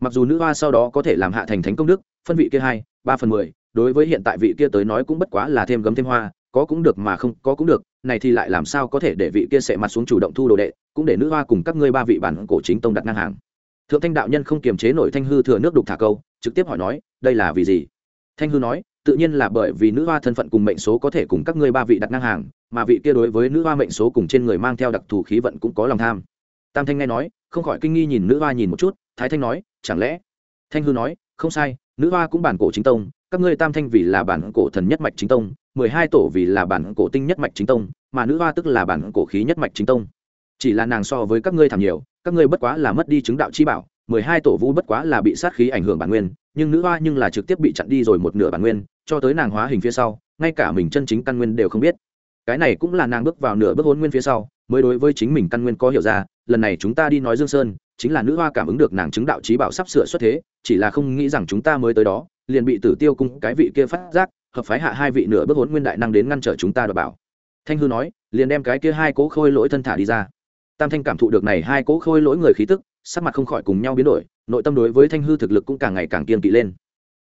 Mặc dù nữ hoa sau đó có thể làm hạ thành thánh công đức, phân vị kia hai, ba phần mười đối với hiện tại vị kia tới nói cũng bất quá là thêm gấm thêm hoa, có cũng được mà không có cũng được, này thì lại làm sao có thể để vị kia sẽ mặt xuống chủ động thu đồ đệ, cũng để nữ hoa cùng các ngươi ba vị bản cổ chính tông đặt ngang hàng. Thượng thanh đạo nhân không kiềm chế nổi thanh hư thừa nước đục thả câu, trực tiếp hỏi nói, đây là vì gì? Thanh hư nói, tự nhiên là bởi vì nữ hoa thân phận cùng mệnh số có thể cùng các ngươi ba vị đặt ngang hàng, mà vị kia đối với nữ hoa mệnh số cùng trên người mang theo đặc thù khí vận cũng có lòng tham. Tam thanh nghe nói, không khỏi kinh nghi nhìn nữ hoa nhìn một chút, thái thanh nói, chẳng lẽ? Thanh hư nói, không sai, nữ hoa cũng bản cổ chính tông các ngươi tam thanh vì là bản cổ thần nhất mạch chính tông, mười hai tổ vì là bản cổ tinh nhất mạch chính tông, mà nữ hoa tức là bản cổ khí nhất mạch chính tông. Chỉ là nàng so với các ngươi thảm nhiều, các ngươi bất quá là mất đi chứng đạo chi bảo, mười hai tổ vũ bất quá là bị sát khí ảnh hưởng bản nguyên, nhưng nữ hoa nhưng là trực tiếp bị chặn đi rồi một nửa bản nguyên, cho tới nàng hóa hình phía sau, ngay cả mình chân chính căn nguyên đều không biết. Cái này cũng là nàng bước vào nửa bước hôn nguyên phía sau, mới đối với chính mình căn nguyên có hiểu ra, lần này chúng ta đi nói dương sơn, chính là nữ hoa cảm ứng được nàng chứng đạo trí bảo sắp sửa xuất thế, chỉ là không nghĩ rằng chúng ta mới tới đó liền bị tử tiêu cung cái vị kia phát giác, hợp phái hạ hai vị nửa bước hốn nguyên đại năng đến ngăn trở chúng ta đọc bảo. Thanh hư nói, liền đem cái kia hai cố khôi lỗi thân thả đi ra. Tam thanh cảm thụ được này hai cố khôi lỗi người khí tức, sắc mặt không khỏi cùng nhau biến đổi, nội tâm đối với thanh hư thực lực cũng càng ngày càng kiên kỵ lên.